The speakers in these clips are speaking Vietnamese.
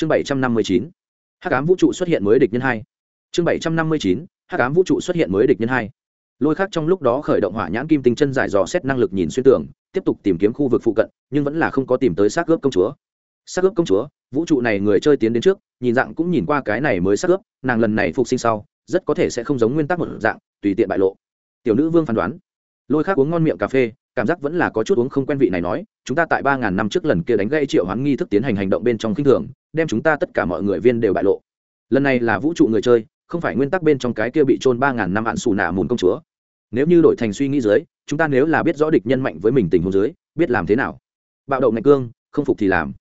chương bảy trăm năm mươi chín, hắc ám vũ trụ xuất hiện mới địch nhân hai. Chương bảy trăm năm mươi chín, hắc ám vũ trụ xuất hiện mới địch nhân hai. Lôi khác trong lúc đó khởi động hỏa nhãn kim tinh chân giải dò xét năng lực nhìn xuyên tường, tiếp tục tìm kiếm khu vực phụ cận, nhưng vẫn là không có tìm tới xác ướp công chúa. Xác ướp công chúa, vũ trụ này người chơi tiến đến trước, nhìn dạng cũng nhìn qua cái này mới xác ướp, nàng lần này phục sinh sau, rất có thể sẽ không giống nguyên tắc một dạng, tùy tiện bại lộ. Tiểu nữ vương phán đoán. Lôi khác uống ngon miệng cà phê cảm giác vẫn là có chút uống không quen vị này nói, chúng ta tại ba ngàn năm trước lần kia đánh gây triệu hoán nghi thức tiến hành hành động bên trong khinh thường, đem chúng ta tất cả mọi người viên đều bại lộ. Lần này là vũ trụ người chơi, không phải nguyên tắc bên trong cái kia bị trôn ba ngàn năm hạn xù nạ mùn công chúa. Nếu như đổi thành suy nghĩ dưới, chúng ta nếu là biết rõ địch nhân mạnh với mình tình huống dưới, biết làm thế nào? Bạo động ngạch cương, không phục thì làm.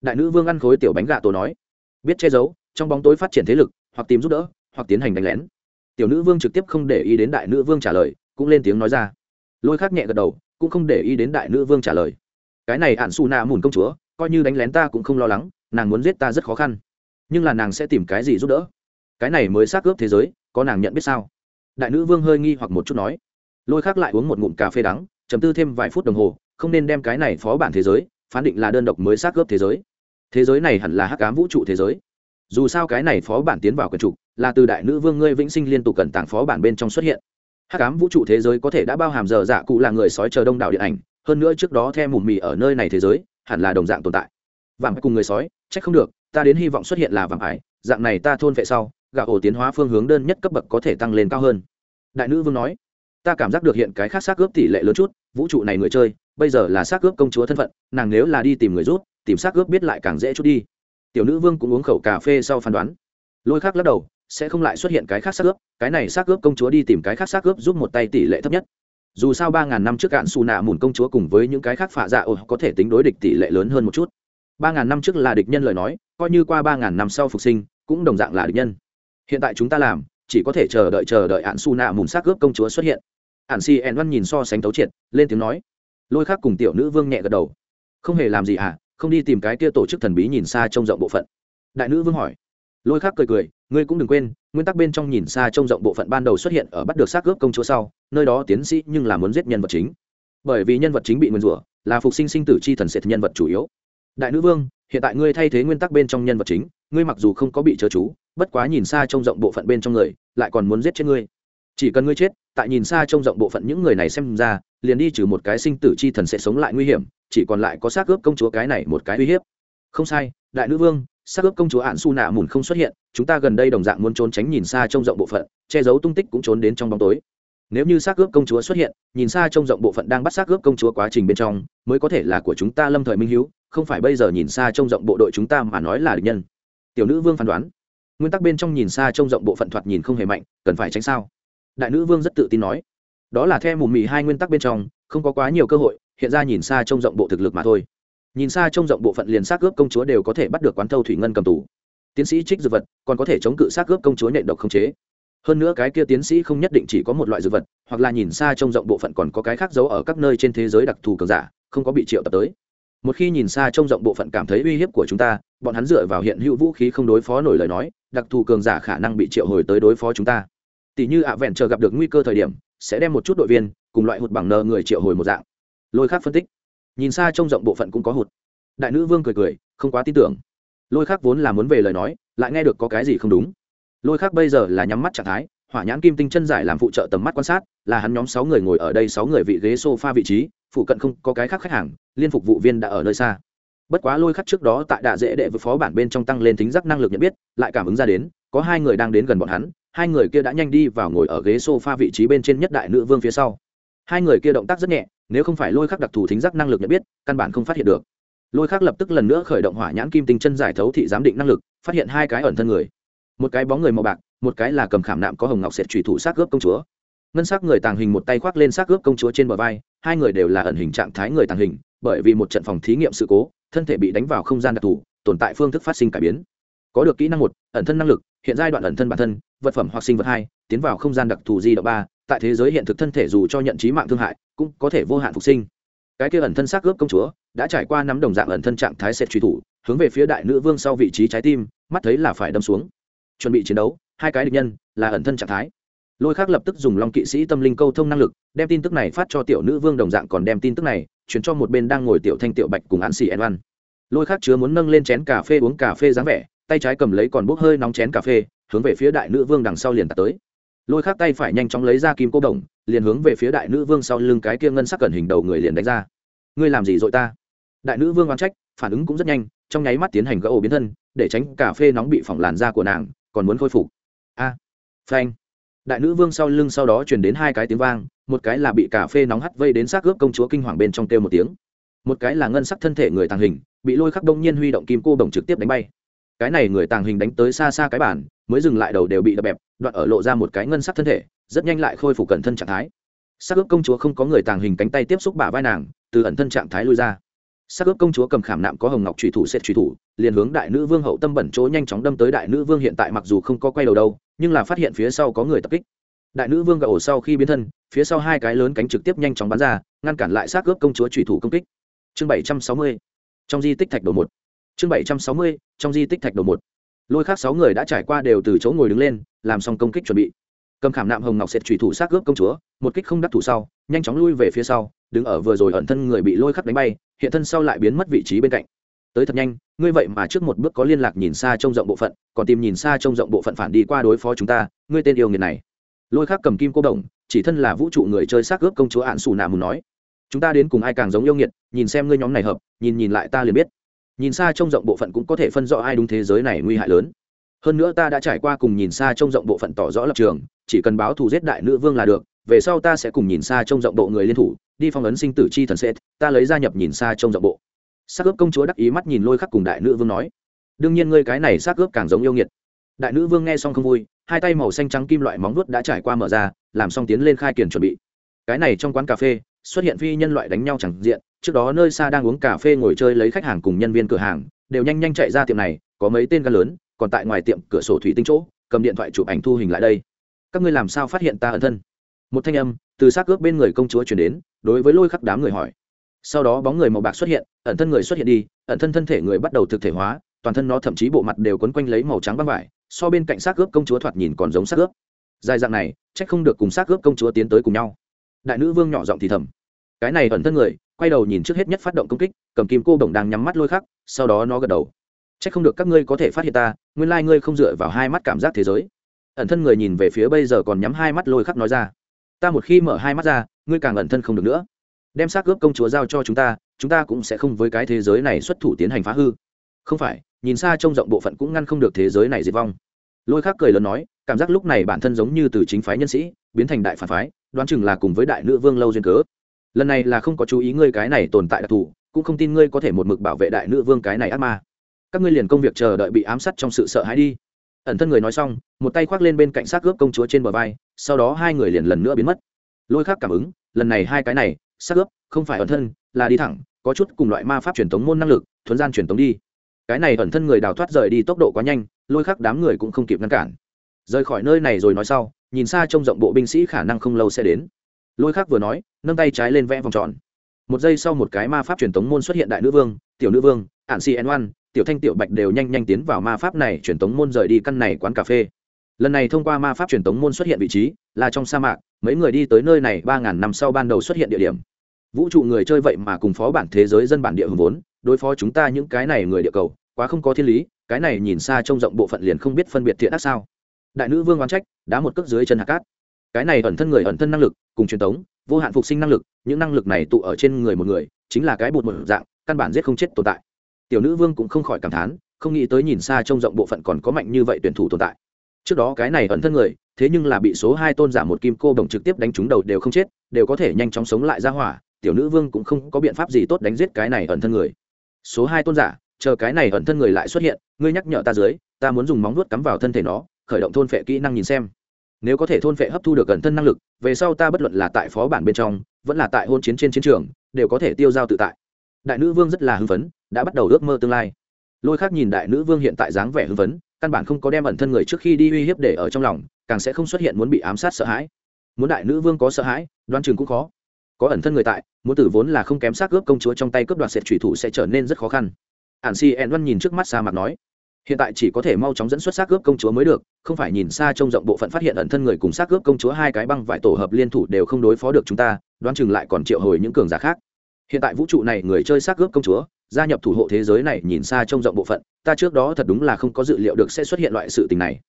Đại nữ vương ăn khối tiểu bánh gà tổ nói. Biết che giấu, trong bóng tối phát triển thế lực, hoặc tìm giúp đỡ, hoặc tiến hành đánh lén. Tiểu nữ vương trực tiếp không để ý đến đại nữ vương trả lời, cũng lên tiếng nói ra. Lôi khác nhẹ gật đầu cũng không để ý đến đại nữ vương trả lời. Cái này ạn xù nạ mùn công chúa, coi như đánh lén ta cũng không lo lắng, nàng muốn giết ta rất khó khăn. Nhưng là nàng sẽ tìm cái gì giúp đỡ? Cái này mới xác ướp thế giới, có nàng nhận biết sao? Đại nữ vương hơi nghi hoặc một chút nói. Lôi khác lại uống một ngụm cà phê đắng chấm tư thêm vài phút đồng hồ, không nên đem cái này phó bản thế giới, phán định là đơn độc mới xác ướp thế giới. Thế giới này hẳn là hắc cám vũ trụ thế giới. Dù sao cái này phó bản tiến vào quần trục, là từ đại nữ vương ngươi vĩnh sinh liên tục cẩn tàng phó bản bên trong xuất hiện. Hát cám vũ trụ thế giới có thể đã bao hàm giờ dạ cụ là người sói chờ đông đảo điện ảnh, hơn nữa trước đó theo mùm mì ở nơi này thế giới, hẳn là đồng dạng tồn tại. Vàng cùng người sói trách không được, ta đến hy vọng xuất hiện là vàng ải, dạng này ta thôn vệ sau, gạo ổ tiến hóa phương hướng đơn nhất cấp bậc có thể tăng lên cao hơn. Đại nữ vương nói, ta cảm giác được hiện cái khác xác ướp tỷ lệ lớn chút, vũ trụ này người chơi, bây giờ là xác ướp công chúa thân phận, nàng nếu là đi tìm người rút tìm xác ướp biết lại càng dễ chút đi. Tiểu nữ vương cũng uống khẩu cà phê sau phán đoán. Lôi khác lắc đầu sẽ không lại xuất hiện cái khác xác ướp, cái này xác ướp công chúa đi tìm cái khác xác ướp giúp một tay tỷ lệ thấp nhất. Dù sao ba ngàn năm trước cạn xù nạ mùn công chúa cùng với những cái khác phạ dạ ồ có thể tính đối địch tỷ lệ lớn hơn một chút. Ba ngàn năm trước là địch nhân lời nói, coi như qua ba ngàn năm sau phục sinh, cũng đồng dạng là địch nhân. Hiện tại chúng ta làm, chỉ có thể chờ đợi chờ đợi ạn su nạ mùn xác ướp công chúa xuất hiện. Ạn si en văn nhìn so sánh tấu triệt, lên tiếng nói. Lôi khác cùng tiểu nữ vương nhẹ gật đầu. Không hề làm gì à không đi tìm cái kia tổ chức thần bí nhìn xa trông rộng bộ phận. Đại nữ vương hỏi lôi khác cười cười, ngươi cũng đừng quên, nguyên tắc bên trong nhìn xa trông rộng bộ phận ban đầu xuất hiện ở bắt được xác ướp công chúa sau, nơi đó tiến sĩ nhưng là muốn giết nhân vật chính. Bởi vì nhân vật chính bị nguyên rủa, là phục sinh sinh tử c h i thần sệt nhân vật chủ yếu. Đại nữ vương, hiện tại ngươi thay thế nguyên tắc bên trong nhân vật chính, ngươi mặc dù không có bị chớ chú, bất quá nhìn xa trông rộng bộ phận bên trong người, lại còn muốn giết chết ngươi. Chỉ cần ngươi chết, tại nhìn xa trông rộng bộ phận những người này xem ra, liền đi trừ một cái sinh tử chi thần sẽ sống lại nguy hiểm, chỉ còn lại có xác ướp công chúa cái này một cái uy hiếp. Không sai, đại nữ vương xác ướp công chúa ạn su nạ mùn không xuất hiện, chúng ta gần đây đồng dạng muốn trốn tránh nhìn xa trông rộng bộ phận, che giấu tung tích cũng trốn đến trong bóng tối. Nếu như xác ướp công chúa xuất hiện, nhìn xa trông rộng bộ phận đang bắt xác ướp công chúa quá trình bên trong, mới có thể là của chúng ta lâm thời minh hữu không phải bây giờ nhìn xa trông rộng bộ đội chúng ta mà nói là địch nhân. Tiểu nữ vương phán đoán. Nguyên tắc bên trong nhìn xa trông rộng bộ phận thoạt nhìn không hề mạnh, cần phải tránh sao? Đại nữ vương rất tự tin nói. Đó là theo mù mị hai nguyên tắc bên trong, không có quá nhiều cơ hội, hiện ra nhìn xa trông rộng bộ thực lực mà thôi nhìn xa trông rộng bộ phận liền xác ướp công chúa đều có thể bắt được quán thâu thủy ngân cầm tù. Tiến sĩ trích dược vật còn có thể chống cự xác ướp công chúa nhện độc không chế. Hơn nữa cái kia tiến sĩ không nhất định chỉ có một loại dược vật, hoặc là nhìn xa trông rộng bộ phận còn có cái khác giấu ở các nơi trên thế giới đặc thù cường giả, không có bị triệu tập tới. Một khi nhìn xa trông rộng bộ phận cảm thấy uy hiếp của chúng ta, bọn hắn dựa vào hiện hữu vũ khí không đối phó nổi lời nói, đặc thù cường giả khả năng bị triệu hồi tới đối phó chúng ta. Tỷ như ạ vẹn chờ gặp được nguy cơ thời điểm, sẽ đem một chút đội viên cùng loại hụt bằng nờ người triệu hồi một dạng. Lôi khác phân tích nhìn xa trông rộng bộ phận cũng có hụt. Đại nữ vương cười cười, không quá tin tưởng. Lôi khác vốn là muốn về lời nói, lại nghe được có cái gì không đúng. Lôi khác bây giờ là nhắm mắt trạng thái, hỏa nhãn kim tinh chân giải làm phụ trợ tầm mắt quan sát, là hắn nhóm sáu người ngồi ở đây sáu người vị ghế s o f a vị trí, phụ cận không có cái khác khách hàng, liên phục vụ viên đã ở nơi xa. Bất quá lôi khắc trước đó tại đạ dễ đệ với phó bản bên trong tăng lên tính giác năng lực nhận biết, lại cảm ứng ra đến, có hai người đang đến gần bọn hắn, hai người kia đã nhanh đi vào ngồi ở ghế s o f a vị trí bên trên nhất đại nữ vương phía sau hai người kia động tác rất nhẹ, nếu không phải lôi khắc đặc thù thính giác năng lực nhận biết, căn bản không phát hiện được. Lôi khắc lập tức lần nữa khởi động hỏa nhãn kim tinh chân giải thấu thị giám định năng lực, phát hiện hai cái ẩn thân người. Một cái bóng người màu bạc, một cái là cầm khảm nạm có hồng ngọc sệt trùy thủ xác cướp công chúa. Ngân sắc người tàng hình một tay khoác lên xác cướp công chúa trên bờ vai, hai người đều là ẩn hình trạng thái người tàng hình, bởi vì một trận phòng thí nghiệm sự cố, thân thể bị đánh vào không gian đặc thù, tồn tại phương thức phát sinh cải biến. Có được kỹ năng một, ẩn thân năng lực, hiện giai đoạn ẩn thân bản thân, vật phẩm hoặc sinh vật hai, tiến vào không gian đặc thù di động ba tại thế giới hiện thực thân thể dù cho nhận trí mạng thương hại, cũng có thể vô hạn phục sinh. Cái kia ẩn thân xác ướp công chúa, đã trải qua năm đồng dạng ẩn thân trạng thái sệt truy thủ, hướng về phía đại nữ vương sau vị trí trái tim, mắt thấy là phải đâm xuống. Chuẩn bị chiến đấu, hai cái địch nhân, là ẩn thân trạng thái. Lôi khác lập tức dùng long kỵ sĩ tâm linh câu thông năng lực, đem tin tức này phát cho tiểu nữ vương đồng dạng còn đem tin tức này chuyển cho một bên đang ngồi tiểu thanh tiểu bạch cùng an xì en văn. Lôi khác chứa muốn nâng lên chén cà phê uống cà phê dáng vẻ, tay trái cầm lấy còn bốc hơi nóng chén cà phê, hướng về phía đại nữ vương đằng sau liền tạt tới lôi khác tay phải nhanh chóng lấy ra kim cô đồng, liền hướng về phía đại nữ vương sau lưng cái kia ngân sắc cẩn hình đầu người liền đánh ra. Ngươi làm gì dội ta? Đại nữ vương oán trách, phản ứng cũng rất nhanh, trong nháy mắt tiến hành gỡ ổ biến thân, để tránh cà phê nóng bị phỏng làn da của nàng, còn muốn khôi phục. A! Phanh! Đại nữ vương sau lưng sau đó truyền đến hai cái tiếng vang, một cái là bị cà phê nóng hắt vây đến xác ướp công chúa kinh hoàng bên trong kêu một tiếng. Một cái là ngân sắc thân thể người tàng hình, bị lôi khắc đông nhiên huy động kim cô đồng trực tiếp đánh bay cái này người tàng hình đánh tới xa xa cái bản, mới dừng lại đầu đều bị đập bẹp, đoạn ở lộ ra một cái ngân sắc thân thể, rất nhanh lại khôi phục cẩn thân trạng thái. Sắc ướp công chúa không có người tàng hình cánh tay tiếp xúc bả vai nàng, từ ẩn thân trạng thái lui ra. Sắc ướp công chúa cầm khảm nạm có hồng ngọc trùy thủ xét trùy thủ, liền hướng đại nữ vương hậu tâm bẩn chỗ nhanh chóng đâm tới đại nữ vương hiện tại mặc dù không có quay đầu đâu, nhưng là phát hiện phía sau có người tập kích. Đại nữ vương gà ổ sau khi biến thân, phía sau hai cái lớn cánh trực tiếp nhanh chóng bắn ra, ngăn cản lại xác ướp công chúa trùy thủ công kích. Chương bảy trăm sáu mươi, trong di tích thạch đồ một. Chương bảy trăm sáu mươi trong di tích thạch đầu một. Lôi khác sáu người đã trải qua đều từ chỗ ngồi đứng lên, làm xong công kích chuẩn bị. Cầm khảm nạm hồng ngọc sệt trùy thủ sát cướp công chúa, một kích không đắc thủ sau, nhanh chóng lui về phía sau, đứng ở vừa rồi ẩn thân người bị lôi khắc đánh bay, hiện thân sau lại biến mất vị trí bên cạnh. Tới thật nhanh, ngươi vậy mà trước một bước có liên lạc nhìn xa trông rộng bộ phận, còn tìm nhìn xa trông rộng bộ phận phản đi qua đối phó chúng ta, ngươi tên yêu nghiệt này. Lôi khắc cầm kim cô đồng, chỉ thân là vũ trụ người chơi xác ướp công chúa hạn xù nạ mù nói. Chúng ta đến cùng ai càng giống yêu nghiệt, nhìn xem ngươi nhóm này hợp, nhìn nhìn lại ta liền biết nhìn xa trông rộng bộ phận cũng có thể phân rõ ai đúng thế giới này nguy hại lớn. Hơn nữa ta đã trải qua cùng nhìn xa trông rộng bộ phận tỏ rõ lập trường, chỉ cần báo thù giết đại nữ vương là được, về sau ta sẽ cùng nhìn xa trông rộng bộ người liên thủ, đi phong ấn sinh tử chi thần sẽ ta lấy gia nhập nhìn xa trông rộng bộ. Xác ướp công chúa đắc ý mắt nhìn lôi khắc cùng đại nữ vương nói, đương nhiên ngươi cái này xác ướp càng giống yêu nghiệt. Đại nữ vương nghe xong không vui, hai tay màu xanh trắng kim loại móng vuốt đã trải qua mở ra, làm xong tiến lên khai kiển chuẩn bị. Cái này trong quán cà phê, xuất hiện phi nhân loại đánh nhau chẳng diện trước đó nơi xa đang uống cà phê ngồi chơi lấy khách hàng cùng nhân viên cửa hàng, đều nhanh nhanh chạy ra tiệm này, có mấy tên gan lớn, còn tại ngoài tiệm cửa sổ thủy tinh chỗ, cầm điện thoại chụp ảnh thu hình lại đây. Các ngươi làm sao phát hiện ta ẩn thân? Một thanh âm từ xác ướp bên người công chúa chuyển đến, đối với lôi khắc đám người hỏi. Sau đó bóng người màu bạc xuất hiện, ẩn thân người xuất hiện đi, ẩn thân thân thể người bắt đầu thực thể hóa, toàn thân nó thậm chí bộ mặt đều quấn quanh lấy màu trắng băng vải, so bên cạnh xác ướp công chúa thoạt nhìn còn giống xác ướp. Dài dạng này trách không được cùng xác ướp công chúa tiến tới cùng nhau. Đại nữ vương nhỏ giọng thì thầm. Cái này ẩn thân người quay đầu nhìn trước hết nhất phát động công kích, cầm kim cô đồng đang nhắm mắt lôi khắc, sau đó nó gật đầu. Trách không được các ngươi có thể phát hiện ta, nguyên lai ngươi không dựa vào hai mắt cảm giác thế giới. Ẩn thân người nhìn về phía bây giờ còn nhắm hai mắt lôi khắc nói ra. Ta một khi mở hai mắt ra, ngươi càng ẩn thân không được nữa. Đem xác ướp công chúa giao cho chúng ta chúng ta cũng sẽ không với cái thế giới này xuất thủ tiến hành phá hư. Không phải, nhìn xa trông rộng bộ phận cũng ngăn không được thế giới này diệt vong. Lôi khắc cười lớn nói, cảm giác lúc này bản thân giống như từ chính phái nhân sĩ, biến thành đại phản phái, đoán chừng là cùng với đại nữ vương lâu duyên cớ lần này là không có chú ý ngươi cái này tồn tại đặc thù, cũng không tin ngươi có thể một mực bảo vệ đại nữ vương cái này ác ma. Các ngươi liền công việc chờ đợi bị ám sát trong sự sợ hãi đi. Ẩn thân người nói xong, một tay khoác lên bên cạnh xác ướp công chúa trên bờ vai, sau đó hai người liền lần nữa biến mất. Lôi khác cảm ứng, lần này hai cái này, xác ướp không phải ẩn thân, là đi thẳng, có chút cùng loại ma pháp truyền thống môn năng lực thuấn gian truyền thống đi. Cái này ẩn thân người đào thoát rời đi tốc độ quá nhanh, lôi khắc đám người cũng không kịp ngăn cản. Rời khỏi nơi này rồi nói sau, nhìn xa trông rộng bộ binh sĩ khả năng không lâu sẽ đến lôi khác vừa nói, nâng tay trái lên vẽ vòng tròn. Một giây sau một cái ma pháp truyền thống môn xuất hiện đại nữ vương, tiểu nữ vương ạn si n oan, tiểu thanh tiểu bạch đều nhanh nhanh tiến vào ma pháp này truyền tống môn rời đi căn này quán cà phê. Lần này thông qua ma pháp truyền tống môn xuất hiện vị trí, là trong sa mạc, mấy người đi tới nơi này ba ngàn năm sau ban đầu xuất hiện địa điểm. Vũ trụ người chơi vậy mà cùng phó bản thế giới dân bản địa hùng vốn, đối phó chúng ta những cái này người địa cầu, quá không có thiên lý, cái này nhìn xa trông rộng bộ phận liền không biết phân biệt thiện ác sao. Đại nữ vương oán trách, đá một cước dưới chân hạt cát. Cái này ẩn thân người ẩn thân năng lực cùng truyền thống, vô hạn phục sinh năng lực, những năng lực này tụ ở trên người một người, chính là cái bột một dạng, căn bản giết không chết tồn tại. Tiểu nữ vương cũng không khỏi cảm thán, không nghĩ tới nhìn xa trông rộng bộ phận còn có mạnh như vậy tuyển thủ tồn tại. Trước đó cái này ẩn thân người, thế nhưng là bị số hai tôn giả một kim cô đồng trực tiếp đánh trúng đầu đều không chết, đều có thể nhanh chóng sống lại ra hỏa, tiểu nữ vương cũng không có biện pháp gì tốt đánh giết cái này ẩn thân người. Số hai tôn giả, chờ cái này ẩn thân người lại xuất hiện, ngươi nhắc nhở ta dưới, ta muốn dùng móng vuốt cắm vào thân thể nó, khởi động thôn phệ kỹ năng nhìn xem nếu có thể thôn phệ hấp thu được gần thân năng lực, về sau ta bất luận là tại phó bản bên trong, vẫn là tại hôn chiến trên chiến trường, đều có thể tiêu dao tự tại. Đại nữ vương rất là hưng phấn, đã bắt đầu ước mơ tương lai. Lôi khác nhìn đại nữ vương hiện tại dáng vẻ hưng phấn, căn bản không có đem ẩn thân người trước khi đi uy hiếp để ở trong lòng, càng sẽ không xuất hiện muốn bị ám sát sợ hãi. Muốn đại nữ vương có sợ hãi, đoan chừng cũng khó. Có ẩn thân người tại, muốn tử vốn là không kém xác cướp công chúa trong tay cướp đoạt sệt thủy thủ sẽ trở nên rất khó khăn. Ản si ẹn văn nhìn trước mắt sa mặt nói hiện tại chỉ có thể mau chóng dẫn xuất xác cướp công chúa mới được, không phải nhìn xa trông rộng bộ phận phát hiện ẩn thân người cùng xác cướp công chúa hai cái băng vải tổ hợp liên thủ đều không đối phó được chúng ta, đoán chừng lại còn triệu hồi những cường giả khác. Hiện tại vũ trụ này người chơi xác ướp công chúa, gia nhập thủ hộ thế giới này nhìn xa trông rộng bộ phận, ta trước đó thật đúng là không có dự liệu được sẽ xuất hiện loại sự tình này.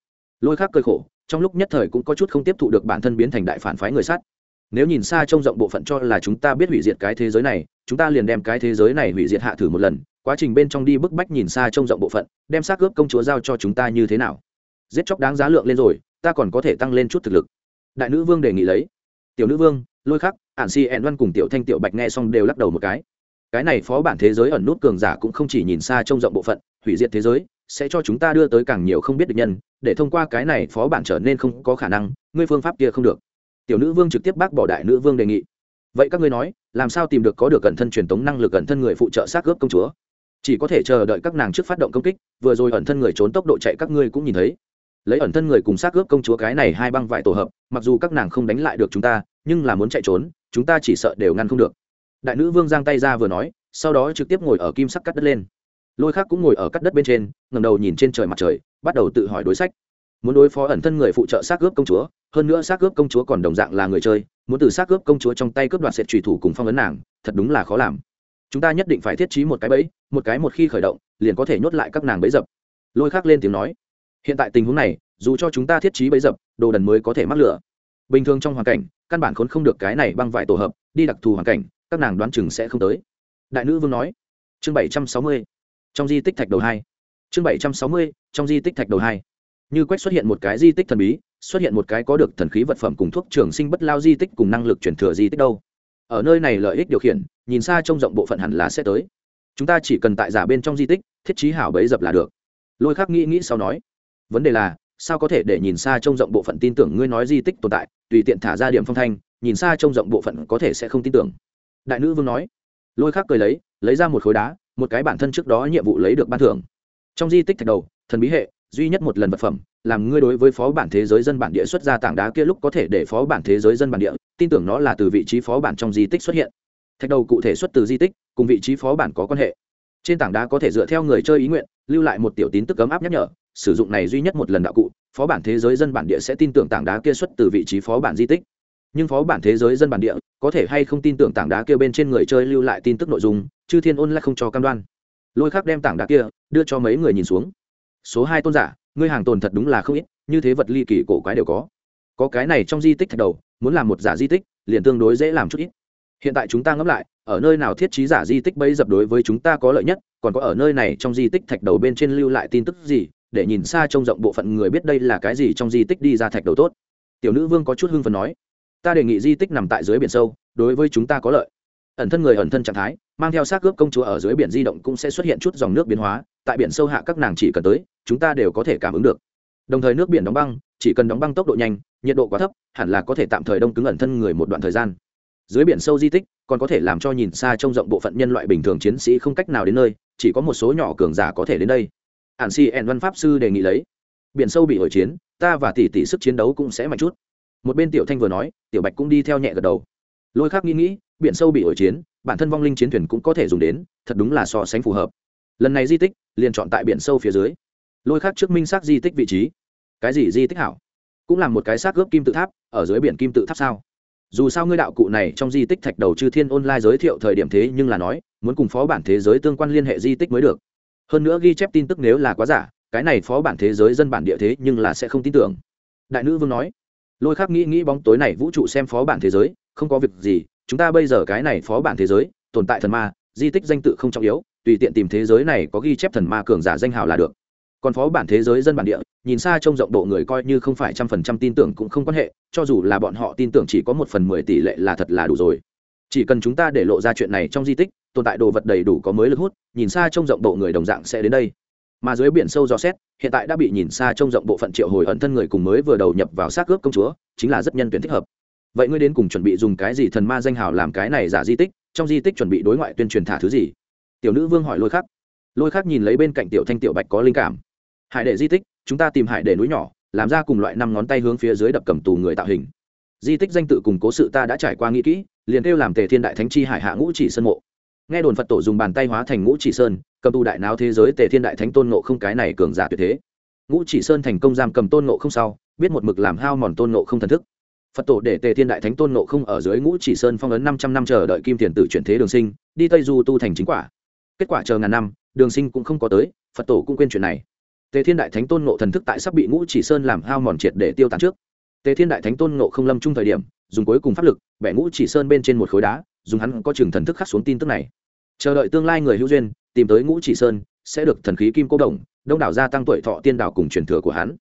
Lôi khác cơi khổ, trong lúc nhất thời cũng có chút không tiếp thụ được bản thân biến thành đại phản phái người sát. Nếu nhìn xa trông rộng bộ phận cho là chúng ta biết hủy diệt cái thế giới này, chúng ta liền đem cái thế giới này hủy diệt hạ thử một lần quá trình bên trong đi bức bách nhìn xa trông rộng bộ phận, đem xác ướp công chúa giao cho chúng ta như thế nào? Giết chóc đáng giá lượng lên rồi, ta còn có thể tăng lên chút thực lực. Đại nữ vương đề nghị lấy. Tiểu nữ vương, lôi khắc, ản si ẹn văn cùng tiểu thanh tiểu bạch nghe xong đều lắc đầu một cái. Cái này phó bản thế giới ẩn nút cường giả cũng không chỉ nhìn xa trông rộng bộ phận, hủy diệt thế giới, sẽ cho chúng ta đưa tới càng nhiều không biết được nhân, để thông qua cái này phó bản trở nên không có khả năng, ngươi phương pháp kia không được. Tiểu nữ vương trực tiếp bác bỏ đại nữ vương đề nghị. Vậy các ngươi nói, làm sao tìm được có được cẩn thân truyền tống năng lực cẩn thân người phụ trợ xác gớp công chúa? Chỉ có thể chờ đợi các nàng trước phát động công kích, vừa rồi ẩn thân người trốn tốc độ chạy các ngươi cũng nhìn thấy. Lấy ẩn thân người cùng xác ướp công chúa cái này hai băng vải tổ hợp, mặc dù các nàng không đánh lại được chúng ta, nhưng là muốn chạy trốn, chúng ta chỉ sợ đều ngăn không được. Đại nữ vương giang tay ra vừa nói, sau đó trực tiếp ngồi ở kim sắc cắt đất lên. Lôi khác cũng ngồi ở cắt đất bên trên ngầm đầu nhìn trên trời mặt trời, bắt đầu tự hỏi đối sách. Muốn đối phó ẩn thân người phụ trợ xác cướp công chúa, hơn nữa xác cướp công chúa còn đồng dạng là người chơi, muốn từ xác cướp công chúa trong tay cướp đoạt sệt trùy thủ cùng phong ấn nàng, thật đúng là khó làm chúng ta nhất định phải thiết trí một cái bẫy, một cái một khi khởi động, liền có thể nhốt lại các nàng bẫy dập. Lôi khác lên tiếng nói. Hiện tại tình huống này, dù cho chúng ta thiết trí bẫy dập, đồ đần mới có thể mắc lửa. Bình thường trong hoàn cảnh, căn bản khốn không được cái này băng vải tổ hợp, đi đặc thù hoàn cảnh, các nàng đoán chừng sẽ không tới. Đại nữ vương nói. Chương bảy trăm sáu mươi. Trong di tích thạch đầu hai. Chương bảy trăm sáu mươi, trong di tích thạch đầu hai. Như quét xuất hiện một cái di tích thần bí, xuất hiện một cái có được thần khí vật phẩm cùng thuốc trường sinh bất lao di tích cùng năng lực chuyển thừa di tích đâu? Ở nơi này lợi ích điều khiển, nhìn xa trông rộng bộ phận hẳn là sẽ tới. Chúng ta chỉ cần tại giả bên trong di tích, thiết trí hảo bấy dập là được. Lôi khắc nghĩ nghĩ sau nói, vấn đề là, sao có thể để nhìn xa trông rộng bộ phận tin tưởng ngươi nói di tích tồn tại, tùy tiện thả ra điểm phong thanh, nhìn xa trông rộng bộ phận có thể sẽ không tin tưởng. Đại nữ vương nói. Lôi khắc cười lấy lấy ra một khối đá, một cái bản thân trước đó nhiệm vụ lấy được ban thưởng. Trong di tích thạch đầu, thần bí hệ duy nhất một lần vật phẩm, làm ngươi đối với phó bản thế giới dân bản địa xuất ra tảng đá kia lúc có thể để phó bản thế giới dân bản địa, tin tưởng nó là từ vị trí phó bản trong di tích xuất hiện. Thạch đầu cụ thể xuất từ di tích, cùng vị trí phó bản có quan hệ. Trên tảng đá có thể dựa theo người chơi ý nguyện, lưu lại một tiểu tín tức cấm áp nhắc nhở, sử dụng này duy nhất một lần đạo cụ, phó bản thế giới dân bản địa sẽ tin tưởng tảng đá kia xuất từ vị trí phó bản di tích. Nhưng phó bản thế giới dân bản địa có thể hay không tin tưởng tảng đá kia bên trên người chơi lưu lại tin tức nội dung, chư thiên ôn lại không cho cam đoan. Lôi khác đem tảng đá kia đưa cho mấy người nhìn xuống số hai tôn giả, ngươi hàng tồn thật đúng là không ít, như thế vật ly kỳ cổ quái đều có. Có cái này trong di tích thạch đầu, muốn làm một giả di tích, liền tương đối dễ làm chút ít. Hiện tại chúng ta ngẫm lại, ở nơi nào thiết trí giả di tích bấy dập đối với chúng ta có lợi nhất, còn có ở nơi này trong di tích thạch đầu bên trên lưu lại tin tức gì, để nhìn xa trông rộng bộ phận người biết đây là cái gì trong di tích đi ra thạch đầu tốt. Tiểu nữ vương có chút hưng phần nói, ta đề nghị di tích nằm tại dưới biển sâu, đối với chúng ta có lợi. Ẩn thân người ẩn thân trạng thái, mang theo xác cướp công chúa ở dưới biển di động cũng sẽ xuất hiện chút dòng nước biến hóa, tại biển sâu hạ các nàng chỉ cần tới chúng ta đều có thể cảm ứng được. Đồng thời nước biển đóng băng, chỉ cần đóng băng tốc độ nhanh, nhiệt độ quá thấp, hẳn là có thể tạm thời đông cứng ẩn thân người một đoạn thời gian. Dưới biển sâu di tích, còn có thể làm cho nhìn xa trông rộng bộ phận nhân loại bình thường chiến sĩ không cách nào đến nơi, chỉ có một số nhỏ cường giả có thể đến đây. Ản si ẻn văn pháp sư đề nghị lấy, biển sâu bị hồi chiến, ta và tỷ tỷ sức chiến đấu cũng sẽ mạnh chút. Một bên tiểu thanh vừa nói, tiểu bạch cũng đi theo nhẹ gật đầu. Lôi khác nghĩ nghĩ, biển sâu bị hồi chiến, bản thân vong linh chiến thuyền cũng có thể dùng đến, thật đúng là so sánh phù hợp. Lần này di tích, liền chọn tại biển sâu phía dưới lôi khác trước minh xác di tích vị trí. Cái gì di tích hảo? Cũng là một cái xác gớp kim tự tháp, ở dưới biển kim tự tháp sao? Dù sao ngươi đạo cụ này trong di tích thạch đầu chư thiên online giới thiệu thời điểm thế nhưng là nói, muốn cùng phó bản thế giới tương quan liên hệ di tích mới được. Hơn nữa ghi chép tin tức nếu là quá giả, cái này phó bản thế giới dân bản địa thế nhưng là sẽ không tin tưởng. Đại nữ vương nói, lôi khác nghĩ nghĩ bóng tối này vũ trụ xem phó bản thế giới, không có việc gì, chúng ta bây giờ cái này phó bản thế giới, tồn tại thần ma, di tích danh tự không trọng yếu, tùy tiện tìm thế giới này có ghi chép thần ma cường giả danh hào là được còn phó bản thế giới dân bản địa, nhìn xa trông rộng độ người coi như không phải trăm phần trăm tin tưởng cũng không quan hệ, cho dù là bọn họ tin tưởng chỉ có một phần mười tỷ lệ là thật là đủ rồi. Chỉ cần chúng ta để lộ ra chuyện này trong di tích, tồn tại đồ vật đầy đủ có mới lực hút, nhìn xa trông rộng độ người đồng dạng sẽ đến đây. Mà dưới biển sâu dò xét, hiện tại đã bị nhìn xa trông rộng bộ phận triệu hồi ẩn thân người cùng mới vừa đầu nhập vào xác cướp công chúa, chính là rất nhân tuyển thích hợp. Vậy ngươi đến cùng chuẩn bị dùng cái gì thần ma danh hào làm cái này giả di tích, trong di tích chuẩn bị đối ngoại tuyên truyền thả thứ gì? Tiểu nữ vương hỏi lôi khắc. Lôi khắc nhìn lấy bên cạnh tiểu thanh tiểu bạch có linh cảm hải đệ di tích, chúng ta tìm hải đệ núi nhỏ, làm ra cùng loại năm ngón tay hướng phía dưới đập cầm tù người tạo hình. Di tích danh tự cùng cố sự ta đã trải qua nghĩ kỹ, liền kêu làm tề thiên đại thánh chi hải hạ ngũ chỉ sơn mộ. Nghe đồn phật tổ dùng bàn tay hóa thành ngũ chỉ sơn, cầm tù đại náo thế giới tề thiên đại thánh tôn nộ không cái này cường giả tuyệt thế. Ngũ chỉ sơn thành công giam cầm tôn nộ không sau, biết một mực làm hao mòn tôn nộ không thần thức. Phật tổ để tề thiên đại thánh tôn nộ không ở dưới ngũ chỉ sơn phong ấn năm trăm năm chờ đợi kim tiền tử chuyển thế đường sinh, đi tây du tu thành chính quả. Kết quả chờ ngàn năm, đường sinh cũng không có tới, phật tổ cũng quên chuyện này tề thiên đại thánh tôn nộ thần thức tại sắp bị ngũ chỉ sơn làm hao mòn triệt để tiêu tán trước. Tề thiên đại thánh tôn nộ không lâm chung thời điểm, dùng cuối cùng pháp lực, bẻ ngũ chỉ sơn bên trên một khối đá, dùng hắn có chừng thần thức khắc xuống tin tức này. Chờ đợi tương lai người hữu duyên, tìm tới ngũ chỉ sơn, sẽ được thần khí kim cô đồng, đông đảo gia tăng tuổi thọ tiên đảo cùng truyền thừa của hắn.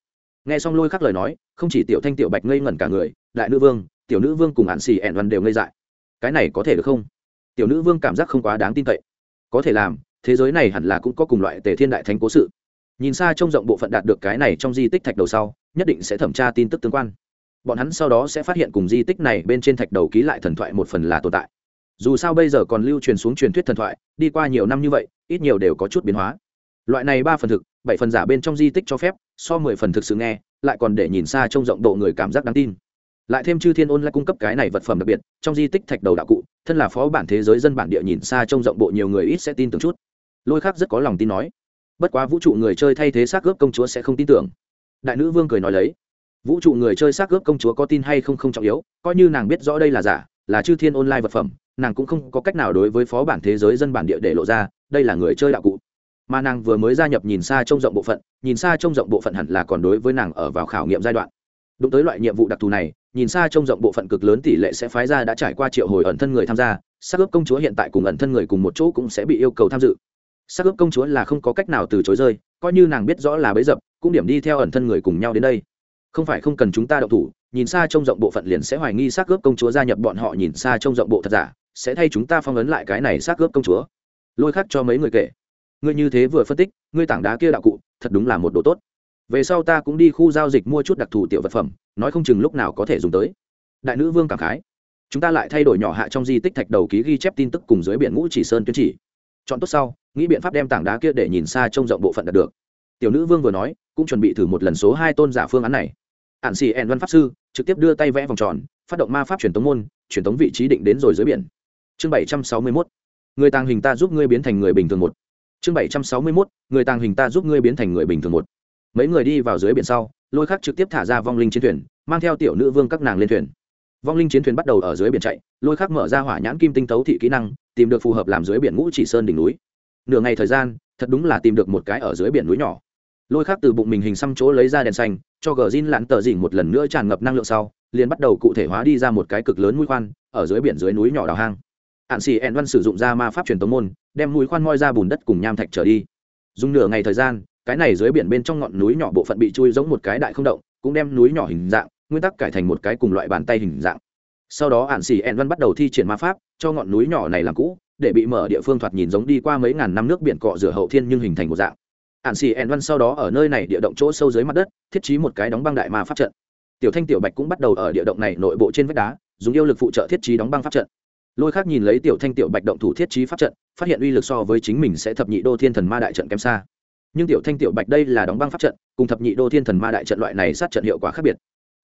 Nghe xong lôi khắc lời nói, không chỉ tiểu thanh tiểu bạch ngây ngẩn cả người, đại nữ vương, tiểu nữ vương cùng hạn xì ẹn văn đều ngây dại. Cái này có thể được không? Tiểu nữ vương cảm giác không quá đáng tin cậy. Có thể làm, thế giới này hẳn là cũng có cùng loại tề thiên đại thánh cố sự nhìn xa trông rộng bộ phận đạt được cái này trong di tích thạch đầu sau, nhất định sẽ thẩm tra tin tức tương quan. Bọn hắn sau đó sẽ phát hiện cùng di tích này bên trên thạch đầu ký lại thần thoại một phần là tồn tại. Dù sao bây giờ còn lưu truyền xuống truyền thuyết thần thoại, đi qua nhiều năm như vậy, ít nhiều đều có chút biến hóa. Loại này ba phần thực, bảy phần giả bên trong di tích cho phép, so mười phần thực sự nghe, lại còn để nhìn xa trông rộng độ người cảm giác đáng tin. Lại thêm chư thiên ôn lại cung cấp cái này vật phẩm đặc biệt, trong di tích thạch đầu đạo cụ, thân là phó bản thế giới dân bản địa nhìn xa trông rộng bộ nhiều người ít sẽ tin tưởng chút. Lôi khác rất có lòng tin nói bất quá vũ trụ người chơi thay thế xác ướp công chúa sẽ không tin tưởng. Đại nữ vương cười nói lấy. Vũ trụ người chơi xác ướp công chúa có tin hay không không trọng yếu, coi như nàng biết rõ đây là giả, là chư thiên online vật phẩm, nàng cũng không có cách nào đối với phó bản thế giới dân bản địa để lộ ra, đây là người chơi đạo cụ. Mà nàng vừa mới gia nhập nhìn xa trông rộng bộ phận, nhìn xa trông rộng bộ phận hẳn là còn đối với nàng ở vào khảo nghiệm giai đoạn. Đụng tới loại nhiệm vụ đặc thù này, nhìn xa trông rộng bộ phận cực lớn tỷ lệ sẽ phái ra đã trải qua triệu hồi ẩn thân người tham gia, xác ướp công chúa hiện tại cùng ẩn thân người cùng một chỗ cũng sẽ bị yêu cầu tham dự xác ướp công chúa là không có cách nào từ chối rơi, coi như nàng biết rõ là bấy dập, cũng điểm đi theo ẩn thân người cùng nhau đến đây. Không phải không cần chúng ta đậu thủ, nhìn xa trông rộng bộ phận liền sẽ hoài nghi xác ướp công chúa gia nhập bọn họ, nhìn xa trông rộng bộ thật giả, sẽ thay chúng ta phong ấn lại cái này xác ướp công chúa. Lôi khắc cho mấy người kể. Ngươi như thế vừa phân tích, ngươi tảng đá kia đạo cụ, thật đúng là một đồ tốt. Về sau ta cũng đi khu giao dịch mua chút đặc thù tiểu vật phẩm, nói không chừng lúc nào có thể dùng tới. Đại nữ vương cảm khái. Chúng ta lại thay đổi nhỏ hạ trong di tích thạch đầu ký ghi chép tin tức cùng dưới biển ngũ chỉ sơn tuyên chỉ chọn tốt sau, nghĩ biện pháp đem tảng đá kia để nhìn xa trông rộng bộ phận đạt được. Tiểu nữ vương vừa nói, cũng chuẩn bị thử một lần số hai tôn giả phương án này. Ạn xì ẹn văn pháp sư trực tiếp đưa tay vẽ vòng tròn, phát động ma pháp truyền tống môn, truyền tống vị trí định đến rồi dưới biển. Chương bảy trăm sáu mươi mốt. Người tàng hình ta giúp ngươi biến thành người bình thường một. Chương bảy trăm sáu mươi mốt. Người tàng hình ta giúp ngươi biến thành người bình thường một. Mấy người đi vào dưới biển sau, lôi khắc trực tiếp thả ra vong linh chiến thuyền, mang theo tiểu nữ vương các nàng lên thuyền vong linh chiến thuyền bắt đầu ở dưới biển chạy, lôi khắc mở ra hỏa nhãn kim tinh tấu thị kỹ năng, tìm được phù hợp làm dưới biển ngũ chỉ sơn đỉnh núi. Nửa ngày thời gian, thật đúng là tìm được một cái ở dưới biển núi nhỏ. Lôi khắc từ bụng mình hình xăm chỗ lấy ra đèn xanh, cho gờ zin lặn tờ dỉnh một lần nữa tràn ngập năng lượng sau, liền bắt đầu cụ thể hóa đi ra một cái cực lớn mũi khoan, ở dưới biển dưới núi nhỏ đào hang. Hạn xì ẹn văn sử dụng ra ma pháp truyền tống môn, đem mũi khoan moi ra bùn đất cùng nham thạch trở đi. Dùng nửa ngày thời gian, cái này dưới biển bên trong ngọn núi nhỏ bộ phận bị chui giống một cái đại không động, cũng đem núi nhỏ hình dạng nguyên tắc cải thành một cái cùng loại bàn tay hình dạng. Sau đó ạn xì ẹn văn bắt đầu thi triển ma pháp, cho ngọn núi nhỏ này làm cũ, để bị mở địa phương thoạt nhìn giống đi qua mấy ngàn năm nước biển cọ rửa hậu thiên nhưng hình thành một dạng. Ạn xì ẹn văn sau đó ở nơi này địa động chỗ sâu dưới mặt đất, thiết trí một cái đóng băng đại ma pháp trận. Tiểu thanh, tiểu bạch cũng bắt đầu ở địa động này nội bộ trên vách đá, dùng yêu lực phụ trợ thiết trí đóng băng pháp trận. Lôi khác nhìn lấy tiểu thanh, tiểu bạch động thủ thiết trí pháp trận, phát hiện uy lực so với chính mình sẽ thập nhị đô thiên thần ma đại trận kém xa. Nhưng tiểu thanh, tiểu bạch đây là đóng băng pháp trận, cùng thập nhị đô thiên thần ma đại trận loại này sát trận hiệu quả khác biệt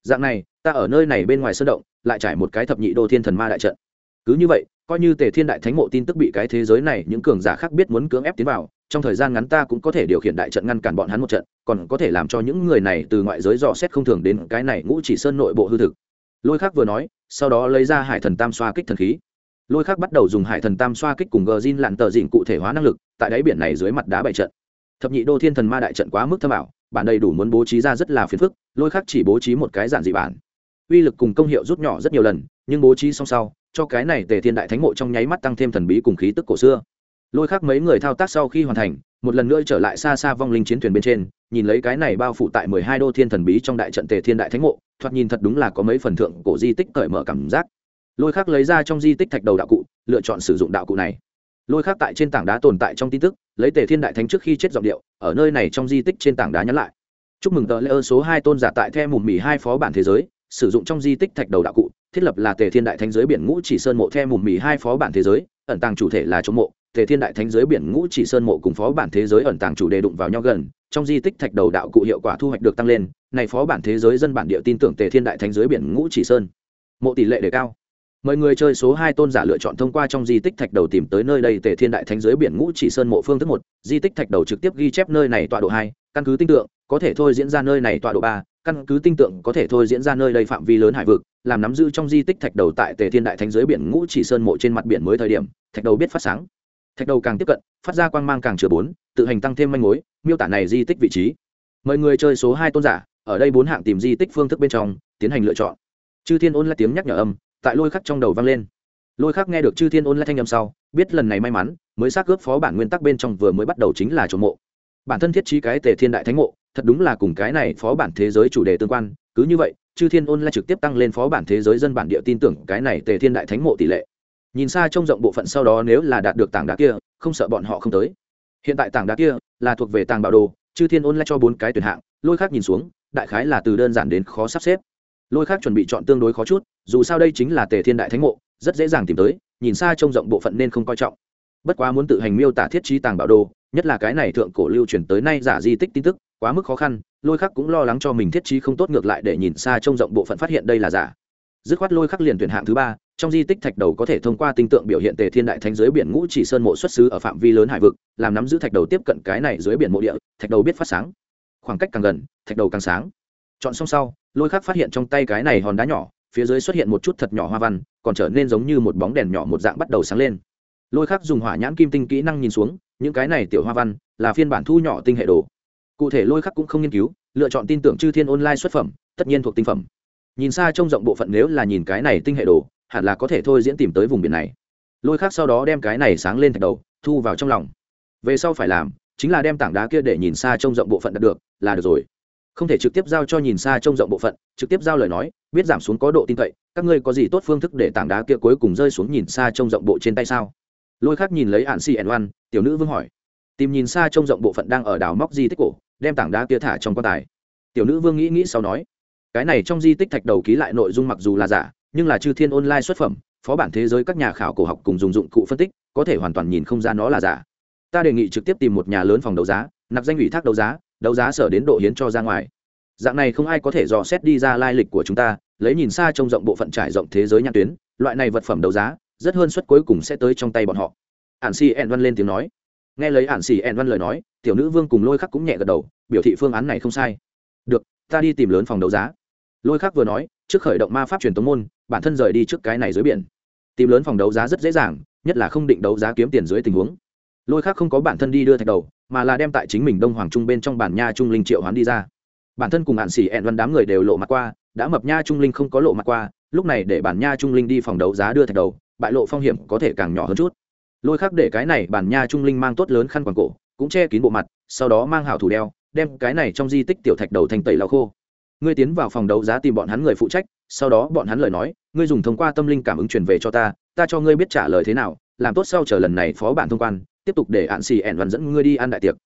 dạng này, ta ở nơi này bên ngoài sơn động, lại trải một cái thập nhị đô thiên thần ma đại trận. Cứ như vậy, coi như tề thiên đại thánh mộ tin tức bị cái thế giới này những cường giả khác biết muốn cưỡng ép tiến vào, trong thời gian ngắn ta cũng có thể điều khiển đại trận ngăn cản bọn hắn một trận, còn có thể làm cho những người này từ ngoại giới dò xét không thường đến cái này ngũ chỉ sơn nội bộ hư thực. Lôi khác vừa nói, sau đó lấy ra hải thần tam xoa kích thần khí. Lôi khác bắt đầu dùng hải thần tam xoa kích cùng gờ zin lặn tờ dịn cụ thể hóa năng lực, tại đáy biển này dưới mặt đá bảy trận. Thập nhị đô thiên thần ma đại trận quá mức thâm ảo bản đầy đủ muốn bố trí ra rất là phiền phức, lôi khác chỉ bố trí một cái giản dị bản. Uy lực cùng công hiệu rút nhỏ rất nhiều lần, nhưng bố trí song sau, cho cái này tề thiên đại thánh mộ trong nháy mắt tăng thêm thần bí cùng khí tức cổ xưa. Lôi khác mấy người thao tác sau khi hoàn thành, một lần nữa trở lại xa xa vong linh chiến thuyền bên trên, nhìn lấy cái này bao phủ tại mười hai đô thiên thần bí trong đại trận tề thiên đại thánh mộ, thoạt nhìn thật đúng là có mấy phần thượng cổ di tích cởi mở cảm giác. Lôi khác lấy ra trong di tích thạch đầu đạo cụ, lựa chọn sử dụng đạo cụ này lôi khác tại trên tảng đá tồn tại trong tin tức, lấy tề thiên đại thánh trước khi chết giọng điệu, ở nơi này trong di tích trên tảng đá nhắn lại. Chúc mừng tờ lễ ơn số hai tôn giả tại the mùm mì hai phó bản thế giới, sử dụng trong di tích thạch đầu đạo cụ, thiết lập là tề thiên đại thánh giới biển ngũ chỉ sơn mộ the mùm mì hai phó bản thế giới, ẩn tàng chủ thể là chống mộ. Tề thiên đại thánh giới biển ngũ chỉ sơn mộ cùng phó bản thế giới ẩn tàng chủ đề đụng vào nhau gần, trong di tích thạch đầu đạo cụ hiệu quả thu hoạch được tăng lên, này phó bản thế giới dân bản địa tin tưởng tề thiên đại thánh giới biển ngũ chỉ sơn. Mộ tỷ lệ đề cao mời người chơi số hai tôn giả lựa chọn thông qua trong di tích thạch đầu tìm tới nơi đây tề thiên đại thánh giới biển ngũ chỉ sơn mộ phương thức một, di tích thạch đầu trực tiếp ghi chép nơi này tọa độ hai, căn cứ tinh tượng, có thể thôi diễn ra nơi này tọa độ ba, căn cứ tinh tượng, có thể thôi diễn ra nơi đây phạm vi lớn hải vực, làm nắm giữ trong di tích thạch đầu tại tề thiên đại thánh dưới biển ngũ chỉ sơn mộ trên mặt biển mới thời điểm, thạch đầu biết phát sáng. Thạch đầu càng tiếp cận, phát ra quang mang càng chừa bốn, tự hành tăng thêm manh mối, miêu tả này di tích vị trí. Mời người chơi số hai tôn giả, ở đây bốn hạng tìm di tích phương thức bên trong, tiến hành lựa chọn. Chư thiên ôn lại tiếng nhắc nhở âm tại lôi khắc trong đầu vang lên. Lôi khắc nghe được chư thiên ôn lại thanh âm sau, biết lần này may mắn, mới xác ướp phó bản nguyên tắc bên trong vừa mới bắt đầu chính là trộm mộ. Bản thân thiết trí cái tề thiên đại thánh mộ, thật đúng là cùng cái này phó bản thế giới chủ đề tương quan, cứ như vậy, chư thiên ôn lại trực tiếp tăng lên phó bản thế giới dân bản địa tin tưởng cái này tề thiên đại thánh mộ tỷ lệ. Nhìn xa trông rộng bộ phận sau đó nếu là đạt được tảng đá kia, không sợ bọn họ không tới. Hiện tại tảng đá kia là thuộc về tàng bảo đồ, chư thiên ôn lại cho bốn cái tuyển hạng, lôi khác nhìn xuống, đại khái là từ đơn giản đến khó sắp xếp lôi khác chuẩn bị chọn tương đối khó chút, dù sao đây chính là tề thiên đại thánh mộ, rất dễ dàng tìm tới, nhìn xa trông rộng bộ phận nên không coi trọng. Bất quá muốn tự hành miêu tả thiết trí tàng bảo đồ, nhất là cái này thượng cổ lưu truyền tới nay giả di tích tin tức, quá mức khó khăn, lôi khắc cũng lo lắng cho mình thiết trí không tốt ngược lại để nhìn xa trông rộng bộ phận phát hiện đây là giả. Dứt khoát lôi khắc liền tuyển hạng thứ ba, trong di tích thạch đầu có thể thông qua tinh tượng biểu hiện tề thiên đại thánh dưới biển ngũ chỉ sơn mộ xuất xứ ở phạm vi lớn hải vực, làm nắm giữ thạch đầu tiếp cận cái này dưới biển mộ địa, thạch đầu biết phát sáng. Khoảng cách càng gần, thạch đầu càng sáng chọn xong sau, lôi khắc phát hiện trong tay cái này hòn đá nhỏ, phía dưới xuất hiện một chút thật nhỏ hoa văn, còn trở nên giống như một bóng đèn nhỏ một dạng bắt đầu sáng lên. Lôi khắc dùng hỏa nhãn kim tinh kỹ năng nhìn xuống, những cái này tiểu hoa văn là phiên bản thu nhỏ tinh hệ đồ. Cụ thể lôi khắc cũng không nghiên cứu, lựa chọn tin tưởng chư thiên online xuất phẩm, tất nhiên thuộc tinh phẩm. Nhìn xa trông rộng bộ phận nếu là nhìn cái này tinh hệ đồ, hẳn là có thể thôi diễn tìm tới vùng biển này. Lôi khắc sau đó đem cái này sáng lên thạch đầu, thu vào trong lòng. Về sau phải làm, chính là đem tảng đá kia để nhìn xa trông rộng bộ phận đạt được, là được rồi không thể trực tiếp giao cho nhìn xa trông rộng bộ phận, trực tiếp giao lời nói, biết giảm xuống có độ tin cậy, các ngươi có gì tốt phương thức để tảng đá kia cuối cùng rơi xuống nhìn xa trông rộng bộ trên tay sao? Lôi khác nhìn lấy ạn ẩn oan, tiểu nữ vương hỏi. Tìm nhìn xa trông rộng bộ phận đang ở đảo móc di tích cổ, đem tảng đá kia thả trong quan tài. Tiểu nữ vương nghĩ nghĩ sau nói. Cái này trong di tích thạch đầu ký lại nội dung mặc dù là giả, nhưng là chư thiên online xuất phẩm, phó bản thế giới các nhà khảo cổ học cùng dùng dụng cụ phân tích, có thể hoàn toàn nhìn không ra nó là giả. Ta đề nghị trực tiếp tìm một nhà lớn phòng đấu giá, nạp danh ủy thác đấu giá đấu giá sở đến độ hiến cho ra ngoài. Dạng này không ai có thể dò xét đi ra lai lịch của chúng ta, lấy nhìn xa trông rộng bộ phận trải rộng thế giới nhãn tuyến, loại này vật phẩm đấu giá, rất hơn suất cuối cùng sẽ tới trong tay bọn họ. Ản xì ẹn văn lên tiếng nói. Nghe lấy ản xì ẹn văn lời nói, tiểu nữ vương cùng lôi khắc cũng nhẹ gật đầu, biểu thị phương án này không sai. Được, ta đi tìm lớn phòng đấu giá. Lôi khắc vừa nói, trước khởi động ma pháp truyền tống môn, bản thân rời đi trước cái này dưới biển. Tìm lớn phòng đấu giá rất dễ dàng, nhất là không định đấu giá kiếm tiền dưới tình huống. Lôi khắc không có bản thân đi đưa thạch đầu mà là đem tại chính mình đông hoàng trung bên trong bản nha trung linh triệu hoán đi ra. Bản thân cùng hạn xỉ ẹn văn đám người đều lộ mặt qua, đã mập nha trung linh không có lộ mặt qua, lúc này để bản nha trung linh đi phòng đấu giá đưa thạch đầu, bại lộ phong hiểm có thể càng nhỏ hơn chút. Lôi khắc để cái này bản nha trung linh mang tốt lớn khăn quàng cổ, cũng che kín bộ mặt, sau đó mang hảo thủ đeo, đem cái này trong di tích tiểu thạch đầu thành tẩy lau khô. Ngươi tiến vào phòng đấu giá tìm bọn hắn người phụ trách, sau đó bọn hắn lời nói, ngươi dùng thông qua tâm linh cảm ứng truyền về cho ta ta cho ngươi biết trả lời thế nào, làm tốt sau chờ lần này phó bản thông quan tiếp tục để hạn xì ẻn văn dẫn ngươi đi ăn đại tiệc.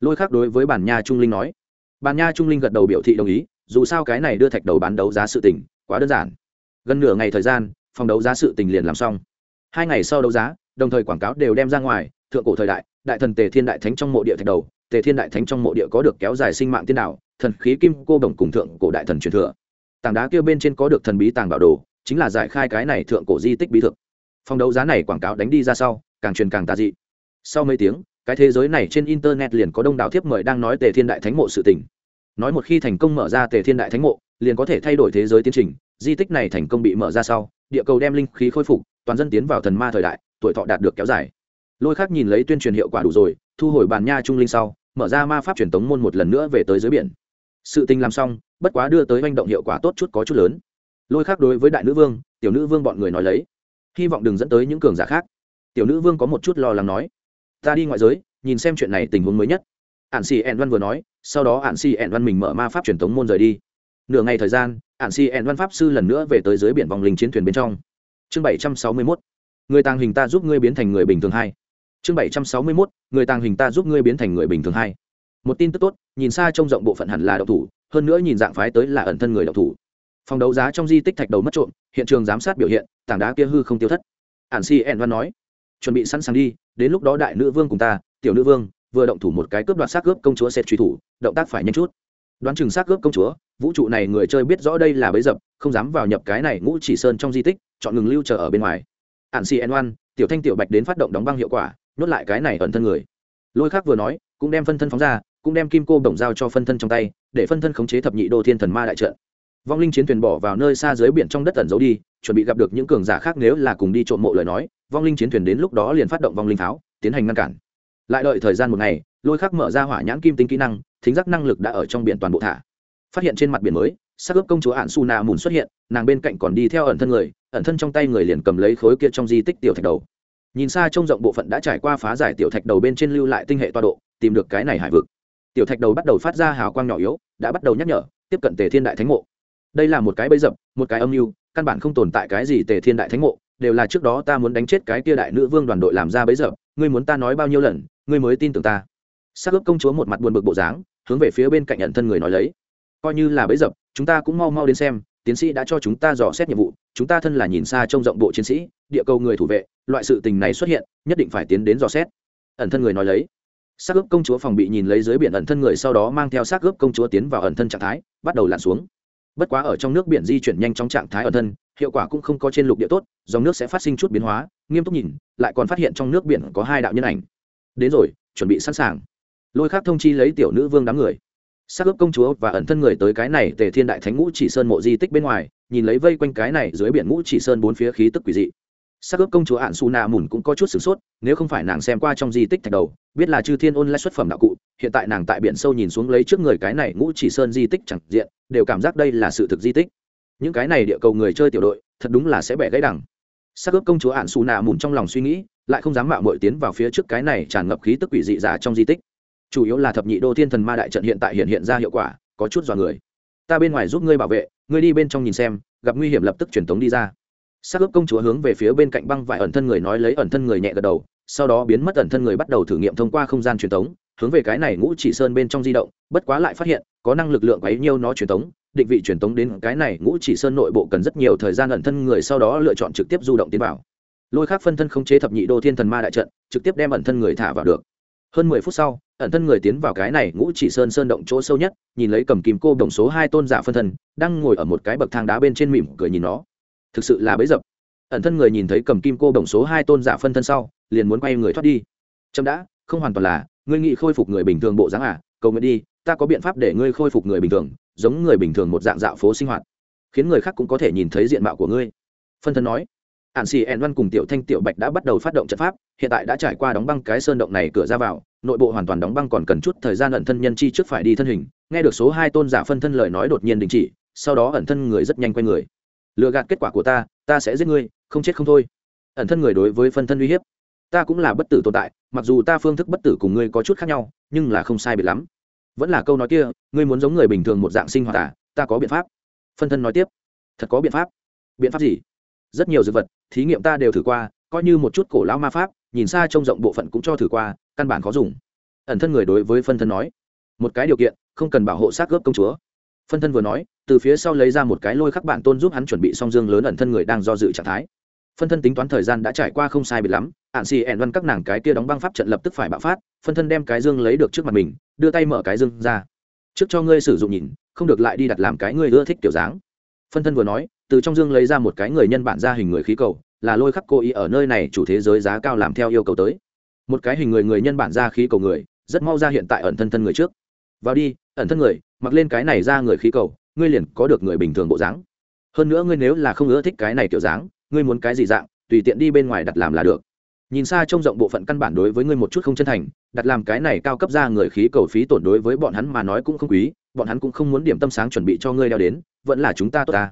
Lôi khác đối với bản nha trung linh nói. Bản nha trung linh gật đầu biểu thị đồng ý, dù sao cái này đưa thạch đầu bán đấu giá sự tình, quá đơn giản. Gần nửa ngày thời gian, phòng đấu giá sự tình liền làm xong. Hai ngày sau đấu giá, đồng thời quảng cáo đều đem ra ngoài, thượng cổ thời đại đại thần tề thiên đại thánh trong mộ địa thạch đầu, tề thiên đại thánh trong mộ địa có được kéo dài sinh mạng tiên đạo, thần khí kim cô đồng cùng thượng cổ đại thần truyền thừa. Tảng đá kia bên trên có được thần bí tàng bảo đồ, chính là giải khai cái này thượng cổ di tích bí thực. Phòng đấu giá này quảng cáo đánh đi ra sau, càng truyền càng tà dị sau mấy tiếng, cái thế giới này trên internet liền có đông đảo thiếp mời đang nói tề thiên đại thánh mộ sự tình. Nói một khi thành công mở ra tề thiên đại thánh mộ, liền có thể thay đổi thế giới tiến trình, di tích này thành công bị mở ra sau, địa cầu đem linh khí khôi phục, toàn dân tiến vào thần ma thời đại, tuổi thọ đạt được kéo dài. Lôi khác nhìn lấy tuyên truyền hiệu quả đủ rồi, thu hồi bàn nha trung linh sau, mở ra ma pháp truyền tống môn một lần nữa về tới dưới biển. Sự tình làm xong, bất quá đưa tới manh động hiệu quả tốt chút có chút lớn. Lôi khác đối với đại nữ vương, tiểu nữ vương bọn người nói lấy. Hy vọng đừng dẫn tới những cường giả khác. Tiểu nữ vương có một chút lo lắng nói ta đi ngoại giới, nhìn xem chuyện này tình huống mới nhất. Ạn xì ẹn văn vừa nói, sau đó ạn xì ẹn văn mình mở ma pháp truyền thống môn rời đi. Nửa ngày thời gian ạn xì ẹn văn pháp sư lần nữa về tới dưới biển vòng linh chiến thuyền bên trong. Chương bảy trăm sáu mươi mốt, người tàng hình ta giúp ngươi biến thành người bình thường hai. Chương bảy trăm sáu mươi mốt, người tàng hình ta giúp ngươi biến thành người bình thường hai. Một tin tức tốt, nhìn xa trông rộng bộ phận hẳn là đậu thủ, hơn nữa nhìn dạng phái tới là ẩn thân người đậu thủ. Phòng đấu giá trong di tích thạch đầu mất trộm, hiện trường giám sát biểu hiện, tảng đá kia hư không tiêu thất. Ản si en văn nói chuẩn bị sẵn sàng đi, đến lúc đó đại nữ vương cùng ta, tiểu nữ vương, vừa động thủ một cái cướp đoạt xác cướp công chúa sẽ truy thủ, động tác phải nhanh chút. Đoán chừng xác cướp công chúa, vũ trụ này người chơi biết rõ đây là bấy dập, không dám vào nhập cái này ngũ chỉ sơn trong di tích, chọn ngừng lưu chờ ở bên ngoài. Ạn si en tiểu thanh tiểu bạch đến phát động đóng băng hiệu quả, nhốt lại cái này ẩn thân người. Lôi khác vừa nói, cũng đem phân thân phóng ra, cũng đem kim cô bổng giao cho phân thân trong tay, để phân thân khống chế thập nhị đô thiên thần ma đại trận vong linh chiến thuyền bỏ vào nơi xa dưới biển trong đất tẩn giấu đi, chuẩn bị gặp được những cường giả khác nếu là cùng đi trộm mộ lời nói, vong linh chiến thuyền đến lúc đó liền phát động vong linh pháo, tiến hành ngăn cản. Lại đợi thời gian một ngày, lôi khắc mở ra hỏa nhãn kim tinh kỹ năng, thính giác năng lực đã ở trong biển toàn bộ thả. Phát hiện trên mặt biển mới, sắc ướp công chúa ạn su na mùn xuất hiện, nàng bên cạnh còn đi theo ẩn thân người, ẩn thân trong tay người liền cầm lấy khối kia trong di tích tiểu thạch đầu. Nhìn xa trông rộng bộ phận đã trải qua phá giải tiểu thạch đầu bên trên lưu lại tinh hệ toa độ, tìm được cái này hải vực. Tiểu thạch đầu bắt đầu phát ra hào quang nhỏ yếu, đã bắt đầu nhắc nhở, tiếp cận tề thiên đại thánh mộ đây là một cái bẫy dập, một cái âm mưu, căn bản không tồn tại cái gì tề thiên đại thánh mộ, đều là trước đó ta muốn đánh chết cái kia đại nữ vương đoàn đội làm ra bẫy dập, ngươi muốn ta nói bao nhiêu lần, ngươi mới tin tưởng ta. Sắc ướp công chúa một mặt buồn bực bộ dáng, hướng về phía bên cạnh nhận thân người nói lấy. Coi như là bẫy dập, chúng ta cũng mau mau đến xem, tiến sĩ đã cho chúng ta dò xét nhiệm vụ, chúng ta thân là nhìn xa trông rộng bộ chiến sĩ, địa cầu người thủ vệ, loại sự tình này xuất hiện, nhất định phải tiến đến dò xét. Ẩn thân người nói lấy. Xác ướp công chúa phòng bị nhìn lấy dưới biển ẩn thân người sau đó mang theo xác ướp công chúa tiến vào ẩn thân trạng thái, bắt đầu lặn xuống bất quá ở trong nước biển di chuyển nhanh trong trạng thái ẩn thân, hiệu quả cũng không có trên lục địa tốt, dòng nước sẽ phát sinh chút biến hóa, nghiêm túc nhìn, lại còn phát hiện trong nước biển có hai đạo nhân ảnh. Đến rồi, chuẩn bị sẵn sàng. Lôi khác thông chi lấy tiểu nữ vương đám người. Xác ướp công chúa và ẩn thân người tới cái này tề thiên đại thánh ngũ chỉ sơn mộ di tích bên ngoài, nhìn lấy vây quanh cái này dưới biển ngũ chỉ sơn bốn phía khí tức quỷ dị. Sắc ướp công chúa ạn su na mùn cũng có chút sửng sốt, nếu không phải nàng xem qua trong di tích thạch đầu, biết là chư thiên ôn lại xuất phẩm đạo cụ hiện tại nàng tại biển sâu nhìn xuống lấy trước người cái này ngũ chỉ sơn di tích chẳng diện, đều cảm giác đây là sự thực di tích. Những cái này địa cầu người chơi tiểu đội, thật đúng là sẽ bẻ gãy đằng. Sắc ướp công chúa ạn su nạ mùn trong lòng suy nghĩ, lại không dám mạo mội tiến vào phía trước cái này tràn ngập khí tức quỷ dị giả trong di tích. Chủ yếu là thập nhị đô thiên thần ma đại trận hiện tại hiện hiện ra hiệu quả, có chút dọa người. Ta bên ngoài giúp ngươi bảo vệ, ngươi đi bên trong nhìn xem, gặp nguy hiểm lập tức truyền tống đi ra. Xác ướp công chúa hướng về phía bên cạnh băng vải ẩn thân người nói lấy ẩn thân người nhẹ gật đầu, sau đó biến mất ẩn thân người bắt đầu thử nghiệm thông qua không gian truyền tống hướng về cái này ngũ chỉ sơn bên trong di động, bất quá lại phát hiện, có năng lực lượng bấy nhiêu nó truyền tống, định vị truyền tống đến cái này ngũ chỉ sơn nội bộ cần rất nhiều thời gian ẩn thân người sau đó lựa chọn trực tiếp du động tiến vào. Lôi khác phân thân không chế thập nhị đô thiên thần ma đại trận, trực tiếp đem ẩn thân người thả vào được. Hơn mười phút sau, ẩn thân người tiến vào cái này ngũ chỉ sơn sơn động chỗ sâu nhất, nhìn lấy cầm kim cô đồng số hai tôn giả phân thân, đang ngồi ở một cái bậc thang đá bên trên mỉm cười nhìn nó. Thực sự là bấy dập. Ẩn thân người nhìn thấy cầm kim cô đồng số hai tôn giả phân thân sau, liền muốn quay người thoát đi. Trâm đã, không hoàn toàn là ngươi nghĩ khôi phục người bình thường bộ dáng à? Cầu nguyện đi, ta có biện pháp để ngươi khôi phục người bình thường, giống người bình thường một dạng dạo phố sinh hoạt. Khiến người khác cũng có thể nhìn thấy diện mạo của ngươi. Phân thân nói. Ạn xì ẹn văn cùng tiểu thanh, tiểu bạch đã bắt đầu phát động trận pháp, hiện tại đã trải qua đóng băng cái sơn động này cửa ra vào, nội bộ hoàn toàn đóng băng còn cần chút thời gian ẩn thân nhân chi trước phải đi thân hình, nghe được số hai tôn giả phân thân lời nói đột nhiên đình chỉ, sau đó ẩn thân người rất nhanh quay người. Lừa gạt kết quả của ta ta sẽ giết ngươi, không chết không thôi. Ẩn thân người đối với phân thân uy hiếp ta cũng là bất tử tồn tại, mặc dù ta phương thức bất tử cùng ngươi có chút khác nhau, nhưng là không sai biệt lắm. Vẫn là câu nói kia, ngươi muốn giống người bình thường một dạng sinh hoạt à ta có biện pháp. Phân thân nói tiếp. Thật có biện pháp. Biện pháp gì? Rất nhiều dược vật, thí nghiệm ta đều thử qua, coi như một chút cổ lão ma pháp, nhìn xa trông rộng bộ phận cũng cho thử qua, căn bản khó dùng. Ẩn thân người đối với phân thân nói. Một cái điều kiện, không cần bảo hộ xác gớp công chúa. Phân thân vừa nói, từ phía sau lấy ra một cái lôi khắc bản tôn giúp hắn chuẩn bị song dương lớn ẩn thân người đang do dự trạng thái phân thân tính toán thời gian đã trải qua không sai bị lắm ạn xì ẹn văn các nàng cái kia đóng băng pháp trận lập tức phải bạo phát, phân thân đem cái dương lấy được trước mặt mình, đưa tay mở cái dương ra. Trước cho ngươi sử dụng nhìn, không được lại đi đặt làm cái ngươi ưa thích kiểu dáng. Phân thân vừa nói, từ trong dương lấy ra một cái người nhân bản ra hình người khí cầu, là lôi khắc cô ý ở nơi này chủ thế giới giá cao làm theo yêu cầu tới. Một cái hình người người nhân bản ra khí cầu người, rất mau ra hiện tại ẩn thân thân người trước. Vào đi, ẩn thân người, mặc lên cái này ra người khí cầu, ngươi liền có được người bình thường bộ dáng. Hơn nữa ngươi nếu là không ưa thích cái này kiểu dáng ngươi muốn cái gì dạng, tùy tiện đi bên ngoài đặt làm là được. Nhìn xa trông rộng bộ phận căn bản đối với ngươi một chút không chân thành, đặt làm cái này cao cấp ra người khí cầu phí tổn đối với bọn hắn mà nói cũng không quý, bọn hắn cũng không muốn điểm tâm sáng chuẩn bị cho ngươi đeo đến, vẫn là chúng ta tốt ta.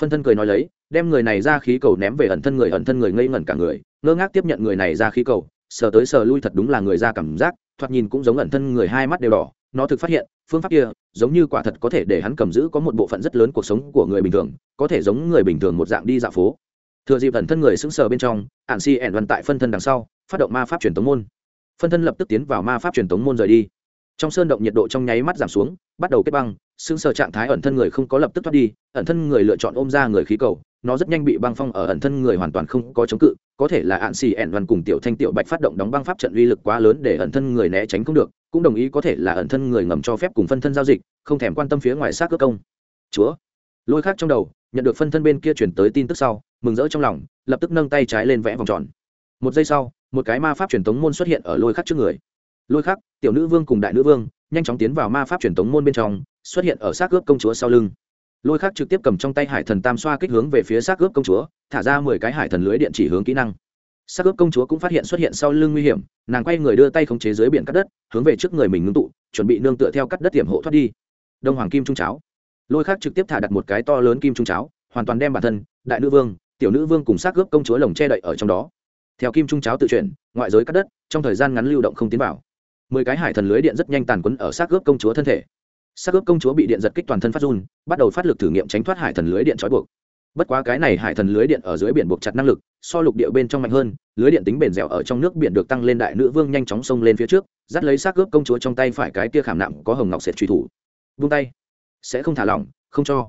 Phân thân cười nói lấy, đem người này ra khí cầu ném về ẩn thân người, ẩn thân người ngây ngẩn cả người, ngơ ngác tiếp nhận người này ra khí cầu, sờ tới sờ lui thật đúng là người ra cảm giác, thoạt nhìn cũng giống ẩn thân người hai mắt đều đỏ, nó thực phát hiện, phương pháp kia, giống như quả thật có thể để hắn cầm giữ có một bộ phận rất lớn cuộc sống của người bình thường, có thể giống người bình thường một dạng đi dạo phố thừa dịp ẩn thân người sững sờ bên trong ạn si ẻn văn tại phân thân đằng sau, phát động ma pháp truyền tống môn. Phân thân lập tức tiến vào ma pháp truyền tống môn rời đi. Trong sơn động nhiệt độ trong nháy mắt giảm xuống, bắt đầu kết băng, sững sờ trạng thái ẩn thân người không có lập tức thoát đi, ẩn thân người lựa chọn ôm ra người khí cầu, nó rất nhanh bị băng phong ở ẩn thân người hoàn toàn không có chống cự, có thể là ạn xì ẻn văn cùng tiểu thanh tiểu bạch phát động đóng băng pháp trận uy lực quá lớn để ẩn thân người né tránh không được, cũng đồng ý có thể là ẩn thân người ngầm cho phép cùng phân thân giao dịch, không thèm quan tâm phía ngoài xác cước công. Chúa! Lôi khác trong đầu, nhận được phân thân bên kia chuyển tới tin tức sau mừng rỡ trong lòng, lập tức nâng tay trái lên vẽ vòng tròn. Một giây sau, một cái ma pháp truyền thống môn xuất hiện ở lôi khắc trước người. Lôi khắc, tiểu nữ vương cùng đại nữ vương, nhanh chóng tiến vào ma pháp truyền thống môn bên trong, xuất hiện ở xác cướp công chúa sau lưng. Lôi khắc trực tiếp cầm trong tay hải thần tam xoa kích hướng về phía xác ướp công chúa, thả ra mười cái hải thần lưới điện chỉ hướng kỹ năng. Xác ướp công chúa cũng phát hiện xuất hiện sau lưng nguy hiểm, nàng quay người đưa tay khống chế dưới biển cắt đất, hướng về trước người mình ngưng tụ, chuẩn bị nương tựa theo cắt đất tiềm hộ thoát đi. Đông hoàng kim trung cháo. Lôi khắc trực tiếp thả đặt một cái to lớn kim trung cháo, hoàn toàn đem bản thân, đại nữ vương tiểu nữ vương cùng xác gớp công chúa lồng che đậy ở trong đó. Theo kim trung cháo tự chuyển, ngoại giới cắt đất, trong thời gian ngắn lưu động không tiến vào. Mười cái hải thần lưới điện rất nhanh tàn quấn ở xác gớp công chúa thân thể. Xác gớp công chúa bị điện giật kích toàn thân phát run, bắt đầu phát lực thử nghiệm tránh thoát hải thần lưới điện trói buộc. Bất quá cái này hải thần lưới điện ở dưới biển buộc chặt năng lực, so lục địa bên trong mạnh hơn, lưới điện tính bền dẻo ở trong nước biển được tăng lên đại nữ vương nhanh chóng xông lên phía trước, dắt lấy xác gớp công chúa trong tay phải cái kia khảm nặng có hồng ngọc sệt truy thủ. Vung tay. Sẽ không thả lỏng, không cho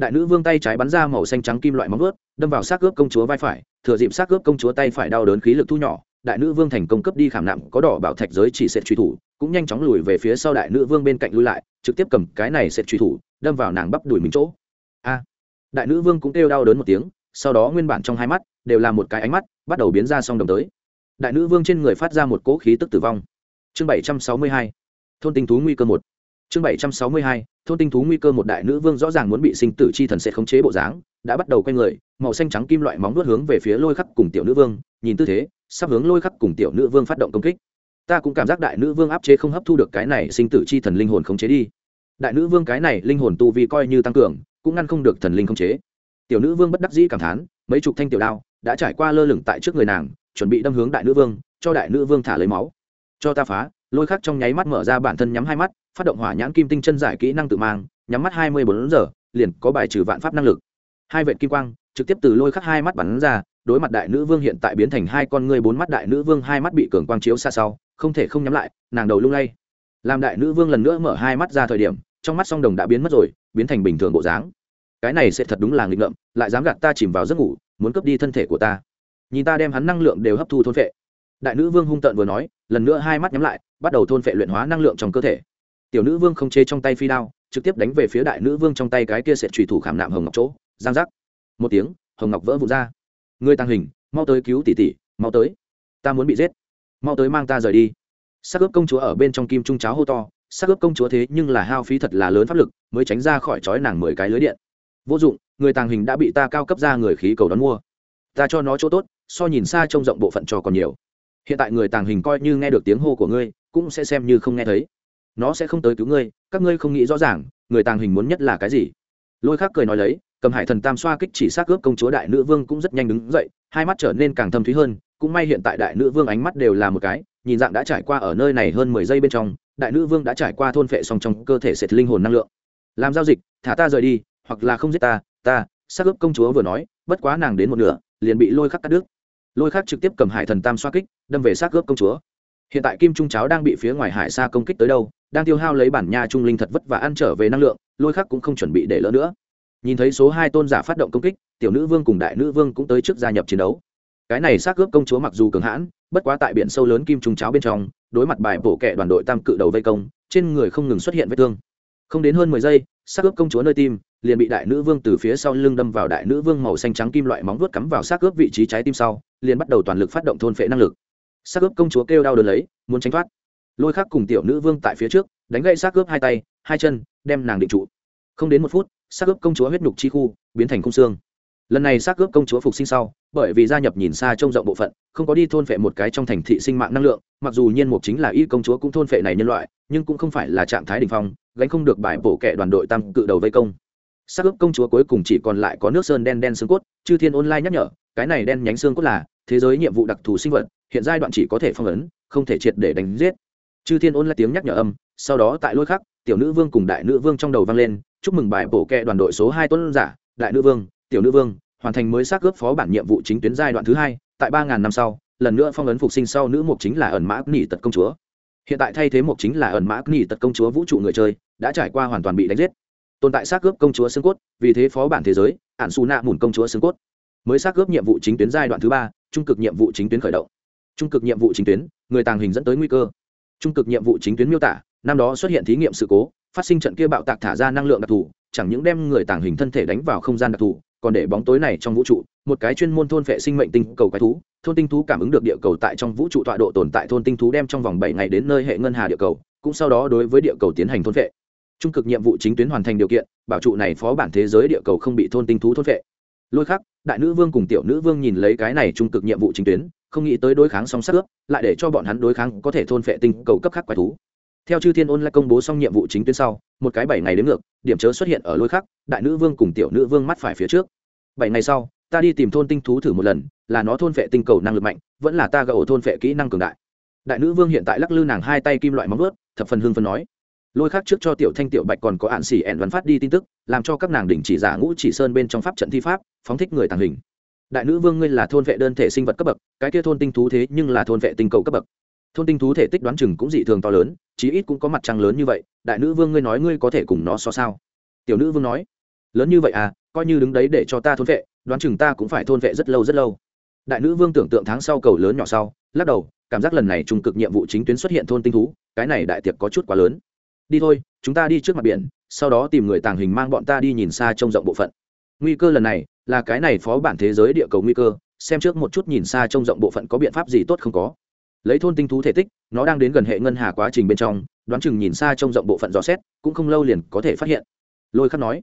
đại nữ vương tay trái bắn ra màu xanh trắng kim loại móng ướt đâm vào xác ướp công chúa vai phải, thừa dịp xác ướp công chúa tay phải đau đớn khí lực thu nhỏ, đại nữ vương thành công cấp đi khảm nặng có đỏ bảo thạch giới chỉ sẽ truy thủ, cũng nhanh chóng lùi về phía sau đại nữ vương bên cạnh lui lại, trực tiếp cầm cái này sẽ truy thủ, đâm vào nàng bắp đùi mình chỗ. A! Đại nữ vương cũng kêu đau đớn một tiếng, sau đó nguyên bản trong hai mắt đều là một cái ánh mắt, bắt đầu biến ra song đồng tới. Đại nữ vương trên người phát ra một cỗ khí tức tử vong. Chương bảy trăm sáu mươi hai, thôn tinh thú nguy cơ một. Chương bảy trăm sáu mươi hai thôn tinh thú nguy cơ một đại nữ vương rõ ràng muốn bị sinh tử chi thần sẽ khống chế bộ dáng, đã bắt đầu quay người, màu xanh trắng kim loại móng nuốt hướng về phía lôi khắc cùng tiểu nữ vương, nhìn tư thế, sắp hướng lôi khắc cùng tiểu nữ vương phát động công kích. Ta cũng cảm giác đại nữ vương áp chế không hấp thu được cái này sinh tử chi thần linh hồn khống chế đi. Đại nữ vương cái này linh hồn tu vi coi như tăng cường, cũng ngăn không được thần linh khống chế. Tiểu nữ vương bất đắc dĩ cảm thán, mấy chục thanh tiểu đao đã trải qua lơ lửng tại trước người nàng, chuẩn bị đâm hướng đại nữ vương, cho đại nữ vương thả lấy máu. Cho ta phá, lôi khắc trong nháy mắt mở ra bản thân nhắm hai mắt phát động hỏa nhãn kim tinh chân giải kỹ năng tự mang, nhắm mắt hai mươi bốn giờ, liền có bài trừ vạn pháp năng lực. Hai vệ kim quang, trực tiếp từ lôi khắc hai mắt bắn ra, đối mặt đại nữ vương hiện tại biến thành hai con ngươi bốn mắt đại nữ vương hai mắt bị cường quang chiếu xa sau, không thể không nhắm lại, nàng đầu lung lay. Làm đại nữ vương lần nữa mở hai mắt ra thời điểm, trong mắt song đồng đã biến mất rồi, biến thành bình thường bộ dáng. Cái này sẽ thật đúng là nghịch ngợm, lại dám gạt ta chìm vào giấc ngủ, muốn cướp đi thân thể của ta. Nhìn ta đem hắn năng lượng đều hấp thu thôn phệ. Đại nữ vương hung tợn vừa nói, lần nữa hai mắt nhắm lại, bắt đầu thôn phệ luyện hóa năng lượng trong cơ thể tiểu nữ vương không chế trong tay phi đao, trực tiếp đánh về phía đại nữ vương trong tay cái kia sẽ trùy thủ khảm nạm hồng ngọc chỗ, giang giác. Một tiếng, hồng ngọc vỡ vụn ra. Người tăng hình, mau tới cứu tỷ tỷ, mau tới. Ta muốn bị giết. Mau tới mang ta rời đi. Sắc ướp công chúa ở bên trong kim trung cháo hô to, sắc ướp công chúa thế nhưng là hao phí thật là lớn pháp lực, mới tránh ra khỏi chói nàng mười cái lưới điện. Vô dụng, người tàng hình đã bị ta cao cấp ra người khí cầu đón mua. Ta cho nó chỗ tốt, so nhìn xa trông rộng bộ phận cho còn nhiều. Hiện tại người tàng hình coi như nghe được tiếng hô của ngươi, cũng sẽ xem như không nghe thấy nó sẽ không tới cứu ngươi, các ngươi không nghĩ rõ ràng, người tàng hình muốn nhất là cái gì. Lôi khác cười nói lấy, cầm hải thần tam xoa kích chỉ xác ướp công chúa đại nữ vương cũng rất nhanh đứng dậy, hai mắt trở nên càng thâm thúy hơn, cũng may hiện tại đại nữ vương ánh mắt đều là một cái, nhìn dạng đã trải qua ở nơi này hơn mười giây bên trong, đại nữ vương đã trải qua thôn phệ song trong cơ thể sệt linh hồn năng lượng. Làm giao dịch, thả ta rời đi, hoặc là không giết ta ta xác ướp công chúa vừa nói, bất quá nàng đến một nửa, liền bị lôi khắc cắt đứt. Lôi khắc trực tiếp cầm hải thần tam xoa kích, đâm về xác ướp công chúa hiện tại kim trung cháo đang bị phía ngoài hải xa công kích tới đâu, đang tiêu hao lấy bản nha trung linh thật vất và ăn trở về năng lượng, lôi khắc cũng không chuẩn bị để lỡ nữa. Nhìn thấy số hai tôn giả phát động công kích, tiểu nữ vương cùng đại nữ vương cũng tới trước gia nhập chiến đấu. Cái này xác ướp công chúa mặc dù cường hãn, bất quá tại biển sâu lớn kim trung cháo bên trong, đối mặt bài bổ kẹ đoàn đội tam cự đầu vây công, trên người không ngừng xuất hiện vết thương. Không đến hơn mười giây, xác ướp công chúa nơi tim liền bị đại nữ vương từ phía sau lưng đâm vào đại nữ vương màu xanh trắng kim loại móng vuốt cắm vào xác ướp vị trí trái tim sau, liền bắt đầu toàn lực phát động thôn phệ năng lực xác ướp công chúa kêu đau đớn lấy, muốn tránh thoát. Lôi khắc cùng tiểu nữ vương tại phía trước, đánh gậy xác ướp hai tay, hai chân, đem nàng định trụ. Không đến một phút, xác ướp công chúa huyết nhục chi khu biến thành khung xương. Lần này xác ướp công chúa phục sinh sau, bởi vì gia nhập nhìn xa trông rộng bộ phận, không có đi thôn phệ một cái trong thành thị sinh mạng năng lượng, mặc dù nhiên mục chính là y công chúa cũng thôn phệ này nhân loại, nhưng cũng không phải là trạng thái đình phong, gánh không được bài bổ kẻ đoàn đội tăng cự đầu vây công. Xác ướp công chúa cuối cùng chỉ còn lại có nước sơn đen đen xương cốt, chư thiên online nhắc nhở, cái này đen nhánh xương cốt là thế giới nhiệm vụ đặc thù sinh vật hiện giai đoạn chỉ có thể phong ấn, không thể triệt để đánh giết. Chư thiên ôn lại tiếng nhắc nhở âm, sau đó tại lôi khắc, tiểu nữ vương cùng đại nữ vương trong đầu vang lên, chúc mừng bài bổ kẹ đoàn đội số hai tuấn giả, đại nữ vương, tiểu nữ vương, hoàn thành mới xác ướp phó bản nhiệm vụ chính tuyến giai đoạn thứ hai, tại ba ngàn năm sau, lần nữa phong ấn phục sinh sau nữ mục chính là ẩn mã nỉ tật công chúa. Hiện tại thay thế mục chính là ẩn mã nỉ tật công chúa vũ trụ người chơi, đã trải qua hoàn toàn bị đánh giết. Tồn tại xác ướp công chúa xương cốt, vì thế phó bản thế giới ạn su nạ mùn công chúa xương cốt. Mới xác ướp nhiệm vụ chính tuyến giai đoạn thứ ba, trung cực nhiệm vụ chính tuyến khởi động trung cực nhiệm vụ chính tuyến, người tàng hình dẫn tới nguy cơ trung cực nhiệm vụ chính tuyến miêu tả, năm đó xuất hiện thí nghiệm sự cố, phát sinh trận kia bạo tạc thả ra năng lượng đặc thù, chẳng những đem người tàng hình thân thể đánh vào không gian đặc thù, còn để bóng tối này trong vũ trụ, một cái chuyên môn thôn vệ sinh mệnh tinh cầu quái thú, thôn tinh thú cảm ứng được địa cầu tại trong vũ trụ tọa độ tồn tại thôn tinh thú đem trong vòng bảy ngày đến nơi hệ ngân hà địa cầu, cũng sau đó đối với địa cầu tiến hành thôn vệ. trung cực nhiệm vụ chính tuyến hoàn thành điều kiện, bảo trụ này phó bản thế giới địa cầu không bị thôn tinh thú thôn vệ lôi khắc, đại nữ vương cùng tiểu nữ vương nhìn lấy cái này trung cực nhiệm vụ chính tuyến không nghĩ tới đối kháng song sắc ướp lại để cho bọn hắn đối kháng có thể thôn phệ tinh cầu cấp khác quái thú. Theo chư thiên ôn lại công bố xong nhiệm vụ chính tuyến sau, một cái bảy ngày đến ngược, điểm chớ xuất hiện ở lôi khắc đại nữ vương cùng tiểu nữ vương mắt phải phía trước. Bảy ngày sau, ta đi tìm thôn tinh thú thử một lần, là nó thôn phệ tinh cầu năng lực mạnh, vẫn là ta gỡ thôn phệ kỹ năng cường đại. Đại nữ vương hiện tại lắc lư nàng hai tay kim loại móng ướt thập phần hương phân nói. Lôi khác trước cho tiểu thanh tiểu bạch còn có ạn xỉ ẹn văn phát đi tin tức, làm cho các nàng đỉnh chỉ giả ngũ chỉ sơn bên trong pháp trận thi pháp, phóng thích người tàng hình đại nữ vương ngươi là thôn vệ đơn thể sinh vật cấp bậc, cái kia thôn tinh thú thế nhưng là thôn vệ tinh cầu cấp bậc. Thôn tinh thú thể tích đoán chừng cũng dị thường to lớn, chí ít cũng có mặt trăng lớn như vậy, đại nữ vương ngươi nói ngươi có thể cùng nó so sao? Tiểu nữ vương nói, lớn như vậy à coi như đứng đấy để cho ta thôn vệ, đoán chừng ta cũng phải thôn vệ rất lâu rất lâu. Đại nữ vương tưởng tượng tháng sau cầu lớn nhỏ sau, lắc đầu, cảm giác lần này trung cực nhiệm vụ chính tuyến xuất hiện thôn tinh thú, cái này đại tiệc có chút quá lớn. Đi thôi, chúng ta đi trước mặt biển, sau đó tìm người tàng hình mang bọn ta đi nhìn xa trông rộng bộ phận. Nguy cơ lần này là cái này phó bản thế giới địa cầu nguy cơ, xem trước một chút nhìn xa trông rộng bộ phận có biện pháp gì tốt không có. Lấy thôn tinh thú thể tích, nó đang đến gần hệ ngân hà quá trình bên trong, đoán chừng nhìn xa trông rộng bộ phận dò xét, cũng không lâu liền có thể phát hiện. Lôi khắc nói.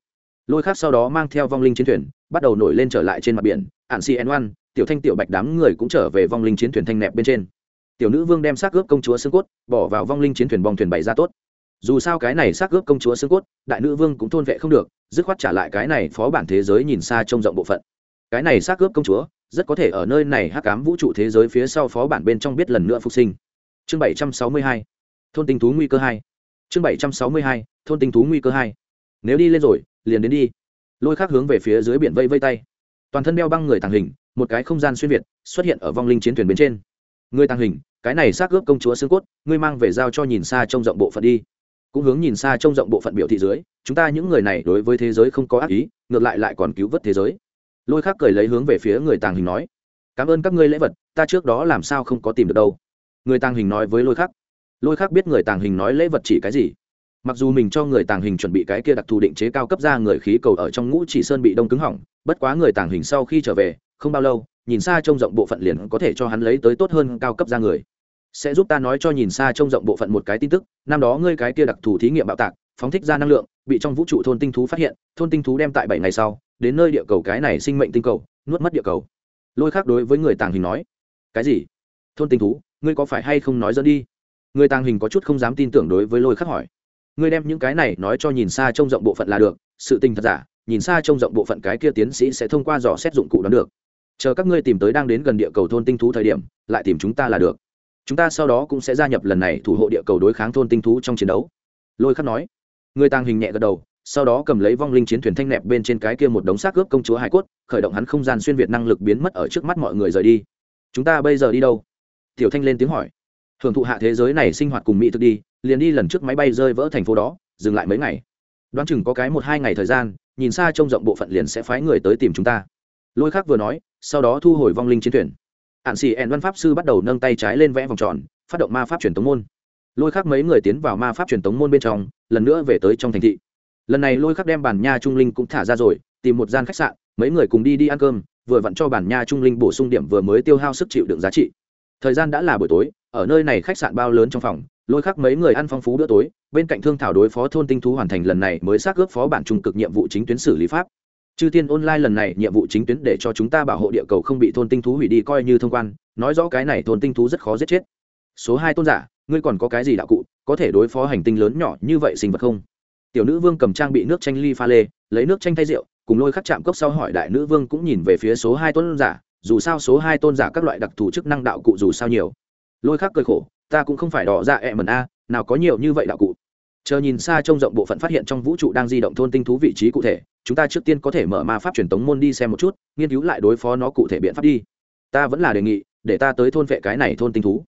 Lôi khắc sau đó mang theo vong linh chiến thuyền, bắt đầu nổi lên trở lại trên mặt biển ạn cn oan, tiểu thanh tiểu bạch đám người cũng trở về vong linh chiến thuyền thanh nẹp bên trên. Tiểu nữ vương đem xác ướp công chúa xương cốt, bỏ vào vong linh chiến thuyền bong thuyền bày ra tốt dù sao cái này xác ướp công chúa xương cốt, đại nữ vương cũng thôn vệ không được, dứt khoát trả lại cái này phó bản thế giới nhìn xa trông rộng bộ phận. Cái này xác ướp công chúa, rất có thể ở nơi này hắc cám vũ trụ thế giới phía sau phó bản bên trong biết lần nữa phục sinh. Chương bảy trăm sáu mươi hai, thôn tinh thú nguy cơ hai. Chương bảy trăm sáu mươi hai, thôn tinh thú nguy cơ hai. Nếu đi lên rồi, liền đến đi. Lôi khác hướng về phía dưới biển vây vây tay. Toàn thân đeo băng người tàng hình, một cái không gian xuyên việt, xuất hiện ở vong linh chiến thuyền bên trên. Người tàng hình, cái này xác ướp công chúa xương cốt, ngươi mang về giao cho nhìn xa trông rộng bộ phận đi cũng hướng nhìn xa trông rộng bộ phận biểu thị dưới, chúng ta những người này đối với thế giới không có ác ý, ngược lại lại còn cứu vớt thế giới. Lôi khác cười lấy hướng về phía người tàng hình nói, cảm ơn các ngươi lễ vật, ta trước đó làm sao không có tìm được đâu. Người tàng hình nói với lôi khắc. Lôi khắc biết người tàng hình nói lễ vật chỉ cái gì. Mặc dù mình cho người tàng hình chuẩn bị cái kia đặc thù định chế cao cấp ra người khí cầu ở trong ngũ chỉ sơn bị đông cứng hỏng, bất quá người tàng hình sau khi trở về, không bao lâu, nhìn xa trông rộng bộ phận liền có thể cho hắn lấy tới tốt hơn cao cấp ra người sẽ giúp ta nói cho nhìn xa trông rộng bộ phận một cái tin tức, năm đó ngươi cái kia đặc thù thí nghiệm bạo tạc, phóng thích ra năng lượng, bị trong vũ trụ thôn tinh thú phát hiện, thôn tinh thú đem tại bảy ngày sau, đến nơi địa cầu cái này sinh mệnh tinh cầu, nuốt mất địa cầu. Lôi khác đối với người tàng hình nói, cái gì? Thôn tinh thú, ngươi có phải hay không nói dẫn đi? Người tàng hình có chút không dám tin tưởng đối với lôi khắc hỏi, ngươi đem những cái này nói cho nhìn xa trông rộng bộ phận là được, sự tình thật giả, nhìn xa trông rộng bộ phận cái kia tiến sĩ sẽ thông qua dò xét dụng cụ đoán được. Chờ các ngươi tìm tới đang đến gần địa cầu thôn tinh thú thời điểm, lại tìm chúng ta là được chúng ta sau đó cũng sẽ gia nhập lần này thủ hộ địa cầu đối kháng thôn tinh thú trong chiến đấu. Lôi khắc nói. Người tàng hình nhẹ gật đầu, sau đó cầm lấy vong linh chiến thuyền thanh nẹp bên trên cái kia một đống xác ướp công chúa hải cốt, khởi động hắn không gian xuyên việt năng lực biến mất ở trước mắt mọi người rời đi. Chúng ta bây giờ đi đâu? Tiểu thanh lên tiếng hỏi. Hưởng thụ hạ thế giới này sinh hoạt cùng mỹ thực đi, liền đi lần trước máy bay rơi vỡ thành phố đó, dừng lại mấy ngày. Đoán chừng có cái một hai ngày thời gian, nhìn xa trông rộng bộ phận liền sẽ phái người tới tìm chúng ta. Lôi khác vừa nói, sau đó thu hồi vong linh chiến thuyền hạn xì ẹn văn pháp sư bắt đầu nâng tay trái lên vẽ vòng tròn, phát động ma pháp truyền tống môn. Lôi khắc mấy người tiến vào ma pháp truyền tống môn bên trong, lần nữa về tới trong thành thị. Lần này lôi khắc đem bản nha trung linh cũng thả ra rồi, tìm một gian khách sạn, mấy người cùng đi đi ăn cơm, vừa vặn cho bản nha trung linh bổ sung điểm vừa mới tiêu hao sức chịu đựng giá trị. Thời gian đã là buổi tối, ở nơi này khách sạn bao lớn trong phòng, lôi khắc mấy người ăn phong phú bữa tối, bên cạnh thương thảo đối phó thôn tinh thú hoàn thành lần này mới xác ướp phó bản trung cực nhiệm vụ chính tuyến xử lý pháp chư tiên online lần này nhiệm vụ chính tuyến để cho chúng ta bảo hộ địa cầu không bị thôn tinh thú hủy đi coi như thông quan, nói rõ cái này thôn tinh thú rất khó giết chết. Số hai tôn giả, ngươi còn có cái gì đạo cụ, có thể đối phó hành tinh lớn nhỏ như vậy sinh vật không? Tiểu nữ vương cầm trang bị nước chanh ly pha lê, lấy nước chanh thay rượu, cùng lôi khắc chạm cốc sau hỏi đại nữ vương cũng nhìn về phía số hai tôn giả, dù sao số hai tôn giả các loại đặc thù chức năng đạo cụ dù sao nhiều. Lôi khắc cười khổ, ta cũng không phải đỏ ra ẹ mần a, nào có nhiều như vậy đạo cụ chờ nhìn xa trông rộng bộ phận phát hiện trong vũ trụ đang di động thôn tinh thú vị trí cụ thể, chúng ta trước tiên có thể mở ma pháp truyền tống môn đi xem một chút, nghiên cứu lại đối phó nó cụ thể biện pháp đi. Ta vẫn là đề nghị, để ta tới thôn vệ cái này thôn tinh thú.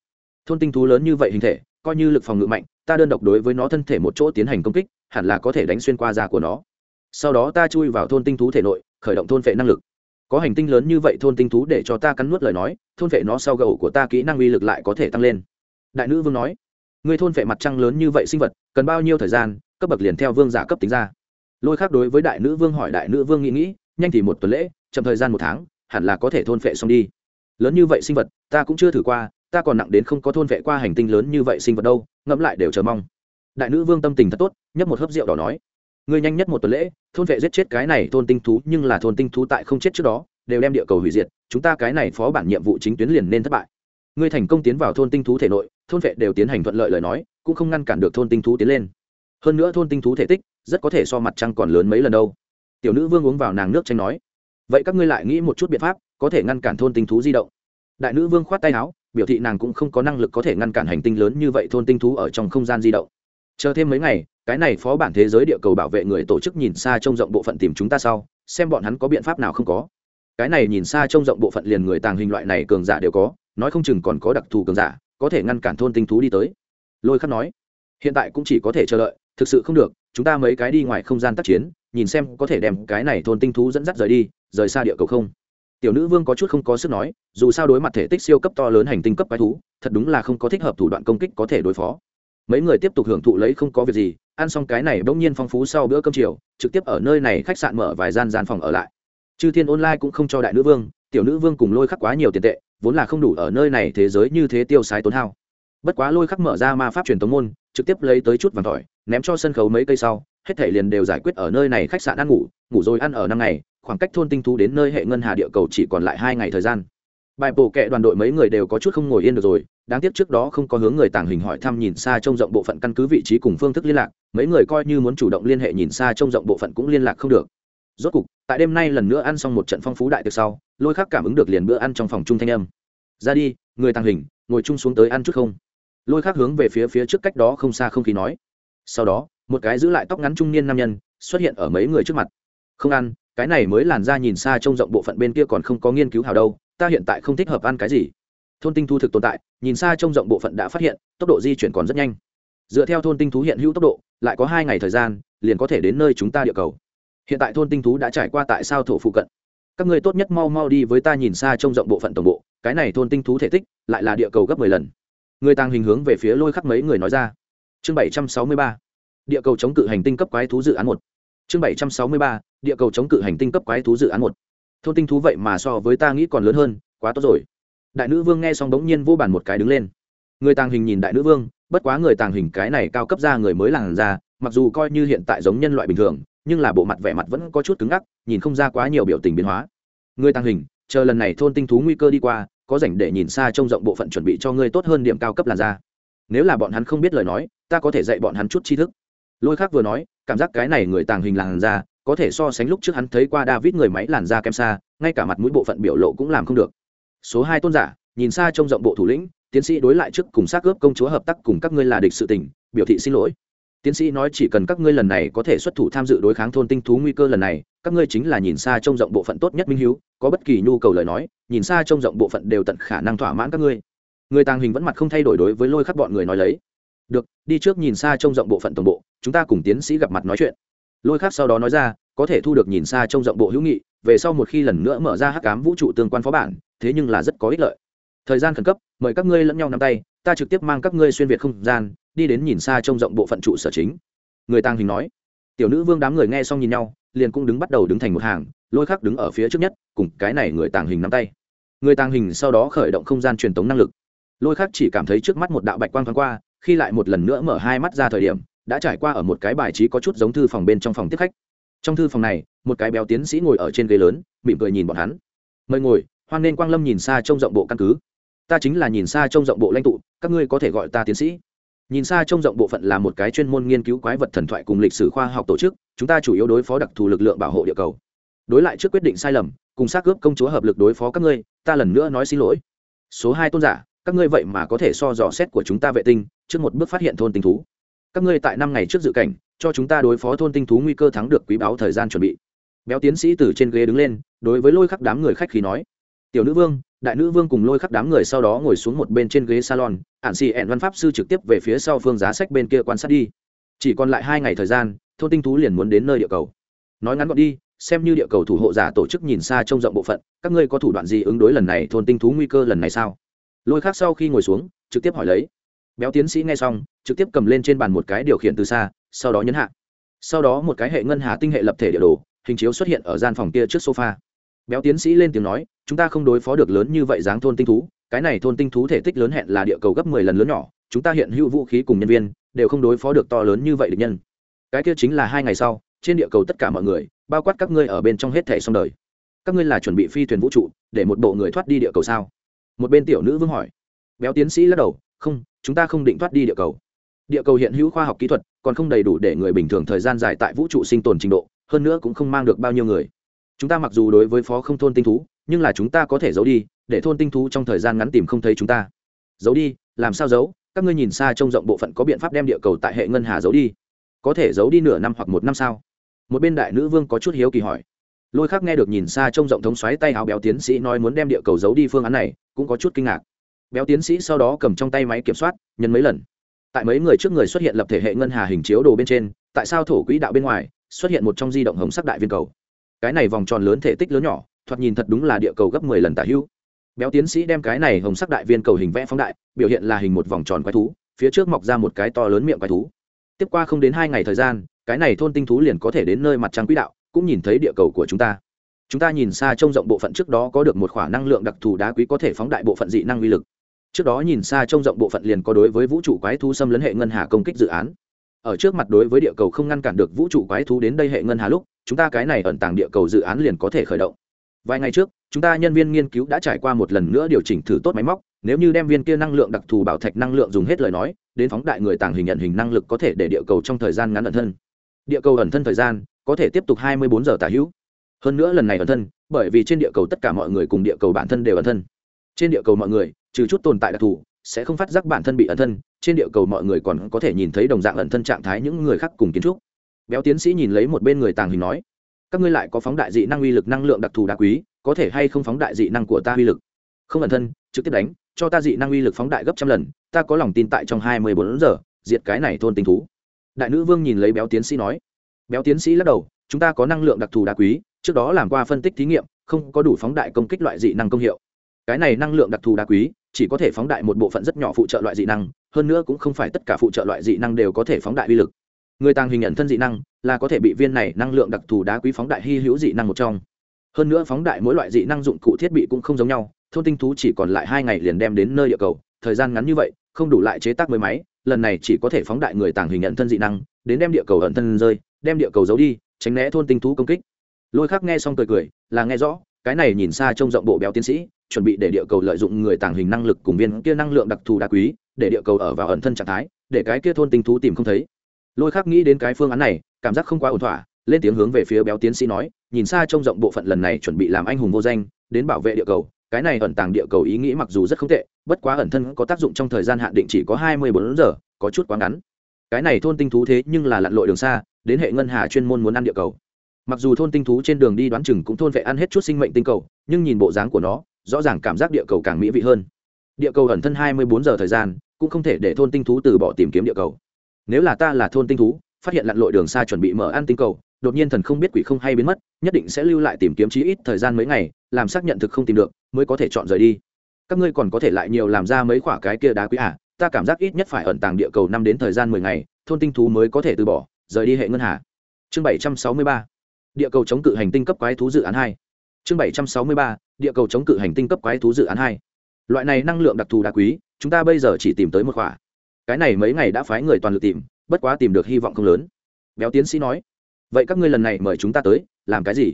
Thôn tinh thú lớn như vậy hình thể, coi như lực phòng ngự mạnh, ta đơn độc đối với nó thân thể một chỗ tiến hành công kích, hẳn là có thể đánh xuyên qua da của nó. Sau đó ta chui vào thôn tinh thú thể nội, khởi động thôn vệ năng lực. Có hành tinh lớn như vậy thôn tinh thú để cho ta cắn nuốt lời nói, thôn vệ nó sau gầu của ta kỹ năng uy lực lại có thể tăng lên. Đại nữ vương nói người thôn vệ mặt trăng lớn như vậy sinh vật, cần bao nhiêu thời gian, cấp bậc liền theo vương giả cấp tính ra. Lôi khác đối với đại nữ vương hỏi đại nữ vương nghĩ nghĩ, nhanh thì một tuần lễ, chậm thời gian một tháng, hẳn là có thể thôn vệ xong đi. Lớn như vậy sinh vật, ta cũng chưa thử qua, ta còn nặng đến không có thôn vệ qua hành tinh lớn như vậy sinh vật đâu, ngẫm lại đều chờ mong. Đại nữ vương tâm tình thật tốt, nhấp một hớp rượu đỏ nói, ngươi nhanh nhất một tuần lễ, thôn vệ giết chết cái này thôn tinh thú, nhưng là thôn tinh thú tại không chết trước đó, đều đem địa cầu hủy diệt, chúng ta cái này phó bản nhiệm vụ chính tuyến liền nên thất bại. Ngươi thành công tiến vào thôn tinh thú thể nội thôn vệ đều tiến hành thuận lợi lời nói, cũng không ngăn cản được thôn tinh thú tiến lên. Hơn nữa thôn tinh thú thể tích rất có thể so mặt trăng còn lớn mấy lần đâu. Tiểu nữ vương uống vào nàng nước tranh nói, vậy các ngươi lại nghĩ một chút biện pháp, có thể ngăn cản thôn tinh thú di động. Đại nữ vương khoát tay áo, biểu thị nàng cũng không có năng lực có thể ngăn cản hành tinh lớn như vậy thôn tinh thú ở trong không gian di động. Chờ thêm mấy ngày, cái này phó bản thế giới địa cầu bảo vệ người tổ chức nhìn xa trông rộng bộ phận tìm chúng ta sau, xem bọn hắn có biện pháp nào không có. Cái này nhìn xa trông rộng bộ phận liền người tàng hình loại này cường giả đều có, nói không chừng còn có đặc thù cường giả có thể ngăn cản thôn tinh thú đi tới. Lôi khắc nói, hiện tại cũng chỉ có thể chờ đợi, thực sự không được, chúng ta mấy cái đi ngoài không gian tác chiến, nhìn xem có thể đem cái này thôn tinh thú dẫn dắt rời đi, rời xa địa cầu không. Tiểu nữ vương có chút không có sức nói, dù sao đối mặt thể tích siêu cấp to lớn hành tinh cấp quái thú, thật đúng là không có thích hợp thủ đoạn công kích có thể đối phó. Mấy người tiếp tục hưởng thụ lấy không có việc gì, ăn xong cái này bỗng nhiên phong phú sau bữa cơm chiều, trực tiếp ở nơi này khách sạn mở vài gian gian phòng ở lại. Chư thiên online cũng không cho đại nữ vương, tiểu nữ vương cùng lôi khắc quá nhiều tiền tệ vốn là không đủ ở nơi này thế giới như thế tiêu xài tốn hao. Bất quá lôi khắc mở ra ma pháp truyền tống môn, trực tiếp lấy tới chút vàng tỏi, ném cho sân khấu mấy cây sau, hết thể liền đều giải quyết ở nơi này khách sạn ăn ngủ ngủ rồi ăn ở năm ngày, khoảng cách thôn tinh thú đến nơi hệ ngân hà địa cầu chỉ còn lại hai ngày thời gian. Bài bổ kệ đoàn đội mấy người đều có chút không ngồi yên được rồi, đáng tiếc trước đó không có hướng người tàng hình hỏi thăm nhìn xa trông rộng bộ phận căn cứ vị trí cùng phương thức liên lạc, mấy người coi như muốn chủ động liên hệ nhìn xa trông rộng bộ phận cũng liên lạc không được rốt cục, tại đêm nay lần nữa ăn xong một trận phong phú đại tiệc sau, lôi khắc cảm ứng được liền bữa ăn trong phòng trung thanh âm. Ra đi, người tàng hình, ngồi chung xuống tới ăn chút không? Lôi khắc hướng về phía phía trước cách đó không xa không khí nói. Sau đó, một cái giữ lại tóc ngắn trung niên nam nhân xuất hiện ở mấy người trước mặt. Không ăn, cái này mới làn ra nhìn xa trông rộng bộ phận bên kia còn không có nghiên cứu hào đâu, ta hiện tại không thích hợp ăn cái gì. Thôn tinh thu thực tồn tại, nhìn xa trông rộng bộ phận đã phát hiện, tốc độ di chuyển còn rất nhanh. Dựa theo thôn tinh thú hiện hữu tốc độ, lại có hai ngày thời gian, liền có thể đến nơi chúng ta địa cầu hiện tại thôn tinh thú đã trải qua tại sao thổ phụ cận. Các người tốt nhất mau mau đi với ta nhìn xa trông rộng bộ phận tổng bộ, cái này thôn tinh thú thể tích lại là địa cầu gấp mười lần. Người tàng hình hướng về phía lôi khắc mấy người nói ra. Chương bảy trăm sáu mươi ba, địa cầu chống cự hành tinh cấp quái thú dự án một. Chương bảy trăm sáu mươi ba, địa cầu chống cự hành tinh cấp quái thú dự án một. Thôn tinh thú vậy mà so với ta nghĩ còn lớn hơn, quá tốt rồi. Đại nữ vương nghe xong bỗng nhiên vô bàn một cái đứng lên. Người tàng hình nhìn đại nữ vương, bất quá người tàng hình cái này cao cấp ra người mới làng ra, mặc dù coi như hiện tại giống nhân loại bình thường nhưng là bộ mặt vẻ mặt vẫn có chút cứng ngắc, nhìn không ra quá nhiều biểu tình biến hóa. Ngươi tăng hình, chờ lần này thôn tinh thú nguy cơ đi qua, có rảnh để nhìn xa trông rộng bộ phận chuẩn bị cho ngươi tốt hơn điểm cao cấp làn da. Nếu là bọn hắn không biết lời nói, ta có thể dạy bọn hắn chút tri thức. Lôi khác vừa nói, cảm giác cái này người tàng hình làn da, có thể so sánh lúc trước hắn thấy qua david người máy làn da kém xa, ngay cả mặt mũi bộ phận biểu lộ cũng làm không được. Số hai tôn giả, nhìn xa trông rộng bộ thủ lĩnh, tiến sĩ đối lại trước cùng xác ướp công chúa hợp tác cùng các ngươi là địch sự tình, biểu thị xin lỗi tiến sĩ nói chỉ cần các ngươi lần này có thể xuất thủ tham dự đối kháng thôn tinh thú nguy cơ lần này, các ngươi chính là nhìn xa trông rộng bộ phận tốt nhất minh hiếu, có bất kỳ nhu cầu lời nói, nhìn xa trông rộng bộ phận đều tận khả năng thỏa mãn các ngươi. Người tàng hình vẫn mặt không thay đổi đối với lôi khắc bọn người nói lấy. Được, đi trước nhìn xa trông rộng bộ phận tổng bộ, chúng ta cùng tiến sĩ gặp mặt nói chuyện. Lôi khắc sau đó nói ra, có thể thu được nhìn xa trông rộng bộ hữu nghị, về sau một khi lần nữa mở ra hắc cám vũ trụ tương quan phó bản, thế nhưng là rất có ích lợi. Thời gian khẩn cấp, mời các ngươi lẫn nhau nắm tay ta trực tiếp mang các ngươi xuyên việt không gian, đi đến nhìn xa trông rộng bộ phận trụ sở chính. Người tàng hình nói. Tiểu nữ vương đám người nghe xong nhìn nhau, liền cũng đứng bắt đầu đứng thành một hàng, lôi khắc đứng ở phía trước nhất, cùng cái này người tàng hình nắm tay. Người tàng hình sau đó khởi động không gian truyền tống năng lực. Lôi khắc chỉ cảm thấy trước mắt một đạo bạch quang thoáng qua, khi lại một lần nữa mở hai mắt ra thời điểm, đã trải qua ở một cái bài trí có chút giống thư phòng bên trong phòng tiếp khách. Trong thư phòng này, một cái béo tiến sĩ ngồi ở trên ghế lớn, mỉm cười nhìn bọn hắn. Mời ngồi, hoan nên quang lâm nhìn xa trông rộng bộ căn cứ ta chính là nhìn xa trông rộng bộ lãnh tụ, các ngươi có thể gọi ta tiến sĩ. Nhìn xa trông rộng bộ phận là một cái chuyên môn nghiên cứu quái vật thần thoại cùng lịch sử khoa học tổ chức, chúng ta chủ yếu đối phó đặc thù lực lượng bảo hộ địa cầu. Đối lại trước quyết định sai lầm, cùng xác cướp công chúa hợp lực đối phó các ngươi, ta lần nữa nói xin lỗi. Số hai tôn giả, các ngươi vậy mà có thể so dò xét của chúng ta vệ tinh, trước một bước phát hiện thôn tinh thú. Các ngươi tại năm ngày trước dự cảnh, cho chúng ta đối phó thôn tinh thú nguy cơ thắng được quý báo thời gian chuẩn bị. Béo tiến sĩ từ trên ghế đứng lên, đối với lôi khắc đám người khách khí nói. Tiểu nữ vương đại nữ vương cùng lôi khắc đám người sau đó ngồi xuống một bên trên ghế salon ạn xì ẹn văn pháp sư trực tiếp về phía sau phương giá sách bên kia quan sát đi. Chỉ còn lại hai ngày thời gian, thôn tinh thú liền muốn đến nơi địa cầu. Nói ngắn gọn đi, xem như địa cầu thủ hộ giả tổ chức nhìn xa trông rộng bộ phận, các ngươi có thủ đoạn gì ứng đối lần này thôn tinh thú nguy cơ lần này sao? Lôi khác sau khi ngồi xuống, trực tiếp hỏi lấy. Béo tiến sĩ nghe xong, trực tiếp cầm lên trên bàn một cái điều khiển từ xa, sau đó nhấn hạ. Sau đó một cái hệ ngân hà tinh hệ lập thể địa đồ, hình chiếu xuất hiện ở gian phòng kia trước sofa béo tiến sĩ lên tiếng nói, chúng ta không đối phó được lớn như vậy dáng thôn tinh thú, cái này thôn tinh thú thể tích lớn hẹn là địa cầu gấp mười lần lớn nhỏ, chúng ta hiện hữu vũ khí cùng nhân viên, đều không đối phó được to lớn như vậy địch nhân. Cái kia chính là hai ngày sau, trên địa cầu tất cả mọi người, bao quát các ngươi ở bên trong hết thể xong đời. Các ngươi là chuẩn bị phi thuyền vũ trụ, để một bộ người thoát đi địa cầu sao? Một bên tiểu nữ vương hỏi. Béo tiến sĩ lắc đầu, không, chúng ta không định thoát đi địa cầu. Địa cầu hiện hữu khoa học kỹ thuật, còn không đầy đủ để người bình thường thời gian dài tại vũ trụ sinh tồn trình độ, hơn nữa cũng không mang được bao nhiêu người chúng ta mặc dù đối với phó không thôn tinh thú, nhưng là chúng ta có thể giấu đi, để thôn tinh thú trong thời gian ngắn tìm không thấy chúng ta. Giấu đi, làm sao giấu? Các ngươi nhìn xa trông rộng bộ phận có biện pháp đem địa cầu tại hệ ngân hà giấu đi. Có thể giấu đi nửa năm hoặc một năm sao? Một bên đại nữ vương có chút hiếu kỳ hỏi. Lôi khác nghe được nhìn xa trông rộng thống xoáy tay áo béo tiến sĩ nói muốn đem địa cầu giấu đi phương án này, cũng có chút kinh ngạc. Béo tiến sĩ sau đó cầm trong tay máy kiểm soát nhân mấy lần. Tại mấy người trước người xuất hiện lập thể hệ ngân hà hình chiếu đồ bên trên, tại sao thổ quỹ đạo bên ngoài xuất hiện một trong di động hồng sắc đại viên cầu? Cái này vòng tròn lớn thể tích lớn nhỏ, thoạt nhìn thật đúng là địa cầu gấp mười lần tả hữu. Béo tiến sĩ đem cái này hồng sắc đại viên cầu hình vẽ phóng đại, biểu hiện là hình một vòng tròn quái thú, phía trước mọc ra một cái to lớn miệng quái thú. Tiếp qua không đến hai ngày thời gian, cái này thôn tinh thú liền có thể đến nơi mặt trăng quỹ đạo, cũng nhìn thấy địa cầu của chúng ta. Chúng ta nhìn xa trông rộng bộ phận trước đó có được một khoả năng lượng đặc thù đá quý có thể phóng đại bộ phận dị năng uy lực. Trước đó nhìn xa trông rộng bộ phận liền có đối với vũ trụ quái thú xâm lấn hệ ngân hà công kích dự án. Ở trước mặt đối với địa cầu không ngăn cản được vũ trụ quái thú đến đây hệ ngân hà lúc chúng ta cái này ẩn tàng địa cầu dự án liền có thể khởi động. Vài ngày trước, chúng ta nhân viên nghiên cứu đã trải qua một lần nữa điều chỉnh thử tốt máy móc, nếu như đem viên kia năng lượng đặc thù bảo thạch năng lượng dùng hết lời nói, đến phóng đại người tàng hình nhận hình năng lực có thể để địa cầu trong thời gian ngắn ẩn thân. Địa cầu ẩn thân thời gian có thể tiếp tục 24 giờ tả hữu. Hơn nữa lần này ẩn thân, bởi vì trên địa cầu tất cả mọi người cùng địa cầu bản thân đều ẩn thân. Trên địa cầu mọi người, trừ chút tồn tại đặc thù, sẽ không phát giác bản thân bị ẩn thân, trên địa cầu mọi người còn có thể nhìn thấy đồng dạng ẩn thân trạng thái những người khác cùng kiến trúc béo tiến sĩ nhìn lấy một bên người tàng hình nói, các ngươi lại có phóng đại dị năng uy lực năng lượng đặc thù đá quý, có thể hay không phóng đại dị năng của ta uy lực? Không ẩn thân, trực tiếp đánh, cho ta dị năng uy lực phóng đại gấp trăm lần, ta có lòng tin tại trong hai mươi bốn giờ, diệt cái này thôn tinh thú. Đại nữ vương nhìn lấy béo tiến sĩ nói, béo tiến sĩ lắc đầu, chúng ta có năng lượng đặc thù đá quý, trước đó làm qua phân tích thí nghiệm, không có đủ phóng đại công kích loại dị năng công hiệu. Cái này năng lượng đặc thù đá quý, chỉ có thể phóng đại một bộ phận rất nhỏ phụ trợ loại dị năng, hơn nữa cũng không phải tất cả phụ trợ loại dị năng đều có thể phóng đại uy lực người tàng hình nhận thân dị năng là có thể bị viên này năng lượng đặc thù đá quý phóng đại hy hữu dị năng một trong. Hơn nữa phóng đại mỗi loại dị năng dụng cụ thiết bị cũng không giống nhau, thôn tinh thú chỉ còn lại hai ngày liền đem đến nơi địa cầu, thời gian ngắn như vậy, không đủ lại chế tác mới máy, lần này chỉ có thể phóng đại người tàng hình nhận thân dị năng, đến đem địa cầu ẩn thân rơi, đem địa cầu giấu đi, tránh né thôn tinh thú công kích. Lôi khắc nghe xong cười cười, là nghe rõ, cái này nhìn xa trông rộng bộ béo tiến sĩ, chuẩn bị để địa cầu lợi dụng người tàng hình năng lực cùng viên kia năng lượng đặc thù đá quý, để địa cầu ở vào ẩn thân trạng thái, để cái kia thôn tinh thú tìm không thấy lôi khắc nghĩ đến cái phương án này, cảm giác không quá ổn thỏa, lên tiếng hướng về phía béo tiến sĩ nói, nhìn xa trông rộng bộ phận lần này chuẩn bị làm anh hùng vô danh, đến bảo vệ địa cầu, cái này ẩn tàng địa cầu ý nghĩ mặc dù rất không tệ, bất quá ẩn thân có tác dụng trong thời gian hạn định chỉ có hai mươi bốn giờ, có chút quá ngắn. Cái này thôn tinh thú thế nhưng là lặn lội đường xa, đến hệ ngân hà chuyên môn muốn ăn địa cầu. Mặc dù thôn tinh thú trên đường đi đoán chừng cũng thôn vệ ăn hết chút sinh mệnh tinh cầu, nhưng nhìn bộ dáng của nó, rõ ràng cảm giác địa cầu càng mỹ vị hơn. Địa cầu ẩn thân hai mươi bốn giờ thời gian, cũng không thể để thôn tinh thú từ bỏ tìm kiếm địa cầu nếu là ta là thôn tinh thú, phát hiện lặn lội đường xa chuẩn bị mở ăn tinh cầu, đột nhiên thần không biết quỷ không hay biến mất, nhất định sẽ lưu lại tìm kiếm chí ít thời gian mấy ngày, làm xác nhận thực không tìm được, mới có thể chọn rời đi. Các ngươi còn có thể lại nhiều làm ra mấy khoả cái kia đá quý à ta cảm giác ít nhất phải ẩn tàng địa cầu năm đến thời gian mười ngày, thôn tinh thú mới có thể từ bỏ, rời đi hệ ngân hà. Chương bảy trăm sáu mươi ba. Địa cầu chống cự hành tinh cấp quái thú dự án hai. Chương bảy trăm sáu mươi ba. Địa cầu chống cự hành tinh cấp quái thú dự án hai. Loại này năng lượng đặc thù đá quý, chúng ta bây giờ chỉ tìm tới một khoả cái này mấy ngày đã phái người toàn lực tìm, bất quá tìm được hy vọng không lớn. Béo tiến sĩ nói, vậy các ngươi lần này mời chúng ta tới, làm cái gì?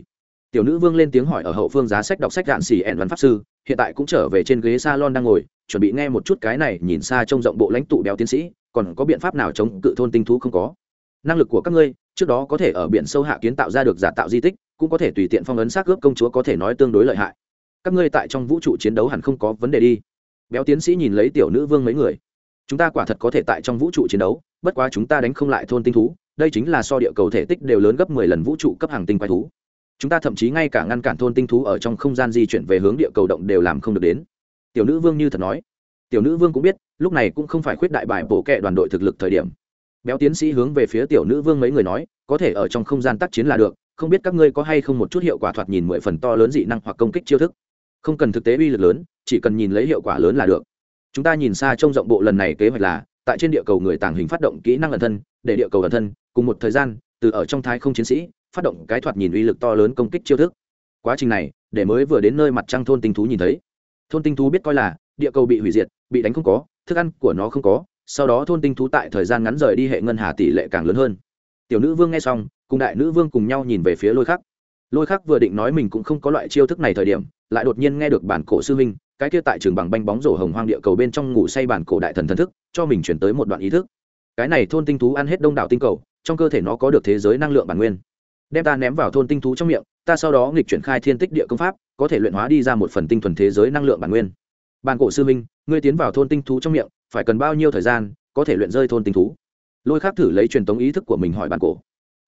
Tiểu nữ vương lên tiếng hỏi ở hậu phương giá sách đọc sách đạn xỉ ẹn văn pháp sư, hiện tại cũng trở về trên ghế s a lon đang ngồi, chuẩn bị nghe một chút cái này nhìn xa trông rộng bộ lãnh tụ béo tiến sĩ, còn có biện pháp nào chống cự thôn tinh thú không có? Năng lực của các ngươi, trước đó có thể ở biển sâu hạ kiến tạo ra được giả tạo di tích, cũng có thể tùy tiện phong ấn xác ướp công chúa có thể nói tương đối lợi hại. Các ngươi tại trong vũ trụ chiến đấu hẳn không có vấn đề đi. Béo tiến sĩ nhìn lấy tiểu nữ vương mấy người chúng ta quả thật có thể tại trong vũ trụ chiến đấu, bất quá chúng ta đánh không lại thôn tinh thú, đây chính là so địa cầu thể tích đều lớn gấp mười lần vũ trụ cấp hàng tinh quái thú. Chúng ta thậm chí ngay cả ngăn cản thôn tinh thú ở trong không gian di chuyển về hướng địa cầu động đều làm không được đến. Tiểu nữ vương như thật nói. Tiểu nữ vương cũng biết, lúc này cũng không phải khuyết đại bài bổ kệ đoàn đội thực lực thời điểm. Béo tiến sĩ hướng về phía tiểu nữ vương mấy người nói, có thể ở trong không gian tác chiến là được, không biết các ngươi có hay không một chút hiệu quả thoạt nhìn mười phần to lớn dị năng hoặc công kích chiêu thức. Không cần thực tế uy lực lớn, chỉ cần nhìn lấy hiệu quả lớn là được chúng ta nhìn xa trông rộng bộ lần này kế hoạch là, tại trên địa cầu người tàng hình phát động kỹ năng ẩn thân, để địa cầu ẩn thân, cùng một thời gian, từ ở trong thái không chiến sĩ, phát động cái thoạt nhìn uy lực to lớn công kích chiêu thức. Quá trình này, để mới vừa đến nơi mặt trăng thôn tinh thú nhìn thấy. Thôn tinh thú biết coi là, địa cầu bị hủy diệt, bị đánh không có, thức ăn của nó không có, sau đó thôn tinh thú tại thời gian ngắn rời đi hệ ngân hà tỷ lệ càng lớn hơn. Tiểu nữ vương nghe xong, cùng đại nữ vương cùng nhau nhìn về phía lôi khắc. Lôi khắc vừa định nói mình cũng không có loại chiêu thức này thời điểm lại đột nhiên nghe được bản cổ sư huynh, cái kia tại trường bằng banh bóng rổ hồng hoang địa cầu bên trong ngủ say bản cổ đại thần thần thức, cho mình chuyển tới một đoạn ý thức. Cái này thôn tinh thú ăn hết đông đảo tinh cầu, trong cơ thể nó có được thế giới năng lượng bản nguyên. Đem ta ném vào thôn tinh thú trong miệng, ta sau đó nghịch chuyển khai thiên tích địa công pháp, có thể luyện hóa đi ra một phần tinh thuần thế giới năng lượng bản nguyên. Bản cổ sư minh ngươi tiến vào thôn tinh thú trong miệng, phải cần bao nhiêu thời gian, có thể luyện rơi thôn tinh thú? Lôi khác thử lấy truyền tống ý thức của mình hỏi bản cổ.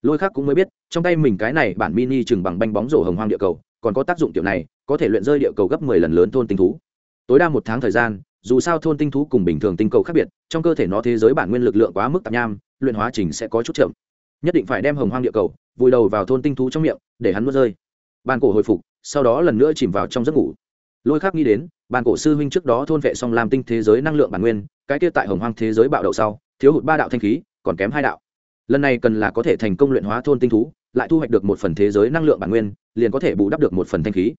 Lôi khác cũng mới biết, trong tay mình cái này bản mini chừng bằng banh bóng rổ hồng hoang địa cầu còn có tác dụng tiểu này, có thể luyện rơi địa cầu gấp mười lần lớn thôn tinh thú. Tối đa một tháng thời gian, dù sao thôn tinh thú cùng bình thường tinh cầu khác biệt, trong cơ thể nó thế giới bản nguyên lực lượng quá mức tạp nham, luyện hóa trình sẽ có chút chậm. Nhất định phải đem hồng hoang địa cầu, vùi đầu vào thôn tinh thú trong miệng, để hắn mất rơi. Bàn cổ hồi phục, sau đó lần nữa chìm vào trong giấc ngủ. Lôi khác nghĩ đến, bàn cổ sư huynh trước đó thôn vệ xong làm tinh thế giới năng lượng bản nguyên, cái kia tại hồng hoang thế giới bạo đậu sau, thiếu hụt ba đạo thanh khí, còn kém hai đạo. Lần này cần là có thể thành công luyện hóa thôn tinh thú, lại thu hoạch được một phần thế giới năng lượng bản nguyên liền có thể bù đắp được một phần thanh khí.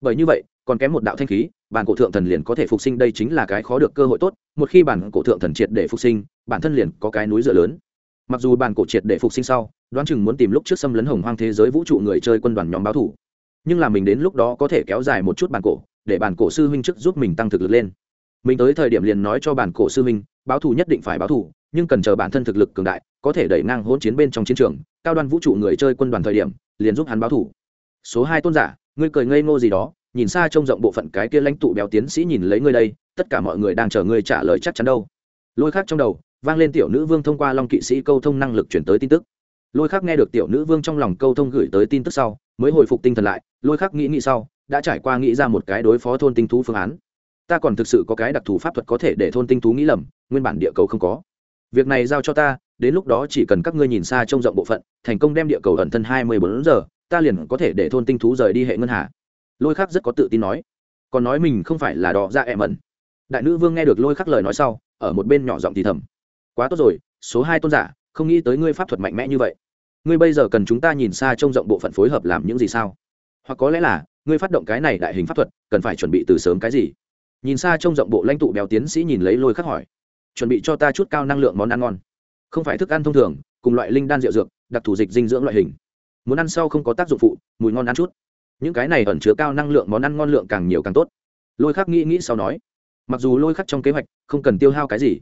Bởi như vậy, còn kém một đạo thanh khí, bản cổ thượng thần liền có thể phục sinh, đây chính là cái khó được cơ hội tốt. Một khi bản cổ thượng thần triệt để phục sinh, bản thân liền có cái núi dựa lớn. Mặc dù bản cổ triệt để phục sinh sau, đoán chừng muốn tìm lúc trước xâm lấn hồng hoang thế giới vũ trụ người chơi quân đoàn nhóm báo thủ. Nhưng là mình đến lúc đó có thể kéo dài một chút bản cổ, để bản cổ sư huynh trước giúp mình tăng thực lực lên. Mình tới thời điểm liền nói cho bản cổ sư huynh, báo thủ nhất định phải báo thủ, nhưng cần chờ bản thân thực lực cường đại, có thể đẩy ngang hỗn chiến bên trong chiến trường, cao đoan vũ trụ người chơi quân đoàn thời điểm, liền giúp hắn báo thủ số hai tôn giả, ngươi cười ngây ngô gì đó, nhìn xa trông rộng bộ phận cái kia lãnh tụ béo tiến sĩ nhìn lấy ngươi đây, tất cả mọi người đang chờ ngươi trả lời chắc chắn đâu. Lôi khác trong đầu, vang lên tiểu nữ vương thông qua long kỵ sĩ câu thông năng lực chuyển tới tin tức. Lôi khác nghe được tiểu nữ vương trong lòng câu thông gửi tới tin tức sau, mới hồi phục tinh thần lại, lôi khác nghĩ nghĩ sau, đã trải qua nghĩ ra một cái đối phó thôn tinh thú phương án. Ta còn thực sự có cái đặc thù pháp thuật có thể để thôn tinh thú nghĩ lầm, nguyên bản địa cầu không có. Việc này giao cho ta, đến lúc đó chỉ cần các ngươi nhìn xa trông rộng bộ phận, thành công đem địa cầu ẩn thân hai mươi bốn giờ ta liền có thể để thôn tinh thú rời đi hệ ngân hà. Lôi khắc rất có tự tin nói. Còn nói mình không phải là đỏ ra dạ ẹ mẩn. Đại nữ vương nghe được lôi khắc lời nói sau, ở một bên nhỏ giọng thì thầm. Quá tốt rồi, số hai tôn giả, không nghĩ tới ngươi pháp thuật mạnh mẽ như vậy. Ngươi bây giờ cần chúng ta nhìn xa trông rộng bộ phận phối hợp làm những gì sao? Hoặc có lẽ là, ngươi phát động cái này đại hình pháp thuật, cần phải chuẩn bị từ sớm cái gì? Nhìn xa trông rộng bộ lãnh tụ béo tiến sĩ nhìn lấy lôi khắc hỏi. Chuẩn bị cho ta chút cao năng lượng món ăn ngon. Không phải thức ăn thông thường, cùng loại linh đan rượu dược, đặc thù dịch dinh dưỡng loại hình muốn ăn sau không có tác dụng phụ, mùi ngon ăn chút. Những cái này ẩn chứa cao năng lượng món ăn ngon lượng càng nhiều càng tốt. Lôi khắc nghĩ nghĩ sau nói, mặc dù lôi khắc trong kế hoạch không cần tiêu hao cái gì,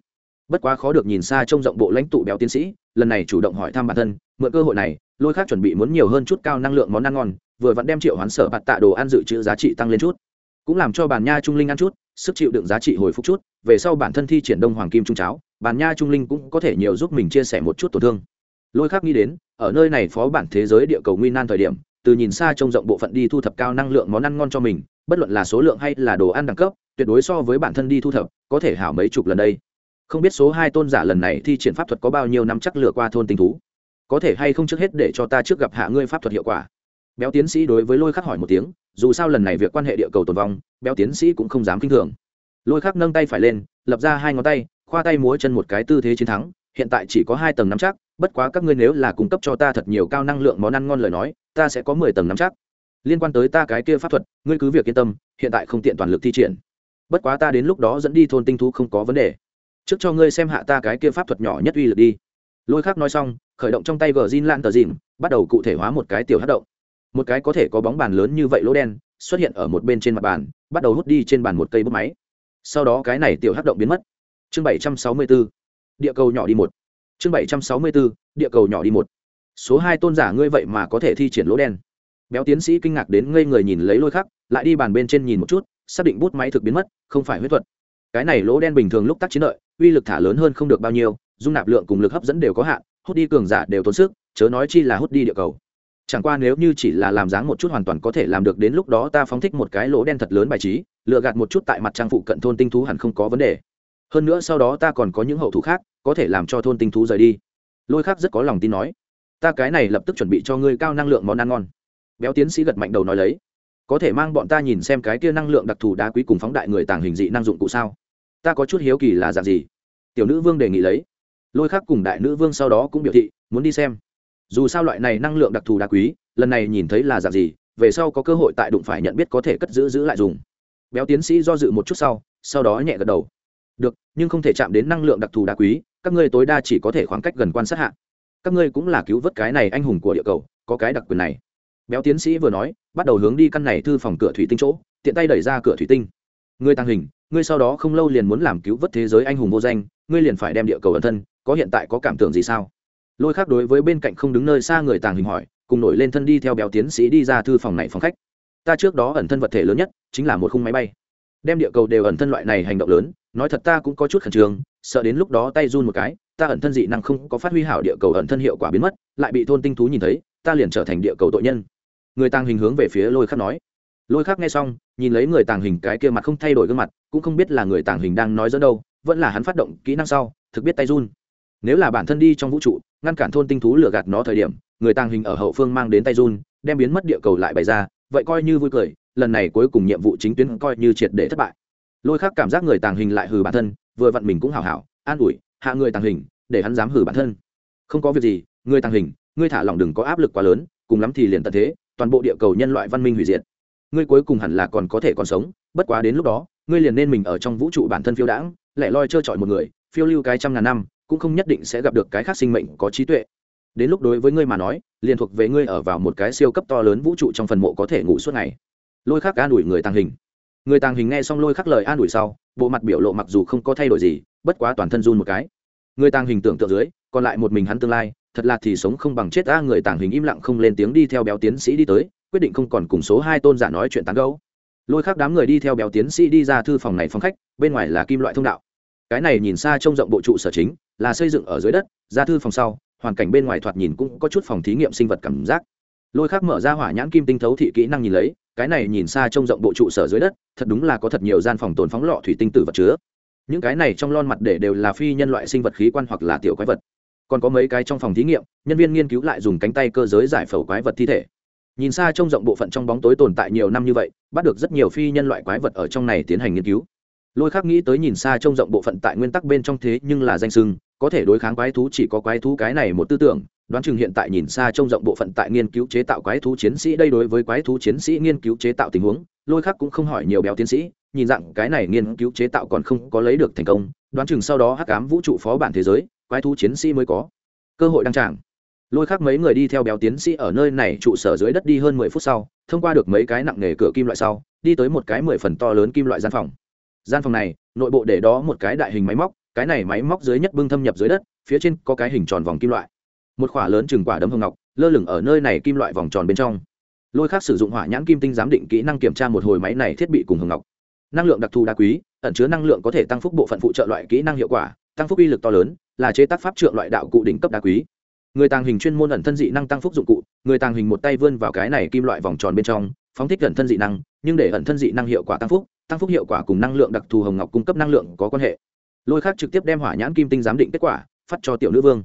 bất quá khó được nhìn xa trông rộng bộ lãnh tụ béo tiến sĩ, lần này chủ động hỏi thăm bản thân, mượn cơ hội này, lôi khắc chuẩn bị muốn nhiều hơn chút cao năng lượng món ăn ngon, vừa vẫn đem triệu hoán sở bạt tạ đồ ăn dự trữ giá trị tăng lên chút. Cũng làm cho bản nha trung linh ăn chút, sức chịu đựng giá trị hồi phục chút, về sau bản thân thi triển đông hoàng kim trung cháo, bản nha trung linh cũng có thể nhiều giúp mình chia sẻ một chút tổn thương lôi khắc nghĩ đến, ở nơi này phó bản thế giới địa cầu nguy nan thời điểm, từ nhìn xa trông rộng bộ phận đi thu thập cao năng lượng món ăn ngon cho mình, bất luận là số lượng hay là đồ ăn đẳng cấp, tuyệt đối so với bản thân đi thu thập, có thể hảo mấy chục lần đây. Không biết số hai tôn giả lần này thi triển pháp thuật có bao nhiêu năm chắc lừa qua thôn tình thú. Có thể hay không trước hết để cho ta trước gặp hạ ngươi pháp thuật hiệu quả. Béo tiến sĩ đối với lôi khắc hỏi một tiếng, dù sao lần này việc quan hệ địa cầu tồn vong, béo tiến sĩ cũng không dám kinh thường. Lôi khắc nâng tay phải lên, lập ra hai ngón tay, khoa tay múa chân một cái tư thế chiến thắng, hiện tại chỉ có hai tầng nắm chắc bất quá các ngươi nếu là cung cấp cho ta thật nhiều cao năng lượng món ăn ngon lời nói, ta sẽ có mười tầng nắm chắc. Liên quan tới ta cái kia pháp thuật, ngươi cứ việc yên tâm, hiện tại không tiện toàn lực thi triển. Bất quá ta đến lúc đó dẫn đi thôn tinh thú không có vấn đề. Trước cho ngươi xem hạ ta cái kia pháp thuật nhỏ nhất uy lực đi. Lôi khác nói xong, khởi động trong tay gờ zin lan tờ dìm bắt đầu cụ thể hóa một cái tiểu hát động. Một cái có thể có bóng bàn lớn như vậy lỗ đen, xuất hiện ở một bên trên mặt bàn, bắt đầu hút đi trên bàn một cây bút máy. Sau đó cái này tiểu hát động biến mất. Chương bảy trăm sáu mươi bốn. Địa cầu nhỏ đi một chương bảy trăm sáu mươi b ố địa cầu nhỏ đi một. Số hai tôn giả ngươi vậy mà có thể thi triển lỗ đen. Béo tiến sĩ kinh ngạc đến ngây người nhìn lấy lôi khắc, lại đi bàn bên trên nhìn một chút, xác định bút máy thực biến mất, không phải huyết thuật. Cái này lỗ đen bình thường lúc tác chiến lợi uy lực thả lớn hơn không được bao nhiêu, dung nạp lượng cùng lực hấp dẫn đều có hạn, hút đi cường giả đều tốn sức, chớ nói chi là hút đi địa cầu. Chẳng qua nếu như chỉ là làm dáng một chút hoàn toàn có thể làm được đến lúc đó ta phóng thích một cái lỗ đen thật lớn bài trí, lựa gạt một chút tại mặt trang phụ cận thôn tinh thú hẳn không có vấn đề. Hơn nữa sau đó ta còn có những hậu thủ khác có thể làm cho thôn tinh thú rời đi. Lôi khác rất có lòng tin nói, ta cái này lập tức chuẩn bị cho ngươi cao năng lượng món ăn ngon. Béo tiến sĩ gật mạnh đầu nói lấy, có thể mang bọn ta nhìn xem cái kia năng lượng đặc thù đá quý cùng phóng đại người tàng hình dị năng dụng cụ sao? Ta có chút hiếu kỳ là dạng gì? Tiểu nữ vương đề nghị lấy, lôi khác cùng đại nữ vương sau đó cũng biểu thị, muốn đi xem. Dù sao loại này năng lượng đặc thù đá quý, lần này nhìn thấy là dạng gì, về sau có cơ hội tại đụng phải nhận biết có thể cất giữ giữ lại dùng. Béo tiến sĩ do dự một chút sau sau đó nhẹ gật đầu. Được, nhưng không thể chạm đến năng lượng đặc thù đá quý các ngươi tối đa chỉ có thể khoảng cách gần quan sát hạ. Các ngươi cũng là cứu vớt cái này anh hùng của địa cầu, có cái đặc quyền này. Béo tiến sĩ vừa nói, bắt đầu hướng đi căn này thư phòng cửa thủy tinh chỗ, tiện tay đẩy ra cửa thủy tinh. Ngươi tăng hình, ngươi sau đó không lâu liền muốn làm cứu vớt thế giới anh hùng vô danh, ngươi liền phải đem địa cầu ẩn thân, có hiện tại có cảm tưởng gì sao? Lôi khác đối với bên cạnh không đứng nơi xa người tàng hình hỏi, cùng nổi lên thân đi theo béo tiến sĩ đi ra thư phòng này phòng khách. Ta trước đó ẩn thân vật thể lớn nhất, chính là một khung máy bay đem địa cầu đều ẩn thân loại này hành động lớn, nói thật ta cũng có chút khẩn trương, sợ đến lúc đó tay run một cái, ta ẩn thân dị năng không có phát huy hảo địa cầu ẩn thân hiệu quả biến mất, lại bị thôn tinh thú nhìn thấy, ta liền trở thành địa cầu tội nhân. Người tàng hình hướng về phía lôi khắc nói. Lôi khắc nghe xong, nhìn lấy người tàng hình cái kia mặt không thay đổi gương mặt, cũng không biết là người tàng hình đang nói dẫn đâu, vẫn là hắn phát động kỹ năng sau, thực biết tay run. Nếu là bản thân đi trong vũ trụ, ngăn cản thôn tinh thú lừa gạt nó thời điểm, người tàng hình ở hậu phương mang đến tay run, đem biến mất địa cầu lại bày ra, vậy coi như vui cười lần này cuối cùng nhiệm vụ chính tuyến coi như triệt để thất bại. Lôi khắc cảm giác người tàng hình lại hừ bản thân, vừa vặn mình cũng hào hảo, an ủi, hạ người tàng hình, để hắn dám hử bản thân. Không có việc gì, người tàng hình, ngươi thả lỏng đừng có áp lực quá lớn, cùng lắm thì liền tận thế, toàn bộ địa cầu nhân loại văn minh hủy diệt. Ngươi cuối cùng hẳn là còn có thể còn sống, bất quá đến lúc đó, ngươi liền nên mình ở trong vũ trụ bản thân phiêu đãng, lẻ loi trơ trọi một người, phiêu lưu cái trăm ngàn năm, cũng không nhất định sẽ gặp được cái khác sinh mệnh có trí tuệ. Đến lúc đối với ngươi mà nói, liền thuộc về ngươi ở vào một cái siêu cấp to lớn vũ trụ trong phần mộ có thể ngủ suốt ngày lôi khắc an ủi người tàng hình. Người tàng hình nghe xong lôi khắc lời an ủi sau, bộ mặt biểu lộ mặc dù không có thay đổi gì, bất quá toàn thân run một cái. Người tàng hình tưởng tượng dưới, còn lại một mình hắn tương lai, thật là thì sống không bằng chết ta người tàng hình im lặng không lên tiếng đi theo béo tiến sĩ đi tới, quyết định không còn cùng số hai tôn giả nói chuyện tán gấu lôi khác đám người đi theo béo tiến sĩ đi ra thư phòng này phòng khách, bên ngoài là kim loại thông đạo. Cái này nhìn xa trông rộng bộ trụ sở chính, là xây dựng ở dưới đất, ra thư phòng sau, hoàn cảnh bên ngoài thoạt nhìn cũng có chút phòng thí nghiệm sinh vật cảm giác. Lôi khác mở ra hỏa nhãn kim tinh thấu thị kỹ năng nhìn lấy cái này nhìn xa trông rộng bộ trụ sở dưới đất, thật đúng là có thật nhiều gian phòng tồn phóng lọ thủy tinh tử vật chứa. Những cái này trong lon mặt để đều là phi nhân loại sinh vật khí quan hoặc là tiểu quái vật. Còn có mấy cái trong phòng thí nghiệm, nhân viên nghiên cứu lại dùng cánh tay cơ giới giải phẫu quái vật thi thể. Nhìn xa trông rộng bộ phận trong bóng tối tồn tại nhiều năm như vậy, bắt được rất nhiều phi nhân loại quái vật ở trong này tiến hành nghiên cứu. Lôi khác nghĩ tới nhìn xa trông rộng bộ phận tại nguyên tắc bên trong thế nhưng là danh sưng, có thể đối kháng quái thú chỉ có quái thú cái này một tư tưởng đoán chừng hiện tại nhìn xa trông rộng bộ phận tại nghiên cứu chế tạo quái thú chiến sĩ, đây đối với quái thú chiến sĩ nghiên cứu chế tạo tình huống, lôi khác cũng không hỏi nhiều béo tiến sĩ, nhìn dạng cái này nghiên cứu chế tạo còn không có lấy được thành công, đoán chừng sau đó hắc ám vũ trụ phó bản thế giới, quái thú chiến sĩ mới có cơ hội đăng tràng. Lôi khác mấy người đi theo béo tiến sĩ ở nơi này trụ sở dưới đất đi hơn mười phút sau, thông qua được mấy cái nặng nề cửa kim loại sau, đi tới một cái mười phần to lớn kim loại gian phòng. Gian phòng này, nội bộ để đó một cái đại hình máy móc, cái này máy móc dưới nhất bưng thâm nhập dưới đất, phía trên có cái hình tròn vòng kim loại một khỏa lớn chừng quả đấm hồng ngọc, lơ lửng ở nơi này kim loại vòng tròn bên trong. Lôi khác sử dụng hỏa nhãn kim tinh giám định kỹ năng kiểm tra một hồi máy này thiết bị cùng hồng ngọc. Năng lượng đặc thù đa quý, ẩn chứa năng lượng có thể tăng phúc bộ phận phụ trợ loại kỹ năng hiệu quả, tăng phúc uy lực to lớn, là chế tác pháp trượng loại đạo cụ đỉnh cấp đa quý. Người tàng hình chuyên môn ẩn thân dị năng tăng phúc dụng cụ, người tàng hình một tay vươn vào cái này kim loại vòng tròn bên trong, phóng thích ẩn thân dị năng, nhưng để ẩn thân dị năng hiệu quả tăng phúc tăng phúc hiệu quả cùng năng lượng đặc thù hồng ngọc cung cấp năng lượng có quan hệ. Lôi khác trực tiếp đem hỏa nhãn kim tinh giám định kết quả, phát cho tiểu nữ vương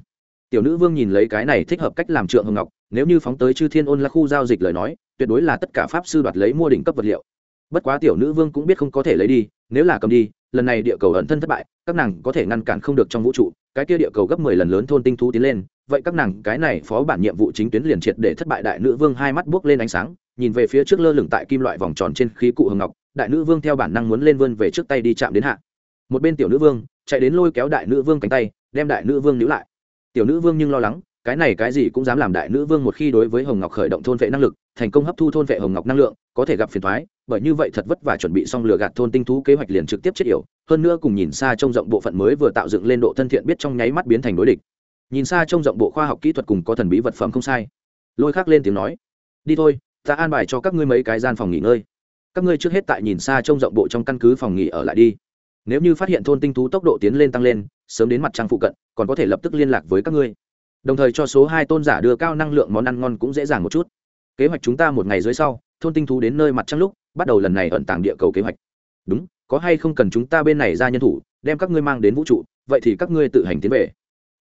tiểu nữ vương nhìn lấy cái này thích hợp cách làm trượng hồng ngọc, nếu như phóng tới chư thiên ôn là khu giao dịch lời nói, tuyệt đối là tất cả pháp sư đoạt lấy mua đỉnh cấp vật liệu. Bất quá tiểu nữ vương cũng biết không có thể lấy đi, nếu là cầm đi, lần này địa cầu ẩn thân thất bại, các nàng có thể ngăn cản không được trong vũ trụ, cái kia địa cầu gấp mười lần lớn thôn tinh thú tiến lên, vậy các nàng, cái này phó bản nhiệm vụ chính tuyến liền triệt để thất bại đại nữ vương hai mắt buốc lên ánh sáng, nhìn về phía trước lơ lửng tại kim loại vòng tròn trên khí cụ hồng ngọc, đại nữ vương theo bản năng muốn lên vươn về trước tay đi chạm đến hạ. Một bên tiểu nữ vương, chạy đến lôi kéo đại nữ vương cánh tay, đem đại nữ vương níu lại tiểu nữ vương nhưng lo lắng, cái này cái gì cũng dám làm đại nữ vương một khi đối với hồng ngọc khởi động thôn vệ năng lực, thành công hấp thu thôn vệ hồng ngọc năng lượng, có thể gặp phiền thoái bởi như vậy thật vất vả chuẩn bị xong lừa gạt thôn tinh thú kế hoạch liền trực tiếp chết yểu, hơn nữa cùng nhìn xa trông rộng bộ phận mới vừa tạo dựng lên độ thân thiện biết trong nháy mắt biến thành đối địch. Nhìn xa trông rộng bộ khoa học kỹ thuật cùng có thần bí vật phẩm không sai. Lôi khắc lên tiếng nói, đi thôi, ta an bài cho các ngươi mấy cái gian phòng nghỉ ngơi. Các ngươi trước hết tại nhìn xa trông rộng bộ trong căn cứ phòng nghỉ ở lại đi. Nếu như phát hiện thôn tinh thú tốc độ tiến lên tăng lên sớm đến mặt trăng phụ cận, còn có thể lập tức liên lạc với các ngươi. Đồng thời cho số hai tôn giả đưa cao năng lượng món ăn ngon cũng dễ dàng một chút. Kế hoạch chúng ta một ngày dưới sau, thôn tinh thú đến nơi mặt trăng lúc, bắt đầu lần này ẩn tàng địa cầu kế hoạch. Đúng, có hay không cần chúng ta bên này ra nhân thủ, đem các ngươi mang đến vũ trụ, vậy thì các ngươi tự hành tiến về.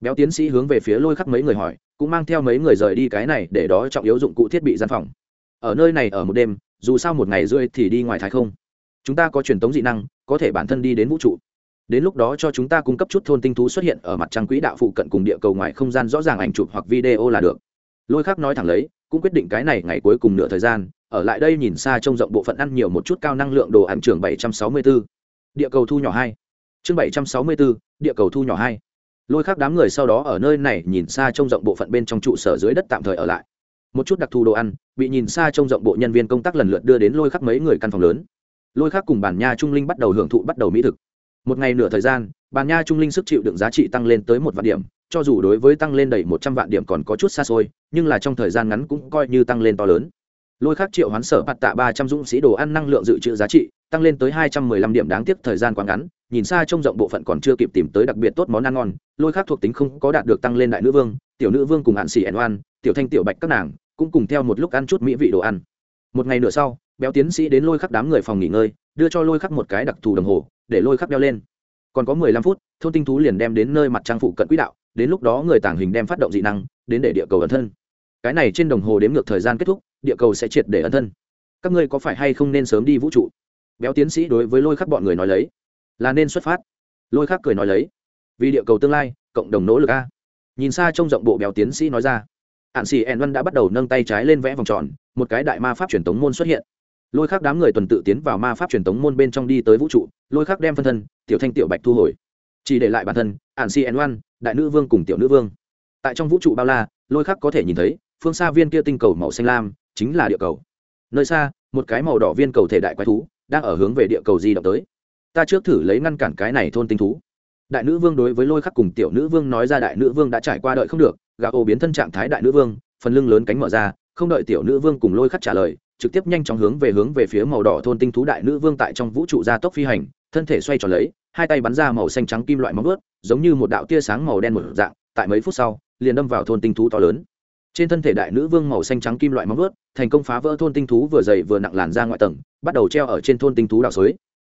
Béo tiến sĩ hướng về phía lôi khắc mấy người hỏi, cũng mang theo mấy người rời đi cái này để đó trọng yếu dụng cụ thiết bị gian phòng. Ở nơi này ở một đêm, dù sao một ngày rưỡi thì đi ngoài thái không. Chúng ta có truyền tống dị năng, có thể bản thân đi đến vũ trụ đến lúc đó cho chúng ta cung cấp chút thôn tinh thú xuất hiện ở mặt trăng quỹ đạo phụ cận cùng địa cầu ngoài không gian rõ ràng ảnh chụp hoặc video là được. Lôi khắc nói thẳng lấy, cũng quyết định cái này ngày cuối cùng nửa thời gian, ở lại đây nhìn xa trông rộng bộ phận ăn nhiều một chút cao năng lượng đồ ăn trường 764. địa cầu thu nhỏ hai. Chương bảy trăm sáu mươi bốn địa cầu thu nhỏ hai. Lôi khác đám người sau đó ở nơi này nhìn xa trông rộng bộ phận bên trong trụ sở dưới đất tạm thời ở lại. Một chút đặc thù đồ ăn, bị nhìn xa trông rộng bộ nhân viên công tác lần lượt đưa đến lôi khắc mấy người căn phòng lớn. Lôi khắc cùng bản nha trung linh bắt đầu hưởng thụ bắt đầu mỹ thực một ngày nửa thời gian bàn nha trung linh sức chịu đựng giá trị tăng lên tới một vạn điểm, cho dù đối với tăng lên đầy một trăm vạn điểm còn có chút xa xôi, nhưng là trong thời gian ngắn cũng coi như tăng lên to lớn. Lôi khắc triệu hoán sở bạt tạ ba trăm dũng sĩ đồ ăn năng lượng dự trữ giá trị, tăng lên tới hai trăm mười lăm điểm đáng tiếc thời gian quá ngắn, nhìn xa trông rộng bộ phận còn chưa kịp tìm tới đặc biệt tốt món ăn ngon, lôi khắc thuộc tính không có đạt được tăng lên đại nữ vương, tiểu nữ vương cùng hạn xỉ ẻn oan, tiểu thanh tiểu bạch các nàng, cũng cùng theo một lúc ăn chút mỹ vị đồ ăn. Một ngày nửa sau, béo tiến sĩ đến lôi khắc đám người phòng nghỉ ngơi, đưa cho lôi khắc một cái đặc thù đồng hồ để lôi khắc đeo lên. Còn có mười lăm phút, thôn tinh thú liền đem đến nơi mặt trang phụ cận quỹ đạo, đến lúc đó người tàng hình đem phát động dị năng, đến để địa cầu ẩn thân. Cái này trên đồng hồ đếm ngược thời gian kết thúc, địa cầu sẽ triệt để ẩn thân. Các ngươi có phải hay không nên sớm đi vũ trụ? Béo tiến sĩ đối với lôi khắc bọn người nói lấy. Là nên xuất phát. Lôi khắc cười nói lấy. Vì địa cầu tương lai, cộng đồng nỗ lực a. Nhìn xa trông rộng bộ béo tiến sĩ nói ra. Hạn xì ẹn văn đã bắt đầu nâng tay trái lên vẽ vòng tròn, một cái đại ma pháp truyền tống môn xuất hiện lôi khắc đám người tuần tự tiến vào ma pháp truyền tống môn bên trong đi tới vũ trụ, lôi khắc đem phân thân, tiểu thanh tiểu bạch thu hồi. Chỉ để lại bản thân ạn si n oan, đại nữ vương cùng tiểu nữ vương. Tại trong vũ trụ bao la, lôi khắc có thể nhìn thấy, phương xa viên kia tinh cầu màu xanh lam, chính là địa cầu. Nơi xa, một cái màu đỏ viên cầu thể đại quái thú, đang ở hướng về địa cầu di động tới. Ta trước thử lấy ngăn cản cái này thôn tinh thú. Đại nữ vương đối với lôi khắc cùng tiểu nữ vương nói ra đại nữ vương đã trải qua đợi không được gà ô biến thân trạng thái đại nữ vương, phần lưng lớn cánh mở ra, không đợi tiểu nữ vương cùng lôi khắc trả lời trực tiếp nhanh chóng hướng về hướng về phía màu đỏ thôn tinh thú đại nữ vương tại trong vũ trụ gia tốc phi hành, thân thể xoay tròn lấy, hai tay bắn ra màu xanh trắng kim loại móng ướt giống như một đạo tia sáng màu đen một dạng, tại mấy phút sau, liền đâm vào thôn tinh thú to lớn. Trên thân thể đại nữ vương màu xanh trắng kim loại móng ướt thành công phá vỡ thôn tinh thú vừa dày vừa nặng làn ra ngoại tầng, bắt đầu treo ở trên thôn tinh thú đào xới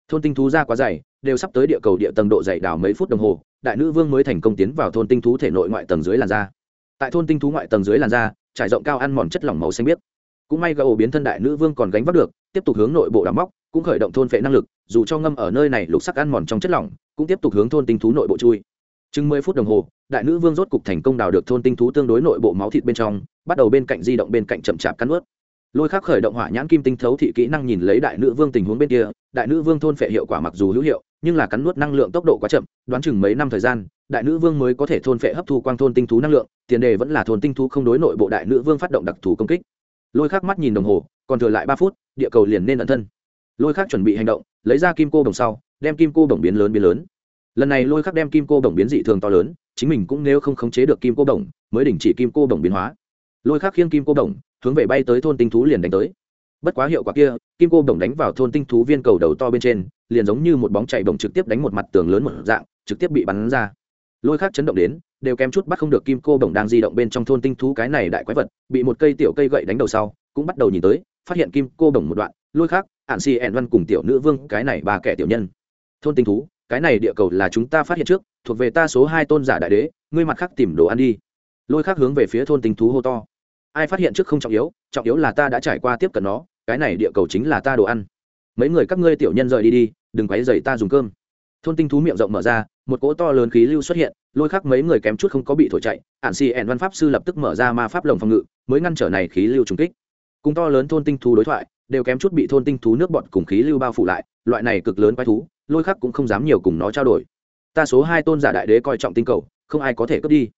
thôn tinh thú ra quá dày, đều sắp tới địa cầu địa tầng độ dày đào mấy phút đồng hồ, đại nữ vương mới thành công tiến vào thôn tinh thú thể nội ngoại tầng dưới làn da. Tại thôn tinh thú ngoại tầng dưới làn da, trải rộng cao ăn mòn chất lỏng màu xanh biếc cũng may gà ổ biến thân đại nữ vương còn gánh vác được, tiếp tục hướng nội bộ đào móc, cũng khởi động thôn phệ năng lực, dù cho ngâm ở nơi này lục sắc ăn mòn trong chất lỏng, cũng tiếp tục hướng thôn tinh thú nội bộ chui. Chừng mười phút đồng hồ, đại nữ vương rốt cục thành công đào được thôn tinh thú tương đối nội bộ máu thịt bên trong, bắt đầu bên cạnh di động bên cạnh chậm chạp cắn ướt. Lôi khắc khởi động hỏa nhãn kim tinh thấu thị kỹ năng nhìn lấy đại nữ vương tình huống bên kia, đại nữ vương thôn phệ hiệu quả mặc dù hữu hiệu, nhưng là cắn nuốt năng lượng tốc độ quá chậm, đoán chừng mấy năm thời gian, đại nữ vương mới có thể thôn phệ hấp thu quang thôn tinh thú năng lượng, tiền đề vẫn là thôn tinh thú không đối nội bộ đại nữ vương phát động đặc thù công kích lôi khắc mắt nhìn đồng hồ, còn thừa lại ba phút, địa cầu liền nên ẩn thân. Lôi khắc chuẩn bị hành động, lấy ra kim cô đồng sau, đem kim cô đồng biến lớn biến lớn. Lần này lôi khắc đem kim cô đồng biến dị thường to lớn, chính mình cũng nếu không khống chế được kim cô đồng, mới đình chỉ kim cô đồng biến hóa. Lôi khắc khiêng kim cô đồng, hướng về bay tới thôn tinh thú liền đánh tới. Bất quá hiệu quả kia, kim cô đồng đánh vào thôn tinh thú viên cầu đầu to bên trên, liền giống như một bóng chạy đồng trực tiếp đánh một mặt tường lớn một dạng, trực tiếp bị bắn ra. Lôi khắc chấn động đến đều kém chút bắt không được kim cô đồng đang di động bên trong thôn tinh thú cái này đại quái vật, bị một cây tiểu cây gậy đánh đầu sau, cũng bắt đầu nhìn tới, phát hiện kim cô đồng một đoạn, lôi khác ạn si ẹn văn cùng tiểu nữ vương, cái này ba kẻ tiểu nhân. Thôn tinh thú, cái này địa cầu là chúng ta phát hiện trước, thuộc về ta số hai tôn giả đại đế, ngươi mặt khác tìm đồ ăn đi. Lôi khác hướng về phía thôn tinh thú hô to. Ai phát hiện trước không trọng yếu trọng yếu là ta đã trải qua tiếp cận nó, cái này địa cầu chính là ta đồ ăn. Mấy người các ngươi tiểu nhân rời đi đi, đừng quấy dày ta dùng cơm thôn tinh thú miệng rộng mở ra, một cỗ to lớn khí lưu xuất hiện, lôi khắc mấy người kém chút không có bị thổi chạy ạn xì ẻn văn pháp sư lập tức mở ra ma pháp lồng phòng ngự, mới ngăn trở này khí lưu trùng kích. Cùng to lớn thôn tinh thú đối thoại, đều kém chút bị thôn tinh thú nước bọt cùng khí lưu bao phủ lại, loại này cực lớn quái thú, lôi khắc cũng không dám nhiều cùng nó trao đổi. Ta số hai tôn giả đại đế coi trọng tinh cầu, không ai có thể cướp đi.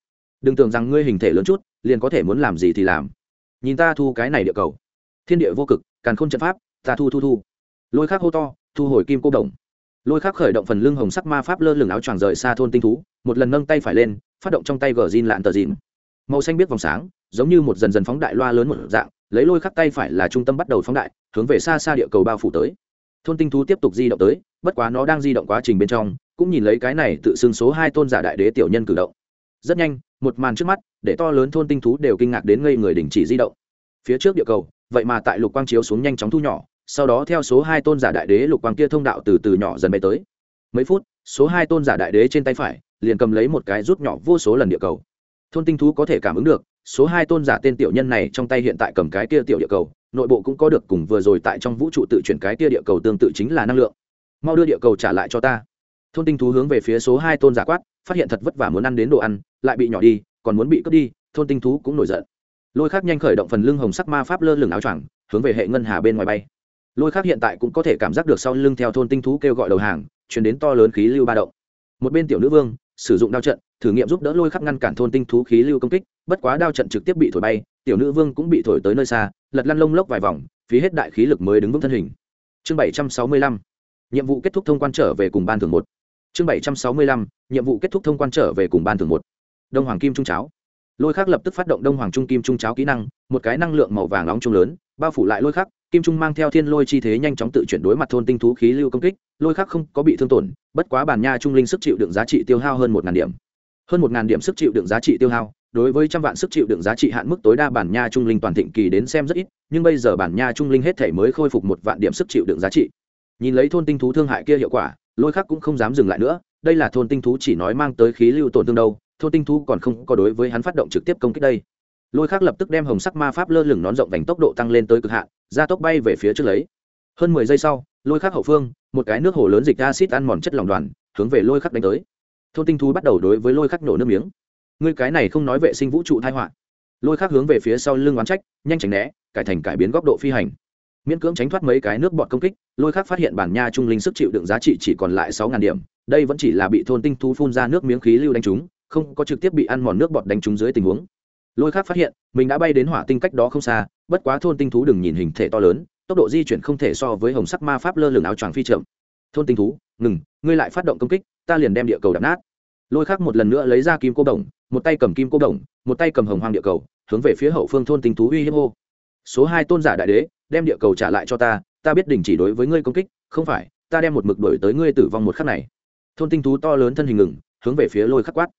Đừng tưởng rằng ngươi hình thể lớn chút, liền có thể muốn làm gì thì làm. Nhìn ta thu cái này địa cầu. Thiên địa vô cực, càn khôn trận pháp, ta thu thu thu. Lôi khắc hô to, thu hồi kim cô đồng lôi khắc khởi động phần lưng hồng sắc ma pháp lơ lửng áo choàng rời xa thôn tinh thú, một lần nâng tay phải lên, phát động trong tay gờ zin lạn tờ dìn màu xanh biết vòng sáng, giống như một dần dần phóng đại loa lớn một dạng, lấy lôi khắc tay phải là trung tâm bắt đầu phóng đại, hướng về xa xa địa cầu bao phủ tới. Thôn tinh thú tiếp tục di động tới, bất quá nó đang di động quá trình bên trong, cũng nhìn lấy cái này tự xưng số hai tôn giả đại đế tiểu nhân cử động. Rất nhanh, một màn trước mắt, để to lớn thôn tinh thú đều kinh ngạc đến ngây người đình chỉ di động. Phía trước địa cầu, vậy mà tại lục quang chiếu xuống nhanh chóng thu nhỏ sau đó theo số hai tôn giả đại đế lục quang kia thông đạo từ từ nhỏ dần bay tới. Mấy phút, số hai tôn giả đại đế trên tay phải, liền cầm lấy một cái rút nhỏ vô số lần địa cầu. Thôn tinh thú có thể cảm ứng được, số hai tôn giả tên tiểu nhân này trong tay hiện tại cầm cái kia tiểu địa cầu, nội bộ cũng có được cùng vừa rồi tại trong vũ trụ tự chuyển cái kia địa cầu tương tự chính là năng lượng. Mau đưa địa cầu trả lại cho ta. Thôn tinh thú hướng về phía số hai tôn giả quát, phát hiện thật vất vả muốn ăn đến đồ ăn, lại bị nhỏ đi, còn muốn bị cướp đi, thôn tinh thú cũng nổi giận. Lôi khác nhanh khởi động phần lưng hồng sắc ma pháp lơ lửng áo choàng, hướng về hệ ngân hà bên ngoài bay lôi khác hiện tại cũng có thể cảm giác được sau lưng theo thôn tinh thú kêu gọi đầu hàng, chuyển đến to lớn khí lưu ba động. Một bên tiểu nữ vương, sử dụng đao trận, thử nghiệm giúp đỡ lôi khắc ngăn cản thôn tinh thú khí lưu công kích, bất quá đao trận trực tiếp bị thổi bay, tiểu nữ vương cũng bị thổi tới nơi xa, lật lăn lông lốc vài vòng, phí hết đại khí lực mới đứng vững thân hình. Chương bảy trăm sáu mươi lăm, nhiệm vụ kết thúc thông quan trở về cùng ban thường một. Chương bảy trăm sáu mươi lăm, nhiệm vụ kết thúc thông quan trở về cùng ban thường một. Đông hoàng kim trung cháo. Lôi khắc lập tức phát động đông hoàng trung kim trung cháo kỹ năng, một cái năng lượng màu vàng nóng trung lớn, bao phủ lại lôi khắc kim trung mang theo thiên lôi chi thế nhanh chóng tự chuyển đối mặt thôn tinh thú khí lưu công kích, lôi khắc không có bị thương tổn, bất quá bản nha trung linh sức chịu đựng giá trị tiêu hao hơn một điểm. Hơn một điểm sức chịu đựng giá trị tiêu hao, đối với trăm vạn sức chịu đựng giá trị hạn mức tối đa bản nha trung linh toàn thịnh kỳ đến xem rất ít, nhưng bây giờ bản nha trung linh hết thể mới khôi phục một vạn điểm sức chịu đựng giá trị. Nhìn lấy thôn tinh thú thương hại kia hiệu quả, lôi khắc cũng không dám dừng lại nữa, đây là thôn tinh thú chỉ nói mang tới khí lưu tổn thương đâu, thôn tinh thú còn không có đối với hắn phát động trực tiếp công kích đây lôi khắc lập tức đem hồng sắc ma pháp lơ lửng nón rộng vành tốc độ tăng lên tới cực hạn, ra tốc bay về phía trước lấy. Hơn mười giây sau, lôi khắc hậu phương, một cái nước hồ lớn dịch acid ăn mòn chất lòng đoàn, hướng về lôi khắc đánh tới. Thôn tinh thú bắt đầu đối với lôi khắc nổ nước miếng. Ngươi cái này không nói vệ sinh vũ trụ thai họa. Lôi khắc hướng về phía sau lưng oán trách, nhanh tránh né, cải thành cải biến góc độ phi hành. Miễn cưỡng tránh thoát mấy cái nước bọt công kích, lôi khắc phát hiện bản nha trung linh sức chịu đựng giá trị chỉ còn lại sáu ngàn điểm. Đây vẫn chỉ là bị thôn tinh thú phun ra nước miếng khí lưu đánh trúng, không có trực tiếp bị ăn mòn nước bọt đánh trúng dưới tình huống lôi khắc phát hiện, mình đã bay đến hỏa tinh cách đó không xa, bất quá thôn tinh thú đừng nhìn hình thể to lớn, tốc độ di chuyển không thể so với hồng sắc ma pháp lơ lửng áo choàng phi chậm. thôn tinh thú, ngừng, ngươi lại phát động công kích, ta liền đem địa cầu đập nát. Lôi khắc một lần nữa lấy ra kim cô đồng, một tay cầm kim cô đồng, một tay cầm hồng hoang địa cầu, hướng về phía hậu phương thôn tinh thú uy hiếp hô. Số hai tôn giả đại đế, đem địa cầu trả lại cho ta ta biết đình chỉ đối với ngươi công kích, không phải, ta đem một mực đổi tới ngươi tử vong một khắc này. Thôn tinh thú to lớn thân hình ngừng, hướng về phía lôi khắc quát.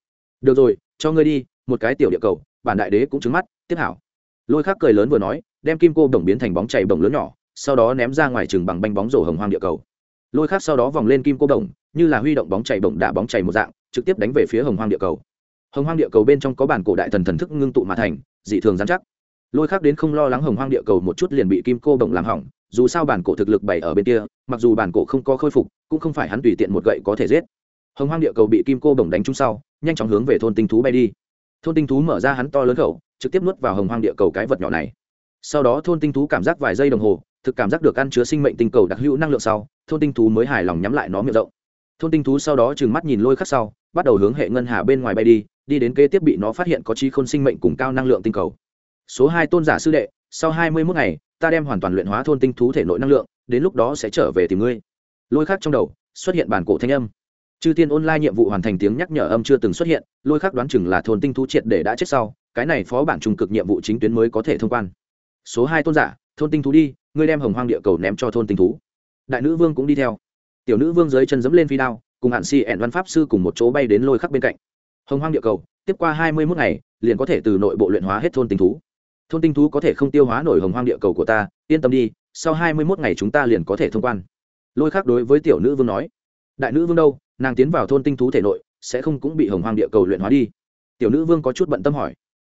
Được rồi, cho ngươi đi, một cái tiểu địa cầu bản đại đế cũng trứng mắt, tiếp hảo. Lôi khắc cười lớn vừa nói, đem kim cô đồng biến thành bóng chảy bồng lớn nhỏ, sau đó ném ra ngoài chừng bằng banh bóng rổ hồng hoang địa cầu. Lôi khắc sau đó vòng lên kim cô đồng, như là huy động bóng chảy bồng đạ bóng chảy một dạng, trực tiếp đánh về phía hồng hoang địa cầu. Hồng hoang địa cầu bên trong có bản cổ đại thần thần thức ngưng tụ mà thành, dị thường giám chắc. Lôi khắc đến không lo lắng hồng hoang địa cầu một chút liền bị kim cô đồng làm hỏng, dù sao bản cổ thực lực bày ở bên kia, mặc dù bản cổ không có khôi phục, cũng không phải hắn tùy tiện một gậy có thể giết. Hồng hoang địa cầu bị kim cô đồng đánh trúng sau, nhanh chóng hướng về thôn tinh thú bay đi thôn tinh thú mở ra hắn to lớn khẩu, trực tiếp nuốt vào hồng hoang địa cầu cái vật nhỏ này. Sau đó thôn tinh thú cảm giác vài giây đồng hồ, thực cảm giác được ăn chứa sinh mệnh tinh cầu đặc hữu năng lượng sau, thôn tinh thú mới hài lòng nhắm lại nó miệng rộng. Thôn tinh thú sau đó trừng mắt nhìn lôi khắc sau, bắt đầu hướng hệ ngân hà bên ngoài bay đi đi đến kế tiếp bị nó phát hiện có trí khôn sinh mệnh cùng cao năng lượng tinh cầu. Số hai tôn giả sư đệ, sau hai mươi mốt ngày, ta đem hoàn toàn luyện hóa thôn tinh thú thể nội năng lượng, đến lúc đó sẽ trở về tìm ngươi. Lôi khắc trong đầu, xuất hiện bản cổ thanh âm chư tiên online nhiệm vụ hoàn thành tiếng nhắc nhở âm chưa từng xuất hiện, lôi khắc đoán chừng là thôn tinh thú triệt để đã chết sau, cái này phó bản trung cực nhiệm vụ chính tuyến mới có thể thông quan. Số hai tôn giả, thôn tinh thú đi, ngươi đem hồng hoang địa cầu ném cho thôn tinh thú. Đại nữ vương cũng đi theo. Tiểu nữ vương dưới chân dẫm lên phi đao, cùng hạn si ẹn văn pháp sư cùng một chỗ bay đến lôi khắc bên cạnh. Hồng hoang địa cầu, tiếp qua hai mươi mốt ngày, liền có thể từ nội bộ luyện hóa hết thôn tinh thú. Thôn tinh thú có thể không tiêu hóa nổi hồng hoang địa cầu của ta, yên tâm đi, sau hai mươi mốt ngày chúng ta liền có thể thông quan. Lôi khắc đối với tiểu nữ vương nói đại nữ vương đâu, nàng tiến vào thôn tinh thú thể nội, sẽ không cũng bị hồng hoang địa cầu luyện hóa đi. Tiểu nữ vương có chút bận tâm hỏi.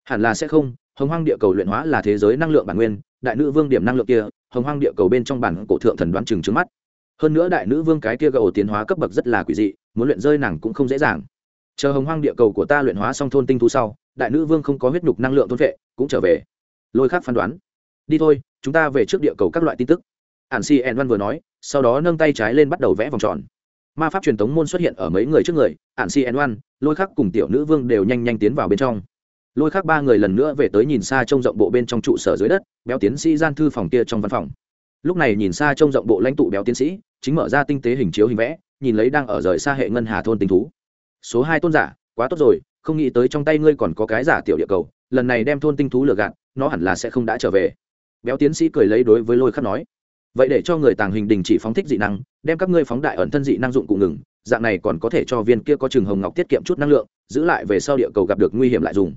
Hẳn là sẽ không, hồng hoang địa cầu luyện hóa là thế giới năng lượng bản nguyên, đại nữ vương điểm năng lượng kia, hồng hoang địa cầu bên trong bản cổ thượng thần đoán chừng trước mắt. Hơn nữa đại nữ vương cái kia gầu tiến hóa cấp bậc rất là quỷ dị, muốn luyện rơi nàng cũng không dễ dàng. Chờ hồng hoang địa cầu của ta luyện hóa xong thôn tinh thú sau, đại nữ vương không có huyết nhục năng lượng thôn vệ, cũng trở về. Lôi khác phán đoán. Đi thôi, chúng ta về trước địa cầu các loại tin tức. Ản si ẹn văn vừa nói, sau đó nâng tay trái lên bắt đầu vẽ vòng tròn ma pháp truyền thống môn xuất hiện ở mấy người trước người ạn si en oan, lôi khắc cùng tiểu nữ vương đều nhanh nhanh tiến vào bên trong. Lôi khắc ba người lần nữa về tới nhìn xa trông rộng bộ bên trong trụ sở dưới đất, béo tiến sĩ gian thư phòng kia trong văn phòng. Lúc này nhìn xa trông rộng bộ lãnh tụ béo tiến sĩ, chính mở ra tinh tế hình chiếu hình vẽ, nhìn lấy đang ở rời xa hệ ngân hà thôn tình thú. Số hai tôn giả, quá tốt rồi, không nghĩ tới trong tay ngươi còn có cái giả tiểu địa cầu, lần này đem thôn tinh thú lừa gạt, nó hẳn là sẽ không đã trở về. Béo tiến sĩ cười lấy đối với lôi khắc nói vậy để cho người tàng hình đình chỉ phóng thích dị năng, đem các ngươi phóng đại ẩn thân dị năng dụng cụ ngừng, dạng này còn có thể cho viên kia có trường hồng ngọc tiết kiệm chút năng lượng, giữ lại về sau địa cầu gặp được nguy hiểm lại dùng.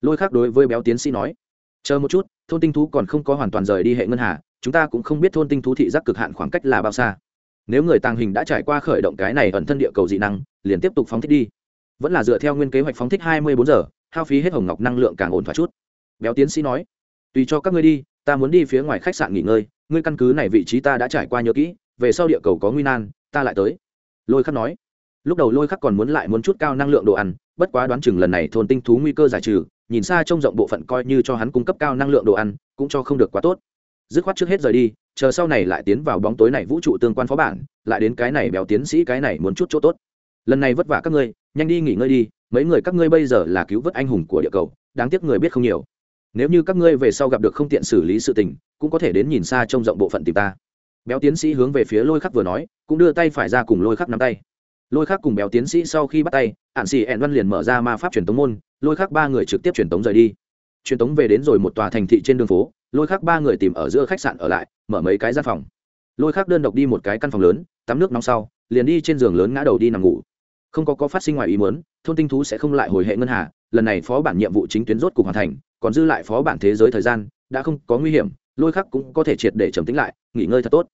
Lôi khác đối với béo tiến sĩ nói, chờ một chút, thôn tinh thú còn không có hoàn toàn rời đi hệ ngân hà, chúng ta cũng không biết thôn tinh thú thị giác cực hạn khoảng cách là bao xa. Nếu người tàng hình đã trải qua khởi động cái này ẩn thân địa cầu dị năng, liền tiếp tục phóng thích đi. Vẫn là dựa theo nguyên kế hoạch phóng thích hai mươi bốn giờ, hao phí hết hồng ngọc năng lượng càng ổn thỏa chút. Béo tiến sĩ nói, tùy cho các ngươi đi, ta muốn đi phía ngoài khách sạn nghỉ ngơi ngươi căn cứ này vị trí ta đã trải qua nhớ kỹ, về sau địa cầu có nguy nan, ta lại tới. Lôi khắc nói. Lúc đầu lôi khắc còn muốn lại muốn chút cao năng lượng đồ ăn, bất quá đoán chừng lần này thôn tinh thú nguy cơ giải trừ, nhìn xa trông rộng bộ phận coi như cho hắn cung cấp cao năng lượng đồ ăn, cũng cho không được quá tốt. Dứt khoát trước hết rời đi, chờ sau này lại tiến vào bóng tối này vũ trụ tương quan phó bản, lại đến cái này béo tiến sĩ cái này muốn chút chỗ tốt. Lần này vất vả các ngươi, nhanh đi nghỉ ngơi đi, mấy người các ngươi bây giờ là cứu vớt anh hùng của địa cầu, đáng tiếc người biết không nhiều nếu như các ngươi về sau gặp được không tiện xử lý sự tình, cũng có thể đến nhìn xa trông rộng bộ phận tìm ta. Béo tiến sĩ hướng về phía lôi khắc vừa nói, cũng đưa tay phải ra cùng lôi khắc nắm tay. Lôi khắc cùng béo tiến sĩ sau khi bắt tay ạn xì ẹn văn liền mở ra ma pháp truyền tống môn, lôi khắc ba người trực tiếp truyền tống rời đi. Truyền tống về đến rồi một tòa thành thị trên đường phố, lôi khắc ba người tìm ở giữa khách sạn ở lại, mở mấy cái gian phòng. Lôi khắc đơn độc đi một cái căn phòng lớn, tắm nước nóng sau, liền đi trên giường lớn ngã đầu đi nằm ngủ. Không có có phát sinh ngoài ý muốn, thôn tinh thú sẽ không lại hồi hệ ngân hà, lần này phó bản nhiệm vụ chính tuyến rốt cục hoàn thành còn dư lại phó bản thế giới thời gian, đã không có nguy hiểm, lôi khắc cũng có thể triệt để trầm tính lại, nghỉ ngơi thật tốt.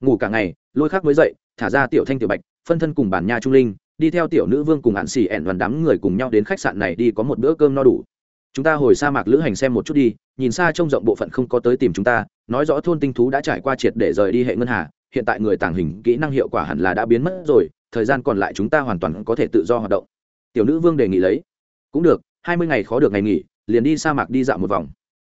Ngủ cả ngày, lôi khắc mới dậy, thả ra tiểu thanh tiểu bạch, phân thân cùng bản nha trung linh, đi theo tiểu nữ vương cùng hạn xì ẻn đoàn đám người cùng nhau đến khách sạn này đi có một bữa cơm no đủ. Chúng ta hồi sa mạc lữ hành xem một chút đi, nhìn xa trông rộng bộ phận không có tới tìm chúng ta, nói rõ thôn tinh thú đã trải qua triệt để rời đi hệ ngân hà, hiện tại người tàng hình kỹ năng hiệu quả hẳn là đã biến mất rồi, thời gian còn lại chúng ta hoàn toàn có thể tự do hoạt động. Tiểu nữ vương đề nghị lấy. Cũng được, hai mươi ngày khó được ngày nghỉ liền đi sa mạc đi dạo một vòng.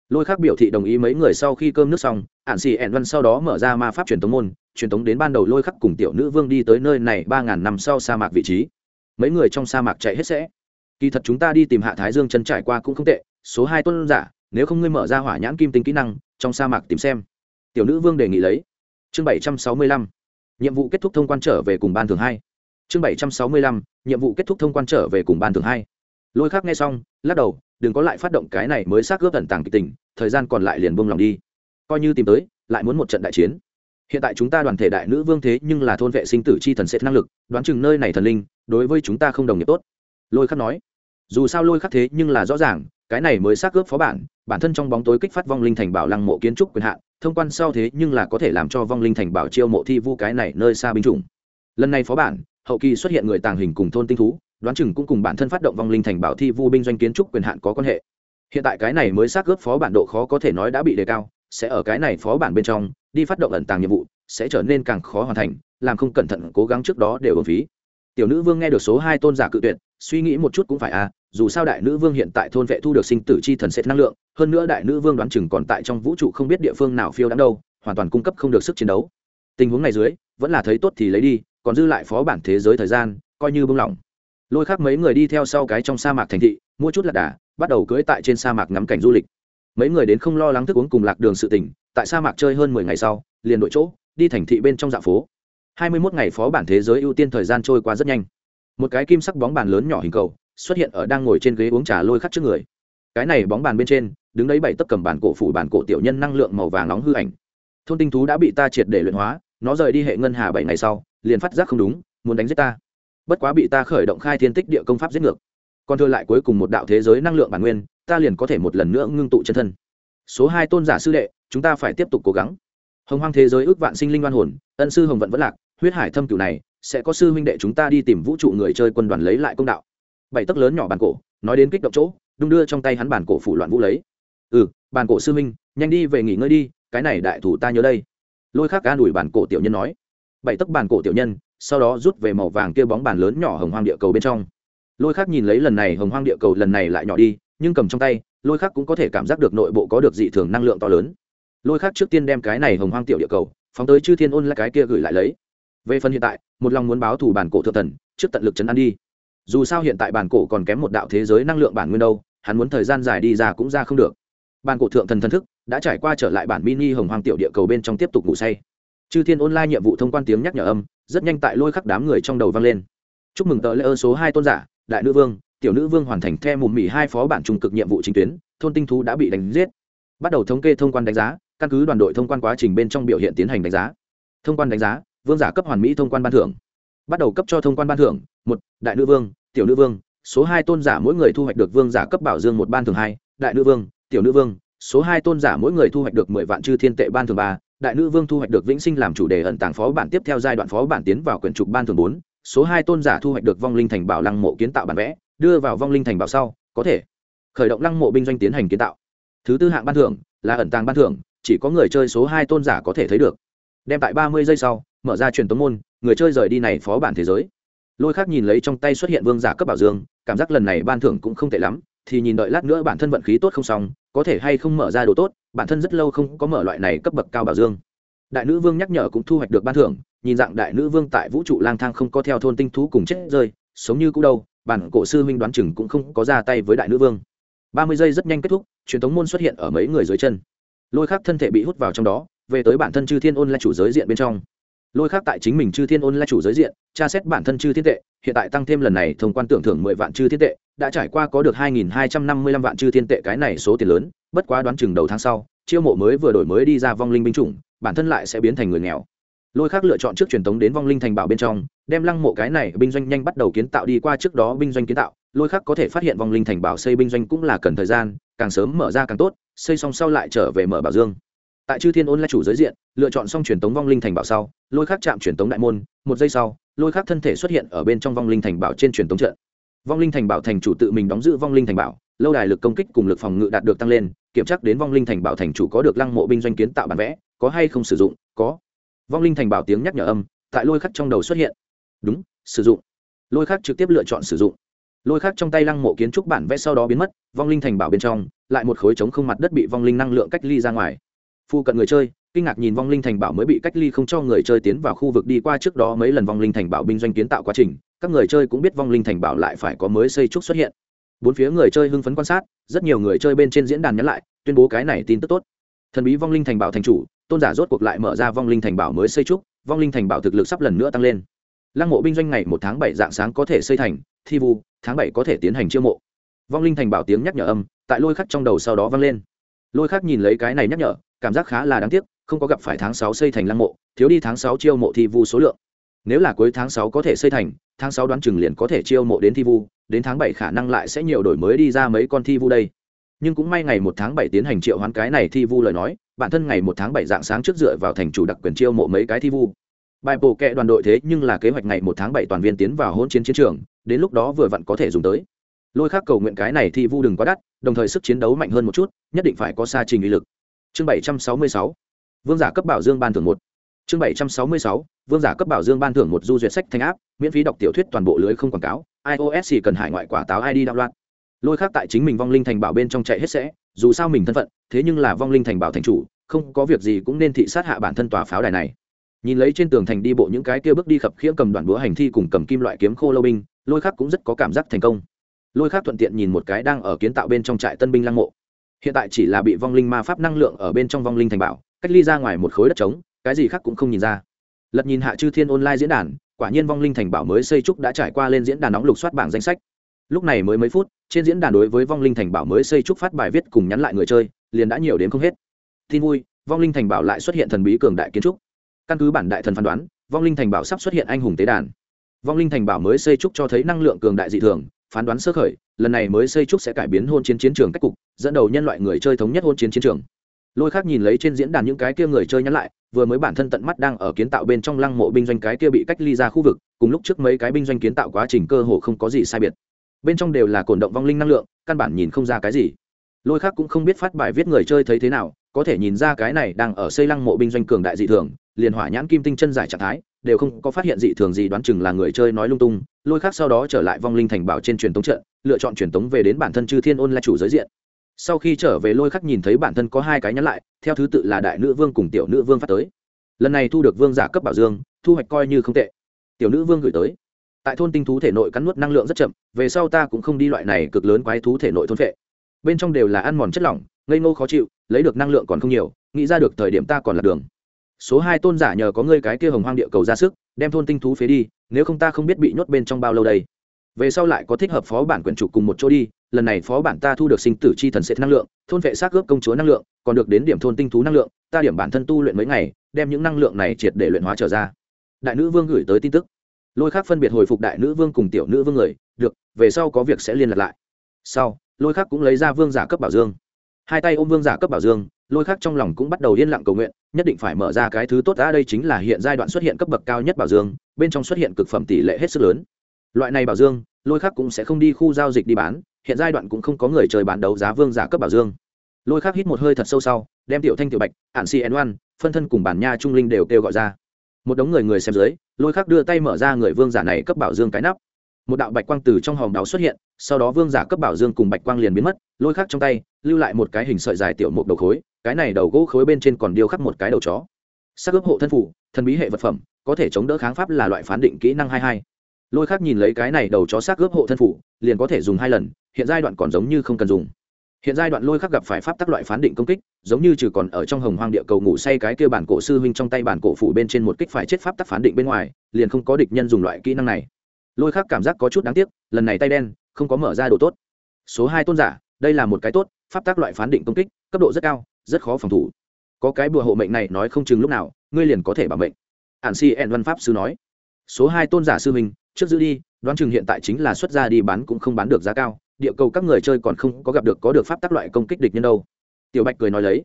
Lôi khác biểu thị đồng ý mấy người sau khi cơm nước xong ạn xì ẻn văn sau đó mở ra ma pháp truyền tống môn, truyền tống đến ban đầu lôi khắc cùng tiểu nữ vương đi tới nơi này ba ngàn năm sau sa mạc vị trí. Mấy người trong sa mạc chạy hết sẽ. Kỳ thật chúng ta đi tìm hạ thái dương chân trải qua cũng không tệ, số hai tuân giả, nếu không ngươi mở ra hỏa nhãn kim tính kỹ năng, trong sa mạc tìm xem. Tiểu nữ vương đề nghị lấy. Chương bảy trăm sáu mươi lăm, nhiệm vụ kết thúc thông quan trở về cùng ban thường hai. Chương bảy trăm sáu mươi lăm, nhiệm vụ kết thúc thông quan trở về cùng ban thường hai. Lôi khác nghe xong, lắc đầu đừng có lại phát động cái này mới xác gớp tần tàng kịch tình, thời gian còn lại liền buông lòng đi. Coi như tìm tới, lại muốn một trận đại chiến. Hiện tại chúng ta đoàn thể đại nữ vương thế nhưng là thôn vệ sinh tử c h i thần sẽ năng lực, đoán chừng nơi này thần linh, đối với chúng ta không đồng nghiệp tốt. Lôi khắc nói, dù sao lôi khắc thế nhưng là rõ ràng, cái này mới xác ướp phó bản bản thân trong bóng tối kích phát vong linh thành bảo lăng mộ kiến trúc quyền hạn, thông quan sau thế nhưng là có thể làm cho vong linh thành bảo chiêu mộ thi vu cái này nơi xa binh chủng. Lần này phó bản, hậu kỳ xuất hiện người tàng hình cùng thôn tinh thú đoán chừng cũng cùng bản thân phát động vong linh thành bảo thi vu binh doanh kiến trúc quyền hạn có quan hệ. Hiện tại cái này mới xác gớp phó bản độ khó có thể nói đã bị đề cao, sẽ ở cái này phó bản bên trong, đi phát động ẩn tàng nhiệm vụ, sẽ trở nên càng khó hoàn thành, làm không cẩn thận cố gắng trước đó đều ổn phí. Tiểu nữ vương nghe được số hai tôn giả cự tuyệt, suy nghĩ một chút cũng phải à dù sao đại nữ vương hiện tại thôn vệ thu được sinh tử chi thần sẽ năng lượng, hơn nữa đại nữ vương đoán chừng còn tại trong vũ trụ không biết địa phương nào phiêu đáng đâu, hoàn toàn cung cấp không được sức chiến đấu. Tình huống này dưới, vẫn là thấy tốt thì lấy đi, còn dư lại phó bản thế giới thời gian, coi như bông lỏng lôi khác mấy người đi theo sau cái trong sa mạc thành thị, mua chút lạc đà, bắt đầu cưỡi tại trên sa mạc ngắm cảnh du lịch. Mấy người đến không lo lắng thức uống cùng lạc đường sự tỉnh tại sa mạc chơi hơn mười ngày sau, liền đội chỗ, đi thành thị bên trong dạ phố. Hai mươi mốt ngày phó bản thế giới ưu tiên thời gian trôi qua rất nhanh. Một cái kim sắc bóng bàn lớn nhỏ hình cầu, xuất hiện ở đang ngồi trên ghế uống trà lôi khắc trước người. Cái này bóng bàn bên trên, đứng đấy bảy tấc cầm bản cổ phủ bản cổ tiểu nhân năng lượng màu vàng nóng hư ảnh. Thôn tinh thú đã bị ta triệt để luyện hóa, nó rời đi hệ ngân hà bảy ngày sau, liền phát giác không đúng, muốn đánh giết ta bất quá bị ta khởi động khai thiên tích địa công pháp giết ngược. Còn thừa lại cuối cùng một đạo thế giới năng lượng bản nguyên, ta liền có thể một lần nữa ngưng tụ chân thân. Số hai tôn giả sư đệ, chúng ta phải tiếp tục cố gắng. Hồng hoang thế giới ước vạn sinh linh đoan hồn, ân sư hồng vận vẫn lạc, huyết hải thâm cửu này, sẽ có sư huynh đệ chúng ta đi tìm vũ trụ người chơi quân đoàn lấy lại công đạo. Bảy tấc lớn nhỏ bàn cổ, nói đến kích động chỗ, đung đưa trong tay hắn bàn cổ phủ loạn vũ lấy. Ừ bàn cổ sư huynh, nhanh đi về nghỉ ngơi đi, cái này đại thủ ta nhớ đây. Lôi khắc ca đuổi bàn cổ tiểu nhân nói. Bảy tấc bàn cổ tiểu nhân sau đó rút về màu vàng kia bóng bàn lớn nhỏ hồng hoang địa cầu bên trong. Lôi khắc nhìn lấy lần này, hồng hoang địa cầu lần này lại nhỏ đi, nhưng cầm trong tay, lôi khắc cũng có thể cảm giác được nội bộ có được dị thường năng lượng to lớn. Lôi khắc trước tiên đem cái này hồng hoang tiểu địa cầu, phóng tới chư thiên ôn là cái kia gửi lại lấy. Về phần hiện tại, một lòng muốn báo thù bản cổ thượng thần, trước tận lực chấn an đi. Dù sao hiện tại bản cổ còn kém một đạo thế giới năng lượng bản nguyên đâu, hắn muốn thời gian dài đi ra cũng ra không được. Bản cổ thượng thần thần thức đã trải qua trở lại bản mini hồng hoang tiểu địa cầu bên trong tiếp tục ngủ say. Chư thiên online nhiệm vụ thông quan tiếng nhắc nhở âm rất nhanh tại lôi khắc đám người trong đầu vang lên. Chúc mừng tờ lễ ơn số hai tôn giả, đại nữ vương, tiểu nữ vương hoàn thành theo mùm mỉ hai phó bản trung cực nhiệm vụ chính tuyến, thôn tinh thú đã bị đánh giết. Bắt đầu thống kê thông quan đánh giá, căn cứ đoàn đội thông quan quá trình bên trong biểu hiện tiến hành đánh giá. Thông quan đánh giá, vương giả cấp hoàn mỹ thông quan ban thưởng. Bắt đầu cấp cho thông quan ban thưởng, một, đại nữ vương, tiểu nữ vương, số hai tôn giả mỗi người thu hoạch được vương giả cấp bảo dương một ban thưởng hai, đại nữ vương, tiểu nữ vương, số hai tôn giả mỗi người thu hoạch được mười vạn chư thiên tệ ban thưởng ba đại nữ vương thu hoạch được vĩnh sinh làm chủ đề ẩn tàng phó bản tiếp theo giai đoạn phó bản tiến vào quyển trục ban thưởng bốn, số hai tôn giả thu hoạch được vong linh thành bảo lăng mộ kiến tạo bản vẽ, đưa vào vong linh thành bảo sau, có thể khởi động lăng mộ binh doanh tiến hành kiến tạo. Thứ tư hạng ban thưởng là ẩn tàng ban thưởng, chỉ có người chơi số hai tôn giả có thể thấy được. Đem tại ba mươi giây sau, mở ra truyền tống môn, người chơi rời đi này phó bản thế giới. Lôi khác nhìn lấy trong tay xuất hiện vương giả cấp bảo dương, cảm giác lần này ban thưởng cũng không tệ lắm, thì nhìn đợi lát nữa bản thân vận khí tốt không xong có thể hay không mở ra đồ tốt, bản thân rất lâu không có mở loại này cấp bậc cao bảo dương. Đại nữ vương nhắc nhở cũng thu hoạch được ban thưởng, nhìn dạng đại nữ vương tại vũ trụ lang thang không có theo thôn tinh thú cùng chết rơi, sống như cũ đâu, bản cổ sư minh đoán chừng cũng không có ra tay với đại nữ vương. Ba mươi giây rất nhanh kết thúc, truyền thống môn xuất hiện ở mấy người dưới chân. Lôi khác thân thể bị hút vào trong đó, về tới bản thân chư thiên ôn là chủ giới diện bên trong. Lôi khác tại chính mình chư thiên ôn là chủ giới diện, tra xét bản thân chư thiên tệ, hiện tại tăng thêm lần này thông quan tưởng thưởng mười vạn chư thiên tệ đã trải qua có được hai nghìn hai trăm năm mươi lăm vạn chư thiên tệ cái này số tiền lớn, bất quá đoán chừng đầu tháng sau, chiêu mộ mới vừa đổi mới đi ra vong linh binh chủng, bản thân lại sẽ biến thành người nghèo. Lôi khác lựa chọn trước truyền tống đến vong linh thành bảo bên trong, đem lăng mộ cái này binh doanh nhanh bắt đầu kiến tạo đi qua trước đó binh doanh kiến tạo. Lôi khác có thể phát hiện vong linh thành bảo xây binh doanh cũng là cần thời gian, càng sớm mở ra càng tốt, xây xong sau lại trở về mở bảo dương. Tại chư thiên ôn la chủ giới diện, lựa chọn xong truyền tống vong linh thành bảo sau, lôi khác chạm truyền tống đại môn, một giây sau, lôi khác thân thể xuất hiện ở bên trong vong linh thành bảo trên truyền tống trận vong linh thành bảo thành chủ tự mình đóng giữ vong linh thành bảo, lâu đài lực công kích cùng lực phòng ngự đạt được tăng lên, kiểm tra đến vong linh thành bảo thành chủ có được lăng mộ binh doanh kiến tạo bản vẽ, có hay không sử dụng, có. Vong linh thành bảo tiếng nhắc nhở âm, tại lôi khắc trong đầu xuất hiện. Đúng, sử dụng. Lôi khắc trực tiếp lựa chọn sử dụng. Lôi khắc trong tay lăng mộ kiến trúc bản vẽ sau đó biến mất, vong linh thành bảo bên trong, lại một khối trống không mặt đất bị vong linh năng lượng cách ly ra ngoài. Phu cận người chơi, kinh ngạc nhìn vong linh thành bảo mới bị cách ly không cho người chơi tiến vào khu vực đi qua trước đó mấy lần vong linh thành bảo binh doanh kiến tạo quá trình các người chơi cũng biết vong linh thành bảo lại phải có mới xây trúc xuất hiện. Bốn phía người chơi hưng phấn quan sát, rất nhiều người chơi bên trên diễn đàn nhắn lại, tuyên bố cái này tin tức tốt. Thần bí vong linh thành bảo thành chủ, tôn giả rốt cuộc lại mở ra vong linh thành bảo mới xây trúc, vong linh thành bảo thực lực sắp lần nữa tăng lên. Lăng mộ binh doanh ngày một tháng bảy dạng sáng có thể xây thành, thi vu, tháng bảy có thể tiến hành chiêu mộ. Vong linh thành bảo tiếng nhắc nhở âm, tại lôi khắc trong đầu sau đó vang lên. Lôi khắc nhìn lấy cái này nhắc nhở, cảm giác khá là đáng tiếc, không có gặp phải tháng sáu xây thành lăng mộ, thiếu đi tháng sáu chiêu mộ thi vu số lượng nếu là cuối tháng sáu có thể xây thành, tháng sáu đoán chừng liền có thể chiêu mộ đến thi vu, đến tháng bảy khả năng lại sẽ nhiều đổi mới đi ra mấy con thi vu đây. Nhưng cũng may ngày một tháng bảy tiến hành triệu hoán cái này thi vu lời nói, bản thân ngày một tháng bảy dạng sáng trước dựa vào thành chủ đặc quyền chiêu mộ mấy cái thi vu. Bài bổ kệ đoàn đội thế nhưng là kế hoạch ngày một tháng bảy toàn viên tiến vào hôn chiến chiến trường, đến lúc đó vừa vặn có thể dùng tới. Lôi khác cầu nguyện cái này thi vu đừng quá đắt, đồng thời sức chiến đấu mạnh hơn một chút, nhất định phải có xa trình uy lực. Chương bảy trăm sáu mươi sáu. Vương giả cấp bảo dương ban thưởng một chương bảy trăm sáu mươi sáu, vương giả cấp bảo dương ban thưởng một du duyệt sách thanh áp, miễn phí đọc tiểu thuyết toàn bộ lưới không quảng cáo, ios chỉ cần hải ngoại quả táo id đạo loạn lôi khác tại chính mình vong linh thành bảo bên trong chạy hết sẽ, dù sao mình thân phận, thế nhưng là vong linh thành bảo thành chủ, không có việc gì cũng nên thị sát hạ bản thân tòa pháo đài này. Nhìn lấy trên tường thành đi bộ những cái kia bước đi khập khiễng cầm đoạn búa hành thi cùng cầm kim loại kiếm khô lâu binh, lôi khác cũng rất có cảm giác thành công. Lôi khác thuận tiện nhìn một cái đang ở kiến tạo bên trong trại tân binh lăng mộ. Hiện tại chỉ là bị vong linh ma pháp năng lượng ở bên trong vong linh thành bảo, cách ly ra ngoài một khối đất trống cái gì khác cũng không nhìn ra. Lật nhìn hạ chư thiên online diễn đàn, quả nhiên vong linh thành bảo mới xây trúc đã trải qua lên diễn đàn nóng lục soát bảng danh sách. Lúc này mới mấy phút, trên diễn đàn đối với vong linh thành bảo mới xây trúc phát bài viết cùng nhắn lại người chơi, liền đã nhiều đến không hết. Tin vui, vong linh thành bảo lại xuất hiện thần bí cường đại kiến trúc. Căn cứ bản đại thần phán đoán, vong linh thành bảo sắp xuất hiện anh hùng tế đàn. Vong linh thành bảo mới xây trúc cho thấy năng lượng cường đại dị thường, phán đoán sơ khởi, lần này mới xây trúc sẽ cải biến hôn chiến chiến trường cách cục, dẫn đầu nhân loại người chơi thống nhất hôn chiến chiến trường. Lôi khác nhìn lấy trên diễn đàn những cái kia người chơi nhắn lại vừa mới bản thân tận mắt đang ở kiến tạo bên trong lăng mộ binh doanh cái kia bị cách ly ra khu vực, cùng lúc trước mấy cái binh doanh kiến tạo quá trình cơ hồ không có gì sai biệt. Bên trong đều là cổn động vong linh năng lượng, căn bản nhìn không ra cái gì. Lôi khác cũng không biết phát bài viết người chơi thấy thế nào, có thể nhìn ra cái này đang ở xây lăng mộ binh doanh cường đại dị thường, liền hỏa nhãn kim tinh chân giải trạng thái, đều không có phát hiện dị thường gì đoán chừng là người chơi nói lung tung. Lôi khác sau đó trở lại vong linh thành bảo trên truyền tống trận, lựa chọn truyền tống về đến bản thân chư thiên ôn là chủ giới diện sau khi trở về lôi khắc nhìn thấy bản thân có hai cái nhắn lại, theo thứ tự là đại nữ vương cùng tiểu nữ vương phát tới. Lần này thu được vương giả cấp bảo dương, thu hoạch coi như không tệ. Tiểu nữ vương gửi tới. Tại thôn tinh thú thể nội cắn nuốt năng lượng rất chậm, về sau ta cũng không đi loại này cực lớn quái thú thể nội thôn phệ. Bên trong đều là ăn mòn chất lỏng, ngây ngô khó chịu, lấy được năng lượng còn không nhiều, nghĩ ra được thời điểm ta còn là đường. Số hai tôn giả nhờ có ngươi cái kia hồng hoang địa cầu ra sức, đem thôn tinh thú phế đi, nếu không ta không biết bị nhốt bên trong bao lâu đây. Về sau lại có thích hợp phó bản quyển trục cùng một chỗ đi lần này phó bản ta thu được sinh tử chi thần sẽ năng lượng, thôn vệ xác ướp công chúa năng lượng, còn được đến điểm thôn tinh thú năng lượng, ta điểm bản thân tu luyện mấy ngày, đem những năng lượng này triệt để luyện hóa trở ra. Đại nữ vương gửi tới tin tức. Lôi khác phân biệt hồi phục đại nữ vương cùng tiểu nữ vương người, được, về sau có việc sẽ liên lạc lại. Sau, lôi khác cũng lấy ra vương giả cấp bảo dương. Hai tay ôm vương giả cấp bảo dương, lôi khác trong lòng cũng bắt đầu yên lặng cầu nguyện, nhất định phải mở ra cái thứ tốt đã đây chính là hiện giai đoạn xuất hiện cấp bậc cao nhất bảo dương, bên trong xuất hiện cực phẩm tỷ lệ hết sức lớn. Loại này bảo dương, lôi khác cũng sẽ không đi khu giao dịch đi bán hiện giai đoạn cũng không có người chơi bán đấu giá vương giả cấp bảo dương. Lôi khác hít một hơi thật sâu sau, đem tiểu thanh, tiểu bạch ạn cn oan, phân thân cùng bản nha trung linh đều kêu gọi ra. Một đống người người xem dưới, lôi khác đưa tay mở ra người vương giả này cấp bảo dương cái nắp. Một đạo bạch quang từ trong hòm đáo xuất hiện, sau đó vương giả cấp bảo dương cùng bạch quang liền biến mất, lôi khác trong tay lưu lại một cái hình sợi dài tiểu một đầu khối, cái này đầu gỗ khối bên trên còn điêu khắc một cái đầu chó. Sắc ướp hộ thân phủ thần bí hệ vật phẩm, có thể chống đỡ kháng pháp là loại phán định kỹ năng hai hai lôi khác nhìn lấy cái này đầu chó xác ướp hộ thân phủ, liền có thể dùng hai lần, hiện giai đoạn còn giống như không cần dùng. Hiện giai đoạn lôi khắc gặp phải pháp tắc loại phán định công kích, giống như trừ còn ở trong hồng hoang địa cầu ngủ say cái kia bản cổ sư huynh trong tay bản cổ phủ bên trên một kích phải chết pháp tắc phán định bên ngoài, liền không có địch nhân dùng loại kỹ năng này. Lôi khắc cảm giác có chút đáng tiếc, lần này tay đen, không có mở ra đồ tốt. Số hai tôn giả, đây là một cái tốt, pháp tắc loại phán định công kích, cấp độ rất cao, rất khó phòng thủ. Có cái bùa hộ mệnh này nói không chừng lúc nào, ngươi liền có thể bảo mệnh. Ản si ẹn văn pháp sư nói. Số hai tôn giả sư huynh trước giữ đi, đoán chừng hiện tại chính là xuất ra đi bán cũng không bán được giá cao, địa cầu các người chơi còn không có gặp được có được pháp tác loại công kích địch nhân đâu. Tiểu bạch cười nói lấy.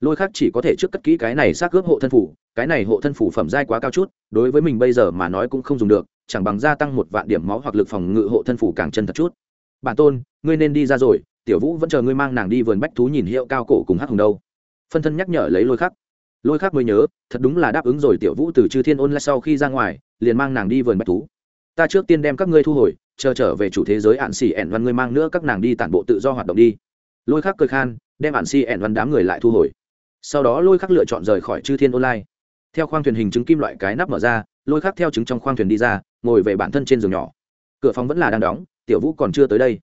Lôi khác chỉ có thể trước cất kỹ cái này xác ướp hộ thân phủ, cái này hộ thân phủ phẩm giai quá cao chút, đối với mình bây giờ mà nói cũng không dùng được, chẳng bằng gia tăng một vạn điểm máu hoặc lực phòng ngự hộ thân phủ càng chân thật chút. Bản tôn, ngươi nên đi ra rồi, tiểu vũ vẫn chờ ngươi mang nàng đi vườn bách thú nhìn hiệu cao cổ cùng hát hùng đâu. Phân thân nhắc nhở lấy lôi khắc. Lôi khắc mới nhớ, thật đúng là đáp ứng rồi tiểu vũ từ chư thiên ôn lại sau khi ra ngoài, liền mang nàng đi vườn bách thú ta trước tiên đem các ngươi thu hồi, chờ trở về chủ thế giới ạn xì ẻn văn ngươi mang nữa các nàng đi tản bộ tự do hoạt động đi. Lôi khắc cười khan, đem ạn xì ẻn văn đám người lại thu hồi. Sau đó lôi khắc lựa chọn rời khỏi chư thiên online. Theo khoang thuyền hình chứng kim loại cái nắp mở ra, lôi khắc theo chứng trong khoang thuyền đi ra, ngồi về bản thân trên giường nhỏ. Cửa phòng vẫn là đang đóng, tiểu vũ còn chưa tới đây.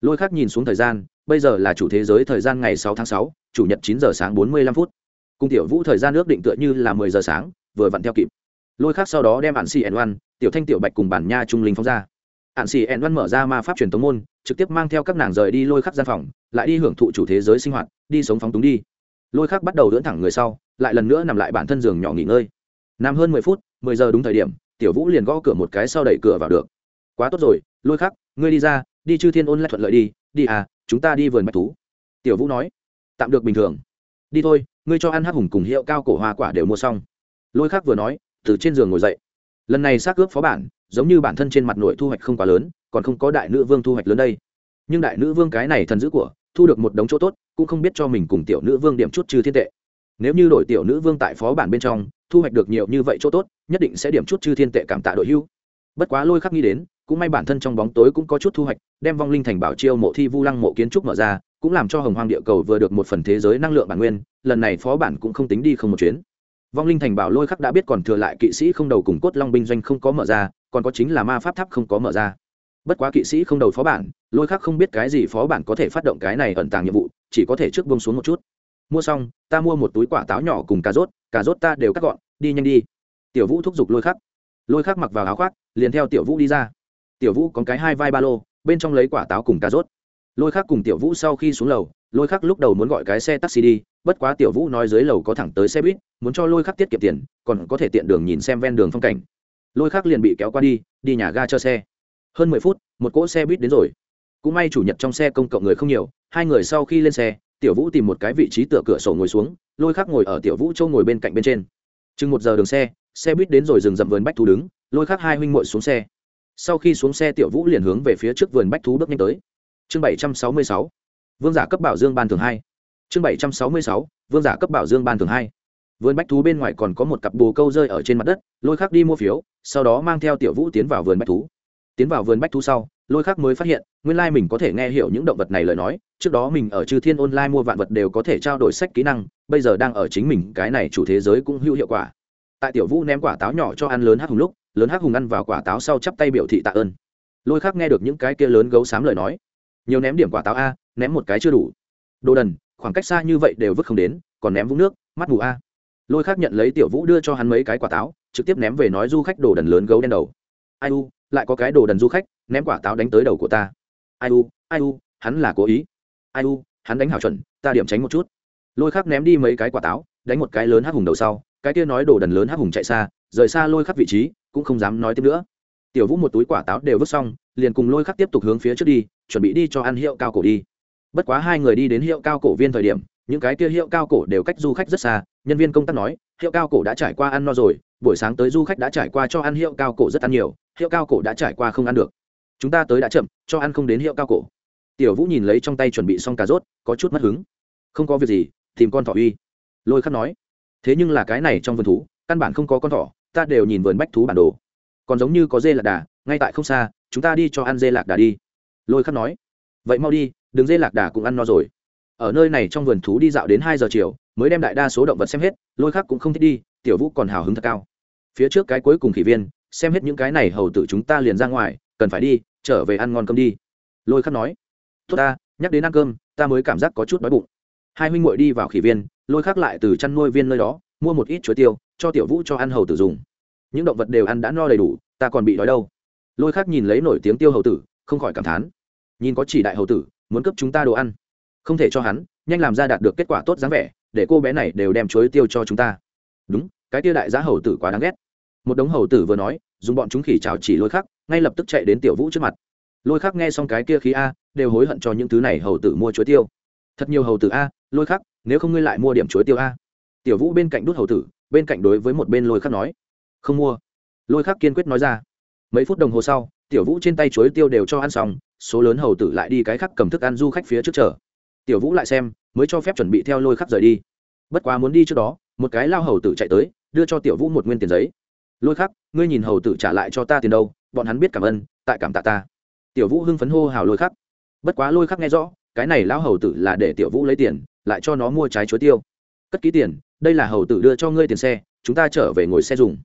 Lôi khắc nhìn xuống thời gian, bây giờ là chủ thế giới thời gian ngày sáu tháng sáu, chủ nhật chín giờ sáng bốn mươi lăm phút. Cùng tiểu vũ thời gian ước định tựa như là mười giờ sáng, vừa vặn theo kịp. Lôi khắc sau đó đem ạn xì ẻn văn tiểu thanh, tiểu bạch cùng bản nha trung linh phóng ra. Hạn xì ẹn văn mở ra ma pháp truyền tống môn, trực tiếp mang theo các nàng rời đi lôi khắc gian phòng, lại đi hưởng thụ chủ thế giới sinh hoạt, đi sống phóng túng đi. Lôi khắc bắt đầu lưỡn thẳng người sau, lại lần nữa nằm lại bản thân giường nhỏ nghỉ ngơi. Nằm hơn mười phút, mười giờ đúng thời điểm, tiểu vũ liền gõ cửa một cái sau đẩy cửa vào được. Quá tốt rồi, lôi khắc, ngươi đi ra, đi chư thiên ôn lại thuận lợi đi đi à chúng ta đi vườn bạch thú. Tiểu vũ nói. Tạm được bình thường. Đi thôi, ngươi cho ăn hắc hùng cùng hiệu cao cổ hoa quả đều mua xong. Lôi khắc vừa nói, từ trên giường ngồi dậy lần này xác ướp phó bản, giống như bản thân trên mặt nội thu hoạch không quá lớn, còn không có đại nữ vương thu hoạch lớn đây. Nhưng đại nữ vương cái này thần dữ của, thu được một đống chỗ tốt, cũng không biết cho mình cùng tiểu nữ vương điểm chút trừ thiên tệ. Nếu như đổi tiểu nữ vương tại phó bản bên trong, thu hoạch được nhiều như vậy chỗ tốt, nhất định sẽ điểm chút trừ thiên tệ cảm tạ đội hưu. Bất quá lôi khắc nghĩ đến, cũng may bản thân trong bóng tối cũng có chút thu hoạch, đem vong linh thành bảo chiêu mộ thi vu lăng mộ kiến trúc mở ra, cũng làm cho hồng hoang địa cầu vừa được một phần thế giới năng lượng bản nguyên, lần này phó bản cũng không tính đi không một chuyến vong linh thành bảo lôi khắc đã biết còn thừa lại kỵ sĩ không đầu cùng cốt long binh doanh không có mở ra, còn có chính là ma pháp tháp không có mở ra. Bất quá kỵ sĩ không đầu phó bản, lôi khắc không biết cái gì phó bản có thể phát động cái này ẩn tàng nhiệm vụ, chỉ có thể trước bông xuống một chút. Mua xong, ta mua một túi quả táo nhỏ cùng cà rốt cà rốt ta đều cắt gọn, đi nhanh đi. Tiểu vũ thúc giục lôi khắc. Lôi khắc mặc vào áo khoác, liền theo tiểu vũ đi ra. Tiểu vũ có cái hai vai ba lô, bên trong lấy quả táo cùng cà rốt. Lôi khắc cùng tiểu vũ sau khi xuống lầu lôi khắc lúc đầu muốn gọi cái xe taxi đi, bất quá tiểu vũ nói dưới lầu có thẳng tới xe buýt, muốn cho lôi khắc tiết kiệm tiền, còn có thể tiện đường nhìn xem ven đường phong cảnh. Lôi khắc liền bị kéo qua đi đi nhà ga cho xe. Hơn mười phút, một cỗ xe buýt đến rồi. Cũng may chủ nhật trong xe công cộng người không nhiều, hai người sau khi lên xe, tiểu vũ tìm một cái vị trí tựa cửa sổ ngồi xuống, lôi khắc ngồi ở tiểu vũ châu ngồi bên cạnh bên trên. Chừng một giờ đường xe xe buýt đến rồi dừng dậm vườn bách thú đứng, lôi khắc hai huynh muội xuống xe. Sau khi xuống xe, tiểu vũ liền hướng về phía trước vườn bách thú bước nhanh tới. Chương bảy trăm sáu mươi sáu vương giả cấp bảo dương ban thường hai. Chương bảy trăm sáu mươi sáu, vương giả cấp bảo dương ban thường hai. Vườn bách thú bên ngoài còn có một cặp bồ câu rơi ở trên mặt đất, lôi khắc đi mua phiếu, sau đó mang theo tiểu vũ tiến vào vườn bách thú. Tiến vào vườn bách thú sau, lôi khắc mới phát hiện, nguyên lai mình có thể nghe hiểu những động vật này lời nói, trước đó mình ở chư thiên online mua vạn vật đều có thể trao đổi sách kỹ năng, bây giờ đang ở chính mình, cái này chủ thế giới cũng hữu hiệu quả. Tại tiểu vũ ném quả táo nhỏ cho ăn lớn hắc hùng lúc, lớn hắc hùng ăn vào quả táo sau chắp tay biểu thị tạ ơn. Lôi khắc nghe được những cái kia lớn gấu xám lời nói. Nhiều ném điểm quả táo a ném một cái chưa đủ. Đồ đần, khoảng cách xa như vậy đều vứt không đến, còn ném vũng nước, mắt mù a. Lôi khác nhận lấy tiểu vũ đưa cho hắn mấy cái quả táo, trực tiếp ném về nói du khách đồ đần lớn gấu đen đầu. Ai u, lại có cái đồ đần du khách, ném quả táo đánh tới đầu của ta. Ai u ai u, hắn là cố ý. Ai u, hắn đánh hảo chuẩn, ta điểm tránh một chút. Lôi khắc ném đi mấy cái quả táo, đánh một cái lớn hắc hùng đầu sau, cái kia nói đồ đần lớn hắc hùng chạy xa, rời xa lôi khắc vị trí, cũng không dám nói tiếp nữa. Tiểu vũ một túi quả táo đều vứt xong, liền cùng lôi khắc tiếp tục hướng phía trước đi, chuẩn bị đi cho ăn hiệu cao cổ đi bất quá hai người đi đến hiệu cao cổ viên thời điểm, những cái kia hiệu cao cổ đều cách du khách rất xa, nhân viên công tác nói, hiệu cao cổ đã trải qua ăn no rồi, buổi sáng tới du khách đã trải qua cho ăn hiệu cao cổ rất ăn nhiều, hiệu cao cổ đã trải qua không ăn được. Chúng ta tới đã chậm, cho ăn không đến hiệu cao cổ. Tiểu vũ nhìn lấy trong tay chuẩn bị xong cà rốt, có chút mất hứng. Không có việc gì, tìm con thỏ uy. Lôi khắc nói, thế nhưng là cái này trong vườn thú, căn bản không có con thỏ, ta đều nhìn vườn bách thú bản đồ. Còn giống như có dê lạc đà, ngay tại không xa, chúng ta đi cho ăn dê lạc đà đi. Lôi khắc nói vậy mau đi, đừng dê lạc đà cũng ăn no rồi. Ở nơi này trong vườn thú đi dạo đến hai giờ chiều, mới đem đại đa số động vật xem hết, lôi khác cũng không thích đi, tiểu vũ còn hào hứng thật cao. Phía trước cái cuối cùng khỉ viên, xem hết những cái này hầu tử chúng ta liền ra ngoài, cần phải đi, trở về ăn ngon cơm đi. Lôi khắc nói, tốt ta, nhắc đến ăn cơm, ta mới cảm giác có chút đói bụng. Hai huynh muội đi vào khỉ viên, lôi khắc lại từ chăn nuôi viên nơi đó, mua một ít chuối tiêu, cho tiểu vũ cho ăn hầu tử dùng. Những động vật đều ăn đã no đầy đủ, ta còn bị đói đâu. Lôi khắc nhìn lấy nổi tiếng tiêu hầu tử, không khỏi cảm thán nhìn có chỉ đại hầu tử, muốn cấp chúng ta đồ ăn. Không thể cho hắn, nhanh làm ra đạt được kết quả tốt dáng vẻ, để cô bé này đều đem chuối tiêu cho chúng ta. Đúng, cái tia đại giá hầu tử quá đáng ghét. Một đống hầu tử vừa nói, dùng bọn chúng khỉ chào chỉ lôi khắc, ngay lập tức chạy đến tiểu vũ trước mặt. Lôi khắc nghe xong cái kia khí a, đều hối hận cho những thứ này hầu tử mua chuối tiêu. Thật nhiều hầu tử a, lôi khắc, nếu không ngươi lại mua điểm chuối tiêu a. Tiểu vũ bên cạnh đút hầu tử, bên cạnh đối với một bên lôi khắc nói. Không mua. Lôi khắc kiên quyết nói ra. Mấy phút đồng hồ sau, tiểu vũ trên tay chuối tiêu đều cho ăn xong số lớn hầu tử lại đi cái khắc cầm thức ăn du khách phía trước chờ. Tiểu vũ lại xem, mới cho phép chuẩn bị theo lôi khắc rời đi. Bất quá muốn đi trước đó, một cái lao hầu tử chạy tới, đưa cho tiểu vũ một nguyên tiền giấy. Lôi khắc, ngươi nhìn hầu tử trả lại cho ta tiền đâu, bọn hắn biết cảm ơn, tại cảm tạ ta. Tiểu vũ hưng phấn hô hào lôi khắc. Bất quá lôi khắc nghe rõ, cái này lão hầu tử là để tiểu vũ lấy tiền, lại cho nó mua trái chuối tiêu. Cất ký tiền, đây là hầu tử đưa cho ngươi tiền xe, chúng ta trở về ngồi xe dùng.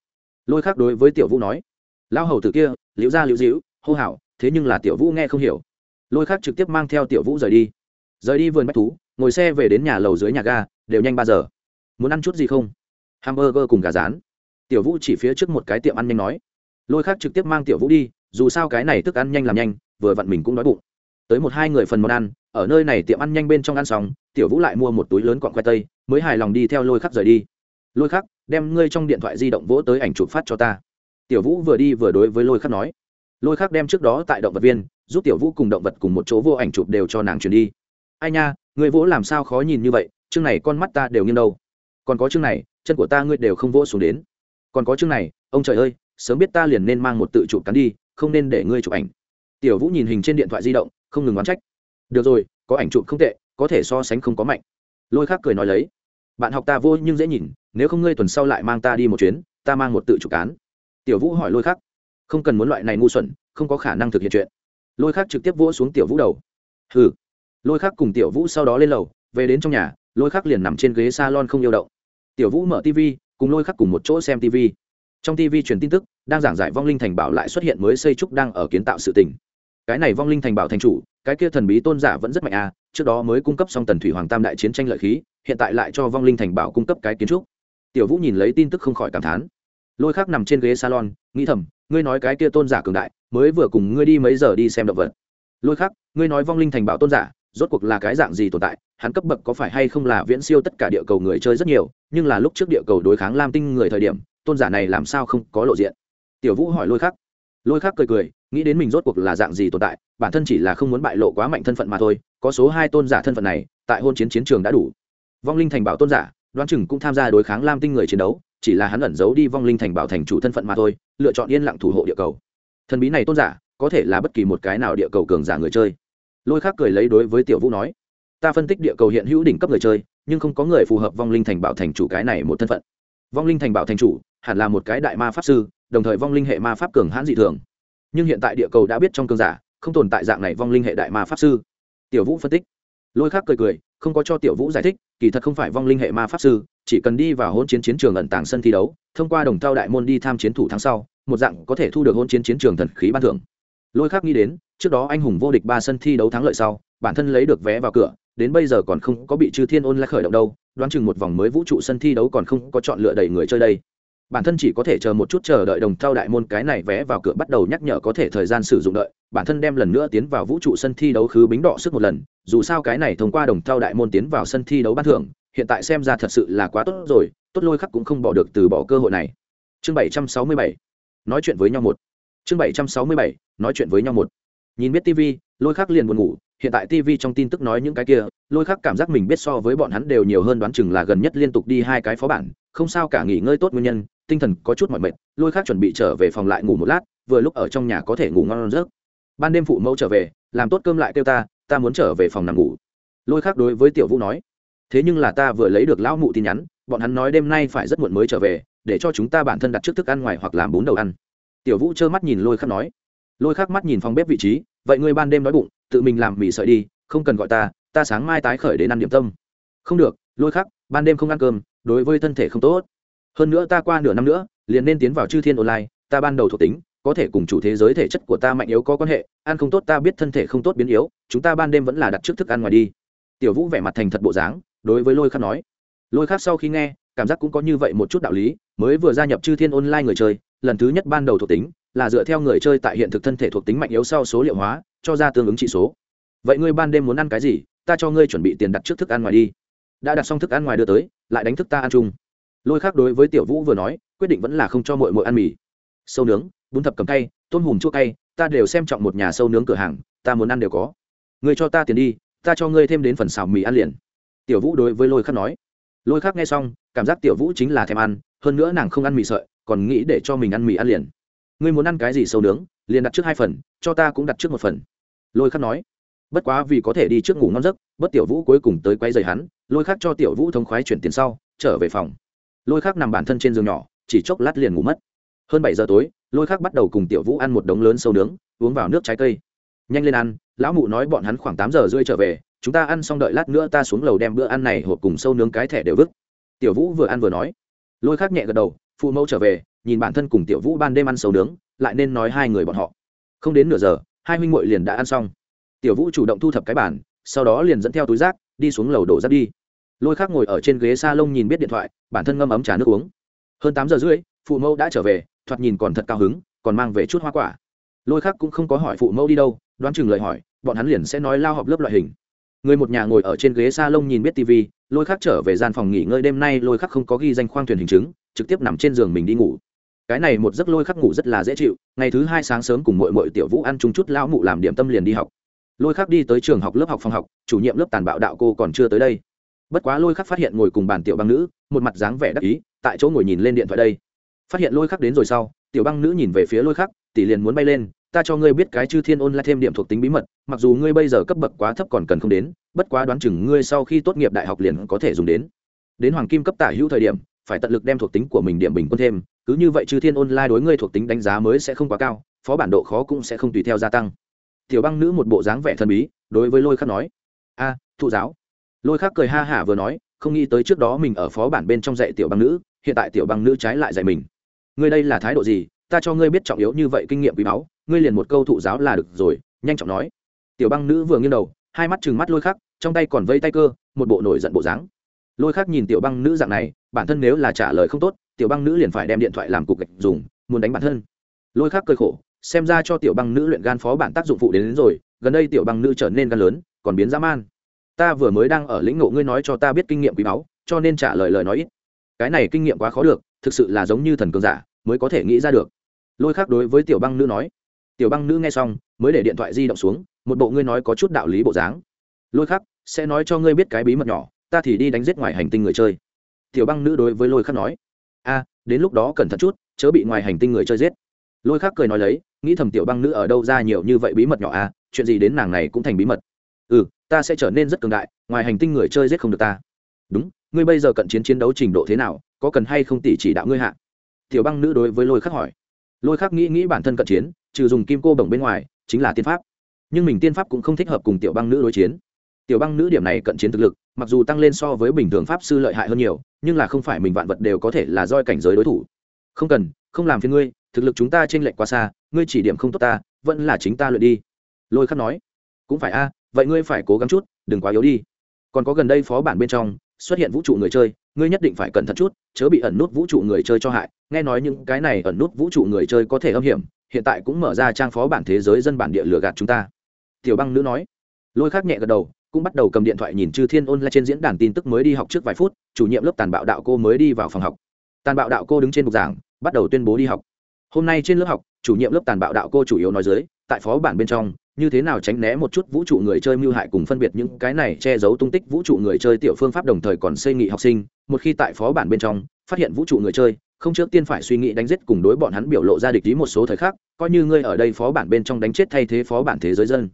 Lôi khắc đối với tiểu vũ nói. Lão hầu tử kia, liễu ra liễu dĩu, hô hào thế nhưng là tiểu vũ nghe không hiểu. Lôi khắc trực tiếp mang theo tiểu vũ rời đi. Rời đi vườn bách thú, ngồi xe về đến nhà lầu dưới nhà ga, đều nhanh ba giờ. Muốn ăn chút gì không? Hamburger cùng gà rán. Tiểu vũ chỉ phía trước một cái tiệm ăn nhanh nói. Lôi khác trực tiếp mang tiểu vũ đi, dù sao cái này thức ăn nhanh làm nhanh, vừa vặn mình cũng đói bụng. Tới một hai người phần món ăn, ở nơi này tiệm ăn nhanh bên trong ăn xong, tiểu vũ lại mua một túi lớn quọn khoai tây, mới hài lòng đi theo lôi khắc rời đi. Lôi khắc, đem ngươi trong điện thoại di động vỗ tới ảnh chụp phát cho ta. Tiểu vũ vừa đi vừa đối với lôi khắc nói lôi khắc đem trước đó tại động vật viên, giúp tiểu vũ cùng động vật cùng một chỗ vô ảnh chụp đều cho nàng truyền đi. Ai nha người vỗ làm sao khó nhìn như vậy, chương này con mắt ta đều nghiêng đâu. Còn có chương này, chân của ta ngươi đều không vỗ xuống đến. Còn có chương này, ông trời ơi, sớm biết ta liền nên mang một tự chụp cắn đi, không nên để ngươi chụp ảnh. Tiểu vũ nhìn hình trên điện thoại di động, không ngừng oán trách. Được rồi, có ảnh chụp không tệ, có thể so sánh không có mạnh. Lôi khác cười nói lấy. Bạn học ta vô nhưng dễ nhìn, nếu không ngươi tuần sau lại mang ta đi một chuyến, ta mang một tự chụp cán. Tiểu vũ hỏi lôi khác không cần muốn loại này ngu xuẩn, không có khả năng thực hiện chuyện. Lôi khác trực tiếp vỗ xuống tiểu vũ đầu. Hừ. Lôi khác cùng tiểu vũ sau đó lên lầu, về đến trong nhà, lôi khác liền nằm trên ghế s a lon không yêu động. Tiểu vũ mở tv cùng lôi khắc cùng một chỗ xem tv trong tv truyền tin tức, đang giảng giải vong linh thành bảo lại xuất hiện mới xây trúc đang ở kiến tạo sự tỉnh cái này vong linh thành bảo thành chủ, cái kia thần bí tôn giả vẫn rất mạnh à trước đó mới cung cấp xong tần thủy hoàng tam đại chiến tranh lợi khí, hiện tại lại cho vong linh thành bảo cung cấp cái kiến trúc. Tiểu vũ nhìn lấy tin tức không khỏi cảm thán. Lôi khác nằm trên ghế salon, nghĩ thầm ngươi nói cái kia tôn giả cường đại mới vừa cùng ngươi đi mấy giờ đi xem động vật. Lôi khắc, ngươi nói vong linh thành bảo tôn giả rốt cuộc là cái dạng gì tồn tại hắn cấp bậc có phải hay không là viễn siêu tất cả địa cầu người chơi rất nhiều nhưng là lúc trước địa cầu đối kháng lam tinh người thời điểm tôn giả này làm sao không có lộ diện? Tiểu vũ hỏi lôi khắc. Lôi khắc cười cười nghĩ đến mình rốt cuộc là dạng gì tồn tại bản thân chỉ là không muốn bại lộ quá mạnh thân phận mà thôi có số hai tôn giả thân phận này tại hôn chiến chiến trường đã đủ. Vong linh thành bảo tôn giả đoán chừng cũng tham gia đối kháng lam tinh người chiến đấu chỉ là hắn ẩn giấu đi vong linh thành bảo thành chủ thân phận mà thôi, lựa chọn yên lặng thủ hộ địa cầu. Thần bí này tôn giả, có thể là bất kỳ một cái nào địa cầu cường giả người chơi. Lôi khác cười lấy đối với tiểu vũ nói, ta phân tích địa cầu hiện hữu đỉnh cấp người chơi, nhưng không có người phù hợp vong linh thành bảo thành chủ cái này một thân phận. Vong linh thành bảo thành chủ hẳn là một cái đại ma pháp sư, đồng thời vong linh hệ ma pháp cường hãn dị thường. Nhưng hiện tại địa cầu đã biết trong cường giả không tồn tại dạng này vong linh hệ đại ma pháp sư. Tiểu vũ phân tích. Lôi khác cười cười, không có cho tiểu vũ giải thích, kỳ thật không phải vong linh hệ ma pháp sư chỉ cần đi vào hôn chiến chiến trường ẩn tàng sân thi đấu, thông qua đồng thao đại môn đi tham chiến thủ tháng sau, một dạng có thể thu được hôn chiến chiến trường thần khí ban thưởng. Lôi khác nghĩ đến, trước đó anh hùng vô địch ba sân thi đấu thắng lợi sau, bản thân lấy được vé vào cửa, đến bây giờ còn không có bị chư thiên ôn lại khởi động đâu, đoán chừng một vòng mới vũ trụ sân thi đấu còn không có chọn lựa đầy người chơi đây. Bản thân chỉ có thể chờ một chút chờ đợi đồng thao đại môn cái này vé vào cửa bắt đầu nhắc nhở có thể thời gian sử dụng đợi, bản thân đem lần nữa tiến vào vũ trụ sân thi đấu khứ bính đỏ sức một lần, dù sao cái này thông qua đồng thao đại môn tiến vào sân thi đấu ban thưởng hiện tại xem ra thật sự là quá tốt rồi, tốt lôi khắc cũng không bỏ được từ bỏ cơ hội này. Chương bảy trăm sáu mươi bảy, nói chuyện với nhau một. Chương bảy trăm sáu mươi bảy, nói chuyện với nhau một. Nhìn biết tv lôi khắc liền buồn ngủ, hiện tại tv trong tin tức nói những cái kia, lôi khắc cảm giác mình biết so với bọn hắn đều nhiều hơn đoán chừng là gần nhất liên tục đi hai cái phó bản, không sao cả nghỉ ngơi tốt nguyên nhân, tinh thần có chút mỏi mệt, lôi khắc chuẩn bị trở về phòng lại ngủ một lát, vừa lúc ở trong nhà có thể ngủ ngon giấc. Ban đêm phụ mẫu trở về, làm tốt cơm lại kêu ta ta muốn trở về phòng nằm ngủ. Lôi khắc đối với tiểu vũ nói thế nhưng là ta vừa lấy được lão mụ tin nhắn, bọn hắn nói đêm nay phải rất muộn mới trở về, để cho chúng ta bản thân đặt trước thức ăn ngoài hoặc làm bún đầu ăn. Tiểu vũ trơ mắt nhìn lôi khắc nói. Lôi khắc mắt nhìn phòng bếp vị trí, vậy ngươi ban đêm đói bụng, tự mình làm mì sợi đi, không cần gọi ta ta sáng mai tái khởi đến ăn điểm tâm. Không được, lôi khắc, ban đêm không ăn cơm, đối với thân thể không tốt. Hơn nữa ta qua nửa năm nữa, liền nên tiến vào chư thiên online, ta ban đầu thuộc tính, có thể cùng chủ thế giới thể chất của ta mạnh yếu có quan hệ, ăn không tốt ta biết thân thể không tốt biến yếu, chúng ta ban đêm vẫn là đặt trước thức ăn ngoài đi. Tiểu vũ vẻ mặt thành thật bộ dáng đối với lôi khắc nói. Lôi khắc sau khi nghe, cảm giác cũng có như vậy một chút đạo lý, mới vừa gia nhập chư thiên online người chơi, lần thứ nhất ban đầu thuộc tính là dựa theo người chơi tại hiện thực thân thể thuộc tính mạnh yếu sau số liệu hóa, cho ra tương ứng trị số. Vậy ngươi ban đêm muốn ăn cái gì, ta cho ngươi chuẩn bị tiền đặt trước thức ăn ngoài đi. Đã đặt xong thức ăn ngoài đưa tới, lại đánh thức ta ăn chung. Lôi khác đối với tiểu vũ vừa nói, quyết định vẫn là không cho mội mội ăn mì. Sâu nướng, bún thập cầm cay, tôm hùm chua cay, ta đều xem trọng một nhà sâu nướng cửa hàng, ta muốn ăn đều có. Ngươi cho ta tiền đi, ta cho ngươi thêm đến phần xào mì ăn liền tiểu vũ đối với lôi khắc nói. Lôi khắc nghe xong, cảm giác tiểu vũ chính là thèm ăn, hơn nữa nàng không ăn mì sợi, còn nghĩ để cho mình ăn mì ăn liền. Ngươi muốn ăn cái gì sâu nướng, liền đặt trước hai phần, cho ta cũng đặt trước một phần. Lôi khắc nói. Bất quá vì có thể đi trước ngủ ngon giấc, bất tiểu vũ cuối cùng tới quay dày hắn, lôi khắc cho tiểu vũ thông khoái chuyển tiền sau, trở về phòng. Lôi khắc nằm bản thân trên giường nhỏ, chỉ chốc lát liền ngủ mất. Hơn bảy giờ tối, lôi khắc bắt đầu cùng tiểu vũ ăn một đống lớn sâu nướng, uống vào nước trái cây. Nhanh lên ăn lão mụ nói bọn hắn khoảng tám giờ rưỡi trở về, chúng ta ăn xong đợi lát nữa ta xuống lầu đem bữa ăn này hộp cùng sâu nướng cái thẻ đều vứt. Tiểu vũ vừa ăn vừa nói. Lôi khắc nhẹ gật đầu, phụ mẫu trở về, nhìn bản thân cùng tiểu vũ ban đêm ăn sâu nướng, lại nên nói hai người bọn họ. Không đến nửa giờ, hai huynh muội liền đã ăn xong. Tiểu vũ chủ động thu thập cái bản sau đó liền dẫn theo túi rác, đi xuống lầu đổ rác đi. Lôi khác ngồi ở trên ghế s a lông nhìn biết điện thoại, bản thân ngâm ấm trà nước uống. Hơn tám giờ rưỡi, phụ mẫu đã trở về, thoạt nhìn còn thật cao hứng, còn mang về chút hoa quả lôi khác cũng không có hỏi phụ mẫu đi đâu, đoán chừng lời hỏi, bọn hắn liền sẽ nói lao họp lớp loại hình. Người một nhà ngồi ở trên ghế s a lông nhìn biết tv lôi khác trở về gian phòng nghỉ ngơi đêm nay, lôi khác không có ghi danh khoang thuyền hình chứng, trực tiếp nằm trên giường mình đi ngủ. Cái này một giấc lôi khắc ngủ rất là dễ chịu, ngày thứ hai sáng sớm cùng mội mội tiểu vũ ăn chung chút lão mụ làm điểm tâm liền đi học. Lôi khắc đi tới trường học lớp học phòng học, chủ nhiệm lớp tàn bạo đạo cô còn chưa tới đây. Bất quá lôi khắc phát hiện ngồi cùng bàn tiểu băng nữ, một mặt dáng vẻ đắc ý, tại chỗ ngồi nhìn lên điện thoại đây. Phát hiện lôi khắc đến rồi sau, tiểu băng nữ nhìn về phía lôi khắc, tỷ liền muốn bay lên ta cho ngươi biết cái chư thiên ôn lại thêm điểm thuộc tính bí mật, mặc dù ngươi bây giờ cấp bậc quá thấp còn cần không đến, bất quá đoán chừng ngươi sau khi tốt nghiệp đại học liền có thể dùng đến. Đến hoàng kim cấp tả hữu thời điểm, phải tận lực đem thuộc tính của mình điểm bình quân thêm, cứ như vậy chư thiên ôn lai đối ngươi thuộc tính đánh giá mới sẽ không quá cao, phó bản độ khó cũng sẽ không tùy theo gia tăng. Tiểu băng nữ một bộ dáng vẻ thần bí, đối với lôi khắc nói, a, thụ giáo. Lôi khắc cười ha hả vừa nói, không nghĩ tới trước đó mình ở phó bản bên trong dạy tiểu băng nữ, hiện tại tiểu băng nữ trái lại dạy mình. Ngươi đây là thái độ gì? Ta cho ngươi biết trọng yếu như vậy kinh nghiệm quý báu ngươi liền một câu thụ giáo là được rồi nhanh chóng nói. Tiểu băng nữ vừa nghiêng đầu hai mắt chừng mắt lôi khắc trong tay còn vây tay cơ một bộ nổi giận bộ dáng. Lôi khắc nhìn tiểu băng nữ dạng này bản thân nếu là trả lời không tốt tiểu băng nữ liền phải đem điện thoại làm cục gạch dùng muốn đánh bản thân. Lôi khắc cơi khổ xem ra cho tiểu băng nữ luyện gan phó bản tác dụng phụ đến, đến rồi gần đây tiểu băng nữ trở nên gan lớn còn biến dã man. Ta vừa mới đang ở lĩnh ngộ ngươi nói cho ta biết kinh nghiệm quý báu cho nên trả lời lời nói ít. Cái này kinh nghiệm quá khó được thực sự là giống như thần cường giả mới có thể nghĩ ra được. Lôi khác đối với tiểu băng nữ nói tiểu băng nữ nghe xong, mới để điện thoại di động xuống, một bộ ngươi nói có chút đạo lý bộ dáng. Lôi khắc, sẽ nói cho ngươi biết cái bí mật nhỏ, ta thì đi đánh giết ngoài hành tinh người chơi. Tiểu băng nữ đối với lôi khắc nói. A, đến lúc đó cẩn thận chút, chớ bị ngoài hành tinh người chơi giết. Lôi khắc cười nói lấy, nghĩ thầm tiểu băng nữ ở đâu ra nhiều như vậy bí mật nhỏ a, chuyện gì đến nàng này cũng thành bí mật. Ừ ta sẽ trở nên rất cường đại, ngoài hành tinh người chơi giết không được ta. Đúng, ngươi bây giờ cận chiến chiến đấu trình độ thế nào, có cần hay không tỉ chỉ đạo ngươi hạ? Tiểu băng nữ đối với lôi khắc hỏi. Lôi khắc nghĩ nghĩ bản thân cận chiến trừ dùng kim cô bổng bên ngoài, chính là tiên pháp. Nhưng mình tiên pháp cũng không thích hợp cùng tiểu băng nữ đối chiến. Tiểu băng nữ điểm này cận chiến thực lực, mặc dù tăng lên so với bình thường pháp sư lợi hại hơn nhiều, nhưng là không phải mình vạn vật đều có thể là doi cảnh giới đối thủ. Không cần, không làm phiền ngươi, thực lực chúng ta t r ê n lệch quá xa, ngươi chỉ điểm không tốt ta, vẫn là chính ta luyện đi. Lôi khắc nói. Cũng phải a, vậy ngươi phải cố gắng chút, đừng quá yếu đi. Còn có gần đây phó bản bên trong, xuất hiện vũ trụ người chơi, ngươi nhất định phải cẩn thận chút, chớ bị ẩn nút vũ trụ người chơi cho hại. Nghe nói những cái này ẩn nút vũ trụ người chơi có thể âm hiểm hiện tại cũng mở ra trang phó bản thế giới dân bản địa lừa gạt chúng ta. Tiểu băng nữ nói. Lôi khác nhẹ gật đầu, cũng bắt đầu cầm điện thoại nhìn chư thiên ôn lại trên diễn đàn tin tức mới đi học trước vài phút, chủ nhiệm lớp tàn bạo đạo cô mới đi vào phòng học. Tàn bạo đạo cô đứng trên bục giảng, bắt đầu tuyên bố đi học. Hôm nay trên lớp học, chủ nhiệm lớp tàn bạo đạo cô chủ yếu nói dưới, tại phó bản bên trong, như thế nào tránh né một chút vũ trụ người chơi mưu hại cùng phân biệt những cái này che giấu tung tích vũ trụ người chơi tiểu phương pháp đồng thời còn xây nghị học sinh, một khi tại phó bản bên trong, phát hiện vũ trụ người chơi không trước tiên phải suy nghĩ đánh giết cùng đối bọn hắn biểu lộ ra địch ý một số thời khắc, coi như ngươi ở đây phó bản bên trong đánh chết thay thế phó bản thế giới dân.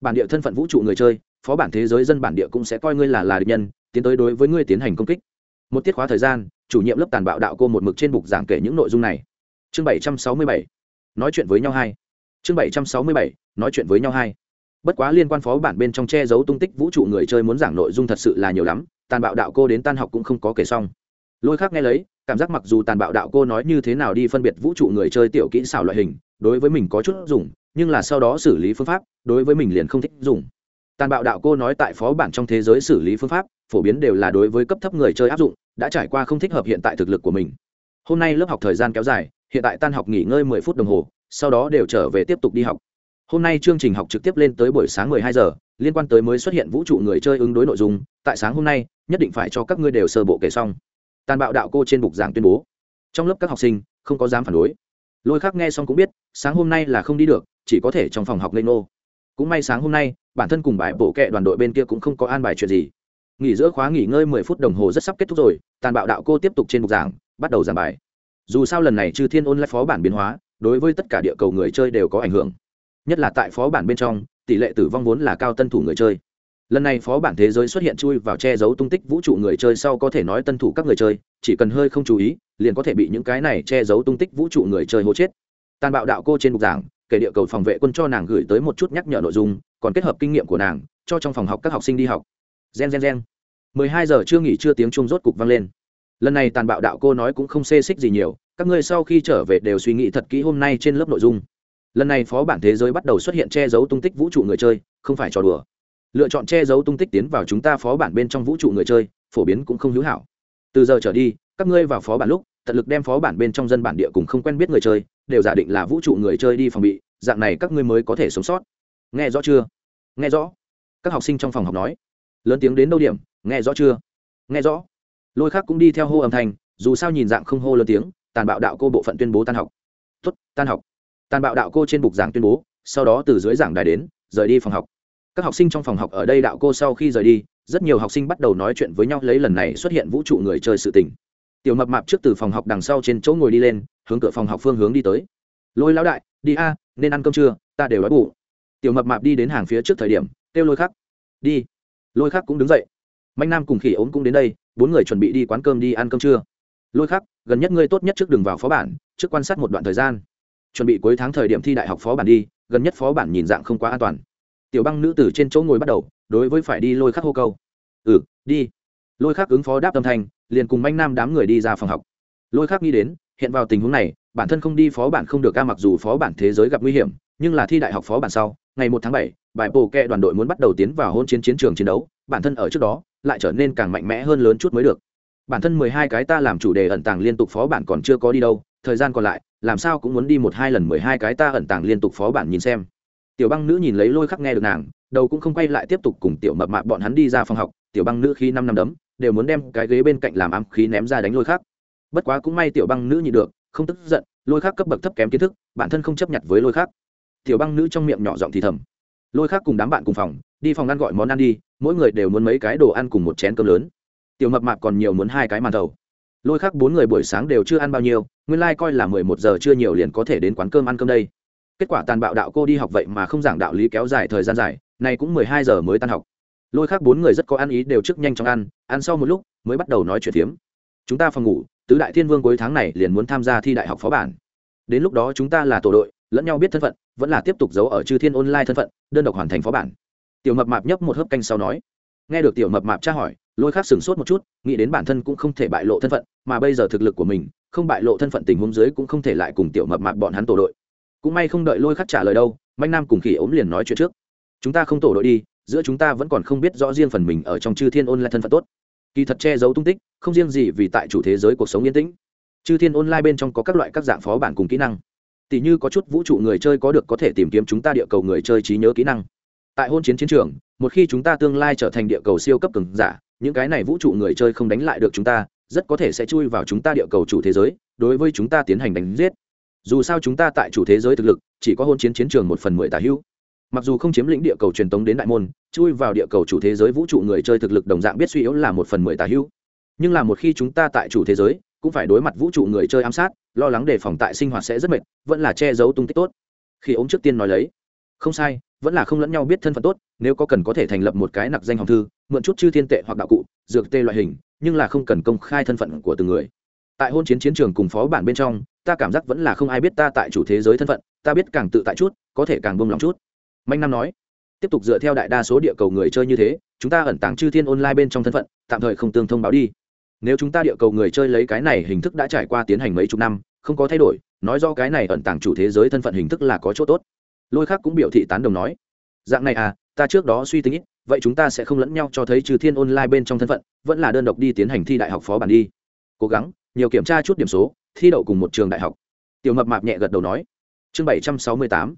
Bản địa thân phận vũ trụ người chơi, phó bản thế giới dân bản địa cũng sẽ coi ngươi là là địch nhân, tiến tới đối với ngươi tiến hành công kích. Một tiết khóa thời gian, chủ nhiệm lớp tàn bạo đạo cô một mực trên bục giảng kể những nội dung này. Chương bảy trăm sáu mươi bảy, nói chuyện với nhau hai. Chương bảy trăm sáu mươi bảy, nói chuyện với nhau hai. Bất quá liên quan phó bản bên trong che giấu tung tích vũ trụ người chơi muốn giảng nội dung thật sự là nhiều lắm, tàn bạo đạo cô đến tan học cũng không có kể xong. Lôi khác nghe lấy cảm giác mặc dù tàn bạo đạo cô nói như thế nào đi phân biệt vũ trụ người chơi tiểu kỹ xảo loại hình, đối với mình có chút dùng, nhưng là sau đó xử lý phương pháp, đối với mình liền không thích dùng. Tàn bạo đạo cô nói tại phó bản trong thế giới xử lý phương pháp, phổ biến đều là đối với cấp thấp người chơi áp dụng, đã trải qua không thích hợp hiện tại thực lực của mình. Hôm nay lớp học thời gian kéo dài, hiện tại tan học nghỉ ngơi mười phút đồng hồ, sau đó đều trở về tiếp tục đi học. Hôm nay chương trình học trực tiếp lên tới buổi sáng mười hai giờ, liên quan tới mới xuất hiện vũ trụ người chơi ứng đối nội dung, tại sáng hôm nay, nhất định phải cho các ngươi đều sơ bộ kể xong tàn bạo đạo cô trên bục giảng tuyên bố. Trong lớp các học sinh, không có dám phản đối. Lôi khác nghe xong cũng biết, sáng hôm nay là không đi được, chỉ có thể trong phòng học lên nô cũng may sáng hôm nay, bản thân cùng bài bộ kệ đoàn đội bên kia cũng không có an bài chuyện gì. Nghỉ giữa khóa nghỉ ngơi mười phút đồng hồ rất sắp kết thúc rồi, tàn bạo đạo cô tiếp tục trên bục giảng, bắt đầu giảng bài. Dù sao lần này chư thiên ôn lại phó bản biến hóa, đối với tất cả địa cầu người chơi đều có ảnh hưởng. Nhất là tại phó bản bên trong, tỷ lệ tử vong vốn là cao tân thủ người chơi lần này phó bản thế giới xuất hiện chui vào che giấu tung tích vũ trụ người chơi sau có thể nói tân thủ các người chơi, chỉ cần hơi không chú ý, liền có thể bị những cái này che giấu tung tích vũ trụ người chơi hố chết. Tàn bạo đạo cô trên bục giảng, kể địa cầu phòng vệ quân cho nàng gửi tới một chút nhắc nhở nội dung, còn kết hợp kinh nghiệm của nàng, cho trong phòng học các học sinh đi học. Gen gen gen. Mười hai giờ chưa nghỉ chưa tiếng chuông rốt cục vang lên. Lần này tàn bạo đạo cô nói cũng không xê xích gì nhiều, các ngươi sau khi trở về đều suy nghĩ thật kỹ hôm nay trên lớp nội dung. Lần này phó bản thế giới bắt đầu xuất hiện che giấu tung tích vũ trụ người chơi, không phải trò đùa lựa chọn che giấu tung tích tiến vào chúng ta phó bản bên trong vũ trụ người chơi, phổ biến cũng không hữu hảo. Từ giờ trở đi, các ngươi vào phó bản lúc, tận lực đem phó bản bên trong dân bản địa cùng không quen biết người chơi, đều giả định là vũ trụ người chơi đi phòng bị, dạng này các ngươi mới có thể sống sót. Nghe rõ chưa? Nghe rõ. Các học sinh trong phòng học nói. Lớn tiếng đến đâu điểm? Nghe rõ chưa? Nghe rõ. Lôi khác cũng đi theo hô âm thanh, dù sao nhìn dạng không hô lớn tiếng, tàn bạo đạo cô bộ phận tuyên bố tan học. Tuất tan học. Tàn bạo đạo cô trên bục giảng tuyên bố, sau đó từ dưới giảng đài đến, rời đi phòng học các học sinh trong phòng học ở đây đạo cô sau khi rời đi, rất nhiều học sinh bắt đầu nói chuyện với nhau lấy lần này xuất hiện vũ trụ người chơi sự tình. Tiểu mập mạp trước từ phòng học đằng sau trên chỗ ngồi đi lên, hướng cửa phòng học phương hướng đi tới. Lôi lão đại, đi a, nên ăn cơm trưa ta đều đói bụng. Tiểu mập mạp đi đến hàng phía trước thời điểm, kêu lôi khắc, đi. Lôi khắc cũng đứng dậy. Mạnh nam cùng khỉ ốm cũng đến đây, bốn người chuẩn bị đi quán cơm đi ăn cơm trưa. Lôi khắc, gần nhất ngươi tốt nhất trước đường vào phó bản, trước quan sát một đoạn thời gian. Chuẩn bị cuối tháng thời điểm thi đại học phó bản đi, gần nhất phó bản nhìn dạng không quá an toàn tiểu băng nữ tử trên chỗ ngồi bắt đầu, đối với phải đi lôi khắc hô câu. Ừ đi. Lôi khắc ứng phó đáp tâm thanh, liền cùng manh nam đám người đi ra phòng học. Lôi khắc nghĩ đến, hiện vào tình huống này, bản thân không đi phó bản không được ca mặc dù phó bản thế giới gặp nguy hiểm, nhưng là thi đại học phó bản sau, ngày một tháng bảy, bài bồ kẹ đoàn đội muốn bắt đầu tiến vào hôn chiến chiến trường chiến đấu, bản thân ở trước đó, lại trở nên càng mạnh mẽ hơn lớn chút mới được. Bản thân mười hai cái ta làm chủ đề ẩn tàng liên tục phó bản còn chưa có đi đâu, thời gian còn lại, làm sao cũng muốn đi một hai lần mười hai cái ta ẩn tàng liên tục phó bản nhìn xem tiểu băng nữ nhìn lấy lôi khắc nghe được nàng, đầu cũng không quay lại tiếp tục cùng tiểu mập mạp bọn hắn đi ra phòng học, tiểu băng nữ khi năm năm đấm, đều muốn đem cái ghế bên cạnh làm ám khí ném ra đánh lôi khắc. Bất quá cũng may tiểu băng nữ nhìn được, không tức giận, lôi khắc cấp bậc thấp kém kiến thức, bản thân không chấp nhận với lôi khắc. Tiểu băng nữ trong miệng nhỏ giọng thì thầm. Lôi khắc cùng đám bạn cùng phòng, đi phòng ăn gọi món ăn đi, mỗi người đều muốn mấy cái đồ ăn cùng một chén cơm lớn. Tiểu mập mạp còn nhiều muốn hai cái màn thầu. Lôi khắc bốn người buổi sáng đều chưa ăn bao nhiêu, nguyên lai、like、coi là mười một giờ chưa nhiều liền có thể đến quán cơm ăn cơm đây kết quả tàn bạo đạo cô đi học vậy mà không giảng đạo lý kéo dài thời gian dài, nay cũng mười hai giờ mới tan học. Lôi khắc bốn người rất có ăn ý đều trước nhanh chóng ăn ăn sau một lúc mới bắt đầu nói chuyện phiếm. Chúng ta phòng ngủ, tứ đại thiên vương cuối tháng này liền muốn tham gia thi đại học phó bản. Đến lúc đó chúng ta là tổ đội, lẫn nhau biết thân phận, vẫn là tiếp tục giấu ở chư thiên online thân phận, đơn độc hoàn thành phó bản. Tiểu mập mạp nhấp một hớp canh sau nói. Nghe được tiểu mập mạp tra hỏi, lôi khác sửng sốt một chút, nghĩ đến bản thân cũng không thể bại lộ thân phận, mà bây giờ thực lực của mình, không bại lộ thân phận tình huống dưới cũng không thể lại cùng tiểu mập mạp bọn hắn tổ đội cũng may không đợi lôi khắc trả lời đâu, manh nam cùng khỉ ốm liền nói chuyện trước. Chúng ta không tổ đội đi, giữa chúng ta vẫn còn không biết rõ riêng phần mình ở trong chư thiên ôn lại thân phận tốt. Kỳ thật che giấu tung tích, không riêng gì vì tại chủ thế giới cuộc sống yên tĩnh. Chư thiên online bên trong có các loại các dạng phó bản cùng kỹ năng. Tỷ như có chút vũ trụ người chơi có được có thể tìm kiếm chúng ta địa cầu người chơi trí nhớ kỹ năng. Tại hôn chiến chiến trường, một khi chúng ta tương lai trở thành địa cầu siêu cấp cường giả, những cái này vũ trụ người chơi không đánh lại được chúng ta, rất có thể sẽ chui vào chúng ta địa cầu chủ thế giới, đối với chúng ta tiến hành đánh giết dù sao chúng ta tại chủ thế giới thực lực, chỉ có hôn chiến chiến trường một phần mười tả hữu. Mặc dù không chiếm lĩnh địa cầu truyền tống đến đại môn, chui vào địa cầu chủ thế giới vũ trụ người chơi thực lực đồng dạng biết suy yếu là một phần mười tả hữu. Nhưng là một khi chúng ta tại chủ thế giới, cũng phải đối mặt vũ trụ người chơi ám sát, lo lắng đề phòng tại sinh hoạt sẽ rất mệt, vẫn là che giấu tung tích tốt. Khi ống trước tiên nói lấy, không sai, vẫn là không lẫn nhau biết thân phận tốt, nếu có cần có thể thành lập một cái nặc danh hòng thư, mượn chút chư thiên tệ hoặc đạo cụ, dược tê loại hình, nhưng là không cần công khai thân phận của từng người. Tại hôn chiến chiến trường cùng phó bản bên trong ta cảm giác vẫn là không ai biết ta tại chủ thế giới thân phận, ta biết càng tự tại chút, có thể càng bông lòng chút. Manh nam nói. Tiếp tục dựa theo đại đa số địa cầu người chơi như thế, chúng ta ẩn tàng chư thiên online bên trong thân phận, tạm thời không tương thông báo đi. Nếu chúng ta địa cầu người chơi lấy cái này hình thức đã trải qua tiến hành mấy chục năm, không có thay đổi, nói do cái này ẩn tàng chủ thế giới thân phận hình thức là có chỗ tốt. Lôi khác cũng biểu thị tán đồng nói. Dạng này à ta trước đó suy tính ít, vậy chúng ta sẽ không lẫn nhau cho thấy trừ thiên online bên trong thân phận, vẫn là đơn độc đi tiến hành thi đại học phó bản đi. Cố gắng, nhiều kiểm tra chút điểm số thi đậu cùng một trường đại học. Tiểu mập mạp nhẹ gật đầu nói, chương bảy trăm sáu mươi tám,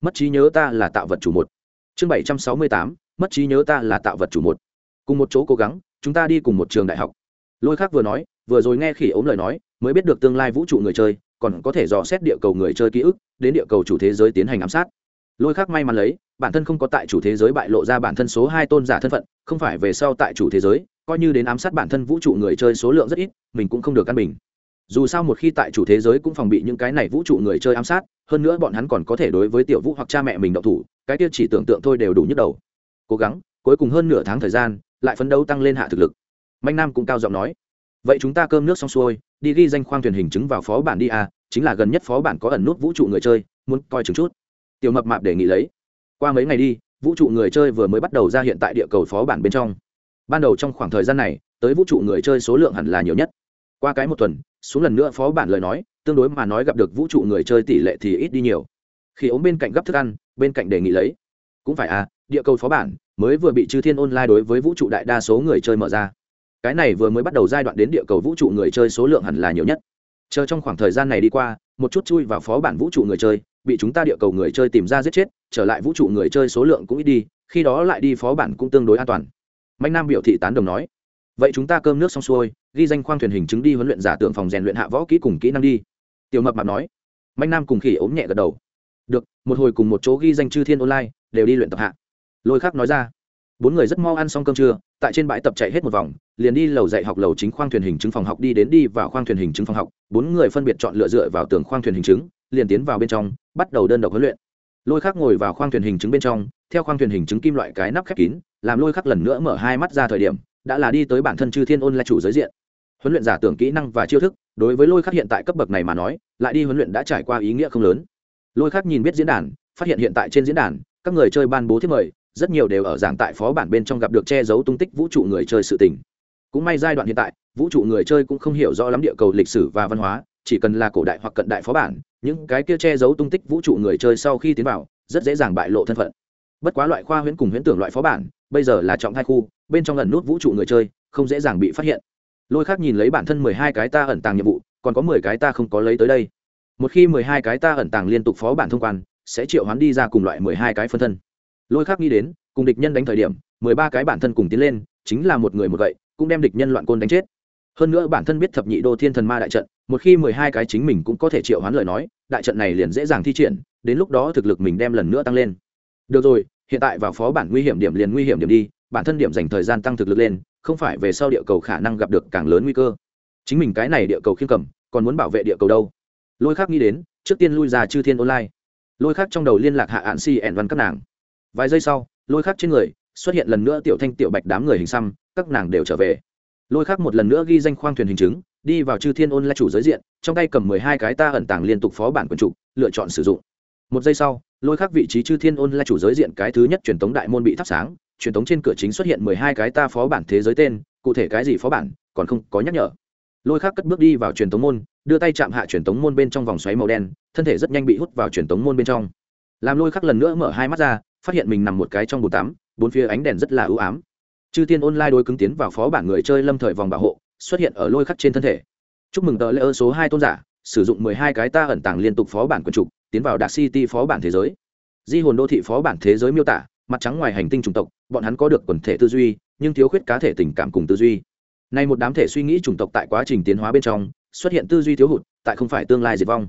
mất trí nhớ ta là tạo vật chủ một. Chương bảy trăm sáu mươi tám, mất trí nhớ ta là tạo vật chủ một. Cùng một chỗ cố gắng, chúng ta đi cùng một trường đại học. Lôi khác vừa nói, vừa rồi nghe khỉ ốm lời nói, mới biết được tương lai vũ trụ người chơi, còn có thể dò xét địa cầu người chơi ký ức, đến địa cầu chủ thế giới tiến hành ám sát. Lôi khác may mắn lấy, bản thân không có tại chủ thế giới bại lộ ra bản thân số hai tôn giả thân phận, không phải về sau tại chủ thế giới, coi như đến ám sát bản thân vũ trụ người chơi số lượng rất ít, mình cũng không được căn bình dù sao một khi tại chủ thế giới cũng phòng bị những cái này vũ trụ người chơi ám sát, hơn nữa bọn hắn còn có thể đối với tiểu vũ hoặc cha mẹ mình đậu thủ, cái kia chỉ tưởng tượng thôi đều đủ nhức đầu. Cố gắng, cuối cùng hơn nửa tháng thời gian, lại phấn đấu tăng lên hạ thực lực. Mạnh nam cũng cao giọng nói, vậy chúng ta cơm nước xong xuôi, đi ghi danh khoang thuyền hình chứng vào phó bản đi à chính là gần nhất phó bản có ẩn nút vũ trụ người chơi, muốn coi chứng chút. Tiểu mập mạp đề nghị lấy, qua mấy ngày đi, vũ trụ người chơi vừa mới bắt đầu ra hiện tại địa cầu phó bản bên trong. Ban đầu trong khoảng thời gian này, tới vũ trụ người chơi số lượng hẳn là nhiều nhất qua cái một tuần, xuống lần nữa phó bản lời nói, tương đối mà nói gặp được vũ trụ người chơi tỷ lệ thì ít đi nhiều. Khi ống bên cạnh gấp thức ăn, bên cạnh đề nghị lấy. Cũng phải à địa cầu phó bản, mới vừa bị chư thiên online đối với vũ trụ đại đa số người chơi mở ra. Cái này vừa mới bắt đầu giai đoạn đến địa cầu vũ trụ người chơi số lượng hẳn là nhiều nhất. Chờ trong khoảng thời gian này đi qua, một chút chui vào phó bản vũ trụ người chơi, bị chúng ta địa cầu người chơi tìm ra giết chết, trở lại vũ trụ người chơi số lượng cũng ít đi, khi đó lại đi phó bản cũng tương đối an toàn. Mạnh nam biểu thị tán đồng nói, vậy chúng ta cơm nước xong xuôi ghi danh khoang thuyền hình chứng đi huấn luyện giả tượng phòng rèn luyện hạ võ kỹ cùng kỹ năng đi. Tiểu mập mạp nói. Mạnh nam cùng khỉ ốm nhẹ gật đầu. Được, một hồi cùng một chỗ ghi danh chư thiên online, đều đi luyện tập hạ. Lôi khác nói ra. Bốn người rất mau ăn xong cơm trưa, tại trên bãi tập chạy hết một vòng, liền đi lầu dạy học lầu chính khoang thuyền hình chứng phòng học đi đến đi vào khoang thuyền hình chứng phòng học. Bốn người phân biệt chọn lựa dựa vào tường khoang thuyền hình chứng, liền tiến vào bên trong, bắt đầu đơn độc huấn luyện. Lôi khắc ngồi vào khoang thuyền hình chứng bên trong, theo khoang thuyền hình chứng kim loại cái nắp khép kín, làm lôi khắc lần nữa mở hai mắt ra thời điểm, đã là đi tới bản thân chư thiên ôn là chủ giới diện huấn luyện giả tưởng kỹ năng và chiêu thức, đối với lôi khắc hiện tại cấp bậc này mà nói, lại đi huấn luyện đã trải qua ý nghĩa không lớn. Lôi khắc nhìn biết diễn đàn, phát hiện hiện tại trên diễn đàn, các người chơi ban bố thiết mời, rất nhiều đều ở giảng tại phó bản bên trong gặp được che giấu tung tích vũ trụ người chơi sự tình. Cũng may giai đoạn hiện tại, vũ trụ người chơi cũng không hiểu rõ lắm địa cầu lịch sử và văn hóa, chỉ cần là cổ đại hoặc cận đại phó bản, những cái kia che giấu tung tích vũ trụ người chơi sau khi tiến vào, rất dễ dàng bại lộ thân phận. Bất quá loại khoa huyễn cùng huyễn tưởng loại phó bản, bây giờ là trọng hai khu, bên trong ẩn nút vũ trụ người chơi, không dễ dàng bị phát hiện lôi khác nhìn lấy bản thân mười hai cái ta ẩn tàng nhiệm vụ, còn có mười cái ta không có lấy tới đây. Một khi mười hai cái ta ẩn tàng liên tục phó bản thông quan, sẽ triệu hoán đi ra cùng loại mười hai cái phân thân. Lôi khác nghĩ đến, cùng địch nhân đánh thời điểm, mười ba cái bản thân cùng tiến lên, chính là một người một gậy, cũng đem địch nhân loạn côn đánh chết. Hơn nữa bản thân biết thập nhị đô thiên thần ma đại trận, một khi mười hai cái chính mình cũng có thể triệu hoán lời nói, đại trận này liền dễ dàng thi triển, đến lúc đó thực lực mình đem lần nữa tăng lên. Được rồi, hiện tại vào phó bản nguy hiểm điểm liền nguy hiểm điểm đi, bản thân điểm dành thời gian tăng thực lực lên không phải về sau địa cầu khả năng gặp được càng lớn nguy cơ. Chính mình cái này địa cầu khiêm cầm, còn muốn bảo vệ địa cầu đâu? Lôi khác nghĩ đến, trước tiên lui ra chư thiên online. Lôi khác trong đầu liên lạc hạ ạn si ẻn văn các nàng. Vài giây sau, lôi khác trên người xuất hiện lần nữa tiểu thanh, tiểu bạch đám người hình xăm, các nàng đều trở về. Lôi khác một lần nữa ghi danh khoang thuyền hình chứng, đi vào chư thiên ôn là chủ giới diện, trong tay cầm mười hai cái ta ẩn tàng liên tục phó bản quần trục, lựa chọn sử dụng. Một giây sau, lôi khác vị trí chư thiên ôn là chủ giới diện cái thứ nhất truyền thống đại môn bị thắp sáng truyền thống trên cửa chính xuất hiện mười hai cái ta phó bản thế giới tên, cụ thể cái gì phó bản, còn không có nhắc nhở. Lôi khác cất bước đi vào truyền thống môn, đưa tay chạm hạ truyền thống môn bên trong vòng xoáy màu đen, thân thể rất nhanh bị hút vào truyền thống môn bên trong. Làm lôi khắc lần nữa mở hai mắt ra, phát hiện mình nằm một cái trong bồn tắm, bốn phía ánh đèn rất là ưu ám. Chư tiên online đối cứng tiến vào phó bản người chơi lâm thời vòng bảo hộ, xuất hiện ở lôi khắc trên thân thể. Chúc mừng tờ lễ số hai tôn giả, sử dụng mười hai cái ta ẩn tàng liên tục phó bản quần trục tiến vào đặc city phó bản thế giới. Di hồn đô thị phó bản thế giới miêu tả mặt trắng ngoài hành tinh chủng tộc, bọn hắn có được quần thể tư duy, nhưng thiếu khuyết cá thể tình cảm cùng tư duy. Nay một đám thể suy nghĩ chủng tộc tại quá trình tiến hóa bên trong, xuất hiện tư duy thiếu hụt, tại không phải tương lai diệt vong.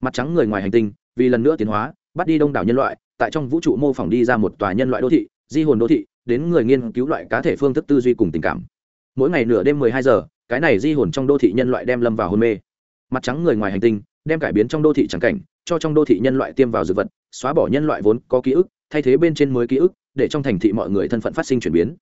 Mặt trắng người ngoài hành tinh, vì lần nữa tiến hóa, bắt đi đông đảo nhân loại, tại trong vũ trụ mô phỏng đi ra một tòa nhân loại đô thị, di hồn đô thị, đến người nghiên cứu loại cá thể phương thức tư duy cùng tình cảm. Mỗi ngày nửa đêm mười hai giờ, cái này di hồn trong đô thị nhân loại đem lâm vào hôn mê. Mặt trắng người ngoài hành tinh, đem cải biến trong đô thị trắng cảnh, cho trong đô thị nhân loại tiêm vào dược vật, xóa bỏ nhân loại vốn có ký ức thay thế bên trên mới ký ức, để trong thành thị mọi người thân phận phát sinh chuyển biến.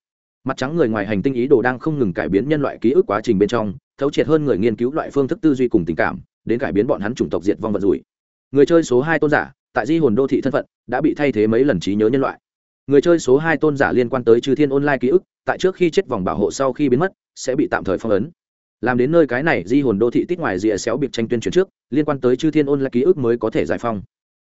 Mặt trắng người ngoài hành tinh ý đồ đang không ngừng cải biến nhân loại ký ức quá trình bên trong, thấu triệt hơn người nghiên cứu loại phương thức tư duy cùng tình cảm, đến cải biến bọn hắn chủng tộc diệt vong vật rủi. Người chơi số hai tôn giả, tại di hồn đô thị thân phận, đã bị thay thế mấy lần trí nhớ nhân loại. Người chơi số hai tôn giả liên quan tới chư thiên online ký ức, tại trước khi chết vòng bảo hộ sau khi biến mất, sẽ bị tạm thời phong ấn. Làm đến nơi cái này, di hồn đô thị tít ngoài rìa xéo biệt tranh tuyên truyền trước, liên quan tới chư thiên ôn lại ký ức mới có thể giải phong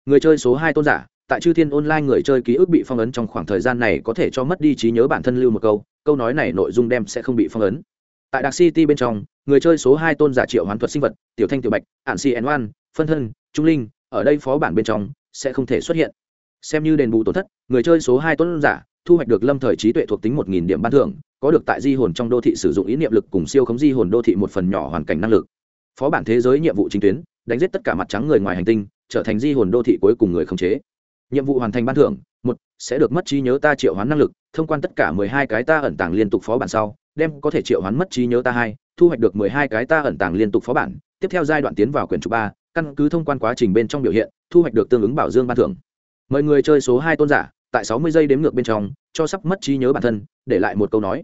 người chơi số hai tôn giả tại chư thiên online người chơi ký ức bị phong ấn trong khoảng thời gian này có thể cho mất đi trí nhớ bản thân lưu một câu câu nói này nội dung đem sẽ không bị phong ấn. Tại đặc city bên trong, người chơi số hai tôn giả triệu hoán thuật sinh vật, tiểu thanh, tiểu bạch ạn cn oan, phân thân, trung linh, ở đây phó bản bên trong sẽ không thể xuất hiện. Xem như đền bù tổn thất, người chơi số hai tôn giả thu hoạch được lâm thời trí tuệ thuộc tính một nghìn điểm ban thưởng, có được tại di hồn trong đô thị sử dụng ý niệm lực cùng siêu khống di hồn đô thị một phần nhỏ hoàn cảnh năng lực. Phó bản thế giới nhiệm vụ chính tuyến, đánh giết tất cả mặt trắng người ngoài hành tinh, trở thành di hồn đô thị cuối cùng người khống chế nhiệm vụ hoàn thành ban thưởng, một, sẽ được mất trí nhớ ta triệu hoán năng lực, thông quan tất cả mười hai cái ta ẩn tàng liên tục phó bản sau, đem có thể triệu hoán mất trí nhớ ta hai, thu hoạch được mười hai cái ta ẩn tàng liên tục phó bản. Tiếp theo giai đoạn tiến vào quyển trục ba, căn cứ thông quan quá trình bên trong biểu hiện, thu hoạch được tương ứng bảo dương ban thưởng. Mời người chơi số hai tôn giả, tại sáu mươi giây đếm ngược bên trong, cho sắp mất trí nhớ bản thân, để lại một câu nói.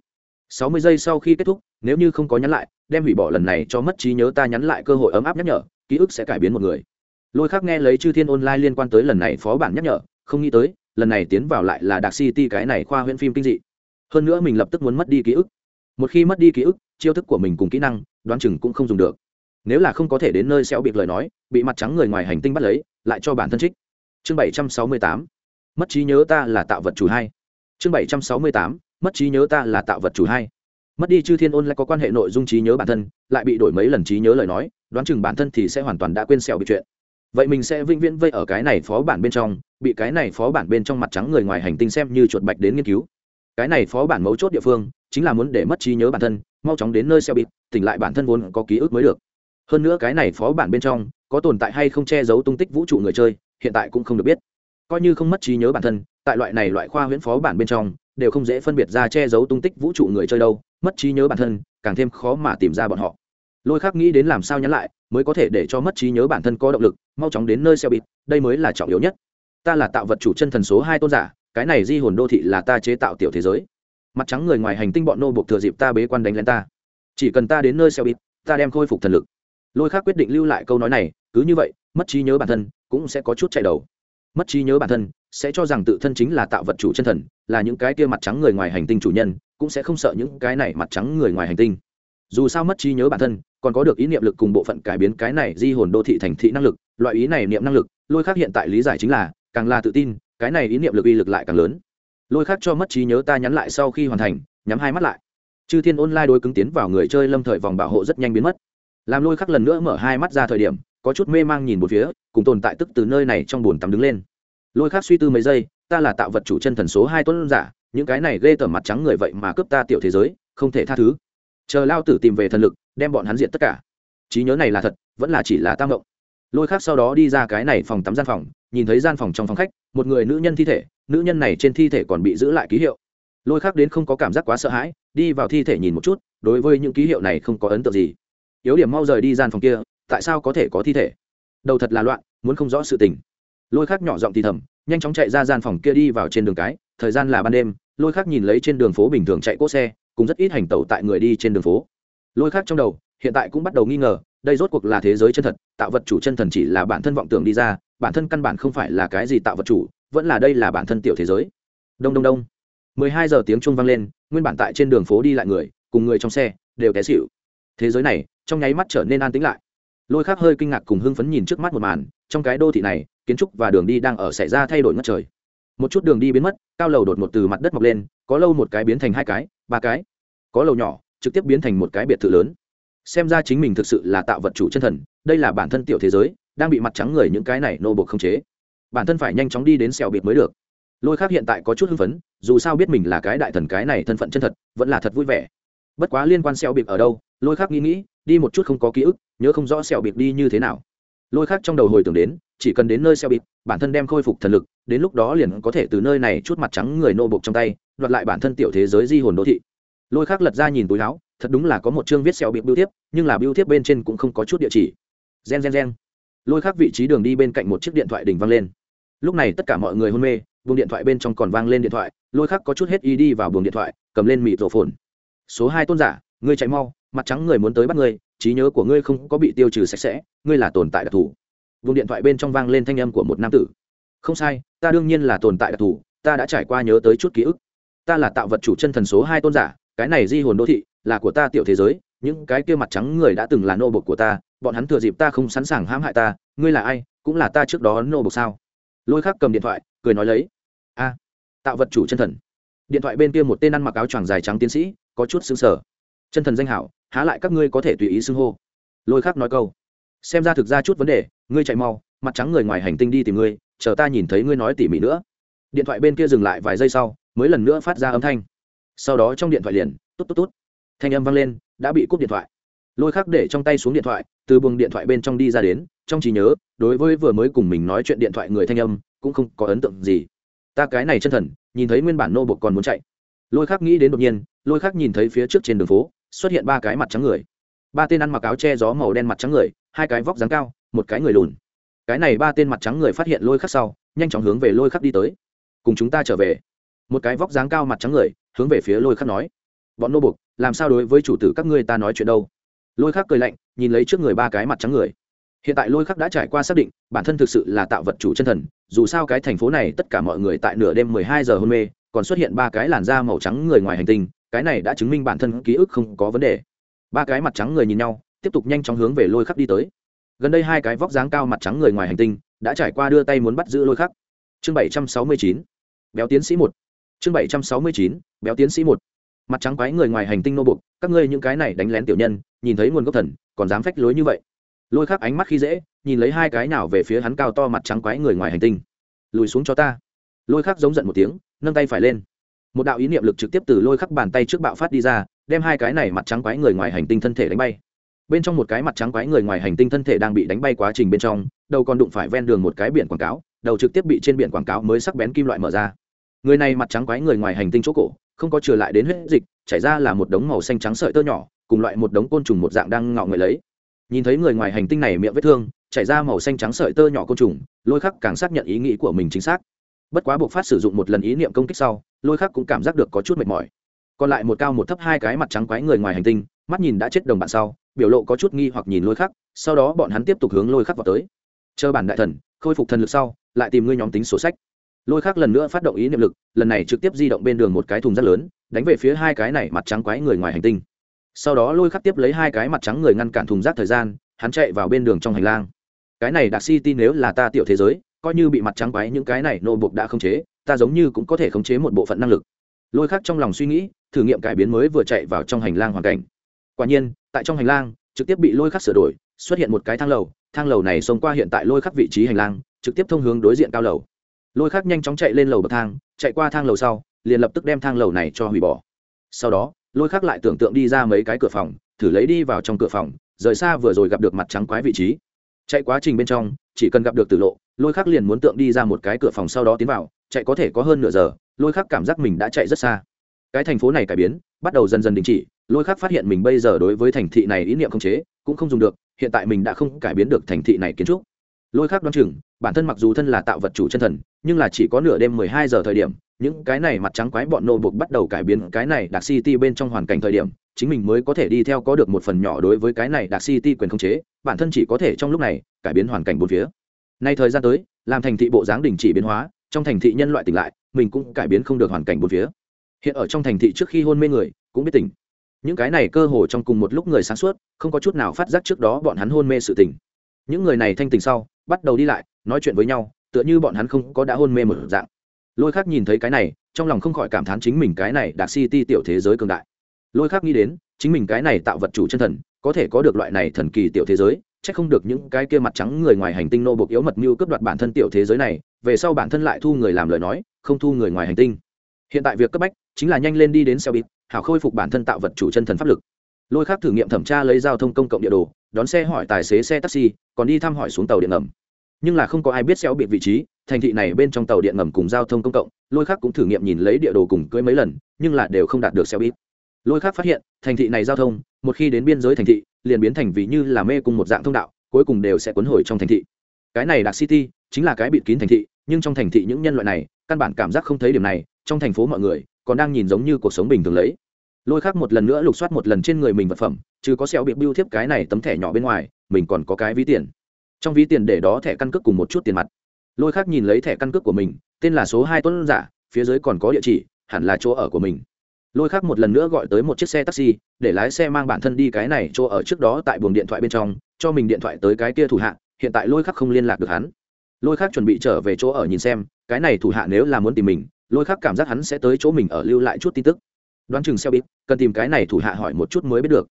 sáu mươi giây sau khi kết thúc, nếu như không có nhắn lại, đem hủy bỏ lần này cho mất trí nhớ ta nhắn lại cơ hội ấm áp nhắc nhở, ký ức sẽ cải biến một người lôi khác nghe lấy chư thiên online liên quan tới lần này phó bản nhắc nhở, không nghĩ tới, lần này tiến vào lại là đặc city cái này khoa huyễn phim kinh dị. Hơn nữa mình lập tức muốn mất đi ký ức. Một khi mất đi ký ức, chiêu thức của mình cùng kỹ năng, đoán chừng cũng không dùng được. Nếu là không có thể đến nơi xéo biệt lời nói, bị mặt trắng người ngoài hành tinh bắt lấy, lại cho bản thân trích. Chương bảy trăm sáu mươi tám. Mất trí nhớ ta là tạo vật chủ hai. Chương bảy trăm sáu mươi tám. Mất trí nhớ ta là tạo vật chủ hai. Mất đi chư thiên ôn lại có quan hệ nội dung trí nhớ bản thân, lại bị đổi mấy lần trí nhớ lời nói, đoán chừng bản thân thì sẽ hoàn toàn đã quên sẹo bị chuyện vậy mình sẽ vĩnh viễn vây ở cái này phó bản bên trong, bị cái này phó bản bên trong mặt trắng người ngoài hành tinh xem như chuột bạch đến nghiên cứu. Cái này phó bản mấu chốt địa phương, chính là muốn để mất trí nhớ bản thân, mau chóng đến nơi xe bịt, tỉnh lại bản thân vốn có ký ức mới được. Hơn nữa cái này phó bản bên trong, có tồn tại hay không che giấu tung tích vũ trụ người chơi, hiện tại cũng không được biết. Coi như không mất trí nhớ bản thân, tại loại này loại khoa huyễn phó bản bên trong, đều không dễ phân biệt ra che giấu tung tích vũ trụ người chơi đâu, mất trí nhớ bản thân, càng thêm khó mà tìm ra bọn họ lôi khắc nghĩ đến làm sao nhắn lại, mới có thể để cho mất trí nhớ bản thân có động lực, mau chóng đến nơi xeo bịt, đây mới là trọng yếu nhất. Ta là tạo vật chủ chân thần số hai tôn giả, cái này di hồn đô thị là ta chế tạo tiểu thế giới. Mặt trắng người ngoài hành tinh bọn nô buộc thừa dịp ta bế quan đánh lén ta. Chỉ cần ta đến nơi xeo bịt, ta đem khôi phục thần lực. Lôi khác quyết định lưu lại câu nói này, cứ như vậy, mất trí nhớ bản thân cũng sẽ có chút chạy đầu. Mất trí nhớ bản thân sẽ cho rằng tự thân chính là tạo vật chủ chân thần, là những cái kia mặt trắng người ngoài hành tinh chủ nhân, cũng sẽ không sợ những cái này mặt trắng người ngoài hành tinh. Dù sao mất trí nhớ bản thân còn có được ý niệm lực cùng bộ phận cải biến cái này di hồn đô thị thành thị năng lực, loại ý này niệm năng lực, lôi khác hiện tại lý giải chính là, càng là tự tin, cái này ý niệm lực uy lực lại càng lớn. Lôi khác cho mất trí nhớ ta nhắn lại sau khi hoàn thành, nhắm hai mắt lại. Chư thiên ôn lai đối cứng tiến vào người chơi lâm thời vòng bảo hộ rất nhanh biến mất. Làm lôi khắc lần nữa mở hai mắt ra thời điểm, có chút mê mang nhìn một phía, cùng tồn tại tức từ nơi này trong bồn tắm đứng lên. Lôi khắc suy tư mấy giây, ta là tạo vật chủ chân thần số hai tuấn giả, những cái này ghê tởm mặt trắng người vậy mà cướp ta tiểu thế giới, không thể tha thứ chờ lao tử tìm về thần lực, đem bọn hắn diện tất cả. Trí nhớ này là thật, vẫn là chỉ là tam động lôi khắc sau đó đi ra cái này phòng tắm gian phòng, nhìn thấy gian phòng trong phòng khách, một người nữ nhân thi thể, nữ nhân này trên thi thể còn bị giữ lại ký hiệu. Lôi khắc đến không có cảm giác quá sợ hãi, đi vào thi thể nhìn một chút, đối với những ký hiệu này không có ấn tượng gì. Yếu điểm mau rời đi gian phòng kia, tại sao có thể có thi thể? Đầu thật là loạn, muốn không rõ sự tình. Lôi khắc nhỏ giọng thì thầm, nhanh chóng chạy ra gian phòng kia đi vào trên đường cái, thời gian là ban đêm, lôi khắc nhìn lấy trên đường phố bình thường chạy cỗ xe cùng rất ít hành tẩu tại người đi trên đường phố. Lôi khắc trong đầu, hiện tại cũng bắt đầu nghi ngờ, đây rốt cuộc là thế giới chân thật, tạo vật chủ chân thần chỉ là bản thân vọng tưởng đi ra, bản thân căn bản không phải là cái gì tạo vật chủ, vẫn là đây là bản thân tiểu thế giới. Đông đông đông. Mười hai giờ tiếng chuông vang lên, nguyên bản tại trên đường phố đi lại người, cùng người trong xe, đều té xịu thế giới này, trong nháy mắt trở nên an tĩnh lại. Lôi khác hơi kinh ngạc cùng hưng phấn nhìn trước mắt một màn, trong cái đô thị này, kiến trúc và đường đi đang ở xảy ra thay đổi ngất trời một chút đường đi biến mất, cao lầu đột một từ mặt đất mọc lên, có lâu một cái biến thành hai cái, ba cái. Có lầu nhỏ, trực tiếp biến thành một cái biệt thự lớn. Xem ra chính mình thực sự là tạo vật chủ chân thần, đây là bản thân tiểu thế giới, đang bị mặt trắng người những cái này nô bộc không chế. Bản thân phải nhanh chóng đi đến xèo biệt mới được. Lôi khác hiện tại có chút hưng phấn, dù sao biết mình là cái đại thần cái này thân phận chân thật, vẫn là thật vui vẻ. Bất quá liên quan xèo biệt ở đâu, lôi khác nghĩ nghĩ, đi một chút không có ký ức, nhớ không rõ xèo biệt đi như thế nào. Lôi khác trong đầu hồi tưởng đến chỉ cần đến nơi xeo bịt bản thân đem khôi phục thần lực đến lúc đó liền có thể từ nơi này chút mặt trắng người nô bộc trong tay đoạt lại bản thân tiểu thế giới di hồn đô thị. Lôi khác lật ra nhìn túi áo thật đúng là có một chương viết xeo bịt biêu tiếp, nhưng là biêu tiếp bên trên cũng không có chút địa chỉ. Gen gen gen. Lôi khác vị trí đường đi bên cạnh một chiếc điện thoại đỉnh vang lên. Lúc này tất cả mọi người hôn mê buồng điện thoại bên trong còn vang lên điện thoại lôi khác có chút hết ý đi vào buồng điện thoại cầm lên mịt rổ phồn. Số hai tôn giả ngươi chạy mau mặt trắng người muốn tới bắt ngươi trí nhớ của ngươi không có bị tiêu trừ sạch sẽ ngươi là tồn tại đặc thù vùng điện thoại bên trong vang lên thanh âm của một nam tử. Không sai, ta đương nhiên là tồn tại đặc thù, ta đã trải qua nhớ tới chút ký ức. Ta là tạo vật chủ chân thần số hai tôn giả, cái này di hồn đô thị là của ta tiểu thế giới, những cái kia mặt trắng người đã từng là nô bộc của ta, bọn hắn thừa dịp ta không sẵn sàng hãm hại ta, ngươi là ai, cũng là ta trước đó nô bộc sao? Lôi khắc cầm điện thoại, cười nói lấy. A, tạo vật chủ chân thần. Điện thoại bên kia một tên ăn mặc áo choàng dài trắng tiến sĩ, có chút xứng sở chân thần danh hảo, há lại các ngươi có thể tùy ý xưng hô. Lôi khắc nói câu xem ra thực ra chút vấn đề, ngươi chạy mau, mặt trắng người ngoài hành tinh đi tìm ngươi, chờ ta nhìn thấy ngươi nói tỉ mỉ nữa. Điện thoại bên kia dừng lại vài giây sau, mới lần nữa phát ra âm thanh. Sau đó trong điện thoại liền tốt tốt tốt thanh âm vang lên, đã bị cúp điện thoại. Lôi khắc để trong tay xuống điện thoại, từ buồng điện thoại bên trong đi ra đến, trong trí nhớ, đối với vừa mới cùng mình nói chuyện điện thoại người thanh âm, cũng không có ấn tượng gì. Ta cái này chân thần, nhìn thấy nguyên bản nô bộc còn muốn chạy. Lôi khắc nghĩ đến đột nhiên, lôi khắc nhìn thấy phía trước trên đường phố, xuất hiện ba cái mặt trắng người ba tên ăn mặc áo che gió màu đen mặt trắng người, hai cái vóc dáng cao, một cái người lùn. Cái này ba tên mặt trắng người phát hiện lôi khắc sau, nhanh chóng hướng về lôi khắc đi tới. Cùng chúng ta trở về. Một cái vóc dáng cao mặt trắng người, hướng về phía lôi khắc nói. Bọn nô bục, làm sao đối với chủ tử các ngươi ta nói chuyện đâu? Lôi khắc cười lạnh, nhìn lấy trước người ba cái mặt trắng người. Hiện tại lôi khắc đã trải qua xác định, bản thân thực sự là tạo vật chủ chân thần, dù sao cái thành phố này tất cả mọi người tại nửa đêm mười hai giờ hôn mê, còn xuất hiện ba cái làn da màu trắng người ngoài hành tinh, cái này đã chứng minh bản thân ký ức không có vấn đề ba cái mặt trắng người nhìn nhau, tiếp tục nhanh chóng hướng về lôi khắc đi tới. Gần đây hai cái vóc dáng cao mặt trắng người ngoài hành tinh, đã trải qua đưa tay muốn bắt giữ lôi khắc. Chương bảy trăm sáu mươi chín, béo tiến sĩ một. Chương bảy trăm sáu mươi chín, béo tiến sĩ một. Mặt trắng quái người ngoài hành tinh nô bục các ngươi những cái này đánh lén tiểu nhân, nhìn thấy nguồn gốc thần, còn dám phách lối như vậy. Lôi khắc ánh mắt khi dễ, nhìn lấy hai cái nào về phía hắn cao to mặt trắng quái người ngoài hành tinh. Lùi xuống cho ta. Lôi khắc giống giận một tiếng, nâng tay phải lên. Một đạo ý niệm lực trực tiếp từ lôi khắc bàn tay trước bạo phát đi ra đem hai cái này mặt trắng quái người ngoài hành tinh thân thể đánh bay. Bên trong một cái mặt trắng quái người ngoài hành tinh thân thể đang bị đánh bay quá trình bên trong, đầu còn đụng phải ven đường một cái biển quảng cáo, đầu trực tiếp bị trên biển quảng cáo mới sắc bén kim loại mở ra. Người này mặt trắng quái người ngoài hành tinh chỗ cổ, không có trừ lại đến huyết dịch, chảy ra là một đống màu xanh trắng sợi tơ nhỏ, cùng loại một đống côn trùng một dạng đang ngọ người lấy. Nhìn thấy người ngoài hành tinh này miệng vết thương, chảy ra màu xanh trắng sợi tơ nhỏ côn trùng, lôi khắc càng xác nhận ý nghĩ của mình chính xác. Bất quá buộc phát sử dụng một lần ý niệm công kích sau, lôi khắc cũng cảm giác được có chút mệt mỏi còn lại một cao một thấp hai cái mặt trắng quái người ngoài hành tinh, mắt nhìn đã chết đồng bạn sau, biểu lộ có chút nghi hoặc nhìn lôi khắc, sau đó bọn hắn tiếp tục hướng lôi khắc vào tới. Chờ bản đại thần, khôi phục thần lực sau, lại tìm ngươi nhóm tính sổ sách. Lôi khắc lần nữa phát động ý niệm lực, lần này trực tiếp di động bên đường một cái thùng rất lớn, đánh về phía hai cái này mặt trắng quái người ngoài hành tinh. Sau đó lôi khắc tiếp lấy hai cái mặt trắng người ngăn cản thùng rác thời gian, hắn chạy vào bên đường trong hành lang. Cái này đặc si tin nếu là ta tiểu thế giới, coi như bị mặt trắng quái những cái này nô buộc đã khống chế, ta giống như cũng có thể khống chế một bộ phận năng lực lôi khắc trong lòng suy nghĩ, thử nghiệm cải biến mới vừa chạy vào trong hành lang hoàn cảnh. Quả nhiên, tại trong hành lang, trực tiếp bị lôi khắc sửa đổi, xuất hiện một cái thang lầu thang lầu này xông qua hiện tại lôi khắc vị trí hành lang, trực tiếp thông hướng đối diện cao lầu. Lôi khắc nhanh chóng chạy lên lầu bậc thang, chạy qua thang lầu sau, liền lập tức đem thang lầu này cho hủy bỏ. Sau đó, lôi khắc lại tưởng tượng đi ra mấy cái cửa phòng, thử lấy đi vào trong cửa phòng, rời xa vừa rồi gặp được mặt trắng quái vị trí. Chạy quá trình bên trong, chỉ cần gặp được tử lộ, lôi khắc liền muốn tượng đi ra một cái cửa phòng sau đó tiến vào chạy có thể có hơn nửa giờ, lôi khắc cảm giác mình đã chạy rất xa. Cái thành phố này cải biến, bắt đầu dần dần đình chỉ, lôi khắc phát hiện mình bây giờ đối với thành thị này ý niệm không chế, cũng không dùng được, hiện tại mình đã không cải biến được thành thị này kiến trúc. Lôi khắc đoán chừng, bản thân mặc dù thân là tạo vật chủ chân thần, nhưng là chỉ có nửa đêm mười hai giờ thời điểm, những cái này mặt trắng quái bọn nô buộc bắt đầu cải biến cái này đặc city bên trong hoàn cảnh thời điểm, chính mình mới có thể đi theo có được một phần nhỏ đối với cái này đặc city quyền khống chế, bản thân chỉ có thể trong lúc này cải biến hoàn cảnh bốn phía. Nay thời gian tới, làm thành thị bộ dáng đình chỉ biến hóa trong thành thị nhân loại tỉnh lại, mình cũng cải biến không được hoàn cảnh bốn phía. Hiện ở trong thành thị trước khi hôn mê người, cũng biết tỉnh. Những cái này cơ hồ trong cùng một lúc người sáng suốt, không có chút nào phát giác trước đó bọn hắn hôn mê sự tỉnh những người này thanh tỉnh sau, bắt đầu đi lại, nói chuyện với nhau, tựa như bọn hắn không có đã hôn mê một dạng. Lôi khác nhìn thấy cái này, trong lòng không khỏi cảm thán chính mình cái này đạt city tiểu thế giới cường đại. Lôi khác nghĩ đến, chính mình cái này tạo vật chủ chân thần, có thể có được loại này thần kỳ tiểu thế giới chắc không được những cái kia mặt trắng người ngoài hành tinh nô bộc yếu mật mưu cướp đoạt bản thân tiểu thế giới này, về sau bản thân lại thu người làm lời nói, không thu người ngoài hành tinh. Hiện tại việc cấp bách chính là nhanh lên đi đến xe buýt hảo khôi phục bản thân tạo vật chủ chân thần pháp lực. Lôi khác thử nghiệm thẩm tra lấy giao thông công cộng địa đồ, đón xe hỏi tài xế xe taxi, còn đi thăm hỏi xuống tàu điện ngầm. Nhưng là không có ai biết xe biệt vị trí, thành thị này bên trong tàu điện ngầm cùng giao thông công cộng, lôi khác cũng thử nghiệm nhìn lấy địa đồ cùng cưới mấy lần, nhưng là đều không đạt được xe bít lôi khác phát hiện, thành thị này giao thông, một khi đến biên giới thành thị liền biến thành vì như là mê cùng một dạng thông đạo, cuối cùng đều sẽ cuốn hồi trong thành thị. Cái này đặc city chính là cái bịt kín thành thị, nhưng trong thành thị những nhân loại này, căn bản cảm giác không thấy điểm này, trong thành phố mọi người còn đang nhìn giống như cuộc sống bình thường lấy. Lôi khác một lần nữa lục soát một lần trên người mình vật phẩm, chứ có xẹo bị bưu thiếp cái này tấm thẻ nhỏ bên ngoài, mình còn có cái ví tiền. Trong ví tiền để đó thẻ căn cước cùng một chút tiền mặt. Lôi khác nhìn lấy thẻ căn cước của mình, tên là số hai tuấn giả, phía dưới còn có địa chỉ, hẳn là chỗ ở của mình lôi khác một lần nữa gọi tới một chiếc xe taxi, để lái xe mang bản thân đi cái này chỗ ở trước đó tại buồng điện thoại bên trong, cho mình điện thoại tới cái kia thủ hạ, hiện tại lôi khắc không liên lạc được hắn. Lôi khắc chuẩn bị trở về chỗ ở nhìn xem, cái này thủ hạ nếu là muốn tìm mình, lôi khắc cảm giác hắn sẽ tới chỗ mình ở lưu lại chút tin tức. Đoán chừng xeo bịp, cần tìm cái này thủ hạ hỏi một chút mới biết được.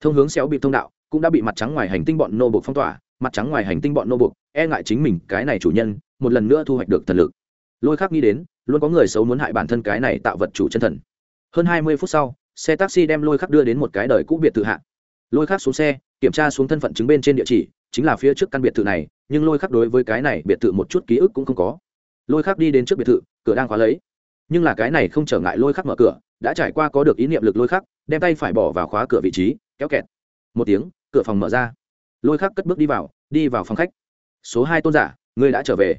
Thông hướng xeo bịp thông đạo, cũng đã bị mặt trắng ngoài hành tinh bọn nô buộc phong tỏa, mặt trắng ngoài hành tinh bọn nô buộc e ngại chính mình, cái này chủ nhân, một lần nữa thu hoạch được thần lực. Lôi khắc nghĩ đến, luôn có người xấu muốn hại bản thân cái này tạo vật chủ chân thần hơn hai mươi phút sau, xe taxi đem lôi khắc đưa đến một cái đời cũ biệt thự hạ. Lôi khắc xuống xe, kiểm tra xuống thân phận chứng bên trên địa chỉ, chính là phía trước căn biệt thự này, nhưng lôi khắc đối với cái này biệt thự một chút ký ức cũng không có. Lôi khắc đi đến trước biệt thự, cửa đang khóa lấy. Nhưng là cái này không trở ngại lôi khắc mở cửa, đã trải qua có được ý niệm lực lôi khắc, đem tay phải bỏ vào khóa cửa vị trí, kéo kẹt. Một tiếng, cửa phòng mở ra. Lôi khắc cất bước đi vào đi vào phòng khách. Số hai tôn giả, ngươi đã trở về.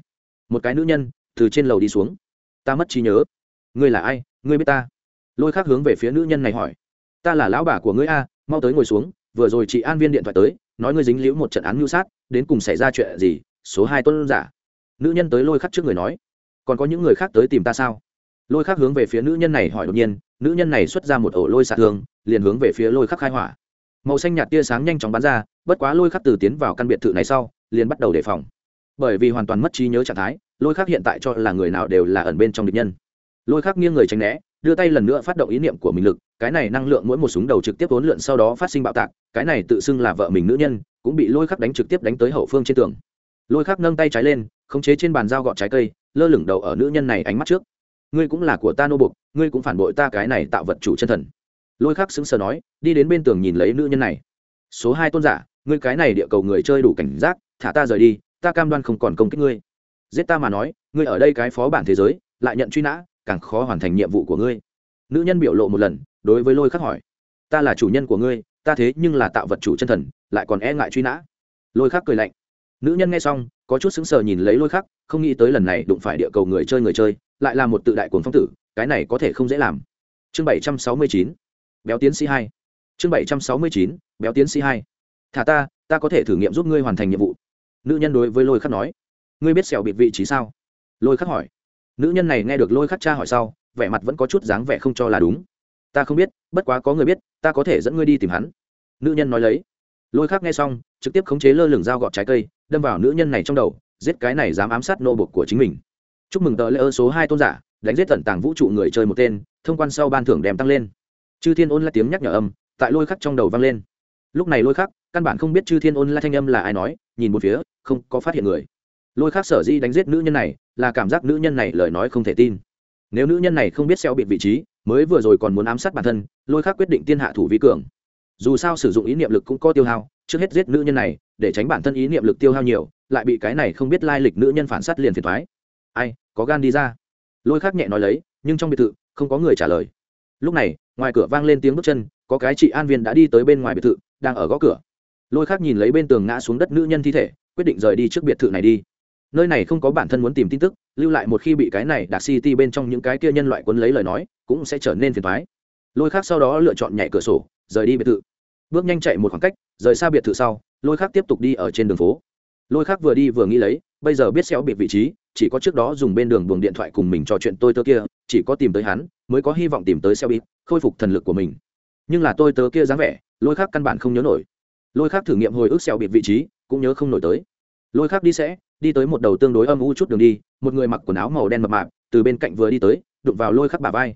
Một cái nữ nhân, từ trên lầu đi xuống. Ta mất trí nhớ. Ngươi là ai? Ngươi biết ta? Lôi khắc hướng về phía nữ nhân này hỏi. Ta là lão bà của ngươi a, mau tới ngồi xuống, vừa rồi chị an viên điện thoại tới, nói ngươi dính liễu một trận án mưu sát, đến cùng xảy ra chuyện gì, số hai tôn giả. Nữ nhân tới lôi khắc trước người nói. Còn có những người khác tới tìm ta sao? Lôi khắc hướng về phía nữ nhân này hỏi đột nhiên, nữ nhân này xuất ra một ổ lôi xạ thương liền hướng về phía lôi khắc khai hỏa. Màu xanh nhạt tia sáng nhanh chóng bắn ra, bất quá lôi khắc từ tiến vào căn biệt thự này sau, liền bắt đầu đề phòng. Bởi vì hoàn toàn mất trí nhớ trạng thái, lôi khắc hiện tại cho là người nào đều là ẩn bên trong địch nhân. Lôi khắc nghiêng người tránh né đưa tay lần nữa phát động ý niệm của mình lực, cái này năng lượng mỗi một súng đầu trực tiếp vốn lượn sau đó phát sinh bạo tạc, cái này tự xưng là vợ mình nữ nhân, cũng bị lôi khắc đánh trực tiếp đánh tới hậu phương trên tường. Lôi khắc nâng tay trái lên, khống chế trên bàn dao gọt trái cây, lơ lửng đầu ở nữ nhân này ánh mắt trước. Ngươi cũng là của ta nô bục ngươi cũng phản bội ta cái này tạo vật chủ chân thần. Lôi khắc xứng sờ nói, đi đến bên tường nhìn lấy nữ nhân này. Số hai tôn giả, ngươi cái này địa cầu người chơi đủ cảnh giác, thả ta rời đi, ta cam đoan không còn công kích ngươi. Giết ta mà nói, ngươi ở đây cái phó bản thế giới, lại nhận truy nã càng khó hoàn thành nhiệm vụ của ngươi. Nữ nhân biểu lộ một lần, đối với lôi khắc hỏi, ta là chủ nhân của ngươi, ta thế nhưng là tạo vật chủ chân thần, lại còn e ngại truy nã. Lôi khắc cười lạnh. Nữ nhân nghe xong, có chút sững sờ nhìn lấy lôi khắc, không nghĩ tới lần này đụng phải địa cầu người chơi người chơi, lại là một tự đại cuồng phong tử, cái này có thể không dễ làm. Chương bảy trăm sáu mươi chín, béo tiến sĩ hai. Chương bảy trăm sáu mươi chín, béo tiến sĩ hai. Thả ta ta có thể thử nghiệm giúp ngươi hoàn thành nhiệm vụ. Nữ nhân đối với lôi khắc nói, ngươi biết sẹo bịt vị trí sao? Lôi khắc hỏi nữ nhân này nghe được lôi khắc cha hỏi sau, vẻ mặt vẫn có chút dáng vẻ không cho là đúng. Ta không biết, bất quá có người biết, ta có thể dẫn ngươi đi tìm hắn. Nữ nhân nói lấy. Lôi khắc nghe xong, trực tiếp khống chế lơ lửng dao gọt trái cây, đâm vào nữ nhân này trong đầu, giết cái này dám ám sát nô bục của chính mình. Chúc mừng tờ lễ ơ số hai tôn giả, đánh giết tận tàng vũ trụ người chơi một tên, thông quan sau ban thưởng đem tăng lên. Chư thiên ôn là tiếng nhắc nhở âm, tại lôi khắc trong đầu vang lên. Lúc này lôi khắc, căn bản không biết chư thiên ôn là thanh âm là ai nói, nhìn một phía, không có phát hiện người lôi khác sở di đánh giết nữ nhân này là cảm giác nữ nhân này lời nói không thể tin. Nếu nữ nhân này không biết xeo bịt vị trí, mới vừa rồi còn muốn ám sát bản thân, lôi khác quyết định tiên hạ thủ vi cường. Dù sao sử dụng ý niệm lực cũng có tiêu hao, trước hết giết nữ nhân này, để tránh bản thân ý niệm lực tiêu hao nhiều, lại bị cái này không biết lai lịch nữ nhân phản sát liền phiền thoái ai, có gan đi ra. Lôi khác nhẹ nói lấy, nhưng trong biệt thự, không có người trả lời. Lúc này, ngoài cửa vang lên tiếng bước chân, có cái chị an viên đã đi tới bên ngoài biệt thự, đang ở gõ cửa. Lôi khác nhìn lấy bên tường ngã xuống đất nữ nhân thi thể, quyết định rời đi trước biệt thự này đi nơi này không có bản thân muốn tìm tin tức, lưu lại một khi bị cái này đạt city bên trong những cái kia nhân loại quấn lấy lời nói, cũng sẽ trở nên phiền thoái lôi khác sau đó lựa chọn nhảy cửa sổ, rời đi biệt thự. Bước nhanh chạy một khoảng cách, rời xa biệt thự sau, lôi khác tiếp tục đi ở trên đường phố. Lôi khác vừa đi vừa nghĩ lấy, bây giờ biết xéo biệt vị trí, chỉ có trước đó dùng bên đường buồng điện thoại cùng mình trò chuyện tôi tớ kia, chỉ có tìm tới hắn, mới có hy vọng tìm tới xéo bịt khôi phục thần lực của mình. Nhưng là tôi tớ kia dáng vẻ, lôi khác căn bản không nhớ nổi. Lôi khác thử nghiệm hồi ức xéo biệt vị trí, cũng nhớ không nổi tới. Lôi khác đi sẽ đi tới một đầu tương đối âm u chút đường đi, một người mặc quần áo màu đen mập mạp, từ bên cạnh vừa đi tới, đụng vào lôi khắc bà vai.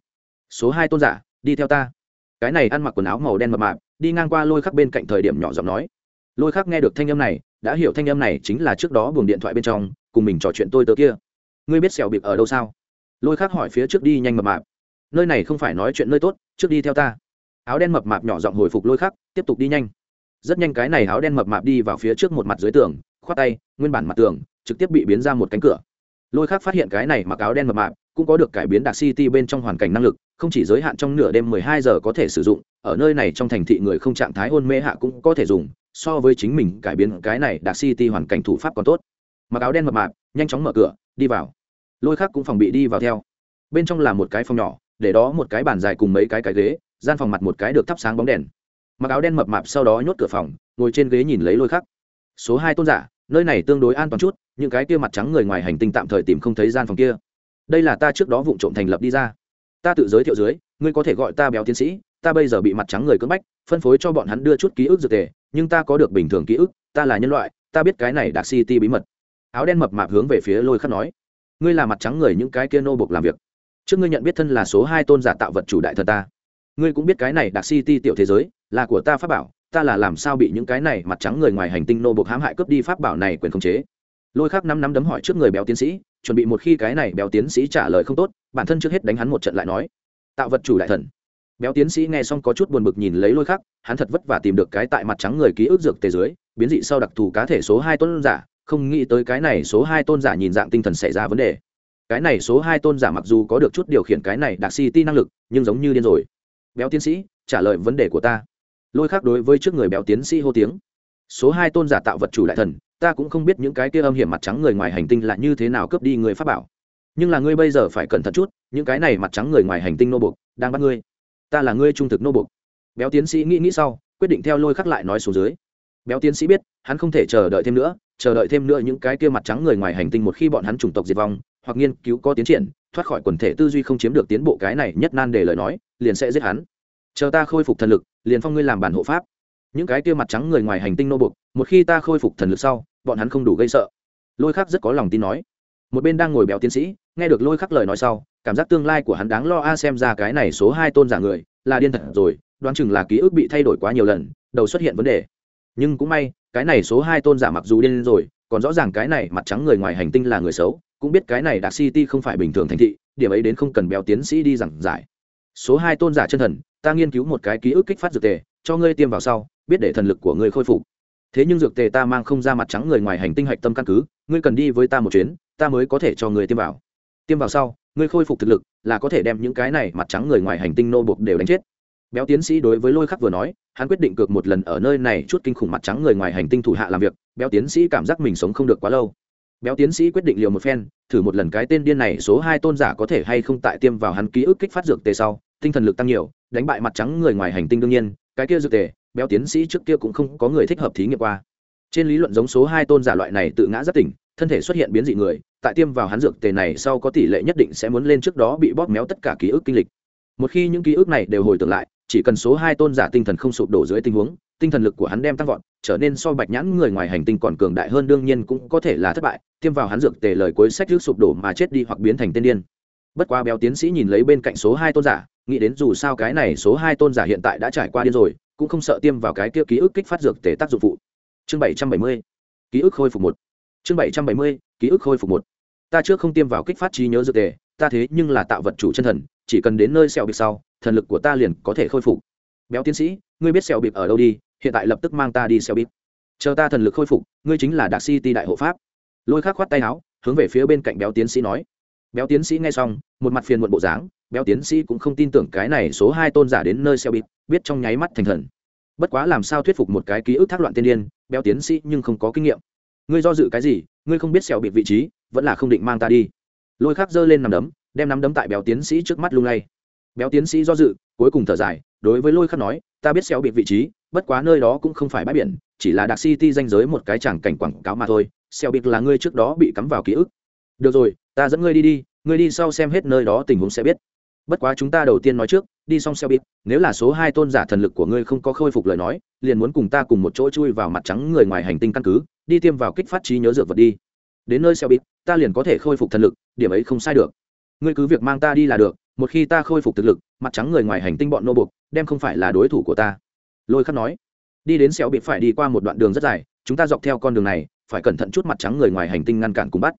Số hai tôn giả, đi theo ta. Cái này ăn mặc quần áo màu đen mập mạp, đi ngang qua lôi khắc bên cạnh thời điểm nhỏ giọng nói. Lôi khắc nghe được thanh âm này, đã hiểu thanh âm này chính là trước đó buồng điện thoại bên trong, cùng mình trò chuyện tôi tớ kia. Ngươi biết xẻo bịp ở đâu sao? Lôi khắc hỏi phía trước đi nhanh mập mạp. Nơi này không phải nói chuyện nơi tốt, trước đi theo ta. Áo đen mập mạp nhỏ giọng hồi phục lôi khắc, tiếp tục đi nhanh. Rất nhanh cái này áo đen mập mạp đi vào phía trước một mặt dưới tường khoát tay, nguyên bản mặt tường trực tiếp bị biến ra một cánh cửa. Lôi khác phát hiện cái này mặc áo đen mập mạp, cũng có được cải biến đặc city bên trong hoàn cảnh năng lực, không chỉ giới hạn trong nửa đêm 12 giờ có thể sử dụng, ở nơi này trong thành thị người không trạng thái hôn mê hạ cũng có thể dùng, so với chính mình cải biến cái này đặc city hoàn cảnh thủ pháp còn tốt. Mặc áo đen mập mạp, nhanh chóng mở cửa, đi vào. Lôi khác cũng phòng bị đi vào theo. Bên trong là một cái phòng nhỏ, để đó một cái bàn dài cùng mấy cái cái ghế, gian phòng mặt một cái được thắp sáng bóng đèn. Mặc áo đen mập mạp sau đó nhốt cửa phòng, ngồi trên ghế nhìn lấy lôi khắc. Số hai tôn giả nơi này tương đối an toàn chút, những cái kia mặt trắng người ngoài hành tinh tạm thời tìm không thấy gian phòng kia. Đây là ta trước đó vụ trộm thành lập đi ra. Ta tự giới thiệu dưới, ngươi có thể gọi ta béo tiến sĩ, ta bây giờ bị mặt trắng người cưỡng bách, phân phối cho bọn hắn đưa chút ký ức dược tề, nhưng ta có được bình thường ký ức, ta là nhân loại, ta biết cái này đặc city bí mật. Áo đen mập mạp hướng về phía lôi khắc nói, ngươi là mặt trắng người những cái kia nô bộc làm việc. Trước ngươi nhận biết thân là số hai tôn giả tạo vật chủ đại thần ta. Ngươi cũng biết cái này đặc city tiểu thế giới, là của ta pháp bảo ta là làm sao bị những cái này mặt trắng người ngoài hành tinh nô buộc hãm hại cướp đi pháp bảo này quyền khống chế? Lôi khắc năm năm đấm hỏi trước người béo tiến sĩ, chuẩn bị một khi cái này béo tiến sĩ trả lời không tốt, bản thân trước hết đánh hắn một trận lại nói, tạo vật chủ đại thần. Béo tiến sĩ nghe xong có chút buồn bực nhìn lấy lôi khắc, hắn thật vất vả tìm được cái tại mặt trắng người ký ức dược tề dưới, biến dị sau đặc thù cá thể số hai tôn giả, không nghĩ tới cái này số hai tôn giả nhìn dạng tinh thần xảy ra vấn đề. Cái này số hai tôn giả mặc dù có được chút điều khiển cái này đặc ti năng lực, nhưng giống như điên rồi. Béo tiến sĩ, trả lời vấn đề của ta lôi khác đối với trước người béo tiến sĩ hô tiếng. Số hai tôn giả tạo vật chủ đại thần, ta cũng không biết những cái kia âm hiểm mặt trắng người ngoài hành tinh là như thế nào cướp đi người pháp bảo. Nhưng là ngươi bây giờ phải cẩn thận chút, những cái này mặt trắng người ngoài hành tinh nô bục đang bắt ngươi. Ta là ngươi trung thực nô bục béo tiến sĩ nghĩ nghĩ sau, quyết định theo lôi khắc lại nói xuống dưới. Béo tiến sĩ biết, hắn không thể chờ đợi thêm nữa, chờ đợi thêm nữa những cái kia mặt trắng người ngoài hành tinh một khi bọn hắn chủng tộc diệt vong, hoặc nghiên cứu có tiến triển, thoát khỏi quần thể tư duy không chiếm được tiến bộ cái này nhất nan để lời nói, liền sẽ giết hắn. Chờ ta khôi phục thần lực liền phong ngươi làm bản hộ pháp. Những cái kia mặt trắng người ngoài hành tinh nô bục một khi ta khôi phục thần lực sau, bọn hắn không đủ gây sợ. Lôi khắc rất có lòng tin nói. Một bên đang ngồi béo tiến sĩ, nghe được lôi khắc lời nói sau, cảm giác tương lai của hắn đáng lo a xem ra cái này số hai tôn giả người, là điên thật rồi, đoán chừng là ký ức bị thay đổi quá nhiều lần, đầu xuất hiện vấn đề. Nhưng cũng may, cái này số hai tôn giả mặc dù điên rồi, còn rõ ràng cái này mặt trắng người ngoài hành tinh là người xấu, cũng biết cái này đặc city không phải bình thường thành thị, điểm ấy đến không cần béo tiến sĩ đi giảng giải. Số hai tôn giả chân thần ta nghiên cứu một cái ký ức kích phát dược tề, cho ngươi tiêm vào sau, biết để thần lực của ngươi khôi phục. Thế nhưng dược tề ta mang không ra mặt trắng người ngoài hành tinh hạch tâm căn cứ, ngươi cần đi với ta một chuyến, ta mới có thể cho ngươi tiêm vào. Tiêm vào sau, ngươi khôi phục thực lực, là có thể đem những cái này mặt trắng người ngoài hành tinh nô buộc đều đánh chết. Béo tiến sĩ đối với lôi khắc vừa nói, hắn quyết định cược một lần ở nơi này chút kinh khủng mặt trắng người ngoài hành tinh thủ hạ làm việc, béo tiến sĩ cảm giác mình sống không được quá lâu. Béo tiến sĩ quyết định liều một phen, thử một lần cái tên điên này số hai tôn giả có thể hay không tại tiêm vào hắn ký ức kích phát dược tề sau tinh thần lực tăng nhiều, đánh bại mặt trắng người ngoài hành tinh đương nhiên, cái kia dược tề, béo tiến sĩ trước kia cũng không có người thích hợp thí nghiệm qua. Trên lý luận giống số hai tôn giả loại này tự ngã rất tỉnh, thân thể xuất hiện biến dị người, tại tiêm vào hắn dược tề này sau có tỷ lệ nhất định sẽ muốn lên trước đó bị bóp méo tất cả ký ức kinh lịch. Một khi những ký ức này đều hồi tưởng lại, chỉ cần số hai tôn giả tinh thần không sụp đổ dưới tình huống, tinh thần lực của hắn đem tăng vọt, trở nên so bạch nhãn người ngoài hành tinh còn cường đại hơn đương nhiên cũng có thể là thất bại, tiêm vào hắn dược tề lời cuối sách trước sụp đổ mà chết đi hoặc biến thành tên điên. Bất quá béo tiến sĩ nhìn lấy bên cạnh số hai tôn giả nghĩ đến dù sao cái này số hai tôn giả hiện tại đã trải qua điên rồi, cũng không sợ tiêm vào cái kia ký ức kích phát dược tề tác dụng phụ. Chương bảy trăm bảy mươi, ký ức khôi phục một. Chương bảy trăm bảy mươi, ký ức khôi phục một. Ta trước không tiêm vào kích phát trí nhớ dược tề, ta thế nhưng là tạo vật chủ chân thần, chỉ cần đến nơi sẹo bịp sau, thần lực của ta liền có thể khôi phục. Béo tiến sĩ, ngươi biết sẹo bịp ở đâu đi, hiện tại lập tức mang ta đi sẹo bịp. Chờ ta thần lực khôi phục, ngươi chính là đặc si ti đại hộ pháp. Lôi khắc khoát tay áo, hướng về phía bên cạnh béo tiến sĩ nói. Béo tiến sĩ nghe xong, một mặt phiền muộn bộ dáng béo tiến sĩ cũng không tin tưởng cái này số hai tôn giả đến nơi xeo bịt biết trong nháy mắt thành thần. Bất quá làm sao thuyết phục một cái ký ức thác loạn tiên điên, béo tiến sĩ nhưng không có kinh nghiệm. Ngươi do dự cái gì, ngươi không biết xeo bịt vị trí, vẫn là không định mang ta đi. Lôi khắc giơ lên nằm đấm, đem nắm đấm tại béo tiến sĩ trước mắt lung lay. Béo tiến sĩ do dự, cuối cùng thở dài, đối với lôi khắc nói, ta biết xeo bịt vị trí, bất quá nơi đó cũng không phải bãi biển, chỉ là đặc city danh giới một cái chẳng cảnh quảng cáo mà thôi Xeo bịt là ngươi trước đó bị cắm vào ký ức. Được rồi, ta dẫn ngươi đi đi, ngươi đi sau xem hết nơi đó tình huống sẽ biết bất quá chúng ta đầu tiên nói trước, đi xong xe bít, nếu là số hai tôn giả thần lực của ngươi không có khôi phục lời nói, liền muốn cùng ta cùng một chỗ chui vào mặt trắng người ngoài hành tinh căn cứ, đi tiêm vào kích phát trí nhớ dược vật đi. Đến nơi xe bít, ta liền có thể khôi phục thần lực, điểm ấy không sai được. Ngươi cứ việc mang ta đi là được, một khi ta khôi phục thực lực, mặt trắng người ngoài hành tinh bọn nô bục đem không phải là đối thủ của ta. Lôi khắc nói. Đi đến xéo bị phải đi qua một đoạn đường rất dài, chúng ta dọc theo con đường này, phải cẩn thận chút mặt trắng người ngoài hành tinh ngăn cản cùng bắt.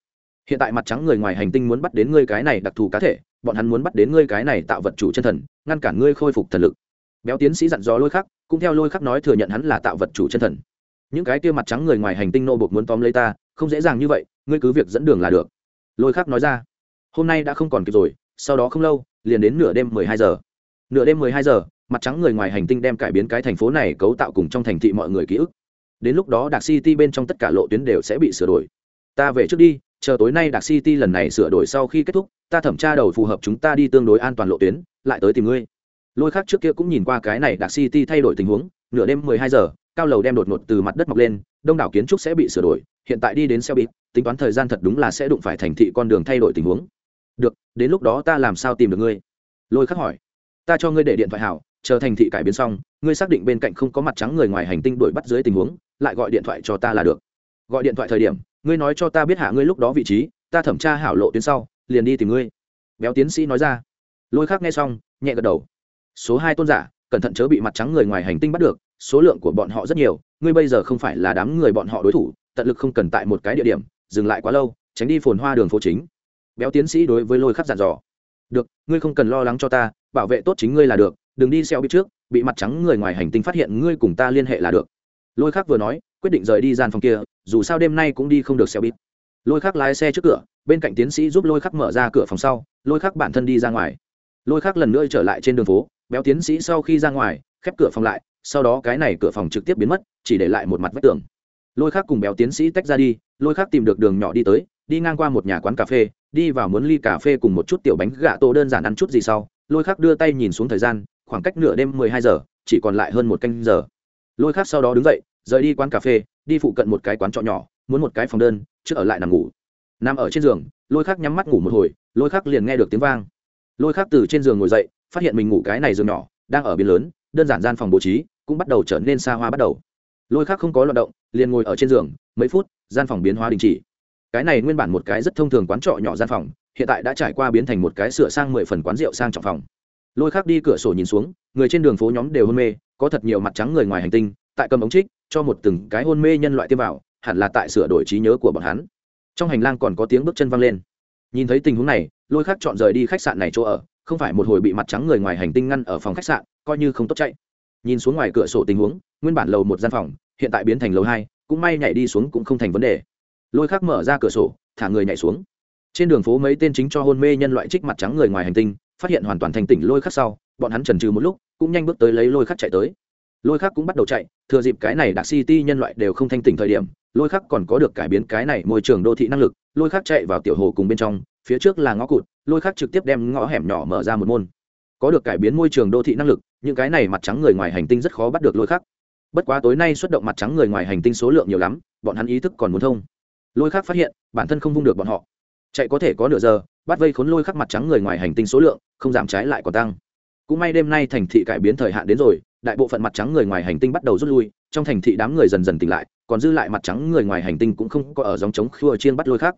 Hiện tại mặt trắng người ngoài hành tinh muốn bắt đến ngươi cái này đặc thù cá thể bọn hắn muốn bắt đến ngươi cái này tạo vật chủ chân thần, ngăn cản ngươi khôi phục thần lực. Béo tiến sĩ dặn dò lôi khắc, cũng theo lôi khắc nói thừa nhận hắn là tạo vật chủ chân thần. Những cái kia mặt trắng người ngoài hành tinh nô bộc muốn tóm lấy ta, không dễ dàng như vậy, ngươi cứ việc dẫn đường là được. Lôi khắc nói ra, hôm nay đã không còn kịp rồi, sau đó không lâu, liền đến nửa đêm mười hai giờ. Nửa đêm mười hai giờ, mặt trắng người ngoài hành tinh đem cải biến cái thành phố này cấu tạo cùng trong thành thị mọi người ký ức. Đến lúc đó đạc city bên trong tất cả lộ tuyến đều sẽ bị sửa đổi. Ta về trước đi chờ tối nay đặc city lần này sửa đổi sau khi kết thúc, ta thẩm tra đầu phù hợp chúng ta đi tương đối an toàn lộ tuyến, lại tới tìm ngươi. Lôi khác trước kia cũng nhìn qua cái này đặc city thay đổi tình huống, nửa đêm mười hai giờ, cao lầu đem đột ngột từ mặt đất mọc lên, đông đảo kiến trúc sẽ bị sửa đổi, hiện tại đi đến xe bít tính toán thời gian thật đúng là sẽ đụng phải thành thị con đường thay đổi tình huống. Được, đến lúc đó ta làm sao tìm được ngươi? Lôi khắc hỏi. Ta cho ngươi để điện thoại hảo, chờ thành thị cải biến xong, ngươi xác định bên cạnh không có mặt trắng người ngoài hành tinh đuổi bắt dưới tình huống, lại gọi điện thoại cho ta là được. Gọi điện thoại thời điểm ngươi nói cho ta biết hạ ngươi lúc đó vị trí, ta thẩm tra hảo lộ tuyến sau, liền đi tìm ngươi. Béo tiến sĩ nói ra. Lôi khác nghe xong, nhẹ gật đầu. Số hai tôn giả, cẩn thận chớ bị mặt trắng người ngoài hành tinh bắt được, số lượng của bọn họ rất nhiều, ngươi bây giờ không phải là đám người bọn họ đối thủ, tận lực không cần tại một cái địa điểm, dừng lại quá lâu, tránh đi phồn hoa đường phố chính. Béo tiến sĩ đối với lôi khắc dặn dò. Được, ngươi không cần lo lắng cho ta, bảo vệ tốt chính ngươi là được, đừng đi xeo biết trước, bị mặt trắng người ngoài hành tinh phát hiện ngươi cùng ta liên hệ là được. Lôi khắc vừa nói, quyết định rời đi gian phòng kia dù sao đêm nay cũng đi không được xe bít lôi khắc lái xe trước cửa, bên cạnh tiến sĩ giúp lôi khắc mở ra cửa phòng sau, lôi khắc bản thân đi ra ngoài. Lôi khắc lần nữa trở lại trên đường phố, béo tiến sĩ sau khi ra ngoài, khép cửa phòng lại, sau đó cái này cửa phòng trực tiếp biến mất, chỉ để lại một mặt vách tường. Lôi khắc cùng béo tiến sĩ tách ra đi, lôi khắc tìm được đường nhỏ đi tới, đi ngang qua một nhà quán cà phê, đi vào muốn ly cà phê cùng một chút tiểu bánh gà tô đơn giản ăn chút gì sau, lôi khắc đưa tay nhìn xuống thời gian, khoảng cách nửa đêm mười hai giờ, chỉ còn lại hơn một canh giờ. Lôi khắc sau đó đứng dậy, rời đi quán cà phê đi phụ cận một cái quán trọ nhỏ, muốn một cái phòng đơn chứ ở lại nằm ngủ. Nằm ở trên giường, lôi khắc nhắm mắt ngủ một hồi, lôi khắc liền nghe được tiếng vang. Lôi khắc từ trên giường ngồi dậy, phát hiện mình ngủ cái này giường nhỏ, đang ở biển lớn, đơn giản gian phòng bố trí, cũng bắt đầu trở nên xa hoa bắt đầu. Lôi khắc không có loạt động, liền ngồi ở trên giường, mấy phút, gian phòng biến hóa đình chỉ. Cái này nguyên bản một cái rất thông thường quán trọ nhỏ gian phòng, hiện tại đã trải qua biến thành một cái sửa sang mười phần quán rượu sang trọng phòng. Lôi khắc đi cửa sổ nhìn xuống, người trên đường phố nhóm đều hôn mê, có thật nhiều mặt trắng người ngoài hành tinh, tại cầm ống trích cho một từng cái hôn mê nhân loại tiêm vào, hẳn là tại sửa đổi trí nhớ của bọn hắn. Trong hành lang còn có tiếng bước chân văng lên. Nhìn thấy tình huống này, lôi khắc chọn rời đi khách sạn này chỗ ở, không phải một hồi bị mặt trắng người ngoài hành tinh ngăn ở phòng khách sạn, coi như không tốt chạy. Nhìn xuống ngoài cửa sổ tình huống, nguyên bản lầu một gian phòng, hiện tại biến thành lầu hai, cũng may nhảy đi xuống cũng không thành vấn đề. Lôi khắc mở ra cửa sổ, thả người nhảy xuống. Trên đường phố mấy tên chính cho hôn mê nhân loại trích mặt trắng người ngoài hành tinh, phát hiện hoàn toàn thành tỉnh lôi khắc sau, bọn hắn trần trừ một lúc, cũng nhanh bước tới lấy lôi khắc chạy tới lôi khắc cũng bắt đầu chạy, thừa dịp cái này đặc city nhân loại đều không thanh tỉnh thời điểm, lôi khắc còn có được cải biến cái này môi trường đô thị năng lực, lôi khắc chạy vào tiểu hồ cùng bên trong, phía trước là ngõ cụt, lôi khắc trực tiếp đem ngõ hẻm nhỏ mở ra một môn. Có được cải biến môi trường đô thị năng lực, những cái này mặt trắng người ngoài hành tinh rất khó bắt được lôi khắc. Bất quá tối nay xuất động mặt trắng người ngoài hành tinh số lượng nhiều lắm, bọn hắn ý thức còn muốn thông. Lôi khắc phát hiện, bản thân không vung được bọn họ. Chạy có thể có nửa giờ, bắt vây khốn lôi khắc mặt trắng người ngoài hành tinh số lượng, không giảm trái lại còn tăng. Cũng may đêm nay thành thị cải biến thời hạn đến rồi đại bộ phận mặt trắng người ngoài hành tinh bắt đầu rút lui, trong thành thị đám người dần dần tỉnh lại, còn dư lại mặt trắng người ngoài hành tinh cũng không có ở dòng trống khua chiên bắt lôi khác.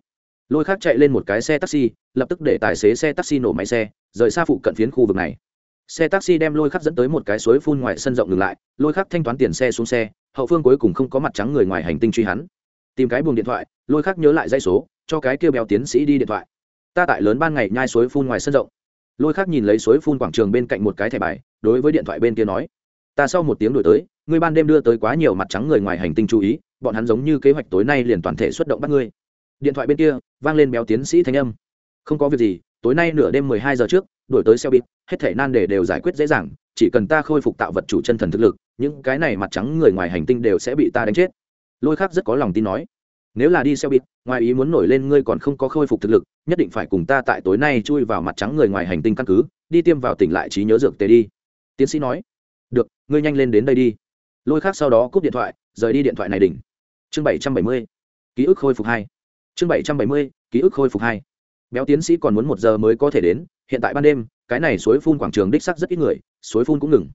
Lôi khác chạy lên một cái xe taxi, lập tức để tài xế xe taxi nổ máy xe, rời xa phụ cận phiến khu vực này. Xe taxi đem lôi khắc dẫn tới một cái suối phun ngoài sân rộng ngừng lại, lôi khắc thanh toán tiền xe xuống xe, hậu phương cuối cùng không có mặt trắng người ngoài hành tinh truy hắn. Tìm cái buồng điện thoại, lôi khắc nhớ lại dây số, cho cái kêu béo tiến sĩ đi điện thoại. Ta tại lớn ban ngày nhai suối phun ngoài sân rộng. Lôi khắc nhìn lấy suối phun quảng trường bên cạnh một cái thẻ bài, đối với điện thoại bên kia nói ta sau một tiếng đổi tới, ngươi ban đêm đưa tới quá nhiều mặt trắng người ngoài hành tinh chú ý, bọn hắn giống như kế hoạch tối nay liền toàn thể xuất động bắt ngươi. Điện thoại bên kia, vang lên béo tiến sĩ thanh âm. Không có việc gì, tối nay nửa đêm mười hai giờ trước, đổi tới xe bít hết thể nan để đều giải quyết dễ dàng, chỉ cần ta khôi phục tạo vật chủ chân thần thực lực, những cái này mặt trắng người ngoài hành tinh đều sẽ bị ta đánh chết. Lôi khác rất có lòng tin nói. Nếu là đi xe bít ngoài ý muốn nổi lên ngươi còn không có khôi phục thực lực, nhất định phải cùng ta tại tối nay chui vào mặt trắng người ngoài hành tinh căn cứ, đi tiêm vào tỉnh lại trí nhớ dược tề đi. Tiến sĩ nói được, ngươi nhanh lên đến đây đi. Lôi khác sau đó cúp điện thoại, rời đi điện thoại này đỉnh. Chương bảy trăm bảy mươi, ký ức khôi phục hai. Chương bảy trăm bảy mươi, ký ức khôi phục hai. Béo tiến sĩ còn muốn một giờ mới có thể đến, hiện tại ban đêm, cái này suối phun quảng trường đích sắc rất ít người, suối phun cũng ngừng.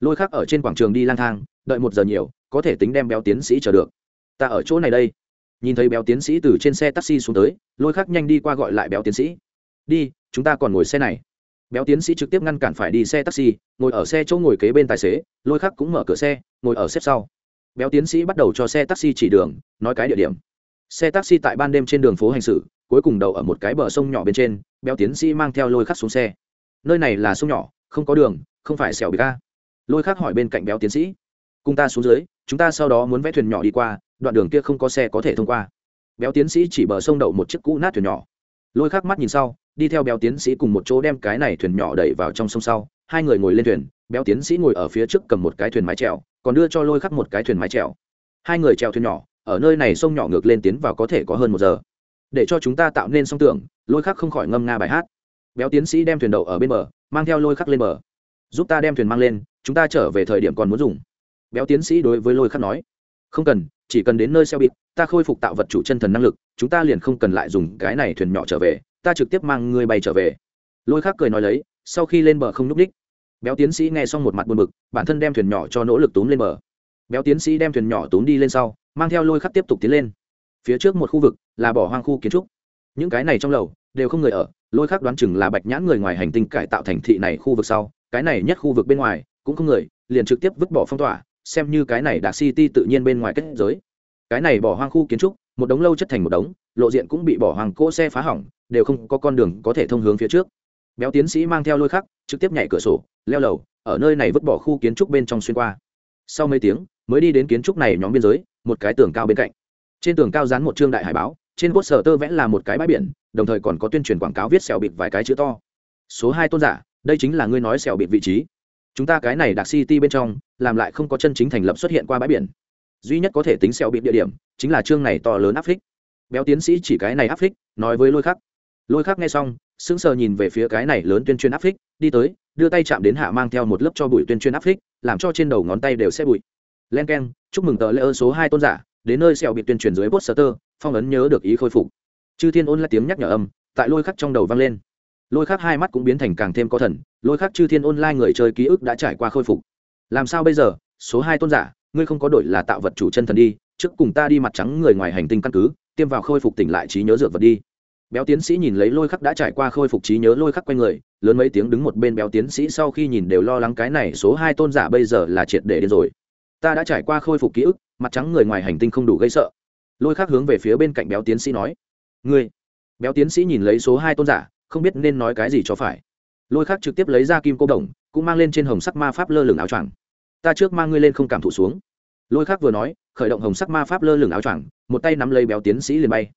Lôi khác ở trên quảng trường đi lang thang, đợi một giờ nhiều, có thể tính đem béo tiến sĩ chờ được. Ta ở chỗ này đây. Nhìn thấy béo tiến sĩ từ trên xe taxi xuống tới, lôi khác nhanh đi qua gọi lại béo tiến sĩ. Đi, chúng ta còn ngồi xe này béo tiến sĩ trực tiếp ngăn cản phải đi xe taxi, ngồi ở xe chỗ ngồi kế bên tài xế, lôi khắc cũng mở cửa xe, ngồi ở xếp sau. Béo tiến sĩ bắt đầu cho xe taxi chỉ đường, nói cái địa điểm. Xe taxi tại ban đêm trên đường phố hành xử, cuối cùng đậu ở một cái bờ sông nhỏ bên trên, béo tiến sĩ mang theo lôi khắc xuống xe. Nơi này là sông nhỏ, không có đường, không phải xẻo bị ca lôi khắc hỏi bên cạnh béo tiến sĩ. Cùng ta xuống dưới, chúng ta sau đó muốn vẽ thuyền nhỏ đi qua, đoạn đường kia không có xe có thể thông qua. Béo tiến sĩ chỉ bờ sông đậu một chiếc cũ nát thuyền nhỏ. Lôi khắc mắt nhìn sau đi theo béo tiến sĩ cùng một chỗ đem cái này thuyền nhỏ đẩy vào trong sông sau, hai người ngồi lên thuyền, béo tiến sĩ ngồi ở phía trước cầm một cái thuyền mái trèo còn đưa cho lôi khắc một cái thuyền mái trèo hai người trèo thuyền nhỏ, ở nơi này sông nhỏ ngược lên tiến vào có thể có hơn một giờ. Để cho chúng ta tạo nên song tưởng, lôi khắc không khỏi ngâm nga bài hát. Béo tiến sĩ đem thuyền đậu ở bên bờ, mang theo lôi khắc lên bờ. Giúp ta đem thuyền mang lên, chúng ta trở về thời điểm còn muốn dùng. Béo tiến sĩ đối với lôi khắc nói. Không cần, chỉ cần đến nơi xeo bịt, ta khôi phục tạo vật chủ chân thần năng lực, chúng ta liền không cần lại dùng cái này thuyền nhỏ trở về ta trực tiếp mang ngươi bay trở về. Lôi khác cười nói lấy, sau khi lên bờ không nhúc ních. Béo tiến sĩ nghe xong một mặt buồn bực, bản thân đem thuyền nhỏ cho nỗ lực túm lên bờ. Béo tiến sĩ đem thuyền nhỏ túm đi lên sau, mang theo lôi khắc tiếp tục tiến lên. Phía trước một khu vực là bỏ hoang khu kiến trúc. Những cái này trong lầu đều không người ở, lôi khắc đoán chừng là bạch nhãn người ngoài hành tinh cải tạo thành thị này khu vực sau, cái này nhất khu vực bên ngoài cũng không người, liền trực tiếp vứt bỏ phong tỏa, xem như cái này đạc city tự nhiên bên ngoài kết giới. Cái này bỏ hoang khu kiến trúc, một đống lâu chất thành một đống, lộ diện cũng bị bỏ hoang cỗ xe phá hỏng đều không có con đường có thể thông hướng phía trước. Béo tiến sĩ mang theo lôi khắc, trực tiếp nhảy cửa sổ, leo lầu, ở nơi này vứt bỏ khu kiến trúc bên trong xuyên qua. Sau mấy tiếng, mới đi đến kiến trúc này nhóm biên giới, một cái tường cao bên cạnh. Trên tường cao dán một trương đại hải báo, trên cốt sở tơ vẽ là một cái bãi biển, đồng thời còn có tuyên truyền quảng cáo viết xẻo bịt vài cái chữ to. Số hai tôn giả, đây chính là ngươi nói xẻo bịt vị trí. Chúng ta cái này đặc city bên trong, làm lại không có chân chính thành lập xuất hiện qua bãi biển. Duy nhất có thể tính xẻo bịt địa điểm, chính là chương này to lớn áp phích. Béo tiến sĩ chỉ cái này áp phích, nói với lôi khắc lôi khắc nghe xong, sững sờ nhìn về phía cái này lớn tuyên truyền áp phích, đi tới, đưa tay chạm đến hạ mang theo một lớp cho bụi tuyên truyền áp phích, làm cho trên đầu ngón tay đều sẽ bụi. Len k e n chúc mừng tờ lễ ơn số hai tôn giả, đến nơi sẹo bị tuyên truyền dưới poster, phong ấn nhớ được ý khôi phục. Chư thiên ôn là tiếng nhắc nhở âm, tại lôi khắc trong đầu vang lên. Lôi khắc hai mắt cũng biến thành càng thêm có thần, lôi khắc chư thiên ôn lai người chơi ký ức đã trải qua khôi phục. Làm sao bây giờ? Số hai tôn giả, ngươi không có đổi là tạo vật chủ chân thần đi, trước cùng ta đi mặt trắng người ngoài hành tinh căn cứ, tiêm vào khôi phục tỉnh lại trí nhớ dược vật đi béo tiến sĩ nhìn lấy lôi khắc đã trải qua khôi phục trí nhớ lôi khắc quanh người, lớn mấy tiếng đứng một bên béo tiến sĩ sau khi nhìn đều lo lắng cái này số hai tôn giả bây giờ là triệt để đến rồi. Ta đã trải qua khôi phục ký ức, mặt trắng người ngoài hành tinh không đủ gây sợ. Lôi khắc hướng về phía bên cạnh béo tiến sĩ nói, ngươi. Béo tiến sĩ nhìn lấy số hai tôn giả, không biết nên nói cái gì cho phải. Lôi khắc trực tiếp lấy ra kim cô đồng, cũng mang lên trên hồng sắc ma pháp lơ lửng áo choàng. Ta trước mang ngươi lên không cảm thụ xuống. Lôi khắc vừa nói, khởi động hồng sắc ma pháp lơ lửng áo choàng, một tay nắm lấy béo tiến sĩ liền bay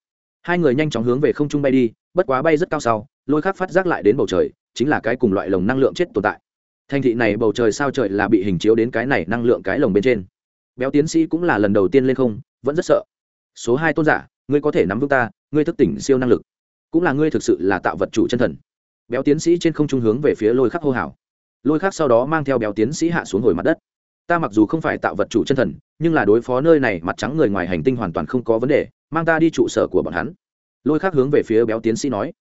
hai người nhanh chóng hướng về không trung bay đi, bất quá bay rất cao sau, lôi khắc phát giác lại đến bầu trời, chính là cái cùng loại lồng năng lượng chết tồn tại. Thành thị này bầu trời sao trời là bị hình chiếu đến cái này năng lượng cái lồng bên trên. Béo tiến sĩ cũng là lần đầu tiên lên không, vẫn rất sợ. Số hai tôn giả, ngươi có thể nắm vững ta, ngươi thức tỉnh siêu năng lực. Cũng là ngươi thực sự là tạo vật chủ chân thần. Béo tiến sĩ trên không trung hướng về phía lôi khắc hô hào. Lôi khắc sau đó mang theo béo tiến sĩ hạ xuống hồi mặt đất ta mặc dù không phải tạo vật chủ chân thần, nhưng là đối phó nơi này mặt trắng người ngoài hành tinh hoàn toàn không có vấn đề, mang ta đi trụ sở của bọn hắn. Lôi khắc hướng về phía béo tiến sĩ nói.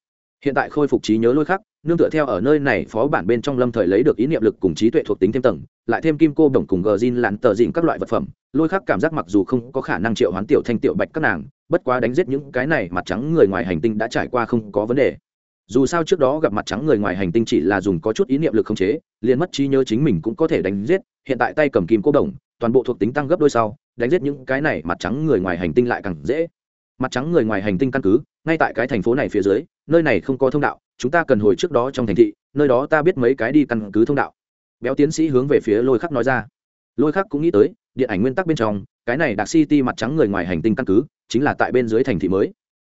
Hiện tại khôi phục trí nhớ lôi khắc, nương tựa theo ở nơi này phó bản bên trong lâm thời lấy được ý niệm lực cùng trí tuệ thuộc tính thêm tầng, lại thêm kim cô đồng cùng gờ zin lặn tờ dịn các loại vật phẩm. Lôi khắc cảm giác mặc dù không có khả năng triệu hoán tiểu thanh tiểu bạch các nàng, bất quá đánh giết những cái này mặt trắng người ngoài hành tinh đã trải qua không có vấn đề. Dù sao trước đó gặp mặt trắng người ngoài hành tinh chỉ là dùng có chút ý niệm lực không chế, liền mất trí nhớ chính mình cũng có thể đánh giết hiện tại tay cầm kim cô đồng, toàn bộ thuộc tính tăng gấp đôi sau, đánh giết những cái này mặt trắng người ngoài hành tinh lại càng dễ. Mặt trắng người ngoài hành tinh căn cứ, ngay tại cái thành phố này phía dưới, nơi này không có thông đạo, chúng ta cần hồi trước đó trong thành thị, nơi đó ta biết mấy cái đi căn cứ thông đạo. Béo tiến sĩ hướng về phía lôi khắc nói ra. Lôi khắc cũng nghĩ tới, điện ảnh nguyên tắc bên trong, cái này đặc city mặt trắng người ngoài hành tinh căn cứ, chính là tại bên dưới thành thị mới.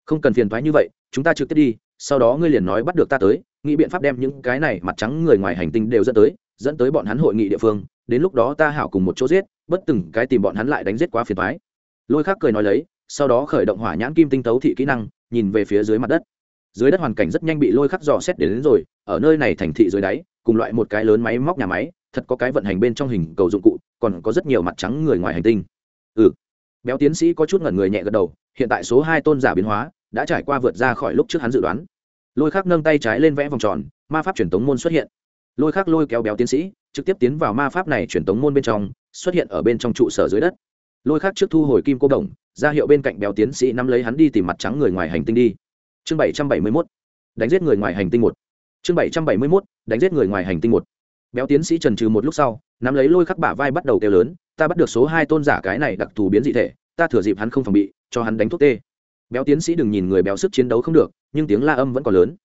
Không cần phiền thoái như vậy, chúng ta trực tiếp đi, sau đó ngươi liền nói bắt được ta tới, nghĩ biện pháp đem những cái này mặt trắng người ngoài hành tinh đều dẫn tới dẫn tới bọn hắn hội nghị địa phương đến lúc đó ta hảo cùng một chỗ giết bất từng cái tìm bọn hắn lại đánh giết quá phiền thoái lôi khắc cười nói lấy sau đó khởi động hỏa nhãn kim tinh tấu thị kỹ năng nhìn về phía dưới mặt đất. Dưới đất hoàn cảnh rất nhanh bị lôi khắc dò xét đến, đến rồi ở nơi này thành thị dưới đáy cùng loại một cái lớn máy móc nhà máy thật có cái vận hành bên trong hình cầu dụng cụ còn có rất nhiều mặt trắng người ngoài hành tinh. Ừ. Béo tiến sĩ có chút ngẩn người nhẹ gật đầu hiện tại số hai tôn giả biến hóa đã trải qua vượt ra khỏi lúc trước hắn dự đoán. Lôi khắc nâng tay trái lên vẽ vòng tròn ma pháp truyền tống môn xuất hiện lôi khắc lôi kéo béo tiến sĩ, trực tiếp tiến vào ma pháp này truyền tống môn bên trong, xuất hiện ở bên trong trụ sở dưới đất. Lôi khắc trước thu hồi kim cô đồng, ra hiệu bên cạnh béo tiến sĩ nắm lấy hắn đi tìm mặt trắng người ngoài hành tinh đi. Chương bảy trăm bảy mươi mốt. Đánh giết người ngoài hành tinh một. Chương bảy trăm bảy mươi mốt. Đánh giết người ngoài hành tinh một. Béo tiến sĩ trần trừ một lúc sau, nắm lấy lôi khắc bả vai bắt đầu kêu lớn, ta bắt được số hai tôn giả cái này đặc thù biến dị thể, ta thừa dịp hắn không phòng bị, cho hắn đánh thuốc tê. Béo tiến sĩ đừng nhìn người béo sức chiến đấu không được, nhưng tiếng la âm vẫn còn lớn.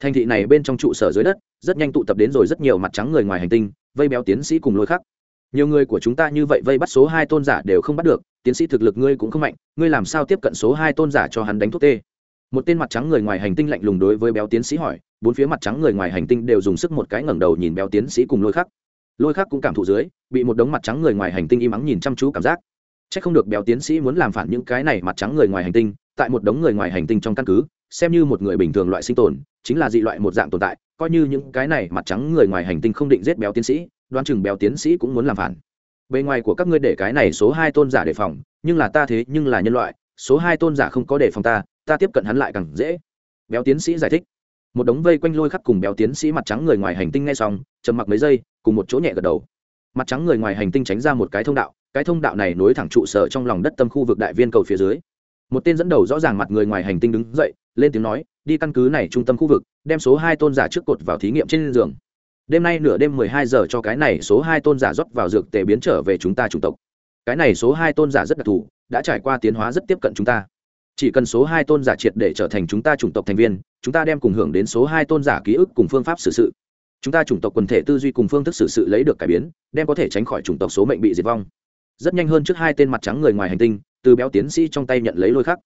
Thành thị này bên trong trụ sở dưới đất rất nhanh tụ tập đến rồi rất nhiều mặt trắng người ngoài hành tinh, vây béo tiến sĩ cùng lôi khắc. Nhiều người của chúng ta như vậy vây bắt số hai tôn giả đều không bắt được, tiến sĩ thực lực ngươi cũng không mạnh, ngươi làm sao tiếp cận số hai tôn giả cho hắn đánh thuốc tê? Một tên mặt trắng người ngoài hành tinh lạnh lùng đối với béo tiến sĩ hỏi, bốn phía mặt trắng người ngoài hành tinh đều dùng sức một cái ngẩng đầu nhìn béo tiến sĩ cùng lôi khắc. Lôi khắc cũng cảm thụ dưới, bị một đống mặt trắng người ngoài hành tinh im ắng nhìn chăm chú cảm giác. C h ắ c không được béo tiến sĩ muốn làm phản những cái này mặt trắng người ngoài hành tinh, tại một đống người ngoài hành tinh trong căn cứ, xem như một người bình thường loại sinh tồn, chính là dị loại một dạng tồn tại coi như những cái này mặt trắng người ngoài hành tinh không định giết béo tiến sĩ đoan chừng béo tiến sĩ cũng muốn làm phản. Bề ngoài của các ngươi để cái này số hai tôn giả đề phòng, nhưng là ta thế nhưng là nhân loại, số hai tôn giả không có đề phòng ta ta tiếp cận hắn lại càng dễ. Béo tiến sĩ giải thích. Một đống vây quanh lôi khắc cùng béo tiến sĩ mặt trắng người ngoài hành tinh ngay xong, trầm mặc mấy giây, cùng một chỗ nhẹ gật đầu. Mặt trắng người ngoài hành tinh tránh ra một cái thông đạo, cái thông đạo này nối thẳng trụ sở trong lòng đất tâm khu vực đại viên cầu phía dưới. Một tên dẫn đầu rõ ràng mặt người ngoài hành tinh đứng dậy, lên tiếng nói đi căn cứ này trung tâm khu vực, đem số hai tôn giả trước cột vào thí nghiệm trên giường. Đêm nay nửa đêm mười hai giờ cho cái này số hai tôn giả rót vào dược tề biến trở về chúng ta chủng tộc. Cái này số hai tôn giả rất đặc thù, đã trải qua tiến hóa rất tiếp cận chúng ta. Chỉ cần số hai tôn giả triệt để trở thành chúng ta chủng tộc thành viên, chúng ta đem cùng hưởng đến số hai tôn giả ký ức cùng phương pháp xử sự. Chúng ta chủng tộc quần thể tư duy cùng phương thức xử sự lấy được cải biến, đem có thể tránh khỏi chủng tộc số mệnh bị diệt vong. Rất nhanh hơn trước hai tên mặt trắng người ngoài hành tinh, từ béo tiến sĩ trong tay nhận lấy lôi khắc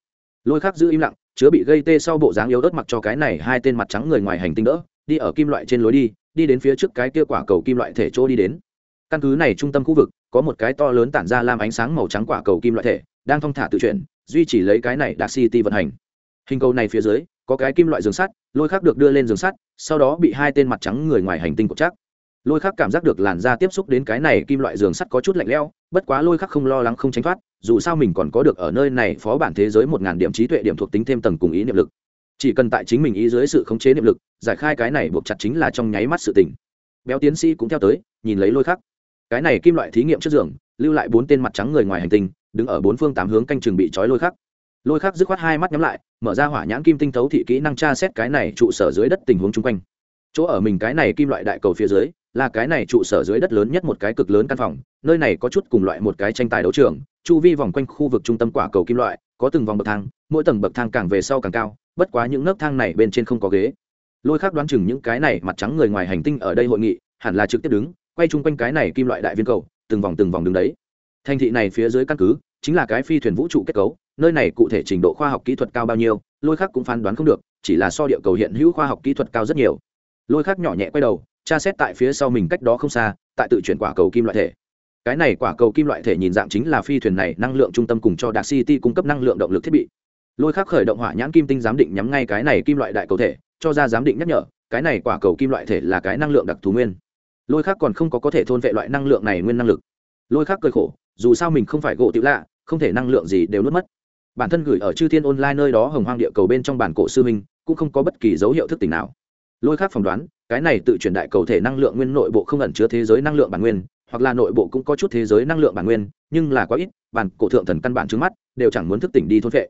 lôi khắc giữ im lặng, chứa bị gây tê sau bộ dáng yếu ớt mặc cho cái này hai tên mặt trắng người ngoài hành tinh đỡ, đi ở kim loại trên lối đi đi đến phía trước cái kia quả cầu kim loại thể chỗ đi đến. Căn cứ này trung tâm khu vực, có một cái to lớn tản ra làm ánh sáng màu trắng quả cầu kim loại thể, đang thong thả tự chuyển, duy trì lấy cái này đạt city vận hành. Hình cầu này phía dưới, có cái kim loại giường sắt, lôi khác được đưa lên giường sắt, sau đó bị hai tên mặt trắng người ngoài hành tinh cột chắc lôi khắc cảm giác được làn da tiếp xúc đến cái này kim loại giường sắt có chút lạnh lẽo, bất quá lôi khắc không lo lắng không tránh thoát, dù sao mình còn có được ở nơi này phó bản thế giới một ngàn điểm trí tuệ điểm thuộc tính thêm tầng cùng ý niệm lực. Chỉ cần tại chính mình ý dưới sự khống chế niệm lực, giải khai cái này buộc chặt chính là trong nháy mắt sự tình. Béo tiến sĩ cũng theo tới, nhìn lấy lôi khắc. Cái này kim loại thí nghiệm trước giường, lưu lại bốn tên mặt trắng người ngoài hành tinh, đứng ở bốn phương tám hướng canh chừng bị trói lôi khắc. Lôi khắc dứt khoát hai mắt nhắm lại, mở ra hỏa nhãn kim tinh thấu thị kỹ năng tra xét cái này trụ sở dưới đất tình huống chung quanh chỗ ở mình cái này kim loại đại cầu phía dưới, là cái này trụ sở dưới đất lớn nhất một cái cực lớn căn phòng, nơi này có chút cùng loại một cái tranh tài đấu trường, chu vi vòng quanh khu vực trung tâm quả cầu kim loại, có từng vòng bậc thang, mỗi tầng bậc thang càng về sau càng cao, bất quá những nấc thang này bên trên không có ghế. Lôi khác đoán chừng những cái này mặt trắng người ngoài hành tinh ở đây hội nghị, hẳn là trực tiếp đứng, quay chung quanh cái này kim loại đại viên cầu, từng vòng từng vòng đứng đấy. Thành thị này phía dưới căn cứ, chính là cái phi thuyền vũ trụ kết cấu, nơi này cụ thể trình độ khoa học kỹ thuật cao bao nhiêu, lôi khác cũng phán đoán không được, chỉ là so địa cầu hiện hữu khoa học kỹ thuật cao rất nhiều lôi khác nhỏ nhẹ quay đầu, tra xét tại phía sau mình cách đó không xa, tại tự chuyển quả cầu kim loại thể. Cái này quả cầu kim loại thể nhìn dạng chính là phi thuyền này năng lượng trung tâm cùng cho đặc city cung cấp năng lượng động lực thiết bị. Lôi khác khởi động hỏa nhãn kim tinh giám định nhắm ngay cái này kim loại đại cầu thể, cho ra giám định nhắc nhở, cái này quả cầu kim loại thể là cái năng lượng đặc thù nguyên. Lôi khác còn không có có thể thôn vệ loại năng lượng này nguyên năng lực. Lôi khác cơi khổ, dù sao mình không phải gỗ tiểu lạ, không thể năng lượng gì đều nuốt mất. Bản thân gửi ở chư thiên online nơi đó hồng hoang địa cầu bên trong bản cổ sư minh cũng không có bất kỳ dấu hiệu thức tỉnh nào lôi khác phỏng đoán, cái này tự chuyển đại cầu thể năng lượng nguyên nội bộ không ẩn chứa thế giới năng lượng bản nguyên, hoặc là nội bộ cũng có chút thế giới năng lượng bản nguyên, nhưng là quá ít, bản cổ thượng thần căn bản trước mắt, đều chẳng muốn thức tỉnh đi thôn vệ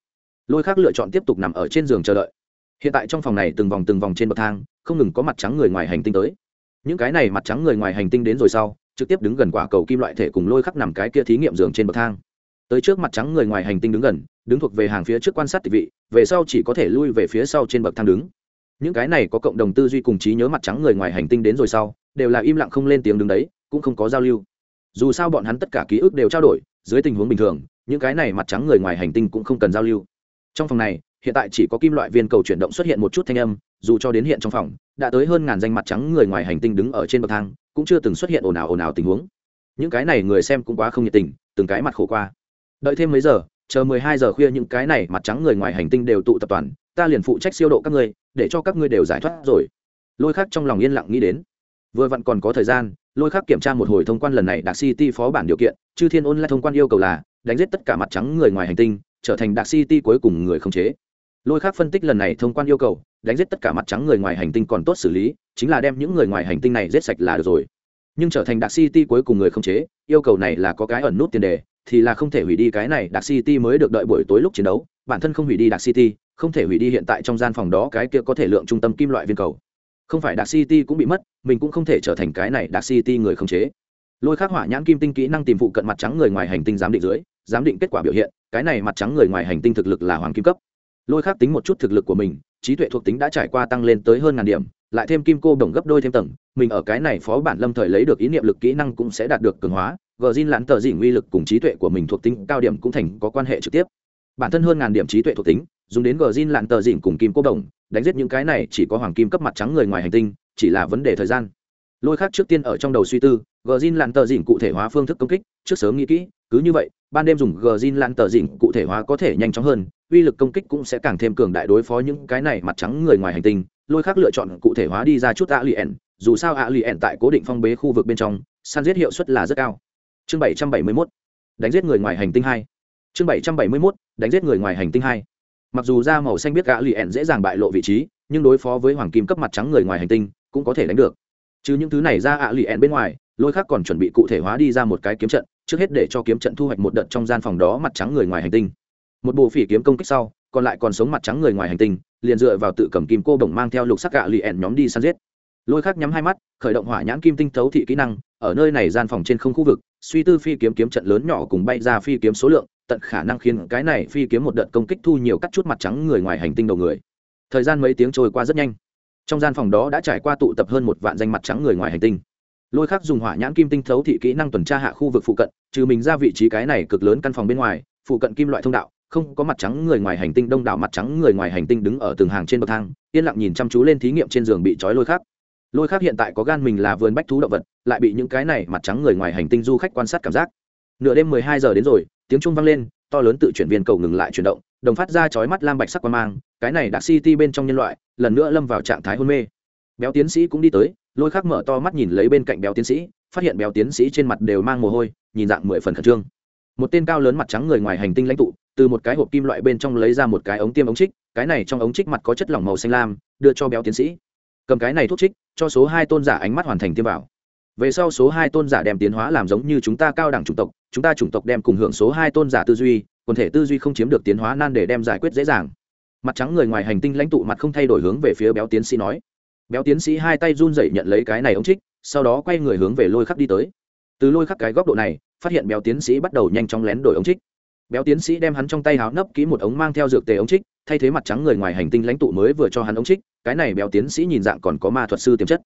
lôi khác lựa chọn tiếp tục nằm ở trên giường chờ đợi. Hiện tại trong phòng này từng vòng từng vòng trên bậc thang, không ngừng có mặt trắng người ngoài hành tinh tới. Những cái này mặt trắng người ngoài hành tinh đến rồi sau, trực tiếp đứng gần quả cầu kim loại thể cùng lôi khắc nằm cái kia thí nghiệm giường trên bậc thang. Tới trước mặt trắng người ngoài hành tinh đứng gần, đứng thuộc về hàng phía trước quan sát tịch vị, về sau chỉ có thể lui về phía sau trên bậc thang đứng những cái này có cộng đồng tư duy cùng trí nhớ mặt trắng người ngoài hành tinh đến rồi sau, đều là im lặng không lên tiếng đứng đấy, cũng không có giao lưu. Dù sao bọn hắn tất cả ký ức đều trao đổi, dưới tình huống bình thường, những cái này mặt trắng người ngoài hành tinh cũng không cần giao lưu. Trong phòng này, hiện tại chỉ có kim loại viên cầu chuyển động xuất hiện một chút thanh âm, dù cho đến hiện trong phòng, đã tới hơn ngàn danh mặt trắng người ngoài hành tinh đứng ở trên bậc thang, cũng chưa từng xuất hiện ồn ào ồn ào tình huống. Những cái này người xem cũng quá không nhiệt tình, từng cái mặt khổ qua. Đợi thêm mấy giờ, chờ mười hai giờ khuya những cái này mặt trắng người ngoài hành tinh đều tụ tập toàn ta liền phụ trách siêu độ các ngươi, để cho các ngươi đều giải thoát rồi. Lôi khác trong lòng yên lặng nghĩ đến. Vừa vặn còn có thời gian, lôi khác kiểm tra một hồi thông quan lần này đặc city phó bản điều kiện, chư thiên ôn lại thông quan yêu cầu là, đánh giết tất cả mặt trắng người ngoài hành tinh, trở thành đặc city cuối cùng người không chế. Lôi khác phân tích lần này thông quan yêu cầu, đánh giết tất cả mặt trắng người ngoài hành tinh còn tốt xử lý, chính là đem những người ngoài hành tinh này giết sạch là được rồi. Nhưng trở thành đặc city cuối cùng người không chế, yêu cầu này là có cái ẩn nút tiền đề thì là không thể hủy đi cái này đặc city mới được đợi buổi tối lúc chiến đấu, bản thân không hủy đi đặc city, không thể hủy đi hiện tại trong gian phòng đó cái kia có thể lượng trung tâm kim loại viên cầu. Không phải đặc city cũng bị mất, mình cũng không thể trở thành cái này đặc city người không chế. Lôi khắc hỏa nhãn kim tinh kỹ năng tìm phụ cận mặt trắng người ngoài hành tinh giám định dưới, giám định kết quả biểu hiện, cái này mặt trắng người ngoài hành tinh thực lực là hoàng kim cấp. Lôi khắc tính một chút thực lực của mình, trí tuệ thuộc tính đã trải qua tăng lên tới hơn ngàn điểm, lại thêm kim cô đồng gấp đôi thêm tầng, mình ở cái này phó bản lâm thời lấy được ý niệm lực kỹ năng cũng sẽ đạt được cường hóa gờ zin lãn tờ dỉn uy lực cùng trí tuệ của mình thuộc tính cao điểm cũng thành có quan hệ trực tiếp. Bản thân hơn ngàn điểm trí tuệ thuộc tính, dùng đến gờ zin lãn tờ dỉn cùng kim cô đồng, đánh giết những cái này chỉ có hoàng kim cấp mặt trắng người ngoài hành tinh, chỉ là vấn đề thời gian. Lôi khác trước tiên ở trong đầu suy tư gờ zin lãn tờ dỉn cụ thể hóa phương thức công kích, trước sớm nghĩ kỹ, cứ như vậy, ban đêm dùng gờ zin lãn tờ dỉn cụ thể hóa có thể nhanh chóng hơn, uy lực công kích cũng sẽ càng thêm cường đại đối phó những cái này mặt trắng người ngoài hành tinh. Lôi khác lựa chọn cụ thể hóa đi ra chút a lien dù sao a lien tại cố định phong bế khu vực bên trong, săn giết hiệu suất là rất cao chương bảy trăm bảy mươi mốt, đánh giết người ngoài hành tinh hai. Chương bảy trăm bảy mươi mốt, đánh giết người ngoài hành tinh hai. Mặc dù da màu xanh biết gã lì ẻn dễ dàng bại lộ vị trí, nhưng đối phó với hoàng kim cấp mặt trắng người ngoài hành tinh cũng có thể đánh được. Chứ những thứ này ra ạ lì ẹn bên ngoài, lôi khác còn chuẩn bị cụ thể hóa đi ra một cái kiếm trận, trước hết để cho kiếm trận thu hoạch một đợt trong gian phòng đó mặt trắng người ngoài hành tinh. Một bộ phỉ kiếm công kích sau, còn lại còn sống mặt trắng người ngoài hành tinh, liền dựa vào tự cầm kim cô bổng mang theo lục sắc gạ lì ẹn nhóm đi săn giết. Lôi khác nhắm hai mắt, khởi động hỏa nhãn kim tinh thấu thị kỹ năng ở nơi này gian phòng trên không khu vực, suy tư phi kiếm kiếm trận lớn nhỏ cùng bay ra phi kiếm số lượng, tận khả năng khiến cái này phi kiếm một đợt công kích thu nhiều cắt chút mặt trắng người ngoài hành tinh đầu người. Thời gian mấy tiếng trôi qua rất nhanh. Trong gian phòng đó đã trải qua tụ tập hơn một vạn danh mặt trắng người ngoài hành tinh. Lôi khắc dùng hỏa nhãn kim tinh thấu thị kỹ năng tuần tra hạ khu vực phụ cận, trừ mình ra vị trí cái này cực lớn căn phòng bên ngoài, phụ cận kim loại thông đạo, không có mặt trắng người ngoài hành tinh đông đảo mặt trắng người ngoài hành tinh đứng ở từng hàng trên bậc thang, yên lặng nhìn chăm chú lên thí nghiệm trên giường bị trói lôi khắc lôi khắc hiện tại có gan mình là vườn bách thú động vật, lại bị những cái này mặt trắng người ngoài hành tinh du khách quan sát cảm giác. Nửa đêm mười hai giờ đến rồi, tiếng trung vang lên, to lớn tự chuyển viên cầu ngừng lại chuyển động, đồng phát ra chói mắt lam bạch sắc quan mang, cái này đặc city bên trong nhân loại, lần nữa lâm vào trạng thái hôn mê. Béo tiến sĩ cũng đi tới, lôi khắc mở to mắt nhìn lấy bên cạnh béo tiến sĩ, phát hiện béo tiến sĩ trên mặt đều mang mồ hôi, nhìn dạng mười phần khẩn trương. Một tên cao lớn mặt trắng người ngoài hành tinh lãnh tụ, từ một cái hộp kim loại bên trong lấy ra một cái ống tiêm ống trích, cái này trong ống trích mặt có chất lỏng màu xanh lam, đưa cho béo tiến sĩ cầm cái này thuốc trích, cho số hai tôn giả ánh mắt hoàn thành tiêm vào. Về sau số hai tôn giả đem tiến hóa làm giống như chúng ta cao đẳng chủng tộc, chúng ta chủng tộc đem cùng hưởng số hai tôn giả tư duy, quần thể tư duy không chiếm được tiến hóa nan để đem giải quyết dễ dàng. Mặt trắng người ngoài hành tinh lãnh tụ mặt không thay đổi hướng về phía béo tiến sĩ nói. Béo tiến sĩ hai tay run rẩy nhận lấy cái này ống trích, sau đó quay người hướng về lôi khắc đi tới. Từ lôi khắc cái góc độ này, phát hiện béo tiến sĩ bắt đầu nhanh chóng lén đổi ống trích béo tiến sĩ đem hắn trong tay háo nấp kỹ một ống mang theo dược tề ống trích, thay thế mặt trắng người ngoài hành tinh lãnh tụ mới vừa cho hắn ống trích, cái này béo tiến sĩ nhìn dạng còn có ma thuật sư tiềm chất.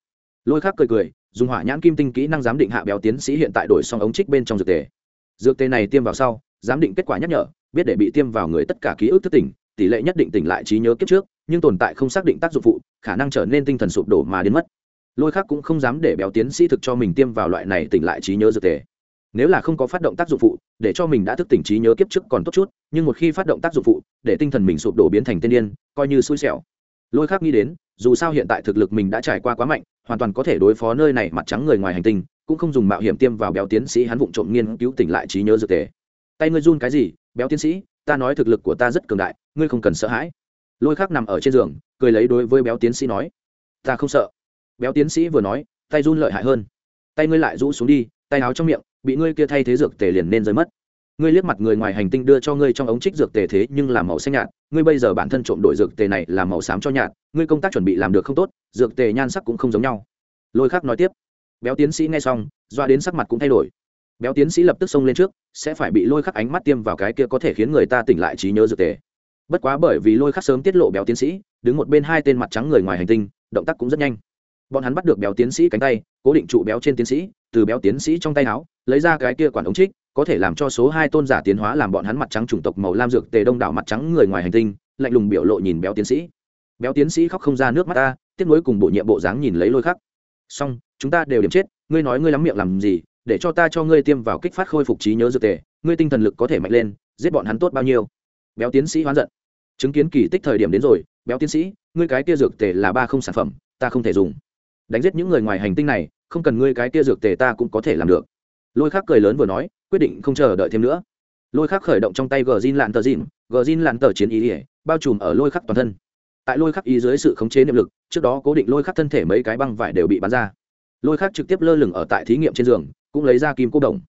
Lôi khác cười cười, dùng hỏa nhãn kim tinh kỹ năng giám định hạ béo tiến sĩ hiện tại đổi xong ống trích bên trong dược tề. Dược tề này tiêm vào sau, giám định kết quả nhắc nhở, biết để bị tiêm vào người tất cả ký ức thức tỉnh, tỷ lệ nhất định tỉnh lại trí nhớ kiếp trước, nhưng tồn tại không xác định tác dụng phụ, khả năng trở nên tinh thần sụp đổ mà đến mất. Lôi khác cũng không dám để béo tiến sĩ thực cho mình tiêm vào loại này tỉnh lại trí nhớ dược tề nếu là không có phát động tác dụng phụ, để cho mình đã thức tỉnh trí nhớ kiếp trước còn tốt chút, nhưng một khi phát động tác dụng phụ, để tinh thần mình sụp đổ biến thành tên điên, coi như xui xẻo. Lôi khác nghĩ đến, dù sao hiện tại thực lực mình đã trải qua quá mạnh, hoàn toàn có thể đối phó nơi này mặt trắng người ngoài hành tinh, cũng không dùng mạo hiểm tiêm vào béo tiến sĩ hắn vụng trộm nghiên cứu tỉnh lại trí nhớ dược tề. Tay ngươi run cái gì, béo tiến sĩ, ta nói thực lực của ta rất cường đại, ngươi không cần sợ hãi. Lôi khác nằm ở trên giường, cười lấy đối với béo tiến sĩ nói, ta không sợ. Béo tiến sĩ vừa nói, tay run lợi hại hơn. Tay ngươi lại rũ xuống đi, tay áo trong miệng bị ngươi kia thay thế dược tề liền nên rơi mất. Ngươi liếc mặt người ngoài hành tinh đưa cho ngươi trong ống trích dược tề thế nhưng là màu xanh nhạt, ngươi bây giờ bản thân trộm đổi dược tề này là màu xám cho nhạt, ngươi công tác chuẩn bị làm được không tốt, dược tề nhan sắc cũng không giống nhau. Lôi khác nói tiếp. Béo tiến sĩ nghe xong, doa đến sắc mặt cũng thay đổi. Béo tiến sĩ lập tức xông lên trước, sẽ phải bị lôi khắc ánh mắt tiêm vào cái kia có thể khiến người ta tỉnh lại trí nhớ dược tề. Bất quá bởi vì lôi khắc sớm tiết lộ béo tiến sĩ, đứng một bên hai tên mặt trắng người ngoài hành tinh, động tác cũng rất nhanh. Bọn hắn bắt được béo tiến sĩ cánh tay, cố định trụ béo trên tiến sĩ từ béo tiến sĩ trong tay áo, lấy ra cái kia quản ống trích, có thể làm cho số hai tôn giả tiến hóa làm bọn hắn mặt trắng chủng tộc màu lam dược tề đông đảo mặt trắng người ngoài hành tinh, lạnh lùng biểu lộ nhìn béo tiến sĩ. Béo tiến sĩ khóc không ra nước mắt ta, tiếc nuối cùng bộ nhiệm bộ dáng nhìn lấy lôi khắc. Xong, chúng ta đều điểm chết, ngươi nói ngươi lắm miệng làm gì, để cho ta cho ngươi tiêm vào kích phát khôi phục trí nhớ dược tề, ngươi tinh thần lực có thể mạnh lên, giết bọn hắn tốt bao nhiêu? Béo tiến sĩ hoán giận. Chứng kiến kỳ tích thời điểm đến rồi, béo tiến sĩ, ngươi cái kia dược tề là ba không sản phẩm, ta không thể dùng. Đánh giết những người ngoài hành tinh này không cần ngươi cái kia dược tề ta cũng có thể làm được. Lôi khắc cười lớn vừa nói, quyết định không chờ đợi thêm nữa. Lôi khắc khởi động trong tay gờ zin lạn tờ dìn gờ zin lạn tờ chiến ý ỉa, bao trùm ở lôi khắc toàn thân. Tại lôi khắc ý dưới sự khống chế niệm lực, trước đó cố định lôi khắc thân thể mấy cái băng vải đều bị bắn ra. Lôi khắc trực tiếp lơ lửng ở tại thí nghiệm trên giường, cũng lấy ra kim cô đồng.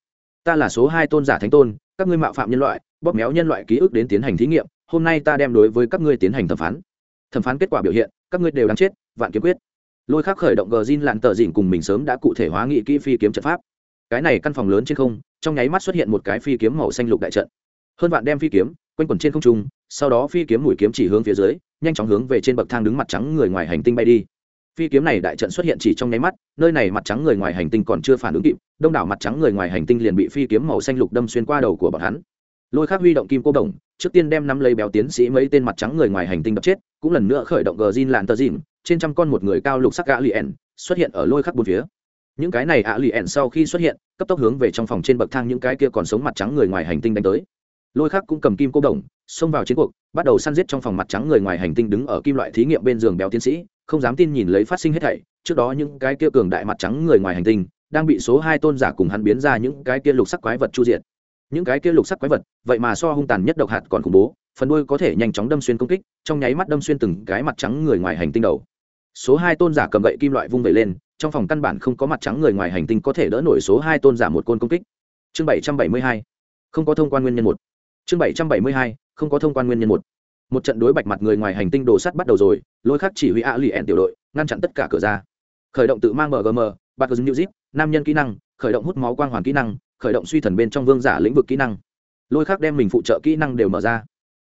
Ta là số hai tôn giả thánh tôn, các ngươi mạo phạm nhân loại, bóp méo nhân loại ký ức đến tiến hành thí nghiệm, hôm nay ta đem đối với các ngươi tiến hành thẩm phán. Thẩm phán kết quả biểu hiện, các ngươi đều đáng chết, vạn kiếm quyết lôi khắc khởi động gờ zin lặn tờ dịnh cùng mình sớm đã cụ thể hóa nghị kỹ phi kiếm trận pháp. Cái này căn phòng lớn trên không, trong nháy mắt xuất hiện một cái phi kiếm màu xanh lục đại trận. Hơn vạn đem phi kiếm, quanh quẩn trên không trung, sau đó phi kiếm mũi kiếm chỉ hướng phía dưới, nhanh chóng hướng về trên bậc thang đứng mặt trắng người ngoài hành tinh bay đi. Phi kiếm này đại trận xuất hiện chỉ trong nháy mắt, nơi này mặt trắng người ngoài hành tinh còn chưa phản ứng kịp, đông đảo mặt trắng người ngoài hành tinh liền bị phi kiếm màu xanh lục đâm xuyên qua đầu của bọn hắn. Lôi khắc huy động kim cô đồng, trước tiên đem năm lấy béo tiến sĩ mấy tên mặt trắng người ngoài hành tinh đập chết, cũng lần nữa khởi động gờ zin làn tờ dìn trên trăm con một người cao lục sắc gã lien xuất hiện ở lôi khắc bốn phía. Những cái này ạ lien sau khi xuất hiện, cấp tốc hướng về trong phòng trên bậc thang những cái kia còn sống mặt trắng người ngoài hành tinh đánh tới. Lôi khắc cũng cầm kim cô đồng, xông vào chiến cuộc, bắt đầu săn giết trong phòng mặt trắng người ngoài hành tinh đứng ở kim loại thí nghiệm bên giường béo tiến sĩ, không dám tin nhìn lấy phát sinh hết thảy. Trước đó những cái kia cường đại mặt trắng người ngoài hành tinh đang bị số hai tôn giả cùng hắn biến ra những cái kia lục sắc quái vật chu diệt. Những cái kia lục sắc quái vật, vậy mà so hung tàn nhất độc hạt còn khủng bố, phần đuôi có thể nhanh chóng đâm xuyên công kích, trong nháy mắt đâm xuyên từng cái mặt trắng người ngoài hành tinh đầu số hai tôn giả cầm gậy kim loại vung vẩy lên, trong phòng căn bản không có mặt trắng người ngoài hành tinh có thể đỡ nổi số hai tôn giả một côn công kích. Chương bảy trăm bảy mươi hai. Không có thông quan nguyên nhân một. Chương bảy trăm bảy mươi hai, không có thông quan nguyên nhân một. Một trận đối bạch mặt người ngoài hành tinh đồ sắt bắt đầu rồi, lôi khắc chỉ huy a lì ẹn tiểu đội, ngăn chặn tất cả cửa ra. Khởi động tự mang mgm bạc new zip nam nhân kỹ năng, khởi động hút máu quang hoàn kỹ năng, khởi động suy thần bên trong vương giả lĩnh vực kỹ năng. Lôi khắc đem mình phụ trợ kỹ năng đều mở ra.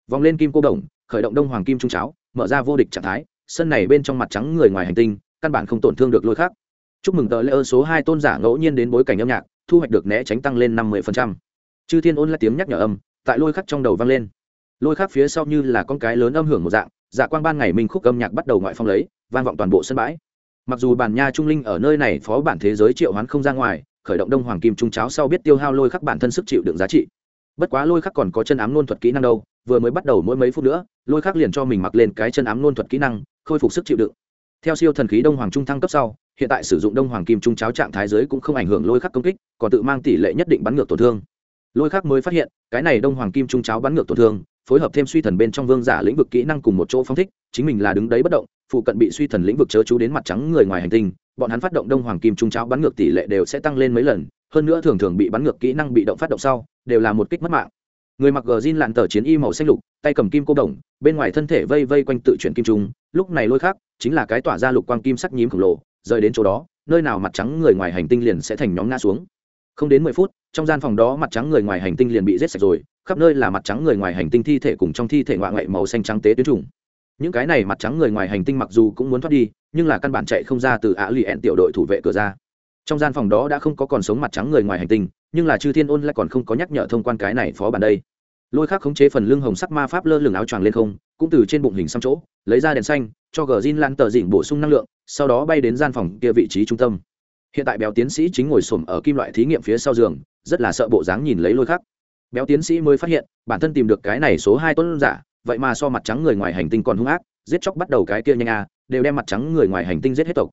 Vòng lên kim cô đồng, khởi động đông hoàng kim trung cháo, mở ra vô địch trạng thái sân này bên trong mặt trắng người ngoài hành tinh, căn bản không tổn thương được lôi khắc. Chúc mừng tờ lễ ơn số hai tôn giả ngẫu nhiên đến bối cảnh âm nhạc, thu hoạch được né tránh tăng lên năm mươi chư thiên ôn là tiếng nhắc nhở âm, tại lôi khắc trong đầu vang lên. Lôi khắc phía sau như là con cái lớn âm hưởng một dạng dạ quang ban ngày minh khúc âm nhạc bắt đầu ngoại phong lấy, vang vọng toàn bộ sân bãi. Mặc dù bản nha trung linh ở nơi này phó bản thế giới triệu hoán không ra ngoài, khởi động đông hoàng kim trung cháo sau biết tiêu hao lôi khắc bản thân sức chịu đựng giá trị. Bất quá lôi khắc còn có chân ám nôn thuật kỹ năng đâu, vừa mới bắt đầu mỗi mấy phút nữa, lôi khắc liền cho mình mặc lên cái chân ám nôn thuật kỹ năng khôi phục sức chịu đựng. Theo siêu thần khí đông hoàng trung thăng cấp sau, hiện tại sử dụng đông hoàng kim trung cháo trạng thái giới cũng không ảnh hưởng lôi khắc công kích, còn tự mang tỷ lệ nhất định bắn ngược tổn thương. Lôi khắc mới phát hiện, cái này đông hoàng kim trung cháo bắn ngược tổn thương, phối hợp thêm suy thần bên trong vương giả lĩnh vực kỹ năng cùng một chỗ phóng thích, chính mình là đứng đấy bất động, phụ cận bị suy thần lĩnh vực chớ chú đến mặt trắng người ngoài hành tinh, bọn hắn phát động đông hoàng kim trung cháo bắn ngược tỷ lệ đều sẽ tăng lên mấy lần, hơn nữa thường thường bị bắn ngược kỹ năng bị động phát động sau, đều là một kích mất mạng người mặc gờ zin lạn tờ chiến y màu xanh lục, tay cầm kim cô đồng, bên ngoài thân thể vây vây quanh tự chuyển kim trung, lúc này lôi khác chính là cái tỏa ra lục quang kim sắc nhím khổng lồ, rời đến chỗ đó, nơi nào mặt trắng người ngoài hành tinh liền sẽ thành nhóm ngã xuống. Không đến mười phút, trong gian phòng đó mặt trắng người ngoài hành tinh liền bị giết sạch rồi, khắp nơi là mặt trắng người ngoài hành tinh thi thể cùng trong thi thể ngoại ngoại màu xanh trắng tế tuyến trùng. Những cái này mặt trắng người ngoài hành tinh mặc dù cũng muốn thoát đi, nhưng là căn bản chạy không ra từ ả lì ẹn tiểu đội thủ vệ cửa ra. Trong gian phòng đó đã không có còn sống mặt trắng người ngoài hành tinh nhưng là chư thiên ôn lại còn không có nhắc nhở thông quan cái này phó bản đây. Lôi khắc khống chế phần lưng hồng sắc ma pháp lơ lửng áo choàng lên không, cũng từ trên bụng hình xăm chỗ, lấy ra đèn xanh, cho gờ zin lan tờ dỉnh bổ sung năng lượng, sau đó bay đến gian phòng kia vị trí trung tâm. Hiện tại béo tiến sĩ chính ngồi xổm ở kim loại thí nghiệm phía sau giường, rất là sợ bộ dáng nhìn lấy lôi khắc. Béo tiến sĩ mới phát hiện, bản thân tìm được cái này số hai tuấn giả, vậy mà so mặt trắng người ngoài hành tinh còn hung ác, giết chóc bắt đầu cái kia nhanh à đều đem mặt trắng người ngoài hành tinh giết hết tộc.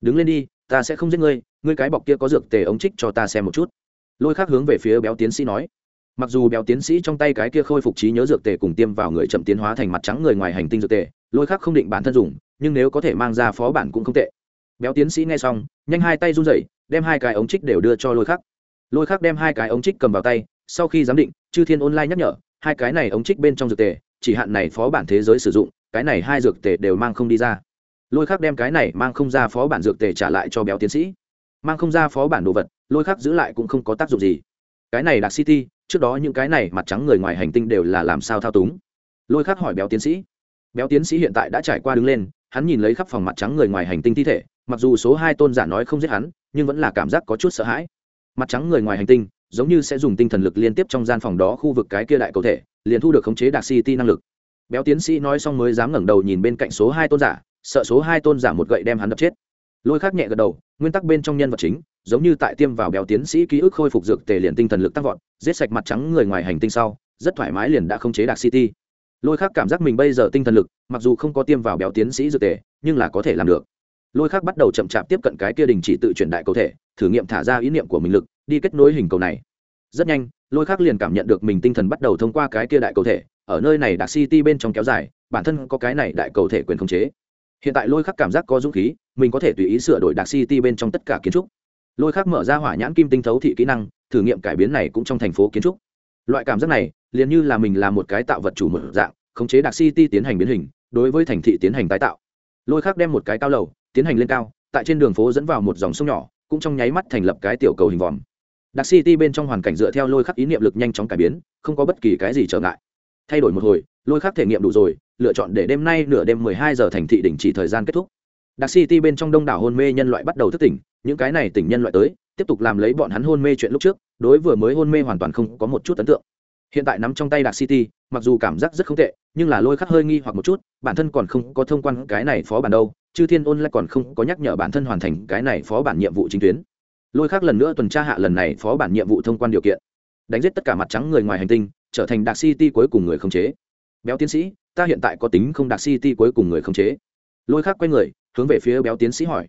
Đứng lên đi, ta sẽ không giết ngươi ngươi cái bọc kia có dược tề ống trích cho ta xem một chút lôi khác hướng về phía béo tiến sĩ nói. Mặc dù béo tiến sĩ trong tay cái kia khôi phục trí nhớ dược tề cùng tiêm vào người chậm tiến hóa thành mặt trắng người ngoài hành tinh dược tề, lôi khác không định bản thân dùng, nhưng nếu có thể mang ra phó bản cũng không tệ. Béo tiến sĩ nghe xong, nhanh hai tay run rẩy, đem hai cái ống trích đều đưa cho lôi khác. lôi khác đem hai cái ống trích cầm vào tay, sau khi giám định, chư thiên online nhắc nhở, hai cái này ống trích bên trong dược tề, chỉ hạn này phó bản thế giới sử dụng, cái này hai dược tề đều mang không đi ra. Lôi khác đem cái này mang không ra phó bản dược tề trả lại cho béo tiến sĩ. Mang không ra phó bản đồ vật lôi khắc giữ lại cũng không có tác dụng gì. Cái này đặc city, trước đó những cái này mặt trắng người ngoài hành tinh đều là làm sao thao túng? Lôi khắc hỏi béo tiến sĩ. Béo tiến sĩ hiện tại đã trải qua đứng lên, hắn nhìn lấy khắp phòng mặt trắng người ngoài hành tinh thi thể, mặc dù số hai tôn giả nói không giết hắn, nhưng vẫn là cảm giác có chút sợ hãi. Mặt trắng người ngoài hành tinh, giống như sẽ dùng tinh thần lực liên tiếp trong gian phòng đó khu vực cái kia đại cầu thể, liền thu được khống chế đặc city năng lực. Béo tiến sĩ nói xong mới dám ngẩng đầu nhìn bên cạnh số hai tôn giả, sợ số hai tôn giả một gậy đem hắn đập chết. Lôi khác nhẹ gật đầu, nguyên tắc bên trong nhân vật chính giống như tại tiêm vào béo tiến sĩ ký ức khôi phục dược tề liền tinh thần lực tăng vọt, giết sạch mặt trắng người ngoài hành tinh sau, rất thoải mái liền đã không chế đạc city. Lôi khác cảm giác mình bây giờ tinh thần lực, mặc dù không có tiêm vào béo tiến sĩ dược tề, nhưng là có thể làm được. Lôi khác bắt đầu chậm chạp tiếp cận cái kia đình chỉ tự chuyển đại cầu thể, thử nghiệm thả ra ý niệm của mình lực, đi kết nối hình cầu này. Rất nhanh, lôi khác liền cảm nhận được mình tinh thần bắt đầu thông qua cái kia đại cầu thể, ở nơi này đặc city bên trong kéo dài, bản thân có cái này đại cầu thể quyền khống chế. Hiện tại lôi khắc cảm giác có dũng khí, mình có thể tùy ý sửa đổi đặc city bên trong tất cả kiến trúc lôi khắc mở ra hỏa nhãn kim tinh thấu thị kỹ năng, thử nghiệm cải biến này cũng trong thành phố kiến trúc. Loại cảm giác này, liền như là mình là một cái tạo vật chủ một dạng, khống chế đặc city tiến hành biến hình, đối với thành thị tiến hành tái tạo. Lôi khắc đem một cái cao lầu, tiến hành lên cao, tại trên đường phố dẫn vào một dòng sông nhỏ, cũng trong nháy mắt thành lập cái tiểu cầu hình vòm. Đặc city bên trong hoàn cảnh dựa theo lôi khắc ý niệm lực nhanh chóng cải biến, không có bất kỳ cái gì trở ngại. Thay đổi một hồi, lôi khắc thể nghiệm đủ rồi, lựa chọn để đêm nay nửa đêm 12 giờ thành thị đỉnh chỉ thời gian kết thúc. Đặc city bên trong đông đảo hôn mê nhân loại bắt đầu thức tỉnh những cái này tỉnh nhân loại tới, tiếp tục làm lấy bọn hắn hôn mê chuyện lúc trước, đối vừa mới hôn mê hoàn toàn không có một chút ấn tượng. Hiện tại nắm trong tay đạc city, mặc dù cảm giác rất không tệ, nhưng là lôi khắc hơi nghi hoặc một chút, bản thân còn không có thông quan cái này phó bản đâu, chư thiên ôn lại còn không có nhắc nhở bản thân hoàn thành cái này phó bản nhiệm vụ chính tuyến. Lôi khắc lần nữa tuần tra hạ lần này phó bản nhiệm vụ thông quan điều kiện. Đánh giết tất cả mặt trắng người ngoài hành tinh, trở thành đạc city cuối cùng người khống chế. Béo tiến sĩ, ta hiện tại có tính không đạc city cuối cùng người khống chế. Lôi khác quay người, hướng về phía béo tiến sĩ hỏi.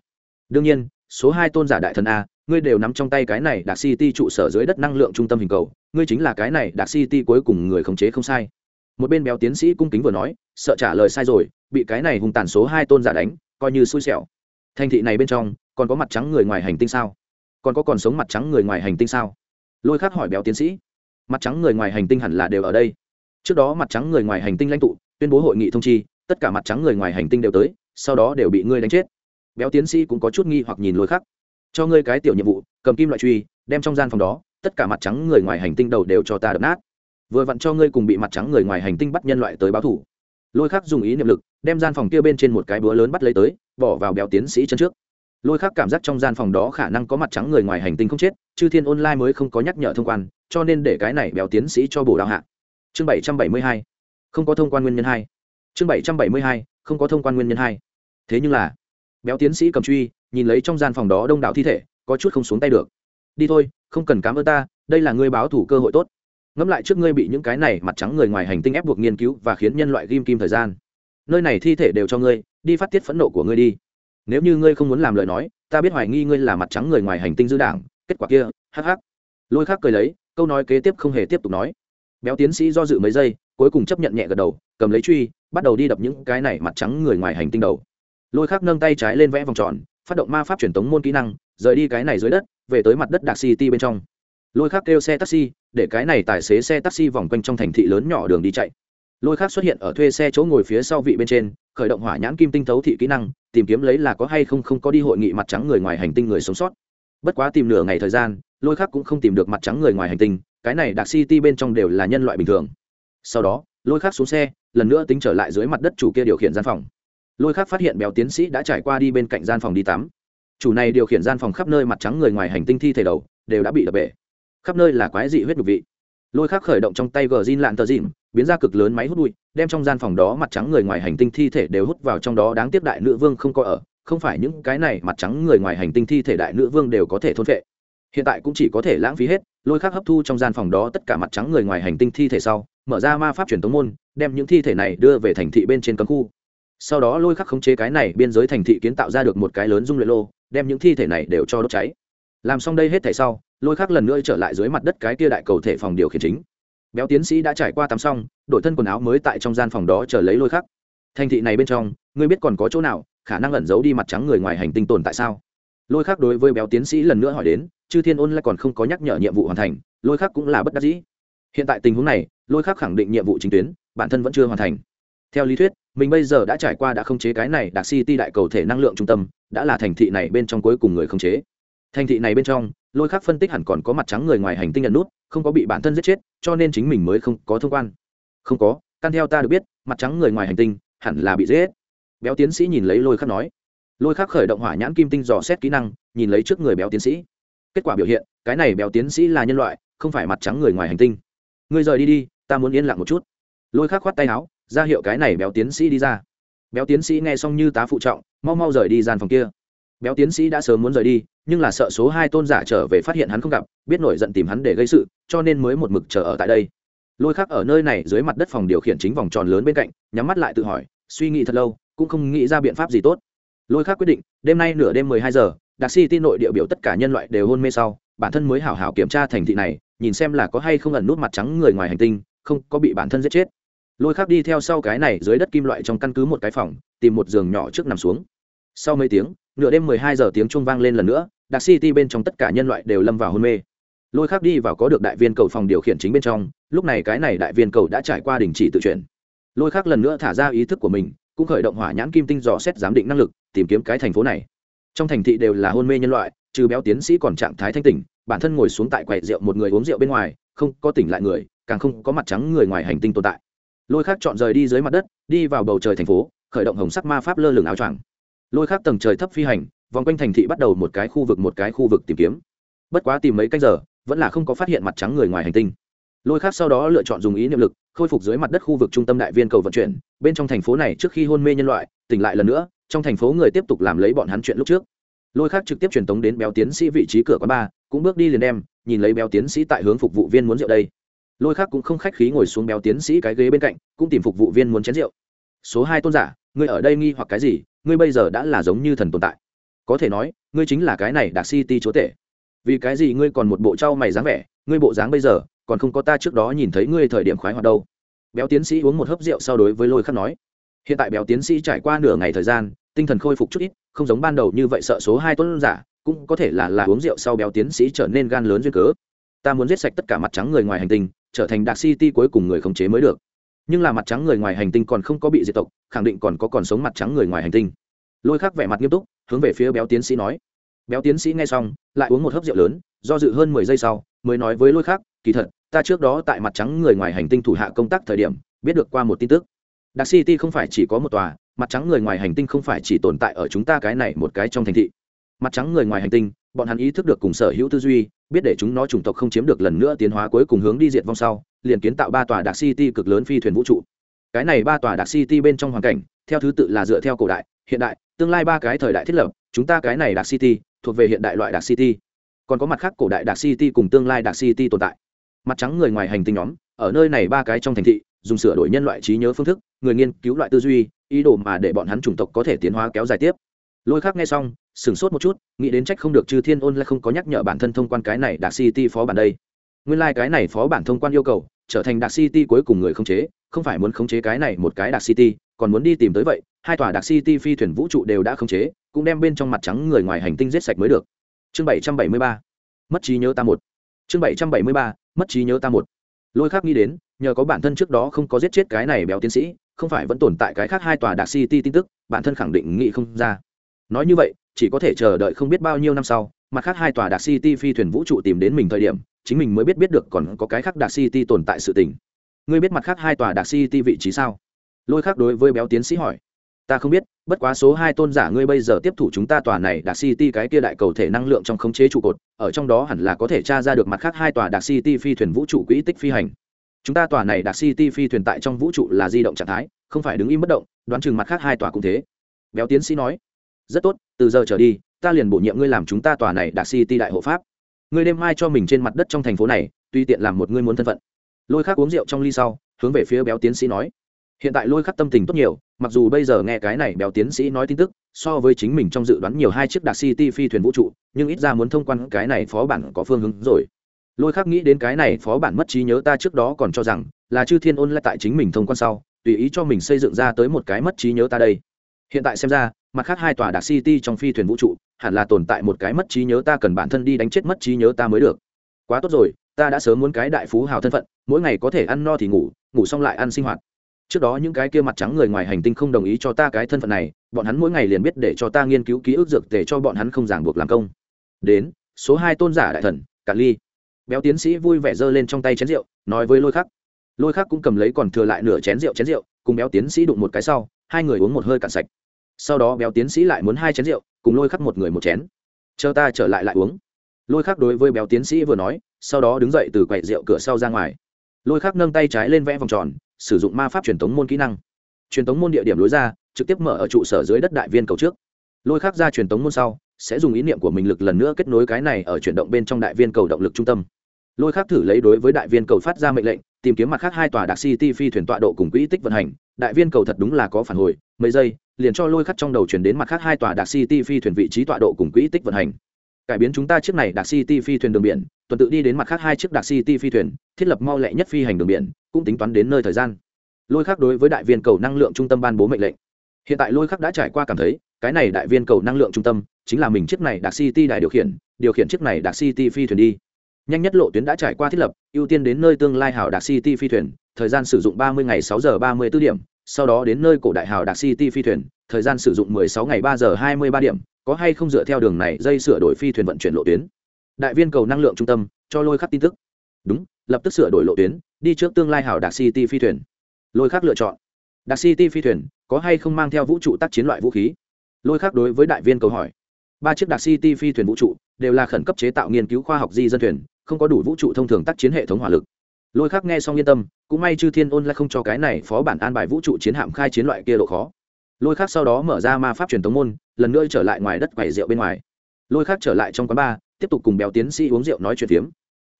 Đương nhiên số hai tôn giả đại thần a, ngươi đều nắm trong tay cái này đặc city trụ sở dưới đất năng lượng trung tâm hình cầu, ngươi chính là cái này đặc city cuối cùng người khống chế không sai. Một bên béo tiến sĩ cung kính vừa nói, sợ trả lời sai rồi, bị cái này hung tàn số hai tôn giả đánh, coi như xui xẻo. Thành thị này bên trong, còn có mặt trắng người ngoài hành tinh sao? Còn có còn sống mặt trắng người ngoài hành tinh sao? Lôi khắc hỏi béo tiến sĩ. Mặt trắng người ngoài hành tinh hẳn là đều ở đây. Trước đó mặt trắng người ngoài hành tinh lãnh tụ, tuyên bố hội nghị thông chi, tất cả mặt trắng người ngoài hành tinh đều tới, sau đó đều bị ngươi đánh chết béo tiến sĩ cũng có chút nghi hoặc nhìn lôi khắc. Cho ngươi cái tiểu nhiệm vụ, cầm kim loại truy, đem trong gian phòng đó, tất cả mặt trắng người ngoài hành tinh đầu đều cho ta đập nát. Vừa vặn cho ngươi cùng bị mặt trắng người ngoài hành tinh bắt nhân loại tới báo thủ. Lôi khắc dùng ý niệm lực, đem gian phòng kia bên trên một cái búa lớn bắt lấy tới, bỏ vào béo tiến sĩ chân trước. Lôi khắc cảm giác trong gian phòng đó khả năng có mặt trắng người ngoài hành tinh không chết, chư thiên online mới không có nhắc nhở thông quan, cho nên để cái này béo tiến sĩ cho bổ đạo hạ. Chương bảy trăm bảy mươi hai. Không có thông quan nguyên nhân hai. Chương bảy trăm bảy mươi hai. Không có thông quan nguyên nhân hai. Thế nhưng là béo tiến sĩ cầm truy, nhìn lấy trong gian phòng đó đông đảo thi thể, có chút không xuống tay được. Đi thôi, không cần cám ơn ta, đây là ngươi báo thủ cơ hội tốt. Ngẫm lại trước ngươi bị những cái này mặt trắng người ngoài hành tinh ép buộc nghiên cứu và khiến nhân loại ghim kim thời gian. Nơi này thi thể đều cho ngươi, đi phát tiết phẫn nộ của ngươi đi. Nếu như ngươi không muốn làm lời nói, ta biết hoài nghi ngươi là mặt trắng người ngoài hành tinh dư đảng, kết quả kia, hắc hắc. Lôi khác cười lấy, câu nói kế tiếp không hề tiếp tục nói. Béo tiến sĩ do dự mấy giây, cuối cùng chấp nhận nhẹ gật đầu, cầm lấy truy, bắt đầu đi đập những cái này mặt trắng người ngoài hành tinh đầu lôi khắc nâng tay trái lên vẽ vòng tròn, phát động ma pháp truyền tống môn kỹ năng, rời đi cái này dưới đất, về tới mặt đất đạc city bên trong. Lôi khắc kêu xe taxi, để cái này tài xế xe taxi vòng quanh trong thành thị lớn nhỏ đường đi chạy. Lôi khác xuất hiện ở thuê xe chỗ ngồi phía sau vị bên trên, khởi động hỏa nhãn kim tinh thấu thị kỹ năng, tìm kiếm lấy là có hay không không có đi hội nghị mặt trắng người ngoài hành tinh người sống sót. Bất quá tìm nửa ngày thời gian, lôi khác cũng không tìm được mặt trắng người ngoài hành tinh, cái này đặc city bên trong đều là nhân loại bình thường. Sau đó, lôi khác xuống xe, lần nữa tính trở lại dưới mặt đất chủ kia điều khiển gian phòng lôi khác phát hiện béo tiến sĩ đã trải qua đi bên cạnh gian phòng đi tắm. Chủ này điều khiển gian phòng khắp nơi mặt trắng người ngoài hành tinh thi thể đầu, đều đã bị đập bể. Khắp nơi là quái dị huyết nhục vị. Lôi khác khởi động trong tay gờ zin lạn tờ dịn biến ra cực lớn máy hút bụi, đem trong gian phòng đó mặt trắng người ngoài hành tinh thi thể đều hút vào trong đó đáng tiếc đại nữ vương không có ở, không phải những cái này mặt trắng người ngoài hành tinh thi thể đại nữ vương đều có thể thôn vệ hiện tại cũng chỉ có thể lãng phí hết, lôi khác hấp thu trong gian phòng đó tất cả mặt trắng người ngoài hành tinh thi thể sau, mở ra ma pháp truyền tống môn, đem những thi thể này đưa về thành thị bên trên cấm khu sau đó lôi khắc khống chế cái này biên giới thành thị kiến tạo ra được một cái lớn dung luyện lô, đem những thi thể này đều cho đốt cháy. Làm xong đây hết thể sau, lôi khắc lần nữa trở lại dưới mặt đất cái kia đại cầu thể phòng điều khiển chính. Béo tiến sĩ đã trải qua tắm xong đổi thân quần áo mới tại trong gian phòng đó chờ lấy lôi khắc. Thành thị này bên trong, ngươi biết còn có chỗ nào, khả năng ẩn giấu đi mặt trắng người ngoài hành tinh tồn tại sao? Lôi khắc đối với béo tiến sĩ lần nữa hỏi đến, chư thiên ôn lại còn không có nhắc nhở nhiệm vụ hoàn thành, lôi khắc cũng là bất đắc dĩ. Hiện tại tình huống này, lôi khắc khẳng định nhiệm vụ chính tuyến, bản thân vẫn chưa hoàn thành theo lý thuyết, mình bây giờ đã trải qua đã không chế cái này đặc city đại cầu thể năng lượng trung tâm, đã là thành thị này bên trong cuối cùng người không chế. Thành thị này bên trong, lôi khắc phân tích hẳn còn có mặt trắng người ngoài hành tinh nhận nút, không có bị bản thân giết chết, cho nên chính mình mới không có thông quan. Không có căn theo ta được biết, mặt trắng người ngoài hành tinh hẳn là bị giết béo tiến sĩ nhìn lấy lôi khắc nói. Lôi khắc khởi động hỏa nhãn kim tinh dò xét kỹ năng, nhìn lấy trước người béo tiến sĩ. Kết quả biểu hiện, cái này béo tiến sĩ là nhân loại, không phải mặt trắng người ngoài hành tinh. Ngươi rời đi đi, ta muốn yên lặng một chút. Lôi khắc khoát tay áo ra hiệu cái này béo tiến sĩ đi ra. Béo tiến sĩ nghe xong như tá phụ trọng, mau mau rời đi gian phòng kia. Béo tiến sĩ đã sớm muốn rời đi, nhưng là sợ số hai tôn giả trở về phát hiện hắn không gặp, biết nổi giận tìm hắn để gây sự, cho nên mới một mực chờ ở tại đây. Lôi khắc ở nơi này dưới mặt đất phòng điều khiển chính vòng tròn lớn bên cạnh, nhắm mắt lại tự hỏi, suy nghĩ thật lâu, cũng không nghĩ ra biện pháp gì tốt. Lôi khắc quyết định, đêm nay nửa đêm mười hai giờ đặc si tin nội địa biểu tất cả nhân loại đều hôn mê sau, bản thân mới hảo hảo kiểm tra thành thị này, nhìn xem là có hay không ẩn nút mặt trắng người ngoài hành tinh, không có bị bản thân giết chết lôi khác đi theo sau cái này dưới đất kim loại trong căn cứ một cái phòng, tìm một giường nhỏ trước nằm xuống. Sau mấy tiếng, nửa đêm mười hai giờ tiếng chuông vang lên lần nữa đặc city bên trong tất cả nhân loại đều lâm vào hôn mê. Lôi khác đi vào có được đại viên cầu phòng điều khiển chính bên trong, lúc này cái này đại viên cầu đã trải qua đình chỉ tự chuyển lôi khác lần nữa thả ra ý thức của mình, cũng khởi động hỏa nhãn kim tinh dò xét giám định năng lực, tìm kiếm cái thành phố này. Trong thành thị đều là hôn mê nhân loại, trừ béo tiến sĩ còn trạng thái thanh tỉnh, bản thân ngồi xuống tại quầy rượu một người uống rượu bên ngoài, không có tỉnh lại người, càng không có mặt trắng người ngoài hành tinh tồn tại lôi khác chọn rời đi dưới mặt đất, đi vào bầu trời thành phố, khởi động hồng sắc ma pháp lơ lửng áo choàng. Lôi khác tầng trời thấp phi hành, vòng quanh thành thị bắt đầu một cái khu vực một cái khu vực tìm kiếm. Bất quá tìm mấy canh giờ, vẫn là không có phát hiện mặt trắng người ngoài hành tinh. Lôi khác sau đó lựa chọn dùng ý niệm lực, khôi phục dưới mặt đất khu vực trung tâm đại viên cầu vận chuyển. Bên trong thành phố này trước khi hôn mê nhân loại, tỉnh lại lần nữa, trong thành phố người tiếp tục làm lấy bọn hắn chuyện lúc trước. Lôi khác trực tiếp truyền tống đến béo tiến sĩ vị trí cửa quán ba, cũng bước đi liền đem, nhìn lấy béo tiến sĩ tại hướng phục vụ viên muốn rượu đây lôi khác cũng không khách khí ngồi xuống béo tiến sĩ cái ghế bên cạnh, cũng tìm phục vụ viên muốn chén rượu. Số hai tôn giả, ngươi ở đây nghi hoặc cái gì? Ngươi bây giờ đã là giống như thần tồn tại. Có thể nói, ngươi chính là cái này đặc city chúa tể. Vì cái gì ngươi còn một bộ trao mày dáng vẻ, ngươi bộ dáng bây giờ, còn không có ta trước đó nhìn thấy ngươi thời điểm khoái hoạt đâu. Béo tiến sĩ uống một hớp rượu sau đối với lôi khắc nói. Hiện tại béo tiến sĩ trải qua nửa ngày thời gian, tinh thần khôi phục chút ít, không giống ban đầu như vậy sợ số hai tuấn giả, cũng có thể là là uống rượu sau béo tiến sĩ trở nên gan lớn duyên cớ. Ta muốn giết sạch tất cả mặt trắng người ngoài hành tinh trở thành đặc city cuối cùng người khống chế mới được. Nhưng là mặt trắng người ngoài hành tinh còn không có bị diệt tộc, khẳng định còn có còn sống mặt trắng người ngoài hành tinh. Lôi khắc vẻ mặt nghiêm túc, hướng về phía béo tiến sĩ nói. Béo tiến sĩ nghe xong, lại uống một hớp rượu lớn, do dự hơn mười giây sau, mới nói với lôi khắc, kỳ thật, ta trước đó tại mặt trắng người ngoài hành tinh thủ hạ công tác thời điểm, biết được qua một tin tức. Đặc city không phải chỉ có một tòa, mặt trắng người ngoài hành tinh không phải chỉ tồn tại ở chúng ta cái này một cái trong thành thị mặt trắng người ngoài hành tinh, bọn hắn ý thức được cùng sở hữu tư duy, biết để chúng nó chủng tộc không chiếm được lần nữa tiến hóa cuối cùng hướng đi diệt vong sau, liền kiến tạo ba tòa đặc city cực lớn phi thuyền vũ trụ. Cái này ba tòa đặc city bên trong hoàn cảnh, theo thứ tự là dựa theo cổ đại, hiện đại, tương lai ba cái thời đại thiết lập, chúng ta cái này đặc city, thuộc về hiện đại loại đặc city. Còn có mặt khác cổ đại đặc city cùng tương lai đặc city tồn tại. Mặt trắng người ngoài hành tinh nhóm, ở nơi này ba cái trong thành thị, dùng sửa đổi nhân loại trí nhớ phương thức, người nghiên cứu loại tư duy, ý đồ mà để bọn hắn chủng tộc có thể tiến hóa kéo dài tiếp. Lôi khác nghe xong sửng sốt một chút, nghĩ đến trách không được chư thiên ôn lại không có nhắc nhở bản thân thông quan cái này đặc city phó bản đây. Nguyên lai、like、cái này phó bản thông quan yêu cầu, trở thành đặc city cuối cùng người khống chế, không phải muốn khống chế cái này một cái đặc city, còn muốn đi tìm tới vậy, hai tòa đặc city phi thuyền vũ trụ đều đã khống chế, cũng đem bên trong mặt trắng người ngoài hành tinh giết sạch mới được. Chương bảy trăm bảy mươi ba, mất trí nhớ ta một. Chương bảy trăm bảy mươi ba, mất trí nhớ ta một. Lôi khác nghĩ đến, nhờ có bản thân trước đó không có giết chết cái này béo tiến sĩ, không phải vẫn tồn tại cái khác hai tòa đặc city tin tức, bản thân khẳng định nghĩ không ra nói như vậy, chỉ có thể chờ đợi không biết bao nhiêu năm sau, mặt khác hai tòa đặc city phi thuyền vũ trụ tìm đến mình thời điểm, chính mình mới biết biết được còn có cái khác đặc city tồn tại sự tình. Ngươi biết mặt khác hai tòa đặc city vị trí sao? Lôi khác đối với béo tiến sĩ hỏi. Ta không biết, bất quá số hai tôn giả ngươi bây giờ tiếp thủ chúng ta tòa này đặc city cái kia đại cầu thể năng lượng trong khống chế trụ cột, ở trong đó hẳn là có thể tra ra được mặt khác hai tòa đặc city phi thuyền vũ trụ quỹ tích phi hành. Chúng ta tòa này đặc city phi thuyền tại trong vũ trụ là di động trạng thái, không phải đứng im bất động, đoán chừng mặt khác hai tòa cũng thế. Béo tiến sĩ nói rất tốt, từ giờ trở đi, ta liền bổ nhiệm ngươi làm chúng ta tòa này đạc city đại hộ pháp. Ngươi đêm mai cho mình trên mặt đất trong thành phố này, tuy tiện làm một ngươi muốn thân phận. Lôi khắc uống rượu trong ly sau, hướng về phía béo tiến sĩ nói. Hiện tại lôi khắc tâm tình tốt nhiều, mặc dù bây giờ nghe cái này béo tiến sĩ nói tin tức, so với chính mình trong dự đoán nhiều hai chiếc đặc city phi thuyền vũ trụ, nhưng ít ra muốn thông quan cái này phó bản có phương hướng rồi. Lôi khắc nghĩ đến cái này phó bản mất trí nhớ ta trước đó còn cho rằng là chư thiên ôn lại tại chính mình thông quan sau, tùy ý cho mình xây dựng ra tới một cái mất trí nhớ ta đây. Hiện tại xem ra mặt khác hai tòa đặc city trong phi thuyền vũ trụ, hẳn là tồn tại một cái mất trí nhớ ta cần bản thân đi đánh chết mất trí nhớ ta mới được. Quá tốt rồi, ta đã sớm muốn cái đại phú hào thân phận, mỗi ngày có thể ăn no thì ngủ ngủ xong lại ăn sinh hoạt. Trước đó những cái kia mặt trắng người ngoài hành tinh không đồng ý cho ta cái thân phận này, bọn hắn mỗi ngày liền biết để cho ta nghiên cứu ký ức dược để cho bọn hắn không ràng buộc làm công. Đến, số hai tôn giả đại thần cả ly. Béo tiến sĩ vui vẻ giơ lên trong tay chén rượu, nói với lôi khắc. Lôi khắc cũng cầm lấy còn thừa lại nửa chén rượu chén rượu, cùng béo tiến sĩ đụng một cái sau, hai người uống một hơi cạn sạch sau đó béo tiến sĩ lại muốn hai chén rượu, cùng lôi khắc một người một chén. Chờ ta trở lại lại uống. Lôi khắc đối với béo tiến sĩ vừa nói, sau đó đứng dậy từ quầy rượu cửa sau ra ngoài. Lôi khắc nâng tay trái lên vẽ vòng tròn, sử dụng ma pháp truyền thống môn kỹ năng. Truyền thống môn địa điểm lối ra, trực tiếp mở ở trụ sở dưới đất đại viên cầu trước. Lôi khắc ra truyền thống môn sau, sẽ dùng ý niệm của mình lực lần nữa kết nối cái này ở chuyển động bên trong đại viên cầu động lực trung tâm. Lôi khắc thử lấy đối với đại viên cầu phát ra mệnh lệnh, tìm kiếm mặt khác hai tòa đặc city phi thuyền tọa độ cùng quỹ tích vận hành. Đại viên cầu thật đúng là có phản hồi, mấy giây liền cho lôi khắc trong đầu chuyển đến mặt khác hai tòa đặc city phi thuyền vị trí tọa độ cùng quỹ tích vận hành. Cải biến chúng ta chiếc này đặc city phi thuyền đường biển, tuần tự đi đến mặt khác hai chiếc đặc city phi thuyền, thiết lập mau lẹ nhất phi hành đường biển, cũng tính toán đến nơi thời gian. Lôi khắc đối với đại viên cầu năng lượng trung tâm ban bố mệnh lệnh. Hiện tại lôi khắc đã trải qua cảm thấy, cái này đại viên cầu năng lượng trung tâm, chính là mình chiếc này đặc city đại điều khiển điều khiển chiếc này đặc city phi thuyền đi. Nhanh nhất lộ tuyến đã trải qua thiết lập, ưu tiên đến nơi tương lai hảo đặc city phi thuyền, thời gian sử dụng ba mươi ngày sáu giờ ba mươi 34 điểm sau đó đến nơi cổ đại hào đặc city phi thuyền, thời gian sử dụng mười sáu ngày 3 giờ hai mươi ba điểm, có hay không dựa theo đường này dây sửa đổi phi thuyền vận chuyển lộ tuyến. Đại viên cầu năng lượng trung tâm, cho lôi khắc tin tức. Đúng, lập tức sửa đổi lộ tuyến, đi trước tương lai hào đặc city phi thuyền. Lôi khắc lựa chọn. Đặc city phi thuyền, có hay không mang theo vũ trụ tác chiến loại vũ khí? Lôi khắc đối với đại viên cầu hỏi. Ba chiếc đặc city phi thuyền vũ trụ, đều là khẩn cấp chế tạo nghiên cứu khoa học di dân thuyền, không có đủ vũ trụ thông thường tác chiến hệ thống hỏa lực lôi khắc nghe xong yên tâm, cũng may chư thiên ôn lại không cho cái này phó bản an bài vũ trụ chiến hạm khai chiến loại kia độ khó. Lôi khắc sau đó mở ra ma pháp truyền tống môn, lần nữa trở lại ngoài đất quầy rượu bên ngoài. Lôi khắc trở lại trong quán bar, tiếp tục cùng béo tiến sĩ uống rượu nói chuyện phiếm.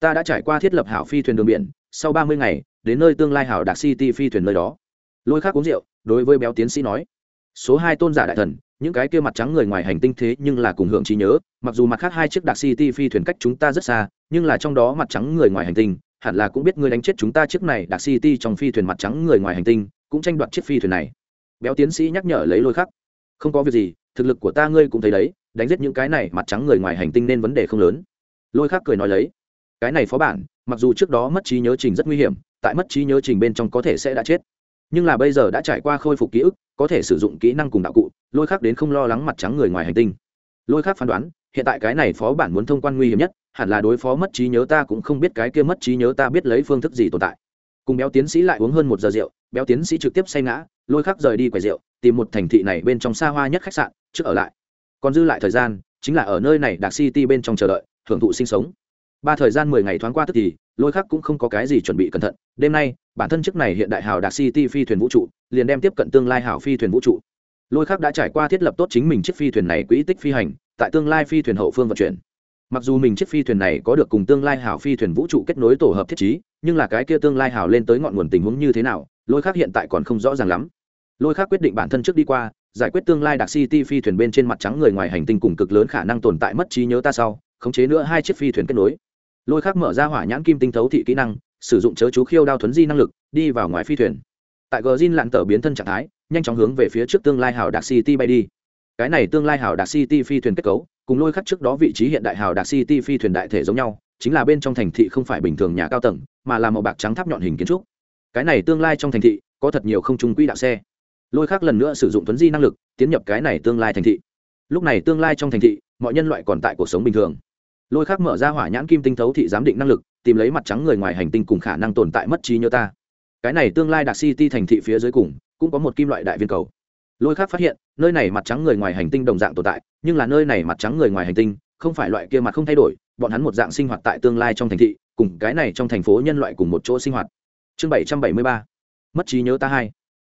Ta đã trải qua thiết lập hảo phi thuyền đường biển, sau ba mươi ngày, đến nơi tương lai hảo đặc city phi thuyền nơi đó. Lôi khắc uống rượu, đối với béo tiến sĩ nói, số hai tôn giả đại thần, những cái kia mặt trắng người ngoài hành tinh thế nhưng là cùng hưởng trí nhớ, mặc dù mặt khác hai chiếc đặc city phi thuyền cách chúng ta rất xa, nhưng là trong đó mặt trắng người ngoài hành tinh hẳn là cũng biết ngươi đánh chết chúng ta chiếc này đặc city trong phi thuyền mặt trắng người ngoài hành tinh, cũng tranh đoạt chiếc phi thuyền này. Béo tiến sĩ nhắc nhở lấy lôi khắc. Không có việc gì, thực lực của ta ngươi cũng thấy đấy, đánh giết những cái này mặt trắng người ngoài hành tinh nên vấn đề không lớn. Lôi khắc cười nói lấy. Cái này phó bản, mặc dù trước đó mất trí nhớ trình rất nguy hiểm, tại mất trí nhớ trình bên trong có thể sẽ đã chết. Nhưng là bây giờ đã trải qua khôi phục ký ức, có thể sử dụng kỹ năng cùng đạo cụ, lôi khắc đến không lo lắng mặt trắng người ngoài hành tinh. Lôi khắc phán đoán, hiện tại cái này phó bản muốn thông quan nguy hiểm nhất hẳn là đối phó mất trí nhớ ta cũng không biết cái kia mất trí nhớ ta biết lấy phương thức gì tồn tại. Cùng béo tiến sĩ lại uống hơn một giờ rượu, béo tiến sĩ trực tiếp say ngã, lôi khắc rời đi quầy rượu, tìm một thành thị này bên trong xa hoa nhất khách sạn, trước ở lại. Còn dư lại thời gian, chính là ở nơi này đặc city bên trong chờ đợi hưởng thụ sinh sống. Ba thời gian mười ngày thoáng qua tức thì, lôi khắc cũng không có cái gì chuẩn bị cẩn thận. Đêm nay, bản thân chức này hiện đại hào đặc city phi thuyền vũ trụ, liền đem tiếp cận tương lai hào phi thuyền vũ trụ. Lôi khắc đã trải qua thiết lập tốt chính mình chiếc phi thuyền này quỹ tích phi hành, tại tương lai phi thuyền hậu phương vận chuyển mặc dù mình chiếc phi thuyền này có được cùng tương lai hào phi thuyền vũ trụ kết nối tổ hợp thiết chí nhưng là cái kia tương lai hào lên tới ngọn nguồn tình huống như thế nào, lôi khắc hiện tại còn không rõ ràng lắm. Lôi khắc quyết định bản thân trước đi qua, giải quyết tương lai đặc city phi thuyền bên trên mặt trắng người ngoài hành tinh cùng cực lớn khả năng tồn tại mất trí nhớ ta sau, khống chế nữa hai chiếc phi thuyền kết nối. Lôi khắc mở ra hỏa nhãn kim tinh thấu thị kỹ năng, sử dụng chớ chú khiêu đao thuấn di năng lực, đi vào ngoài phi thuyền. Tại gờ zin lặn tờ biến thân trạng thái, nhanh chóng hướng về phía trước tương lai hào đặc city bay đi. Cái này tương lai hào đặc city phi thuyền kết cấu cùng lôi khắc trước đó vị trí hiện đại hào đặc city phi thuyền đại thể giống nhau, chính là bên trong thành thị không phải bình thường nhà cao tầng, mà là màu bạc trắng tháp nhọn hình kiến trúc. Cái này tương lai trong thành thị, có thật nhiều không trung quỹ đạo xe. Lôi khắc lần nữa sử dụng tuấn di năng lực, tiến nhập cái này tương lai thành thị. Lúc này tương lai trong thành thị, mọi nhân loại còn tại cuộc sống bình thường. Lôi khắc mở ra hỏa nhãn kim tinh thấu thị giám định năng lực, tìm lấy mặt trắng người ngoài hành tinh cùng khả năng tồn tại mất trí nhớ ta. Cái này tương lai đặc city thành thị phía dưới cùng, cũng có một kim loại đại viên cầu lôi khác phát hiện, nơi này mặt trắng người ngoài hành tinh đồng dạng tồn tại, nhưng là nơi này mặt trắng người ngoài hành tinh, không phải loại kia mặt không thay đổi, bọn hắn một dạng sinh hoạt tại tương lai trong thành thị, cùng cái này trong thành phố nhân loại cùng một chỗ sinh hoạt. Chương bảy trăm bảy mươi ba, mất trí nhớ ta hai.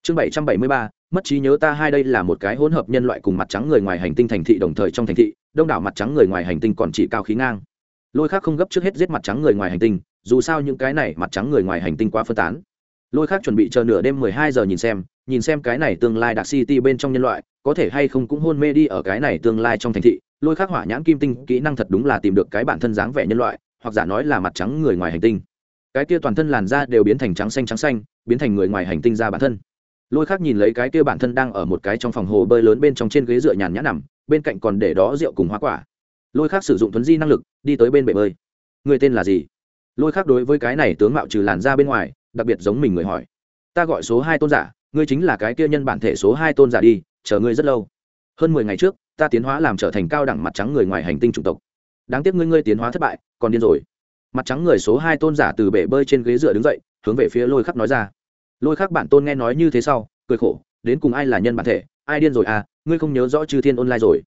Chương bảy trăm bảy mươi ba, mất trí nhớ ta hai đây là một cái hỗn hợp nhân loại cùng mặt trắng người ngoài hành tinh thành thị đồng thời trong thành thị, đông đảo mặt trắng người ngoài hành tinh còn chỉ cao khí ngang. Lôi khác không gấp trước hết giết mặt trắng người ngoài hành tinh, dù sao những cái này mặt trắng người ngoài hành tinh quá phân tán. Lôi khác chuẩn bị chờ nửa đêm mười hai giờ nhìn xem nhìn xem cái này tương lai đặc city bên trong nhân loại, có thể hay không cũng hôn mê đi ở cái này tương lai trong thành thị, lôi khắc hỏa nhãn kim tinh kỹ năng thật đúng là tìm được cái bản thân dáng vẻ nhân loại, hoặc giả nói là mặt trắng người ngoài hành tinh. Cái kia toàn thân làn da đều biến thành trắng xanh trắng xanh, biến thành người ngoài hành tinh ra bản thân. Lôi khác nhìn lấy cái kia bản thân đang ở một cái trong phòng hồ bơi lớn bên trong trên ghế dựa nhàn nhã nằm, bên cạnh còn để đó rượu cùng hoa quả. Lôi khác sử dụng thuấn di năng lực, đi tới bên bể bơi. Người tên là gì? Lôi khác đối với cái này tướng mạo trừ làn da bên ngoài, đặc biệt giống mình người hỏi. Ta gọi số hai tôn giả ngươi chính là cái kia nhân bản thể số hai tôn giả đi, chờ ngươi rất lâu. Hơn mười ngày trước, ta tiến hóa làm trở thành cao đẳng mặt trắng người ngoài hành tinh chủng tộc. Đáng tiếc ngươi ngươi tiến hóa thất bại, còn điên rồi. Mặt trắng người số hai tôn giả từ bể bơi trên ghế dựa đứng dậy, hướng về phía lôi khắc nói ra. Lôi khắc bản tôn nghe nói như thế sau, cười khổ, đến cùng ai là nhân bản thể, ai điên rồi à ngươi không nhớ rõ chư thiên online rồi.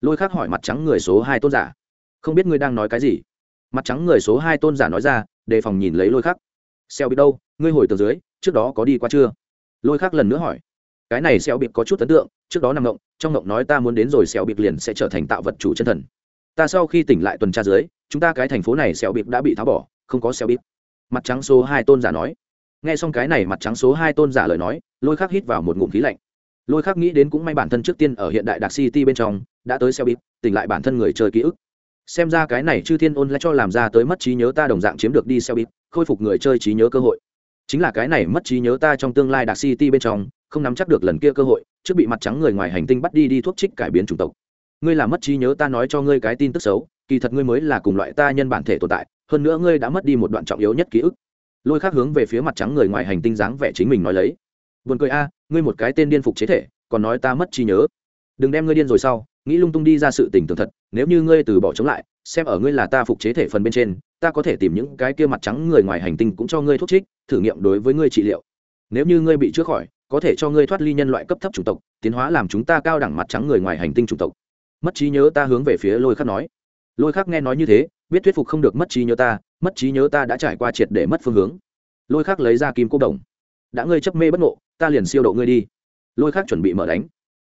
Lôi khắc hỏi mặt trắng người số hai tôn giả. Không biết ngươi đang nói cái gì. Mặt trắng người số hai tôn giả nói ra, đề phòng nhìn lấy lôi khắc. Xeo bị đâu, ngươi hồi từ dưới, trước đó có đi qua chưa? Lôi khắc lần nữa hỏi. Cái này xeo bịp có chút ấn tượng, trước đó nằm ngộng, trong ngộng nói ta muốn đến rồi xeo bịp liền sẽ trở thành tạo vật chủ chân thần. Ta sau khi tỉnh lại tuần tra dưới, chúng ta cái thành phố này xeo bịp đã bị tháo bỏ, không có xeo bịp. Mặt trắng số hai tôn giả nói. Nghe xong cái này mặt trắng số hai tôn giả lời nói, lôi khắc hít vào một ngụm khí lạnh. Lôi khắc nghĩ đến cũng may bản thân trước tiên ở hiện đại đặc city bên trong, đã tới xeo bịp, tỉnh lại bản thân người chơi ký ức. Xem ra cái này chư thiên ôn lại cho làm ra tới mất trí nhớ ta đồng dạng chiếm được đi xeo bịp, khôi phục người chơi trí nhớ cơ hội chính là cái này mất trí nhớ ta trong tương lai đặc city bên trong, không nắm chắc được lần kia cơ hội, trước bị mặt trắng người ngoài hành tinh bắt đi đi thuốc trích cải biến chủng tộc. Ngươi là mất trí nhớ ta nói cho ngươi cái tin tức xấu, kỳ thật ngươi mới là cùng loại ta nhân bản thể tồn tại, hơn nữa ngươi đã mất đi một đoạn trọng yếu nhất ký ức. Lôi khác hướng về phía mặt trắng người ngoài hành tinh dáng vẻ chính mình nói lấy. Buồn cười a, ngươi một cái tên điên phục chế thể, còn nói ta mất trí nhớ. Đừng đem ngươi điên rồi sau, nghĩ lung tung đi ra sự tình tường thật, nếu như ngươi từ bỏ chống lại, xem ở ngươi là ta phục chế thể phần bên trên ta có thể tìm những cái kia mặt trắng người ngoài hành tinh cũng cho ngươi thuốc trích, thử nghiệm đối với ngươi trị liệu. Nếu như ngươi bị chữa khỏi, có thể cho ngươi thoát ly nhân loại cấp thấp chủng tộc, tiến hóa làm chúng ta cao đẳng mặt trắng người ngoài hành tinh chủng tộc. Mất trí nhớ ta hướng về phía lôi khắc nói. Lôi khắc nghe nói như thế, biết thuyết phục không được mất trí nhớ ta, mất trí nhớ ta đã trải qua triệt để mất phương hướng. Lôi khắc lấy ra kim cô đồng. Đã ngươi chấp mê bất ngộ, ta liền siêu độ ngươi đi. Lôi khắc chuẩn bị mở đánh.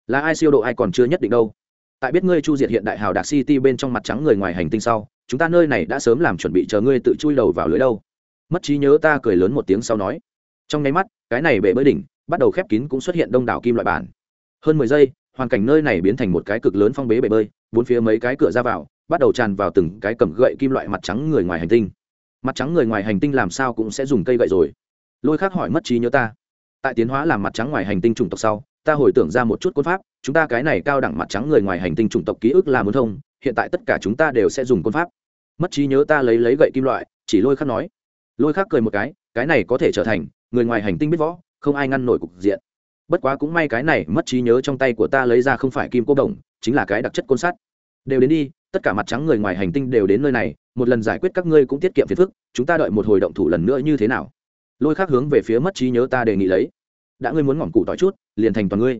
Là ai siêu độ ai còn chưa nhất định đâu. Tại biết ngươi chu diệt hiện đại hào đạc city bên trong mặt trắng người ngoài hành tinh sau chúng ta nơi này đã sớm làm chuẩn bị chờ ngươi tự chui đầu vào lưới đâu. Mất trí nhớ ta cười lớn một tiếng sau nói. Trong nháy mắt, cái này bể bơi đỉnh, bắt đầu khép kín cũng xuất hiện đông đảo kim loại bản. Hơn mười giây, hoàn cảnh nơi này biến thành một cái cực lớn phong bế bể bơi, bốn phía mấy cái cửa ra vào, bắt đầu tràn vào từng cái cầm gậy kim loại mặt trắng người ngoài hành tinh. Mặt trắng người ngoài hành tinh làm sao cũng sẽ dùng cây gậy rồi. Lôi khác hỏi mất trí nhớ ta. Tại tiến hóa làm mặt trắng ngoài hành tinh chủng tộc sau, ta hồi tưởng ra một chút quân pháp, chúng ta cái này cao đẳng mặt trắng người ngoài hành tinh chủng tộc ký ức là muốn thông hiện tại tất cả chúng ta đều sẽ dùng côn pháp. Mất trí nhớ ta lấy lấy gậy kim loại, chỉ lôi khắc nói. Lôi khắc cười một cái cái này có thể trở thành, người ngoài hành tinh biết võ, không ai ngăn nổi cục diện. Bất quá cũng may cái này mất trí nhớ trong tay của ta lấy ra không phải kim cô đồng, chính là cái đặc chất côn sắt. Đều đến đi, tất cả mặt trắng người ngoài hành tinh đều đến nơi này, một lần giải quyết các ngươi cũng tiết kiệm phiền phức, chúng ta đợi một hồi động thủ lần nữa như thế nào? Lôi khác hướng về phía mất trí nhớ ta đề nghị lấy. Đã ngươi muốn ngỏm cụ tỏi chút, liền thành toàn ngươi.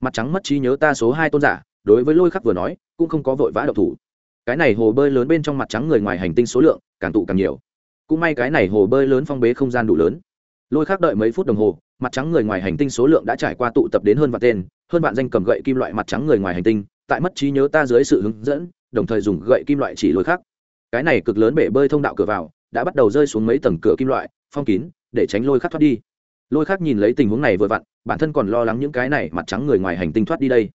Mặt trắng mất trí nhớ ta số hai tôn giả đối với lôi khắc vừa nói, cũng không có vội vã độc thủ. Cái này hồ bơi lớn bên trong mặt trắng người ngoài hành tinh số lượng, càng tụ càng nhiều. Cũng may cái này hồ bơi lớn phong bế không gian đủ lớn. Lôi khắc đợi mấy phút đồng hồ, mặt trắng người ngoài hành tinh số lượng đã trải qua tụ tập đến hơn vạn tên, hơn vạn danh cầm gậy kim loại mặt trắng người ngoài hành tinh, tại mất trí nhớ ta dưới sự hướng dẫn, đồng thời dùng gậy kim loại chỉ lôi khắc. Cái này cực lớn bể bơi thông đạo cửa vào, đã bắt đầu rơi xuống mấy tầng cửa kim loại, phong kín, để tránh lôi khắc thoát đi. Lôi khắc nhìn lấy tình huống này vừa vặn, bản thân còn lo lắng những cái này mặt trắng người ngoài hành tinh thoát đi đây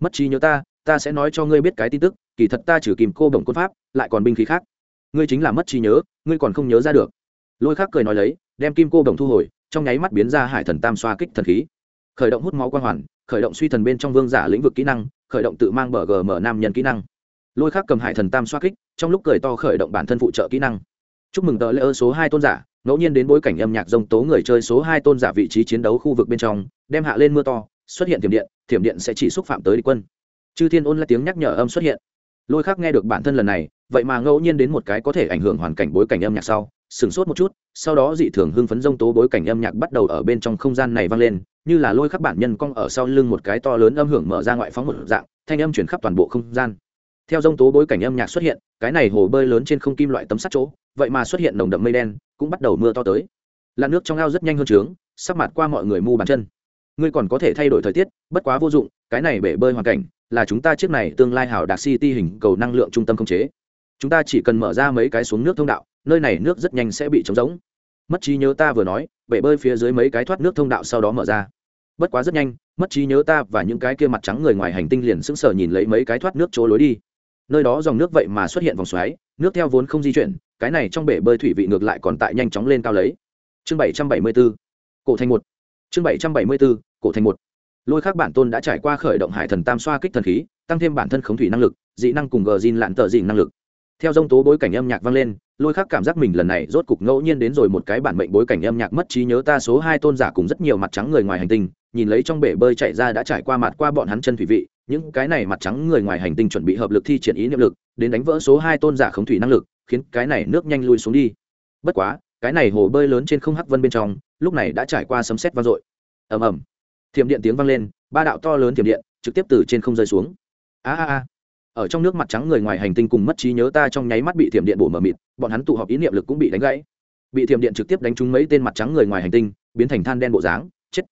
mất trí nhớ ta ta sẽ nói cho ngươi biết cái tin tức, kỳ thật ta trừ kìm cô bổng côn pháp, lại còn binh khí khác. Ngươi chính là mất trí nhớ, ngươi còn không nhớ ra được. Lôi khắc cười nói lấy, đem kim cô bổng thu hồi, trong nháy mắt biến ra hải thần tam xoa kích thần khí. Khởi động hút máu quang hoàn, khởi động suy thần bên trong vương giả lĩnh vực kỹ năng, khởi động tự mang bờ gm nam nhân kỹ năng. Lôi khắc cầm hải thần tam xoa kích, trong lúc cười to khởi động bản thân phụ trợ kỹ năng. Chúc mừng tờ lễ ơ số hai tôn giả, ngẫu nhiên đến bối cảnh âm nhạc dông tố người chơi số hai tôn giả vị trí chiến đấu khu vực bên trong, đem hạ lên mưa to xuất hiện thiểm điện thiểm điện sẽ chỉ xúc phạm tới địch quân. Chư thiên ôn là tiếng nhắc nhở âm xuất hiện. Lôi khác nghe được bản thân lần này, vậy mà ngẫu nhiên đến một cái có thể ảnh hưởng hoàn cảnh bối cảnh âm nhạc sau, sửng sốt một chút, sau đó dị thường hưng phấn dông tố bối cảnh âm nhạc bắt đầu ở bên trong không gian này vang lên, như là lôi khắc bản nhân cong ở sau lưng một cái to lớn âm hưởng mở ra ngoại phóng một dạng, thanh âm chuyển khắp toàn bộ không gian. Theo dông tố bối cảnh âm nhạc xuất hiện, cái này hồ bơi lớn trên không kim loại tấm sắt chỗ, vậy mà xuất hiện nồng đậm mây đen, cũng bắt đầu mưa to tới. Là nước trong ao rất nhanh hơn trướng sắp mặt qua mọi người mu bàn chân ngươi còn có thể thay đổi thời tiết, bất quá vô dụng, cái này bể bơi hoàn cảnh, là chúng ta chiếc này tương lai hảo đạc city hình cầu năng lượng trung tâm không chế. Chúng ta chỉ cần mở ra mấy cái xuống nước thông đạo, nơi này nước rất nhanh sẽ bị trống rỗng. Mất trí nhớ ta vừa nói, bể bơi phía dưới mấy cái thoát nước thông đạo sau đó mở ra. Bất quá rất nhanh, mất trí nhớ ta và những cái kia mặt trắng người ngoài hành tinh liền sững sờ nhìn lấy mấy cái thoát nước chỗ lối đi. Nơi đó dòng nước vậy mà xuất hiện vòng xoáy, nước theo vốn không di chuyển, cái này trong bể bơi thủy vị ngược lại còn tại nhanh chóng lên cao lấy. Chương bảy trăm bảy mươi b ố cổ thành một. Chương bảy trăm bảy mươi b ố cổ thành một. Lôi khác bản tôn đã trải qua khởi động hải thần tam xoa kích thần khí, tăng thêm bản thân khống thủy năng lực, dị năng cùng gờ dìn lạn tờ dìn năng lực. Theo dông tố bối cảnh âm nhạc vang lên, lôi khác cảm giác mình lần này rốt cục ngẫu nhiên đến rồi một cái bản mệnh bối cảnh âm nhạc mất trí nhớ ta số hai tôn giả cùng rất nhiều mặt trắng người ngoài hành tinh, nhìn lấy trong bể bơi chạy ra đã trải qua mặt qua bọn hắn chân thủy vị, những cái này mặt trắng người ngoài hành tinh chuẩn bị hợp lực thi triển ý niệm lực, đến đánh vỡ số hai tôn giả khống thủy năng lực, khiến cái này nước nhanh lui xuống đi. Bất quá, cái này hồ bơi lớn trên không hắc vân bên trong, lúc này đã trải qua sấm sét vang dội. Ầm ầm thiểm điện tiếng vang lên, ba đạo to lớn thiểm điện trực tiếp từ trên không rơi xuống. A a a. Ở trong nước mặt trắng người ngoài hành tinh cùng mất trí nhớ ta trong nháy mắt bị thiểm điện bổ mờ mịt, bọn hắn tụ họp ý niệm lực cũng bị đánh gãy. Bị thiểm điện trực tiếp đánh trúng mấy tên mặt trắng người ngoài hành tinh, biến thành than đen bộ dáng, chết.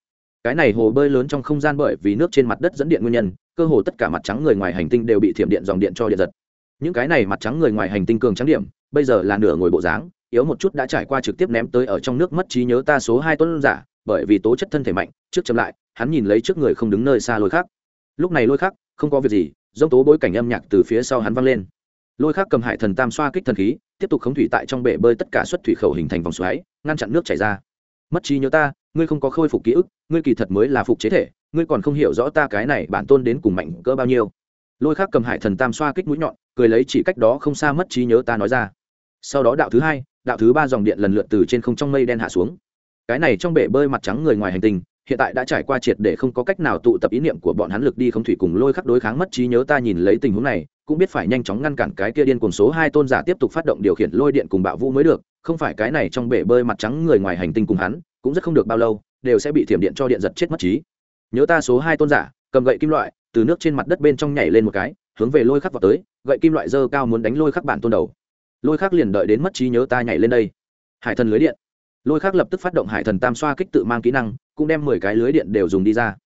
Cái này hồ bơi lớn trong không gian bởi vì nước trên mặt đất dẫn điện nguyên nhân, cơ hồ tất cả mặt trắng người ngoài hành tinh đều bị thiểm điện dòng điện cho điện giật. Những cái này mặt trắng người ngoài hành tinh cường trắng điểm, bây giờ là nửa ngồi bộ dáng, yếu một chút đã trải qua trực tiếp ném tới ở trong nước mất trí nhớ ta số hai tuấn giả, bởi vì tố chất thân thể mạnh, trước chậm lại hắn nhìn lấy trước người không đứng nơi xa lôi khắc. lúc này lôi khắc, không có việc gì dông tố bối cảnh âm nhạc từ phía sau hắn vang lên. Lôi khắc cầm hải thần tam xoa kích thần khí, tiếp tục khống thủy tại trong bể bơi tất cả xuất thủy khẩu hình thành vòng xoáy, ngăn chặn nước chảy ra. Mất trí nhớ ta, ngươi không có khôi phục ký ức, ngươi kỳ thật mới là phục chế thể, ngươi còn không hiểu rõ ta cái này bản tôn đến cùng mạnh cỡ bao nhiêu. Lôi khắc cầm hải thần tam xoa kích mũi nhọn, cười lấy chỉ cách đó không xa mất trí nhớ ta nói ra. Sau đó đạo thứ hai, đạo thứ ba dòng điện lần lượt từ trên không trong mây đen hạ xuống. Cái này trong bể bơi mặt trắng người ngoài hành tinh hiện tại đã trải qua triệt để không có cách nào tụ tập ý niệm của bọn hắn lực đi không thủy cùng lôi khắc đối kháng mất trí nhớ ta nhìn lấy tình huống này, cũng biết phải nhanh chóng ngăn cản cái kia điên cuồng số hai tôn giả tiếp tục phát động điều khiển lôi điện cùng bạo vũ mới được, không phải cái này trong bể bơi mặt trắng người ngoài hành tinh cùng hắn, cũng rất không được bao lâu, đều sẽ bị thiểm điện cho điện giật chết mất trí. Nhớ ta số hai tôn giả, cầm gậy kim loại, từ nước trên mặt đất bên trong nhảy lên một cái, hướng về lôi khắc vào tới, gậy kim loại dơ cao muốn đánh lôi khắc bản tôn đầu. Lôi khắc liền đợi đến mất trí nhớ ta nhảy lên đây. Hải thần lưới điện. Lôi khắc lập tức phát động hải thần tam xoa kích tự mang kỹ năng cũng đem mười cái lưới điện đều dùng đi ra.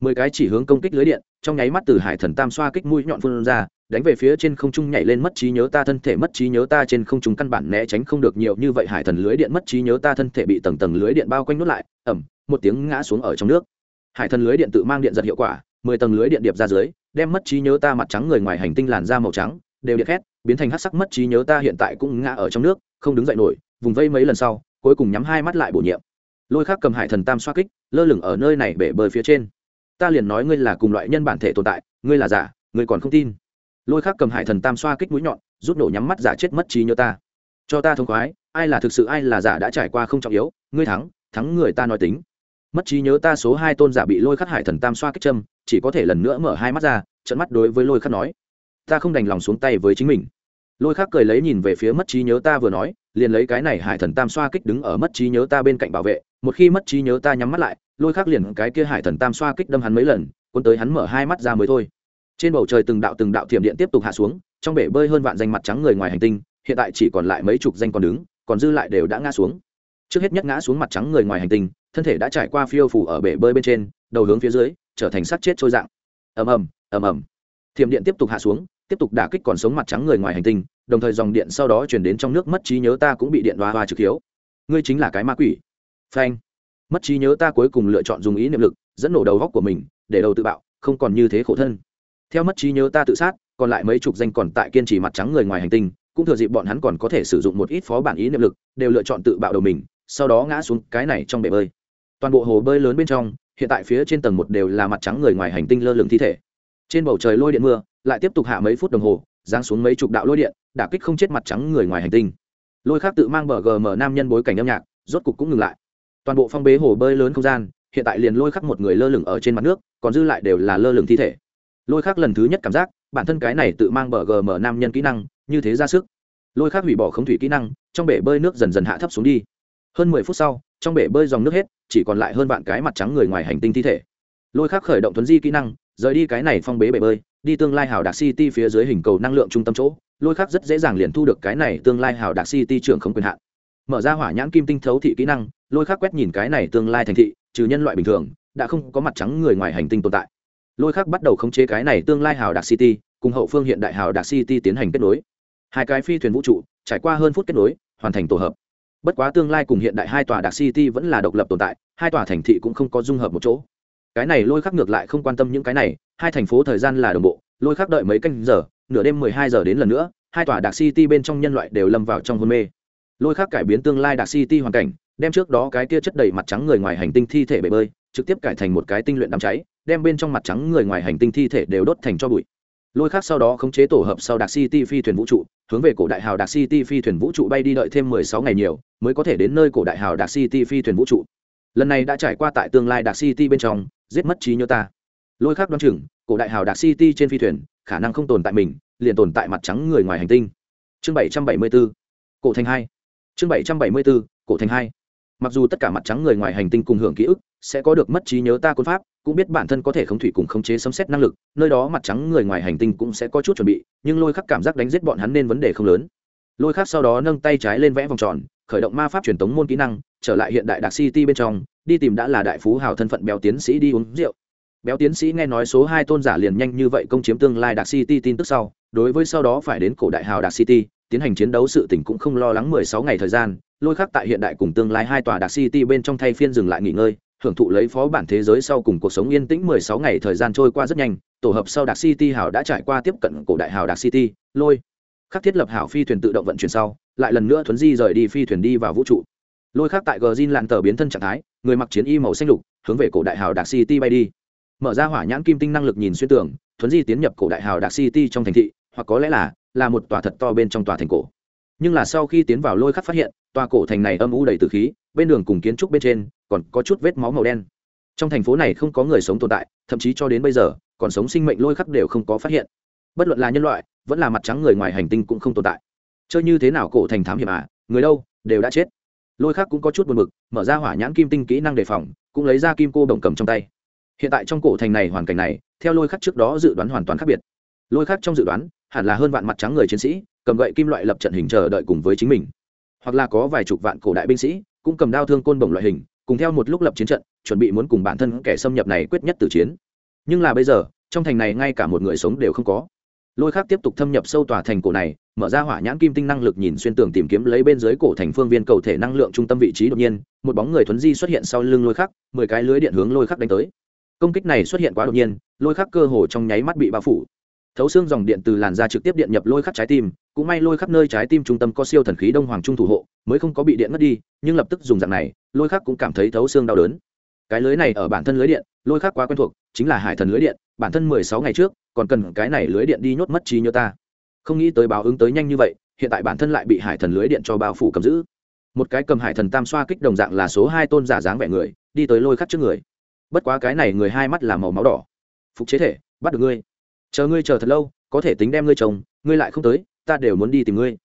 Mười cái chỉ hướng công kích lưới điện, trong nháy mắt từ hải thần tam xoa kích mũi nhọn phun ra, đánh về phía trên không trung nhảy lên mất trí nhớ ta thân thể, mất trí nhớ ta trên không trung căn bản né tránh không được nhiều như vậy. Hải thần lưới điện mất trí nhớ ta thân thể bị tầng tầng lưới điện bao quanh nuốt lại ẩm một tiếng ngã xuống ở trong nước. Hải thần lưới điện tự mang điện giật hiệu quả, mười tầng lưới điện điệp ra dưới, đem mất trí nhớ ta mặt trắng người ngoài hành tinh làn da màu trắng, đều điện khét, biến thành hắc sắc mất trí nhớ ta hiện tại cũng ngã ở trong nước, không đứng dậy nổi, vùng vây mấy lần sau, cuối cùng nhắm hai mắt lại bổ nhiệm lôi khác cầm hải thần tam xoa kích, lơ lửng ở nơi này bể bơi phía trên. Ta liền nói ngươi là cùng loại nhân bản thể tồn tại, ngươi là giả, ngươi còn không tin. Lôi khác cầm hải thần tam xoa kích mũi nhọn rút nổ nhắm mắt giả chết mất trí nhớ ta. Cho ta thông khoái, ai là thực sự ai là giả đã trải qua không trọng yếu, ngươi thắng thắng người ta nói tính. Mất trí nhớ ta số hai tôn giả bị lôi khắc hải thần tam xoa kích châm, chỉ có thể lần nữa mở hai mắt ra trận mắt đối với lôi khắc nói. Ta không đành lòng xuống tay với chính mình. Lôi khắc cười lấy nhìn về phía mất trí nhớ ta vừa nói liền lấy cái này hải thần tam xoa kích đứng ở mất trí nhớ ta bên cạnh bảo vệ, một khi mất trí nhớ ta nhắm mắt lại, lôi khắc liền cái kia hải thần tam xoa kích đâm hắn mấy lần quân tới hắn mở hai mắt ra mới thôi. Trên bầu trời từng đạo từng đạo thiểm điện tiếp tục hạ xuống, trong bể bơi hơn vạn danh mặt trắng người ngoài hành tinh, hiện tại chỉ còn lại mấy chục danh còn đứng, còn dư lại đều đã ngã xuống. Trước hết nhất ngã xuống mặt trắng người ngoài hành tinh, thân thể đã trải qua phiêu phủ ở bể bơi bên trên, đầu hướng phía dưới, trở thành sát chết trôi dạng. Ầm ầm ầm ầm. Thiểm điện tiếp tục hạ xuống, tiếp tục đả kích còn sống mặt trắng người ngoài hành tinh đồng thời dòng điện sau đó chuyển đến trong nước, mất trí nhớ ta cũng bị điện hoa hoa trực hiếu. Ngươi chính là cái ma quỷ. Phanh. Mất trí nhớ ta cuối cùng lựa chọn dùng ý niệm lực, dẫn nổ đầu góc của mình, để đầu tự bạo, không còn như thế khổ thân. Theo mất trí nhớ ta tự sát, còn lại mấy chục danh còn tại kiên trì mặt trắng người ngoài hành tinh, cũng thừa dịp bọn hắn còn có thể sử dụng một ít phó bản ý niệm lực, đều lựa chọn tự bạo đầu mình, sau đó ngã xuống cái này trong bể bơi. Toàn bộ hồ bơi lớn bên trong, hiện tại phía trên tầng một đều là mặt trắng người ngoài hành tinh lơ lửng thi thể. Trên bầu trời lôi điện mưa, lại tiếp tục hạ mấy phút đồng hồ giáng xuống mấy chục đạo lôi điện, đả kích không chết mặt trắng người ngoài hành tinh. Lôi khác tự mang bờ gm nam nhân bối cảnh âm nhạc, rốt cục cũng ngừng lại. Toàn bộ phong bế hồ bơi lớn không gian, hiện tại liền lôi khắc một người lơ lửng ở trên mặt nước, còn dư lại đều là lơ lửng thi thể. Lôi khắc lần thứ nhất cảm giác, bản thân cái này tự mang bờ gm nam nhân kỹ năng, như thế ra sức. Lôi khắc hủy bỏ không thủy kỹ năng, trong bể bơi nước dần dần hạ thấp xuống đi. Hơn mười phút sau, trong bể bơi dòng nước hết, chỉ còn lại hơn vạn cái mặt trắng người ngoài hành tinh thi thể. Lôi khắc khởi động thuấn di kỹ năng, rời đi cái này phong bế bể bơi đi tương lai hào đạc city phía dưới hình cầu năng lượng trung tâm chỗ, lôi khắc rất dễ dàng liền thu được cái này tương lai hào đạc city trưởng không quyền hạn. Mở ra hỏa nhãn kim tinh thấu thị kỹ năng, lôi khắc quét nhìn cái này tương lai thành thị, trừ nhân loại bình thường, đã không có mặt trắng người ngoài hành tinh tồn tại. Lôi khắc bắt đầu khống chế cái này tương lai hào đạc city, cùng hậu phương hiện đại hào đạc city tiến hành kết nối. Hai cái phi thuyền vũ trụ, trải qua hơn phút kết nối, hoàn thành tổ hợp. Bất quá tương lai cùng hiện đại hai tòa đạc city vẫn là độc lập tồn tại, hai tòa thành thị cũng không có dung hợp một chỗ cái này lôi khắc ngược lại không quan tâm những cái này, hai thành phố thời gian là đồng bộ, lôi khắc đợi mấy canh giờ, nửa đêm mười hai giờ đến lần nữa, hai tòa đặc city bên trong nhân loại đều lâm vào trong hôn mê. Lôi khắc cải biến tương lai đặc city hoàn cảnh, đem trước đó cái kia chất đầy mặt trắng người ngoài hành tinh thi thể bể bơi, trực tiếp cải thành một cái tinh luyện đám cháy, đem bên trong mặt trắng người ngoài hành tinh thi thể đều đốt thành cho bụi. Lôi khác sau đó khống chế tổ hợp sau đặc city phi thuyền vũ trụ, hướng về cổ đại hào đặc city phi thuyền vũ trụ bay đi đợi thêm mười sáu ngày nhiều, mới có thể đến nơi cổ đại hào đặc city phi thuyền vũ trụ. Lần này đã trải qua tại tương lai đặc city bên trong giết mất trí nhớ ta. Lôi khác đoán chừng, cổ đại hào đạc city trên phi thuyền, khả năng không tồn tại mình, liền tồn tại mặt trắng người ngoài hành tinh. Chương bảy trăm bảy mươi bốn cổ thành hai. Chương bảy trăm bảy mươi bốn cổ thành hai. Mặc dù tất cả mặt trắng người ngoài hành tinh cùng hưởng ký ức sẽ có được mất trí nhớ ta côn pháp, cũng biết bản thân có thể khống thủy cùng khống chế sấm xét năng lực, nơi đó mặt trắng người ngoài hành tinh cũng sẽ có chút chuẩn bị, nhưng lôi khắc cảm giác đánh giết bọn hắn nên vấn đề không lớn. Lôi khắc sau đó nâng tay trái lên vẽ vòng tròn, khởi động ma pháp truyền tống môn kỹ năng, trở lại hiện đại đặc city bên trong đi tìm đã là đại phú hào thân phận béo tiến sĩ đi uống rượu béo tiến sĩ nghe nói số hai tôn giả liền nhanh như vậy công chiếm tương lai đặc city tin tức sau đối với sau đó phải đến cổ đại hào đặc city tiến hành chiến đấu sự tỉnh cũng không lo lắng mười sáu ngày thời gian lôi khắc tại hiện đại cùng tương lai hai tòa đặc city bên trong thay phiên dừng lại nghỉ ngơi hưởng thụ lấy phó bản thế giới sau cùng cuộc sống yên tĩnh 16 ngày thời gian trôi qua rất nhanh, tổ hợp sau Dark City hào đã trải qua tiếp cận cổ đại hào Dark City, lôi. Khắc thiết lập hảo phi thuyền tự động vận chuyển sau, lại lần nữa thuấn di rời đi phi thuyền đi vào vũ trụ. Lôi khác tại Gjin lặn tờ biến thân trạng thái, người mặc chiến y màu xanh lục, hướng về cổ đại hào Dark City bay đi. Mở ra hỏa nhãn kim tinh năng lực nhìn xuyên tường, thuấn di tiến nhập cổ đại hào Dark City trong thành thị, hoặc có lẽ là là một tòa thật to bên trong tòa thành cổ. Nhưng là sau khi tiến vào lôi khắc phát hiện, tòa cổ thành này âm u đầy tử khí, bên đường cùng kiến trúc bên trên còn có chút vết máu màu đen trong thành phố này không có người sống tồn tại thậm chí cho đến bây giờ còn sống sinh mệnh lôi khắc đều không có phát hiện bất luận là nhân loại vẫn là mặt trắng người ngoài hành tinh cũng không tồn tại chơi như thế nào cổ thành thám hiểm à người đâu đều đã chết lôi khác cũng có chút buồn bực mở ra hỏa nhãn kim tinh kỹ năng đề phòng, cũng lấy ra kim cô đồng cầm trong tay. Hiện tại trong cổ thành này hoàn cảnh này, theo lôi khắc trước đó dự đoán hoàn toàn khác biệt. Lôi khắc trong dự đoán, hẳn là hơn vạn mặt trắng người chiến sĩ, cầm gậy kim loại lập trận hình chờ đợi cùng với chính mình. Hoặc là có vài chục vạn cổ đại binh sĩ, cũng cầm đao thương côn bổng loại hình, cùng theo một lúc lập chiến trận, chuẩn bị muốn cùng bản thân kẻ xâm nhập này quyết nhất từ chiến. Nhưng là bây giờ, trong thành này ngay cả một người sống đều không có lôi khác tiếp tục thâm nhập sâu tòa thành cổ này, mở ra hỏa nhãn kim tinh năng lực nhìn xuyên tường tìm kiếm lấy bên dưới cổ thành phương viên cầu thể năng lượng trung tâm vị trí đột nhiên, một bóng người thuấn di xuất hiện sau lưng lôi khắc, mười cái lưới điện hướng lôi khắc đánh tới. Công kích này xuất hiện quá đột nhiên, lôi khắc cơ hồ trong nháy mắt bị bao phủ. Thấu xương dòng điện từ làn ra trực tiếp điện nhập lôi khắc trái tim, cũng may lôi khắc nơi trái tim trung tâm có siêu thần khí đông hoàng trung thủ hộ, mới không có bị điện mất đi, nhưng lập tức dùng dạng này, lôi khắc cũng cảm thấy thấu xương đau đớn. Cái lưới này ở bản thân lưới điện, lôi khắc quá quen thuộc, chính là hải thần lưới điện bản thân mười sáu ngày trước, còn cần cái này lưới điện đi nhốt mất trí nhớ ta. Không nghĩ tới báo ứng tới nhanh như vậy, hiện tại bản thân lại bị hải thần lưới điện cho bao phủ cầm giữ. Một cái cầm hải thần tam xoa kích đồng dạng là số hai tôn giả dáng vẻ người, đi tới lôi khắc trước người. Bất quá cái này người hai mắt là màu máu đỏ. Phục chế thể, bắt được ngươi. Chờ ngươi chờ thật lâu, có thể tính đem ngươi chồng, ngươi lại không tới, ta đều muốn đi tìm ngươi.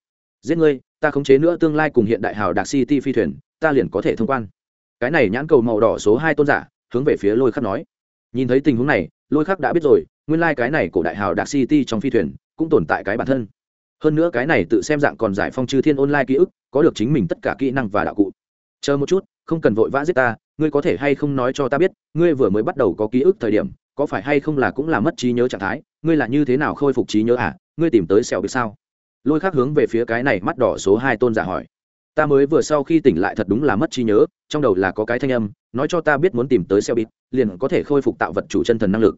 Giết ngươi, ta khống chế nữa tương lai cùng hiện đại hào đạc city phi thuyền, ta liền có thể thông quan. Cái này nhãn cầu màu đỏ số hai tôn giả, hướng về phía lôi khắc nói. Nhìn thấy tình huống này lôi khắc đã biết rồi, nguyên lai、like、cái này của đại hào đạc city trong phi thuyền cũng tồn tại cái bản thân. Hơn nữa cái này tự xem dạng còn giải phong chư thiên online ký ức, có được chính mình tất cả kỹ năng và đạo cụ. Chờ một chút, không cần vội vã giết ta, ngươi có thể hay không nói cho ta biết, ngươi vừa mới bắt đầu có ký ức thời điểm, có phải hay không là cũng là mất trí nhớ trạng thái, ngươi là như thế nào khôi phục trí nhớ à ngươi tìm tới sẹo biết sao? Lôi khác hướng về phía cái này mắt đỏ số hai tôn giả hỏi ta mới vừa sau khi tỉnh lại thật đúng là mất trí nhớ, trong đầu là có cái thanh âm, nói cho ta biết muốn tìm tới xe bít liền có thể khôi phục tạo vật chủ chân thần năng lực.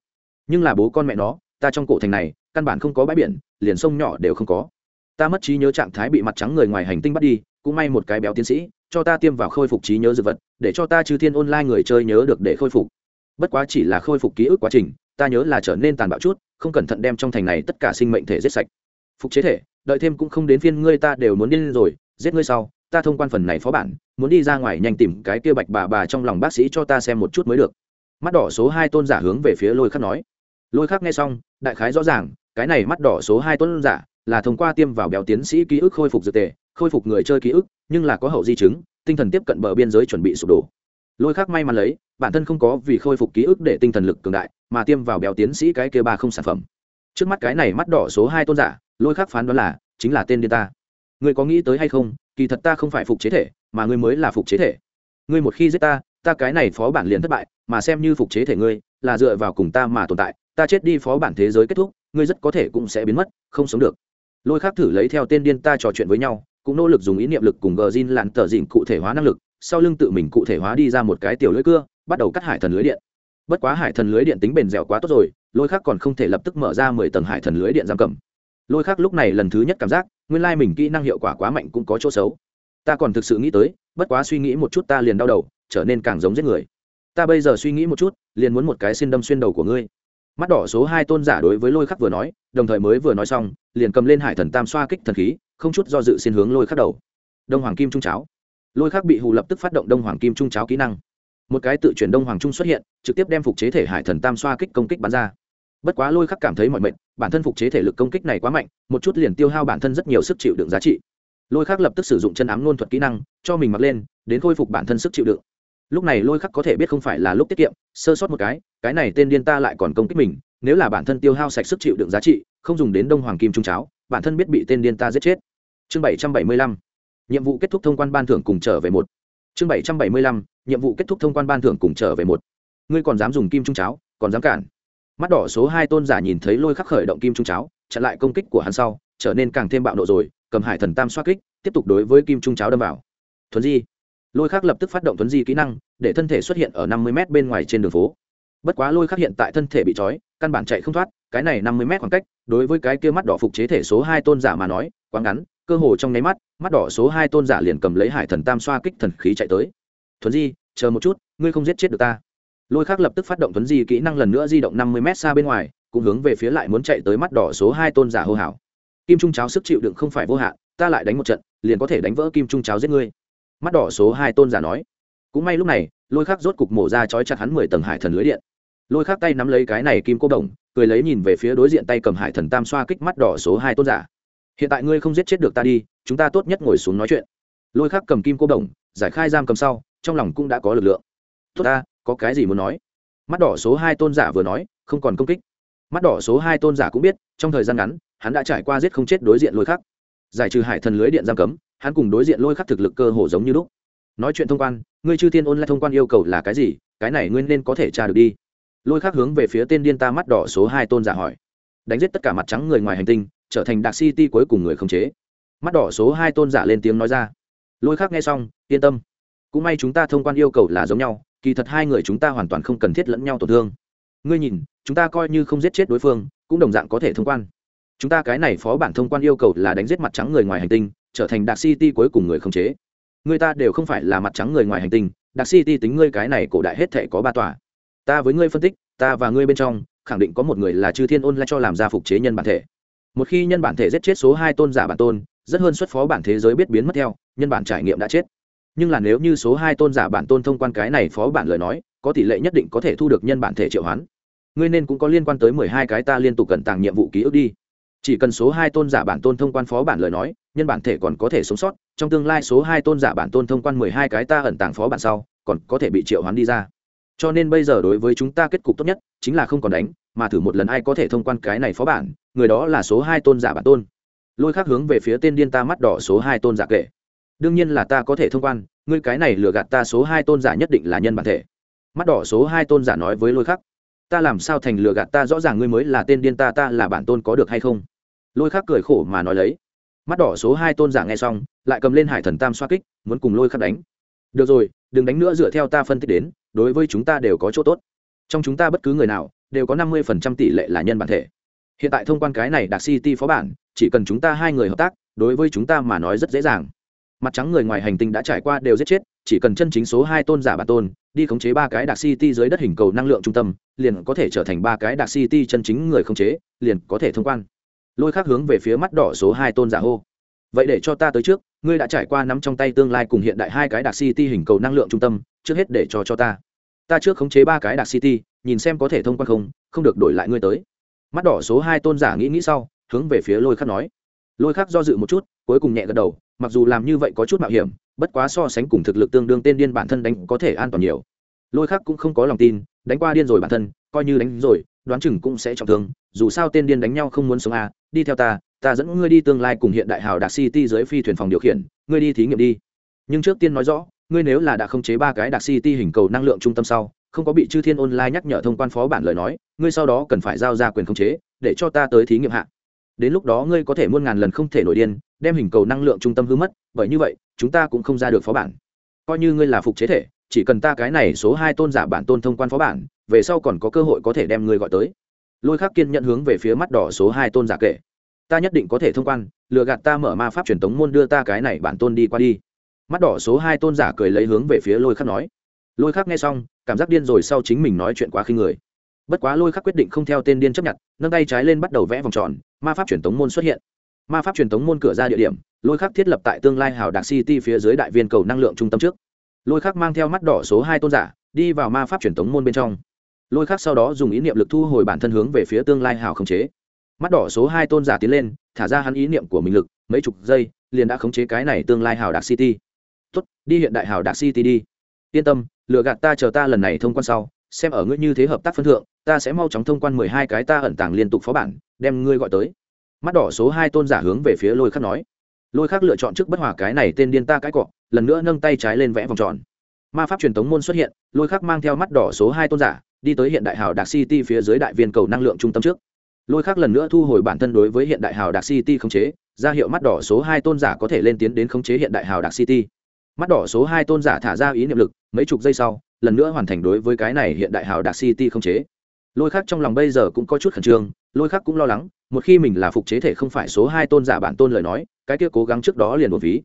Nhưng là bố con mẹ nó, ta trong cổ thành này, căn bản không có bãi biển, liền sông nhỏ đều không có. Ta mất trí nhớ trạng thái bị mặt trắng người ngoài hành tinh bắt đi, cũng may một cái béo tiến sĩ, cho ta tiêm vào khôi phục trí nhớ dược vật, để cho ta chư thiên online người chơi nhớ được để khôi phục. Bất quá chỉ là khôi phục ký ức quá trình, ta nhớ là trở nên tàn bạo chút, không cẩn thận đem trong thành này tất cả sinh mệnh thể giết sạch. Phục chế thể, đợi thêm cũng không đến phiên ngươi ta đều muốn điên rồi, giết ngươi sau ta thông quan phần này phó bản, muốn đi ra ngoài nhanh tìm cái kia bạch bà bà trong lòng bác sĩ cho ta xem một chút mới được. Mắt đỏ số hai tôn giả hướng về phía lôi khắc nói. Lôi khắc nghe xong, đại khái rõ ràng, cái này mắt đỏ số hai tôn giả là thông qua tiêm vào béo tiến sĩ ký ức khôi phục dược tề, khôi phục người chơi ký ức, nhưng là có hậu di chứng, tinh thần tiếp cận bờ biên giới chuẩn bị sụp đổ. Lôi khắc may mắn lấy, bản thân không có vì khôi phục ký ức để tinh thần lực cường đại, mà tiêm vào béo tiến sĩ cái kia ba không sản phẩm. Trước mắt cái này mắt đỏ số hai tôn giả, lôi khắc phán đoán là chính là tên điên ta. Người có nghĩ tới hay không kỳ thật ta không phải phục chế thể, mà ngươi mới là phục chế thể. Ngươi một khi giết ta ta cái này phó bản liền thất bại, mà xem như phục chế thể ngươi, là dựa vào cùng ta mà tồn tại, ta chết đi phó bản thế giới kết thúc, ngươi rất có thể cũng sẽ biến mất, không sống được. Lôi khác thử lấy theo tên điên ta trò chuyện với nhau, cũng nỗ lực dùng ý niệm lực cùng gờ zin lặn tờ dịn cụ thể hóa năng lực, sau lưng tự mình cụ thể hóa đi ra một cái tiểu lưỡi cưa, bắt đầu cắt hải thần lưới điện. Bất quá hải thần lưới điện tính bền dẻo quá tốt rồi, lôi khác còn không thể lập tức mở ra mười tầng hải thần lưới điện giam cầm lôi khác lúc này lần thứ nhất cảm giác, nguyên lai mình kỹ năng hiệu quả quá mạnh cũng có chỗ xấu. Ta còn thực sự nghĩ tới, bất quá suy nghĩ một chút ta liền đau đầu, trở nên càng giống giết người. Ta bây giờ suy nghĩ một chút, liền muốn một cái xin đâm xuyên đầu của ngươi. Mắt đỏ số hai tôn giả đối với lôi khắc vừa nói, đồng thời mới vừa nói xong, liền cầm lên hải thần tam xoa kích thần khí, không chút do dự xin hướng lôi khắc đầu. Đông hoàng kim trung cháo. Lôi khắc bị hù lập tức phát động đông hoàng kim trung cháo kỹ năng. Một cái tự chuyển đông hoàng trung xuất hiện, trực tiếp đem phục chế thể hải thần tam xoa kích công kích bắn ra bất quá lôi khắc cảm thấy mọi mệnh bản thân phục chế thể lực công kích này quá mạnh, một chút liền tiêu hao bản thân rất nhiều sức chịu đựng giá trị. Lôi khắc lập tức sử dụng chân ám nôn thuật kỹ năng, cho mình mặc lên, đến khôi phục bản thân sức chịu đựng. Lúc này lôi khắc có thể biết không phải là lúc tiết kiệm, sơ sót một cái cái này tên điên ta lại còn công kích mình, nếu là bản thân tiêu hao sạch sức chịu đựng giá trị, không dùng đến đông hoàng kim trung cháo, bản thân biết bị tên điên ta giết chết. Chương bảy trăm bảy mươi lăm, nhiệm vụ kết thúc thông quan ban thưởng cùng trở về một. Chương bảy trăm bảy mươi lăm, nhiệm vụ kết thúc thông quan ban thưởng cùng trở về một. Ngươi còn dám dùng kim trung cháo, còn dám cản mắt đỏ số hai tôn giả nhìn thấy lôi khắc khởi động kim trung cháo, chặn lại công kích của hắn sau, trở nên càng thêm bạo nộ rồi, cầm hải thần tam xoa kích, tiếp tục đối với kim trung cháo đâm vào. Thuấn di. Lôi khắc lập tức phát động thuấn di kỹ năng, để thân thể xuất hiện ở năm mươi m bên ngoài trên đường phố. Bất quá lôi khắc hiện tại thân thể bị trói, căn bản chạy không thoát, cái này năm mươi m khoảng cách, đối với cái kia mắt đỏ phục chế thể số hai tôn giả mà nói, quá ngắn, cơ hồ trong nháy mắt mắt đỏ số hai tôn giả liền cầm lấy hải thần tam xoa kích thần khí chạy tới. Thuấn di, chờ một chút, ngươi không giết chết được ta lôi khắc lập tức phát động thuấn di kỹ năng lần nữa di động năm mươi m xa bên ngoài, cũng hướng về phía lại muốn chạy tới mắt đỏ số hai tôn giả hô hào. Kim trung cháo sức chịu đựng không phải vô hạn, ta lại đánh một trận, liền có thể đánh vỡ kim trung cháo giết ngươi. Mắt đỏ số hai tôn giả nói. Cũng may lúc này, lôi khắc rốt cục mổ ra chói chặt hắn mười tầng hải thần lưới điện. Lôi khắc tay nắm lấy cái này kim cô đồng, cười lấy nhìn về phía đối diện tay cầm hải thần tam xoa kích mắt đỏ số hai tôn giả. Hiện tại ngươi không giết chết được ta đi, chúng ta tốt nhất ngồi xuống nói chuyện. Lôi khắc cầm kim cô đồng, giải khai giam cầm sau, trong lòng cũng đã có lực lượng. Tốt ta có cái gì muốn nói? Mắt đỏ số hai tôn giả vừa nói, không còn công kích. Mắt đỏ số hai tôn giả cũng biết, trong thời gian ngắn, hắn đã trải qua giết không chết đối diện lôi khắc. Giải trừ hải thần lưới điện giam cấm, hắn cùng đối diện lôi khắc thực lực cơ hồ giống như lúc. Nói chuyện thông quan, ngươi chư thiên ôn lại thông quan yêu cầu là cái gì? Cái này ngươi nên có thể tra được đi. Lôi khắc hướng về phía tên điên ta mắt đỏ số hai tôn giả hỏi. Đánh giết tất cả mặt trắng người ngoài hành tinh, trở thành đặc city cuối cùng người khống chế. Mắt đỏ số hai tôn giả lên tiếng nói ra. Lôi khắc nghe xong, yên tâm. Cũng may chúng ta thông quan yêu cầu là giống nhau kỳ thật hai người chúng ta hoàn toàn không cần thiết lẫn nhau tổn thương. Ngươi nhìn, chúng ta coi như không giết chết đối phương, cũng đồng dạng có thể thông quan. Chúng ta cái này phó bản thông quan yêu cầu là đánh giết mặt trắng người ngoài hành tinh, trở thành đặc city cuối cùng người không chế. Người ta đều không phải là mặt trắng người ngoài hành tinh đặc city tính ngươi cái này cổ đại hết thể có ba tòa. Ta với ngươi phân tích, ta và ngươi bên trong, khẳng định có một người là chư thiên ôn lại cho làm ra phục chế nhân bản thể. Một khi nhân bản thể giết chết số hai tôn giả bản tôn, rất hơn xuất phó bản thế giới biết biến mất theo, nhân bản trải nghiệm đã chết nhưng là nếu như số hai tôn giả bản tôn thông quan cái này phó bản lời nói, có tỷ lệ nhất định có thể thu được nhân bản thể triệu hoán. Ngươi nên cũng có liên quan tới mười hai cái ta liên tục cẩn tàng nhiệm vụ ký ức đi. Chỉ cần số hai tôn giả bản tôn thông quan phó bản lời nói, nhân bản thể còn có thể sống sót, trong tương lai số hai tôn giả bản tôn thông quan mười hai cái ta ẩn tàng phó bản sau, còn có thể bị triệu hoán đi ra. Cho nên bây giờ đối với chúng ta kết cục tốt nhất, chính là không còn đánh, mà thử một lần ai có thể thông quan cái này phó bản, người đó là số hai tôn giả bản tôn. Lôi khác hướng về phía tên điên ta mắt đỏ số hai tôn giả kệ đương nhiên là ta có thể thông quan, ngươi cái này lừa gạt ta số hai tôn giả nhất định là nhân bản thể. Mắt đỏ số hai tôn giả nói với lôi khắc, ta làm sao thành lừa gạt ta rõ ràng ngươi mới là tên điên ta ta là bản tôn có được hay không? Lôi khắc cười khổ mà nói lấy. Mắt đỏ số hai tôn giả nghe xong, lại cầm lên hải thần tam xoa kích, muốn cùng lôi khắc đánh. Được rồi, đừng đánh nữa dựa theo ta phân tích đến, đối với chúng ta đều có chỗ tốt. Trong chúng ta bất cứ người nào, đều có năm mươi phần trăm tỷ lệ là nhân bản thể. Hiện tại thông quan cái này đặc city phó bản, chỉ cần chúng ta hai người hợp tác, đối với chúng ta mà nói rất dễ dàng mặt trắng người ngoài hành tinh đã trải qua đều giết chết, chỉ cần chân chính số hai tôn giả bản tôn, đi khống chế ba cái đặc city dưới đất hình cầu năng lượng trung tâm, liền có thể trở thành ba cái đặc city chân chính người khống chế, liền có thể thông quan. Lôi khác hướng về phía mắt đỏ số hai tôn giả hô. Vậy để cho ta tới trước, ngươi đã trải qua nắm trong tay tương lai cùng hiện đại hai cái đặc city hình cầu năng lượng trung tâm, trước hết để cho cho ta. Ta trước khống chế ba cái đặc city, nhìn xem có thể thông quan không không được đổi lại ngươi tới. Mắt đỏ số hai tôn giả nghĩ nghĩ sau, hướng về phía lôi khắc nói. Lôi khắc do dự một chút, cuối cùng nhẹ gật đầu mặc dù làm như vậy có chút mạo hiểm, bất quá so sánh cùng thực lực tương đương tên điên bản thân đánh có thể an toàn nhiều. Lôi khác cũng không có lòng tin, đánh qua điên rồi bản thân, coi như đánh rồi, đoán chừng cũng sẽ trọng thương, dù sao tên điên đánh nhau không muốn sống à đi theo ta ta dẫn ngươi đi tương lai cùng hiện đại hào đặc city dưới phi thuyền phòng điều khiển, ngươi đi thí nghiệm đi. Nhưng trước tiên nói rõ, ngươi nếu là đã không chế ba cái đặc city hình cầu năng lượng trung tâm sau, không có bị chư thiên online nhắc nhở thông quan phó bản lời nói, ngươi sau đó cần phải giao ra quyền khống chế, để cho ta tới thí nghiệm hạ đến lúc đó ngươi có thể muôn ngàn lần không thể nổi điên, đem hình cầu năng lượng trung tâm hư mất, bởi như vậy, chúng ta cũng không ra được phó bản. Coi như ngươi là phục chế thể, chỉ cần ta cái này số hai tôn giả bản tôn thông quan phó bản, về sau còn có cơ hội có thể đem ngươi gọi tới. Lôi khắc kiên nhận hướng về phía mắt đỏ số hai tôn giả kể. Ta nhất định có thể thông quan, lừa gạt ta mở ma pháp truyền tống môn đưa ta cái này bản tôn đi qua đi. Mắt đỏ số hai tôn giả cười lấy hướng về phía lôi khắc nói. Lôi khắc nghe xong, cảm giác điên rồi sau chính mình nói chuyện quá khi người. Bất quá lôi khắc quyết định không theo tên điên chấp nhận, nâng tay trái lên bắt đầu vẽ vòng tròn ma pháp truyền tống môn xuất hiện. Ma pháp truyền tống môn cửa ra địa điểm, lôi khắc thiết lập tại tương lai hào đạc city phía dưới đại viên cầu năng lượng trung tâm trước. Lôi khắc mang theo mắt đỏ số hai tôn giả, đi vào ma pháp truyền tống môn bên trong. Lôi khắc sau đó dùng ý niệm lực thu hồi bản thân hướng về phía tương lai hào khống chế. Mắt đỏ số hai tôn giả tiến lên, thả ra hắn ý niệm của mình lực, mấy chục giây, liền đã khống chế cái này tương lai hào đạc city. Tốt, đi hiện đại hào đạc city đi. Yên tâm lựa gạt ta chờ ta lần này thông quan sau, xem ở ngươi như thế hợp tác phân thượng, ta sẽ mau chóng thông quan mười hai cái ta ẩn tàng liên tục phó bản đem ngươi gọi tới. Mắt đỏ số hai tôn giả hướng về phía lôi khắc nói. Lôi khắc lựa chọn trước bất hòa cái này tên điên ta cãi cọ, lần nữa nâng tay trái lên vẽ vòng tròn. Ma pháp truyền thống môn xuất hiện, lôi khắc mang theo mắt đỏ số hai tôn giả, đi tới hiện đại hào đạc city phía dưới đại viên cầu năng lượng trung tâm trước. Lôi khắc lần nữa thu hồi bản thân đối với hiện đại hào đạc city khống chế, ra hiệu mắt đỏ số hai tôn giả có thể lên tiến đến khống chế hiện đại hào đạc city. Mắt đỏ số hai tôn giả thả ra ý niệm lực, mấy chục giây sau, lần nữa hoàn thành đối với cái này hiện đại hào đạc city khống chế. Lôi khắc trong lòng bây giờ cũng có chút khẩn trương lôi khắc cũng lo lắng, một khi mình là phục chế thể không phải số hai tôn giả bản tôn lời nói, cái kia cố gắng trước đó liền một ví.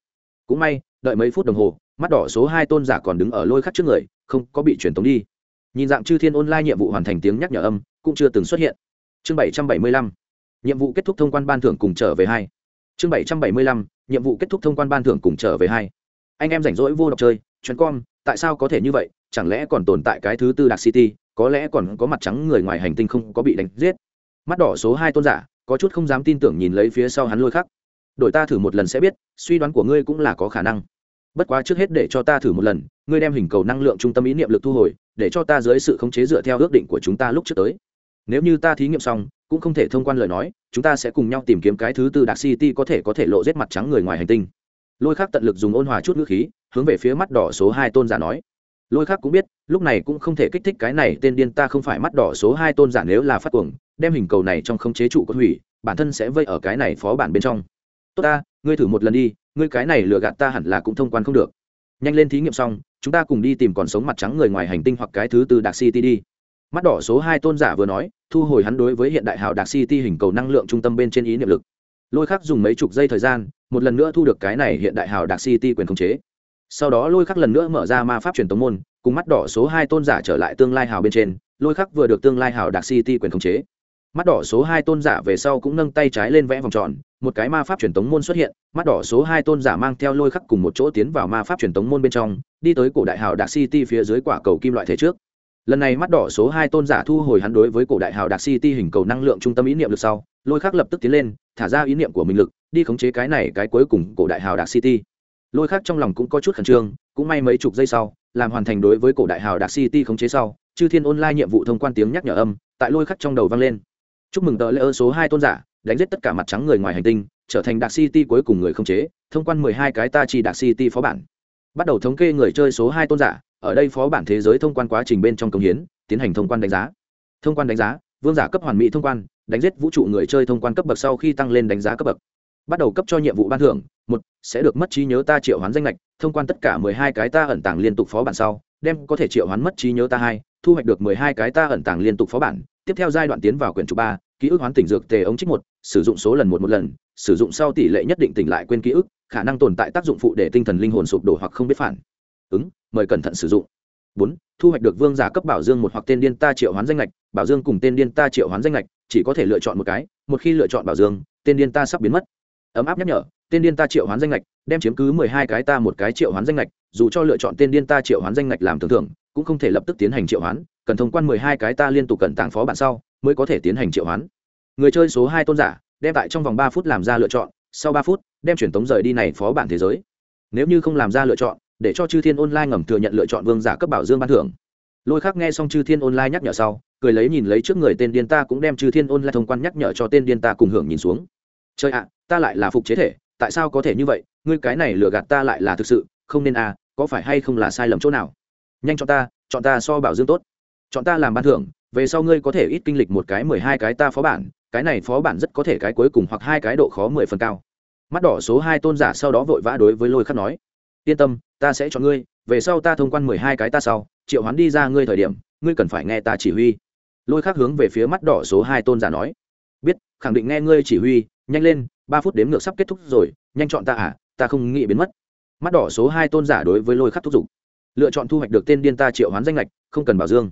Cũng may, đợi mấy phút đồng hồ, mắt đỏ số hai tôn giả còn đứng ở lôi khắc trước người, không có bị truyền tống đi. Nhìn dạng chư thiên online nhiệm vụ hoàn thành tiếng nhắc nhở âm, cũng chưa từng xuất hiện. Chương bảy trăm bảy mươi lăm, nhiệm vụ kết thúc thông quan ban thưởng cùng trở về hai. Chương bảy trăm bảy mươi lăm, nhiệm vụ kết thúc thông quan ban thưởng cùng trở về hai. Anh em rảnh rỗi vô đọc chơi chuyến com, tại sao có thể như vậy? Chẳng lẽ còn tồn tại cái thứ tư đặc city, có lẽ còn có mặt trắng người ngoài hành tinh không có bị đánh giết? Mắt đỏ số hai tôn giả, có chút không dám tin tưởng nhìn lấy phía sau hắn lôi khắc. Đổi ta thử một lần sẽ biết, suy đoán của ngươi cũng là có khả năng. Bất quá trước hết để cho ta thử một lần, ngươi đem hình cầu năng lượng trung tâm ý niệm lực thu hồi, để cho ta dưới sự khống chế dựa theo ước định của chúng ta lúc trước tới. Nếu như ta thí nghiệm xong, cũng không thể thông quan lời nói, chúng ta sẽ cùng nhau tìm kiếm cái thứ từ đặc city có thể có thể lộ rết mặt trắng người ngoài hành tinh. Lôi khắc tận lực dùng ôn hòa chút ngữ khí, hướng về phía mắt đỏ số hai tôn giả nói lôi khác cũng biết, lúc này cũng không thể kích thích cái này tên điên ta không phải mắt đỏ số hai tôn giả nếu là phát cuồng, đem hình cầu này trong không chế trụ có hủy, bản thân sẽ vây ở cái này phó bản bên trong. Tốt ta, ngươi thử một lần đi, ngươi cái này lừa gạt ta hẳn là cũng thông quan không được. Nhanh lên thí nghiệm xong, chúng ta cùng đi tìm còn sống mặt trắng người ngoài hành tinh hoặc cái thứ từ đặc city đi. Mắt đỏ số hai tôn giả vừa nói, thu hồi hắn đối với hiện đại hào đạc city hình cầu năng lượng trung tâm bên trên ý niệm lực. Lôi khắc dùng mấy chục giây thời gian, một lần nữa thu được cái này hiện đại hào đạc city quyền khống chế sau đó lôi khắc lần nữa mở ra ma pháp truyền tống môn, cùng mắt đỏ số hai tôn giả trở lại tương lai hào bên trên, lôi khắc vừa được tương lai hào đạc city quyền khống chế. Mắt đỏ số hai tôn giả về sau cũng nâng tay trái lên vẽ vòng tròn, một cái ma pháp truyền tống môn xuất hiện, mắt đỏ số hai tôn giả mang theo lôi khắc cùng một chỗ tiến vào ma pháp truyền tống môn bên trong, đi tới cổ đại hào đạc city phía dưới quả cầu kim loại thể trước. Lần này mắt đỏ số hai tôn giả thu hồi hắn đối với cổ đại hào đạc city hình cầu năng lượng trung tâm ý niệm lực sau, lôi khắc lập tức tiến lên, thả ra ý niệm của mình lực, đi khống chế cái này cái cuối cùng cổ đại hào đạc city lôi khắc trong lòng cũng có chút khẩn trương, cũng may mấy chục giây sau, làm hoàn thành đối với cổ đại hào đạc city khống chế sau, chư thiên online nhiệm vụ thông quan tiếng nhắc nhở âm, tại lôi khắc trong đầu vang lên. Chúc mừng tờ lễ ơ số hai tôn giả, đánh giết tất cả mặt trắng người ngoài hành tinh, trở thành đạc city cuối cùng người khống chế, thông quan mười hai cái ta chi đạc city phó bản. Bắt đầu thống kê người chơi số hai tôn giả, ở đây phó bản thế giới thông quan quá trình bên trong công hiến, tiến hành thông quan đánh giá. Thông quan đánh giá, vương giả cấp hoàn mỹ thông quan, đánh giết vũ trụ người chơi thông quan cấp bậc sau khi tăng lên đánh giá cấp bậc bắt đầu cấp cho nhiệm vụ ban thưởng, một, sẽ được mất trí nhớ ta triệu hoán danh lệch, thông quan tất cả mười hai cái ta ẩn tàng liên tục phó bản sau, đem có thể triệu hoán mất trí nhớ ta hai, thu hoạch được mười hai cái ta ẩn tàng liên tục phó bản. Tiếp theo giai đoạn tiến vào quyển chụp ba, ký ức hoán tỉnh dược tề ống trích một, sử dụng số lần một một lần, sử dụng sau tỷ lệ nhất định tỉnh lại quên ký ức, khả năng tồn tại tác dụng phụ để tinh thần linh hồn sụp đổ hoặc không biết phản. Ứng, mời cẩn thận sử dụng. Bốn, thu hoạch được vương giả cấp bảo dương một hoặc tên điên ta triệu hoán danh lệch, bảo dương cùng tên điên ta triệu hoán danh lệch, chỉ có thể lựa chọn một cái, một khi lựa chọn bảo dương, tên điên ta sắp biến mất ấm áp nhắc nhở, tên điên ta triệu hoán danh lệch đem chiếm cứ mười hai cái ta một cái triệu hoán danh lệch dù cho lựa chọn tên điên ta triệu hoán danh lệch làm tưởng thưởng cũng không thể lập tức tiến hành triệu hoán, cần thông quan mười hai cái ta liên tục cần tàng phó bản sau, mới có thể tiến hành triệu hoán. Người chơi số hai tôn giả, đem tại trong vòng ba phút làm ra lựa chọn, sau ba phút, đem truyền tống rời đi này phó bản thế giới. Nếu như không làm ra lựa chọn, để cho chư thiên online ngầm thừa nhận lựa chọn vương giả cấp bảo dương ban thưởng. Lôi khác nghe xong chư thiên online nhắc nhở sau, cười lấy nhìn lấy trước người tên điên ta cũng đem chư thiên online thông quan nhắc nhở cho tên điên ta cùng hưởng nhìn xuống. Chơi ạ ta lại là phục chế thể, tại sao có thể như vậy? Ngươi cái này lừa gạt ta lại là thực sự, không nên à có phải hay không là sai lầm chỗ nào? Nhanh chọn ta chọn ta so bảo dương tốt. Chọn ta làm ban thưởng, về sau ngươi có thể ít kinh lịch một cái mười hai cái ta phó bản, cái này phó bản rất có thể cái cuối cùng hoặc hai cái độ khó mười phần cao. Mắt đỏ số hai tôn giả sau đó vội vã đối với lôi khắc nói, yên tâm, ta sẽ chọn ngươi, về sau ta thông quan mười hai cái ta sau, triệu hoán đi ra ngươi thời điểm, ngươi cần phải nghe ta chỉ huy. Lôi khắc hướng về phía mắt đỏ số hai tôn giả nói, biết, khẳng định nghe ngươi chỉ huy, nhanh lên ba phút đếm ngược sắp kết thúc rồi, nhanh chọn ta à ta không nghĩ biến mất. Mắt đỏ số hai tôn giả đối với lôi khắc thúc giục. Lựa chọn thu hoạch được tên điên ta triệu hoán danh lệch, không cần bảo dương.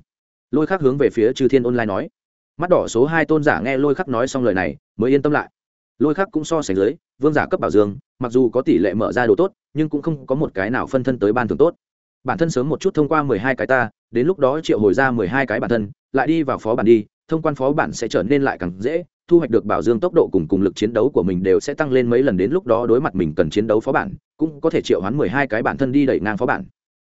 Lôi khắc hướng về phía chư thiên online nói. Mắt đỏ số hai tôn giả nghe lôi khắc nói xong lời này, mới yên tâm lại. Lôi khắc cũng so sánh dưới, vương giả cấp bảo dương, mặc dù có tỷ lệ mở ra đồ tốt, nhưng cũng không có một cái nào phân thân tới ban thường tốt. Bản thân sớm một chút thông qua mười hai cái ta, đến lúc đó triệu hồi ra mười hai cái bản thân, lại đi vào phó bản đi, thông quan phó bản sẽ trở nên lại càng dễ thu hoạch được bảo dương tốc độ cùng cùng lực chiến đấu của mình đều sẽ tăng lên mấy lần đến lúc đó đối mặt mình cần chiến đấu phó bản, cũng có thể triệu hoán mười hai cái bản thân đi đẩy ngang phó bản.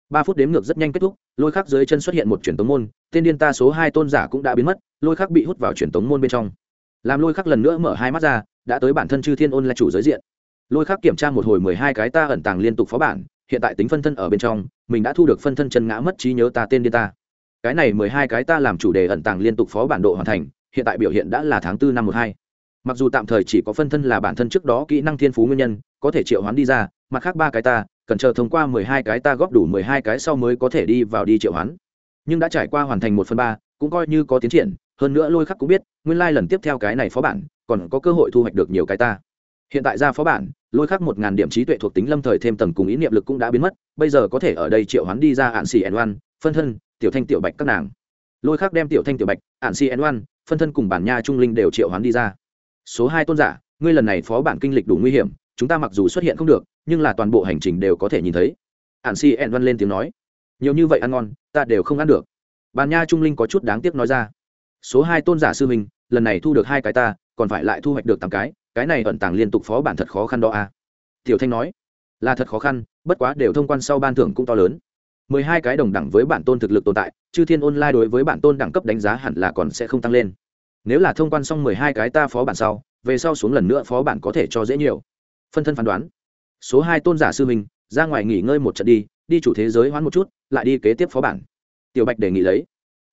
ba phút đếm ngược rất nhanh kết thúc, lôi khắc dưới chân xuất hiện một truyền tống môn, tên điên ta số hai tôn giả cũng đã biến mất, lôi khắc bị hút vào truyền tống môn bên trong. Làm lôi khắc lần nữa mở hai mắt ra, đã tới bản thân chư thiên ôn là chủ giới diện. Lôi khắc kiểm tra một hồi mười hai cái ta ẩn tàng liên tục phó bản, hiện tại tính phân thân ở bên trong, mình đã thu được phân thân chân ngã mất trí nhớ ta tên điên ta. Cái này mười hai cái ta làm chủ đề ẩn tàng liên tục phó bản độ hoàn thành hiện tại biểu hiện đã là tháng tư năm một hai. Mặc dù tạm thời chỉ có phân thân là bản thân trước đó kỹ năng thiên phú nguyên nhân, có thể triệu hoán đi ra, mặt khác ba cái ta, cần chờ thông qua mười hai cái ta góp đủ mười hai cái sau mới có thể đi vào đi triệu hoán. Nhưng đã trải qua hoàn thành một phần ba, cũng coi như có tiến triển, hơn nữa lôi khắc cũng biết, nguyên lai lần tiếp theo cái này phó bản, còn có cơ hội thu hoạch được nhiều cái ta. Hiện tại ra phó bản, lôi khắc một ngàn điểm trí tuệ thuộc tính lâm thời thêm tầng cùng ý niệm lực cũng đã biến mất, bây giờ có thể ở đây triệu hoán đi ra hạn xì n oan phân thân, tiểu thanh tiểu bạch các nàng. Lôi khắc đem tiểu thanh tiểu bạch ản xì n oan phân thân cùng bản nha trung linh đều triệu hoán đi ra. Số hai tôn giả, ngươi lần này phó bản kinh lịch đủ nguy hiểm, chúng ta mặc dù xuất hiện không được, nhưng là toàn bộ hành trình đều có thể nhìn thấy. Hạn si n văn lên tiếng nói, nhiều như vậy ăn ngon, ta đều không ăn được. Bàn nha trung linh có chút đáng tiếc nói ra, số hai tôn giả sư huynh, lần này thu được hai cái ta, còn phải lại thu hoạch được tám cái cái này ẩn tàng liên tục phó bản thật khó khăn đó à? Tiểu thanh nói, là thật khó khăn, bất quá đều thông quan sau ban thưởng cũng to lớn mười hai cái đồng đẳng với bản tôn thực lực tồn tại, chư thiên online đối với bản tôn đẳng cấp đánh giá hẳn là còn sẽ không tăng lên. Nếu là thông quan xong mười hai cái ta phó bản sau, về sau xuống lần nữa phó bản có thể cho dễ nhiều. Phân thân phán đoán. Số hai tôn giả sư mình ra ngoài nghỉ ngơi một trận đi đi chủ thế giới hoãn một chút, lại đi kế tiếp phó bản. Tiểu bạch đề nghị lấy.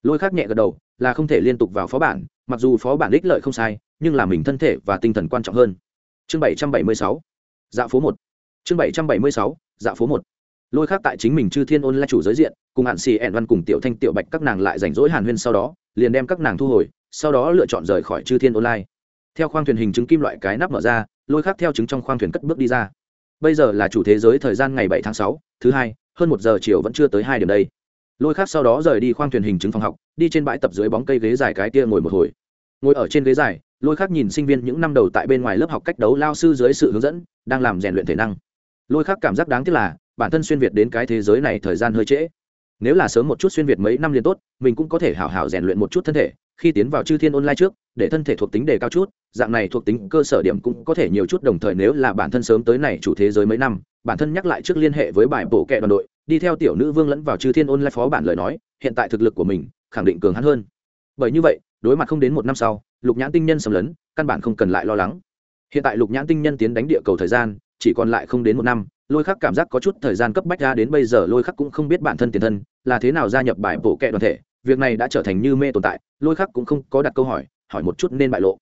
Lôi khác nhẹ gật đầu, là không thể liên tục vào phó bản, mặc dù phó bản ích lợi không sai, nhưng là mình thân thể và tinh thần quan trọng hơn. Chương bảy trăm bảy mươi sáu. Dạ phố một. Chương bảy trăm bảy mươi sáu. Dạ phố một lôi khác tại chính mình chư thiên ôn la chủ giới diện, cùng hạn xì ẻn văn cùng tiểu thanh tiểu bạch các nàng lại rảnh rỗi hàn huyên sau đó, liền đem các nàng thu hồi, sau đó lựa chọn rời khỏi chư thiên online theo khoang thuyền hình chứng kim loại cái nắp mở ra, lôi khác theo chứng trong khoang thuyền cất bước đi ra. Bây giờ là chủ thế giới thời gian ngày bảy tháng sáu, thứ hai, hơn một giờ chiều vẫn chưa tới hai điểm đây. Lôi khác sau đó rời đi khoang thuyền hình chứng phòng học, đi trên bãi tập dưới bóng cây ghế dài cái kia ngồi một hồi. Ngồi ở trên ghế dài, lôi khác nhìn sinh viên những năm đầu tại bên ngoài lớp học cách đấu lao sư dưới sự hướng dẫn, đang làm rèn luyện thể năng. Lôi khác cảm giác đáng tiếc là bản thân xuyên việt đến cái thế giới này thời gian hơi trễ. Nếu là sớm một chút xuyên việt mấy năm liền tốt, mình cũng có thể hảo hảo rèn luyện một chút thân thể, khi tiến vào chư thiên online trước, để thân thể thuộc tính đề cao chút, dạng này thuộc tính cơ sở điểm cũng có thể nhiều chút đồng thời nếu là bản thân sớm tới này chủ thế giới mấy năm, bản thân nhắc lại trước liên hệ với bài bổ kệ đoàn đội, đi theo tiểu nữ vương lẫn vào chư thiên online phó bản lời nói, hiện tại thực lực của mình khẳng định cường hắn hơn. Bởi như vậy, đối mặt không đến một năm sau, lục nhãn tinh nhân xâm lấn, căn bản không cần lại lo lắng. Hiện tại lục nhãn tinh nhân tiến đánh địa cầu thời gian, chỉ còn lại không đến một năm lôi khắc cảm giác có chút thời gian cấp bách ra đến bây giờ lôi khắc cũng không biết bản thân tiền thân là thế nào gia nhập bài bổ kệ đoàn thể, việc này đã trở thành như mê tồn tại, lôi khắc cũng không có đặt câu hỏi hỏi một chút nên bại lộ.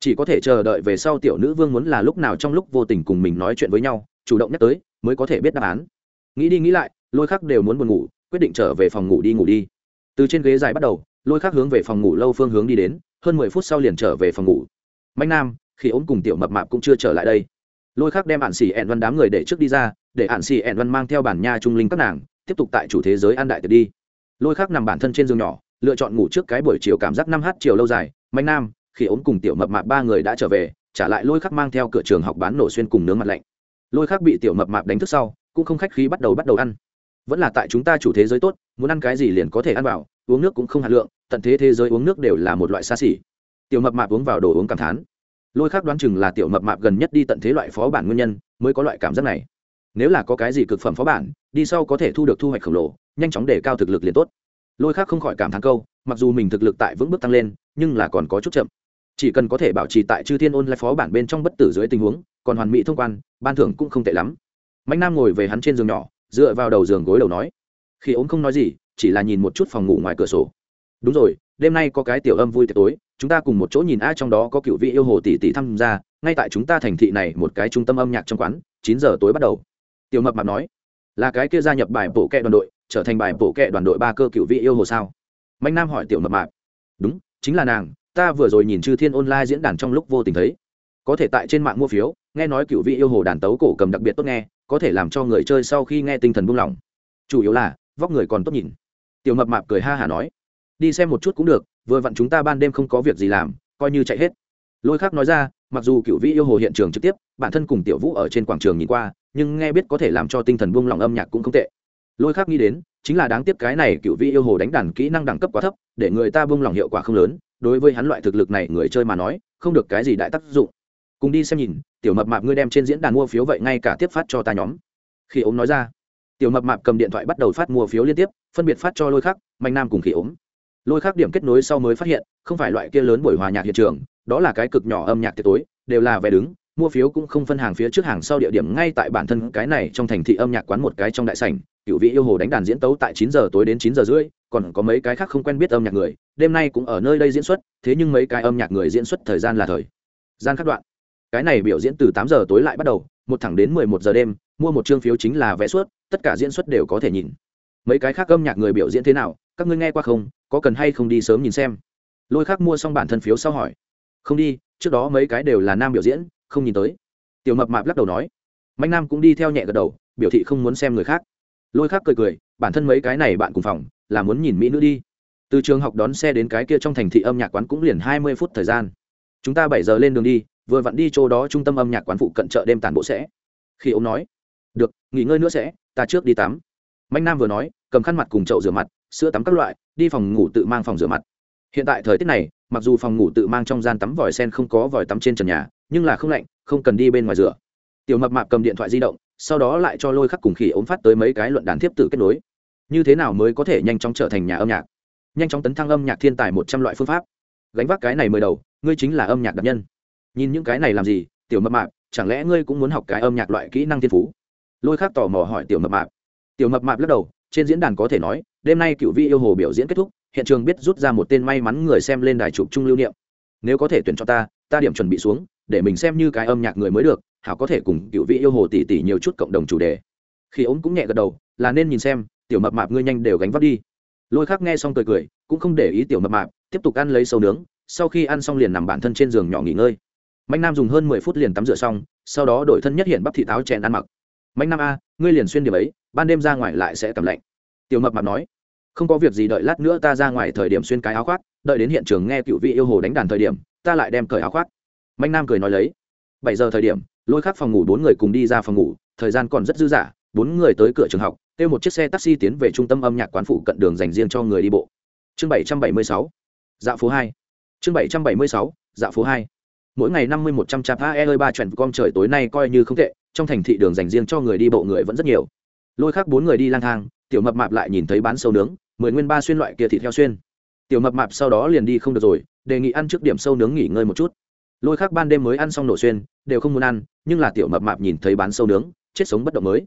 Chỉ có thể chờ đợi về sau tiểu nữ vương muốn là lúc nào trong lúc vô tình cùng mình nói chuyện với nhau, chủ động nhắc tới, mới có thể biết đáp án. Nghĩ đi nghĩ lại, lôi khắc đều muốn buồn ngủ, quyết định trở về phòng ngủ đi ngủ đi. Từ trên ghế dài bắt đầu, lôi khắc hướng về phòng ngủ lâu phương hướng đi đến, hơn mười phút sau liền trở về phòng ngủ. Mạnh nam khi ốm cùng tiểu mập mạp cũng chưa trở lại đây lôi khác đem ạn xỉ ẹn văn đám người để trước đi ra, để ạn xỉ ẹn văn mang theo bản nha trung linh các nàng, tiếp tục tại chủ thế giới An đại tiệc đi. Lôi khác nằm bản thân trên giường nhỏ, lựa chọn ngủ trước cái buổi chiều cảm giác năm h chiều lâu dài mạnh nam, khi ốm cùng tiểu mập mạp ba người đã trở về, trả lại lôi khắc mang theo cửa trường học bán nổ xuyên cùng nướng mặt lạnh. Lôi khắc bị tiểu mập mạp đánh thức sau, cũng không khách khí bắt đầu bắt đầu ăn. Vẫn là tại chúng ta chủ thế giới tốt, muốn ăn cái gì liền có thể ăn vào, uống nước cũng không hạt lượng, tận thế thế giới uống nước đều là một loại xa xỉ. Tiểu mập mạp uống vào đồ uống cảm thán lôi khác đoán chừng là tiểu mập mạp gần nhất đi tận thế loại phó bản nguyên nhân, mới có loại cảm giác này. Nếu là có cái gì cực phẩm phó bản, đi sau có thể thu được thu hoạch khổng lồ, nhanh chóng để cao thực lực liền tốt. Lôi khác không khỏi cảm thán câu, mặc dù mình thực lực tại vững bước tăng lên, nhưng là còn có chút chậm. Chỉ cần có thể bảo trì tại chư thiên ôn lại phó bản bên trong bất tử dưới tình huống, còn hoàn mỹ thông quan, ban thưởng cũng không tệ lắm. Mạnh nam ngồi về hắn trên giường nhỏ, dựa vào đầu giường gối đầu nói. Khi ống không nói gì, chỉ là nhìn một chút phòng ngủ ngoài cửa sổ. Đúng rồi đêm nay có cái tiểu âm vui tiệc tối, chúng ta cùng một chỗ nhìn a trong đó có cựu vị yêu hồ tỷ tỷ tham gia, ngay tại chúng ta thành thị này một cái trung tâm âm nhạc trong quán, chín giờ tối bắt đầu. Tiểu mập mạp nói, là cái kia gia nhập bài bổ kệ đoàn đội, trở thành bài bổ kệ đoàn đội ba cơ cựu vị yêu hồ sao? Mạnh nam hỏi tiểu mập mạp, đúng, chính là nàng, ta vừa rồi nhìn chư thiên online diễn đàn trong lúc vô tình thấy. Có thể tại trên mạng mua phiếu, nghe nói cựu vị yêu hồ đàn tấu cổ cầm đặc biệt tốt nghe, có thể làm cho người chơi sau khi nghe tinh thần buông lỏng. Chủ yếu là, vóc người còn tốt nhìn. Tiểu mập mạp cười ha hả nói đi xem một chút cũng được, vừa vặn chúng ta ban đêm không có việc gì làm, coi như chạy hết. Lôi khác nói ra, mặc dù cựu vĩ yêu hồ hiện trường trực tiếp, bản thân cùng tiểu vũ ở trên quảng trường nhìn qua, nhưng nghe biết có thể làm cho tinh thần buông lỏng âm nhạc cũng không tệ. Lôi khác nghĩ đến, chính là đáng tiếc cái này cựu vĩ yêu hồ đánh đàn kỹ năng đẳng cấp quá thấp, để người ta buông lỏng hiệu quả không lớn, đối với hắn loại thực lực này người chơi mà nói, không được cái gì đại tác dụng. Cùng đi xem nhìn, tiểu mập mạp ngươi đem trên diễn đàn mua phiếu vậy ngay cả tiếp phát cho ta nhóm. Khi ống nói ra. Tiểu mập mạp cầm điện thoại bắt đầu phát mua phiếu liên tiếp, phân biệt phát cho lôi khắc, mạnh nam cùng khi ốm lôi khác điểm kết nối sau mới phát hiện, không phải loại kia lớn buổi hòa nhạc hiện trường, đó là cái cực nhỏ âm nhạc tiệc tối, đều là vé đứng, mua phiếu cũng không phân hàng phía trước hàng sau địa điểm ngay tại bản thân cái này trong thành thị âm nhạc quán một cái trong đại sảnh, cựu vị yêu hồ đánh đàn diễn tấu tại chín giờ tối đến chín giờ rưỡi, còn có mấy cái khác không quen biết âm nhạc người, đêm nay cũng ở nơi đây diễn xuất, thế nhưng mấy cái âm nhạc người diễn xuất thời gian là thời gian khắc đoạn. Cái này biểu diễn từ tám giờ tối lại bắt đầu, một thẳng đến mười một giờ đêm, mua một chương phiếu chính là vé suốt tất cả diễn xuất đều có thể nhìn. Mấy cái khác âm nhạc người biểu diễn thế nào, các ngươi nghe qua không? Có cần hay không đi sớm nhìn xem. Lôi khác mua xong bản thân phiếu sau hỏi. Không đi, trước đó mấy cái đều là nam biểu diễn, không nhìn tới. Tiểu mập mạp lắc đầu nói. Mạnh nam cũng đi theo nhẹ gật đầu, biểu thị không muốn xem người khác. Lôi khác cười cười, bản thân mấy cái này bạn cùng phòng, là muốn nhìn mỹ nữ đi. Từ trường học đón xe đến cái kia trong thành thị âm nhạc quán cũng liền hai mươi phút thời gian. Chúng ta bảy giờ lên đường đi, vừa vặn đi chỗ đó trung tâm âm nhạc quán phụ cận chợ đêm tàn bộ sẽ. Khi ông nói. Được, nghỉ ngơi nữa sẽ, ta trước đi tắm. Mạnh nam vừa nói, cầm khăn mặt cùng chậu rửa mặt sữa tắm các loại, đi phòng ngủ tự mang phòng rửa mặt. Hiện tại thời tiết này, mặc dù phòng ngủ tự mang trong gian tắm vòi sen không có vòi tắm trên trần nhà, nhưng là không lạnh, không cần đi bên ngoài rửa. Tiểu mập mạp cầm điện thoại di động, sau đó lại cho lôi khắc cùng khỉ ống phát tới mấy cái luận đàn thiếp tử kết nối. Như thế nào mới có thể nhanh chóng trở thành nhà âm nhạc? Nhanh chóng tấn thăng âm nhạc thiên tài một trăm loại phương pháp. Gánh vác cái này mời đầu, ngươi chính là âm nhạc đặc nhân. Nhìn những cái này làm gì, tiểu mập mạp, chẳng lẽ ngươi cũng muốn học cái âm nhạc loại kỹ năng thiên phú? Lôi khắc tò mò hỏi tiểu mập mạp. Tiểu mập mạp lắc đầu trên diễn đàn có thể nói, đêm nay cựu vi yêu hồ biểu diễn kết thúc, hiện trường biết rút ra một tên may mắn người xem lên đài chụp chung lưu niệm. Nếu có thể tuyển cho ta ta điểm chuẩn bị xuống, để mình xem như cái âm nhạc người mới được, hảo có thể cùng cựu vị yêu hồ tỷ tỷ nhiều chút cộng đồng chủ đề. Khi ống cũng nhẹ gật đầu, là nên nhìn xem, tiểu mập mạp ngươi nhanh đều gánh vác đi. Lôi khác nghe xong cười cười, cũng không để ý tiểu mập mạp, tiếp tục ăn lấy sâu nướng, sau khi ăn xong liền nằm bản thân trên giường nhỏ nghỉ ngơi. Mạnh nam dùng hơn mười phút liền tắm rửa xong, sau đó đổi thân nhất hiện bắp thị táo chèn ăn mặc mạnh nam a, ngươi liền xuyên điểm ấy, ban đêm ra ngoài lại sẽ cảm lạnh. Tiểu mập mạp nói, không có việc gì đợi lát nữa ta ra ngoài thời điểm xuyên cái áo khoác, đợi đến hiện trường nghe cựu vị yêu hồ đánh đàn thời điểm, ta lại đem cởi áo khoác. Mạnh nam cười nói lấy, bảy giờ thời điểm, lôi khắc phòng ngủ bốn người cùng đi ra phòng ngủ, thời gian còn rất dư dả, bốn người tới cửa trường học, kêu một chiếc xe taxi tiến về trung tâm âm nhạc quán phụ cận đường dành riêng cho người đi bộ. Chương bảy trăm bảy mươi sáu Dạ phố hai. Chương bảy trăm bảy mươi sáu Dạ phố hai. Mỗi ngày năm mươi một trăm chạp a e ơi ba chuẩn con trời tối nay coi như không tệ trong thành thị đường dành riêng cho người đi bộ người vẫn rất nhiều. Lôi khác bốn người đi lang thang, tiểu mập mạp lại nhìn thấy bán sâu nướng, mười nguyên ba xuyên loại kia thịt heo xuyên. Tiểu mập mạp sau đó liền đi không được rồi, đề nghị ăn trước điểm sâu nướng nghỉ ngơi một chút. Lôi khác ban đêm mới ăn xong nổ xuyên, đều không muốn ăn, nhưng là tiểu mập mạp nhìn thấy bán sâu nướng, chết sống bất động mới.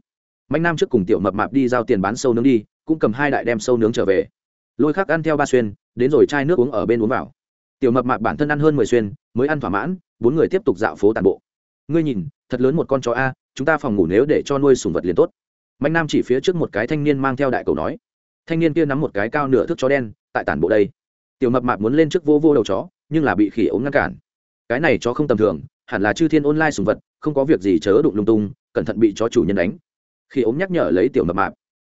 Mạnh nam trước cùng tiểu mập mạp đi giao tiền bán sâu nướng đi, cũng cầm hai đại đem sâu nướng trở về. Lôi khác ăn theo ba xuyên, đến rồi chai nước uống ở bên uống vào. Tiểu mập mạp bản thân ăn hơn mười xuyên, mới ăn thỏa mãn, bốn người tiếp tục dạo phố tàn bộ. Ngươi nhìn thật lớn một con chó a, chúng ta phòng ngủ nếu để cho nuôi sùng vật liền tốt. Mạnh nam chỉ phía trước một cái thanh niên mang theo đại cầu nói. Thanh niên kia nắm một cái cao nửa thước chó đen, tại tản bộ đây. Tiểu mập mạp muốn lên trước vô vô đầu chó, nhưng là bị khỉ ống ngăn cản. Cái này chó không tầm thường, hẳn là chư thiên online sùng vật, không có việc gì chớ đụng lung tung, cẩn thận bị chó chủ nhân đánh. Khi ống nhắc nhở lấy tiểu mập mạp.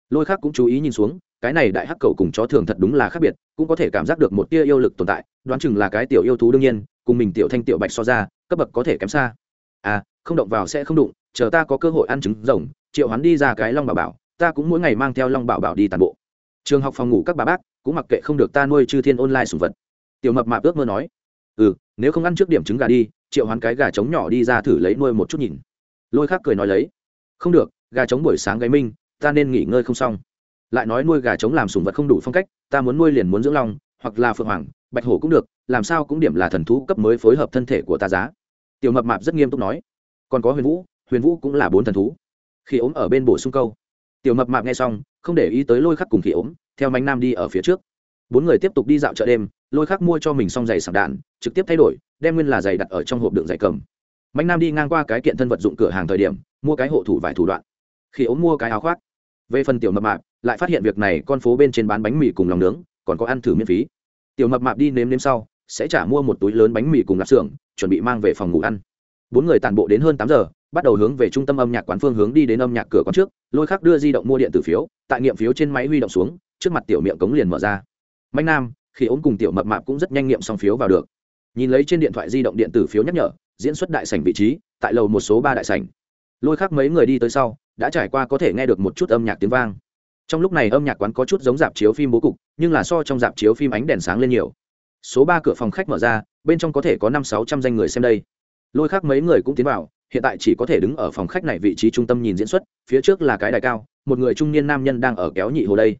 Lôi khác cũng chú ý nhìn xuống, cái này đại hắc cầu cùng chó thường thật đúng là khác biệt, cũng có thể cảm giác được một tia yêu lực tồn tại, đoán chừng là cái tiểu yêu thú đương nhiên, cùng mình tiểu thanh tiểu bạch so ra, cấp bậc có thể kém xa. À không động vào sẽ không đụng, chờ ta có cơ hội ăn trứng rồng, triệu hắn đi ra cái long bảo bảo, ta cũng mỗi ngày mang theo long bảo bảo đi tàn bộ. Trường học phòng ngủ các bà bác cũng mặc kệ không được ta nuôi chư thiên online sùng vật. Tiểu mập mạp ước mơ nói ừ nếu không ăn trước điểm trứng gà đi, triệu hoán cái gà trống nhỏ đi ra thử lấy nuôi một chút nhìn. Lôi khác cười nói lấy, không được, gà trống buổi sáng gáy minh, ta nên nghỉ ngơi không xong. Lại nói nuôi gà trống làm sùng vật không đủ phong cách, ta muốn nuôi liền muốn dưỡng long, hoặc là phượng hoàng, bạch hổ cũng được, làm sao cũng điểm là thần thú cấp mới phối hợp thân thể của ta giá. Tiểu mập mạp rất nghiêm túc nói còn có huyền vũ huyền vũ cũng là bốn thần thú. Khi ốm ở bên bổ sung câu, tiểu mập mạp nghe xong, không để ý tới lôi khắc cùng khi ốm, theo mánh nam đi ở phía trước. Bốn người tiếp tục đi dạo chợ đêm, lôi khắc mua cho mình xong giày sạc đạn, trực tiếp thay đổi, đem nguyên là giày đặt ở trong hộp đựng giày cầm. Mạnh nam đi ngang qua cái kiện thân vật dụng cửa hàng thời điểm, mua cái hộ thủ vài thủ đoạn. Khi ốm mua cái áo khoác. Về phần tiểu mập mạp, lại phát hiện việc này con phố bên trên bán bánh mì cùng lòng nướng, còn có ăn thử miễn phí. Tiểu mập mạp đi nếm nếm sau, sẽ trả mua một túi lớn bánh mì cùng lạp xưởng, chuẩn bị mang về phòng ngủ ăn bốn người tản bộ đến hơn tám giờ, bắt đầu hướng về trung tâm âm nhạc quán phương hướng đi đến âm nhạc cửa quán trước, lôi khắc đưa di động mua điện tử phiếu, tại nghiệm phiếu trên máy huy động xuống, trước mặt tiểu miệng cống liền mở ra. Mạnh nam, khi ốm cùng tiểu mập mạp cũng rất nhanh nghiệm xong phiếu vào được. Nhìn lấy trên điện thoại di động điện tử phiếu nhắc nhở, diễn xuất đại sảnh vị trí, tại lầu một số ba đại sảnh. Lôi khắc mấy người đi tới sau, đã trải qua có thể nghe được một chút âm nhạc tiếng vang. Trong lúc này âm nhạc quán có chút giống dạp chiếu phim bố cục, nhưng là so trong dạp chiếu phim ánh đèn sáng lên nhiều. Số ba cửa phòng khách mở ra, bên trong có thể có năm sáu trăm danh người xem đây lôi khác mấy người cũng tiến vào, hiện tại chỉ có thể đứng ở phòng khách này vị trí trung tâm nhìn diễn xuất, phía trước là cái đài cao, một người trung niên nam nhân đang ở kéo nhị hồ đây.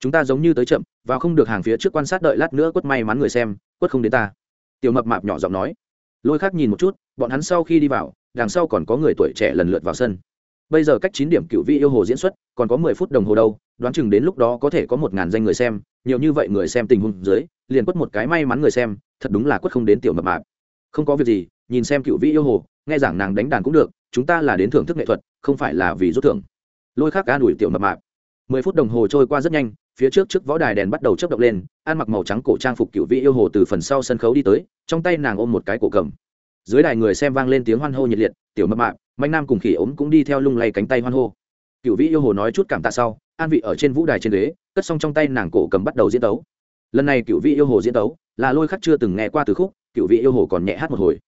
Chúng ta giống như tới chậm và không được hàng phía trước quan sát đợi lát nữa quất may mắn người xem, quất không đến ta. Tiểu mập mạp nhỏ giọng nói. Lôi khác nhìn một chút, bọn hắn sau khi đi vào, đằng sau còn có người tuổi trẻ lần lượt vào sân. Bây giờ cách chín điểm cựu vị yêu hồ diễn xuất, còn có mười phút đồng hồ đâu, đoán chừng đến lúc đó có thể có một ngàn danh người xem, nhiều như vậy người xem tình huống dưới, liền quất một cái may mắn người xem, thật đúng là quất không đến tiểu mập mạp. Không có việc gì nhìn xem cựu vị yêu hồ, nghe giảng nàng đánh đàn cũng được, chúng ta là đến thưởng thức nghệ thuật, không phải là vì rút thưởng. Lôi khắc an ủi tiểu mập mạp. Mười phút đồng hồ trôi qua rất nhanh, phía trước trước võ đài đèn bắt đầu chớp động lên, ăn mặc màu trắng cổ trang phục cựu vị yêu hồ từ phần sau sân khấu đi tới, trong tay nàng ôm một cái cổ cầm. Dưới đài người xem vang lên tiếng hoan hô nhiệt liệt, tiểu mập mạp, mạnh nam cùng khỉ ốm cũng đi theo lung lay cánh tay hoan hô. Cựu vị yêu hồ nói chút cảm tạ sau, an vị ở trên vũ đài trên ghế, cất xong trong tay nàng cổ cầm bắt đầu diễn tấu. Lần này cựu vị yêu hồ diễn tấu, là lôi khắc chưa từng nghe qua từ khúc, cựu vị yêu hồ còn nhẹ hát một hồi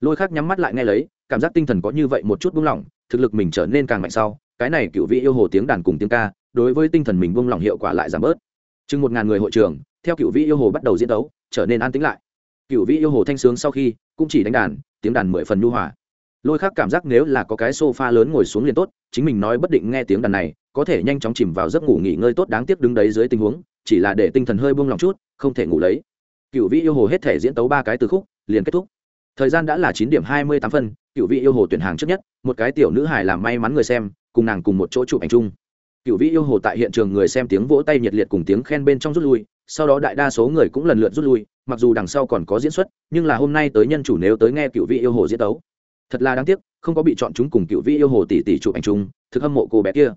lôi khắc nhắm mắt lại nghe lấy cảm giác tinh thần có như vậy một chút buông lỏng thực lực mình trở nên càng mạnh sau cái này cựu vị yêu hồ tiếng đàn cùng tiếng ca đối với tinh thần mình buông lỏng hiệu quả lại giảm bớt. Chừng một ngàn người hội trường theo cựu vị yêu hồ bắt đầu diễn đấu, trở nên an tĩnh lại. Cựu vị yêu hồ thanh sướng sau khi cũng chỉ đánh đàn tiếng đàn mười phần nhu hòa. Lôi khác cảm giác nếu là có cái sofa lớn ngồi xuống liền tốt chính mình nói bất định nghe tiếng đàn này có thể nhanh chóng chìm vào giấc ngủ nghỉ ngơi tốt đáng tiếc đứng đấy dưới tình huống chỉ là để tinh thần hơi buông lòng chút không thể ngủ lấy. Cựu vị yêu hồ hết thể diễn tấu ba cái từ khúc liền kết thúc thời gian đã là chín điểm hai mươi tám phân, cựu vị yêu hồ tuyển hàng trước nhất, một cái tiểu nữ hài làm may mắn người xem, cùng nàng cùng một chỗ chụp ảnh chung. Cựu vị yêu hồ tại hiện trường người xem tiếng vỗ tay nhiệt liệt cùng tiếng khen bên trong rút lui, sau đó đại đa số người cũng lần lượt rút lui, mặc dù đằng sau còn có diễn xuất, nhưng là hôm nay tới nhân chủ nếu tới nghe cựu vị yêu hồ diễn tấu. Thật là đáng tiếc, không có bị chọn chúng cùng cựu vị yêu hồ tỷ tỷ chụp ảnh chung, thực hâm mộ cô bé kia.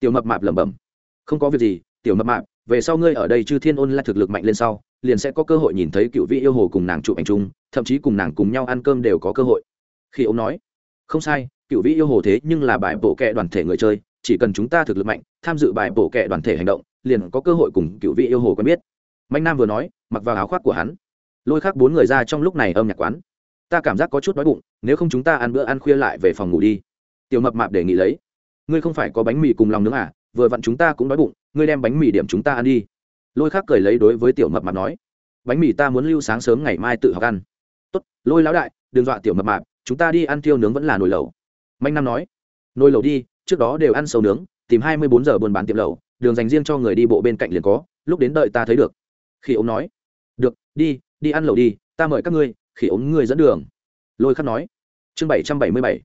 Tiểu mập mạp lẩm bẩm. Không có việc gì, tiểu mập mạp về sau ngươi ở đây chư thiên ôn lại thực lực mạnh lên sau, liền sẽ có cơ hội nhìn thấy cựu vị yêu hồ cùng nàng chụp ảnh chung, thậm chí cùng nàng cùng nhau ăn cơm đều có cơ hội. Khi ông nói, không sai, cựu vị yêu hồ thế nhưng là bài bổ kệ đoàn thể người chơi, chỉ cần chúng ta thực lực mạnh, tham dự bài bổ kệ đoàn thể hành động, liền có cơ hội cùng cựu vị yêu hồ quen biết. Mạnh nam vừa nói, mặc vào áo khoác của hắn, lôi khác bốn người ra trong lúc này âm nhạc quán. Ta cảm giác có chút đói bụng, nếu không chúng ta ăn bữa ăn khuya lại về phòng ngủ đi. Tiểu mập mạp đề nghị lấy, ngươi không phải có bánh mì cùng lòng nướng à vừa vặn chúng ta cũng đói bụng ngươi đem bánh mì điểm chúng ta ăn đi. Lôi khác cười lấy đối với tiểu mập mạp nói, bánh mì ta muốn lưu sáng sớm ngày mai tự học ăn. Tốt, lôi lão đại, đừng dọa tiểu mập mạp, chúng ta đi ăn tiêu nướng vẫn là nồi lẩu. Mạnh nam nói, nồi lẩu đi, trước đó đều ăn sầu nướng, tìm hai mươi bốn giờ buôn bán tiệm lẩu, đường dành riêng cho người đi bộ bên cạnh liền có, lúc đến đợi ta thấy được. Khi ông nói, được, đi đi ăn lẩu đi, ta mời các ngươi khi ống ngươi dẫn đường. Lôi khắc nói, chương bảy trăm bảy mươi bảy,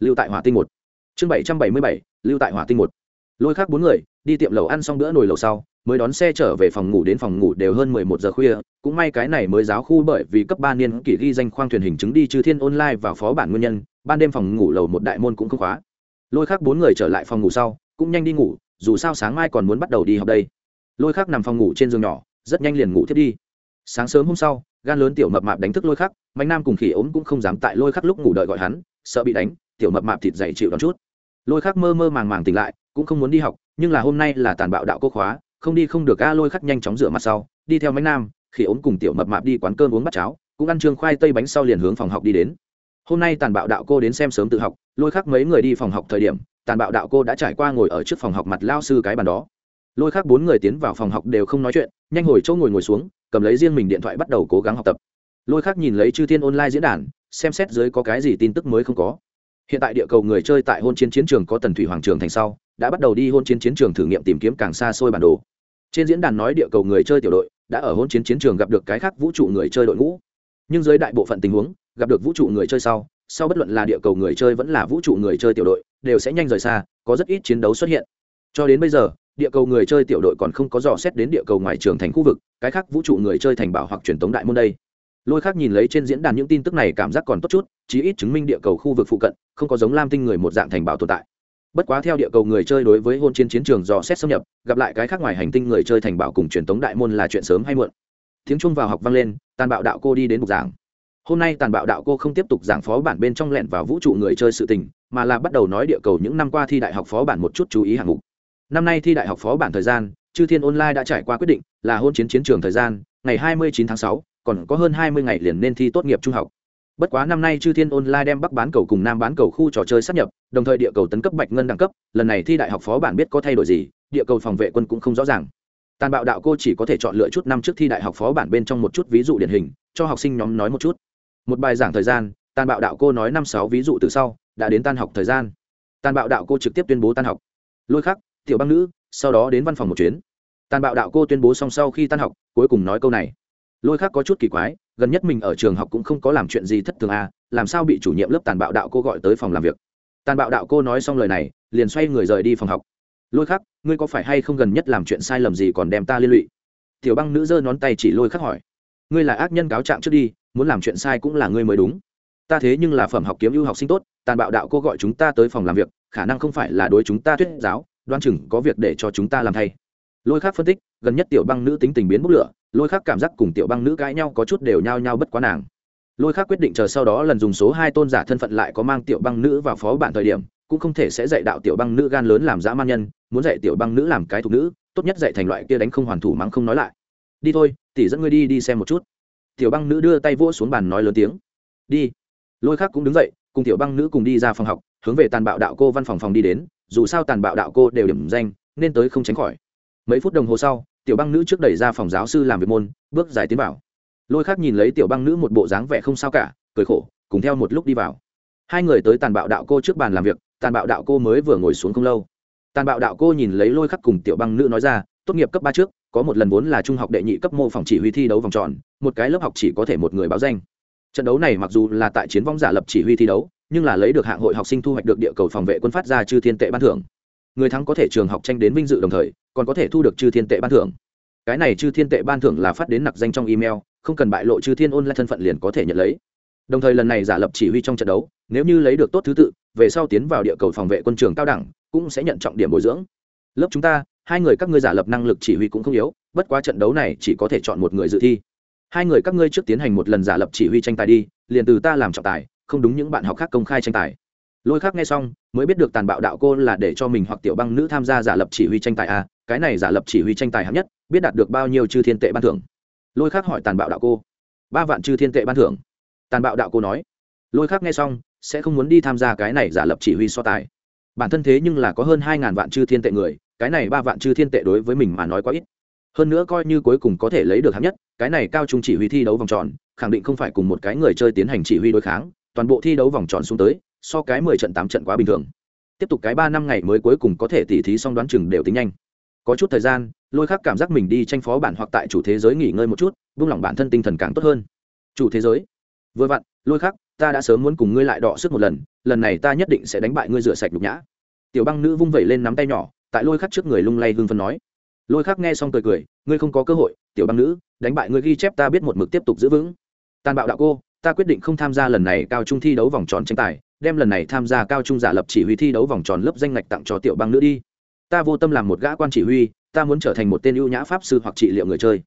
lưu tại hỏa tinh một. Chương bảy trăm bảy mươi bảy, lưu tại hỏa tinh một. Lôi khắc bốn người đi tiệm lẩu ăn xong bữa nồi lẩu sau, mới đón xe trở về phòng ngủ đến phòng ngủ đều hơn mười một giờ khuya. Cũng may cái này mới giáo khu bởi vì cấp ba niên kỷ ghi danh khoang thuyền hình chứng đi trừ thiên online vào phó bản nguyên nhân, ban đêm phòng ngủ lầu một đại môn cũng không khóa. Lôi khắc bốn người trở lại phòng ngủ sau, cũng nhanh đi ngủ, dù sao sáng mai còn muốn bắt đầu đi học đây. Lôi khắc nằm phòng ngủ trên giường nhỏ, rất nhanh liền ngủ thiết đi. Sáng sớm hôm sau, gan lớn tiểu mập mạp đánh thức lôi khắc, mạnh nam cùng khỉ ốm cũng không dám tại lôi khắc lúc ngủ đợi gọi hắn, sợ bị đánh, tiểu mập mạp thịt dậy chịu đón chút. Lôi khắc mơ mơ màng màng tỉnh lại, cũng không muốn đi học nhưng là hôm nay là tàn bạo đạo cô khóa, không đi không được a lôi khắc nhanh chóng rửa mặt sau, đi theo mánh nam, khi ốm cùng tiểu mập mạp đi quán cơm uống bát cháo, cũng ăn trương khoai tây bánh sau liền hướng phòng học đi đến. Hôm nay tàn bạo đạo cô đến xem sớm tự học, lôi khắc mấy người đi phòng học thời điểm, tàn bạo đạo cô đã trải qua ngồi ở trước phòng học mặt lao sư cái bàn đó. Lôi khắc bốn người tiến vào phòng học đều không nói chuyện, nhanh hồi chỗ ngồi ngồi xuống, cầm lấy riêng mình điện thoại bắt đầu cố gắng học tập. Lôi khắc nhìn lấy chư thiên online diễn đàn, xem xét dưới có cái gì tin tức mới không có. Hiện tại địa cầu người chơi tại hôn chiến chiến trường có tần thủy hoàng trường thành sau đã bắt đầu đi hôn chiến chiến trường thử nghiệm tìm kiếm càng xa xôi bản đồ. Trên diễn đàn nói địa cầu người chơi tiểu đội đã ở hôn chiến chiến trường gặp được cái khác vũ trụ người chơi đội ngũ. Nhưng dưới đại bộ phận tình huống, gặp được vũ trụ người chơi sau sau bất luận là địa cầu người chơi vẫn là vũ trụ người chơi tiểu đội, đều sẽ nhanh rời xa, có rất ít chiến đấu xuất hiện. Cho đến bây giờ, địa cầu người chơi tiểu đội còn không có dò xét đến địa cầu ngoài trường thành khu vực, cái khác vũ trụ người chơi thành bảo hoặc truyền tống đại môn đây. Lôi khác nhìn lấy trên diễn đàn những tin tức này cảm giác còn tốt chút, chí ít chứng minh địa cầu khu vực phụ cận không có giống lam tinh người một dạng thành bảo tồn tại bất quá theo địa cầu người chơi đối với hôn chiến chiến trường dò xét xâm nhập gặp lại cái khác ngoài hành tinh người chơi thành bảo cùng truyền tống đại môn là chuyện sớm hay muộn. Tiếng trung vào học vang lên tàn bạo đạo cô đi đến bục giảng. Hôm nay tàn bạo đạo cô không tiếp tục giảng phó bản bên trong lẹn vào vũ trụ người chơi sự tình mà là bắt đầu nói địa cầu những năm qua thi đại học phó bản một chút chú ý hạng mục. Năm nay thi đại học phó bản thời gian chư thiên online đã trải qua quyết định là hôn chiến chiến trường thời gian ngày 29 tháng 6, còn có hơn 20 ngày liền nên thi tốt nghiệp trung học bất quá năm nay chư thiên online đem bắc bán cầu cùng nam bán cầu khu trò chơi sắp nhập, đồng thời địa cầu tấn cấp bạch ngân đẳng cấp, lần này thi đại học phó bản biết có thay đổi gì, địa cầu phòng vệ quân cũng không rõ ràng. Tàn bạo đạo cô chỉ có thể chọn lựa chút năm trước thi đại học phó bản bên trong một chút ví dụ điển hình, cho học sinh nhóm nói một chút. Một bài giảng thời gian, tàn bạo đạo cô nói năm sáu ví dụ từ sau, đã đến tan học thời gian. Tàn bạo đạo cô trực tiếp tuyên bố tan học. Lôi khắc, tiểu băng nữ, sau đó đến văn phòng một chuyến. Tàn bạo đạo cô tuyên bố xong sau khi tan học, cuối cùng nói câu này. Lôi khắc có chút kỳ quái gần nhất mình ở trường học cũng không có làm chuyện gì thất thường à làm sao bị chủ nhiệm lớp tàn bạo đạo cô gọi tới phòng làm việc? Tàn bạo đạo cô nói xong lời này, liền xoay người rời đi phòng học. Lôi khắc, ngươi có phải hay không gần nhất làm chuyện sai lầm gì còn đem ta liên lụy? Tiểu băng nữ giơ ngón tay chỉ lôi khắc hỏi. Ngươi là ác nhân cáo trạng trước đi, muốn làm chuyện sai cũng là ngươi mới đúng. Ta thế nhưng là phẩm học kiếm ưu học sinh tốt, tàn bạo đạo cô gọi chúng ta tới phòng làm việc, khả năng không phải là đối chúng ta thuyết giáo, đoan chừng có việc để cho chúng ta làm thay lôi khác phân tích, gần nhất tiểu băng nữ tính tình biến bốc lửa, lôi khác cảm giác cùng tiểu băng nữ cãi nhau có chút đều nhao nhao bất quá nàng. Lôi khác quyết định chờ sau đó lần dùng số hai tôn giả thân phận lại có mang tiểu băng nữ vào phó bản thời điểm, cũng không thể sẽ dạy đạo tiểu băng nữ gan lớn làm dã man nhân, muốn dạy tiểu băng nữ làm cái thục nữ, tốt nhất dạy thành loại kia đánh không hoàn thủ mắng không nói lại. Đi thôi, tỷ dẫn ngươi đi đi xem một chút. Tiểu băng nữ đưa tay vỗ xuống bàn nói lớn tiếng. Đi. Lôi khác cũng đứng dậy, cùng tiểu băng nữ cùng đi ra phòng học, hướng về tàn bạo đạo cô văn phòng phòng đi đến, dù sao tàn bạo đạo cô đều điểm danh, nên tới không tránh khỏi mấy phút đồng hồ sau, tiểu băng nữ trước đẩy ra phòng giáo sư làm việc môn, bước dài tiến vào. Lôi khác nhìn lấy tiểu băng nữ một bộ dáng vẻ không sao cả, cười khổ, cùng theo một lúc đi vào. Hai người tới tàn bạo đạo cô trước bàn làm việc, tàn bạo đạo cô mới vừa ngồi xuống không lâu. Tàn bạo đạo cô nhìn lấy lôi khắc cùng tiểu băng nữ nói ra, tốt nghiệp cấp ba trước, có một lần vốn là trung học đệ nhị cấp mô phòng chỉ huy thi đấu vòng tròn, một cái lớp học chỉ có thể một người báo danh. Trận đấu này mặc dù là tại chiến vong giả lập chỉ huy thi đấu, nhưng là lấy được hạng hội học sinh thu hoạch được địa cầu phòng vệ quân phát ra chư thiên tệ ban thưởng người thắng có thể trường học tranh đến vinh dự đồng thời, còn có thể thu được chư thiên tệ ban thưởng. Cái này chư thiên tệ ban thưởng là phát đến nặc danh trong email, không cần bại lộ chư thiên ôn lại thân phận liền có thể nhận lấy. Đồng thời lần này giả lập chỉ huy trong trận đấu, nếu như lấy được tốt thứ tự, về sau tiến vào địa cầu phòng vệ quân trường cao đẳng, cũng sẽ nhận trọng điểm bồi dưỡng. Lớp chúng ta, hai người các ngươi giả lập năng lực chỉ huy cũng không yếu, bất quá trận đấu này chỉ có thể chọn một người dự thi. Hai người các ngươi trước tiến hành một lần giả lập chỉ huy tranh tài đi, liền từ ta làm trọng tài, không đúng những bạn học khác công khai tranh tài lôi khác nghe xong mới biết được tàn bạo đạo cô là để cho mình hoặc tiểu băng nữ tham gia giả lập chỉ huy tranh tài à, cái này giả lập chỉ huy tranh tài hạng nhất biết đạt được bao nhiêu chư thiên tệ ban thưởng? Lôi khác hỏi tàn bạo đạo cô. Ba vạn chư thiên tệ ban thưởng. Tàn bạo đạo cô nói. Lôi khác nghe xong sẽ không muốn đi tham gia cái này giả lập chỉ huy so tài. Bản thân thế nhưng là có hơn hai ngàn vạn chư thiên tệ người cái này ba vạn chư thiên tệ đối với mình mà nói quá ít. Hơn nữa coi như cuối cùng có thể lấy được hạng nhất cái này cao trung chỉ huy thi đấu vòng tròn khẳng định không phải cùng một cái người chơi tiến hành chỉ huy đối kháng toàn bộ thi đấu vòng tròn xuống tới so cái mười trận tám trận quá bình thường. Tiếp tục cái ba năm ngày mới cuối cùng có thể tỉ thí xong đoán chừng đều tính nhanh. Có chút thời gian, lôi khắc cảm giác mình đi tranh phó bản hoặc tại chủ thế giới nghỉ ngơi một chút buông lòng bản thân tinh thần càng tốt hơn. Chủ thế giới. Vừa vặn, lôi khắc, ta đã sớm muốn cùng ngươi lại đọ sức một lần lần này ta nhất định sẽ đánh bại ngươi rửa sạch nhục nhã. Tiểu băng nữ vung vẩy lên nắm tay nhỏ, tại lôi khắc trước người lung lay hương phân nói. Lôi khắc nghe xong cười cười, ngươi không có cơ hội, tiểu băng nữ, đánh bại ngươi ghi chép ta biết một mực tiếp tục giữ vững. Tàn bạo đạo cô, ta quyết định không tham gia lần này cao trung thi đấu vòng tròn tranh tài đem lần này tham gia cao trung giả lập chỉ huy thi đấu vòng tròn lớp danh ngạch tặng cho tiểu băng nữ đi. Ta vô tâm làm một gã quan chỉ huy, ta muốn trở thành một tên ưu nhã pháp sư hoặc trị liệu người chơi.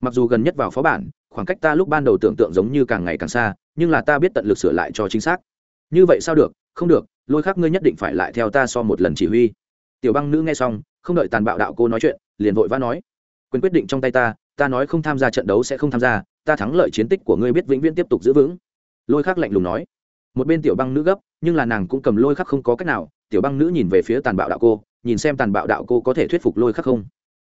Mặc dù gần nhất vào phó bản, khoảng cách ta lúc ban đầu tưởng tượng giống như càng ngày càng xa, nhưng là ta biết tận lực sửa lại cho chính xác. Như vậy sao được? Không được, lôi khác ngươi nhất định phải lại theo ta so một lần chỉ huy. Tiểu băng nữ nghe xong, không đợi tàn bạo đạo cô nói chuyện, liền vội vã nói. Quyền quyết định trong tay ta ta nói không tham gia trận đấu sẽ không tham gia, ta thắng lợi chiến tích của ngươi biết vĩnh viễn tiếp tục giữ vững. Lôi khác lạnh lùng nói một bên tiểu băng nữ gấp, nhưng là nàng cũng cầm lôi khắc không có cách nào. Tiểu băng nữ nhìn về phía tàn bạo đạo cô, nhìn xem tàn bạo đạo cô có thể thuyết phục lôi khắc không.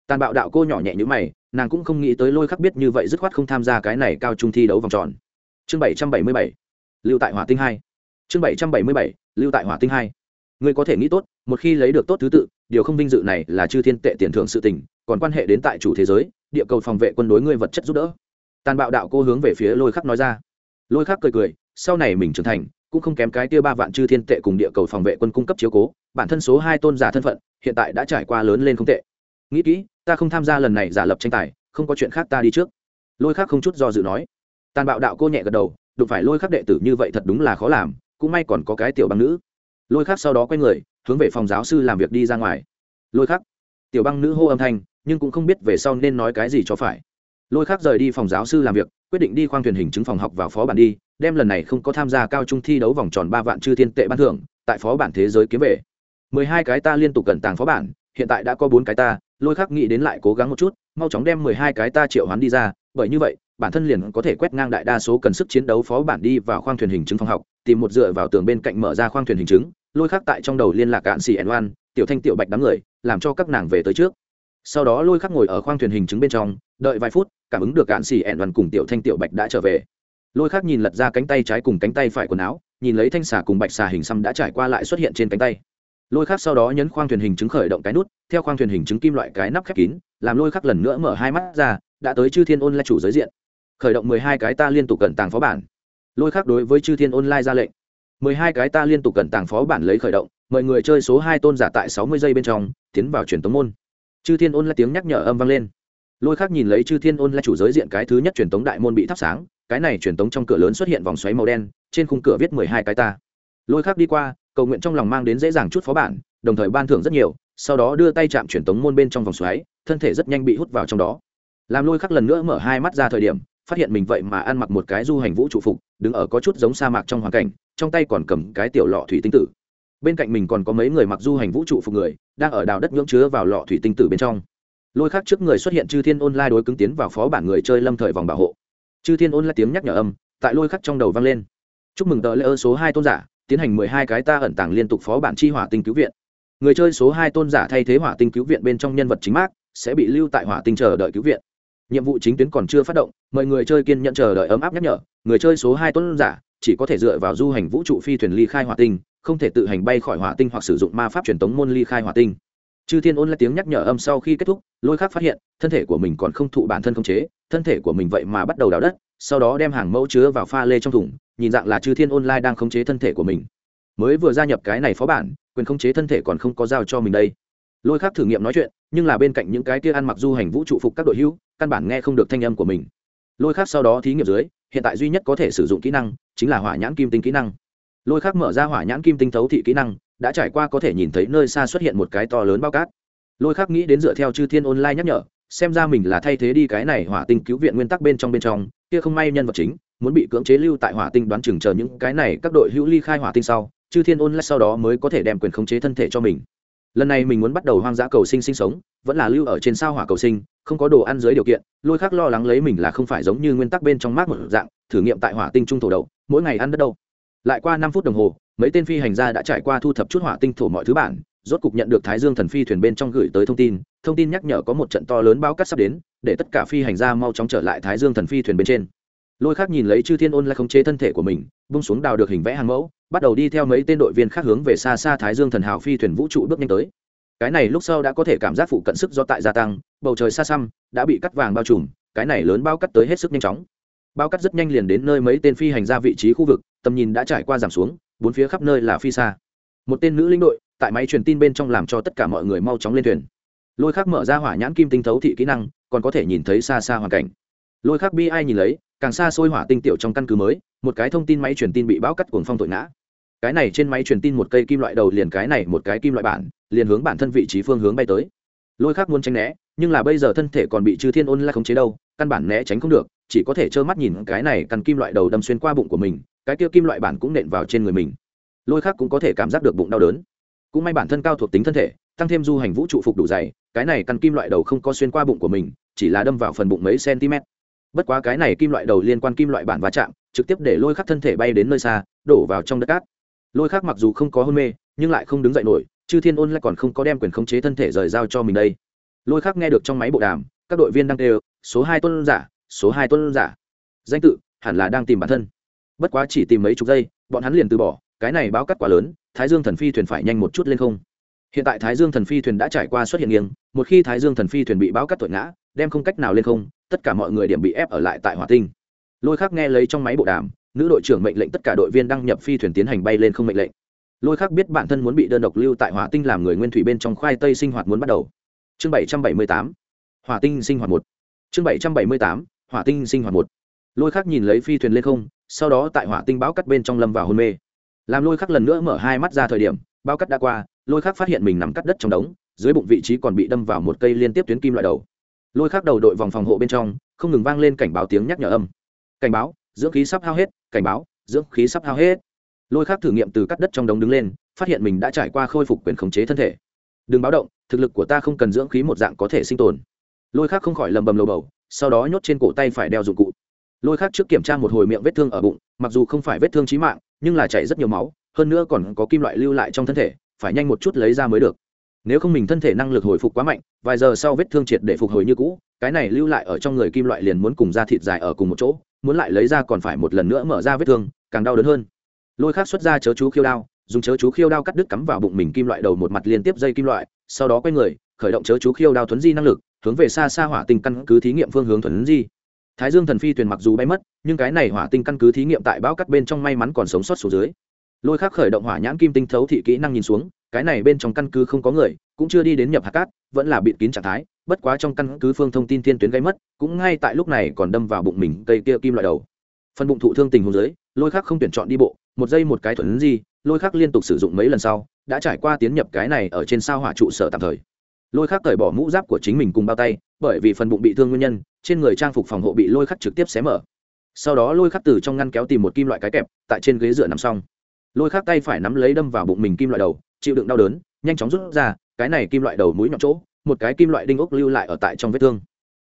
Tàn bạo đạo cô nhỏ nhẹ như mày, nàng cũng không nghĩ tới lôi khắc biết như vậy dứt khoát không tham gia cái này cao trung thi đấu vòng tròn. Chương bảy trăm bảy mươi bảy, lưu tại hỏa tinh hai. Chương bảy trăm bảy mươi bảy, lưu tại hỏa tinh hai. Ngươi có thể nghĩ tốt, một khi lấy được tốt thứ tự, điều không vinh dự này là chư thiên tệ tiền thưởng sự tình, còn quan hệ đến tại chủ thế giới, địa cầu phòng vệ quân đối ngươi vật chất giúp đỡ. Tàn bạo đạo cô hướng về phía lôi khắc nói ra. Lôi khắc cười cười sau này mình trưởng thành, cũng không kém cái tia ba vạn chư thiên tệ cùng địa cầu phòng vệ quân cung cấp chiếu cố, bản thân số hai tôn giả thân phận, hiện tại đã trải qua lớn lên không tệ. Nghĩ kỹ, ta không tham gia lần này giả lập tranh tài, không có chuyện khác ta đi trước. Lôi khắc không chút do dự nói. Tàn bạo đạo cô nhẹ gật đầu, đụng phải lôi khắc đệ tử như vậy thật đúng là khó làm, cũng may còn có cái tiểu băng nữ. Lôi khắc sau đó quay người, hướng về phòng giáo sư làm việc đi ra ngoài. Lôi khắc. Tiểu băng nữ hô âm thanh, nhưng cũng không biết về sau nên nói cái gì cho phải. Lôi khắc rời đi phòng giáo sư làm việc, quyết định đi khoang thuyền hình chứng phòng học vào phó bản đi đem lần này không có tham gia cao trung thi đấu vòng tròn ba vạn chư thiên tệ ban thưởng, tại phó bản thế giới kiếm về. Mười hai cái ta liên tục cẩn tàng phó bản, hiện tại đã có bốn cái ta, lôi khắc nghĩ đến lại cố gắng một chút, mau chóng đem mười hai cái ta triệu hoán đi ra, bởi như vậy, bản thân liền có thể quét ngang đại đa số cần sức chiến đấu phó bản đi vào khoang thuyền hình chứng phòng học, tìm một dựa vào tường bên cạnh mở ra khoang thuyền hình chứng, lôi khắc tại trong đầu liên lạc cạn xì ẩn oan tiểu thanh tiểu bạch đám người, làm cho các nàng về tới trước. Sau đó lôi khắc ngồi ở khoang thuyền hình chứng bên trong, đợi vài phút, cảm ứng được cạn xì ẩn oan cùng tiểu thanh tiểu bạch đã trở về lôi khắc nhìn lật ra cánh tay trái cùng cánh tay phải quần áo, nhìn lấy thanh xà cùng bạch xà hình xăm đã trải qua lại xuất hiện trên cánh tay. Lôi khắc sau đó nhấn khoang thuyền hình chứng khởi động cái nút, theo khoang thuyền hình chứng kim loại cái nắp khép kín, làm lôi khắc lần nữa mở hai mắt ra, đã tới chư thiên ôn lai chủ giới diện. Khởi động mười hai cái ta liên tục cận tàng phó bản. Lôi khắc đối với chư thiên ôn lai ra lệnh. mười hai cái ta liên tục cận tàng phó bản lấy khởi động, mời người chơi số hai tôn giả tại sáu mươi giây bên trong, tiến vào truyền tống môn. Chư thiên ôn lai tiếng nhắc nhở âm vang lên. Lôi khắc nhìn lấy chư thiên ôn lai chủ giới diện cái thứ nhất truyền tống đại môn bị thắp sáng cái này truyền tống trong cửa lớn xuất hiện vòng xoáy màu đen, trên khung cửa viết mười hai cái ta. Lôi khắc đi qua, cầu nguyện trong lòng mang đến dễ dàng chút phó bản, đồng thời ban thưởng rất nhiều, sau đó đưa tay chạm truyền tống môn bên trong vòng xoáy, thân thể rất nhanh bị hút vào trong đó. Làm lôi khắc lần nữa mở hai mắt ra thời điểm, phát hiện mình vậy mà ăn mặc một cái du hành vũ trụ phục, đứng ở có chút giống sa mạc trong hoàn cảnh, trong tay còn cầm cái tiểu lọ thủy tinh tử. Bên cạnh mình còn có mấy người mặc du hành vũ trụ phục người, đang ở đào đất nhưỡng chứa vào lọ thủy tinh tử bên trong. Lôi khắc trước người xuất hiện chư thiên ôn lai đối cứng tiến vào phó bản người chơi lâm thời vòng bảo hộ chư thiên ôn lại tiếng nhắc nhở âm, tại lôi khắc trong đầu vang lên. Chúc mừng tờ lễ ơ số hai tôn giả, tiến hành mười hai cái ta ẩn tàng liên tục phó bản chi hỏa tinh cứu viện. Người chơi số hai tôn giả thay thế hỏa tinh cứu viện bên trong nhân vật chính mác sẽ bị lưu tại hỏa tinh chờ đợi cứu viện. Nhiệm vụ chính tuyến còn chưa phát động, mời người chơi kiên nhận chờ đợi ấm áp nhắc nhở. Người chơi số hai tôn giả, chỉ có thể dựa vào du hành vũ trụ phi thuyền ly khai hỏa tinh, không thể tự hành bay khỏi hỏa tinh hoặc sử dụng ma pháp truyền tống môn ly khai hỏa tinh chư thiên ôn là tiếng nhắc nhở âm sau khi kết thúc, lôi khác phát hiện, thân thể của mình còn không thụ bản thân khống chế, thân thể của mình vậy mà bắt đầu đào đất, sau đó đem hàng mẫu chứa vào pha lê trong thùng, nhìn dạng là chư thiên online đang khống chế thân thể của mình. Mới vừa gia nhập cái này phó bản, quyền khống chế thân thể còn không có giao cho mình đây. Lôi khác thử nghiệm nói chuyện, nhưng là bên cạnh những cái kia ăn mặc du hành vũ trụ phục các đội hữu căn bản nghe không được thanh âm của mình. Lôi khác sau đó thí nghiệm dưới, hiện tại duy nhất có thể sử dụng kỹ năng, chính là hỏa nhãn kim tinh kỹ năng. Lôi khác mở ra hỏa nhãn kim tinh thấu thị kỹ năng đã trải qua có thể nhìn thấy nơi xa xuất hiện một cái to lớn bao cát. Lôi khắc nghĩ đến dựa theo chư thiên online nhắc nhở, xem ra mình là thay thế đi cái này hỏa tinh cứu viện nguyên tắc bên trong bên trong, kia không may nhân vật chính, muốn bị cưỡng chế lưu tại hỏa tinh đoán chừng chờ những cái này các đội hữu ly khai hỏa tinh sau, chư thiên online sau đó mới có thể đem quyền khống chế thân thể cho mình. Lần này mình muốn bắt đầu hoang dã cầu sinh sinh sống, vẫn là lưu ở trên sao hỏa cầu sinh, không có đồ ăn dưới điều kiện, lôi khác lo lắng lấy mình là không phải giống như nguyên tắc bên trong mát một dạng, thử nghiệm tại hỏa tinh trung thổ đậu mỗi ngày ăn đất đâu. Lại qua năm phút đồng hồ mấy tên phi hành gia đã trải qua thu thập chút hỏa tinh thổ mọi thứ bản, rốt cục nhận được thái dương thần phi thuyền bên trong gửi tới thông tin thông tin nhắc nhở có một trận to lớn bao cắt sắp đến, để tất cả phi hành gia mau chóng trở lại thái dương thần phi thuyền bên trên. Lôi khác nhìn lấy chư thiên ôn lại khống chế thân thể của mình bung xuống đào được hình vẽ hàng mẫu, bắt đầu đi theo mấy tên đội viên khác hướng về xa xa thái dương thần hào phi thuyền vũ trụ bước nhanh tới. Cái này lúc sau đã có thể cảm giác phụ cận sức do tại gia tăng, bầu trời xa xăm, đã bị cắt vàng bao trùm, cái này lớn bao cắt tới hết sức nhanh chóng. Bao cắt rất nhanh liền đến nơi mấy tên phi hành ra vị trí khu vực, tầm nhìn đã trải qua giảm xuống bốn phía khắp nơi là phi xa. Một tên nữ linh đội, tại máy truyền tin bên trong làm cho tất cả mọi người mau chóng lên thuyền. Lôi khác mở ra hỏa nhãn kim tinh thấu thị kỹ năng, còn có thể nhìn thấy xa xa hoàn cảnh. Lôi khác bi ai nhìn lấy, càng xa xôi hỏa tinh tiểu trong căn cứ mới, một cái thông tin máy truyền tin bị bão cắt cuồng phong tội ngã. Cái này trên máy truyền tin một cây kim loại đầu liền cái này một cái kim loại bản, liền hướng bản thân vị trí phương hướng bay tới. Lôi khác muốn tránh né, nhưng là bây giờ thân thể còn bị chư thiên ôn là khống chế đâu, căn bản né tránh không được, chỉ có thể trơ mắt nhìn cái này căn kim loại đầu đâm xuyên qua bụng của mình cái kia kim loại bản cũng nện vào trên người mình. Lôi khác cũng có thể cảm giác được bụng đau đớn. Cũng may bản thân cao thuộc tính thân thể, tăng thêm du hành vũ trụ phục đủ dày, cái này căn kim loại đầu không có xuyên qua bụng của mình, chỉ là đâm vào phần bụng mấy cm. Bất quá cái này kim loại đầu liên quan kim loại bản va chạm, trực tiếp để lôi khắc thân thể bay đến nơi xa, đổ vào trong đất cát. Lôi khắc mặc dù không có hôn mê, nhưng lại không đứng dậy nổi, chư thiên ôn lại còn không có đem quyền khống chế thân thể rời giao cho mình đây. Lôi khắc nghe được trong máy bộ đàm, các đội viên đang đều số hai tuân giả, số hai tuân giả. Danh tự, hẳn là đang tìm bản thân bất quá chỉ tìm mấy chục giây, bọn hắn liền từ bỏ, cái này báo cắt quá lớn, thái dương thần phi thuyền phải nhanh một chút lên không. Hiện tại thái dương thần phi thuyền đã trải qua xuất hiện nghiêng, một khi thái dương thần phi thuyền bị báo cắt tội ngã, đem không cách nào lên không, tất cả mọi người điểm bị ép ở lại tại hỏa tinh. Lôi khác nghe lấy trong máy bộ đàm, nữ đội trưởng mệnh lệnh tất cả đội viên đăng nhập phi thuyền tiến hành bay lên không mệnh lệnh. Lôi khác biết bản thân muốn bị đơn độc lưu tại hỏa tinh làm người nguyên thủy bên trong khoai tây sinh hoạt muốn bắt đầu. Chương bảy trăm bảy mươi tám, hỏa tinh sinh hoạt một. Chương bảy trăm bảy mươi tám, hỏa tinh sinh hoạt một. Lôi khác nhìn lấy phi thuyền lên không sau đó tại hỏa tinh báo cắt bên trong lâm vào hôn mê. Làm lôi khắc lần nữa mở hai mắt ra thời điểm bao cắt đã qua, lôi khắc phát hiện mình nằm cắt đất trong đống, dưới bụng vị trí còn bị đâm vào một cây liên tiếp tuyến kim loại đầu. Lôi khắc đầu đội vòng phòng hộ bên trong, không ngừng vang lên cảnh báo tiếng nhắc nhở âm. Cảnh báo, dưỡng khí sắp hao hết, cảnh báo, dưỡng khí sắp hao hết. Lôi khắc thử nghiệm từ cắt đất trong đống đứng lên, phát hiện mình đã trải qua khôi phục quyền khống chế thân thể. Đừng báo động, thực lực của ta không cần dưỡng khí một dạng có thể sinh tồn. Lôi khắc không khỏi lầm bầm lầu bầu, sau đó nhốt trên cổ tay phải đeo dụng cụ lôi khác trước kiểm tra một hồi miệng vết thương ở bụng, mặc dù không phải vết thương trí mạng, nhưng là chảy rất nhiều máu, hơn nữa còn có kim loại lưu lại trong thân thể, phải nhanh một chút lấy ra mới được. Nếu không mình thân thể năng lực hồi phục quá mạnh, vài giờ sau vết thương triệt để phục hồi như cũ, cái này lưu lại ở trong người kim loại liền muốn cùng da thịt dài ở cùng một chỗ, muốn lại lấy ra còn phải một lần nữa mở ra vết thương, càng đau đớn hơn. Lôi khác xuất ra chớ chú khiêu đao, dùng chớ chú khiêu đao cắt đứt cắm vào bụng mình kim loại đầu một mặt liên tiếp dây kim loại, sau đó quay người, khởi động chớ chú khiêu đao thuấn di năng lực, hướng về xa xa hỏa tinh căn cứ thí nghiệm phương hướng thuấn di thái dương thần phi thuyền mặc dù bay mất, nhưng cái này hỏa tinh căn cứ thí nghiệm tại bão cắt bên trong may mắn còn sống sót xuống dưới. Lôi khắc khởi động hỏa nhãn kim tinh thấu thị kỹ năng nhìn xuống, cái này bên trong căn cứ không có người, cũng chưa đi đến nhập hạt cát, vẫn là bịt kín trạng thái, bất quá trong căn cứ phương thông tin thiên tuyến gây mất, cũng ngay tại lúc này còn đâm vào bụng mình cây kia kim loại đầu. Phần bụng thụ thương tình hồ dưới, lôi khắc không tuyển chọn đi bộ, một giây một cái thuần gì lôi khắc liên tục sử dụng mấy lần sau, đã trải qua tiến nhập cái này ở trên sao hỏa trụ sở tạm thời. Lôi khắc cởi bỏ mũ giáp của chính mình cùng bao tay, bởi vì phần bụng bị thương nguyên nhân trên người trang phục phòng hộ bị lôi khắc trực tiếp xé mở. Sau đó lôi khắc từ trong ngăn kéo tìm một kim loại cái kẹp, tại trên ghế dựa nằm xong. Lôi khắc tay phải nắm lấy đâm vào bụng mình kim loại đầu, chịu đựng đau đớn, nhanh chóng rút ra, cái này kim loại đầu mũi nhọn chỗ, một cái kim loại đinh ốc lưu lại ở tại trong vết thương.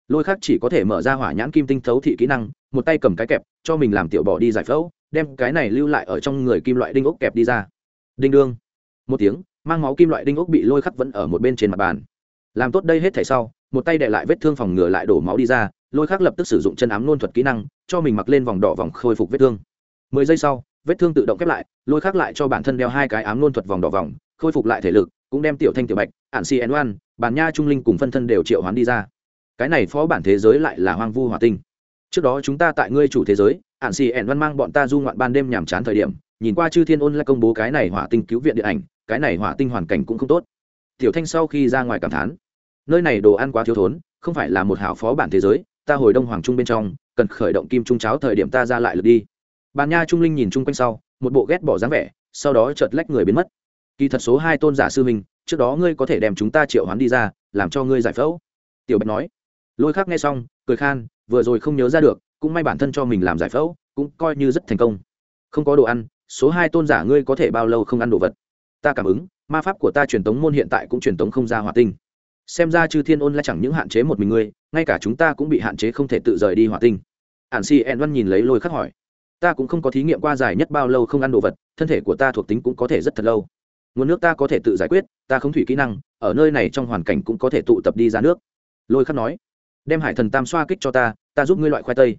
Lôi khắc chỉ có thể mở ra hỏa nhãn kim tinh thấu thị kỹ năng, một tay cầm cái kẹp, cho mình làm tiểu bỏ đi giải phẫu, đem cái này lưu lại ở trong người kim loại đinh ốc kẹp đi ra. Đinh đương. Một tiếng, mang máu kim loại đinh ốc bị lôi khắc vẫn ở một bên trên mặt bàn. Làm tốt đây hết thảy sau một tay đệ lại vết thương phòng ngừa lại đổ máu đi ra, lôi khắc lập tức sử dụng chân ám nôn thuật kỹ năng, cho mình mặc lên vòng đỏ vòng khôi phục vết thương. Mười giây sau, vết thương tự động khép lại, lôi khắc lại cho bản thân đeo hai cái ám nôn thuật vòng đỏ vòng, khôi phục lại thể lực, cũng đem tiểu thanh tiểu bạch ạn si n oan bàn nha trung linh cùng phân thân đều triệu hoán đi ra. Cái này phó bản thế giới lại là hoang vu hòa tinh. Trước đó chúng ta tại ngươi chủ thế giới ạn si ẻn văn mang bọn ta du ngoạn ban đêm nhàm chán thời điểm, nhìn qua chư thiên ôn lại công bố cái này hỏa tinh cứu viện điện ảnh, cái này hỏa tinh hoàn cảnh cũng không tốt. Tiểu thanh sau khi ra ngoài cảm thán nơi này đồ ăn quá thiếu thốn, không phải là một hảo phó bản thế giới, ta hồi đông hoàng trung bên trong, cần khởi động kim trung cháo thời điểm ta ra lại lượt đi. Bàn nha trung linh nhìn chung quanh sau, một bộ ghét bỏ dáng vẻ, sau đó chợt lách người biến mất. Kỳ thật số hai tôn giả sư minh trước đó ngươi có thể đem chúng ta triệu hoán đi ra, làm cho ngươi giải phẫu. Tiểu bạch nói. Lôi khác nghe xong, cười khan, vừa rồi không nhớ ra được, cũng may bản thân cho mình làm giải phẫu, cũng coi như rất thành công. Không có đồ ăn, số hai tôn giả ngươi có thể bao lâu không ăn đồ vật? Ta cảm ứng, ma pháp của ta truyền tống môn hiện tại cũng truyền tống không ra hỏa tinh xem ra chư thiên ôn lại chẳng những hạn chế một mình ngươi, ngay cả chúng ta cũng bị hạn chế không thể tự rời đi hỏa tinh. Ạn si en văn nhìn lấy lôi khắc hỏi. Ta cũng không có thí nghiệm qua dài nhất bao lâu không ăn đồ vật, thân thể của ta thuộc tính cũng có thể rất thật lâu. Nguồn nước ta có thể tự giải quyết, ta không thủy kỹ năng, ở nơi này trong hoàn cảnh cũng có thể tụ tập đi ra nước. Lôi khắc nói. Đem hải thần tam xoa kích cho ta ta giúp ngươi loại khoai tây.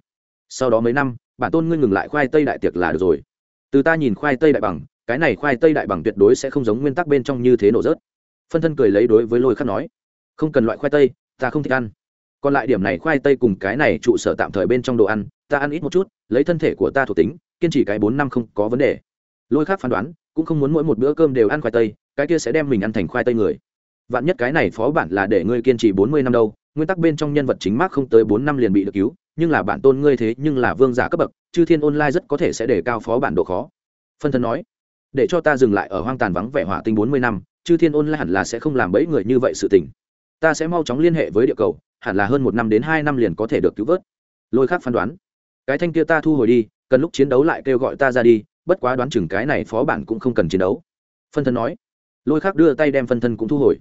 Sau đó mấy năm, bản tôn ngươi ngừng lại khoai tây đại tiệc là được rồi. Từ ta nhìn khoai tây đại bằng, cái này khoai tây đại bằng tuyệt đối sẽ không giống nguyên tắc bên trong như thế nổ rớt. Phân thân cười lấy đối với lôi khắc nói không cần loại khoai tây, ta không thích ăn. Còn lại điểm này khoai tây cùng cái này trụ sở tạm thời bên trong đồ ăn, ta ăn ít một chút, lấy thân thể của ta thuộc tính, kiên trì cái bốn năm không có vấn đề. Lôi khác phán đoán, cũng không muốn mỗi một bữa cơm đều ăn khoai tây, cái kia sẽ đem mình ăn thành khoai tây người. Vạn nhất cái này phó bản là để ngươi kiên trì bốn mươi năm đâu, nguyên tắc bên trong nhân vật chính mác không tới bốn năm liền bị được cứu, nhưng là bản tôn ngươi thế nhưng là vương giả cấp bậc, chư thiên online rất có thể sẽ để cao phó bản độ khó. Phân thân nói, để cho ta dừng lại ở hoang tàn vắng vẻ hỏa tinh bốn mươi năm, chư thiên online hẳn là sẽ không làm bẫy người như vậy sự tình ta sẽ mau chóng liên hệ với địa cầu, hẳn là hơn một năm đến hai năm liền có thể được cứu vớt. Lôi khác phán đoán. Cái thanh kia ta thu hồi đi, cần lúc chiến đấu lại kêu gọi ta ra đi, bất quá đoán chừng cái này phó bản cũng không cần chiến đấu. Phân thân nói. Lôi khác đưa tay đem phân thân cũng thu hồi.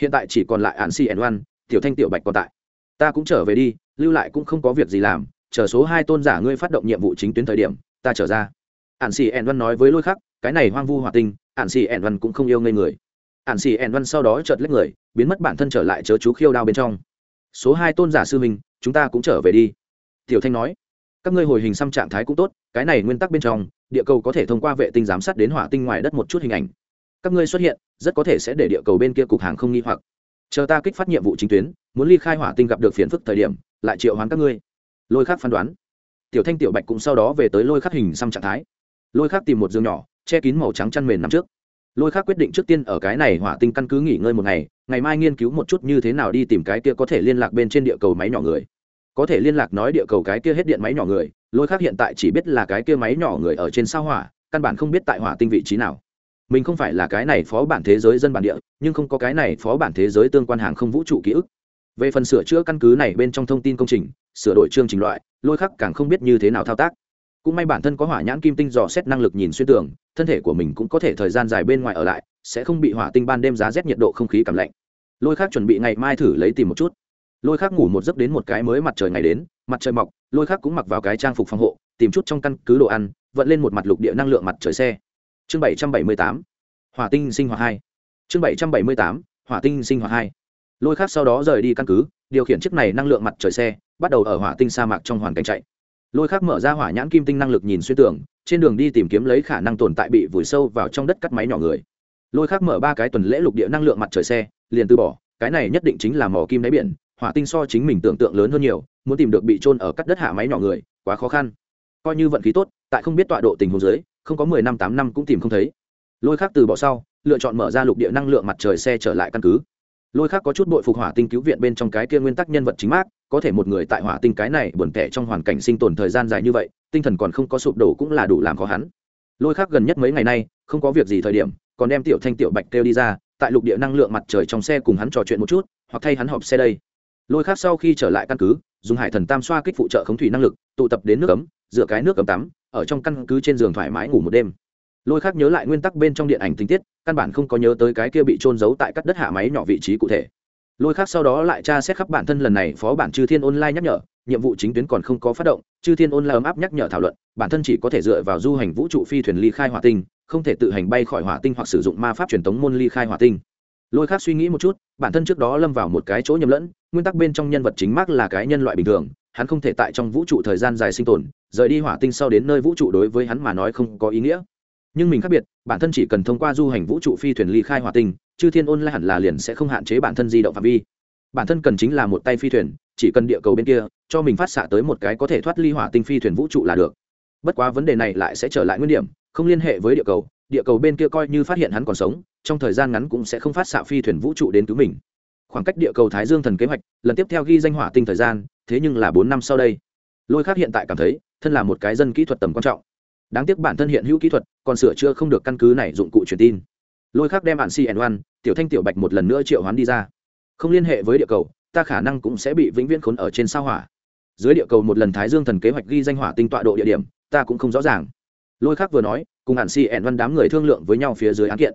Hiện tại chỉ còn lại hạn si ẩn oan, tiểu thanh tiểu bạch còn tại. Ta cũng trở về đi, lưu lại cũng không có việc gì làm, chờ số hai tôn giả ngươi phát động nhiệm vụ chính tuyến thời điểm, ta trở ra. Ạn xì ẩn văn nói với lôi khắc cái này hoang vu hòa tinh ạn xì ẩn văn cũng không yêu ngây người ạn xì ẻn văn sau đó chợt lấy người, biến mất bản thân trở lại chớ chú khiêu đao bên trong. Số hai tôn giả sư minh chúng ta cũng trở về đi. Tiểu thanh nói, các ngươi hồi hình xăm trạng thái cũng tốt, cái này nguyên tắc bên trong, địa cầu có thể thông qua vệ tinh giám sát đến hỏa tinh ngoài đất một chút hình ảnh. Các ngươi xuất hiện, rất có thể sẽ để địa cầu bên kia cục hàng không nghi hoặc. Chờ ta kích phát nhiệm vụ chính tuyến, muốn ly khai hỏa tinh gặp được phiền phức thời điểm, lại triệu hoán các ngươi. Lôi khắc phán đoán. Tiểu thanh, tiểu bạch cũng sau đó về tới lôi khắc hình xăm trạng thái. Lôi khắc tìm một giường nhỏ, che kín màu trắng chăn mền nằm trước lôi khác quyết định trước tiên ở cái này hỏa tinh căn cứ nghỉ ngơi một ngày ngày mai nghiên cứu một chút như thế nào đi tìm cái kia có thể liên lạc bên trên địa cầu máy nhỏ người. Có thể liên lạc nói địa cầu cái kia hết điện máy nhỏ người, lôi khác hiện tại chỉ biết là cái kia máy nhỏ người ở trên sao hỏa, căn bản không biết tại hỏa tinh vị trí nào. Mình không phải là cái này phó bản thế giới dân bản địa, nhưng không có cái này phó bản thế giới tương quan hàng không vũ trụ ký ức. Về phần sửa chữa căn cứ này bên trong thông tin công trình, sửa đổi chương trình loại, lôi khắc càng không biết như thế nào thao tác cũng may bản thân có hỏa nhãn kim tinh dò xét năng lực nhìn xuyên tường, thân thể của mình cũng có thể thời gian dài bên ngoài ở lại, sẽ không bị hỏa tinh ban đêm giá rét nhiệt độ không khí cảm lạnh. Lôi khác chuẩn bị ngày mai thử lấy tìm một chút. Lôi khác ngủ một giấc đến một cái mới mặt trời ngày đến, mặt trời mọc, lôi khác cũng mặc vào cái trang phục phòng hộ, tìm chút trong căn cứ đồ ăn, vận lên một mặt lục địa năng lượng mặt trời xe. Chương bảy trăm bảy mươi tám, hỏa tinh sinh hoạt hai. Chương bảy trăm bảy mươi tám, hỏa tinh sinh hoạt hai. Lôi khác sau đó rời đi căn cứ, điều khiển chiếc này năng lượng mặt trời xe, bắt đầu ở hỏa tinh sa mạc trong hoàn cảnh chạy lôi khắc mở ra hỏa nhãn kim tinh năng lực nhìn xuyên tưởng trên đường đi tìm kiếm lấy khả năng tồn tại bị vùi sâu vào trong đất cắt máy nhỏ người. Lôi khắc mở ba cái tuần lễ lục địa năng lượng mặt trời xe, liền từ bỏ, cái này nhất định chính là mỏ kim đáy biển, hỏa tinh so chính mình tưởng tượng lớn hơn nhiều, muốn tìm được bị trôn ở cắt đất hạ máy nhỏ người, quá khó khăn. Coi như vận khí tốt, tại không biết tọa độ tình huống dưới, không có mười năm tám năm cũng tìm không thấy. Lôi khác từ bỏ sau, lựa chọn mở ra lục địa năng lượng mặt trời xe trở lại căn cứ lôi khác có chút bội phục hỏa tinh cứu viện bên trong cái kia nguyên tắc nhân vật chính mác có thể một người tại hỏa tinh cái này buồn tẻ trong hoàn cảnh sinh tồn thời gian dài như vậy, tinh thần còn không có sụp đổ cũng là đủ làm khó hắn. Lôi khác gần nhất mấy ngày nay, không có việc gì thời điểm, còn đem tiểu thanh tiểu bạch kêu đi ra, tại lục địa năng lượng mặt trời trong xe cùng hắn trò chuyện một chút, hoặc thay hắn họp xe đây. Lôi khác sau khi trở lại căn cứ, dùng hải thần tam xoa kích phụ trợ khống thủy năng lực, tụ tập đến nước ấm dựa cái nước ấm tắm, ở trong căn cứ trên giường thoải mái ngủ một đêm lôi khác nhớ lại nguyên tắc bên trong điện ảnh tình tiết, căn bản không có nhớ tới cái kia bị trôn giấu tại các đất hạ máy nhỏ vị trí cụ thể. Lôi khác sau đó lại tra xét khắp bản thân lần này phó bản chư thiên online nhắc nhở, nhiệm vụ chính tuyến còn không có phát động, chư thiên online ấm áp nhắc nhở thảo luận, bản thân chỉ có thể dựa vào du hành vũ trụ phi thuyền ly khai hỏa tinh, không thể tự hành bay khỏi hỏa tinh hoặc sử dụng ma pháp truyền thống môn ly khai hỏa tinh. Lôi khác suy nghĩ một chút, bản thân trước đó lâm vào một cái chỗ nhầm lẫn, nguyên tắc bên trong nhân vật chính mắc là cái nhân loại bình thường, hắn không thể tại trong vũ trụ thời gian dài sinh tồn, rời đi hỏa tinh sau đến nơi vũ trụ đối với hắn mà nói không có ý nghĩa nhưng mình khác biệt, bản thân chỉ cần thông qua du hành vũ trụ phi thuyền ly khai hỏa tinh, chư thiên ôn lại hẳn là liền sẽ không hạn chế bản thân di động phạm vi. Bản thân cần chính là một tay phi thuyền, chỉ cần địa cầu bên kia, cho mình phát xạ tới một cái có thể thoát ly hỏa tinh phi thuyền vũ trụ là được. Bất quá vấn đề này lại sẽ trở lại nguyên điểm, không liên hệ với địa cầu địa cầu bên kia coi như phát hiện hắn còn sống, trong thời gian ngắn cũng sẽ không phát xạ phi thuyền vũ trụ đến cứu mình. Khoảng cách địa cầu thái dương thần kế hoạch, lần tiếp theo ghi danh hỏa tinh thời gian, thế nhưng là bốn năm sau đây. Lôi khác hiện tại cảm thấy, thân là một cái dân kỹ thuật tầm quan trọng đáng tiếc bản thân hiện hữu kỹ thuật, còn sửa chữa không được căn cứ này dụng cụ truyền tin. Lôi khác đem bản cn oan tiểu thanh tiểu bạch một lần nữa triệu hoán đi ra. Không liên hệ với địa cầu, ta khả năng cũng sẽ bị vĩnh viễn khốn ở trên sao hỏa. Dưới địa cầu một lần thái dương thần kế hoạch ghi danh hỏa tinh tọa độ địa điểm, ta cũng không rõ ràng. Lôi khác vừa nói, cùng hạn si ẹn văn đám người thương lượng với nhau phía dưới án kiện.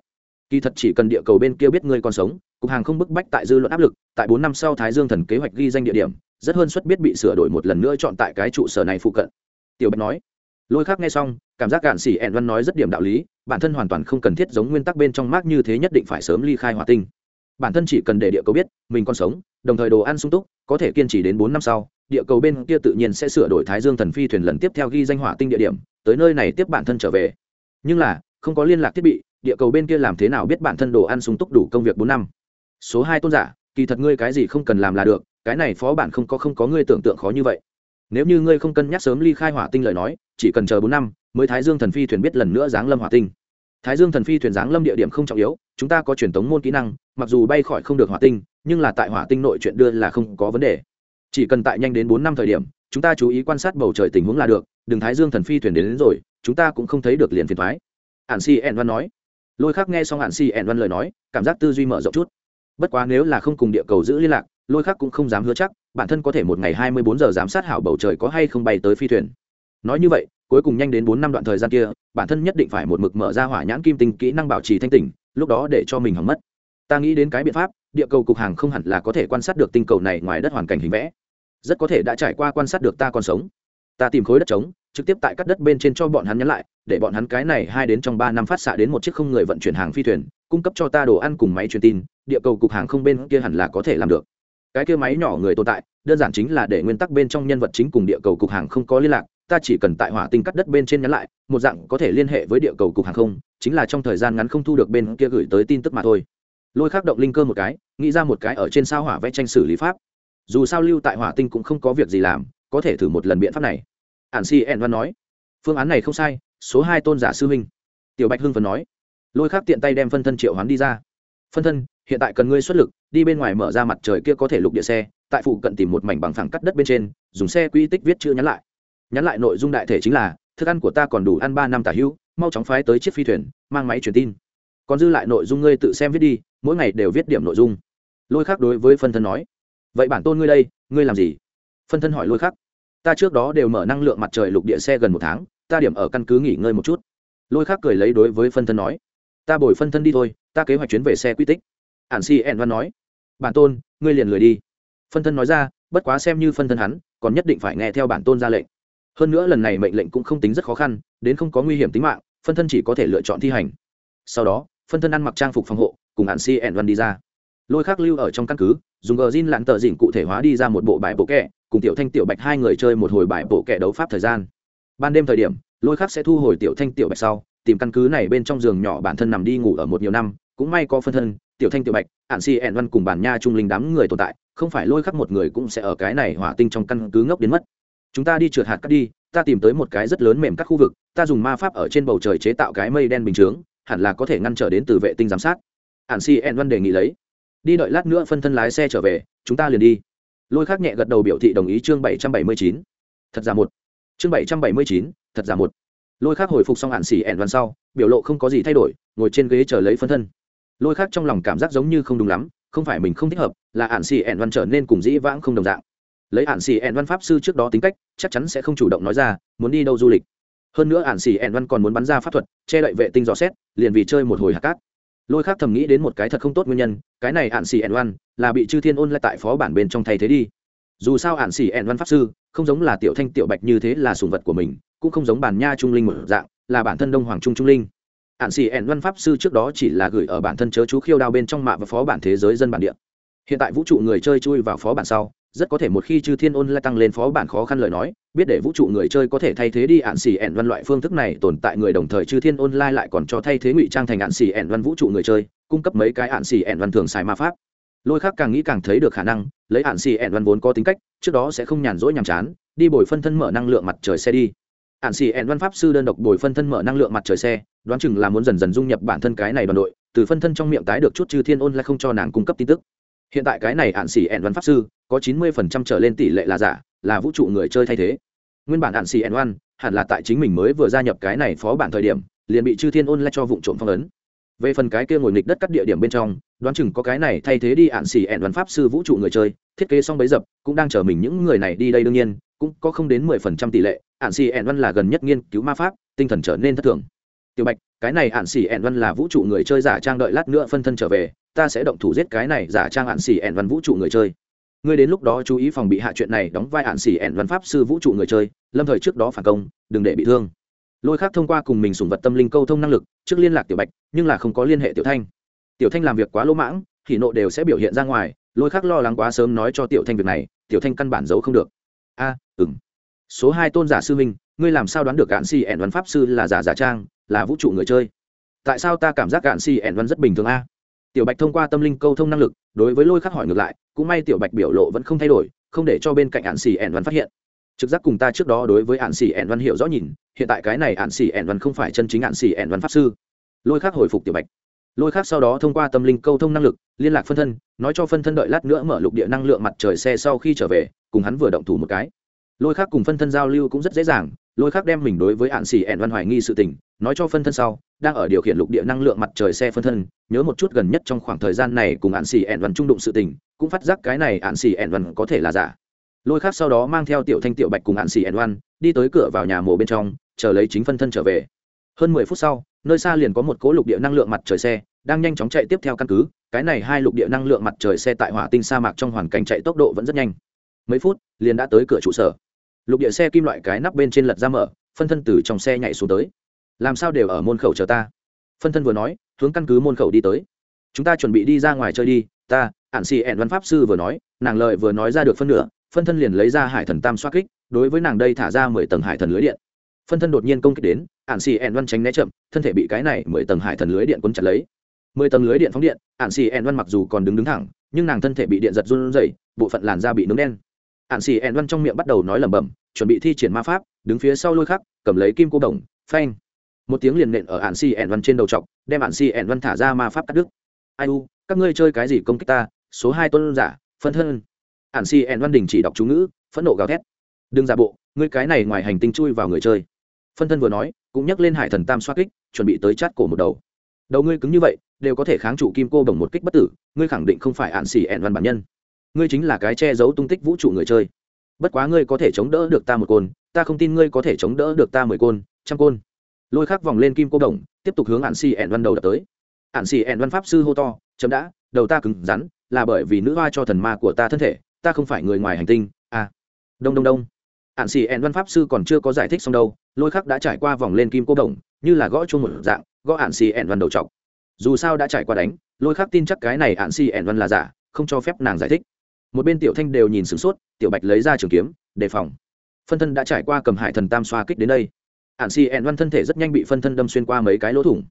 Kỳ thật chỉ cần địa cầu bên kia biết ngươi còn sống, cục hàng không bức bách tại dư luận áp lực, tại bốn năm sau thái dương thần kế hoạch ghi danh địa điểm, rất hơn suất biết bị sửa đổi một lần nữa chọn tại cái trụ sở này phụ cận. Tiểu bạch nói lôi khác nghe xong, cảm giác cạn xỉ ẹn văn nói rất điểm đạo lý, bản thân hoàn toàn không cần thiết giống nguyên tắc bên trong mác như thế nhất định phải sớm ly khai hỏa tinh. Bản thân chỉ cần để địa cầu biết, mình còn sống, đồng thời đồ ăn sung túc, có thể kiên trì đến bốn năm sau, địa cầu bên kia tự nhiên sẽ sửa đổi thái dương thần phi thuyền lần tiếp theo ghi danh hỏa tinh địa điểm, tới nơi này tiếp bản thân trở về. Nhưng là, không có liên lạc thiết bị, địa cầu bên kia làm thế nào biết bản thân đồ ăn sung túc đủ công việc bốn năm? Số hai tôn giả, kỳ thật ngươi cái gì không cần làm là được, cái này phó bản không có không có ngươi tưởng tượng khó như vậy nếu như ngươi không cân nhắc sớm ly khai hỏa tinh lời nói chỉ cần chờ bốn năm mới thái dương thần phi thuyền biết lần nữa giáng lâm hỏa tinh. Thái dương thần phi thuyền giáng lâm địa điểm không trọng yếu chúng ta có truyền thống môn kỹ năng mặc dù bay khỏi không được hỏa tinh nhưng là tại hỏa tinh nội chuyện đưa là không có vấn đề. Chỉ cần tại nhanh đến bốn năm thời điểm chúng ta chú ý quan sát bầu trời tình huống là được đừng thái dương thần phi thuyền đến, đến rồi chúng ta cũng không thấy được liền phiền thoái ạn si ẹn văn nói. Lôi khắc nghe xong ạn si ẹn văn lời nói cảm giác tư duy mở rộng chút. Bất quá nếu là không cùng địa cầu giữ liên lạc lôi khắc cũng không dám hứa chắc bản thân có thể một ngày hai mươi bốn giờ giám sát hảo bầu trời có hay không bay tới phi thuyền. Nói như vậy, cuối cùng nhanh đến bốn năm đoạn thời gian kia, bản thân nhất định phải một mực mở ra hỏa nhãn kim tinh kỹ năng bảo trì thanh tỉnh, lúc đó để cho mình hỏng mất. Ta nghĩ đến cái biện pháp, địa cầu cục hàng không hẳn là có thể quan sát được tinh cầu này ngoài đất hoàn cảnh hình vẽ. Rất có thể đã trải qua quan sát được ta còn sống. Ta tìm khối đất trống, trực tiếp tại cắt đất bên trên cho bọn hắn nhắn lại, để bọn hắn cái này hai đến trong ba năm phát xạ đến một chiếc không người vận chuyển hàng phi thuyền, cung cấp cho ta đồ ăn cùng máy truyền tin, địa cầu cục hàng không bên kia hẳn là có thể làm được cái kia máy nhỏ người tồn tại, đơn giản chính là để nguyên tắc bên trong nhân vật chính cùng địa cầu cục hàng không có liên lạc, ta chỉ cần tại hỏa tinh cắt đất bên trên nhắn lại, một dạng có thể liên hệ với địa cầu cục hàng không, chính là trong thời gian ngắn không thu được bên kia gửi tới tin tức mà thôi. Lôi khắc động linh cơ một cái, nghĩ ra một cái ở trên sao hỏa vẽ tranh xử lý pháp. Dù sao lưu tại hỏa tinh cũng không có việc gì làm, có thể thử một lần biện pháp này. Ản si en văn nói, phương án này không sai, số hai tôn giả sư huynh. Tiểu bạch hưng phần nói, lôi khắc tiện tay đem phân thân triệu hoán đi ra phân thân, hiện tại cần ngươi xuất lực, đi bên ngoài mở ra mặt trời kia có thể lục địa xe, tại phụ cận tìm một mảnh bằng phẳng cắt đất bên trên, dùng xe quy tích viết chữ nhắn lại. Nhắn lại nội dung đại thể chính là, thức ăn của ta còn đủ ăn ba năm tả hữu, mau chóng phái tới chiếc phi thuyền, mang máy truyền tin. Còn dư lại nội dung ngươi tự xem viết đi, mỗi ngày đều viết điểm nội dung. Lôi khắc đối với phân thân nói, vậy bản tôn ngươi đây, ngươi làm gì? Phân thân hỏi lôi khắc, ta trước đó đều mở năng lượng mặt trời lục địa xe gần một tháng, ta điểm ở căn cứ nghỉ ngơi một chút. Lôi khắc cười lấy đối với phân thân nói, ta bồi phân thân đi thôi ta kế hoạch chuyến về xe quy tích. Ản si ẹn văn nói. Bản tôn, ngươi liền lười đi. Phân thân nói ra, bất quá xem như phân thân hắn, còn nhất định phải nghe theo bản tôn ra lệnh. Hơn nữa lần này mệnh lệnh cũng không tính rất khó khăn, đến không có nguy hiểm tính mạng, phân thân chỉ có thể lựa chọn thi hành. Sau đó, phân thân ăn mặc trang phục phòng hộ, cùng ạn si ẻn văn đi ra. Lôi khắc lưu ở trong căn cứ, dùng gờ zin lặn tờ dỉnh cụ thể hóa đi ra một bộ bài bộ kẹ cùng tiểu thanh tiểu bạch hai người chơi một hồi bài bộ kẹ đấu pháp thời gian. Ban đêm thời điểm, lôi khắc sẽ thu hồi tiểu thanh tiểu bạch sau, tìm căn cứ này bên trong giường nhỏ bản thân nằm đi ngủ ở một nhiều năm cũng may có phân thân, tiểu thanh tiểu bạch ạn si ẹn văn cùng bản nha trung linh đám người tồn tại, không phải lôi khắc một người cũng sẽ ở cái này hỏa tinh trong căn cứ ngốc đến mất. Chúng ta đi trượt hạt cắt đi, ta tìm tới một cái rất lớn mềm các khu vực, ta dùng ma pháp ở trên bầu trời chế tạo cái mây đen bình chướng, hẳn là có thể ngăn trở đến từ vệ tinh giám sát. Ạn si ẹn văn đề nghị lấy. Đi đợi lát nữa phân thân lái xe trở về, chúng ta liền đi. Lôi khắc nhẹ gật đầu biểu thị đồng ý chương bảy trăm bảy mươi chín. Thật giả một. Chương bảy trăm bảy mươi chín, thật giả một. Lôi khác hồi phục xong ạn xỉ ẹn văn sau, biểu lộ không có gì thay đổi, ngồi trên ghế chờ lấy phân thân lôi khác trong lòng cảm giác giống như không đúng lắm, không phải mình không thích hợp, là ạn xì ẹn văn trở nên cùng dĩ vãng không đồng dạng. Lấy ạn xì ẹn văn pháp sư trước đó tính cách, chắc chắn sẽ không chủ động nói ra, muốn đi đâu du lịch. Hơn nữa ạn xì ẹn văn còn muốn bắn ra pháp thuật, che đậy vệ tinh dò xét, liền vì chơi một hồi hạt cát. Lôi khác thầm nghĩ đến một cái thật không tốt nguyên nhân, cái này ạn xì ẹn văn là bị chư thiên ôn lại tại phó bản bên trong thay thế đi. Dù sao ạn xì ẹn văn pháp sư, không giống là tiểu thanh tiểu bạch như thế là sùng vật của mình, cũng không giống bản nha trung linh một dạng, là bản thân đông hoàng trung trung linh ạn xì ẻn văn pháp sư trước đó chỉ là gửi ở bản thân chớ chú khiêu đao bên trong mạ và phó bản thế giới dân bản địa. Hiện tại vũ trụ người chơi chui vào phó bản sau, rất có thể một khi chư thiên ôn lại tăng lên phó bản khó khăn lời nói, biết để vũ trụ người chơi có thể thay thế đi ạn xì ẻn văn loại phương thức này tồn tại người đồng thời chư thiên ôn lại lại còn cho thay thế ngụy trang thành ạn xì ẻn văn vũ trụ người chơi, cung cấp mấy cái ạn xì ẻn văn thường xài ma pháp. Lôi khác càng nghĩ càng thấy được khả năng, lấy ạn xì ẻn văn vốn có tính cách, trước đó sẽ không nhàn rỗi nhàm chán, đi bồi phân thân mở năng lượng mặt trời xe đi. Ạn xì ẻn văn pháp sư đơn độc bồi phân thân mở năng lượng mặt trời xe đoán chừng là muốn dần dần dung nhập bản thân cái này đoàn đội, từ phân thân trong miệng tái được chút chư thiên ôn lại không cho nàng cung cấp tin tức. Hiện tại cái này ạn xỉ ẻn văn pháp sư, có chín mươi phần trăm trở lên tỷ lệ là giả, là vũ trụ người chơi thay thế. Nguyên bản ạn xỉ ẻn văn hẳn là tại chính mình mới vừa gia nhập cái này phó bản thời điểm, liền bị chư thiên ôn lại cho vụ trộm phong ấn. Về phần cái kia ngồi nghịch đất cắt địa điểm bên trong, đoán chừng có cái này thay thế đi ạn xỉ ẹn văn pháp sư vũ trụ người chơi, thiết kế xong bấy dập, cũng đang chờ mình những người này đi đây đương nhiên, cũng có không đến mười phần trăm tỷ lệ, ạn xỉ ẹn văn là gần nhất nghiên cứu ma pháp, tinh thần trở nên thất thường tiểu bạch cái này hạn xỉ ẹn văn là vũ trụ người chơi giả trang đợi lát nữa phân thân trở về ta sẽ động thủ giết cái này giả trang hạn xỉ ẹn văn vũ trụ người chơi. Ngươi đến lúc đó chú ý phòng bị hạ chuyện này đóng vai hạn xỉ ẹn văn pháp sư vũ trụ người chơi lâm thời trước đó phản công đừng để bị thương. Lôi khác thông qua cùng mình sùng vật tâm linh câu thông năng lực trước liên lạc tiểu bạch nhưng là không có liên hệ tiểu thanh. Tiểu thanh làm việc quá lỗ mãng thì nộ đều sẽ biểu hiện ra ngoài lôi khác lo lắng quá sớm nói cho tiểu thanh việc này tiểu thanh căn bản giấu không được. A à, ừng số hai tôn giả sư minh ngươi làm sao đoán được cạn si ẻn văn pháp sư là giả giả trang là vũ trụ người chơi. Tại sao ta cảm giác cạn si ẻn văn rất bình thường a? Tiểu bạch thông qua tâm linh câu thông năng lực, đối với lôi khắc hỏi ngược lại, cũng may tiểu bạch biểu lộ vẫn không thay đổi, không để cho bên cạnh ạn xì ẻn văn phát hiện. Trực giác cùng ta trước đó đối với ạn xì ẻn văn hiểu rõ nhìn, hiện tại cái này ạn xì ẻn văn không phải chân chính ạn xì ẻn văn pháp sư. Lôi khắc hồi phục tiểu bạch. Lôi khắc sau đó thông qua tâm linh câu thông năng lực, liên lạc phân thân, nói cho phân thân đợi lát nữa mở lục địa năng lượng mặt trời xe sau khi trở về, cùng hắn vừa động thủ một cái. Lôi khắc cùng phân thân giao lưu cũng rất dễ dàng, lôi khắc đem mình đối với ạn xì ẻn văn hoài nghi sự tình nói cho phân thân sau, đang ở điều khiển lục địa năng lượng mặt trời xe phân thân, nhớ một chút gần nhất trong khoảng thời gian này cùng ạn xì ẹn văn trung đụng sự tình, cũng phát giác cái này ạn xì ẹn văn có thể là giả. Lôi khác sau đó mang theo tiểu thanh tiểu bạch cùng ạn xì ẹn văn, đi tới cửa vào nhà mổ bên trong, chờ lấy chính phân thân trở về. Hơn mười phút sau, nơi xa liền có một cố lục địa năng lượng mặt trời xe, đang nhanh chóng chạy tiếp theo căn cứ, cái này hai lục địa năng lượng mặt trời xe tại hỏa tinh sa mạc trong hoàn cảnh chạy tốc độ vẫn rất nhanh. Mấy phút, liền đã tới cửa trụ sở. Lục địa xe kim loại cái nắp bên trên lật ra mở, phân thân từ trong xe nhảy xuống tới làm sao đều ở môn khẩu chờ ta? Phân thân vừa nói, hướng căn cứ môn khẩu đi tới. Chúng ta chuẩn bị đi ra ngoài chơi đi, ta, ản xì ẹn văn pháp sư vừa nói, nàng lợi vừa nói ra được phân nửa, phân thân liền lấy ra hải thần tam xoa kích, đối với nàng đây thả ra mười tầng hải thần lưới điện. Phân thân đột nhiên công kích đến ạn xì ẹn văn tránh né chậm, thân thể bị cái này mười tầng hải thần lưới điện quấn chặt lấy. Mười tầng lưới điện phóng điện ạn xì ẹn văn mặc dù còn đứng đứng thẳng, nhưng nàng thân thể bị điện giật run rẩy, bộ phận làn da bị nướng đen. Ạn xì ẹn văn trong miệng bắt đầu nói lẩm bẩm, chuẩn bị thi triển ma pháp, đứng phía sau lôi khắc, cầm lấy kim cô đồng, phanh một tiếng liền nện ở ạn xì ẻn văn trên đầu trọc đem ạn xì ẻn văn thả ra ma pháp cắt đứt. Ai u, các ngươi chơi cái gì công kích ta? Số hai tuân giả, phân thân. Ạn xì ẻn văn đình chỉ đọc chú ngữ, phẫn nộ gào thét. Đừng giả bộ, ngươi cái này ngoài hành tinh chui vào người chơi. Phân thân vừa nói, cũng nhắc lên hải thần tam xoa kích, chuẩn bị tới chát cổ một đầu. Đầu ngươi cứng như vậy, đều có thể kháng chủ kim cô bồng một kích bất tử, ngươi khẳng định không phải ạn xì ẻn văn bản nhân. Ngươi chính là cái che giấu tung tích vũ trụ người chơi. Bất quá ngươi có thể chống đỡ được ta một côn, ta không tin ngươi có thể chống đỡ được ta mười côn, trăm côn lôi khắc vòng lên kim cô đồng, tiếp tục hướng ạn xì ẹn văn đầu đập tới. Ạn xì ẹn văn pháp sư hô to, chấm đã, đầu ta cứng rắn, là bởi vì nữ hoa cho thần ma của ta thân thể, ta không phải người ngoài hành tinh à. Đông đông đông. Ạn xì ẹn văn pháp sư còn chưa có giải thích xong đâu, lôi khắc đã trải qua vòng lên kim cô đồng, như là gõ chung một dạng, gõ ạn xì ẹn văn đầu chọc. Dù sao đã trải qua đánh, lôi khắc tin chắc cái này ạn xì ẹn văn là giả, không cho phép nàng giải thích. Một bên tiểu thanh đều nhìn sửng sốt, tiểu bạch lấy ra trường kiếm, đề phòng. Phân thân đã trải qua cầm hải thần tam xoa kích đến đây ạn xì ẹn văn thân thể rất nhanh bị phân thân đâm xuyên qua mấy cái lỗ thủng.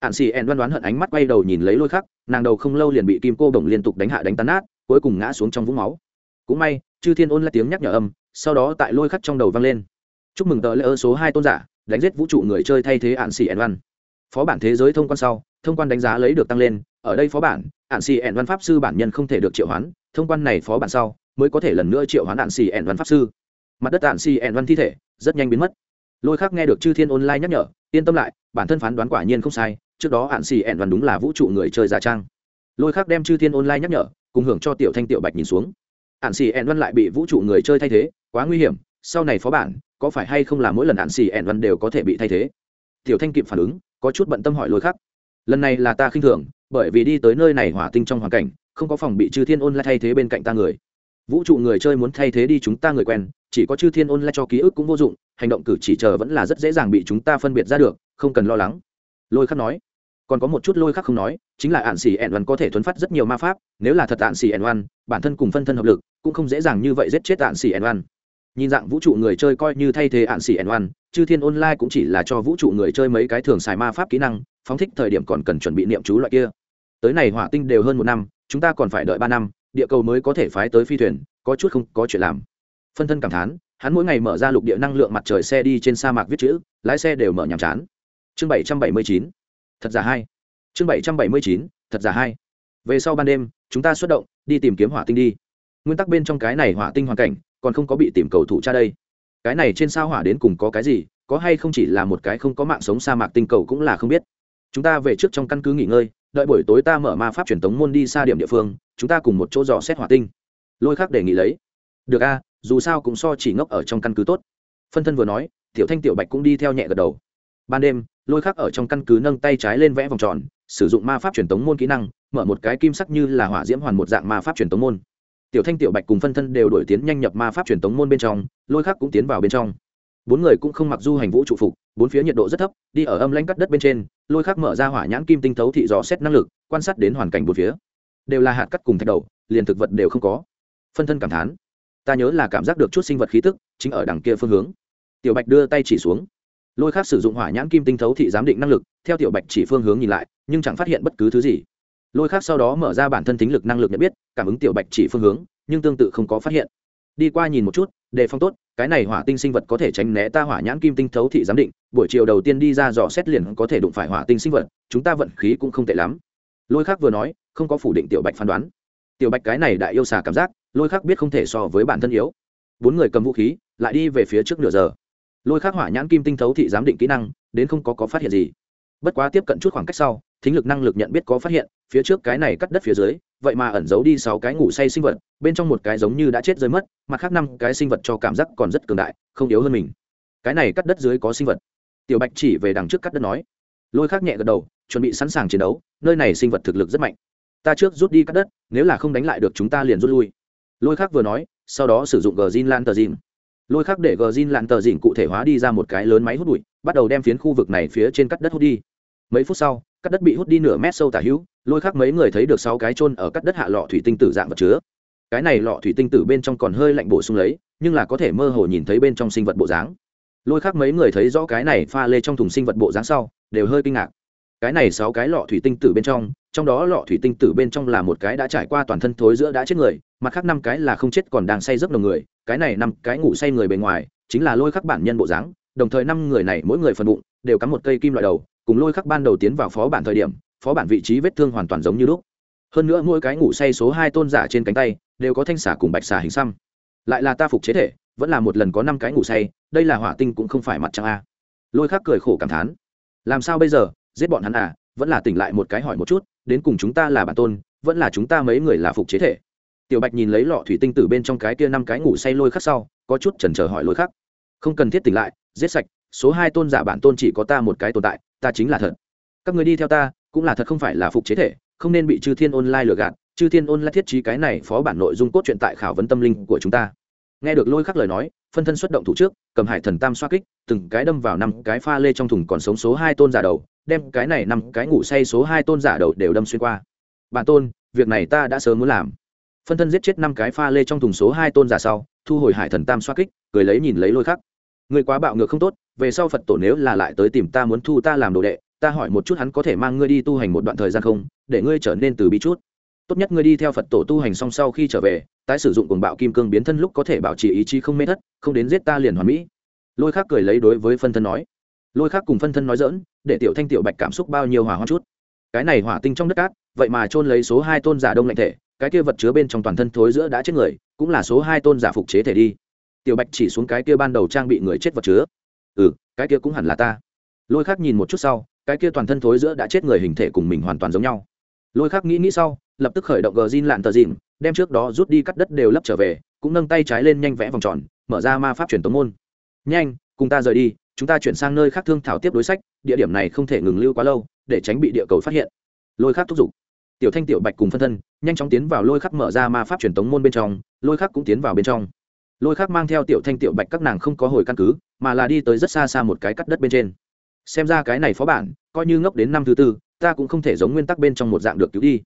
Ạn xì ẹn văn đoán hận ánh mắt quay đầu nhìn lấy lôi khắc, nàng đầu không lâu liền bị kim cô đồng liên tục đánh hạ đánh tán nát, cuối cùng ngã xuống trong vũng máu. Cũng may, chư thiên ôn lại tiếng nhắc nhở âm, sau đó tại lôi khắc trong đầu vang lên. Chúc mừng tờ lễ ơ số hai tôn giả, đánh giết vũ trụ người chơi thay thế ạn xì ẹn văn phó bản thế giới thông quan sau, thông quan đánh giá lấy được tăng lên, ở đây phó bản ạn xì ẹn văn pháp sư bản nhân không thể được triệu hoán, thông quan này phó bản sau, mới có thể lần nữa triệu hoán ạn xì ẹn văn pháp sư. Mặt đất ạn xì ẹn văn thi thể, rất nhanh biến mất lôi khắc nghe được chư thiên online nhắc nhở, yên tâm lại, bản thân phán đoán quả nhiên không sai, trước đó hạn xì ẹn văn đúng là vũ trụ người chơi giả trang. Lôi khắc đem chư thiên online nhắc nhở, cùng hưởng cho tiểu thanh tiểu bạch nhìn xuống. Hạn xì ẹn văn lại bị vũ trụ người chơi thay thế, quá nguy hiểm, sau này phó bản, có phải hay không là mỗi lần hạn xì ẹn văn đều có thể bị thay thế? Tiểu thanh kịp phản ứng, có chút bận tâm hỏi lôi khắc. Lần này là ta khinh thường, bởi vì đi tới nơi này hỏa tinh trong hoàn cảnh, không có phòng bị chư thiên online thay thế bên cạnh ta người vũ trụ người chơi muốn thay thế đi chúng ta người quen, chỉ có chư thiên ôn lại cho ký ức cũng vô dụng, hành động cử chỉ chờ vẫn là rất dễ dàng bị chúng ta phân biệt ra được, không cần lo lắng. Lôi khắc nói. Còn có một chút lôi khắc không nói, chính là ạn xì ẹn văn có thể thuấn phát rất nhiều ma pháp, nếu là thật ạn xì ẹn văn bản thân cùng phân thân hợp lực, cũng không dễ dàng như vậy giết chết ạn xì ẹn văn nhìn dạng vũ trụ người chơi coi như thay thế ạn xì ẹn văn chư thiên online cũng chỉ là cho vũ trụ người chơi mấy cái thường xài ma pháp kỹ năng, phóng thích thời điểm còn cần chuẩn bị niệm chú loại kia. Tới này hỏa tinh đều hơn một năm, chúng ta còn phải đợi ba năm địa cầu mới có thể phái tới phi thuyền, có chút không có chuyện làm. Phân thân cảm thán, hắn mỗi ngày mở ra lục địa năng lượng mặt trời xe đi trên sa mạc viết chữ, lái xe đều mở nhàm chán. Chương bảy trăm bảy mươi chín. Thật giả hai. Chương bảy trăm bảy mươi chín, thật giả hai. Về sau ban đêm, chúng ta xuất động, đi tìm kiếm hỏa tinh đi. Nguyên tắc bên trong cái này hỏa tinh hoàn cảnh, còn không có bị tìm cầu thủ cha đây. Cái này trên sao hỏa đến cùng có cái gì, có hay không chỉ là một cái không có mạng sống sa mạc tinh cầu cũng là không biết. Chúng ta về trước trong căn cứ nghỉ ngơi đợi buổi tối ta mở ma pháp truyền tống môn đi xa điểm địa phương, chúng ta cùng một chỗ dò xét hỏa tinh. Lôi khắc đề nghị lấy. Được a, dù sao cũng so chỉ ngốc ở trong căn cứ tốt. Phân thân vừa nói, tiểu thanh, tiểu bạch cũng đi theo nhẹ gật đầu. Ban đêm, lôi khắc ở trong căn cứ nâng tay trái lên vẽ vòng tròn, sử dụng ma pháp truyền tống môn kỹ năng, mở một cái kim sắc như là hỏa diễm hoàn một dạng ma pháp truyền tống môn. Tiểu thanh, tiểu bạch cùng phân thân đều đổi tiến nhanh nhập ma pháp truyền tống môn bên trong, lôi khắc cũng tiến vào bên trong. Bốn người cũng không mặc du hành vũ trụ phục, bốn phía nhiệt độ rất thấp, đi ở âm lãnh cắt đất bên trên lôi khắc mở ra hỏa nhãn kim tinh thấu thị dò xét năng lực, quan sát đến hoàn cảnh bốn phía. Đều là hạt cắt cùng thạch đầu, liền thực vật đều không có. Phân thân cảm thán. Ta nhớ là cảm giác được chút sinh vật khí tức, chính ở đằng kia phương hướng. Tiểu bạch đưa tay chỉ xuống. Lôi khắc sử dụng hỏa nhãn kim tinh thấu thị giám định năng lực, theo tiểu bạch chỉ phương hướng nhìn lại, nhưng chẳng phát hiện bất cứ thứ gì. Lôi khắc sau đó mở ra bản thân tính lực năng lực nhận biết, cảm ứng tiểu bạch chỉ phương hướng, nhưng tương tự không có phát hiện đi qua nhìn một chút, đề phong tốt, cái này hỏa tinh sinh vật có thể tránh né ta hỏa nhãn kim tinh thấu thị giám định, buổi chiều đầu tiên đi ra dò xét liền có thể đụng phải hỏa tinh sinh vật, chúng ta vận khí cũng không tệ lắm. Lôi khác vừa nói, không có phủ định tiểu bạch phán đoán. Tiểu bạch cái này đại yêu xà cảm giác, lôi khác biết không thể so với bản thân yếu. Bốn người cầm vũ khí, lại đi về phía trước nửa giờ. Lôi khác hỏa nhãn kim tinh thấu thị giám định kỹ năng, đến không có có phát hiện gì. Bất quá tiếp cận chút khoảng cách sau, thính lực năng lực nhận biết có phát hiện, phía trước cái này cắt đất phía dưới vậy mà ẩn giấu đi sáu cái ngủ say sinh vật, bên trong một cái giống như đã chết rơi mất, mặt khác năm cái sinh vật cho cảm giác còn rất cường đại, không yếu hơn mình. Cái này cắt đất dưới có sinh vật. Tiểu bạch chỉ về đằng trước cắt đất nói. Lôi khắc nhẹ gật đầu, chuẩn bị sẵn sàng chiến đấu, nơi này sinh vật thực lực rất mạnh. Ta trước rút đi cắt đất, nếu là không đánh lại được chúng ta liền rút lui. Lôi khắc vừa nói, sau đó sử dụng gờ zin lan tờ dìn lôi khắc để gờ zin lan tờ dìn cụ thể hóa đi ra một cái lớn máy hút bụi, bắt đầu đem phiến khu vực này phía trên cắt đất hút đi. Mấy phút sau cắt đất bị hút đi nửa mét sâu tả hữu, lôi khắc mấy người thấy được sáu cái trôn ở cắt đất hạ lọ thủy tinh tử dạng vật chứa. Cái này lọ thủy tinh tử bên trong còn hơi lạnh bổ sung lấy, nhưng là có thể mơ hồ nhìn thấy bên trong sinh vật bộ dáng. Lôi khắc mấy người thấy rõ cái này pha lê trong thùng sinh vật bộ dáng sau, đều hơi kinh ngạc. Cái này sáu cái lọ thủy tinh tử bên trong trong đó lọ thủy tinh tử bên trong là một cái đã trải qua toàn thân thối giữa đã chết người, mặt khác năm cái là không chết còn đang say giấc đầu người, cái này năm cái ngủ say người bề ngoài, chính là lôi khắc bản nhân bộ dáng, đồng thời năm người này mỗi người phần bụng, đều cắm một cây kim loại đầu cùng lôi khắc ban đầu tiến vào phó bản thời điểm, phó bản vị trí vết thương hoàn toàn giống như lúc. Hơn nữa mỗi cái ngủ say số hai tôn giả trên cánh tay đều có thanh xả cùng bạch xả hình xăm. Lại là ta phục chế thể, vẫn là một lần có năm cái ngủ say, đây là hỏa tinh cũng không phải mặt trăng a. Lôi khắc cười khổ cảm thán. Làm sao bây giờ, giết bọn hắn à vẫn là tỉnh lại một cái hỏi một chút, đến cùng chúng ta là bản tôn, vẫn là chúng ta mấy người là phục chế thể. Tiểu bạch nhìn lấy lọ thủy tinh từ bên trong cái kia năm cái ngủ say lôi khắc sau, có chút chần chờ hỏi lôi khắc. Không cần thiết tỉnh lại, giết sạch số hai tôn giả bản tôn chỉ có ta một cái tồn tại, ta chính là thật. Các người đi theo ta, cũng là thật không phải là phục chế thể, không nên bị chư thiên online lừa gạt. Chư thiên online thiết trí cái này phó bản nội dung cốt truyện tại khảo vấn tâm linh của chúng ta. Nghe được lôi khắc lời nói, phân thân xuất động thủ trước, cầm hải thần tam xoa kích, từng cái đâm vào năm cái pha lê trong thùng còn sống số hai tôn giả đầu, đem cái này năm cái ngủ say số hai tôn giả đầu đều đâm xuyên qua. Bản tôn, việc này ta đã sớm muốn làm. Phân thân giết chết năm cái pha lê trong thùng số hai tôn giả sau, thu hồi hải thần tam xoa kích, cười lấy nhìn lấy lôi khắc người quá bạo ngược không tốt, về sau phật tổ nếu là lại tới tìm ta muốn thu ta làm đồ đệ, ta hỏi một chút hắn có thể mang ngươi đi tu hành một đoạn thời gian không, để ngươi trở nên từ bi chút. Tốt nhất ngươi đi theo phật tổ tu hành xong sau khi trở về, tái sử dụng cuồng bạo kim cương biến thân lúc có thể bảo trì ý chí không mê thất, không đến giết ta liền hoàn mỹ. Lôi khác cười lấy đối với phân thân nói. Lôi khác cùng phân thân nói dỡn để tiểu thanh tiểu bạch cảm xúc bao nhiêu hỏa hoa chút. Cái này hỏa tinh trong đất cát, vậy mà trôn lấy số hai tôn giả đông lạnh thể, cái kia vật chứa bên trong toàn thân thối giữa đã chết người, cũng là số hai tôn giả phục chế thể đi tiểu bạch chỉ xuống cái kia ban đầu trang bị người chết vật chứa. Ừ cái kia cũng hẳn là ta. Lôi khác nhìn một chút sau, cái kia toàn thân thối giữa đã chết người hình thể cùng mình hoàn toàn giống nhau. Lôi khác nghĩ nghĩ sau, lập tức khởi động gờ zin lạn tờ dìm đem trước đó rút đi cắt đất đều lấp trở về, cũng nâng tay trái lên nhanh vẽ vòng tròn, mở ra ma pháp truyền tống môn. Nhanh, cùng ta rời đi, chúng ta chuyển sang nơi khác thương thảo tiếp đối sách, địa điểm này không thể ngừng lưu quá lâu, để tránh bị địa cầu phát hiện. Lôi khắc thúc giục. Tiểu thanh tiểu bạch cùng phân thân, nhanh chóng tiến vào lôi khắc mở ra ma pháp truyền tống môn bên trong, lôi khắc cũng tiến vào bên trong lôi khác mang theo tiểu thanh tiểu bạch các nàng không có hồi căn cứ, mà là đi tới rất xa xa một cái cắt đất bên trên. Xem ra cái này phó bản, coi như ngốc đến năm thứ tư, ta cũng không thể giống nguyên tắc bên trong một dạng được cứu đi.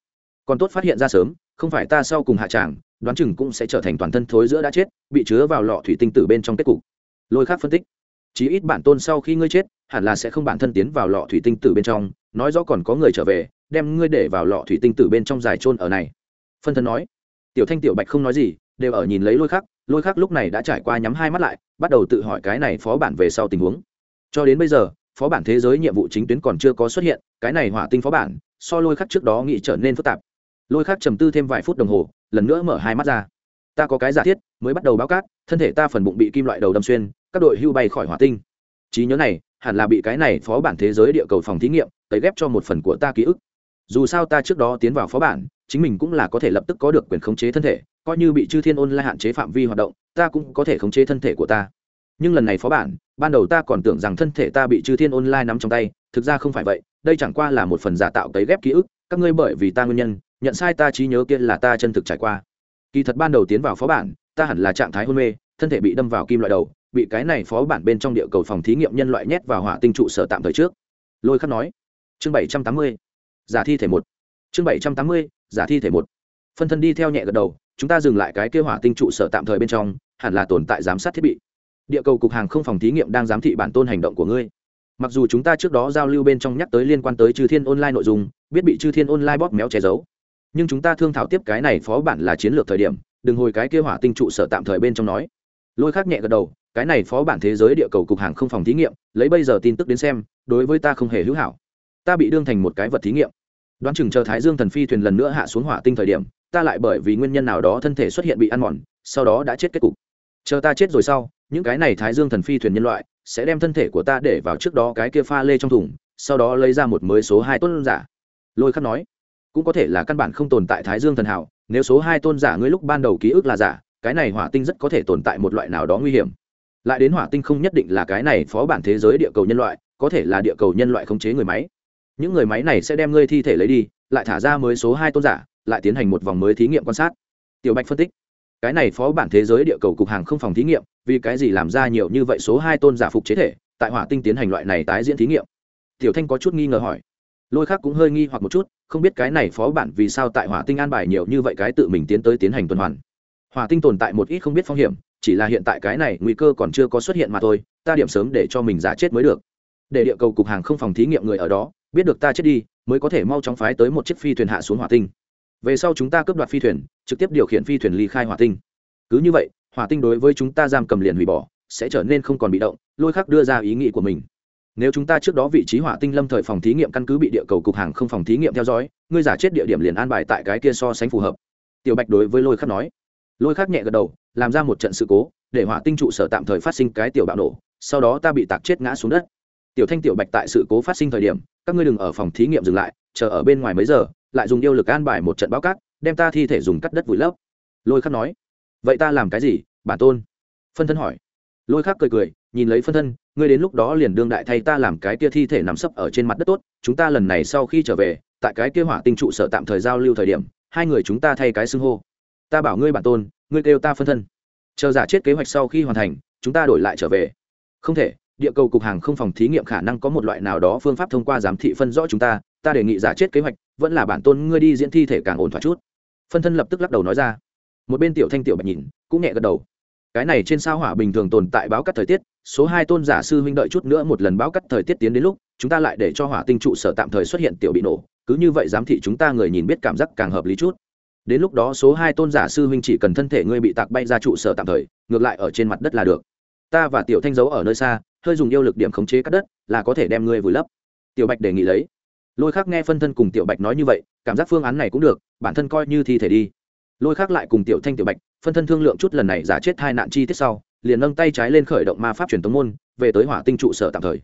Còn tốt phát hiện ra sớm, không phải ta sau cùng hạ tràng, đoán chừng cũng sẽ trở thành toàn thân thối giữa đã chết, bị chứa vào lọ thủy tinh tử bên trong kết cục. Lôi khác phân tích. Chí ít bản tôn sau khi ngươi chết, hẳn là sẽ không bản thân tiến vào lọ thủy tinh tử bên trong, nói rõ còn có người trở về, đem ngươi để vào lọ thủy tinh tử bên trong dài trôn ở này. Phân thân nói. Tiểu thanh tiểu bạch không nói gì, đều ở nhìn lấy lôi khắc lôi khắc lúc này đã trải qua nhắm hai mắt lại, bắt đầu tự hỏi cái này phó bản về sau tình huống. Cho đến bây giờ, phó bản thế giới nhiệm vụ chính tuyến còn chưa có xuất hiện, cái này hỏa tinh phó bản, so lôi khắc trước đó nghĩ trở nên phức tạp. Lôi khắc trầm tư thêm vài phút đồng hồ, lần nữa mở hai mắt ra. Ta có cái giả thiết, mới bắt đầu báo cát, thân thể ta phần bụng bị kim loại đầu đâm xuyên, các đội hưu bay khỏi hỏa tinh. Trí nhớ này, hẳn là bị cái này phó bản thế giới địa cầu phòng thí nghiệm, tấy ghép cho một phần của ta ký ức. Dù sao ta trước đó tiến vào phó bản chính mình cũng là có thể lập tức có được quyền khống chế thân thể, coi như bị chư thiên ôn lại hạn chế phạm vi hoạt động, ta cũng có thể khống chế thân thể của ta. Nhưng lần này phó bản, ban đầu ta còn tưởng rằng thân thể ta bị chư thiên online nắm trong tay, thực ra không phải vậy, đây chẳng qua là một phần giả tạo cấy ghép ký ức, các ngươi bởi vì ta nguyên nhân, nhận sai ta trí nhớ kia là ta chân thực trải qua. Kỳ thật ban đầu tiến vào phó bản, ta hẳn là trạng thái hôn mê, thân thể bị đâm vào kim loại đầu, bị cái này phó bản bên trong địa cầu phòng thí nghiệm nhân loại nhét vào hỏa tinh trụ sở tạm thời trước. Lôi khắc nói. Chương bảy trăm tám mươi, giả thi thể một. Chương bảy trăm tám mươi giả thi thể một. Phân thân đi theo nhẹ gật đầu, chúng ta dừng lại cái kêu hỏa tinh trụ sở tạm thời bên trong, hẳn là tồn tại giám sát thiết bị. Địa cầu cục hàng không phòng thí nghiệm đang giám thị bản tôn hành động của ngươi. Mặc dù chúng ta trước đó giao lưu bên trong nhắc tới liên quan tới chư thiên online nội dung, biết bị chư thiên online bóp méo che giấu. Nhưng chúng ta thương thảo tiếp cái này phó bản là chiến lược thời điểm, đừng hồi cái kêu hỏa tinh trụ sở tạm thời bên trong nói. Lôi khác nhẹ gật đầu, cái này phó bản thế giới địa cầu cục hàng không phòng thí nghiệm, lấy bây giờ tin tức đến xem, đối với ta không hề hữu hảo. Ta bị đương thành một cái vật thí nghiệm đoán chừng chờ thái dương thần phi thuyền lần nữa hạ xuống hỏa tinh thời điểm, ta lại bởi vì nguyên nhân nào đó thân thể xuất hiện bị ăn mòn, sau đó đã chết kết cục. Chờ ta chết rồi sau, những cái này thái dương thần phi thuyền nhân loại sẽ đem thân thể của ta để vào trước đó cái kia pha lê trong thùng, sau đó lấy ra một mới số hai tôn giả. Lôi khắc nói, cũng có thể là căn bản không tồn tại thái dương thần hảo nếu số hai tôn giả ngươi lúc ban đầu ký ức là giả, cái này hỏa tinh rất có thể tồn tại một loại nào đó nguy hiểm. Lại đến hỏa tinh không nhất định là cái này phó bản thế giới địa cầu nhân loại, có thể là địa cầu nhân loại khống chế người máy những người máy này sẽ đem ngươi thi thể lấy đi, lại thả ra mới số hai tôn giả, lại tiến hành một vòng mới thí nghiệm quan sát. Tiểu bạch phân tích. Cái này phó bản thế giới địa cầu cục hàng không phòng thí nghiệm, vì cái gì làm ra nhiều như vậy số hai tôn giả phục chế thể, tại hỏa tinh tiến hành loại này tái diễn thí nghiệm? Tiểu thanh có chút nghi ngờ hỏi. Lôi khác cũng hơi nghi hoặc một chút, không biết cái này phó bản vì sao tại hỏa tinh an bài nhiều như vậy cái tự mình tiến tới tiến hành tuần hoàn. Hỏa tinh tồn tại một ít không biết phong hiểm, chỉ là hiện tại cái này nguy cơ còn chưa có xuất hiện mà thôi, ta điểm sớm để cho mình giả chết mới được. Để địa cầu cục hàng không phòng thí nghiệm người ở đó biết được ta chết đi, mới có thể mau chóng phái tới một chiếc phi thuyền hạ xuống hỏa tinh. Về sau chúng ta cướp đoạt phi thuyền, trực tiếp điều khiển phi thuyền ly khai hỏa tinh. Cứ như vậy, hỏa tinh đối với chúng ta giam cầm liền hủy bỏ, sẽ trở nên không còn bị động, lôi khắc đưa ra ý nghĩ của mình. Nếu chúng ta trước đó vị trí hỏa tinh lâm thời phòng thí nghiệm căn cứ bị địa cầu cục hàng không phòng thí nghiệm theo dõi, ngươi giả chết địa điểm liền an bài tại cái kia so sánh phù hợp. Tiểu bạch đối với lôi khắc nói. Lôi khắc nhẹ gật đầu, làm ra một trận sự cố, để hỏa tinh trụ sở tạm thời phát sinh cái tiểu bạo nổ, sau đó ta bị tạc chết ngã xuống đất tiểu thanh, tiểu bạch tại sự cố phát sinh thời điểm, các ngươi đừng ở phòng thí nghiệm dừng lại, chờ ở bên ngoài mấy giờ, lại dùng yêu lực an bài một trận báo cát, đem ta thi thể dùng cắt đất vùi lấp. Lôi khắc nói. Vậy ta làm cái gì, bản tôn? Phân thân hỏi. Lôi khắc cười cười, nhìn lấy phân thân, ngươi đến lúc đó liền đương đại thay ta làm cái kia thi thể nằm sấp ở trên mặt đất tốt, chúng ta lần này sau khi trở về, tại cái kia hỏa tinh trụ sở tạm thời giao lưu thời điểm, hai người chúng ta thay cái xưng hô. Ta bảo ngươi bản tôn, ngươi kêu ta phân thân. Chờ giả chết kế hoạch sau khi hoàn thành, chúng ta đổi lại trở về. Không thể địa cầu cục hàng không phòng thí nghiệm khả năng có một loại nào đó phương pháp thông qua giám thị phân rõ chúng ta ta đề nghị giả chết kế hoạch, vẫn là bản tôn ngươi đi diễn thi thể càng ổn thỏa chút. Phân thân lập tức lắc đầu nói ra. Một bên tiểu thanh tiểu bạch nhìn, cũng nhẹ gật đầu. Cái này trên sao hỏa bình thường tồn tại báo cắt thời tiết, số hai tôn giả sư huynh đợi chút nữa một lần báo cắt thời tiết tiến đến lúc, chúng ta lại để cho hỏa tinh trụ sở tạm thời xuất hiện tiểu bị nổ, cứ như vậy giám thị chúng ta người nhìn biết cảm giác càng hợp lý chút. Đến lúc đó số hai tôn giả sư huynh chỉ cần thân thể ngươi bị tạc bay ra trụ sở tạm thời, ngược lại ở trên mặt đất là được. Ta và tiểu thanh giấu ở nơi xa hơi dùng yêu lực điểm khống chế cắt đất là có thể đem ngươi vùi lấp. Tiểu bạch đề nghị lấy. Lôi khác nghe phân thân cùng tiểu bạch nói như vậy, cảm giác phương án này cũng được, bản thân coi như thi thể đi. Lôi khác lại cùng tiểu thanh tiểu bạch, phân thân thương lượng chút lần này giả chết hai nạn chi tiết sau, liền nâng tay trái lên khởi động ma pháp truyền tống môn, về tới hỏa tinh trụ sở tạm thời.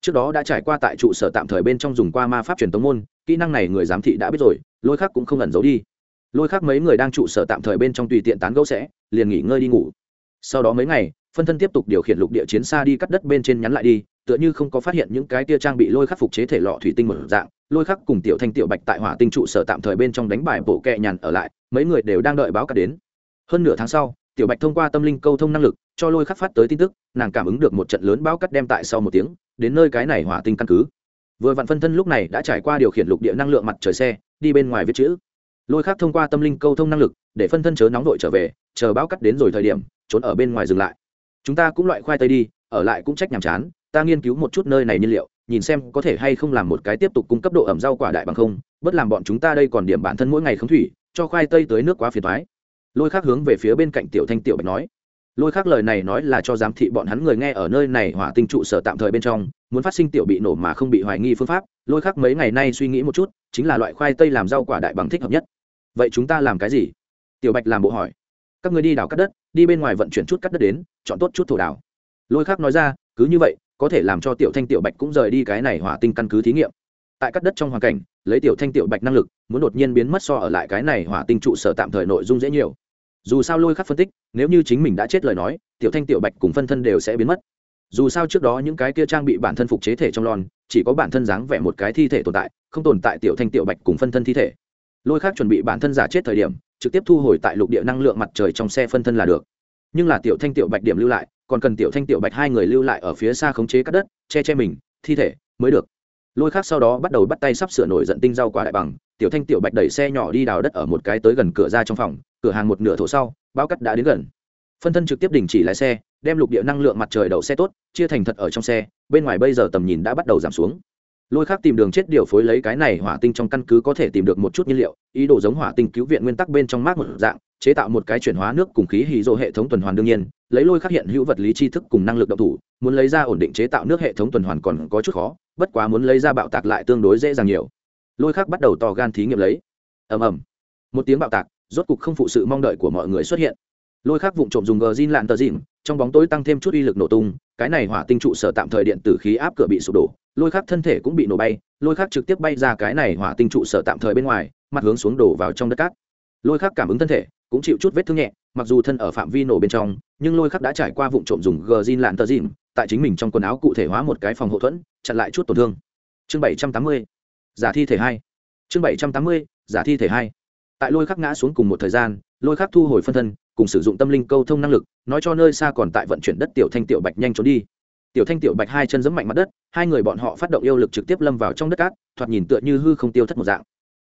Trước đó đã trải qua tại trụ sở tạm thời bên trong dùng qua ma pháp truyền tống môn, kỹ năng này người giám thị đã biết rồi, lôi khác cũng không ẩn giấu đi. Lôi khác mấy người đang trụ sở tạm thời bên trong tùy tiện tán gẫu sẽ, liền nghỉ ngơi đi ngủ. Sau đó mấy ngày phân thân tiếp tục điều khiển lục địa chiến xa đi cắt đất bên trên nhắn lại đi, tựa như không có phát hiện những cái tia trang bị lôi khắc phục chế thể lọ thủy tinh một dạng, lôi khắc cùng tiểu thanh tiểu bạch tại hỏa tinh trụ sở tạm thời bên trong đánh bài bộ kẹ nhàn ở lại, mấy người đều đang đợi báo cả đến. Hơn nửa tháng sau, tiểu bạch thông qua tâm linh câu thông năng lực, cho lôi khắc phát tới tin tức, nàng cảm ứng được một trận lớn báo cắt đem tại sau một tiếng, đến nơi cái này hỏa tinh căn cứ. Vừa vặn phân thân lúc này đã trải qua điều khiển lục địa năng lượng mặt trời xe, đi bên ngoài viết chữ. Lôi khắc thông qua tâm linh câu thông năng lực, để phân thân chớ nóng đội trở về, chờ báo cắt đến rồi thời điểm, trốn ở bên ngoài dừng lại chúng ta cũng loại khoai tây đi, ở lại cũng trách nhàm chán, ta nghiên cứu một chút nơi này nhiên liệu, nhìn xem có thể hay không làm một cái tiếp tục cung cấp độ ẩm rau quả đại bằng không, bất làm bọn chúng ta đây còn điểm bản thân mỗi ngày không thủy, cho khoai tây tới nước quá phiền thoái lôi khác hướng về phía bên cạnh tiểu thanh tiểu bạch nói. Lôi khác lời này nói là cho giám thị bọn hắn người nghe ở nơi này hỏa tinh trụ sở tạm thời bên trong, muốn phát sinh tiểu bị nổ mà không bị hoài nghi phương pháp, lôi khác mấy ngày nay suy nghĩ một chút, chính là loại khoai tây làm rau quả đại bằng thích hợp nhất. Vậy chúng ta làm cái gì? Tiểu bạch làm bộ hỏi. Các người đi đào cắt đất đi bên ngoài vận chuyển chút cắt đất đến, chọn tốt chút thổ đảo. Lôi khác nói ra, cứ như vậy, có thể làm cho tiểu thanh tiểu bạch cũng rời đi cái này hỏa tinh căn cứ thí nghiệm. Tại cắt đất trong hoàn cảnh, lấy tiểu thanh tiểu bạch năng lực, muốn đột nhiên biến mất so ở lại cái này hỏa tinh trụ sở tạm thời nội dung dễ nhiều. Dù sao lôi khắc phân tích, nếu như chính mình đã chết lời nói, tiểu thanh tiểu bạch cùng phân thân đều sẽ biến mất. Dù sao trước đó những cái kia trang bị bản thân phục chế thể trong lon, chỉ có bản thân dáng vẻ một cái thi thể tồn tại, không tồn tại tiểu thanh tiểu bạch cùng phân thân thi thể lôi khác chuẩn bị bản thân giả chết thời điểm, trực tiếp thu hồi tại lục địa năng lượng mặt trời trong xe phân thân là được. Nhưng là tiểu thanh tiểu bạch điểm lưu lại, còn cần tiểu thanh tiểu bạch hai người lưu lại ở phía xa khống chế các đất, che che mình, thi thể, mới được. Lôi khác sau đó bắt đầu bắt tay sắp sửa nổi giận tinh rau quá đại bằng, tiểu thanh tiểu bạch đẩy xe nhỏ đi đào đất ở một cái tới gần cửa ra trong phòng, cửa hàng một nửa thổ sau bao cắt đã đến gần. Phân thân trực tiếp đình chỉ lái xe, đem lục địa năng lượng mặt trời đậu xe tốt, chia thành thật ở trong xe, bên ngoài bây giờ tầm nhìn đã bắt đầu giảm xuống lôi khác tìm đường chết điều phối lấy cái này hỏa tinh trong căn cứ có thể tìm được một chút nhiên liệu, ý đồ giống hỏa tinh cứu viện nguyên tắc bên trong mát một dạng, chế tạo một cái chuyển hóa nước cùng khí hì dô hệ thống tuần hoàn đương nhiên, lấy lôi khắc hiện hữu vật lý tri thức cùng năng lực động thủ, muốn lấy ra ổn định chế tạo nước hệ thống tuần hoàn còn có chút khó, bất quá muốn lấy ra bạo tạc lại tương đối dễ dàng nhiều. Lôi khắc bắt đầu to gan thí nghiệm lấy. Ầm ầm. Một tiếng bạo tạc, rốt cục không phụ sự mong đợi của mọi người xuất hiện. Lôi khắc vụng trộm dùng gờ zin lạn tờ dìn trong bóng tối tăng thêm chút uy lực nổ tung, cái này hỏa tinh trụ sở tạm thời điện tử khí áp cửa bị sụp đổ lôi khắc thân thể cũng bị nổ bay, lôi khắc trực tiếp bay ra cái này hỏa tinh trụ sở tạm thời bên ngoài, mặt hướng xuống đổ vào trong đất cát. Lôi khắc cảm ứng thân thể, cũng chịu chút vết thương nhẹ, mặc dù thân ở phạm vi nổ bên trong, nhưng lôi khắc đã trải qua vụ trộm dùng gờ zin lạn tờ dìn tại chính mình trong quần áo cụ thể hóa một cái phòng hậu thuẫn, chặn lại chút tổn thương. Chương bảy trăm tám mươi, giả thi thể hai. Chương bảy trăm tám mươi, giả thi thể hai. Tại lôi khắc ngã xuống cùng một thời gian, lôi khắc thu hồi phân thân, cùng sử dụng tâm linh câu thông năng lực, nói cho nơi xa còn tại vận chuyển đất tiểu thanh tiểu bạch nhanh trốn đi tiểu thanh, tiểu bạch hai chân giẫm mạnh mặt đất, hai người bọn họ phát động yêu lực trực tiếp lâm vào trong đất cát, thoạt nhìn tựa như hư không tiêu thất một dạng.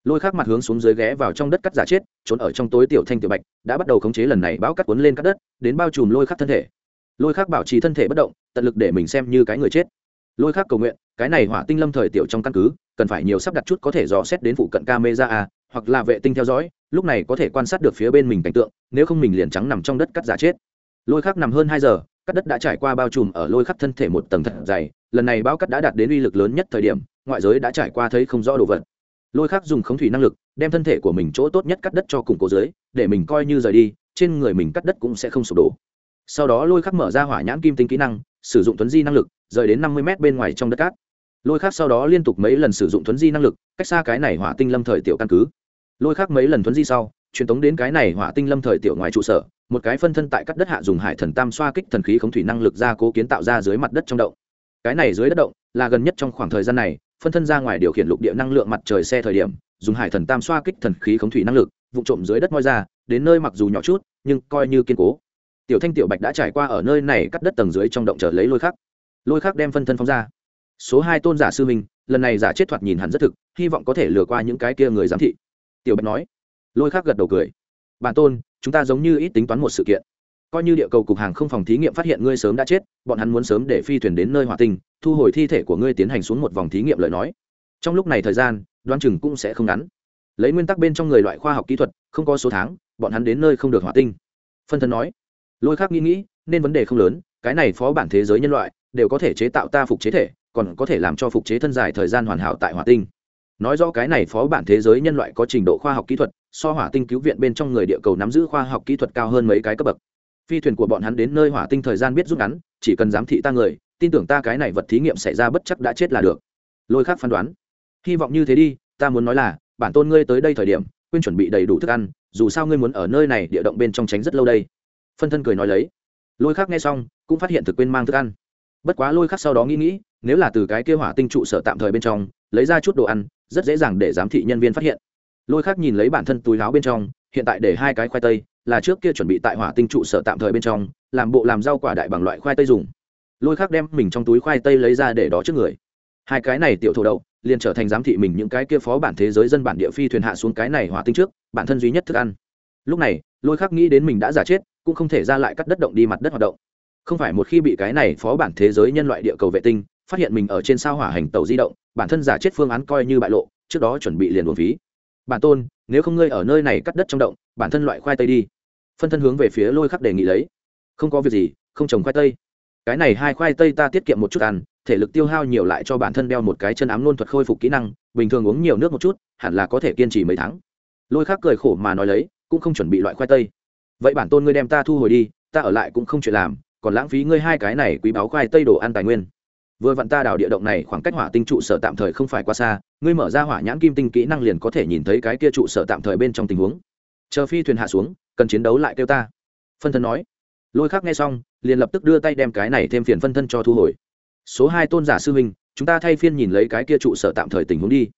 Lôi khác mặt hướng xuống dưới ghé vào trong đất cắt giả chết, trốn ở trong tối tiểu thanh, tiểu bạch đã bắt đầu khống chế lần này bão cắt cuốn lên cắt đất, đến bao trùm lôi khắc thân thể. Lôi khác bảo trì thân thể bất động, tận lực để mình xem như cái người chết. Lôi khác cầu nguyện, cái này hỏa tinh lâm thời tiểu trong căn cứ, cần phải nhiều sắp đặt chút có thể dò xét đến phụ cận camera a, hoặc là vệ tinh theo dõi, lúc này có thể quan sát được phía bên mình cảnh tượng, nếu không mình liền trắng nằm trong đất cắt giả chết. Lôi khắc nằm hơn hai giờ cắt đất đã trải qua bao trùm ở lôi khắp thân thể một tầng thật dày, lần này bao cắt đã đạt đến uy lực lớn nhất thời điểm, ngoại giới đã trải qua thấy không rõ đồ vật. Lôi khắc dùng khống thủy năng lực, đem thân thể của mình chỗ tốt nhất cắt đất cho củng cố dưới, để mình coi như rời đi, trên người mình cắt đất cũng sẽ không sụp đổ. Sau đó lôi khắc mở ra hỏa nhãn kim tinh kỹ năng, sử dụng tuấn di năng lực, rời đến năm mươi m bên ngoài trong đất cát. Lôi khắc sau đó liên tục mấy lần sử dụng tuấn di năng lực, cách xa cái này hỏa tinh lâm thời tiểu căn cứ. Lôi khắc mấy lần tuấn di sau, truyền tống đến cái này hỏa tinh lâm thời tiểu ngoài trụ sở một cái phân thân tại cắt đất hạ dùng hải thần tam xoa kích thần khí khống thủy năng lực ra cố kiến tạo ra dưới mặt đất trong động. Cái này dưới đất động là gần nhất trong khoảng thời gian này, phân thân ra ngoài điều khiển lục địa năng lượng mặt trời xe thời điểm, dùng hải thần tam xoa kích thần khí khống thủy năng lực, vụ trộm dưới đất moi ra, đến nơi mặc dù nhỏ chút, nhưng coi như kiên cố. Tiểu thanh, tiểu bạch đã trải qua ở nơi này cắt đất tầng dưới trong động trở lấy lôi khắc. Lôi khắc đem phân thân phóng ra. Số hai tôn giả sư minh lần này giả chết thoạt nhìn hẳn rất thực, hy vọng có thể lừa qua những cái kia người giám thị. Tiểu bạch nói. Lôi khắc gật đầu cười. Bản tôn chúng ta giống như ít tính toán một sự kiện. Coi như địa cầu cục hàng không phòng thí nghiệm phát hiện ngươi sớm đã chết, bọn hắn muốn sớm để phi thuyền đến nơi hỏa tinh, thu hồi thi thể của ngươi tiến hành xuống một vòng thí nghiệm lời nói. Trong lúc này thời gian, đoán chừng cũng sẽ không ngắn. Lấy nguyên tắc bên trong người loại khoa học kỹ thuật, không có số tháng, bọn hắn đến nơi không được hỏa tinh. Phân thân nói, lôi khác nghĩ nghĩ, nên vấn đề không lớn, cái này phó bản thế giới nhân loại, đều có thể chế tạo ta phục chế thể, còn có thể làm cho phục chế thân dài thời gian hoàn hảo tại hỏa tinh. Nói rõ cái này phó bản thế giới nhân loại có trình độ khoa học kỹ thuật so hỏa tinh cứu viện bên trong người địa cầu nắm giữ khoa học kỹ thuật cao hơn mấy cái cấp bậc. Phi thuyền của bọn hắn đến nơi hỏa tinh thời gian biết rút ngắn, chỉ cần giám thị ta người, tin tưởng ta cái này vật thí nghiệm xảy ra bất chắc đã chết là được. Lôi khác phán đoán. Hy vọng như thế đi, ta muốn nói là, bản tôn ngươi tới đây thời điểm, quên chuẩn bị đầy đủ thức ăn, dù sao ngươi muốn ở nơi này địa động bên trong tránh rất lâu đây. Phân thân cười nói lấy. Lôi khác nghe xong, cũng phát hiện thực quên mang thức ăn. Bất quá lôi khác sau đó nghĩ nghĩ, nếu là từ cái kêu hỏa tinh trụ sở tạm thời bên trong, lấy ra chút đồ ăn, rất dễ dàng để giám thị nhân viên phát hiện lôi khác nhìn lấy bản thân túi láo bên trong, hiện tại để hai cái khoai tây, là trước kia chuẩn bị tại hỏa tinh trụ sở tạm thời bên trong, làm bộ làm rau quả đại bằng loại khoai tây dùng. Lôi khác đem mình trong túi khoai tây lấy ra để đó trước người. Hai cái này tiểu thổ đậu, liền trở thành giám thị mình những cái kia phó bản thế giới dân bản địa phi thuyền hạ xuống cái này hỏa tinh trước, bản thân duy nhất thức ăn. Lúc này, lôi khác nghĩ đến mình đã giả chết, cũng không thể ra lại cắt đất động đi mặt đất hoạt động. Không phải một khi bị cái này phó bản thế giới nhân loại địa cầu vệ tinh, phát hiện mình ở trên sao hỏa hành tàu di động, bản thân giả chết phương án coi như bại lộ, trước đó chuẩn bị liền buồn phí bản tôn, nếu không ngươi ở nơi này cắt đất trong động, bản thân loại khoai tây đi. Phân thân hướng về phía lôi khắc đề nghị lấy. Không có việc gì, không trồng khoai tây. Cái này hai khoai tây ta tiết kiệm một chút ăn, thể lực tiêu hao nhiều lại cho bản thân đeo một cái chân ám luôn thuật khôi phục kỹ năng, bình thường uống nhiều nước một chút, hẳn là có thể kiên trì mấy tháng. Lôi khắc cười khổ mà nói lấy, cũng không chuẩn bị loại khoai tây. Vậy bản tôn ngươi đem ta thu hồi đi, ta ở lại cũng không chuyện làm, còn lãng phí ngươi hai cái này quý báo khoai tây đồ ăn tài nguyên vừa vặn ta đào địa động này khoảng cách hỏa tinh trụ sở tạm thời không phải quá xa, ngươi mở ra hỏa nhãn kim tinh kỹ năng liền có thể nhìn thấy cái kia trụ sở tạm thời bên trong tình huống. Chờ phi thuyền hạ xuống, cần chiến đấu lại kêu ta. Phân thân nói. Lôi khác nghe xong, liền lập tức đưa tay đem cái này thêm phiền phân thân cho thu hồi. Số hai tôn giả sư huynh, chúng ta thay phiên nhìn lấy cái kia trụ sở tạm thời tình huống đi.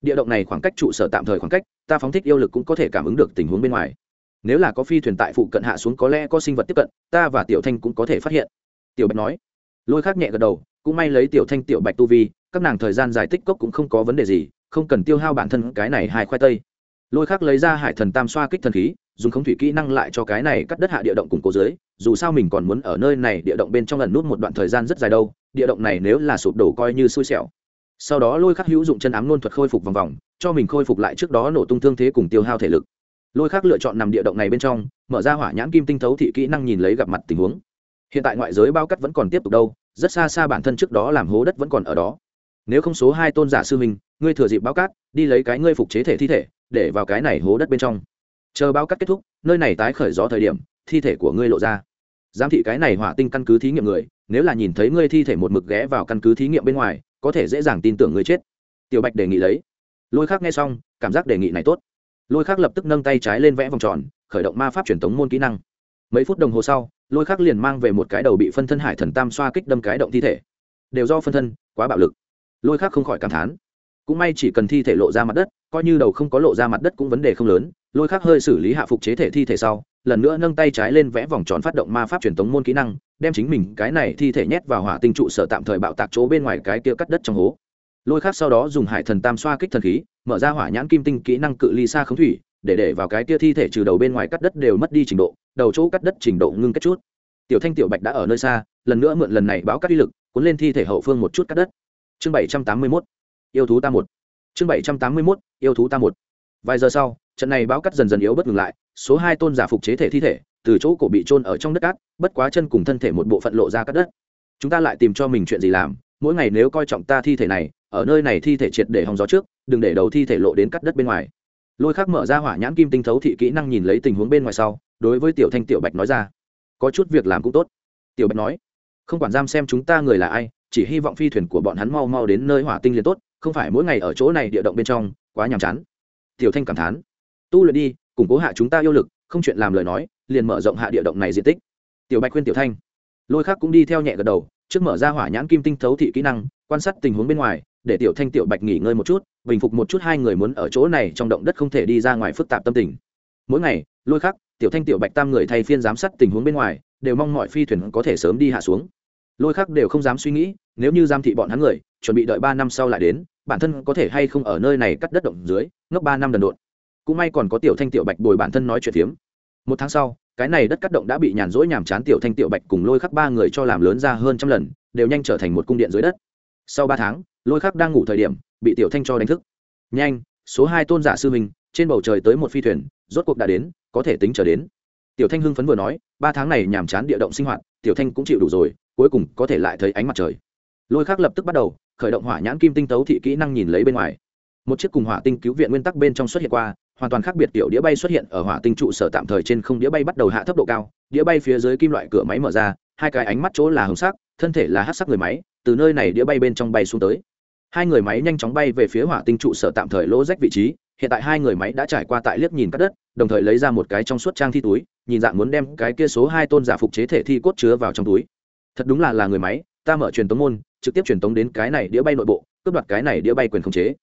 Địa động này khoảng cách trụ sở tạm thời khoảng cách, ta phóng thích yêu lực cũng có thể cảm ứng được tình huống bên ngoài. Nếu là có phi thuyền tại phụ cận hạ xuống có lẽ có sinh vật tiếp cận, ta và tiểu thanh cũng có thể phát hiện. Tiểu bạch nói. Lôi khác nhẹ gật đầu cũng may lấy tiểu thanh tiểu bạch tu vi, các nàng thời gian giải tích cốc cũng không có vấn đề gì, không cần tiêu hao bản thân cái này hai khoai tây. Lôi khác lấy ra hải thần tam xoa kích thần khí, dùng không thủy kỹ năng lại cho cái này cắt đất hạ địa động cùng cố dưới, dù sao mình còn muốn ở nơi này địa động bên trong lần nút một đoạn thời gian rất dài đâu, địa động này nếu là sụp đổ coi như xui xẻo. Sau đó lôi khắc hữu dụng chân ám nôn thuật khôi phục vòng vòng, cho mình khôi phục lại trước đó nổ tung thương thế cùng tiêu hao thể lực. Lôi khắc lựa chọn nằm địa động này bên trong, mở ra hỏa nhãn kim tinh thấu thị kỹ năng nhìn lấy gặp mặt tình huống. Hiện tại ngoại giới bao cắt vẫn còn tiếp tục đâu rất xa xa bản thân trước đó làm hố đất vẫn còn ở đó. Nếu không số hai tôn giả sư minh ngươi thừa dịp báo cát, đi lấy cái ngươi phục chế thể thi thể, để vào cái này hố đất bên trong. Chờ báo cát kết thúc, nơi này tái khởi gió thời điểm, thi thể của ngươi lộ ra. Giám thị cái này hỏa tinh căn cứ thí nghiệm người, nếu là nhìn thấy ngươi thi thể một mực ghé vào căn cứ thí nghiệm bên ngoài, có thể dễ dàng tin tưởng ngươi chết. Tiểu bạch đề nghị lấy. Lôi khác nghe xong, cảm giác đề nghị này tốt. Lôi khác lập tức nâng tay trái lên vẽ vòng tròn, khởi động ma pháp truyền thống môn kỹ năng. Mấy phút đồng hồ sau lôi khắc liền mang về một cái đầu bị phân thân hải thần tam xoa kích đâm cái động thi thể. Đều do phân thân, quá bạo lực. Lôi khắc không khỏi cảm thán. Cũng may chỉ cần thi thể lộ ra mặt đất, coi như đầu không có lộ ra mặt đất cũng vấn đề không lớn. Lôi khắc hơi xử lý hạ phục chế thể thi thể sau, lần nữa nâng tay trái lên vẽ vòng tròn phát động ma pháp truyền tống môn kỹ năng, đem chính mình cái này thi thể nhét vào hỏa tinh trụ sở tạm thời bạo tạc chỗ bên ngoài cái kia cắt đất trong hố. Lôi khác sau đó dùng hải thần tam xoa kích thần khí, mở ra hỏa nhãn kim tinh kỹ năng cự ly xa khống thủy để để vào cái kia thi thể trừ đầu bên ngoài cắt đất đều mất đi trình độ, đầu chỗ cắt đất trình độ ngưng kết chút. Tiểu thanh, tiểu bạch đã ở nơi xa, lần nữa mượn lần này báo cắt uy lực, cuốn lên thi thể hậu phương một chút cắt đất. Chương bảy trăm tám mươi mốt, yêu thú ta một. Chương bảy trăm tám mươi mốt, yêu thú ta một. Vài giờ sau, trận này báo cắt dần dần yếu bất ngừng lại, số hai tôn giả phục chế thể thi thể, từ chỗ cổ bị trôn ở trong đất cát, bất quá chân cùng thân thể một bộ phận lộ ra cắt đất. Chúng ta lại tìm cho mình chuyện gì làm, mỗi ngày nếu coi trọng ta thi thể này, ở nơi này thi thể triệt để hòng gió trước, đừng để đầu thi thể lộ đến cắt đất bên ngoài lôi khắc mở ra hỏa nhãn kim tinh thấu thị kỹ năng nhìn lấy tình huống bên ngoài sau, đối với tiểu thanh tiểu bạch nói ra, có chút việc làm cũng tốt. Tiểu bạch nói, không quản giam xem chúng ta người là ai, chỉ hy vọng phi thuyền của bọn hắn mau mau đến nơi hỏa tinh liền tốt, không phải mỗi ngày ở chỗ này địa động bên trong, quá nhàm chán. Tiểu thanh cảm thán, tu luyện đi, củng cố hạ chúng ta yêu lực, không chuyện làm lời nói, liền mở rộng hạ địa động này diện tích. Tiểu bạch khuyên tiểu thanh, lôi khác cũng đi theo nhẹ gật đầu, trước mở ra hỏa nhãn kim tinh thấu thị kỹ năng, quan sát tình huống bên ngoài để tiểu thanh tiểu bạch nghỉ ngơi một chút bình phục một chút hai người muốn ở chỗ này trong động đất không thể đi ra ngoài phức tạp tâm tình. Mỗi ngày lôi khắc, tiểu thanh tiểu bạch tam người thay phiên giám sát tình huống bên ngoài đều mong mọi phi thuyền có thể sớm đi hạ xuống. Lôi khắc đều không dám suy nghĩ nếu như giam thị bọn hắn người chuẩn bị đợi ba năm sau lại đến bản thân có thể hay không ở nơi này cắt đất động dưới ngốc ba năm đần độn. Cũng may còn có tiểu thanh tiểu bạch bồi bản thân nói chuyện phiếm. Một tháng sau cái này đất cắt động đã bị nhàn rỗi nhàm chán tiểu thanh tiểu bạch cùng lôi khắc ba người cho làm lớn ra hơn trăm lần đều nhanh trở thành một cung điện dưới đất. Sau ba tháng lôi khắc đang ngủ thời điểm, bị tiểu thanh cho đánh thức. Nhanh, số hai tôn giả sư minh trên bầu trời tới một phi thuyền, rốt cuộc đã đến, có thể tính trở đến. Tiểu thanh hưng phấn vừa nói, ba tháng này nhàm chán địa động sinh hoạt, tiểu thanh cũng chịu đủ rồi, cuối cùng có thể lại thấy ánh mặt trời. Lôi khắc lập tức bắt đầu, khởi động hỏa nhãn kim tinh tấu thị kỹ năng nhìn lấy bên ngoài. Một chiếc cùng hỏa tinh cứu viện nguyên tắc bên trong xuất hiện qua, hoàn toàn khác biệt kiểu đĩa bay xuất hiện ở hỏa tinh trụ sở tạm thời trên không đĩa bay bắt đầu hạ thấp độ cao, đĩa bay phía dưới kim loại cửa máy mở ra, hai cái ánh mắt chỗ là hồng sắc, thân thể là hát sắc người máy, từ nơi này đĩa bay bên trong bay xuống tới hai người máy nhanh chóng bay về phía hỏa tinh trụ sở tạm thời lỗ rách vị trí, hiện tại hai người máy đã trải qua tại liếc nhìn các đất, đồng thời lấy ra một cái trong suốt trang thi túi, nhìn dạng muốn đem cái kia số hai tôn giả phục chế thể thi cốt chứa vào trong túi. Thật đúng là là người máy, ta mở truyền tống môn, trực tiếp truyền tống đến cái này đĩa bay nội bộ, cướp đoạt cái này đĩa bay quyền khống chế.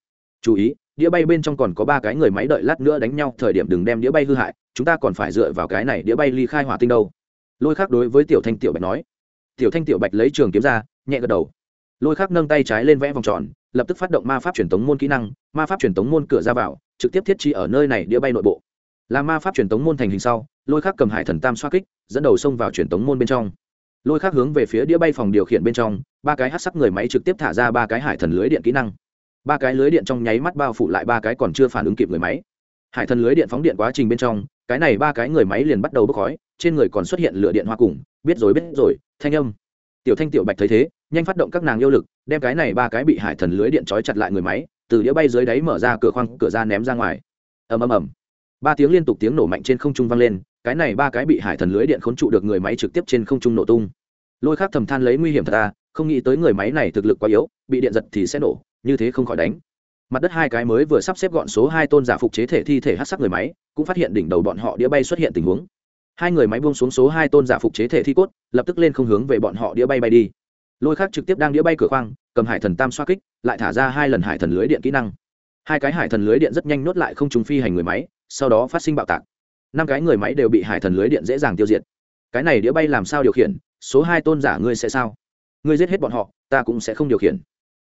Chú ý, đĩa bay bên trong còn có ba cái người máy đợi lát nữa đánh nhau, thời điểm đừng đem đĩa bay hư hại, chúng ta còn phải dựa vào cái này đĩa bay ly khai hỏa tinh đâu. Lôi khác đối với tiểu thanh tiểu bạch nói. Tiểu thanh tiểu bạch lấy trường kiếm ra, nhẹ gật đầu. Lôi khác nâng tay trái lên vẽ vòng tròn lập tức phát động ma pháp truyền tống môn kỹ năng, ma pháp truyền tống môn cửa ra vào, trực tiếp thiết trí ở nơi này đĩa bay nội bộ. Là ma pháp truyền tống môn thành hình sau, lôi khác cầm hải thần tam xoa kích, dẫn đầu xông vào truyền tống môn bên trong. Lôi khác hướng về phía đĩa bay phòng điều khiển bên trong, ba cái hát sắc người máy trực tiếp thả ra ba cái hải thần lưới điện kỹ năng. Ba cái lưới điện trong nháy mắt bao phủ lại ba cái còn chưa phản ứng kịp người máy. Hải thần lưới điện phóng điện quá trình bên trong, cái này ba cái người máy liền bắt đầu bốc khói, trên người còn xuất hiện lửa điện hoa cùng, biết rồi biết rồi, thanh âm. Tiểu thanh, tiểu bạch thấy thế, nhanh phát động các nàng yêu lực đem cái này ba cái bị hải thần lưới điện trói chặt lại người máy, từ đĩa bay dưới đáy mở ra cửa khoang, cửa ra ném ra ngoài. Ầm ầm ầm. Ba tiếng liên tục tiếng nổ mạnh trên không trung vang lên, cái này ba cái bị hải thần lưới điện khốn trụ được người máy trực tiếp trên không trung nổ tung. Lôi khác thầm than lấy nguy hiểm thật ta không nghĩ tới người máy này thực lực quá yếu, bị điện giật thì sẽ nổ, như thế không khỏi đánh. Mặt đất hai cái mới vừa sắp xếp gọn số hai tôn giả phục chế thể thi thể hát sắc người máy, cũng phát hiện đỉnh đầu bọn họ đĩa bay xuất hiện tình huống. Hai người máy buông xuống số hai tôn giả phục chế thể thi cốt, lập tức lên không hướng về bọn họ đĩa bay bay đi. Lôi khác trực tiếp đang đĩa bay cửa khoang cầm hải thần tam xoa kích, lại thả ra hai lần hải thần lưới điện kỹ năng. Hai cái hải thần lưới điện rất nhanh nuốt lại không trùng phi hành người máy, sau đó phát sinh bạo tạc. Năm cái người máy đều bị hải thần lưới điện dễ dàng tiêu diệt. Cái này đĩa bay làm sao điều khiển? Số hai tôn giả ngươi sẽ sao? Ngươi giết hết bọn họ, ta cũng sẽ không điều khiển.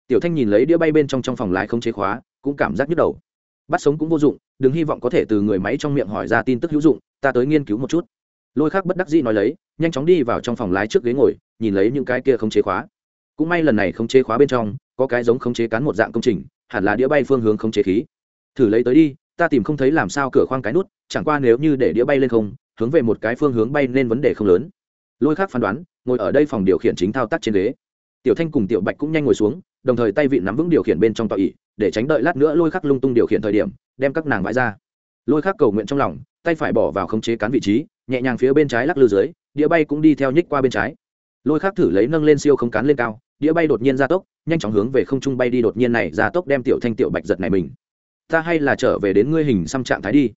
Tiểu thanh nhìn lấy đĩa bay bên trong trong phòng lái không chế khóa, cũng cảm giác nhức đầu. Bắt sống cũng vô dụng, đừng hy vọng có thể từ người máy trong miệng hỏi ra tin tức hữu dụng, ta tới nghiên cứu một chút. Lôi khác bất đắc dĩ nói lấy, nhanh chóng đi vào trong phòng lái trước ghế ngồi, nhìn lấy những cái kia không chế khóa cũng may lần này không chế khóa bên trong, có cái giống không chế cán một dạng công trình, hẳn là đĩa bay phương hướng không chế khí. Thử lấy tới đi, ta tìm không thấy làm sao cửa khoang cái nút, chẳng qua nếu như để đĩa bay lên không, hướng về một cái phương hướng bay nên vấn đề không lớn. Lôi khác phán đoán, ngồi ở đây phòng điều khiển chính thao tác trên ghế. Tiểu thanh cùng tiểu bạch cũng nhanh ngồi xuống, đồng thời tay vị nắm vững điều khiển bên trong tọa ỵ để tránh đợi lát nữa lôi khắc lung tung điều khiển thời điểm, đem các nàng vãi ra. Lôi khắc cầu nguyện trong lòng, tay phải bỏ vào khống chế cán vị trí, nhẹ nhàng phía bên trái lắc lư dưới, đĩa bay cũng đi theo nhích qua bên trái. Lôi khắc thử lấy nâng lên siêu không cán lên cao đĩa bay đột nhiên ra tốc, nhanh chóng hướng về không trung bay đi đột nhiên này, ra tốc đem tiểu thanh tiểu bạch giật này mình. Ta hay là trở về đến ngươi hình xăm trạng thái đi.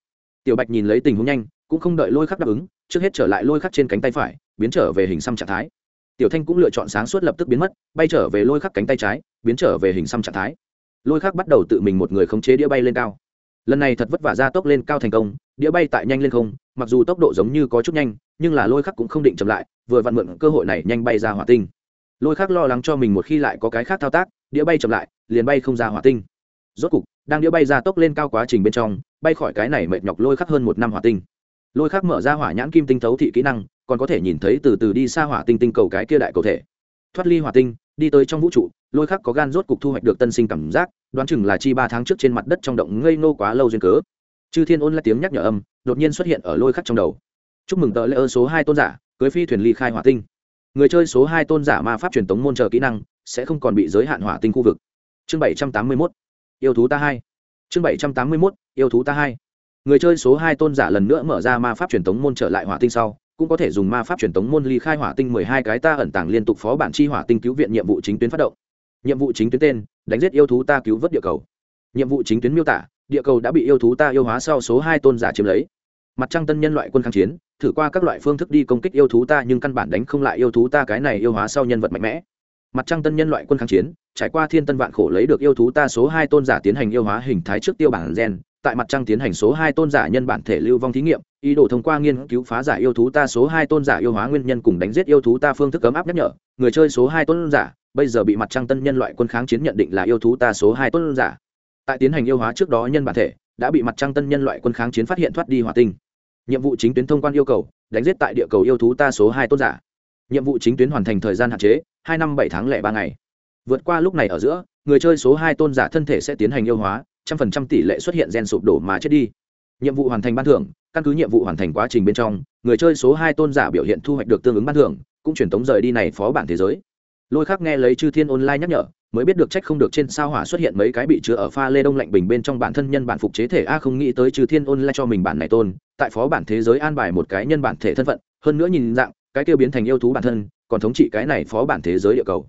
Tiểu bạch nhìn lấy tình huống nhanh, cũng không đợi lôi khắc đáp ứng, trước hết trở lại lôi khắc trên cánh tay phải, biến trở về hình xăm trạng thái. Tiểu thanh cũng lựa chọn sáng suốt lập tức biến mất, bay trở về lôi khắc cánh tay trái, biến trở về hình xăm trạng thái. Lôi khắc bắt đầu tự mình một người khống chế đĩa bay lên cao. Lần này thật vất vả ra tốc lên cao thành công, đĩa bay tại nhanh lên không, mặc dù tốc độ giống như có chút nhanh, nhưng là lôi khắc cũng không định chậm lại, vừa vặn mượn cơ hội này nhanh bay ra hỏa tinh lôi khắc lo lắng cho mình một khi lại có cái khác thao tác, đĩa bay chậm lại, liền bay không ra hỏa tinh. Rốt cục, đang đĩa bay ra tốc lên cao quá trình bên trong, bay khỏi cái này mệt nhọc lôi khắc hơn một năm hỏa tinh. Lôi khắc mở ra hỏa nhãn kim tinh thấu thị kỹ năng, còn có thể nhìn thấy từ từ đi xa hỏa tinh tinh cầu cái kia đại cầu thể. Thoát ly hỏa tinh, đi tới trong vũ trụ, lôi khắc có gan rốt cục thu hoạch được tân sinh cảm giác, đoán chừng là chi ba tháng trước trên mặt đất trong động ngây nô quá lâu duyên cớ. Chư thiên ôn là tiếng nhắc nhở âm, đột nhiên xuất hiện ở lôi khắc trong đầu. Chúc mừng tờ lễ ơn số hai tôn giả, cưới phi thuyền ly khai hỏa tinh người chơi số hai tôn giả ma pháp truyền tống môn chờ kỹ năng, sẽ không còn bị giới hạn hỏa tinh khu vực. Chương bảy trăm tám mươi mốt. Yêu thú ta hai. Chương bảy trăm tám mươi mốt. Yêu thú ta hai. Người chơi số hai tôn giả lần nữa mở ra ma pháp truyền tống môn trở lại hỏa tinh sau, cũng có thể dùng ma pháp truyền tống môn ly khai hỏa tinh mười hai cái ta ẩn tàng liên tục phó bản chi hỏa tinh cứu viện nhiệm vụ chính tuyến phát động. Nhiệm vụ chính tuyến tên, đánh giết yêu thú ta cứu vớt địa cầu. Nhiệm vụ chính tuyến miêu tả, địa cầu đã bị yêu thú ta yêu hóa sau số hai tôn giả chiếm lấy. Mặt trăng tân nhân loại quân kháng chiến thử qua các loại phương thức đi công kích yêu thú ta, nhưng căn bản đánh không lại yêu thú ta, cái này yêu hóa sau nhân vật mạnh mẽ. Mặt trăng tân nhân loại quân kháng chiến, trải qua thiên tân vạn khổ lấy được yêu thú ta, số hai tôn giả tiến hành yêu hóa hình thái trước tiêu bản gen, tại mặt trăng tiến hành số hai tôn giả nhân bản thể lưu vong thí nghiệm, ý đồ thông qua nghiên cứu phá giải yêu thú ta, số hai tôn giả yêu hóa nguyên nhân cùng đánh giết yêu thú ta phương thức cấm áp nhắc nhở, người chơi số hai tôn giả, bây giờ bị mặt trăng tân nhân loại quân kháng chiến nhận định là yêu thú ta, số hai tôn giả. Tại tiến hành yêu hóa trước đó nhân bản thể, đã bị mặt trăng tân nhân loại quân kháng chiến phát hiện thoát đi hỏa tinh nhiệm vụ chính tuyến thông quan yêu cầu, đánh giết tại địa cầu yêu thú ta số hai tôn giả. Nhiệm vụ chính tuyến hoàn thành thời gian hạn chế, hai năm bảy tháng lẻ ba ngày. Vượt qua lúc này ở giữa, người chơi số hai tôn giả thân thể sẽ tiến hành yêu hóa, trăm phần trăm tỷ lệ xuất hiện gen sụp đổ mà chết đi. Nhiệm vụ hoàn thành ban thưởng, căn cứ nhiệm vụ hoàn thành quá trình bên trong, người chơi số hai tôn giả biểu hiện thu hoạch được tương ứng ban thưởng, cũng truyền tống rời đi này phó bản thế giới. Lôi khác nghe lấy chư thiên online nhắc nhở mới biết được trách không được trên sao hỏa xuất hiện mấy cái bị chứa ở pha lê đông lạnh bình bên trong bản thân nhân bản phục chế thể. A không nghĩ tới trừ thiên online cho mình bản này tôn, tại phó bản thế giới an bài một cái nhân bản thể thân phận, hơn nữa nhìn dạng, cái tiêu biến thành yêu thú bản thân, còn thống trị cái này phó bản thế giới địa cầu.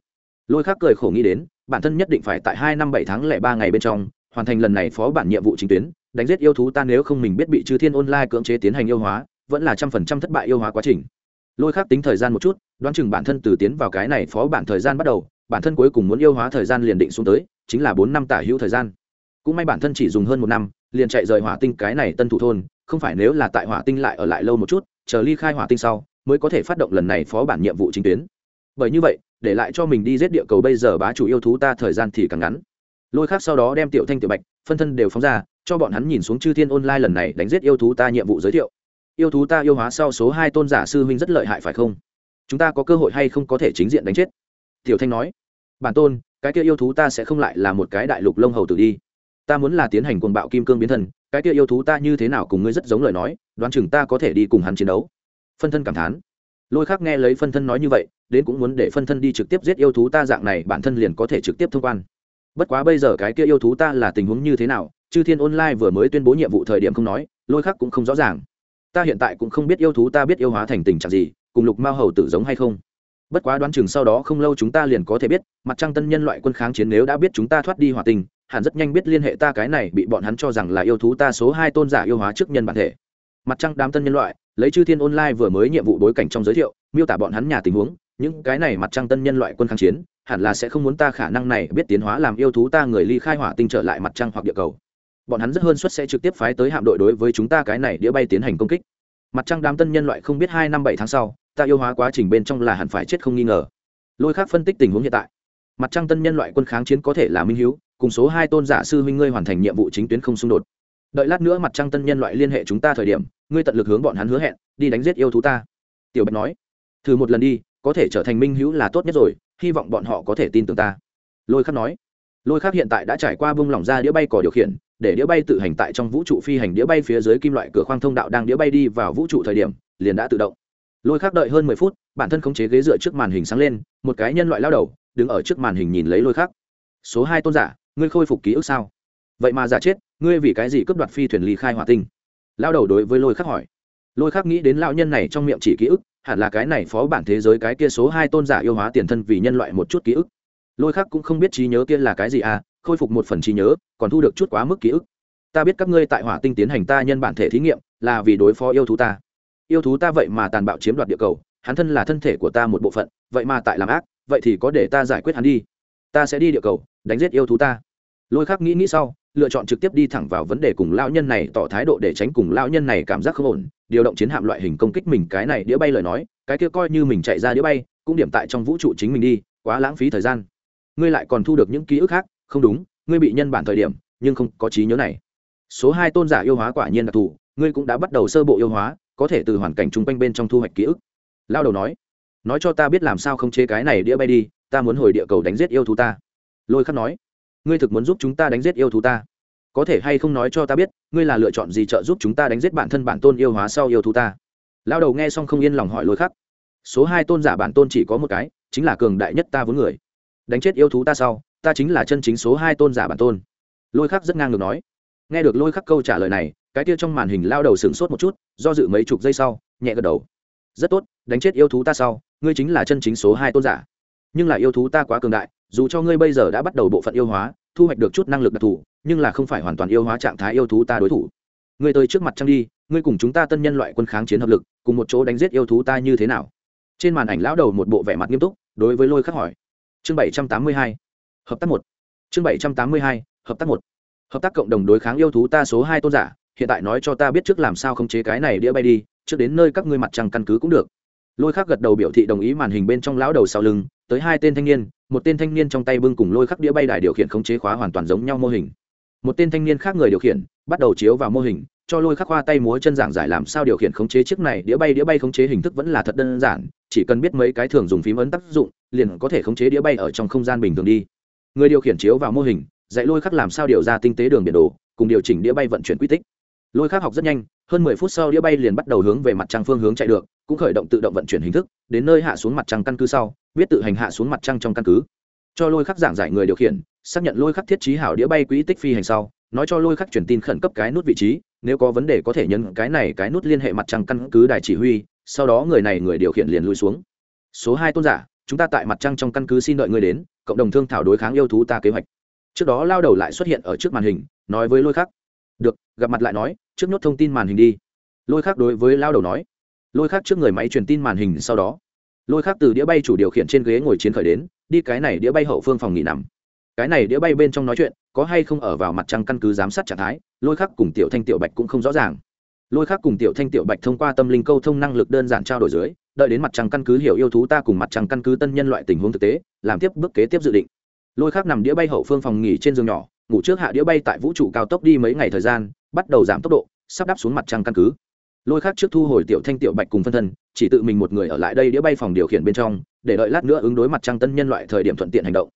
Lôi khác cười khổ nghĩ đến, bản thân nhất định phải tại hai năm bảy tháng lẻ ba ngày bên trong, hoàn thành lần này phó bản nhiệm vụ chính tuyến, đánh giết yêu thú ta nếu không mình biết bị chư thiên online cưỡng chế tiến hành yêu hóa, vẫn là trăm phần trăm thất bại yêu hóa quá trình. Lôi khác tính thời gian một chút, đoán chừng bản thân từ tiến vào cái này phó bản thời gian bắt đầu bản thân cuối cùng muốn yêu hóa thời gian liền định xuống tới, chính là bốn năm tả hữu thời gian. Cũng may bản thân chỉ dùng hơn một năm, liền chạy rời hỏa tinh cái này tân thủ thôn, không phải nếu là tại hỏa tinh lại ở lại lâu một chút, chờ ly khai hỏa tinh sau, mới có thể phát động lần này phó bản nhiệm vụ chính tuyến. Bởi như vậy, để lại cho mình đi giết địa cầu bây giờ bá chủ yêu thú ta thời gian thì càng ngắn. Lôi khác sau đó đem tiểu thanh, tiểu bạch phân thân đều phóng ra, cho bọn hắn nhìn xuống chư thiên online lần này đánh giết yêu thú ta nhiệm vụ giới thiệu. Yêu thú ta yêu hóa sau số hai tôn giả sư huynh rất lợi hại phải không? Chúng ta có cơ hội hay không có thể chính diện đánh chết? Tiểu thanh nói bản tôn, cái kia yêu thú ta sẽ không lại là một cái đại lục lông hầu tử đi. Ta muốn là tiến hành cuồng bạo kim cương biến thân, cái kia yêu thú ta như thế nào cùng ngươi rất giống lời nói, đoán chừng ta có thể đi cùng hắn chiến đấu. Phân thân cảm thán. Lôi khác nghe lấy phân thân nói như vậy, đến cũng muốn để phân thân đi trực tiếp giết yêu thú ta dạng này, bản thân liền có thể trực tiếp thông quan. Bất quá bây giờ cái kia yêu thú ta là tình huống như thế nào, chư thiên online vừa mới tuyên bố nhiệm vụ thời điểm không nói, lôi khác cũng không rõ ràng. Ta hiện tại cũng không biết yêu thú ta biết yêu hóa thành tình trạng gì, cùng lục mao hầu tử giống hay không bất quá đoán chừng sau đó không lâu chúng ta liền có thể biết, mặt trăng tân nhân loại quân kháng chiến nếu đã biết chúng ta thoát đi hòa tình, hẳn rất nhanh biết liên hệ ta cái này bị bọn hắn cho rằng là yêu thú ta số hai tôn giả yêu hóa trước nhân bản thể. Mặt trăng đám tân nhân loại, lấy chư thiên online vừa mới nhiệm vụ đối cảnh trong giới thiệu, miêu tả bọn hắn nhà tình huống, những cái này mặt trăng tân nhân loại quân kháng chiến, hẳn là sẽ không muốn ta khả năng này biết tiến hóa làm yêu thú ta người ly khai hỏa tinh trở lại mặt trăng hoặc địa cầu. Bọn hắn rất hơn suất sẽ trực tiếp phái tới hạm đội đối với chúng ta cái này đĩa bay tiến hành công kích. Mặt trăng đám tân nhân loại không biết hai năm bảy tháng sau ta yêu hóa quá trình bên trong là hẳn phải chết không nghi ngờ. Lôi khác phân tích tình huống hiện tại. Mặt trăng tân nhân loại quân kháng chiến có thể là minh hiếu, cùng số hai tôn giả sư huynh ngươi hoàn thành nhiệm vụ chính tuyến không xung đột. Đợi lát nữa mặt trăng tân nhân loại liên hệ chúng ta thời điểm, ngươi tận lực hướng bọn hắn hứa hẹn, đi đánh giết yêu thú ta. Tiểu bạch nói. Thử một lần đi, có thể trở thành minh hữu là tốt nhất rồi, hy vọng bọn họ có thể tin tưởng ta. Lôi khắc nói. Lôi khắc hiện tại đã trải qua bung lỏng ra đĩa bay cỏ điều khiển, để đĩa bay tự hành tại trong vũ trụ phi hành đĩa bay phía dưới kim loại cửa khoang thông đạo đang đĩa bay đi vào vũ trụ thời điểm, liền đã tự động lôi khắc đợi hơn mười phút, bản thân khống chế ghế dựa trước màn hình sáng lên, một cái nhân loại lao đầu, đứng ở trước màn hình nhìn lấy lôi khắc. Số hai tôn giả, ngươi khôi phục ký ức sao? Vậy mà giả chết, ngươi vì cái gì cướp đoạt phi thuyền ly khai hỏa tinh? Lao đầu đối với lôi khắc hỏi. Lôi khắc nghĩ đến lão nhân này trong miệng chỉ ký ức, hẳn là cái này phó bản thế giới cái kia số hai tôn giả yêu hóa tiền thân vì nhân loại một chút ký ức. Lôi khắc cũng không biết trí nhớ kia là cái gì à khôi phục một phần trí nhớ, còn thu được chút quá mức ký ức. Ta biết các ngươi tại hỏa tinh tiến hành ta nhân bản thể thí nghiệm, là vì đối phó yêu thú ta yêu thú ta vậy mà tàn bạo chiếm đoạt địa cầu, hắn thân là thân thể của ta một bộ phận, vậy mà tại làm ác, vậy thì có để ta giải quyết hắn đi. Ta sẽ đi địa cầu, đánh giết yêu thú ta. Lôi khắc nghĩ nghĩ sau, lựa chọn trực tiếp đi thẳng vào vấn đề cùng lão nhân này tỏ thái độ để tránh cùng lão nhân này cảm giác không ổn, điều động chiến hạm loại hình công kích mình cái này đĩa bay lời nói, cái kia coi như mình chạy ra đĩa bay, cũng điểm tại trong vũ trụ chính mình đi, quá lãng phí thời gian. Ngươi lại còn thu được những ký ức khác, không đúng, ngươi bị nhân bản thời điểm, nhưng không có trí nhớ này. Số hai tôn giả yêu hóa quả nhiên đặc thù, ngươi cũng đã bắt đầu sơ bộ yêu hóa có thể từ hoàn cảnh chung quanh bên trong thu hoạch ký ức. Lao đầu nói nói cho ta biết làm sao không chế cái này đĩa bay đi, ta muốn hồi địa cầu đánh giết yêu thú ta. Lôi khắc nói, ngươi thực muốn giúp chúng ta đánh giết yêu thú ta? Có thể hay không nói cho ta biết, ngươi là lựa chọn gì trợ giúp chúng ta đánh giết bản thân bản tôn yêu hóa sau yêu thú ta? Lao đầu nghe xong không yên lòng hỏi lôi khắc, số hai tôn giả bản tôn chỉ có một cái, chính là cường đại nhất ta vốn người. Đánh chết yêu thú ta sau, ta chính là chân chính số hai tôn giả bản tôn. Lôi khắc rất ngang ngược nói. Nghe được lôi khắc câu trả lời này cái kia trong màn hình lao đầu sửng sốt một chút, do dự mấy chục giây sau, nhẹ gật đầu. Rất tốt, đánh chết yêu thú ta sau, ngươi chính là chân chính số hai tôn giả. Nhưng là yêu thú ta quá cường đại, dù cho ngươi bây giờ đã bắt đầu bộ phận yêu hóa, thu hoạch được chút năng lực đặc thù, nhưng là không phải hoàn toàn yêu hóa trạng thái yêu thú ta đối thủ. Ngươi tới trước mặt trăng đi, ngươi cùng chúng ta tân nhân loại quân kháng chiến hợp lực, cùng một chỗ đánh giết yêu thú ta như thế nào? Trên màn ảnh lão đầu một bộ vẻ mặt nghiêm túc, đối với lôi khắc hỏi. Chương bảy trăm tám mươi hai, hợp tác một. Chương bảy trăm tám mươi hai, hợp tác một. Hợp tác cộng đồng đối kháng yêu thú ta số hai tôn giả hiện tại nói cho ta biết trước làm sao không chế cái này đĩa bay đi, trước đến nơi các ngươi mặt trăng căn cứ cũng được. Lôi khắc gật đầu biểu thị đồng ý màn hình bên trong lão đầu sau lưng, tới hai tên thanh niên, một tên thanh niên trong tay bưng cùng lôi khắc đĩa bay đài điều khiển khống chế khóa hoàn toàn giống nhau mô hình. Một tên thanh niên khác người điều khiển, bắt đầu chiếu vào mô hình, cho lôi khắc khoa tay múa chân giảng giải làm sao điều khiển khống chế chiếc này đĩa bay đĩa bay khống chế hình thức vẫn là thật đơn giản, chỉ cần biết mấy cái thường dùng phím ấn tác dụng, liền có thể khống chế đĩa bay ở trong không gian bình thường đi. Người điều khiển chiếu vào mô hình, dạy lôi khắc làm sao điều ra tinh tế đường biển đồ, cùng điều chỉnh đĩa bay vận chuyển quy tích lôi khắc học rất nhanh, hơn mười phút sau đĩa bay liền bắt đầu hướng về mặt trăng phương hướng chạy được, cũng khởi động tự động vận chuyển hình thức, đến nơi hạ xuống mặt trăng căn cứ sau biết tự hành hạ xuống mặt trăng trong căn cứ. Cho lôi khắc giảng giải người điều khiển, xác nhận lôi khắc thiết trí hảo đĩa bay quỹ tích phi hành sau, nói cho lôi khắc truyền tin khẩn cấp cái nút vị trí, nếu có vấn đề có thể nhân cái này cái nút liên hệ mặt trăng căn cứ đài chỉ huy, sau đó người này người điều khiển liền lui xuống. Số hai tôn giả, chúng ta tại mặt trăng trong căn cứ xin đợi người đến, cộng đồng thương thảo đối kháng yêu thú ta kế hoạch. Trước đó lao đầu lại xuất hiện ở trước màn hình, nói với lôi khắc được, gặp mặt lại nói, trước nhốt thông tin màn hình đi. Lôi khác đối với lao đầu nói. Lôi khác trước người máy truyền tin màn hình sau đó. Lôi khác từ đĩa bay chủ điều khiển trên ghế ngồi chiến khởi đến, đi cái này đĩa bay hậu phương phòng nghỉ nằm. Cái này đĩa bay bên trong nói chuyện, có hay không ở vào mặt trăng căn cứ giám sát trạng thái, lôi khác cùng tiểu thanh tiểu bạch cũng không rõ ràng. Lôi khác cùng tiểu thanh tiểu bạch thông qua tâm linh câu thông năng lực đơn giản trao đổi dưới, đợi đến mặt trăng căn cứ hiểu yêu thú ta cùng mặt trăng căn cứ tân nhân loại tình huống thực tế, làm tiếp bước kế tiếp dự định. Lôi khác nằm đĩa bay hậu phương phòng nghỉ trên giường nhỏ ngủ trước hạ đĩa bay tại vũ trụ cao tốc đi mấy ngày thời gian, bắt đầu giảm tốc độ, sắp đáp xuống mặt trăng căn cứ. Lôi khắc trước thu hồi tiểu thanh tiểu bạch cùng phân thân, chỉ tự mình một người ở lại đây đĩa bay phòng điều khiển bên trong, để đợi lát nữa ứng đối mặt trăng tân nhân loại thời điểm thuận tiện hành động.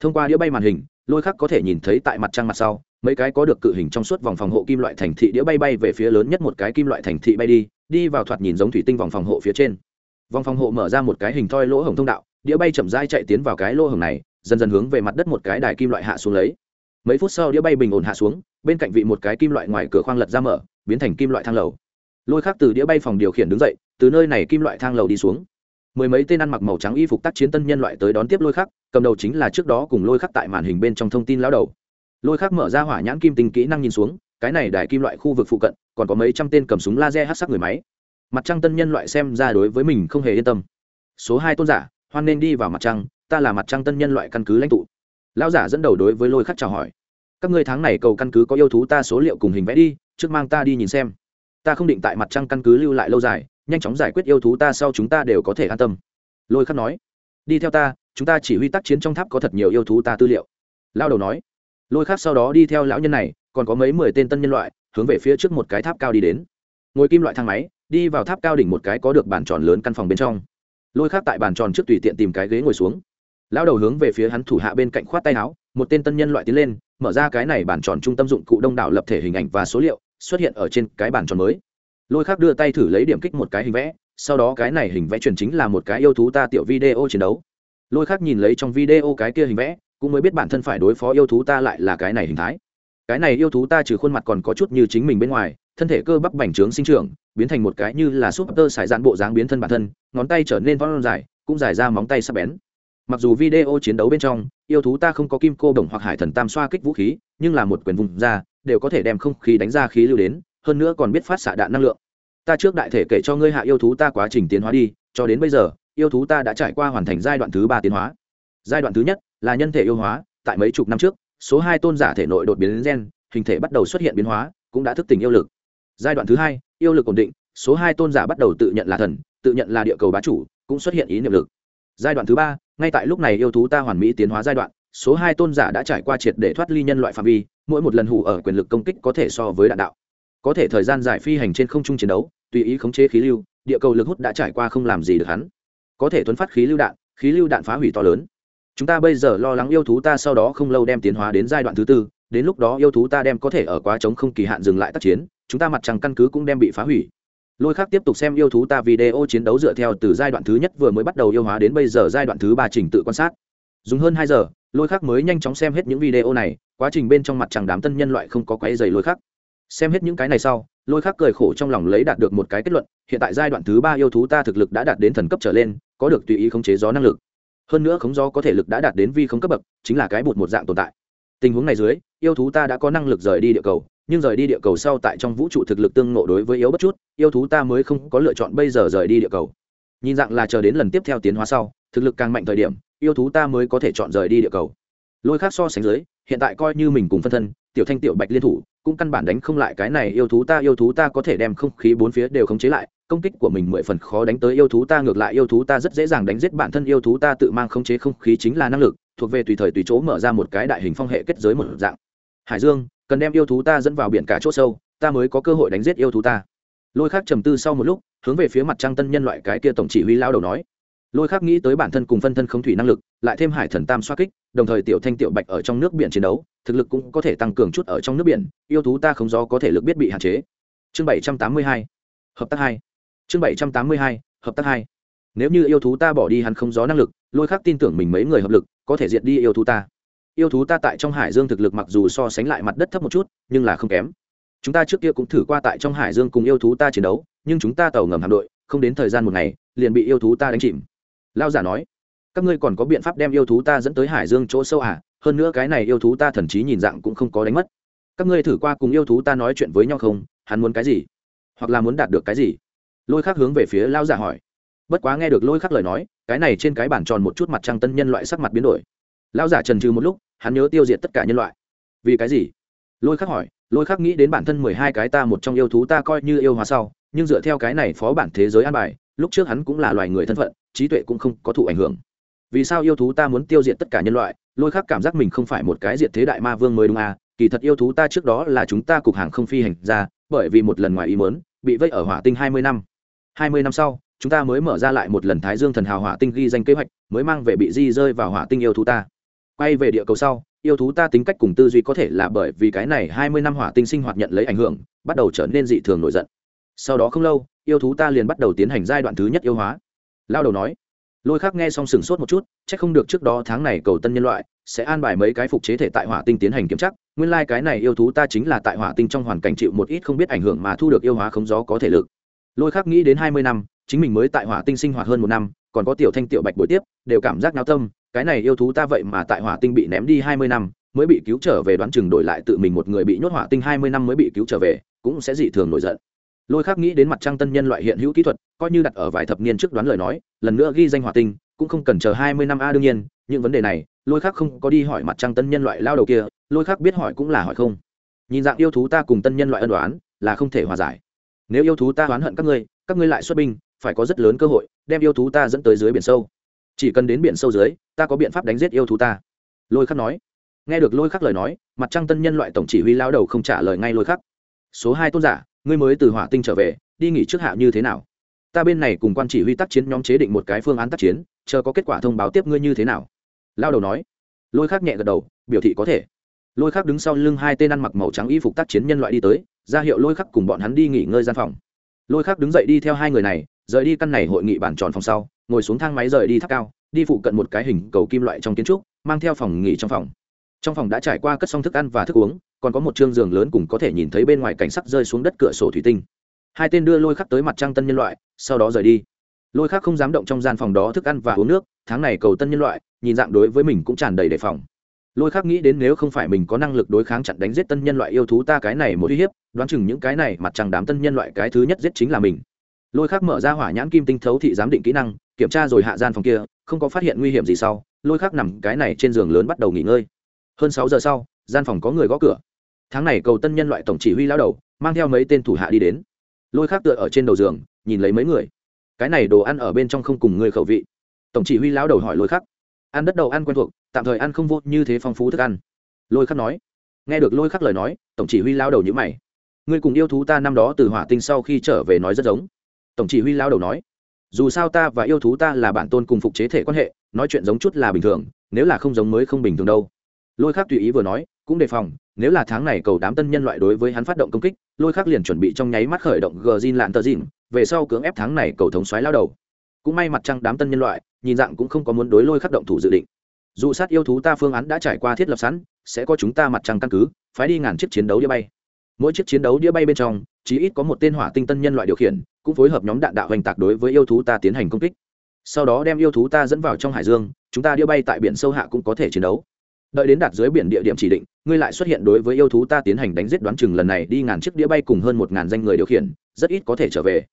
Thông qua đĩa bay màn hình, lôi khắc có thể nhìn thấy tại mặt trăng mặt sau, mấy cái có được cự hình trong suốt vòng phòng hộ kim loại thành thị đĩa bay bay về phía lớn nhất một cái kim loại thành thị bay đi đi vào thoạt nhìn giống thủy tinh vòng phòng hộ phía trên. Vòng phòng hộ mở ra một cái hình thoi lỗ hổng thông đạo, đĩa bay chậm rãi chạy tiến vào cái lỗ hổng này, dần dần hướng về mặt đất một cái đài kim loại hạ xuống lấy mấy phút sau đĩa bay bình ổn hạ xuống, bên cạnh vị một cái kim loại ngoài cửa khoang lật ra mở, biến thành kim loại thang lầu. Lôi khác từ đĩa bay phòng điều khiển đứng dậy, từ nơi này kim loại thang lầu đi xuống. Mười mấy tên ăn mặc màu trắng y phục tác chiến tân nhân loại tới đón tiếp lôi khắc, cầm đầu chính là trước đó cùng lôi khắc tại màn hình bên trong thông tin lao đầu. Lôi khắc mở ra hỏa nhãn kim tinh kỹ năng nhìn xuống, cái này đài kim loại khu vực phụ cận, còn có mấy trăm tên cầm súng laser hát sắc người máy. Mặt trăng tân nhân loại xem ra đối với mình không hề yên tâm. Số hai tôn giả, hoan nên đi vào mặt trăng, ta là mặt trăng tân nhân loại căn cứ lãnh tụ lão giả dẫn đầu đối với lôi khắc chào hỏi. Các ngươi tháng này cầu căn cứ có yêu thú ta số liệu cùng hình vẽ đi, trước mang ta đi nhìn xem. Ta không định tại mặt trăng căn cứ lưu lại lâu dài, nhanh chóng giải quyết yêu thú ta sau chúng ta đều có thể an tâm. Lôi khắc nói. Đi theo ta, chúng ta chỉ huy tác chiến trong tháp có thật nhiều yêu thú ta tư liệu. Lao đầu nói. Lôi khắc sau đó đi theo lão nhân này, còn có mấy mười tên tân nhân loại, hướng về phía trước một cái tháp cao đi đến. Ngồi kim loại thang máy, đi vào tháp cao đỉnh một cái có được bàn tròn lớn căn phòng bên trong. Lôi khắc tại bàn tròn trước tùy tiện tìm cái ghế ngồi xuống lão đầu hướng về phía hắn thủ hạ bên cạnh khoát tay áo, một tên tân nhân loại tiến lên, mở ra cái này bàn tròn trung tâm dụng cụ đông đảo lập thể hình ảnh và số liệu, xuất hiện ở trên cái bàn tròn mới. Lôi khác đưa tay thử lấy điểm kích một cái hình vẽ, sau đó cái này hình vẽ truyền chính là một cái yêu thú ta tiểu video chiến đấu. Lôi khác nhìn lấy trong video cái kia hình vẽ, cũng mới biết bản thân phải đối phó yêu thú ta lại là cái này hình thái. Cái này yêu thú ta trừ khuôn mặt còn có chút như chính mình bên ngoài, thân thể cơ bắp bành trướng sinh trưởng, biến thành một cái như là súp tơ xài dạn bộ dáng biến thân bản thân, ngón tay trở nên vón dài, cũng dài ra móng tay sắp bén mặc dù video chiến đấu bên trong, yêu thú ta không có kim cô đồng hoặc hải thần tam xoa kích vũ khí, nhưng là một quyền vùng ra, đều có thể đem không khí đánh ra khí lưu đến, hơn nữa còn biết phát xạ đạn năng lượng. Ta trước đại thể kể cho ngươi hạ yêu thú ta quá trình tiến hóa đi, cho đến bây giờ, yêu thú ta đã trải qua hoàn thành giai đoạn thứ ba tiến hóa. Giai đoạn thứ nhất là nhân thể yêu hóa, tại mấy chục năm trước, số hai tôn giả thể nội đột biến gen, hình thể bắt đầu xuất hiện biến hóa, cũng đã thức tỉnh yêu lực. Giai đoạn thứ hai, yêu lực ổn định, số hai tôn giả bắt đầu tự nhận là thần, tự nhận là địa cầu bá chủ, cũng xuất hiện ý niệm lực giai đoạn thứ ba, ngay tại lúc này yêu thú ta hoàn mỹ tiến hóa giai đoạn, số hai tôn giả đã trải qua triệt để thoát ly nhân loại phạm vi, mỗi một lần hủ ở quyền lực công kích có thể so với đạn đạo. Có thể thời gian giải phi hành trên không trung chiến đấu, tùy ý khống chế khí lưu, địa cầu lực hút đã trải qua không làm gì được hắn. Có thể tuấn phát khí lưu đạn, khí lưu đạn phá hủy to lớn. Chúng ta bây giờ lo lắng yêu thú ta sau đó không lâu đem tiến hóa đến giai đoạn thứ tư, đến lúc đó yêu thú ta đem có thể ở quá trống không kỳ hạn dừng lại tác chiến, chúng ta mặt trăng căn cứ cũng đem bị phá hủy lôi khác tiếp tục xem yêu thú ta video chiến đấu dựa theo từ giai đoạn thứ nhất vừa mới bắt đầu yêu hóa đến bây giờ giai đoạn thứ ba trình tự quan sát. Dùng hơn hai giờ, lôi khác mới nhanh chóng xem hết những video này, quá trình bên trong mặt chẳng đám tân nhân loại không có quáy dày lôi khác xem hết những cái này sau, lôi khác cười khổ trong lòng lấy đạt được một cái kết luận, hiện tại giai đoạn thứ ba yêu thú ta thực lực đã đạt đến thần cấp trở lên, có được tùy ý khống chế gió năng lực. Hơn nữa khống gió có thể lực đã đạt đến vi không cấp bậc, chính là cái bụt một dạng tồn tại. Tình huống này dưới, yêu thú ta đã có năng lực rời đi địa cầu nhưng rời đi địa cầu sau tại trong vũ trụ thực lực tương ngộ đối với yếu bất chút, yêu thú ta mới không có lựa chọn bây giờ rời đi địa cầu. Nhìn dạng là chờ đến lần tiếp theo tiến hóa sau, thực lực càng mạnh thời điểm, yêu thú ta mới có thể chọn rời đi địa cầu. Lôi khác so sánh dưới, hiện tại coi như mình cùng phân thân, tiểu thanh tiểu bạch liên thủ, cũng căn bản đánh không lại cái này yêu thú ta, yêu thú ta có thể đem không khí bốn phía đều khống chế lại, công kích của mình mười phần khó đánh tới yêu thú ta, ngược lại yêu thú ta rất dễ dàng đánh giết bản thân yêu thú ta, tự mang khống chế không khí chính là năng lực, thuộc về tùy thời tùy chỗ mở ra một cái đại hình phong hệ kết giới một dạng. Hải dương cần đem yêu thú ta dẫn vào biển cả c h ỗ sâu, ta mới có cơ hội đánh giết yêu thú ta. Lôi khác trầm tư sau một lúc, hướng về phía mặt trăng tân nhân loại cái kia tổng chỉ huy lao đầu nói. Lôi khác nghĩ tới bản thân cùng phân thân không thủy năng lực, lại thêm hải thần tam xoa kích, đồng thời tiểu thanh tiểu bạch ở trong nước biển chiến đấu, thực lực cũng có thể tăng cường chút ở trong nước biển, yêu thú ta không do có thể lực biết bị hạn chế. Chương bảy trăm tám mươi hai. Hợp tác hai. Chương bảy trăm tám mươi hai, hợp tác hai. Nếu như yêu thú ta bỏ đi hắn không gió năng lực, lôi khác tin tưởng mình mấy người hợp lực, có thể diệt đi yêu thú ta yêu thú ta tại trong hải dương thực lực mặc dù so sánh lại mặt đất thấp một chút, nhưng là không kém. Chúng ta trước kia cũng thử qua tại trong hải dương cùng yêu thú ta chiến đấu, nhưng chúng ta tàu ngầm hạm đội, không đến thời gian một ngày, liền bị yêu thú ta đánh chìm. Lao giả nói, các ngươi còn có biện pháp đem yêu thú ta dẫn tới hải dương chỗ sâu à? Hơn nữa cái này yêu thú ta thần chí nhìn dạng cũng không có đánh mất. Các ngươi thử qua cùng yêu thú ta nói chuyện với nhau không? Hắn muốn cái gì? Hoặc là muốn đạt được cái gì? Lôi khắc hướng về phía lao giả hỏi. Bất quá nghe được lôi khắc lời nói, cái này trên cái bản tròn một chút mặt trăng tân nhân loại sắc mặt biến đổi. Lão giả trần trừ một lúc, hắn nhớ tiêu diệt tất cả nhân loại. Vì cái gì? Lôi khắc hỏi, lôi khắc nghĩ đến bản thân mười hai cái ta một trong yêu thú ta coi như yêu hóa sau, nhưng dựa theo cái này phó bản thế giới an bài, lúc trước hắn cũng là loài người thân phận, trí tuệ cũng không có thụ ảnh hưởng. Vì sao yêu thú ta muốn tiêu diệt tất cả nhân loại? Lôi khắc cảm giác mình không phải một cái diệt thế đại ma vương mới đúng à? Kỳ thật yêu thú ta trước đó là chúng ta cục hàng không phi hành ra, bởi vì một lần ngoài ý mớn bị vây ở hỏa tinh hai mươi năm. Hai mươi năm sau, chúng ta mới mở ra lại một lần thái dương thần hào hỏa tinh ghi danh kế hoạch, mới mang về bị di rơi vào hỏa tinh yêu thú ta quay về địa cầu sau, yêu thú ta tính cách cùng tư duy có thể là bởi vì cái này hai mươi năm hỏa tinh sinh hoạt nhận lấy ảnh hưởng, bắt đầu trở nên dị thường nổi giận. Sau đó không lâu, yêu thú ta liền bắt đầu tiến hành giai đoạn thứ nhất yêu hóa. Lao đầu nói, lôi khác nghe xong sừng sốt một chút c h ắ c không được trước đó tháng này cầu tân nhân loại, sẽ an bài mấy cái phục chế thể tại hỏa tinh tiến hành kiểm chắc nguyên lai、like、cái này yêu thú ta chính là tại hỏa tinh trong hoàn cảnh chịu một ít không biết ảnh hưởng mà thu được yêu hóa không gió có thể lực. Lôi khác nghĩ đến hai mươi năm, chính mình mới tại hỏa tinh sinh hoạt hơn một năm, còn có tiểu thanh tiểu bạch buổi tiếp, đều cảm giác nao tâm cái này yêu thú ta vậy mà tại hỏa tinh bị ném đi hai mươi năm, mới bị cứu trở về đoán chừng đổi lại tự mình một người bị nhốt hỏa tinh hai mươi năm mới bị cứu trở về, cũng sẽ dị thường nổi giận. Lôi khác nghĩ đến mặt trăng tân nhân loại hiện hữu kỹ thuật, coi như đặt ở vài thập niên trước đoán lời nói, lần nữa ghi danh hỏa tinh, cũng không cần chờ hai mươi năm a, đương nhiên, những vấn đề này, lôi khác không có đi hỏi mặt trăng tân nhân loại lao đầu kia, lôi khác biết hỏi cũng là hỏi không. Nhìn dạng yêu thú ta cùng tân nhân loại ân đoán là không thể hòa giải. Nếu yêu thú ta oán hận các ngươi các ngươi lại xuất binh, phải có rất lớn cơ hội, đem yêu thú ta dẫn tới dưới biển sâu chỉ cần đến biển sâu dưới, ta có biện pháp đánh giết yêu thú ta. Lôi khắc nói. Nghe được lôi khắc lời nói, mặt trăng tân nhân loại tổng chỉ huy lao đầu không trả lời ngay lôi khắc. Số hai tôn giả, ngươi mới từ hỏa tinh trở về, đi nghỉ trước hạ như thế nào? Ta bên này cùng quan chỉ huy tác chiến nhóm chế định một cái phương án tác chiến, chờ có kết quả thông báo tiếp ngươi như thế nào? Lao đầu nói. Lôi khắc nhẹ gật đầu, biểu thị có thể. Lôi khắc đứng sau lưng hai tên ăn mặc màu trắng y phục tác chiến nhân loại đi tới, ra hiệu lôi khắc cùng bọn hắn đi nghỉ ngơi gian phòng. Lôi khắc đứng dậy đi theo hai người này rời đi căn này hội nghị bản tròn phòng sau, ngồi xuống thang máy rời đi tháp cao, đi phụ cận một cái hình cầu kim loại trong kiến trúc, mang theo phòng nghỉ trong phòng. Trong phòng đã trải qua cất xong thức ăn và thức uống, còn có một chương giường lớn cùng có thể nhìn thấy bên ngoài cảnh sắc rơi xuống đất cửa sổ thủy tinh. Hai tên đưa lôi khắc tới mặt trăng tân nhân loại, sau đó rời đi. Lôi khắc không dám động trong gian phòng đó thức ăn và uống nước, tháng này cầu tân nhân loại, nhìn dạng đối với mình cũng tràn đầy đề phòng. Lôi khắc nghĩ đến nếu không phải mình có năng lực đối kháng chặn đánh giết tân nhân loại yêu thú ta cái này một uy hiếp, đoán chừng những cái này mặt trăng đám tân nhân loại cái thứ nhất giết chính là mình lôi khắc mở ra hỏa nhãn kim tinh thấu thị giám định kỹ năng, kiểm tra rồi hạ gian phòng kia, không có phát hiện nguy hiểm gì sau, lôi khắc nằm cái này trên giường lớn bắt đầu nghỉ ngơi. Hơn sáu giờ sau, gian phòng có người gõ cửa. Tháng này cầu tân nhân loại tổng chỉ huy lao đầu, mang theo mấy tên thủ hạ đi đến. Lôi khắc tựa ở trên đầu giường, nhìn lấy mấy người. Cái này đồ ăn ở bên trong không cùng người khẩu vị. Tổng chỉ huy lao đầu hỏi lôi khắc. Ăn đất đầu ăn quen thuộc, tạm thời ăn không vô, như thế phong phú thức ăn. Lôi khắc nói. Nghe được lôi khắc lời nói, tổng chỉ huy lao đầu nhữ mày. Ngươi cùng yêu thú ta năm đó từ hỏa tinh sau khi trở về nói rất giống tổng chỉ huy lao đầu nói, dù sao ta và yêu thú ta là bản tôn cùng phục chế thể quan hệ, nói chuyện giống chút là bình thường, nếu là không giống mới không bình thường đâu. Lôi khác tùy ý vừa nói, cũng đề phòng, nếu là tháng này cầu đám tân nhân loại đối với hắn phát động công kích, lôi khác liền chuẩn bị trong nháy mắt khởi động gờ zin lạn tờ dìn về sau cưỡng ép tháng này cầu thống xoáy lao đầu. Cũng may mặt trăng đám tân nhân loại, nhìn dạng cũng không có muốn đối lôi khắc động thủ dự định. Dù sát yêu thú ta phương án đã trải qua thiết lập sẵn, sẽ có chúng ta mặt trăng căn cứ, phái đi ngàn chiếc chiến đấu đĩa bay. Mỗi chiếc chiến đấu đĩa bay bên trong chỉ ít có một tên hỏa tinh tân nhân loại điều khiển cũng phối hợp nhóm đạn đạo hoành tạc đối với yêu thú ta tiến hành công kích. Sau đó đem yêu thú ta dẫn vào trong hải dương, chúng ta đĩa bay tại biển sâu hạ cũng có thể chiến đấu. Đợi đến đạt dưới biển địa điểm chỉ định, ngươi lại xuất hiện đối với yêu thú ta tiến hành đánh giết đoán chừng lần này đi ngàn chiếc đĩa bay cùng hơn một ngàn danh người điều khiển, rất ít có thể trở về.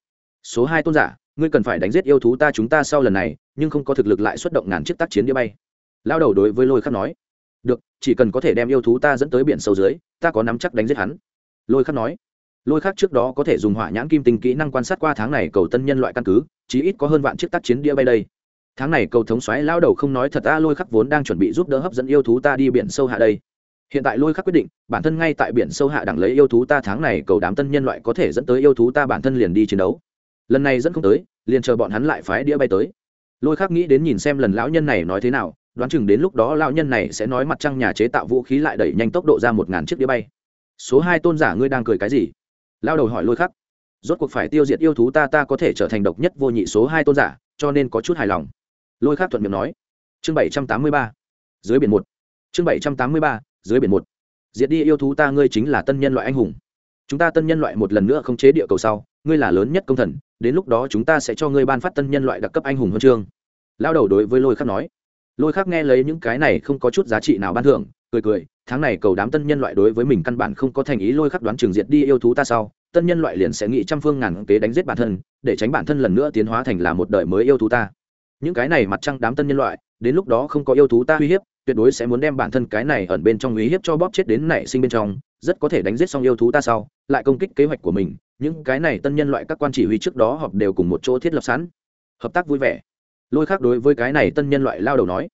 Số hai tôn giả, ngươi cần phải đánh giết yêu thú ta chúng ta sau lần này, nhưng không có thực lực lại xuất động ngàn chiếc tác chiến đĩa bay. Lao đầu đối với lôi khắc nói, được, chỉ cần có thể đem yêu thú ta dẫn tới biển sâu dưới, ta có nắm chắc đánh giết hắn. Lôi khắc nói lôi khắc trước đó có thể dùng hỏa nhãn kim tinh kỹ năng quan sát qua tháng này cầu tân nhân loại căn cứ, chí ít có hơn vạn chiếc tác chiến đĩa bay đây. Tháng này cầu thống xoáy lao đầu không nói thật ta lôi khắc vốn đang chuẩn bị giúp đỡ hấp dẫn yêu thú ta đi biển sâu hạ đây. Hiện tại lôi khắc quyết định, bản thân ngay tại biển sâu hạ đẳng lấy yêu thú ta tháng này cầu đám tân nhân loại có thể dẫn tới yêu thú ta bản thân liền đi chiến đấu. Lần này dẫn không tới, liền chờ bọn hắn lại phái đĩa bay tới. Lôi khắc nghĩ đến nhìn xem lần lão nhân này nói thế nào, đoán chừng đến lúc đó lão nhân này sẽ nói mặt trăng nhà chế tạo vũ khí lại đẩy nhanh tốc độ ra một ngàn chiếc đĩa bay. Số hai tôn giả ngươi đang cười cái gì? Lao đầu hỏi lôi khắc, rốt cuộc phải tiêu diệt yêu thú ta ta có thể trở thành độc nhất vô nhị số hai tôn giả, cho nên có chút hài lòng. Lôi khắc thuận miệng nói, chương bảy trăm tám mươi ba, dưới biển một, chương bảy trăm tám mươi ba, dưới biển một, diệt đi yêu thú ta, ngươi chính là tân nhân loại anh hùng. Chúng ta tân nhân loại một lần nữa không chế địa cầu sau, ngươi là lớn nhất công thần, đến lúc đó chúng ta sẽ cho ngươi ban phát tân nhân loại đặc cấp anh hùng huân chương. Lao đầu đối với lôi khắc nói. Lôi khắc nghe lấy những cái này không có chút giá trị nào ban thưởng, cười cười tháng này cầu đám tân nhân loại đối với mình căn bản không có thành ý lôi khắc đoán trường diệt đi yêu thú ta sau, tân nhân loại liền sẽ nghĩ trăm phương ngàn kế đánh giết bản thân, để tránh bản thân lần nữa tiến hóa thành là một đời mới yêu thú ta. Những cái này mặt trăng đám tân nhân loại, đến lúc đó không có yêu thú ta uy hiếp, tuyệt đối sẽ muốn đem bản thân cái này ẩn bên trong uy hiếp cho bóp chết đến nảy sinh bên trong, rất có thể đánh giết xong yêu thú ta sau, lại công kích kế hoạch của mình. Những cái này tân nhân loại các quan chỉ huy trước đó họp đều cùng một chỗ thiết lập sẵn. Hợp tác vui vẻ. Lôi khác đối với cái này tân nhân loại lao đầu nói.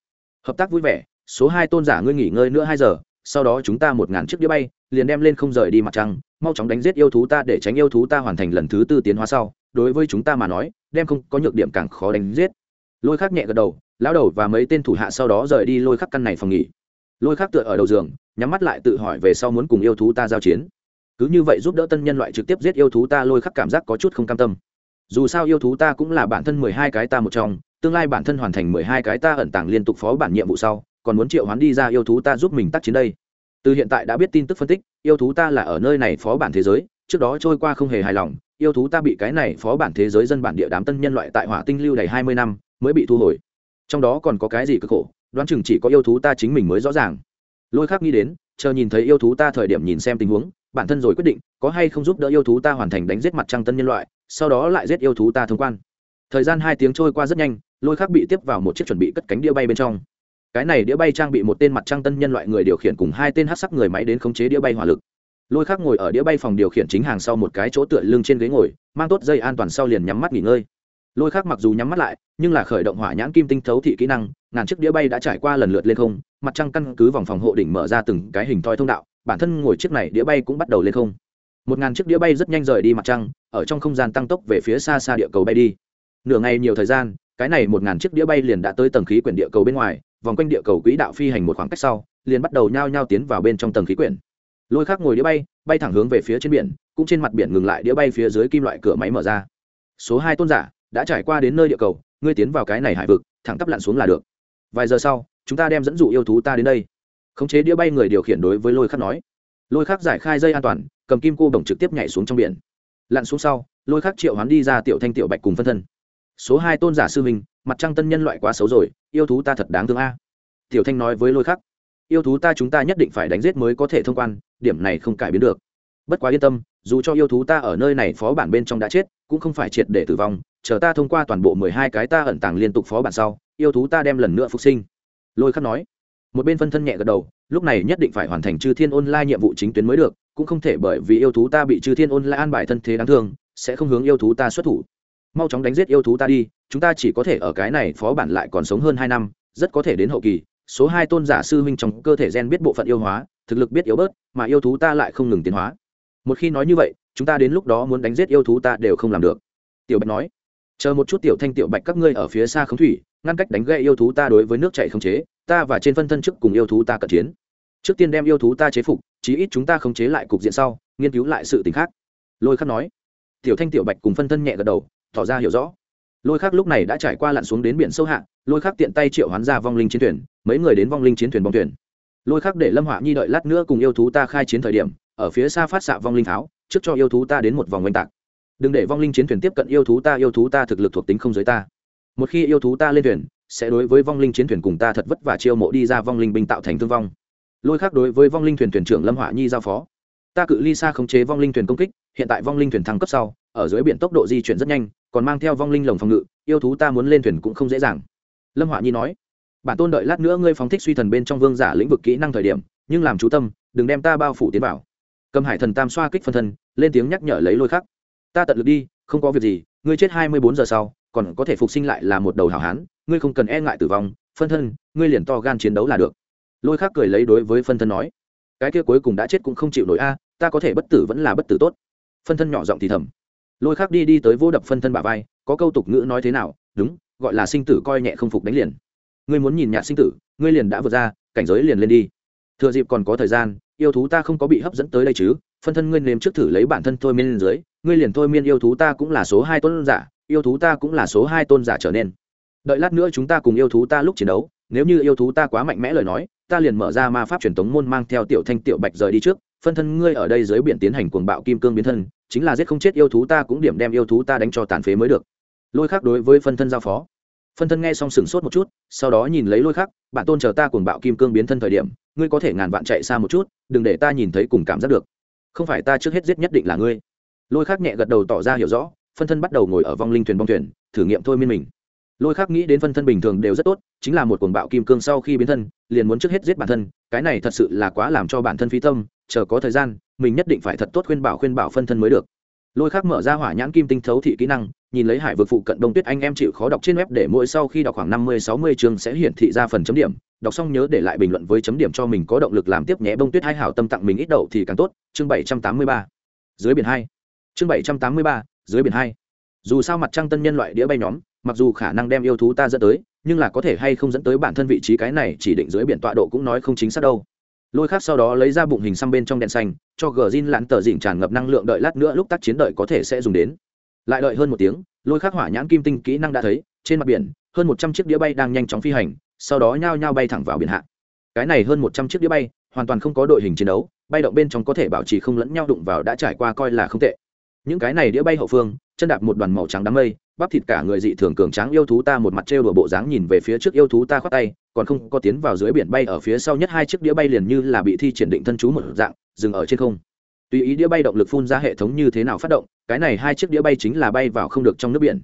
Hợp tác vui vẻ, số hai tôn giả ngươi nghỉ ngơi nữa hai giờ sau đó chúng ta một ngàn chiếc đĩa bay, liền đem lên không rời đi mặt trăng, mau chóng đánh giết yêu thú ta để tránh yêu thú ta hoàn thành lần thứ tư tiến hóa sau. Đối với chúng ta mà nói, đem không có nhược điểm càng khó đánh giết. Lôi khắc nhẹ gật đầu, lão đầu và mấy tên thủ hạ sau đó rời đi lôi khắc căn này phòng nghỉ. Lôi khắc tựa ở đầu giường, nhắm mắt lại tự hỏi về sau muốn cùng yêu thú ta giao chiến. Cứ như vậy giúp đỡ tân nhân loại trực tiếp giết yêu thú ta, lôi khắc cảm giác có chút không cam tâm. Dù sao yêu thú ta cũng là bản thân mười hai cái ta một trong, tương lai bản thân hoàn thành mười hai cái ta ẩn tàng liên tục phó bản nhiệm vụ sau còn muốn triệu hoán đi ra yêu thú ta giúp mình tác chiến đây. Từ hiện tại đã biết tin tức phân tích, yêu thú ta là ở nơi này phó bản thế giới, trước đó trôi qua không hề hài lòng, yêu thú ta bị cái này phó bản thế giới dân bản địa đám tân nhân loại tại hỏa tinh lưu đầy hai mươi năm, mới bị thu hồi. Trong đó còn có cái gì cực khổ, đoán chừng chỉ có yêu thú ta chính mình mới rõ ràng. Lôi khác nghĩ đến, chờ nhìn thấy yêu thú ta thời điểm nhìn xem tình huống, bản thân rồi quyết định, có hay không giúp đỡ yêu thú ta hoàn thành đánh giết mặt trăng tân nhân loại, sau đó lại giết yêu thú ta thông quan. Thời gian hai tiếng trôi qua rất nhanh, lôi khác bị tiếp vào một chiếc chuẩn bị cất cánh đĩa bay bên trong cái này đĩa bay trang bị một tên mặt trăng tân nhân loại người điều khiển cùng hai tên hát sắc người máy đến khống chế đĩa bay hỏa lực. Lôi khác ngồi ở đĩa bay phòng điều khiển chính hàng sau một cái chỗ tựa lưng trên ghế ngồi, mang tốt dây an toàn sau liền nhắm mắt nghỉ ngơi. Lôi khác mặc dù nhắm mắt lại, nhưng là khởi động hỏa nhãn kim tinh thấu thị kỹ năng, ngàn chiếc đĩa bay đã trải qua lần lượt lên không, mặt trăng căn cứ vòng phòng hộ đỉnh mở ra từng cái hình thoi thông đạo, bản thân ngồi chiếc này đĩa bay cũng bắt đầu lên không. Một ngàn chiếc đĩa bay rất nhanh rời đi mặt trăng, ở trong không gian tăng tốc về phía xa xa địa cầu bay đi. Nửa ngày nhiều thời gian, cái này một ngàn chiếc đĩa bay liền đã tới tầng khí quyển địa cầu bên ngoài vòng quanh địa cầu quỹ đạo phi hành một khoảng cách sau, liền bắt đầu nhao nhao tiến vào bên trong tầng khí quyển. Lôi khắc ngồi đĩa bay bay thẳng hướng về phía trên biển, cũng trên mặt biển ngừng lại đĩa bay phía dưới kim loại cửa máy mở ra. Số hai tôn giả đã trải qua đến nơi địa cầu, ngươi tiến vào cái này hải vực, thẳng tắp lặn xuống là được. Vài giờ sau, chúng ta đem dẫn dụ yêu thú ta đến đây. Khống chế đĩa bay người điều khiển đối với lôi khắc nói. Lôi khắc giải khai dây an toàn, cầm kim cô đồng trực tiếp nhảy xuống trong biển. Lặn xuống sau, lôi khắc triệu hoán đi ra tiểu thanh tiểu bạch cùng phân thân. Số hai tôn giả sư minh mặt trăng tân nhân loại quá xấu rồi, yêu thú ta thật đáng thương a. Tiểu thanh nói với lôi khắc, yêu thú ta chúng ta nhất định phải đánh giết mới có thể thông quan, điểm này không cải biến được. Bất quá yên tâm, dù cho yêu thú ta ở nơi này phó bản bên trong đã chết, cũng không phải triệt để tử vong, chờ ta thông qua toàn bộ mười hai cái ta ẩn tàng liên tục phó bản sau, yêu thú ta đem lần nữa phục sinh. Lôi khắc nói, một bên phân thân nhẹ gật đầu, lúc này nhất định phải hoàn thành chư thiên ôn lai nhiệm vụ chính tuyến mới được, cũng không thể bởi vì yêu thú ta bị chư thiên ôn lai an bài thân thế đáng thương, sẽ không hướng yêu thú ta xuất thủ. Mau chóng đánh giết yêu thú ta đi chúng ta chỉ có thể ở cái này phó bản lại còn sống hơn hai năm, rất có thể đến hậu kỳ, số hai tôn giả sư huynh trong cơ thể gen biết bộ phận yêu hóa, thực lực biết yếu bớt, mà yêu thú ta lại không ngừng tiến hóa. Một khi nói như vậy, chúng ta đến lúc đó muốn đánh giết yêu thú ta đều không làm được. Tiểu bạch nói. Chờ một chút tiểu thanh, tiểu bạch, các ngươi ở phía xa không thủy, ngăn cách đánh gây yêu thú ta đối với nước chảy không chế, ta và trên phân thân chức cùng yêu thú ta cận chiến. Trước tiên đem yêu thú ta chế phục, chí ít chúng ta khống chế lại cục diện sau, nghiên cứu lại sự t ì n h khác. Lôi khắc nói. Tiểu thanh, tiểu bạch cùng phân thân nhẹ gật đầu, tỏ ra hiểu rõ lôi khắc lúc này đã trải qua lặn xuống đến biển sâu hạ lôi khắc tiện tay triệu hoán ra vong linh chiến thuyền mấy người đến vong linh chiến thuyền bong thuyền. Lôi khắc để lâm họa nhi đợi lát nữa cùng yêu thú ta khai chiến thời điểm ở phía xa phát xạ vong linh tháo, trước cho yêu thú ta đến một vòng oanh tạc. Đừng để vong linh chiến thuyền tiếp cận yêu thú ta yêu thú ta thực lực thuộc tính không giới ta. Một khi yêu thú ta lên thuyền sẽ đối với vong linh chiến thuyền cùng ta thật vất vả chiêu mộ đi ra vong linh binh tạo thành thương vong. Lôi khác đối với vong linh thuyền thuyền trưởng lâm họa nhi giao phó. Ta cự ly xa khống chế vong linh thuyền công kích hiện tại vong linh thuyền thăng cấp sau ở dưới biển tốc độ di chuyển rất nhanh còn mang theo vong linh lồng phòng ngự, yêu thú ta muốn lên thuyền cũng không dễ dàng. Lâm họa nhi nói, bản tôn đợi lát nữa ngươi phóng thích suy thần bên trong vương giả lĩnh vực kỹ năng thời điểm, nhưng làm chú tâm, đừng đem ta bao phủ tiến vào. Cầm hải thần tam xoa kích phân thân, lên tiếng nhắc nhở lấy lôi khắc. Ta tận lực đi, không có việc gì, ngươi chết hai mươi bốn giờ sau, còn có thể phục sinh lại là một đầu hảo hán, ngươi không cần e ngại tử vong, phân thân, ngươi liền to gan chiến đấu là được. Lôi khắc cười lấy đối với phân thân nói, cái kia cuối cùng đã chết cũng không chịu nổi a, ta có thể bất tử vẫn là bất tử tốt. Phân thân nhỏ giọng thì thầm lôi khác đi đi tới vô đập phân thân bà vai, có câu tục ngữ nói thế nào, đúng, gọi là sinh tử coi nhẹ không phục đánh liền. Ngươi muốn nhìn nhạt sinh tử, ngươi liền đã vượt ra, cảnh giới liền lên đi. Thừa dịp còn có thời gian, yêu thú ta không có bị hấp dẫn tới đây chứ, phân thân ngươi nếm trước thử lấy bản thân thôi miên dưới, ngươi liền thôi miên yêu thú ta cũng là số hai tôn giả, yêu thú ta cũng là số hai tôn giả trở nên. Đợi lát nữa chúng ta cùng yêu thú ta lúc chiến đấu, nếu như yêu thú ta quá mạnh mẽ lời nói, ta liền mở ra ma pháp truyền tống môn mang theo tiểu thanh tiểu bạch rời đi trước, phân thân ngươi ở đây dưới biển tiến hành cuồng bạo kim cương biến thân chính là giết không chết yêu thú ta cũng điểm đem yêu thú ta đánh cho tàn phế mới được. Lôi khác đối với phân thân giao phó. Phân thân nghe xong sửng sốt một chút, sau đó nhìn lấy lôi khắc, bạn tôn chờ ta cuồng bạo kim cương biến thân thời điểm, ngươi có thể ngàn vạn chạy xa một chút, đừng để ta nhìn thấy cùng cảm giác được. Không phải ta trước hết giết nhất định là ngươi. Lôi khắc nhẹ gật đầu tỏ ra hiểu rõ, phân thân bắt đầu ngồi ở vong linh thuyền bong thuyền, thử nghiệm thôi miên mình. Lôi khắc nghĩ đến phân thân bình thường đều rất tốt, chính là một cuồng bạo kim cương sau khi biến thân, liền muốn trước hết giết bản thân, cái này thật sự là quá làm cho bản thân phi tâm, chờ có thời gian mình nhất định phải thật tốt khuyên bảo khuyên bảo phân thân mới được. Lôi khắc mở ra hỏa nhãn kim tinh thấu thị kỹ năng, nhìn lấy hải vực phụ cận đông tuyết anh em chịu khó đọc trên web để mỗi sau khi đọc khoảng năm mươi, sáu mươi chương sẽ hiển thị ra phần chấm điểm. Đọc xong nhớ để lại bình luận với chấm điểm cho mình có động lực làm tiếp nhé. Bông tuyết hai hảo tâm tặng mình ít đậu thì càng tốt. Chương bảy trăm tám mươi ba. Dưới biển hai. Chương bảy trăm tám mươi ba, dưới biển hai. Dù sao mặt trăng tân nhân loại đĩa bay nhóm, mặc dù khả năng đem yêu thú ta dẫn tới, nhưng là có thể hay không dẫn tới bản thân vị trí cái này chỉ định dưới biển tọa độ cũng nói không chính xác đâu lôi khác sau đó lấy ra bụng hình xăm bên trong đèn xanh, cho gờ zin lãn tờ dịnh tràn ngập năng lượng đợi lát nữa lúc tác chiến đợi có thể sẽ dùng đến. Lại đợi hơn một tiếng, lôi khác hỏa nhãn kim tinh kỹ năng đã thấy, trên mặt biển, hơn một trăm chiếc đĩa bay đang nhanh chóng phi hành, sau đó nhao nhao bay thẳng vào biển hạ. Cái này hơn một trăm chiếc đĩa bay, hoàn toàn không có đội hình chiến đấu, bay động bên trong có thể bảo trì không lẫn nhau đụng vào đã trải qua coi là không tệ. Những cái này đĩa bay hậu phương, chân đạp một đoàn màu trắng đám mây, bắp thịt cả người dị thường cường tráng yêu thú ta một mặt trêu đùa bộ dáng nhìn về phía trước yêu thú ta khoát tay còn không có tiến vào dưới biển bay ở phía sau nhất hai chiếc đĩa bay liền như là bị thi triển định thân chú một dạng, dừng ở trên không. Tùy ý đĩa bay động lực phun ra hệ thống như thế nào phát động, cái này hai chiếc đĩa bay chính là bay vào không được trong nước biển.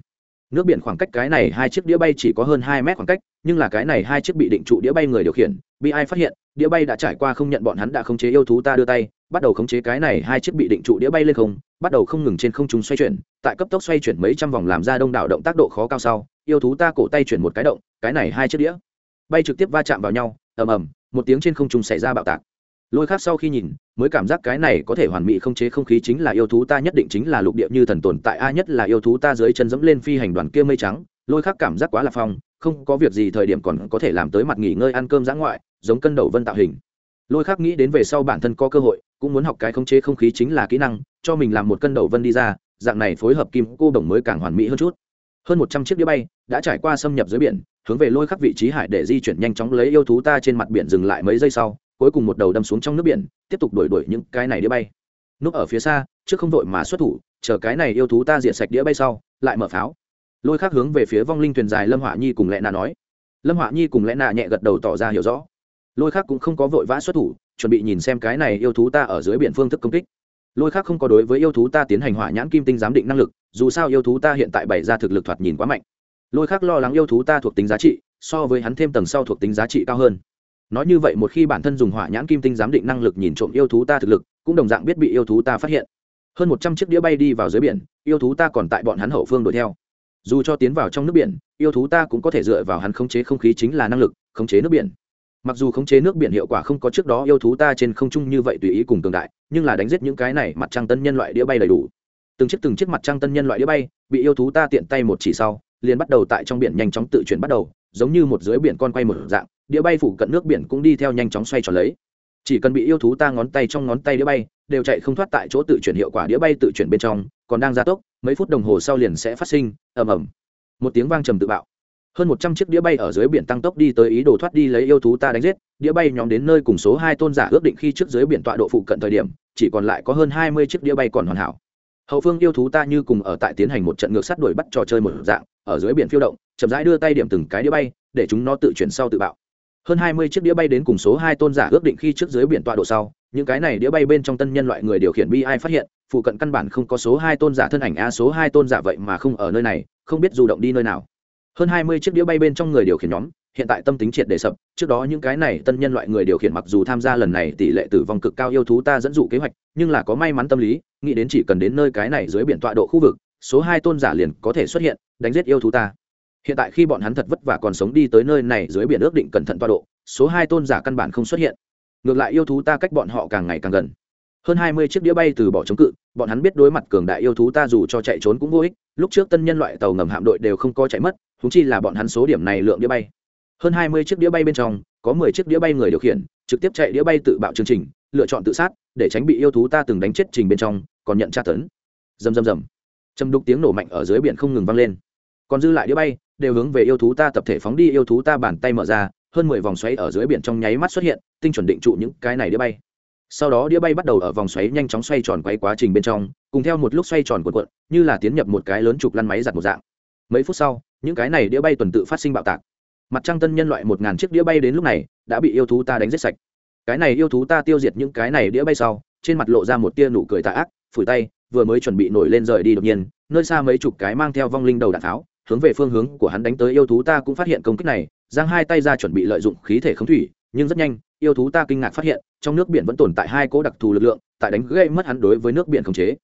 Nước biển khoảng cách cái này hai chiếc đĩa bay chỉ có hơn hai mét khoảng cách, nhưng là cái này hai chiếc bị định trụ đĩa bay người điều khiển, bị ai phát hiện, đĩa bay đã trải qua không nhận bọn hắn đã khống chế yêu thú ta đưa tay, bắt đầu khống chế cái này hai chiếc bị định trụ đĩa bay lên không, bắt đầu không ngừng trên không trung xoay chuyển, tại cấp tốc xoay chuyển mấy trăm vòng làm ra đông đảo động tác độ khó cao sau, yêu thú ta cổ tay chuyển một cái động, cái này hai chiếc đĩa bay trực tiếp va chạm vào nhau, ầm ầm, một tiếng trên không trung xảy ra bạo tạc. Lôi khác sau khi nhìn, mới cảm giác cái này có thể hoàn mỹ không chế không khí chính là yêu thú ta nhất định chính là lục địa như thần tồn tại, a nhất là yêu thú ta dưới chân dẫm lên phi hành đoàn kia mây trắng. Lôi khác cảm giác quá là phong, không có việc gì thời điểm còn có thể làm tới mặt nghỉ ngơi ăn cơm dã ngoại, giống cân đầu vân tạo hình. Lôi khác nghĩ đến về sau bản thân có cơ hội, cũng muốn học cái khống chế không khí chính là kỹ năng, cho mình làm một cân đầu vân đi ra, dạng này phối hợp kim cô đồng mới càng hoàn mỹ hơn chút. Hơn một trăm chiếc đĩa bay đã trải qua xâm nhập dưới biển hướng về lôi khắc vị trí hải để di chuyển nhanh chóng lấy yêu thú ta trên mặt biển dừng lại mấy giây sau, cuối cùng một đầu đâm xuống trong nước biển, tiếp tục đuổi đuổi những cái này đĩa bay. Núp ở phía xa, trước không vội mà xuất thủ, chờ cái này yêu thú ta diệt sạch đĩa bay sau, lại mở pháo. Lôi khắc hướng về phía vong linh thuyền dài lâm họa nhi cùng lẽ nà nói. Lâm họa nhi cùng lẽ nà nhẹ gật đầu tỏ ra hiểu rõ. Lôi khắc cũng không có vội vã xuất thủ, chuẩn bị nhìn xem cái này yêu thú ta ở dưới biển phương thức công kích. Lôi khắc không có đối với yêu thú ta tiến hành hỏa nhãn kim tinh giám định năng lực, dù sao yêu thú ta hiện tại bày ra thực lực thoạt nhìn quá mạnh lôi khác lo lắng yêu thú ta thuộc tính giá trị, so với hắn thêm tầng sau thuộc tính giá trị cao hơn. Nói như vậy một khi bản thân dùng hỏa nhãn kim tinh giám định năng lực nhìn trộm yêu thú ta thực lực, cũng đồng dạng biết bị yêu thú ta phát hiện. Hơn một trăm chiếc đĩa bay đi vào dưới biển, yêu thú ta còn tại bọn hắn hậu phương đuổi theo. Dù cho tiến vào trong nước biển, yêu thú ta cũng có thể dựa vào hắn khống chế không khí chính là năng lực, khống chế nước biển. Mặc dù khống chế nước biển hiệu quả không có trước đó yêu thú ta trên không trung như vậy tùy ý cùng cường đại, nhưng là đánh giết những cái này mặt trăng tân nhân loại đĩa bay đầy đủ. Từng chiếc từng chiếc mặt trăng tân nhân loại đĩa bay, bị yêu thú ta tiện tay một chỉ sau liền bắt đầu tại trong biển nhanh chóng tự chuyển bắt đầu, giống như một dưới biển con quay một dạng, đĩa bay phủ cận nước biển cũng đi theo nhanh chóng xoay tròn lấy. Chỉ cần bị yêu thú ta ngón tay trong ngón tay đĩa bay, đều chạy không thoát tại chỗ tự chuyển hiệu quả đĩa bay tự chuyển bên trong, còn đang gia tốc, mấy phút đồng hồ sau liền sẽ phát sinh, ầm ầm. Một tiếng vang trầm tự bạo. Hơn một trăm chiếc đĩa bay ở dưới biển tăng tốc đi tới ý đồ thoát đi lấy yêu thú ta đánh giết, đĩa bay nhóm đến nơi cùng số hai tôn giả ước định khi trước dưới biển tọa độ phụ cận thời điểm, chỉ còn lại có hơn hai mươi chiếc đĩa bay còn hoàn hảo hậu phương yêu thú ta như cùng ở tại tiến hành một trận ngược sát đuổi bắt trò chơi một dạng, ở dưới biển phiêu động, chậm rãi đưa tay điểm từng cái đĩa bay, để chúng nó tự chuyển sau tự bạo. Hơn hai mươi chiếc đĩa bay đến cùng số hai tôn giả ước định khi trước dưới biển tọa độ sau, những cái này đĩa bay bên trong tân nhân loại người điều khiển bi ai phát hiện, phụ cận căn bản không có số hai tôn giả thân ảnh a, số hai tôn giả vậy mà không ở nơi này, không biết du động đi nơi nào. Hơn hai mươi chiếc đĩa bay bên trong người điều khiển nhóm hiện tại tâm tính triệt để sập, trước đó những cái này tân nhân loại người điều khiển mặc dù tham gia lần này tỷ lệ tử vong cực cao yêu thú ta dẫn dụ kế hoạch, nhưng là có may mắn tâm lý, nghĩ đến chỉ cần đến nơi cái này dưới biển tọa độ khu vực, số hai tôn giả liền có thể xuất hiện, đánh giết yêu thú ta. Hiện tại khi bọn hắn thật vất vả còn sống đi tới nơi này dưới biển ước định cẩn thận tọa độ, số hai tôn giả căn bản không xuất hiện. Ngược lại yêu thú ta cách bọn họ càng ngày càng gần. Hơn hai mươi chiếc đĩa bay từ bỏ chống cự, bọn hắn biết đối mặt cường đại yêu thú ta dù cho chạy trốn cũng vô ích, lúc trước tân nhân loại tàu ngầm hạm đội đều không có chạy mất húng chi là bọn hắn số điểm này lượng đĩa bay hơn hai mươi chiếc đĩa bay bên trong, có mười chiếc đĩa bay người điều khiển, trực tiếp chạy đĩa bay tự bạo chương trình, lựa chọn tự sát, để tránh bị yêu thú ta từng đánh chết trình bên trong, còn nhận tra tấn. Rầm rầm rầm. Châm đục tiếng nổ mạnh ở dưới biển không ngừng vang lên. Còn dư lại đĩa bay, đều hướng về yêu thú ta tập thể phóng đi, yêu thú ta bàn tay mở ra, hơn mười vòng xoáy ở dưới biển trong nháy mắt xuất hiện, tinh chuẩn định trụ những cái này đĩa bay. Sau đó đĩa bay bắt đầu ở vòng xoáy nhanh chóng xoay tròn quay quá trình bên trong, cùng theo một lúc xoay tròn cuộn cuộn, như là tiến nhập một cái lớn trục lăn máy giặt một dạng. Mấy phút sau, những cái này đĩa bay tuần tự phát sinh bạo tạc mặt trăng tân nhân loại một ngàn chiếc đĩa bay đến lúc này, đã bị yêu thú ta đánh giết sạch. Cái này yêu thú ta tiêu diệt những cái này đĩa bay sau, trên mặt lộ ra một tia nụ cười tà ác, phủi tay, vừa mới chuẩn bị nổi lên rời đi đột nhiên, nơi xa mấy chục cái mang theo vong linh đầu đạn tháo, hướng về phương hướng của hắn đánh tới yêu thú ta cũng phát hiện công kích này, giang hai tay ra chuẩn bị lợi dụng khí thể khống thủy, nhưng rất nhanh, yêu thú ta kinh ngạc phát hiện, trong nước biển vẫn tồn tại hai cỗ đặc thù lực lượng, tại đánh gây mất hắn đối với nước biển khống chế.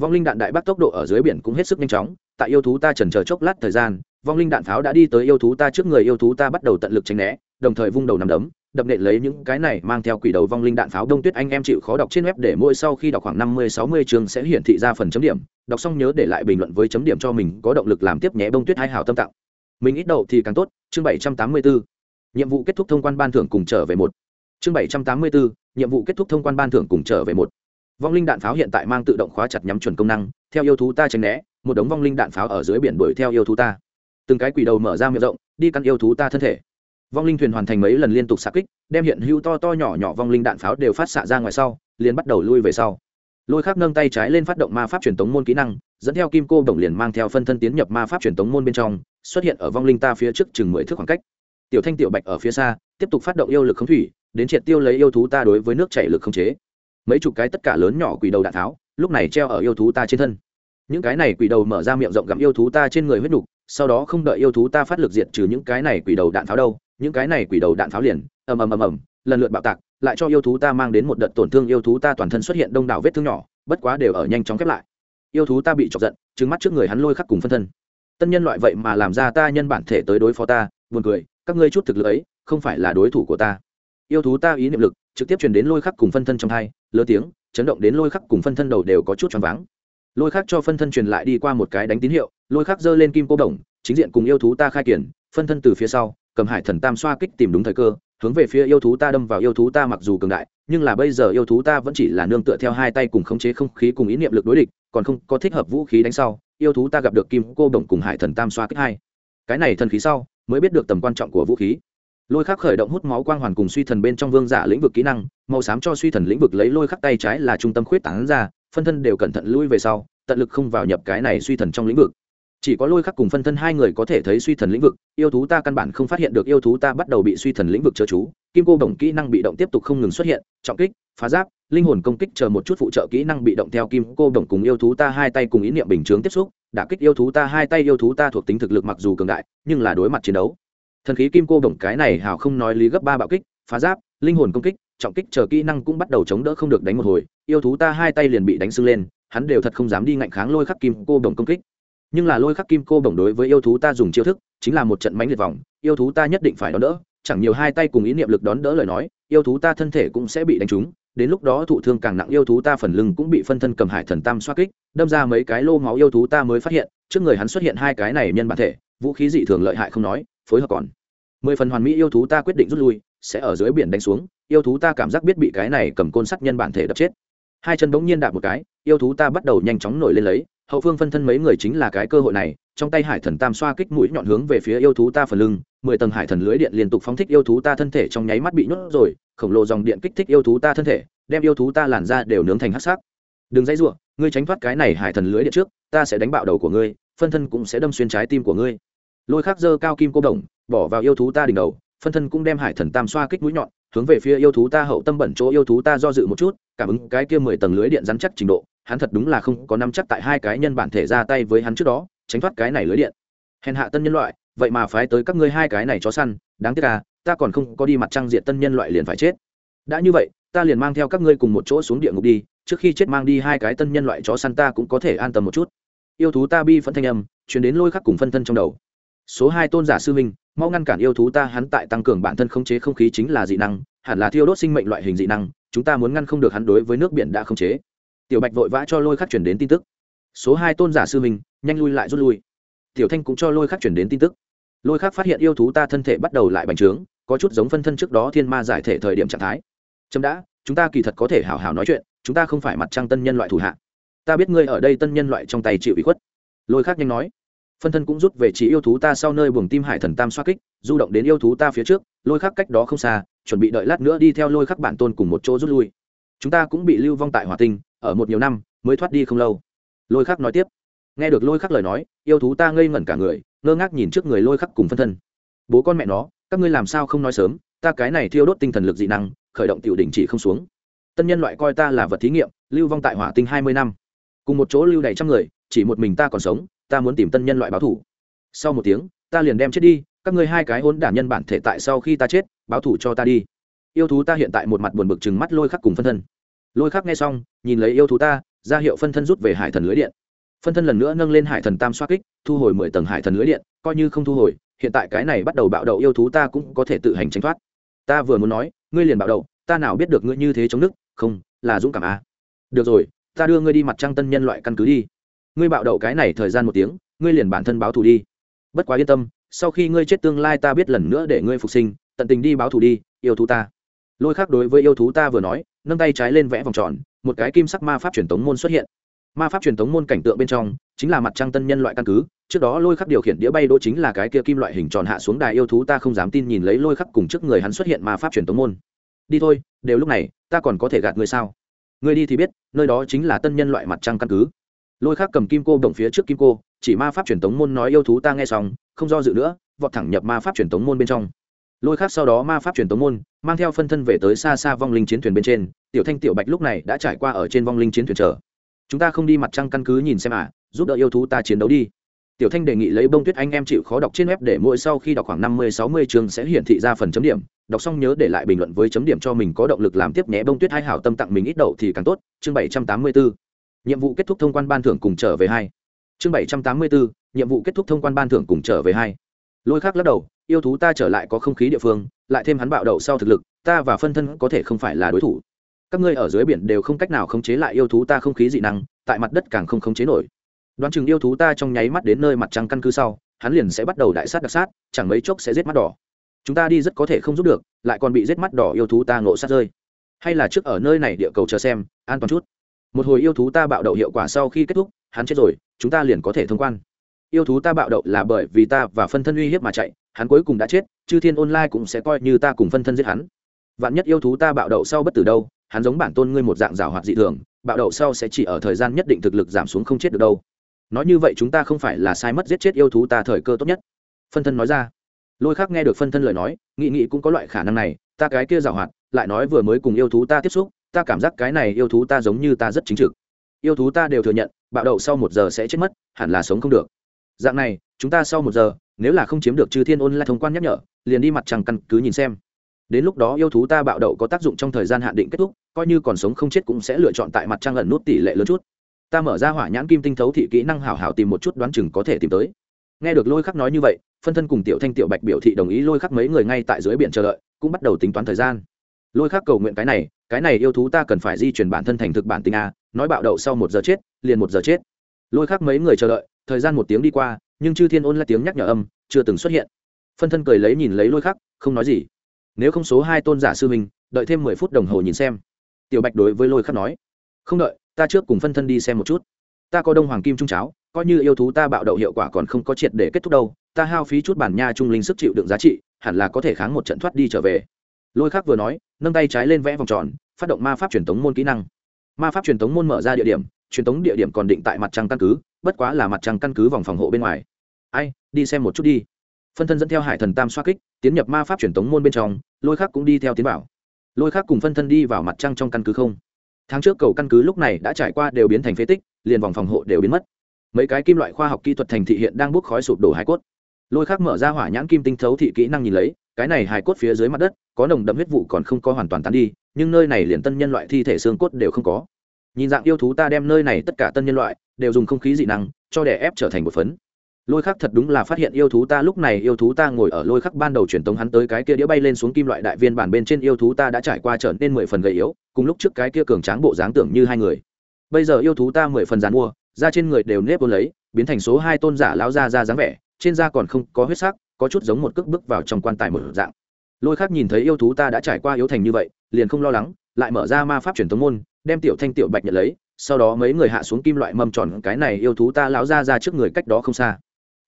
Vong linh đạn đại bác tốc độ ở dưới biển cũng hết sức nhanh chóng, tại yêu thú ta trần chờ chốc lát thời gian vong linh đạn pháo đã đi tới yêu thú ta trước người yêu thú ta bắt đầu tận lực tránh né, đồng thời vung đầu nằm đấm, đập nện lấy những cái này mang theo quỷ đầu vong linh đạn pháo đông tuyết anh em chịu khó đọc trên web để mỗi sau khi đọc khoảng năm mươi, sáu mươi chương sẽ hiển thị ra phần chấm điểm. Đọc xong nhớ để lại bình luận với chấm điểm cho mình, có động lực làm tiếp nhé bông tuyết hai hào tâm tặng mình ít đậu thì càng tốt, chương bảy trăm tám mươi bốn nhiệm vụ kết thúc thông quan ban thưởng cùng trở về một. Chương bảy trăm tám mươi bốn nhiệm vụ kết thúc thông quan ban thưởng cùng trở về một. Vong linh đạn pháo hiện tại mang tự động khóa chặt nhắm chuẩn công năng, theo yêu thú ta tránh né, một đống vong linh đạn pháo ở dưới biển đuổi theo yêu thú ta từng cái quỷ đầu mở ra miệng rộng, đi căn yêu thú ta thân thể. Vong linh thuyền hoàn thành mấy lần liên tục xạ kích, đem hiện hữu to to nhỏ nhỏ vong linh đạn pháo đều phát xạ ra ngoài sau, liền bắt đầu lui về sau. Lôi khắc nâng tay trái lên phát động ma pháp truyền tống môn kỹ năng, dẫn theo kim cô đồng liền mang theo phân thân tiến nhập ma pháp truyền tống môn bên trong, xuất hiện ở vong linh ta phía trước chừng mười thước khoảng cách. Tiểu thanh, tiểu bạch ở phía xa, tiếp tục phát động yêu lực khống thủy, đến triệt tiêu lấy yêu thú ta đối với nước chảy lực khống chế. Mấy chục cái tất cả lớn nhỏ quỷ đầu đạn tháo, lúc này treo ở yêu thú ta trên thân. Những cái này quỷ đầu mở ra miệng rộng gặm yêu thú ta trên người huyết nục sau đó không đợi yêu thú ta phát lực diệt trừ những cái này quỷ đầu đạn pháo đâu, những cái này quỷ đầu đạn pháo liền, ầm ầm ầm ầm, lần lượt bạo tạc, lại cho yêu thú ta mang đến một đợt tổn thương, yêu thú ta toàn thân xuất hiện đông đảo vết thương nhỏ, bất quá đều ở nhanh chóng khép lại. Yêu thú ta bị chọc giận trứng mắt trước người hắn lôi khắc cùng phân thân. Tân nhân loại vậy mà làm ra ta nhân bản thể tới đối phó ta, buồn cười, các ngươi chút thực lực ấy, không phải là đối thủ của ta. Yêu thú ta ý niệm lực, trực tiếp truyền đến lôi khắc cùng phân thân trong hai lơ tiếng, chấn động đến lôi khắc cùng phân thân đầu đều có chút choáng váng. Lôi khắc cho phân thân truyền lại đi qua một cái đánh tín hiệu lôi khắc giơ lên kim cô đồng, chính diện cùng yêu thú ta khai kiển, phân thân từ phía sau, cầm hải thần tam xoa kích tìm đúng thời cơ, hướng về phía yêu thú ta đâm vào yêu thú ta mặc dù cường đại, nhưng là bây giờ yêu thú ta vẫn chỉ là nương tựa theo hai tay cùng khống chế không khí cùng ý niệm lực đối địch, còn không có thích hợp vũ khí đánh sau, yêu thú ta gặp được kim cô đồng cùng hải thần tam xoa kích hai. Cái này thần khí sau, mới biết được tầm quan trọng của vũ khí. Lôi khắc khởi động hút máu quang hoàn cùng suy thần bên trong vương giả lĩnh vực kỹ năng, màu xám cho suy thần lĩnh vực lấy lôi khắc tay trái là trung tâm khuyết tán ra, phân thân đều cẩn thận lui về sau, tận lực không vào nhập cái này suy thần trong lĩnh vực chỉ có lôi khắc cùng phân thân hai người có thể thấy suy thần lĩnh vực, yêu thú ta căn bản không phát hiện được yêu thú ta bắt đầu bị suy thần lĩnh vực chớ chú, kim cô đồng kỹ năng bị động tiếp tục không ngừng xuất hiện, trọng kích, phá giáp, linh hồn công kích chờ một chút phụ trợ kỹ năng bị động theo kim cô đồng cùng yêu thú ta hai tay cùng ý niệm bình chướng tiếp xúc, đả kích yêu thú ta hai tay yêu thú ta thuộc tính thực lực mặc dù cường đại, nhưng là đối mặt chiến đấu. Thần khí kim cô đồng cái này hào không nói lý gấp ba bạo kích, phá giáp, linh hồn công kích, trọng kích chờ kỹ năng cũng bắt đầu chống đỡ không được đánh một hồi, yêu thú ta hai tay liền bị đánh sưng lên, hắn đều thật không dám đi ngạnh kháng lôi khắc kim cô đồng công kích nhưng là lôi khắc kim cô đồng đối với yêu thú ta dùng chiêu thức, chính là một trận mánh liệt vòng, yêu thú ta nhất định phải đón đỡ, chẳng nhiều hai tay cùng ý niệm lực đón đỡ lời nói, yêu thú ta thân thể cũng sẽ bị đánh trúng, đến lúc đó thụ thương càng nặng yêu thú ta phần lưng cũng bị phân thân cầm hải thần tam xoa kích, đâm ra mấy cái lô máu yêu thú ta mới phát hiện, trước người hắn xuất hiện hai cái này nhân bản thể, vũ khí dị thường lợi hại không nói, phối hợp còn. Mười phần hoàn mỹ yêu thú ta quyết định rút lui, sẽ ở dưới biển đánh xuống, yêu thú ta cảm giác biết bị cái này cầm côn sắt nhân bản thể đập chết. Hai chân bỗng nhiên đạp một cái, yêu thú ta bắt đầu nhanh chóng nổi lên lấy hậu phương phân thân mấy người chính là cái cơ hội này, trong tay hải thần tam xoa kích mũi nhọn hướng về phía yêu thú ta phần lưng, mười tầng hải thần lưới điện liên tục phóng thích yêu thú ta thân thể trong nháy mắt bị nhốt rồi, khổng lồ dòng điện kích thích yêu thú ta thân thể, đem yêu thú ta làn ra đều nướng thành hắc sắc. Đừng dãy ruộng ngươi tránh thoát cái này hải thần lưới điện trước, ta sẽ đánh bạo đầu của ngươi, phân thân cũng sẽ đâm xuyên trái tim của ngươi. Lôi khắc dơ cao kim cô đồng, bỏ vào yêu thú ta đỉnh đầu, phân thân cũng đem hải thần tam xoa kích mũi nhọn hướng về phía yêu thú ta hậu tâm bẩn chỗ yêu thú ta do dự một chút, cảm ứng cái kia mười tầng lưới điện rắn chắc trình độ hắn thật đúng là không có nắm chắc tại hai cái nhân bản thể ra tay với hắn trước đó, tránh thoát cái này lưới điện. Hèn hạ tân nhân loại, vậy mà phái tới các ngươi hai cái này chó săn, đáng tiếc à ta còn không có đi mặt trăng diện tân nhân loại liền phải chết. Đã như vậy, ta liền mang theo các ngươi cùng một chỗ xuống địa ngục đi, trước khi chết mang đi hai cái tân nhân loại chó săn ta cũng có thể an tâm một chút. Yêu thú ta bi phẫn thanh âm chuyển đến lôi khắc cùng phân thân trong đầu. Số hai tôn giả sư minh mau ngăn cản yêu thú ta, hắn tại tăng cường bản thân khống chế không khí chính là dị năng, hẳn là thiêu đốt sinh mệnh loại hình dị năng, chúng ta muốn ngăn không được hắn đối với nước biển đã khống chế tiểu bạch vội vã cho lôi khắc chuyển đến tin tức. Số hai tôn giả sư mình nhanh lui lại rút lui. Tiểu thanh cũng cho lôi khắc chuyển đến tin tức. Lôi khắc phát hiện yêu thú ta thân thể bắt đầu lại bành trướng, có chút giống phân thân trước đó thiên ma giải thể thời điểm trạng thái. Chấm đã, chúng ta kỳ thật có thể hào hào nói chuyện, chúng ta không phải mặt trăng tân nhân loại thủ hạ. Ta biết ngươi ở đây tân nhân loại trong tay chịu ý khuất. Lôi khắc nhanh nói. Phân thân cũng rút về chỉ yêu thú ta sau nơi buồng tim hải thần tam xoa kích, du động đến yêu thú ta phía trước, lôi khắc cách đó không xa, chuẩn bị đợi lát nữa đi theo lôi khắc bản tôn cùng một chỗ rút lui. Chúng ta cũng bị lưu vong tại hỏa tinh ở một nhiều năm, mới thoát đi không lâu. Lôi khắc nói tiếp. Nghe được lôi khắc lời nói, yêu thú ta ngây ngẩn cả người, ngơ ngác nhìn trước người lôi khắc cùng phân thân. Bố con mẹ nó, các ngươi làm sao không nói sớm, ta cái này thiêu đốt tinh thần lực dị năng, khởi động tiểu đỉnh chỉ không xuống. Tân nhân loại coi ta là vật thí nghiệm, lưu vong tại hỏa tinh hai mươi năm. Cùng một chỗ lưu đầy trăm người, chỉ một mình ta còn sống, ta muốn tìm tân nhân loại báo thủ. Sau một tiếng, ta liền đem chết đi, các ngươi hai cái hôn đản nhân bản thể tại sau khi ta chết, báo thủ cho ta đi. Yêu thú ta hiện tại một mặt buồn bực chừng mắt lôi khắc cùng phân thân lôi khắc nghe xong, nhìn lấy yêu thú ta, ra hiệu phân thân rút về hải thần lưới điện. Phân thân lần nữa nâng lên hải thần tam xoa kích, thu hồi mười tầng hải thần lưới điện, coi như không thu hồi, hiện tại cái này bắt đầu bạo đậu yêu thú ta cũng có thể tự hành tránh thoát. Ta vừa muốn nói, ngươi liền bạo đậu, ta nào biết được ngươi như thế chống đức không, là dũng cảm à. được rồi, ta đưa ngươi đi mặt trăng tân nhân loại căn cứ đi. Ngươi bạo đậu cái này thời gian một tiếng, ngươi liền bản thân báo thù đi. Bất quá yên tâm, sau khi ngươi chết tương lai ta biết lần nữa để ngươi phục sinh, tận tình đi báo thù đi, yêu thú ta. Lôi khác đối với yêu thú ta vừa nói nâng tay trái lên vẽ vòng tròn, một cái kim sắc ma pháp truyền tống môn xuất hiện. Ma pháp truyền tống môn cảnh tượng bên trong, chính là mặt trăng tân nhân loại căn cứ, trước đó lôi khắc điều khiển đĩa bay đỗ chính là cái kia kim loại hình tròn hạ xuống đài yêu thú, ta không dám tin nhìn lấy lôi khắc cùng trước người hắn xuất hiện ma pháp truyền tống môn. Đi thôi, đều lúc này, ta còn có thể gạt người sao? Người đi thì biết, nơi đó chính là tân nhân loại mặt trăng căn cứ. Lôi khắc cầm kim cô đồng phía trước kim cô, chỉ ma pháp truyền tống môn nói yêu thú ta nghe xong, không do dự nữa, vọt thẳng nhập ma pháp truyền tống môn bên trong lôi khác sau đó ma pháp truyền tống môn, mang theo phân thân về tới xa xa vong linh chiến thuyền bên trên. Tiểu thanh, tiểu bạch lúc này đã trải qua ở trên vong linh chiến thuyền chờ. Chúng ta không đi mặt trăng căn cứ nhìn xem à giúp đỡ yêu thú ta chiến đấu đi. Tiểu thanh đề nghị lấy bông tuyết anh em chịu khó đọc trên web để mỗi sau khi đọc khoảng năm mươi, sáu mươi chương sẽ hiển thị ra phần chấm điểm. Đọc xong nhớ để lại bình luận với chấm điểm cho mình có động lực làm tiếp nhé. Bông tuyết hai hảo tâm tặng mình ít đậu thì càng tốt. Chương bảy trăm tám mươi bốn nhiệm vụ kết thúc thông quan ban thưởng cùng trở về hai. Chương bảy trăm tám mươi bốn nhiệm vụ kết thúc thông quan ban thưởng cùng trở về hai lôi khác lắc đầu, yêu thú ta trở lại có không khí địa phương, lại thêm hắn bạo đậu sau thực lực, ta và phân thân có thể không phải là đối thủ. Các ngươi ở dưới biển đều không cách nào khống chế lại yêu thú ta không khí dị năng, tại mặt đất càng không khống chế nổi. Đoán chừng yêu thú ta trong nháy mắt đến nơi mặt trăng căn cứ sau, hắn liền sẽ bắt đầu đại sát đặc sát, chẳng mấy chốc sẽ giết mắt đỏ. Chúng ta đi rất có thể không giúp được, lại còn bị giết mắt đỏ yêu thú ta ngộ sát rơi. Hay là trước ở nơi này địa cầu chờ xem, an toàn chút. Một hồi yêu thú ta bạo đậu hiệu quả sau khi kết thúc, hắn chết rồi, chúng ta liền có thể thông quan yêu thú ta bạo đậu là bởi vì ta và phân thân uy hiếp mà chạy, hắn cuối cùng đã chết, chư thiên online cũng sẽ coi như ta cùng phân thân giết hắn. Vạn nhất yêu thú ta bạo đậu sau bất tử đâu, hắn giống bản tôn ngươi một dạng rào hoạt dị thường, bạo đậu sau sẽ chỉ ở thời gian nhất định thực lực giảm xuống không chết được đâu. Nói như vậy chúng ta không phải là sai mất giết chết yêu thú ta thời cơ tốt nhất. Phân thân nói ra. Lôi khác nghe được phân thân lời nói nghị nghị cũng có loại khả năng này, ta cái kia rào hoạt, lại nói vừa mới cùng yêu thú ta tiếp xúc, ta cảm giác cái này yêu thú ta giống như ta rất chính trực. Yêu thú ta đều thừa nhận, bạo đậu sau một giờ sẽ chết mất, hẳn là sống không được dạng này, chúng ta sau một giờ, nếu là không chiếm được chư thiên ôn lại thông quan nhắc nhở, liền đi mặt trăng căn cứ nhìn xem. Đến lúc đó yêu thú ta bạo đậu có tác dụng trong thời gian hạn định kết thúc, coi như còn sống không chết cũng sẽ lựa chọn tại mặt trăng ẩn nút tỷ lệ lớn chút. Ta mở ra hỏa nhãn kim tinh thấu thị kỹ năng hảo hảo tìm một chút đoán chừng có thể tìm tới. Nghe được lôi khắc nói như vậy, phân thân cùng tiểu thanh, tiểu bạch biểu thị đồng ý lôi khắc mấy người ngay tại dưới biển chờ đợi, cũng bắt đầu tính toán thời gian. Lôi khắc cầu nguyện cái này cái này yêu thú ta cần phải di chuyển bản thân thành thực bản tinh a, nói bạo đậu sau một giờ chết, liền một giờ chết. Lôi khắc mấy người chờ đợi thời gian một tiếng đi qua, nhưng chư thiên ôn lại tiếng nhắc nhở âm chưa từng xuất hiện. Phân thân cười lấy nhìn lấy lôi khắc, không nói gì. Nếu không số hai tôn giả sư mình đợi thêm mười phút đồng hồ nhìn xem. Tiểu bạch đối với lôi khắc nói, không đợi, ta trước cùng phân thân đi xem một chút. Ta có đông hoàng kim trung cháo, coi như yêu thú ta bạo đậu hiệu quả còn không có triệt để kết thúc đâu, ta hao phí chút bản nha trung linh sức chịu đựng giá trị, hẳn là có thể kháng một trận thoát đi trở về. Lôi khắc vừa nói, nâng tay trái lên vẽ vòng tròn, phát động ma pháp truyền thống môn kỹ năng ma pháp truyền thống môn mở ra địa điểm, truyền thống địa điểm còn định tại mặt trăng căn cứ, bất quá là mặt trăng căn cứ vòng phòng hộ bên ngoài. Ai, đi xem một chút đi. Phân thân dẫn theo hải thần tam xoa kích, tiến nhập ma pháp truyền thống môn bên trong, lôi khác cũng đi theo tiến bảo. lôi khác cùng phân thân đi vào mặt trăng trong căn cứ không? Tháng trước cầu căn cứ lúc này đã trải qua đều biến thành phế tích, liền vòng phòng hộ đều biến mất. Mấy cái kim loại khoa học kỹ thuật thành thị hiện đang bốc khói sụp đổ hải cốt. Lôi khác mở ra hỏa nhãn kim tinh thấu thị kỹ năng nhìn lấy cái này hài cốt phía dưới mặt đất, có nồng đậm huyết vụ còn không có hoàn toàn tán đi, nhưng nơi này liền tân nhân loại thi thể xương cốt đều không có. Nhìn dạng yêu thú ta đem nơi này tất cả tân nhân loại đều dùng không khí dị năng, cho đè ép trở thành một phấn. Lôi khắc thật đúng là phát hiện yêu thú ta, lúc này yêu thú ta ngồi ở lôi khắc ban đầu truyền tống hắn tới cái kia đĩa bay lên xuống kim loại đại viên bản bên trên yêu thú ta đã trải qua trở nên mười phần gầy yếu, cùng lúc trước cái kia cường tráng bộ dáng tưởng như hai người. Bây giờ yêu thú ta mười phần dàn mua, da trên người đều nếp ôn lấy, biến thành số hai tôn giả lão ra ra dáng vẻ, trên da còn không có huyết sắc có chút giống một cước bước vào trong quan tài một dạng. Lôi khắc nhìn thấy yêu thú ta đã trải qua yếu thành như vậy, liền không lo lắng, lại mở ra ma pháp truyền thống môn, đem tiểu thanh tiểu bạch nhận lấy, sau đó mấy người hạ xuống kim loại mâm tròn, cái này yêu thú ta lão ra ra trước người cách đó không xa.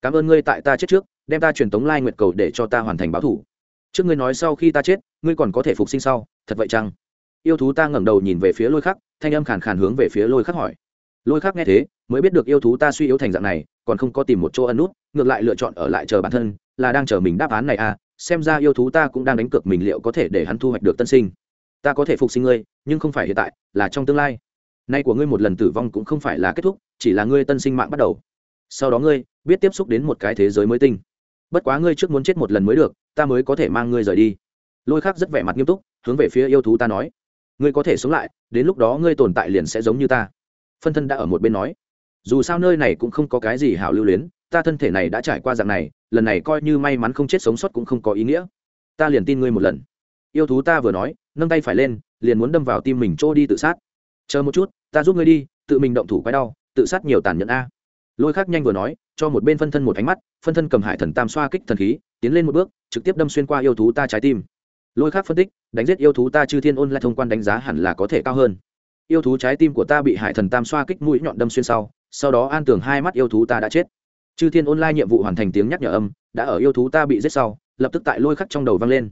Cảm ơn ngươi tại ta chết trước, đem ta truyền tống lai nguyệt cầu để cho ta hoàn thành báo thủ. Trước ngươi nói sau khi ta chết, ngươi còn có thể phục sinh sau, thật vậy chăng? Yêu thú ta ngẩng đầu nhìn về phía lôi khắc, thanh âm khàn khàn hướng về phía lôi khắc hỏi. Lôi khắc nghe thế mới biết được yêu thú ta suy yếu thành dạng này, còn không có tìm một chỗ ẩn nút, ngược lại lựa chọn ở lại chờ bản thân, là đang chờ mình đáp án này à xem ra yêu thú ta cũng đang đánh cược mình liệu có thể để hắn thu hoạch được tân sinh. Ta có thể phục sinh ngươi, nhưng không phải hiện tại, là trong tương lai. Nay của ngươi một lần tử vong cũng không phải là kết thúc, chỉ là ngươi tân sinh mạng bắt đầu. Sau đó ngươi, biết tiếp xúc đến một cái thế giới mới tinh. Bất quá ngươi trước muốn chết một lần mới được, ta mới có thể mang ngươi rời đi. Lôi khác rất vẻ mặt nghiêm túc, hướng về phía yêu thú ta nói, ngươi có thể sống lại, đến lúc đó ngươi tồn tại liền sẽ giống như ta. Phân thân đã ở một bên nói dù sao nơi này cũng không có cái gì hảo lưu luyến, ta thân thể này đã trải qua dạng này, lần này coi như may mắn không chết sống sót cũng không có ý nghĩa. Ta liền tin ngươi một lần. Yêu thú ta vừa nói, nâng tay phải lên, liền muốn đâm vào tim mình trôi đi tự sát. Chờ một chút, ta giúp ngươi đi, tự mình động thủ quái đau, tự sát nhiều tàn nhẫn a. Lôi khác nhanh vừa nói, cho một bên phân thân một ánh mắt, phân thân cầm hải thần tam xoa kích thần khí, tiến lên một bước, trực tiếp đâm xuyên qua yêu thú ta trái tim. Lôi khác phân tích, đánh giết yêu thú ta chư thiên ôn lại thông quan đánh giá hẳn là có thể cao hơn. Yêu thú trái tim của ta bị hải thần tam xoa kích mũi nhọn đâm xuyên sau sau đó an tưởng hai mắt yêu thú ta đã chết. Chư thiên ôn lai nhiệm vụ hoàn thành tiếng nhắc nhở âm, đã ở yêu thú ta bị giết sau, lập tức tại lôi khắc trong đầu vang lên.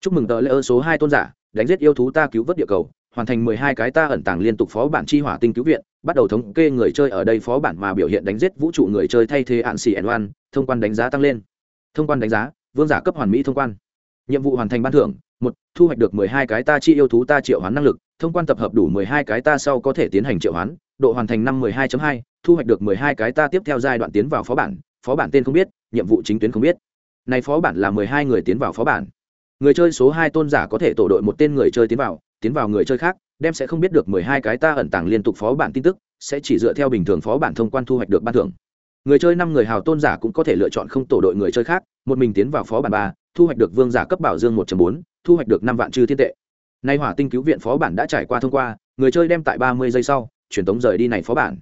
Chúc mừng tờ lễ ơn số hai tôn giả, đánh giết yêu thú ta cứu vớt địa cầu, hoàn thành mười hai cái ta ẩn tàng liên tục phó bản chi hỏa tinh cứu viện, bắt đầu thống kê người chơi ở đây phó bản mà biểu hiện đánh giết vũ trụ người chơi thay thế hạn xì ẩn oan, thông quan đánh giá tăng lên. Thông quan đánh giá, vương giả cấp hoàn mỹ thông quan. Nhiệm vụ hoàn thành ban thưởng, một, thu hoạch được mười hai cái ta chi yêu thú ta triệu hoán năng lực, thông quan tập hợp đủ mười hai cái ta sau có thể tiến hành triệu hoán độ hoàn thành năm mười hai hai, thu hoạch được mười hai cái ta tiếp theo giai đoạn tiến vào phó bản phó bản tên không biết, nhiệm vụ chính tuyến không biết. Này phó bản là mười hai người tiến vào phó bản. Người chơi số hai tôn giả có thể tổ đội một tên người chơi tiến vào tiến vào người chơi khác, đem sẽ không biết được mười hai cái ta ẩn tàng liên tục phó bản tin tức, sẽ chỉ dựa theo bình thường phó bản thông quan thu hoạch được ban thưởng. Người chơi năm người hào tôn giả cũng có thể lựa chọn không tổ đội người chơi khác, một mình tiến vào phó bản ba, thu hoạch được vương giả cấp bảo dương một bốn, thu hoạch được năm vạn trừ thiên tệ. Nay hỏa tinh cứu viện phó bản đã trải qua thông qua, người chơi đem tại ba mươi giây sau truyền tống rời đi này phó bản.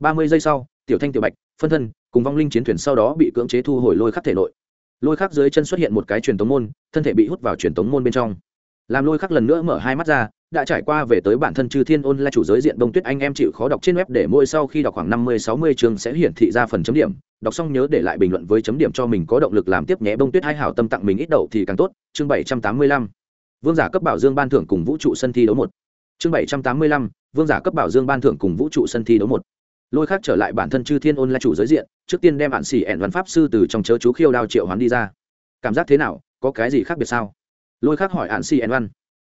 Ba mươi giây sau, tiểu thanh, tiểu bạch, phân thân cùng vong linh chiến thuyền sau đó bị cưỡng chế thu hồi lôi khắc thể nội. Lôi khắc dưới chân xuất hiện một cái truyền tống môn, thân thể bị hút vào truyền tống môn bên trong. Làm lôi khắc lần nữa mở hai mắt ra, đã trải qua về tới bản thân chư thiên ôn là chủ giới diện đông tuyết anh em chịu khó đọc trên web để mỗi sau khi đọc khoảng năm mươi, sáu mươi chương sẽ hiển thị ra phần chấm điểm. Đọc xong nhớ để lại bình luận với chấm điểm cho mình có động lực làm tiếp nhé. Bông tuyết hai hảo tâm tặng mình ít đậu thì càng tốt. Chương bảy trăm tám mươi lăm. Vương giả cấp bảo dương ban thưởng cùng vũ trụ sân thi đấu một. Chương bảy trăm tám mươi lăm vương giả cấp bảo dương ban thưởng cùng vũ trụ sân thi đấu một. Lôi khác trở lại bản thân chư thiên ôn là chủ giới diện, trước tiên đem bạn xỉ ẻn văn pháp sư từ trong chớ chú khiêu đao triệu hoán đi ra. Cảm giác thế nào? Có cái gì khác biệt sao? Lôi khác hỏi hạn xỉ ẻn văn.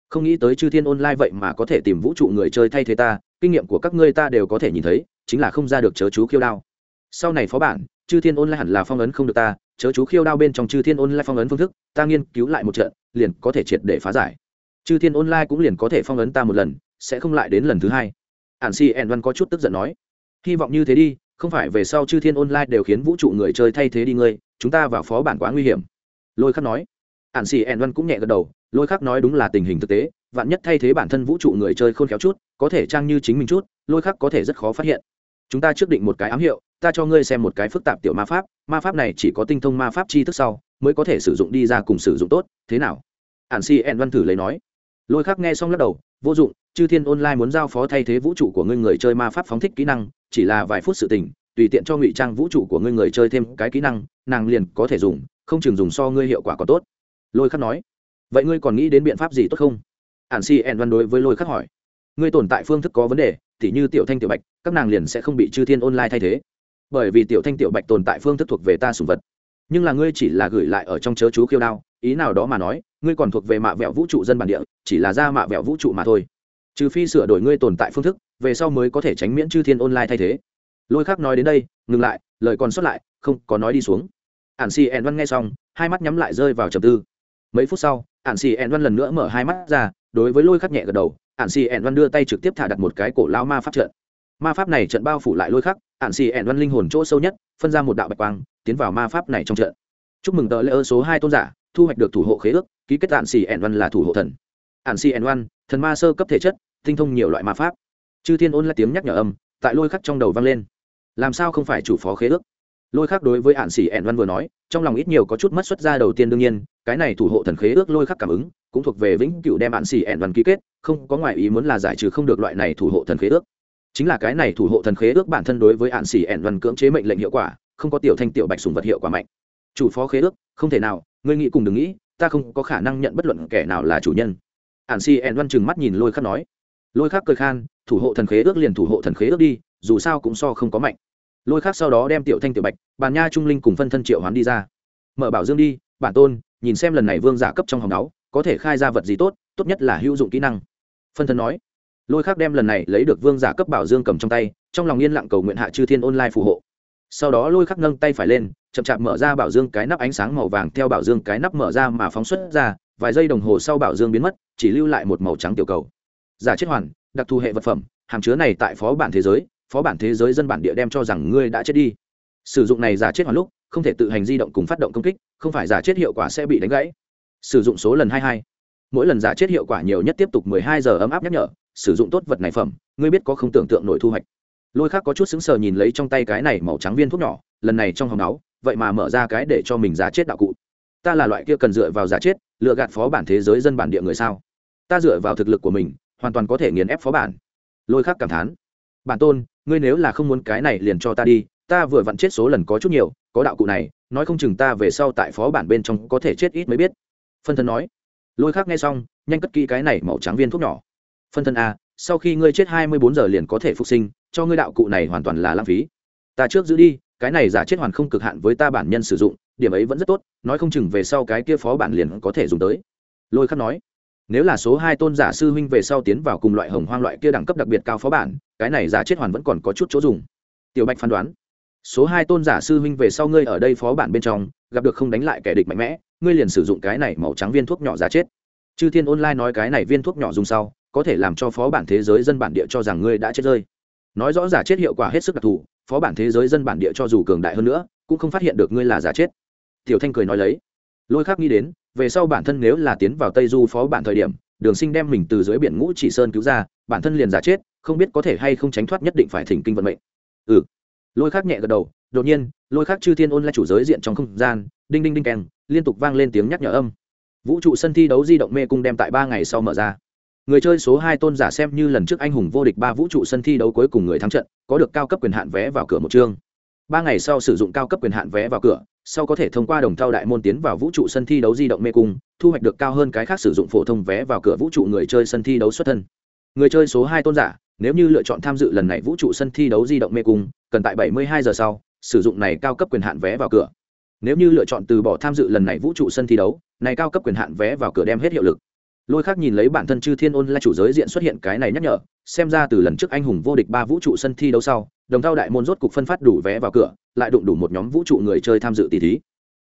Không nghĩ tới chư thiên ôn lai vậy mà có thể tìm vũ trụ người chơi thay thế ta, kinh nghiệm của các ngươi ta đều có thể nhìn thấy, chính là không ra được chớ chú khiêu đao. Sau này phó bản, chư thiên ôn lai hẳn là phong ấn không được ta, chớ chú khiêu đao bên trong chư thiên ôn lai phong ấn phương thức, ta nghiên cứu lại một trận, liền có thể triệt để phá giải. Chư thiên ôn lai cũng liền có thể phong ấn ta một lần sẽ không lại đến lần thứ hai. Ản si ẻn văn có chút tức giận nói, hy vọng như thế đi, không phải về sau chư thiên online đều khiến vũ trụ người chơi thay thế đi ngươi, chúng ta vào phó bản quá nguy hiểm. Lôi khắc nói. Ản si ẻn văn cũng nhẹ gật đầu, lôi khắc nói đúng là tình hình thực tế, vạn nhất thay thế bản thân vũ trụ người chơi khôn khéo chút, có thể trang như chính mình chút, lôi khắc có thể rất khó phát hiện. Chúng ta trước định một cái ám hiệu, ta cho ngươi xem một cái phức tạp tiểu ma pháp ma pháp này chỉ có tinh thông ma pháp chi thức sau, mới có thể sử dụng đi ra cùng sử dụng tốt, thế nào? Ản si ẹn văn thử lấy nói. Lôi khắc nghe xong lắc đầu, vô dụng chư thiên online muốn giao phó thay thế vũ trụ của ngươi người chơi ma pháp phóng thích kỹ năng, chỉ là vài phút sự tình, tùy tiện cho ngụy trang vũ trụ của ngươi người chơi thêm cái kỹ năng, nàng liền có thể dùng, không chừng dùng so ngươi hiệu quả còn tốt. Lôi khắc nói. Vậy ngươi còn nghĩ đến biện pháp gì tốt không? Ản si ẹn văn đối với lôi khắc hỏi. Ngươi tồn tại phương thức có vấn đề thì như tiểu thanh, tiểu bạch, các nàng liền sẽ không bị chư thiên online thay thế. Bởi vì tiểu thanh, tiểu bạch tồn tại phương thức thuộc về ta sùng vật. Nhưng là ngươi chỉ là gửi lại ở trong chớ chú khiêu đao, ý nào đó mà nói, ngươi còn thuộc về mạ vẹo vũ trụ dân bản địa, chỉ là ra mạ vẹo vũ trụ mà thôi trừ phi sửa đổi ngươi tồn tại phương thức, về sau mới có thể tránh miễn chư thiên online thay thế. Lôi khác nói đến đây, ngừng lại, lời còn sót lại, không có nói đi xuống. Ản xì ẹn văn nghe xong, hai mắt nhắm lại rơi vào trầm tư. Mấy phút sau, ản xì ẹn văn lần nữa mở hai mắt ra, đối với lôi khắc nhẹ gật đầu, ản xì ẹn văn đưa tay trực tiếp thả đặt một cái cổ lao ma pháp trận. Ma pháp này trận bao phủ lại lôi khắc, ản xì ẹn văn linh hồn chỗ sâu nhất, phân ra một đạo bạch quang, tiến vào ma pháp này trong trận. Chúc mừng tờ lễ ơ số hai tôn giả, thu hoạch được thủ hộ khế ước, ký kết ản xì ẹn văn là thủ hộ thần. Ản xì ẹn văn thần ma sơ cấp thể chất, tinh thông nhiều loại ma pháp. Chư thiên ôn là tiếng nhắc nhở âm, tại lôi khắc trong đầu vang lên. Làm sao không phải chủ phó khế ước? Lôi khắc đối với ạn sĩ ẹn văn vừa nói, trong lòng ít nhiều có chút mất xuất ra đầu tiên đương nhiên, cái này thủ hộ thần khế ước lôi khắc cảm ứng, cũng thuộc về vĩnh cựu đem ạn sĩ ẹn văn ký kết, không có ngoại ý muốn là giải trừ không được loại này thủ hộ thần khế ước. Chính là cái này thủ hộ thần khế ước bản thân đối với ạn sĩ ẹn văn cưỡng chế mệnh lệnh hiệu quả, không có tiểu thanh tiểu bạch sùng vật hiệu quả mạnh. Chủ phó khế ước, không thể nào, ngươi nghĩ cùng đừng nghĩ, ta không có khả năng nhận bất luận kẻ nào là chủ nhân ản xì ẹn văn chừng mắt nhìn lôi khắc nói. Lôi khắc cười khan, thủ hộ thần khế ước liền thủ hộ thần khế ước đi, dù sao cũng so không có mạnh. Lôi khắc sau đó đem tiểu thanh tiểu bạch, bàn nha trung linh cùng phân thân triệu hoán đi ra. Mở bảo dương đi, bản tôn, nhìn xem lần này vương giả cấp trong hòng náu có thể khai ra vật gì tốt tốt nhất là hữu dụng kỹ năng. Phân thân nói. Lôi khắc đem lần này lấy được vương giả cấp bảo dương cầm trong tay, trong lòng yên lặng cầu nguyện hạ chư thiên online phù hộ. Sau đó lôi khắc nâng tay phải lên, chậm chạp mở ra bảo dương cái nắp ánh sáng màu vàng theo bảo dương cái nắp mở ra mà phóng xuất ra vài giây đồng hồ sau bảo dương biến mất, chỉ lưu lại một màu trắng tiểu cầu. Giả chết hoàn, đặc thù hệ vật phẩm, hàm chứa này tại phó bản thế giới, phó bản thế giới dân bản địa đem cho rằng ngươi đã chết đi. Sử dụng này giả chết hoàn lúc, không thể tự hành di động cùng phát động công kích, không phải giả chết hiệu quả sẽ bị đánh gãy. Sử dụng số lần hai hai. Mỗi lần giả chết hiệu quả nhiều nhất tiếp tục mười hai giờ ấm áp nhắc nhở, sử dụng tốt vật này phẩm, ngươi biết có không tưởng tượng nổi thu hoạch. Lôi khác có chút xứng sờ nhìn lấy trong tay cái này màu trắng viên thuốc nhỏ, lần này trong hòng máu vậy mà mở ra cái để cho mình giả chết đạo cụ ta là loại kia cần dựa vào giả chết lựa gạt phó bản thế giới dân bản địa người sao? Ta dựa vào thực lực của mình, hoàn toàn có thể nghiền ép phó bản. Lôi khắc cảm thán. Bản tôn, ngươi nếu là không muốn cái này liền cho ta đi, ta vừa vặn chết số lần có chút nhiều, có đạo cụ này, nói không chừng ta về sau tại phó bản bên trong có thể chết ít mới biết. Phân thân nói. Lôi khắc nghe xong, nhanh cất kỹ cái này màu trắng viên thuốc nhỏ. Phân thân a, sau khi ngươi chết hai mươi bốn giờ liền có thể phục sinh, cho ngươi đạo cụ này hoàn toàn là lãng phí. Ta trước giữ đi, cái này giả chết hoàn không cực hạn với ta bản nhân sử dụng điểm ấy vẫn rất tốt, nói không chừng về sau cái kia phó bản liền có thể dùng tới. Lôi khắc nói, nếu là số hai tôn giả sư huynh về sau tiến vào cùng loại hồng hoang loại kia đẳng cấp đặc biệt cao phó bản, cái này giả chết hoàn vẫn còn có chút chỗ dùng. Tiểu bạch phán đoán, số hai tôn giả sư huynh về sau ngươi ở đây phó bản bên trong, gặp được không đánh lại kẻ địch mạnh mẽ, ngươi liền sử dụng cái này màu trắng viên thuốc nhỏ giả chết. Chư thiên online nói cái này viên thuốc nhỏ dùng sau, có thể làm cho phó bản thế giới dân bản địa cho rằng ngươi đã chết rơi. Nói rõ giả chết hiệu quả hết sức đặc thù, phó bản thế giới dân bản địa cho dù cường đại hơn nữa, cũng không phát hiện được ngươi là giả chết tiểu thanh cười nói lấy. Lôi khác nghĩ đến về sau bản thân nếu là tiến vào tây du phó bản thời điểm đường sinh đem mình từ dưới biển ngũ chỉ sơn cứu ra bản thân liền giả chết không biết có thể hay không tránh thoát nhất định phải thỉnh kinh vận mệnh. Ừ. Lôi khác nhẹ gật đầu đột nhiên lôi khác chư thiên ôn lại chủ giới diện trong không gian đinh đinh đinh keng, liên tục vang lên tiếng nhắc nhở âm. Vũ trụ sân thi đấu di động mê cung đem tại ba ngày sau mở ra. Người chơi số hai tôn giả xem như lần trước anh hùng vô địch ba vũ trụ sân thi đấu cuối cùng người thắng trận có được cao cấp quyền hạn vé vào cửa một chương. Ba ngày sau sử dụng cao cấp quyền hạn vé vào cửa sau có thể thông qua đồng thao đại môn tiến vào vũ trụ sân thi đấu di động mê cung, thu hoạch được cao hơn cái khác sử dụng phổ thông vé vào cửa vũ trụ người chơi sân thi đấu xuất thân. Người chơi số hai tôn giả, nếu như lựa chọn tham dự lần này vũ trụ sân thi đấu di động mê cung, cần tại bảy mươi hai giờ sau, sử dụng này cao cấp quyền hạn vé vào cửa. Nếu như lựa chọn từ bỏ tham dự lần này vũ trụ sân thi đấu, này cao cấp quyền hạn vé vào cửa đem hết hiệu lực lôi khác nhìn lấy bản thân chư thiên ôn là chủ giới diện xuất hiện cái này nhắc nhở, xem ra từ lần trước anh hùng vô địch ba vũ trụ sân thi đấu sau, đồng thao đại môn rốt cục phân phát đủ vé vào cửa, lại đụng đủ một nhóm vũ trụ người chơi tham dự tỷ thí.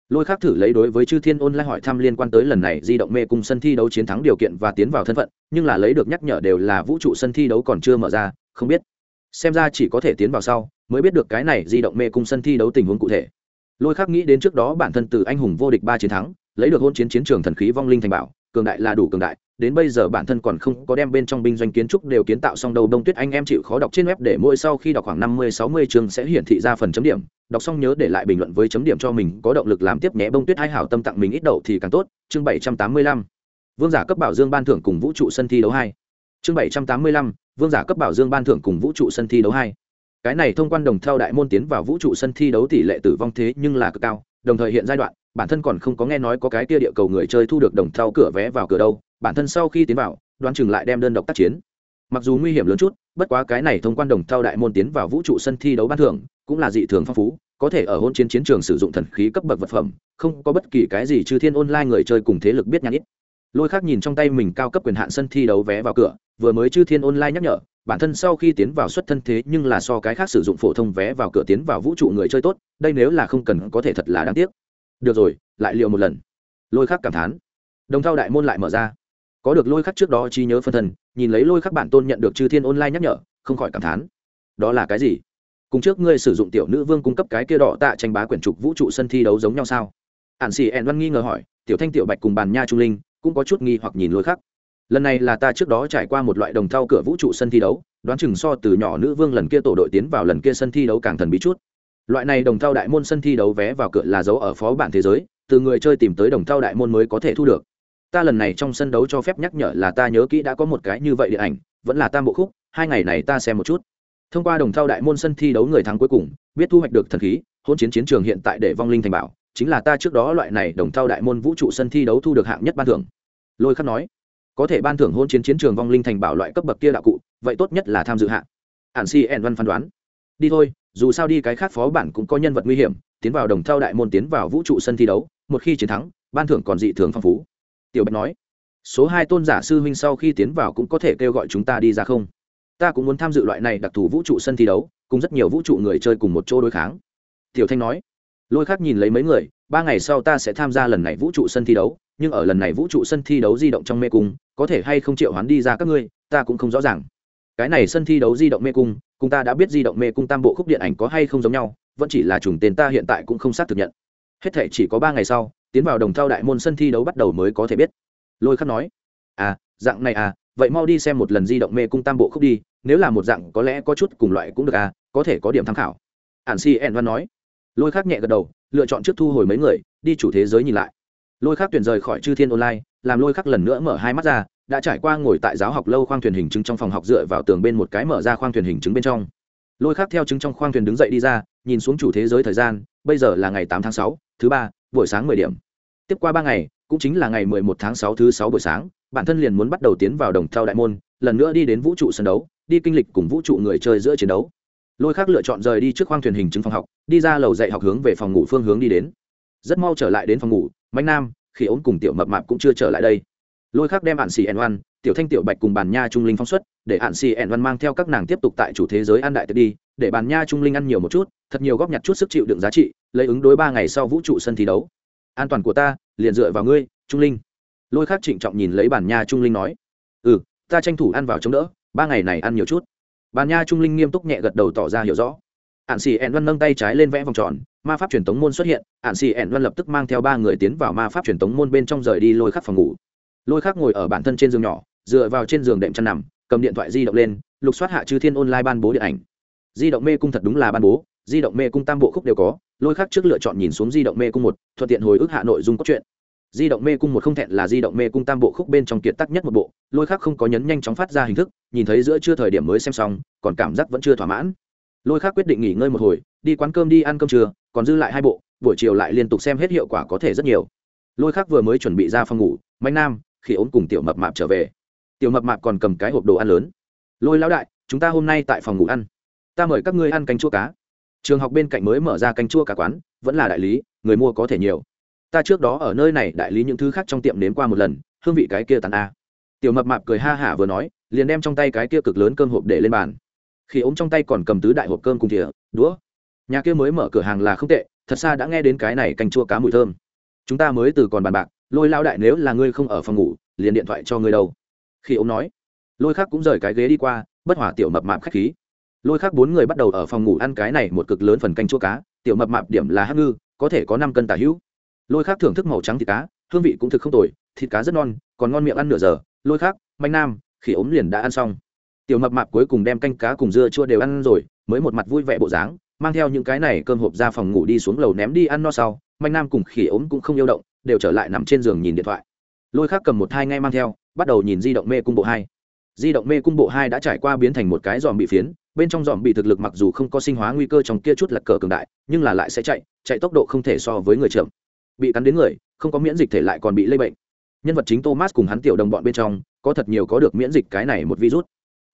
Lôi khác thử lấy đối với chư thiên ôn lại hỏi thăm liên quan tới lần này di động mê cùng sân thi đấu chiến thắng điều kiện và tiến vào thân phận, nhưng là lấy được nhắc nhở đều là vũ trụ sân thi đấu còn chưa mở ra, không biết. Xem ra chỉ có thể tiến vào sau, mới biết được cái này di động mê cung sân thi đấu tình huống cụ thể. Lôi khác nghĩ đến trước đó bản thân từ anh hùng vô địch ba chiến thắng, lấy được hôn chiến chiến trường thần khí vong linh thành bảo cường đại là đủ cường đại, đến bây giờ bản thân còn không có đem bên trong binh doanh kiến trúc đều kiến tạo xong đầu đông tuyết anh em chịu khó đọc trên web để mỗi sau khi đọc khoảng năm mươi, sáu mươi chương sẽ hiển thị ra phần chấm điểm. Đọc xong nhớ để lại bình luận với chấm điểm cho mình, có động lực làm tiếp nhé. Bông tuyết hai hảo tâm tặng mình ít đậu thì càng tốt. Chương bảy trăm tám mươi lăm. Vương giả cấp bảo dương ban thưởng cùng vũ trụ sân thi đấu hai. Chương bảy trăm tám mươi lăm. Vương giả cấp bảo dương ban thưởng cùng vũ trụ sân thi đấu hai. Cái này thông quan đồng theo đại môn tiến vào vũ trụ sân thi đấu tỷ lệ tử vong thế nhưng là cực cao, đồng thời hiện giai đoạn bản thân còn không có nghe nói có cái kia địa cầu người chơi thu được đồng thau cửa vé vào cửa đâu, bản thân sau khi tiến vào, đoán chừng lại đem đơn độc tác chiến. Mặc dù nguy hiểm lớn chút, bất quá cái này thông quan đồng thau đại môn tiến vào vũ trụ sân thi đấu ban thưởng, cũng là dị thường phong phú, có thể ở hôn chiến chiến trường sử dụng thần khí cấp bậc vật phẩm, không có bất kỳ cái gì trừ thiên online người chơi cùng thế lực biết nhắn ít. Lôi khác nhìn trong tay mình cao cấp quyền hạn sân thi đấu vé vào cửa, vừa mới chư thiên online nhắc nhở, bản thân sau khi tiến vào xuất thân thế nhưng là so cái khác sử dụng phổ thông vé vào cửa tiến vào vũ trụ người chơi tốt, đây nếu là không cần có thể thật là đáng tiếc được rồi, lại liệu một lần. Lôi khắc cảm thán. Đồng thao đại môn lại mở ra. Có được lôi khắc trước đó chi nhớ phân thân, nhìn lấy lôi khắc bản tôn nhận được chư thiên online nhắc nhở, không khỏi cảm thán. Đó là cái gì? Cùng trước ngươi sử dụng tiểu nữ vương cung cấp cái kia đỏ tạ tranh bá quyển trục vũ trụ sân thi đấu giống nhau sao? Ản xì ẹn văn nghi ngờ hỏi, tiểu thanh tiểu bạch cùng bàn nha trung linh, cũng có chút nghi hoặc nhìn lôi khắc. Lần này là ta trước đó trải qua một loại đồng thau cửa vũ trụ sân thi đấu, đoán chừng so từ nhỏ nữ vương lần kia tổ đội tiến vào lần kia sân thi đấu càng thần bí chút loại này đồng thau đại môn sân thi đấu vé vào cửa là dấu ở phó bản thế giới, từ người chơi tìm tới đồng thau đại môn mới có thể thu được. Ta lần này trong sân đấu cho phép nhắc nhở là ta nhớ kỹ đã có một cái như vậy điện ảnh, vẫn là tam bộ khúc, hai ngày này ta xem một chút. Thông qua đồng thau đại môn sân thi đấu người thắng cuối cùng, biết thu hoạch được thần khí, hôn chiến chiến trường hiện tại để vong linh thành bảo, chính là ta trước đó loại này đồng thau đại môn vũ trụ sân thi đấu thu được hạng nhất ban thưởng. Lôi khắc nói, có thể ban thưởng hôn chiến chiến trường vong linh thành bảo loại cấp bậc kia đạo cụ, vậy tốt nhất là tham dự hạng. Ản si ẻn văn phán đoán, đi thôi dù sao đi cái khác phó bản cũng có nhân vật nguy hiểm, tiến vào đồng thao đại môn tiến vào vũ trụ sân thi đấu, một khi chiến thắng, ban thưởng còn dị thường phong phú. Tiểu bạch nói, số hai tôn giả sư huynh sau khi tiến vào cũng có thể kêu gọi chúng ta đi ra không? Ta cũng muốn tham dự loại này đặc thù vũ trụ sân thi đấu, cùng rất nhiều vũ trụ người chơi cùng một chỗ đối kháng. Tiểu thanh nói, lôi khác nhìn lấy mấy người, ba ngày sau ta sẽ tham gia lần này vũ trụ sân thi đấu, nhưng ở lần này vũ trụ sân thi đấu di động trong mê cung, có thể hay không triệu hoán đi ra các ngươi, ta cũng không rõ ràng. Cái này sân thi đấu di động mê cung cùng ta đã biết di động mê cung tam bộ khúc điện ảnh có hay không giống nhau, vẫn chỉ là trùng tên ta hiện tại cũng không xác thực nhận. Hết thể chỉ có ba ngày sau, tiến vào đồng thao đại môn sân thi đấu bắt đầu mới có thể biết. Lôi khắc nói. À dạng này à vậy mau đi xem một lần di động mê cung tam bộ khúc đi, nếu là một dạng có lẽ có chút cùng loại cũng được à có thể có điểm tham khảo. Ản si en văn nói. Lôi khắc nhẹ gật đầu, lựa chọn trước thu hồi mấy người, đi chủ thế giới nhìn lại. Lôi khắc tuyển rời khỏi chư thiên online, làm lôi khắc lần nữa mở hai mắt ra đã trải qua ngồi tại giáo học lâu khoang thuyền hình chứng trong phòng học dựa vào tường bên một cái mở ra khoang thuyền hình chứng bên trong. Lôi khác theo chứng trong khoang thuyền đứng dậy đi ra, nhìn xuống chủ thế giới thời gian, bây giờ là ngày tám tháng sáu, thứ ba, buổi sáng mười điểm. Tiếp qua ba ngày, cũng chính là ngày mười một tháng sáu thứ sáu buổi sáng, bản thân liền muốn bắt đầu tiến vào đồng thao đại môn, lần nữa đi đến vũ trụ sân đấu, đi kinh lịch cùng vũ trụ người chơi giữa chiến đấu. Lôi khác lựa chọn rời đi trước khoang thuyền hình chứng phòng học, đi ra lầu dạy học hướng về phòng ngủ phương hướng đi đến. Rất mau trở lại đến phòng ngủ, mạnh nam khi ốm cùng tiểu mập mạp cũng chưa trở lại đây lôi khác đem hạn xì ẩn oan, tiểu thanh tiểu bạch cùng bàn nha trung linh phóng xuất, để hạn xì ẩn oan mang theo các nàng tiếp tục tại chủ thế giới ăn đại tiệc đi, để bàn nha trung linh ăn nhiều một chút, thật nhiều góp nhặt chút sức chịu đựng giá trị, lấy ứng đối ba ngày sau vũ trụ sân thi đấu. An toàn của ta, liền dựa vào ngươi, trung linh. Lôi khác trịnh trọng nhìn lấy bàn nha trung linh nói. Ừ ta tranh thủ ăn vào chống đỡ, ba ngày này ăn nhiều chút. Bàn nha trung linh nghiêm túc nhẹ gật đầu tỏ ra hiểu rõ. Ạn xì ẹn văn nâng tay trái lên vẽ vòng tròn, ma pháp truyền tống môn xuất hiện, ạn xì ẹn văn lập tức mang theo ba người tiến vào ma pháp truyền tống môn bên trong rời đi lôi khắc phòng ngủ lôi khắc ngồi ở bản thân trên giường nhỏ, dựa vào trên giường đệm chăn nằm, cầm điện thoại di động lên, lục soát hạ chư thiên online ban bố điện ảnh. Di động mê cung thật đúng là ban bố, di động mê cung tam bộ khúc đều có, lôi khắc trước lựa chọn nhìn xuống di động mê cung một, thuận tiện hồi ức hạ nội dung cốt truyện. Di động mê cung một không thẹn là di động mê cung tam bộ khúc bên trong kiệt tắc nhất một bộ, lôi khắc không có nhấn nhanh chóng phát ra hình thức, nhìn thấy giữa chưa thời điểm mới xem xong, còn cảm giác vẫn chưa thỏa mãn. Lôi khắc quyết định nghỉ ngơi một hồi, đi quán cơm đi ăn cơm trưa, còn dư lại hai bộ, buổi chiều lại liên tục xem hết hiệu quả có thể rất nhiều. Lôi khắc vừa mới chuẩn bị ra phòng ngủ, mạnh nam khi ốm cùng tiểu mập mạp trở về. Tiểu mập mạp còn cầm cái hộp đồ ăn lớn. Lôi lão đại, chúng ta hôm nay tại phòng ngủ ăn. Ta mời các ngươi ăn canh chua cá. Trường học bên cạnh mới mở ra canh chua cá quán, vẫn là đại lý, người mua có thể nhiều. Ta trước đó ở nơi này đại lý những thứ khác trong tiệm nếm qua một lần, hương vị cái kia tàn a. Tiểu mập mạp cười ha hả vừa nói, liền đem trong tay cái kia cực lớn cơm hộp để lên bàn. Khi ốm trong tay còn cầm tứ đại hộp cơm cùng thìa, đũa. Nhà kia mới mở cửa hàng là không tệ, thật xa đã nghe đến cái này canh chua cá mùi thơm. Chúng ta mới từ còn bàn bạc lôi lao đại nếu là ngươi không ở phòng ngủ, liền điện thoại cho ngươi đâu. Khi ông nói, lôi khác cũng rời cái ghế đi qua, bất hỏa tiểu mập mạp khách khí. Lôi khác bốn người bắt đầu ở phòng ngủ ăn cái này một cực lớn phần canh chua cá, tiểu mập mạp điểm là hắc ngư, có thể có năm cân tả hữu. Lôi khác thưởng thức màu trắng thịt cá, hương vị cũng thực không tồi, thịt cá rất non, còn ngon miệng ăn nửa giờ. Lôi khác, manh nam, khi ốm liền đã ăn xong. Tiểu mập mạp cuối cùng đem canh cá cùng dưa chua đều ăn rồi, mới một mặt vui vẻ bộ dáng, mang theo những cái này cơm hộp ra phòng ngủ đi xuống lầu ném đi ăn no sau. Manh nam cùng khỉ ốm cũng không yêu động đều trở lại nằm trên giường nhìn điện thoại. Lôi khác cầm một thai ngay mang theo, bắt đầu nhìn di động mê cung bộ hai. Di động mê cung bộ hai đã trải qua biến thành một cái dòm bị phiến, bên trong dòm bị thực lực mặc dù không có sinh hóa nguy cơ trong kia chút lật cờ cường đại, nhưng là lại sẽ chạy chạy tốc độ không thể so với người chậm. Bị cắn đến người, không có miễn dịch thể lại còn bị lây bệnh. Nhân vật chính thomas cùng hắn tiểu đồng bọn bên trong, có thật nhiều có được miễn dịch cái này một virus.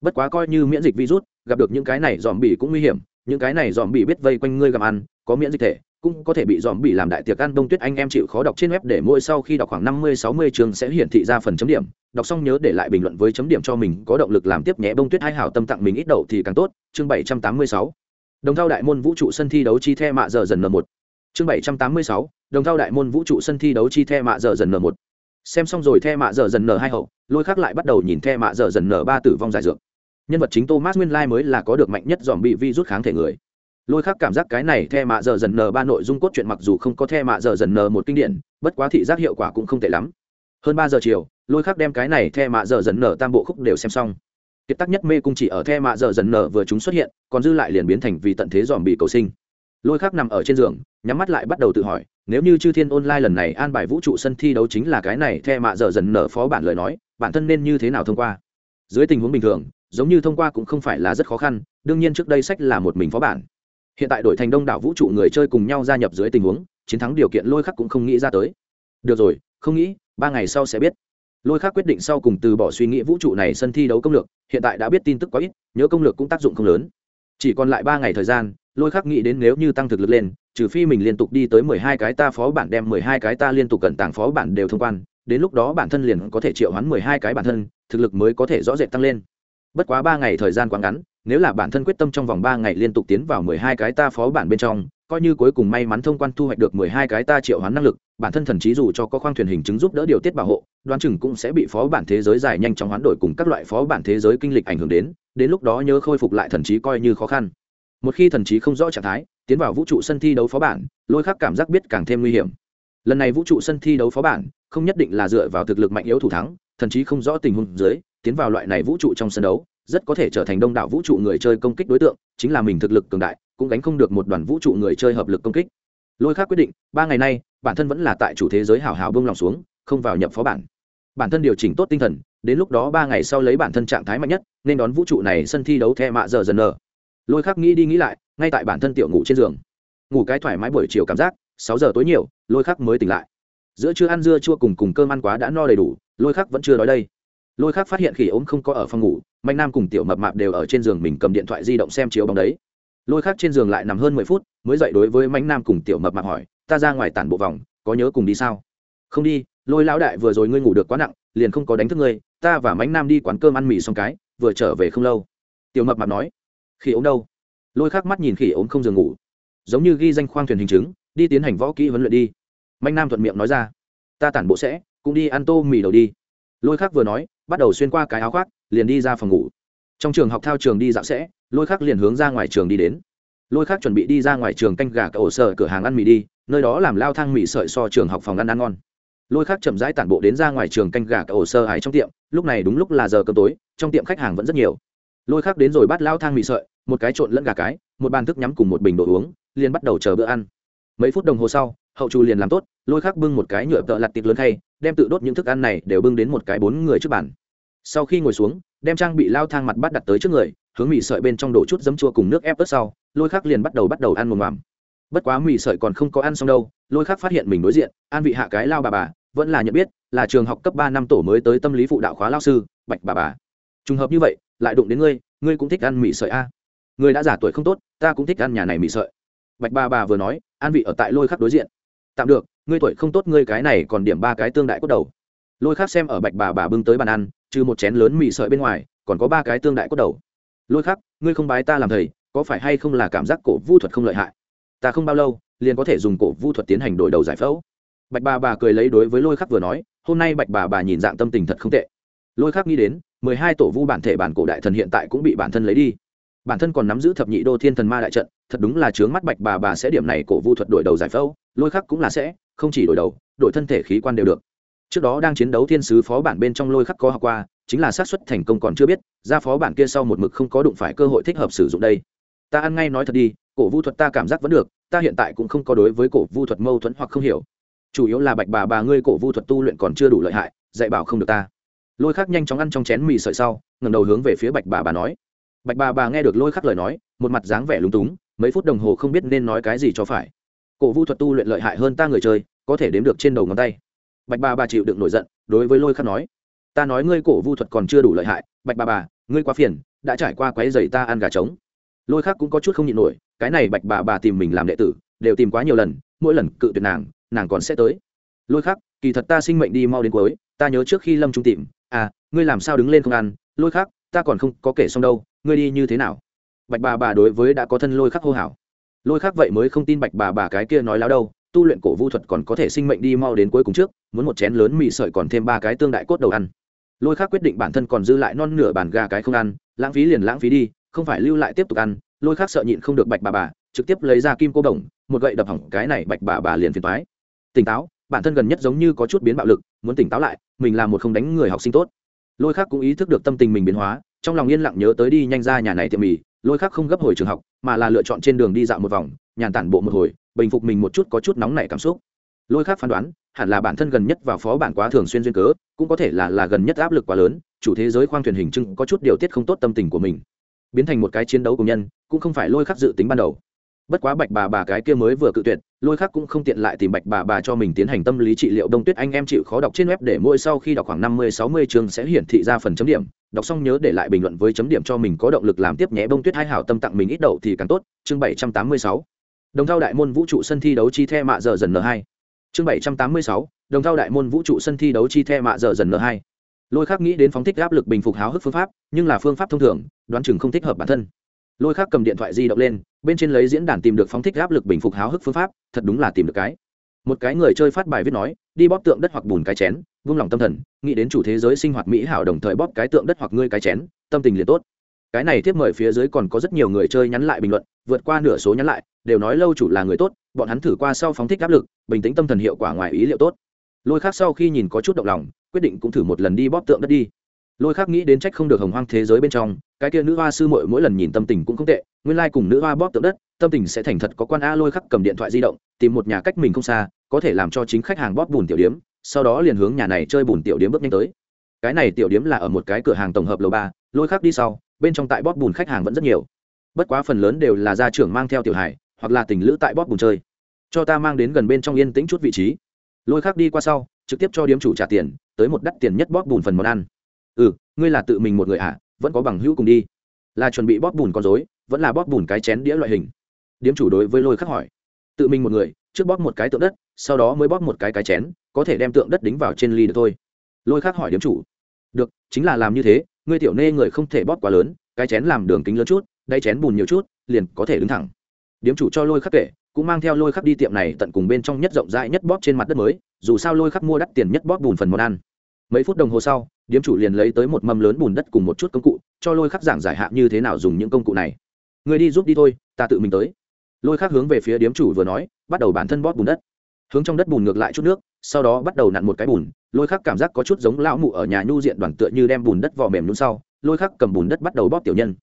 Bất quá coi như miễn dịch virus, gặp được những cái này dòm bị cũng nguy hiểm, những cái này dòm bị biết vây quanh ngươi gặm ăn, có miễn dịch thể cũng có thể bị dòm bị làm đại tiệc ăn đông tuyết anh em chịu khó đọc trên web để mỗi sau khi đọc khoảng năm mươi, sáu mươi chương sẽ hiển thị ra phần chấm điểm. Đọc xong nhớ để lại bình luận với chấm điểm cho mình, có động lực làm tiếp nhé. Bông tuyết hai hảo tâm tặng mình ít đậu thì càng tốt. Chương bảy trăm tám mươi sáu. Đồng thao đại môn vũ trụ sân thi đấu chi the mạ giờ dần n một. Chương bảy trăm tám mươi sáu. Đồng thao đại môn vũ trụ sân thi đấu chi the mạ giờ dần n một. Xem xong rồi the mạ giờ dần n hai hậu, lôi khác lại bắt đầu nhìn the mạ giờ dần n ba tử vong giải dược. Nhân vật chính thomas nguyên lai mới là có được mạnh nhất dòm bị vi rút kháng thể người lôi khác cảm giác cái này the mạ giờ dần n ba nội dung cốt truyện mặc dù không có the mạ giờ dần n một kinh điển, bất quá thị giác hiệu quả cũng không tệ lắm. Hơn ba giờ chiều, lôi khác đem cái này the mạ giờ dần n tam bộ khúc đều xem xong. Kiệt tắc nhất mê cung chỉ ở the mạ giờ dần n vừa chúng xuất hiện, còn dư lại liền biến thành vì tận thế dòm bị cầu sinh. Lôi khác nằm ở trên giường, nhắm mắt lại bắt đầu tự hỏi, nếu như chư thiên online lần này an bài vũ trụ sân thi đấu chính là cái này the mạ giờ dần nở phó bản lời nói, bản thân nên như thế nào thông qua? Dưới tình huống bình thường, giống như thông qua cũng không phải là rất khó khăn, đương nhiên trước đây sách là một mình phó bản hiện tại đổi thành đông đảo vũ trụ người chơi cùng nhau gia nhập dưới tình huống, chiến thắng điều kiện lôi khắc cũng không nghĩ ra tới. Được rồi, không nghĩ, ba ngày sau sẽ biết. Lôi khắc quyết định sau cùng từ bỏ suy nghĩ vũ trụ này sân thi đấu công lược, hiện tại đã biết tin tức quá ít, nhớ công lược cũng tác dụng không lớn. Chỉ còn lại ba ngày thời gian, lôi khắc nghĩ đến nếu như tăng thực lực lên, trừ phi mình liên tục đi tới mười hai cái ta phó bản đem mười hai cái ta liên tục cẩn tảng phó bản đều thông quan, đến lúc đó bản thân liền có thể triệu hoán mười hai cái bản thân, thực lực mới có thể rõ rệt tăng lên bất quá ba ngày thời gian quá ngắn, nếu là bản thân quyết tâm trong vòng ba ngày liên tục tiến vào mười hai cái ta phó bản bên trong, coi như cuối cùng may mắn thông quan thu hoạch được mười hai cái ta triệu hoán năng lực, bản thân thần trí dù cho có khoang thuyền hình chứng giúp đỡ điều tiết bảo hộ, đoán chừng cũng sẽ bị phó bản thế giới dài nhanh chóng hoán đổi cùng các loại phó bản thế giới kinh lịch ảnh hưởng đến đến lúc đó nhớ khôi phục lại thần trí coi như khó khăn. Một khi thần trí không rõ trạng thái, tiến vào vũ trụ sân thi đấu phó bản, lôi khắc cảm giác biết càng thêm nguy hiểm. Lần này vũ trụ sân thi đấu phó bản không nhất định là dựa vào thực lực mạnh yếu thủ thắng thần chí không rõ tình huống dưới, tiến vào loại này vũ trụ trong sân đấu, rất có thể trở thành đông đảo vũ trụ người chơi công kích đối tượng, chính là mình thực lực cường đại, cũng gánh không được một đoàn vũ trụ người chơi hợp lực công kích. Lôi khác quyết định, ba ngày nay, bản thân vẫn là tại chủ thế giới hảo hảo bông lòng xuống, không vào nhập phó bản. Bản thân điều chỉnh tốt tinh thần, đến lúc đó ba ngày sau lấy bản thân trạng thái mạnh nhất, nên đón vũ trụ này sân thi đấu the mạ giờ dần nở lôi khác nghĩ đi nghĩ lại, ngay tại bản thân tiểu ngủ trên giường. Ngủ cái thoải mái buổi chiều cảm giác, sáu giờ tối nhiều, lôi khắc mới tỉnh lại giữa chưa ăn dưa chua cùng cùng cơm ăn quá đã no đầy đủ, lôi khắc vẫn chưa đói đây. Lôi khác phát hiện khỉ ốm không có ở phòng ngủ, mạnh nam cùng tiểu mập mạp đều ở trên giường mình cầm điện thoại di động xem chiếu bóng đấy. Lôi khác trên giường lại nằm hơn mười phút, mới dậy đối với mạnh nam cùng tiểu mập mạp hỏi, ta ra ngoài tản bộ vòng, có nhớ cùng đi sao? Không đi, lôi lão đại vừa rồi ngươi ngủ được quá nặng, liền không có đánh thức ngươi, ta và mạnh nam đi quán cơm ăn mì xong cái, vừa trở về không lâu. Tiểu mập mạp nói, khỉ ốm đâu? Lôi khác mắt nhìn khỉ ốm không giường ngủ, giống như ghi danh khoang thuyền hình chứng, đi tiến hành võ kỹ huấn luyện đi mạnh nam thuận miệng nói ra, ta tản bộ sẽ, cũng đi ăn tô mì đầu đi. Lôi khác vừa nói, bắt đầu xuyên qua cái áo khoác, liền đi ra phòng ngủ. Trong trường học thao trường đi dạo sẽ, lôi khác liền hướng ra ngoài trường đi đến. Lôi khác chuẩn bị đi ra ngoài trường canh gà cả ổ sở cửa hàng ăn mì đi, nơi đó làm lao thang mì sợi so trường học phòng ăn ăn ngon. Lôi khác chậm rãi tản bộ đến ra ngoài trường canh gà cả ổ sơ hải trong tiệm, lúc này đúng lúc là giờ cơm tối, trong tiệm khách hàng vẫn rất nhiều. Lôi khác đến rồi bắt lao thang mì sợi, một cái trộn lẫn gà cái, một bàn thức nhắm cùng một bình đồ uống, liền bắt đầu chờ bữa ăn. Mấy phút đồng hồ sau hậu trù liền làm tốt, lôi khắc bưng một cái nhựa tợ lặt tiệc lớn khay, đem tự đốt những thức ăn này đều bưng đến một cái bốn người trước bàn. Sau khi ngồi xuống, đem trang bị lao thang mặt bắt đặt tới trước người, hướng mì sợi bên trong đổ chút giấm chua cùng nước ép ớt sau, lôi khắc liền bắt đầu bắt đầu ăn một mầm bất quá mì sợi còn không có ăn xong đâu, lôi khắc phát hiện mình đối diện, an vị hạ cái lao bà bà, vẫn là nhận biết, là trường học cấp ba năm tổ mới tới tâm lý phụ đạo khóa lao sư, bạch bà bà. Trùng hợp như vậy, lại đụng đến ngươi ngươi cũng thích ăn mì sợi a. À. người đã giả tuổi không tốt, ta cũng thích ăn nhà này mì sợi. Bạch bà bà vừa nói, an vị ở tại lôi khắc đối diện tạm được, ngươi tuổi không tốt, ngươi cái này còn điểm ba cái tương đại cốt đầu. Lôi khắc xem ở bạch bà bà bưng tới bàn ăn, trừ một chén lớn mì sợi bên ngoài, còn có ba cái tương đại cốt đầu. Lôi khắc, ngươi không bái ta làm thầy, có phải hay không là cảm giác cổ vu thuật không lợi hại? Ta không bao lâu, liền có thể dùng cổ vu thuật tiến hành đổi đầu giải phẫu. Bạch bà bà cười lấy đối với lôi khắc vừa nói, hôm nay bạch bà bà nhìn dạng tâm tình thật không tệ. Lôi khắc nghĩ đến, mười hai tổ vu bản thể bản cổ đại thần hiện tại cũng bị bản thân lấy đi. Bản thân còn nắm giữ thập nhị đô thiên thần ma đại trận thật đúng là chướng mắt bạch bà bà sẽ điểm này cổ vu thuật đổi đầu giải phẫu, lôi khắc cũng là sẽ, không chỉ đổi đầu, đổi thân thể khí quan đều được. Trước đó đang chiến đấu thiên sứ phó bản bên trong lôi khắc có học qua, chính là xác suất thành công còn chưa biết, ra phó bản kia sau một mực không có đụng phải cơ hội thích hợp sử dụng đây. Ta ăn ngay nói thật đi, cổ vu thuật ta cảm giác vẫn được, ta hiện tại cũng không có đối với cổ vu thuật mâu thuẫn hoặc không hiểu. Chủ yếu là bạch bà bà ngươi cổ vu thuật tu luyện còn chưa đủ lợi hại, dạy bảo không được ta. Lôi khắc nhanh chóng ăn trong chén mì sợi sau, ngẩng đầu hướng về phía bạch bà bà nói. Bạch bà bà nghe được lôi khắc lời nói, một mặt dáng vẻ lúng túng mấy phút đồng hồ không biết nên nói cái gì cho phải. Cổ vu thuật tu luyện lợi hại hơn ta người chơi, có thể đếm được trên đầu ngón tay. Bạch ba bà chịu đựng nổi giận, đối với lôi khắc nói, ta nói ngươi cổ vu thuật còn chưa đủ lợi hại, bạch bà bà, ngươi quá phiền, đã trải qua quái dày ta ăn gà trống. Lôi khắc cũng có chút không nhịn nổi, cái này bạch bà bà tìm mình làm đệ tử, đều tìm quá nhiều lần, mỗi lần cự tuyệt nàng nàng còn sẽ tới. Lôi khắc, kỳ thật ta sinh mệnh đi mau đến cuối, ta nhớ trước khi lâm trung tìm à ngươi làm sao đứng lên không ăn? Lôi khắc, ta còn không có kể xong đâu, ngươi đi như thế nào? Bạch bà bà đối với đã có thân lôi khắc hô hào. Lôi khắc vậy mới không tin bạch bà bà cái kia nói láo đâu, tu luyện cổ vu thuật còn có thể sinh mệnh đi mau đến cuối cùng trước, muốn một chén lớn mì sợi còn thêm ba cái tương đại cốt đầu ăn. Lôi khắc quyết định bản thân còn dư lại non nửa bàn gà cái không ăn, lãng phí liền lãng phí đi, không phải lưu lại tiếp tục ăn. Lôi khắc sợ nhịn không được bạch bà bà, trực tiếp lấy ra kim cô đồng, một gậy đập hỏng cái này bạch bà bà liền phiền toái. Tỉnh táo, bản thân gần nhất giống như có chút biến bạo lực, muốn tỉnh táo lại, mình là một không đánh người học sinh tốt. Lôi khắc cũng ý thức được tâm tình mình biến hóa, trong lòng yên lặng nhớ tới đi nhanh ra nhà này tiệm mì lôi khác không gấp hồi trường học, mà là lựa chọn trên đường đi dạo một vòng, nhàn tản bộ một hồi, bình phục mình một chút có chút nóng nảy cảm xúc. Lôi khác phán đoán, hẳn là bản thân gần nhất vào phó bản quá thường xuyên duyên cớ, cũng có thể là là gần nhất áp lực quá lớn, chủ thế giới khoang thuyền hình trưng có chút điều tiết không tốt tâm tình của mình. Biến thành một cái chiến đấu cùng nhân, cũng không phải lôi khắc dự tính ban đầu bất quá bạch bà bà cái kia mới vừa cự tuyệt, lôi khác cũng không tiện lại tìm bạch bà bà cho mình tiến hành tâm lý trị liệu. Đông tuyết anh em chịu khó đọc trên web để mỗi sau khi đọc khoảng năm mươi, sáu mươi chương sẽ hiển thị ra phần chấm điểm. Đọc xong nhớ để lại bình luận với chấm điểm cho mình có động lực làm tiếp nhé. Bông tuyết hai hảo tâm tặng mình ít đậu thì càng tốt. Chương bảy trăm tám mươi sáu. Đồng thao đại môn vũ trụ sân thi đấu chi the mạ giờ dần n hai. Chương bảy trăm tám mươi sáu. Đồng thao đại môn vũ trụ sân thi đấu chi the mạ giờ dần n hai. Lôi khác nghĩ đến phóng thích áp lực bình phục háo hức phương pháp, nhưng là phương pháp thông thường, đoán chừng không thích hợp bản thân lôi khác cầm điện thoại di động lên, bên trên lấy diễn đàn tìm được phóng thích áp lực bình phục háo hức phương pháp, thật đúng là tìm được cái. Một cái người chơi phát bài viết nói, đi bóp tượng đất hoặc bùn cái chén, vung lòng tâm thần, nghĩ đến chủ thế giới sinh hoạt mỹ hảo đồng thời bóp cái tượng đất hoặc ngươi cái chén, tâm tình liền tốt. Cái này tiếp mời phía dưới còn có rất nhiều người chơi nhắn lại bình luận, vượt qua nửa số nhắn lại, đều nói lâu chủ là người tốt, bọn hắn thử qua sau phóng thích áp lực, bình tĩnh tâm thần hiệu quả ngoài ý liệu tốt. Lôi khác sau khi nhìn có chút động lòng, quyết định cũng thử một lần đi bóp tượng đất đi lôi khác nghĩ đến trách không được hồng hoang thế giới bên trong, cái kia nữ hoa sư mội mỗi lần nhìn tâm tình cũng không tệ, nguyên lai、like、cùng nữ hoa bóp tượng đất, tâm tình sẽ thành thật có quan a lôi khắc cầm điện thoại di động, tìm một nhà cách mình không xa, có thể làm cho chính khách hàng bóp bùn tiểu điếm, sau đó liền hướng nhà này chơi bùn tiểu điếm bước nhanh tới. Cái này tiểu điếm là ở một cái cửa hàng tổng hợp lầu ba, lôi khắc đi sau, bên trong tại bóp bùn khách hàng vẫn rất nhiều. Bất quá phần lớn đều là gia trưởng mang theo tiểu hải hoặc là tình lữ tại bóp bùn chơi. Cho ta mang đến gần bên trong yên tĩnh chút vị trí. Lôi khắc đi qua sau, trực tiếp cho điếm chủ trả tiền, tới một đắt tiền nhất bóp bùn phần món ăn ừ ngươi là tự mình một người à? Vẫn có bằng hữu cùng đi. Là chuẩn bị bóp bùn con dối vẫn là bóp bùn cái chén đĩa loại hình. Điếm chủ đối với lôi khắc hỏi. Tự mình một người, trước bóp một cái tượng đất, sau đó mới bóp một cái cái chén, có thể đem tượng đất đính vào trên ly được thôi. Lôi khắc hỏi điếm chủ. Được, chính là làm như thế, ngươi tiểu nê người không thể bóp quá lớn, cái chén làm đường kính lớn chút đay chén bùn nhiều chút, liền có thể đứng thẳng. Điếm chủ cho lôi khắc kể, cũng mang theo lôi khắc đi tiệm này tận cùng bên trong nhất rộng rãi nhất bóp trên mặt đất mới, dù sao lôi khắc mua đắt tiền nhất bóp bùn phần món ăn. Mấy phút đồng hồ sau điếm chủ liền lấy tới một mâm lớn bùn đất cùng một chút công cụ, cho lôi khắc giảng giải hạ như thế nào dùng những công cụ này. Người đi giúp đi thôi, ta tự mình tới. Lôi khắc hướng về phía điếm chủ vừa nói, bắt đầu bản thân bóp bùn đất. Hướng trong đất bùn ngược lại chút nước, sau đó bắt đầu nặn một cái bùn, lôi khắc cảm giác có chút giống lão mụ ở nhà nhu diện đoàn tựa như đem bùn đất vò mềm nhún sau, lôi khắc cầm bùn đất bắt đầu bóp tiểu nhân.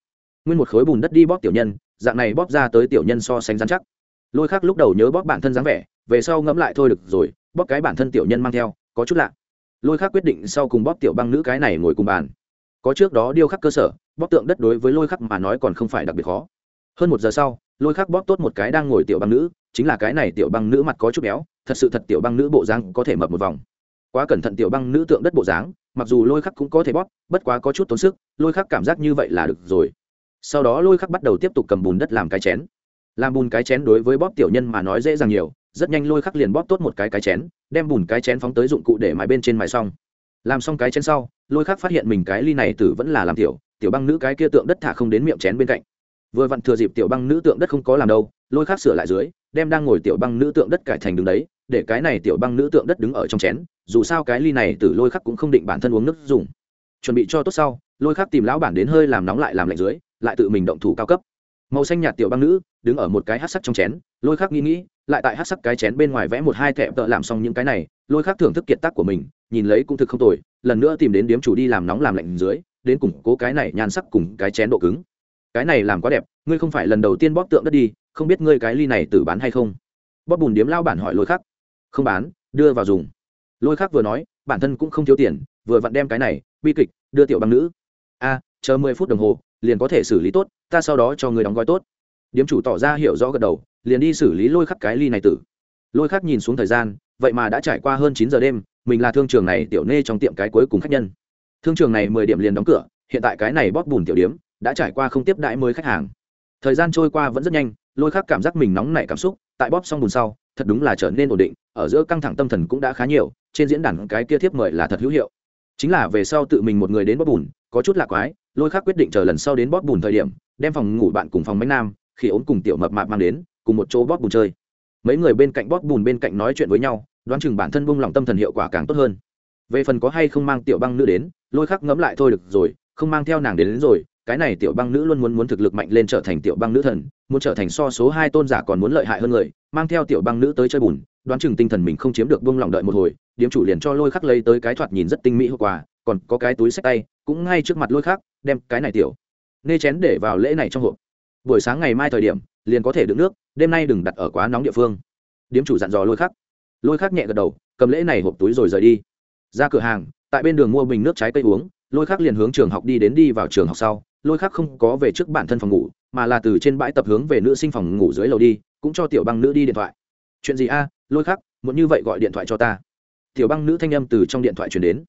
Nguyên một khối bùn đất đi bóp tiểu nhân, dạng này bóp ra tới tiểu nhân so sánh dán chắc. Lôi khắc lúc đầu nhớ bóp bản thân dáng vẻ, về sau ngẫm lại thôi được rồi, bóp cái bản thân tiểu nhân mang theo, có chút lạ lôi khắc quyết định sau cùng bóp tiểu băng nữ cái này ngồi cùng bàn. Có trước đó điêu khắc cơ sở, bóp tượng đất đối với lôi khắc mà nói còn không phải đặc biệt khó. Hơn một giờ sau, lôi khắc bóp tốt một cái đang ngồi tiểu băng nữ, chính là cái này tiểu băng nữ mặt có chút béo, thật sự thật tiểu băng nữ bộ dáng có thể mập một vòng. Quá cẩn thận tiểu băng nữ tượng đất bộ dáng, mặc dù lôi khắc cũng có thể bóp, bất quá có chút tốn sức, lôi khắc cảm giác như vậy là được rồi. Sau đó lôi khắc bắt đầu tiếp tục cầm bùn đất làm cái chén. Làm bùn cái chén đối với bóp tiểu nhân mà nói dễ dàng nhiều rất nhanh lôi khắc liền bóp tốt một cái cái chén, đem bùn cái chén phóng tới dụng cụ để mài bên trên mài xong. Làm xong cái chén sau, lôi khắc phát hiện mình cái ly này tử vẫn là làm tiểu tiểu băng nữ cái kia tượng đất thả không đến miệng chén bên cạnh. Vừa vặn thừa dịp tiểu băng nữ tượng đất không có làm đâu, lôi khắc sửa lại dưới, đem đang ngồi tiểu băng nữ tượng đất cải thành đứng đấy, để cái này tiểu băng nữ tượng đất đứng ở trong chén, dù sao cái ly này tử lôi khắc cũng không định bản thân uống nước dùng. Chuẩn bị cho tốt sau, lôi khắc tìm lão bản đến hơi làm nóng lại làm lạnh dưới, lại tự mình động thủ cao cấp. Màu xanh nhạt tiểu băng nữ, đứng ở một cái hát sắc trong chén, lôi khắc nghĩ nghĩ lại tại hát sắc cái chén bên ngoài vẽ một hai thẹp tợ làm xong những cái này, lôi khắc thưởng thức kiệt tác của mình, nhìn lấy cũng thực không tồi, lần nữa tìm đến điếm chủ đi làm nóng làm lạnh dưới, đến củng cố cái này nhan sắc cùng cái chén độ cứng. Cái này làm quá đẹp, ngươi không phải lần đầu tiên bóp tượng đất đi, không biết ngươi cái ly này tử bán hay không? Bóp bùn điếm lao bản hỏi lôi khắc không bán, đưa vào dùng. Lôi khắc vừa nói, bản thân cũng không thiếu tiền, vừa vặn đem cái này, bi kịch, đưa tiểu băng nữ. A, chờ mười phút đồng hồ, liền có thể xử lý tốt, ta sau đó cho người đóng gói tốt. Điếm chủ tỏ ra hiểu rõ gật đầu liền đi xử lý lôi khắc cái ly này tử. Lôi khắc nhìn xuống thời gian, vậy mà đã trải qua hơn chín giờ đêm, mình là thương trường này tiểu nê trong tiệm cái cuối cùng khách nhân. Thương trường này mười điểm liền đóng cửa, hiện tại cái này bóp bùn tiểu điếm đã trải qua không tiếp đãi mới khách hàng. Thời gian trôi qua vẫn rất nhanh, lôi khắc cảm giác mình nóng nảy cảm xúc, tại bóp xong bùn sau, thật đúng là trở nên ổn định, ở giữa căng thẳng tâm thần cũng đã khá nhiều, trên diễn đàn cái kia thiếp mời là thật hữu hiệu. Chính là về sau tự mình một người đến bóp bùn, có chút lạc quái, lôi khắc quyết định chờ lần sau đến bóp bùn thời điểm, đem phòng ngủ bạn cùng phòng bánh nam, khi ốm cùng tiểu mập mạp mang đến cùng một chỗ bóp bùn chơi. Mấy người bên cạnh bóp bùn bên cạnh nói chuyện với nhau đoán chừng bản thân buông lòng tâm thần hiệu quả càng tốt hơn. Về phần có hay không mang tiểu băng nữ đến lôi khắc ngẫm lại thôi được rồi không mang theo nàng đến, đến rồi cái này tiểu băng nữ luôn muốn muốn thực lực mạnh lên trở thành tiểu băng nữ thần muốn trở thành so số hai tôn giả còn muốn lợi hại hơn người mang theo tiểu băng nữ tới chơi bùn đoán chừng tinh thần mình không chiếm được buông lòng đợi một hồi điếm chủ liền cho lôi khắc lấy tới cái thoạt nhìn rất tinh mỹ hậu quả còn có cái túi sách tay cũng ngay trước mặt lôi khắc đem cái này tiểu nê chén để vào lễ này trong hộp. Buổi sáng ngày mai thời điểm liền có thể đựng nước, đêm nay đừng đặt ở quá nóng địa phương. Điếm chủ dặn dò lôi khắc. Lôi khắc nhẹ gật đầu, cầm lễ này hộp túi rồi rời đi. Ra cửa hàng, tại bên đường mua bình nước trái cây uống, lôi khắc liền hướng trường học đi đến đi vào trường học sau. Lôi khắc không có về trước bản thân phòng ngủ, mà là từ trên bãi tập hướng về nữ sinh phòng ngủ dưới lầu đi, cũng cho tiểu băng nữ đi điện thoại. Chuyện gì a? Lôi khắc, muốn như vậy gọi điện thoại cho ta. Tiểu băng nữ thanh âm từ trong điện thoại truyền đến.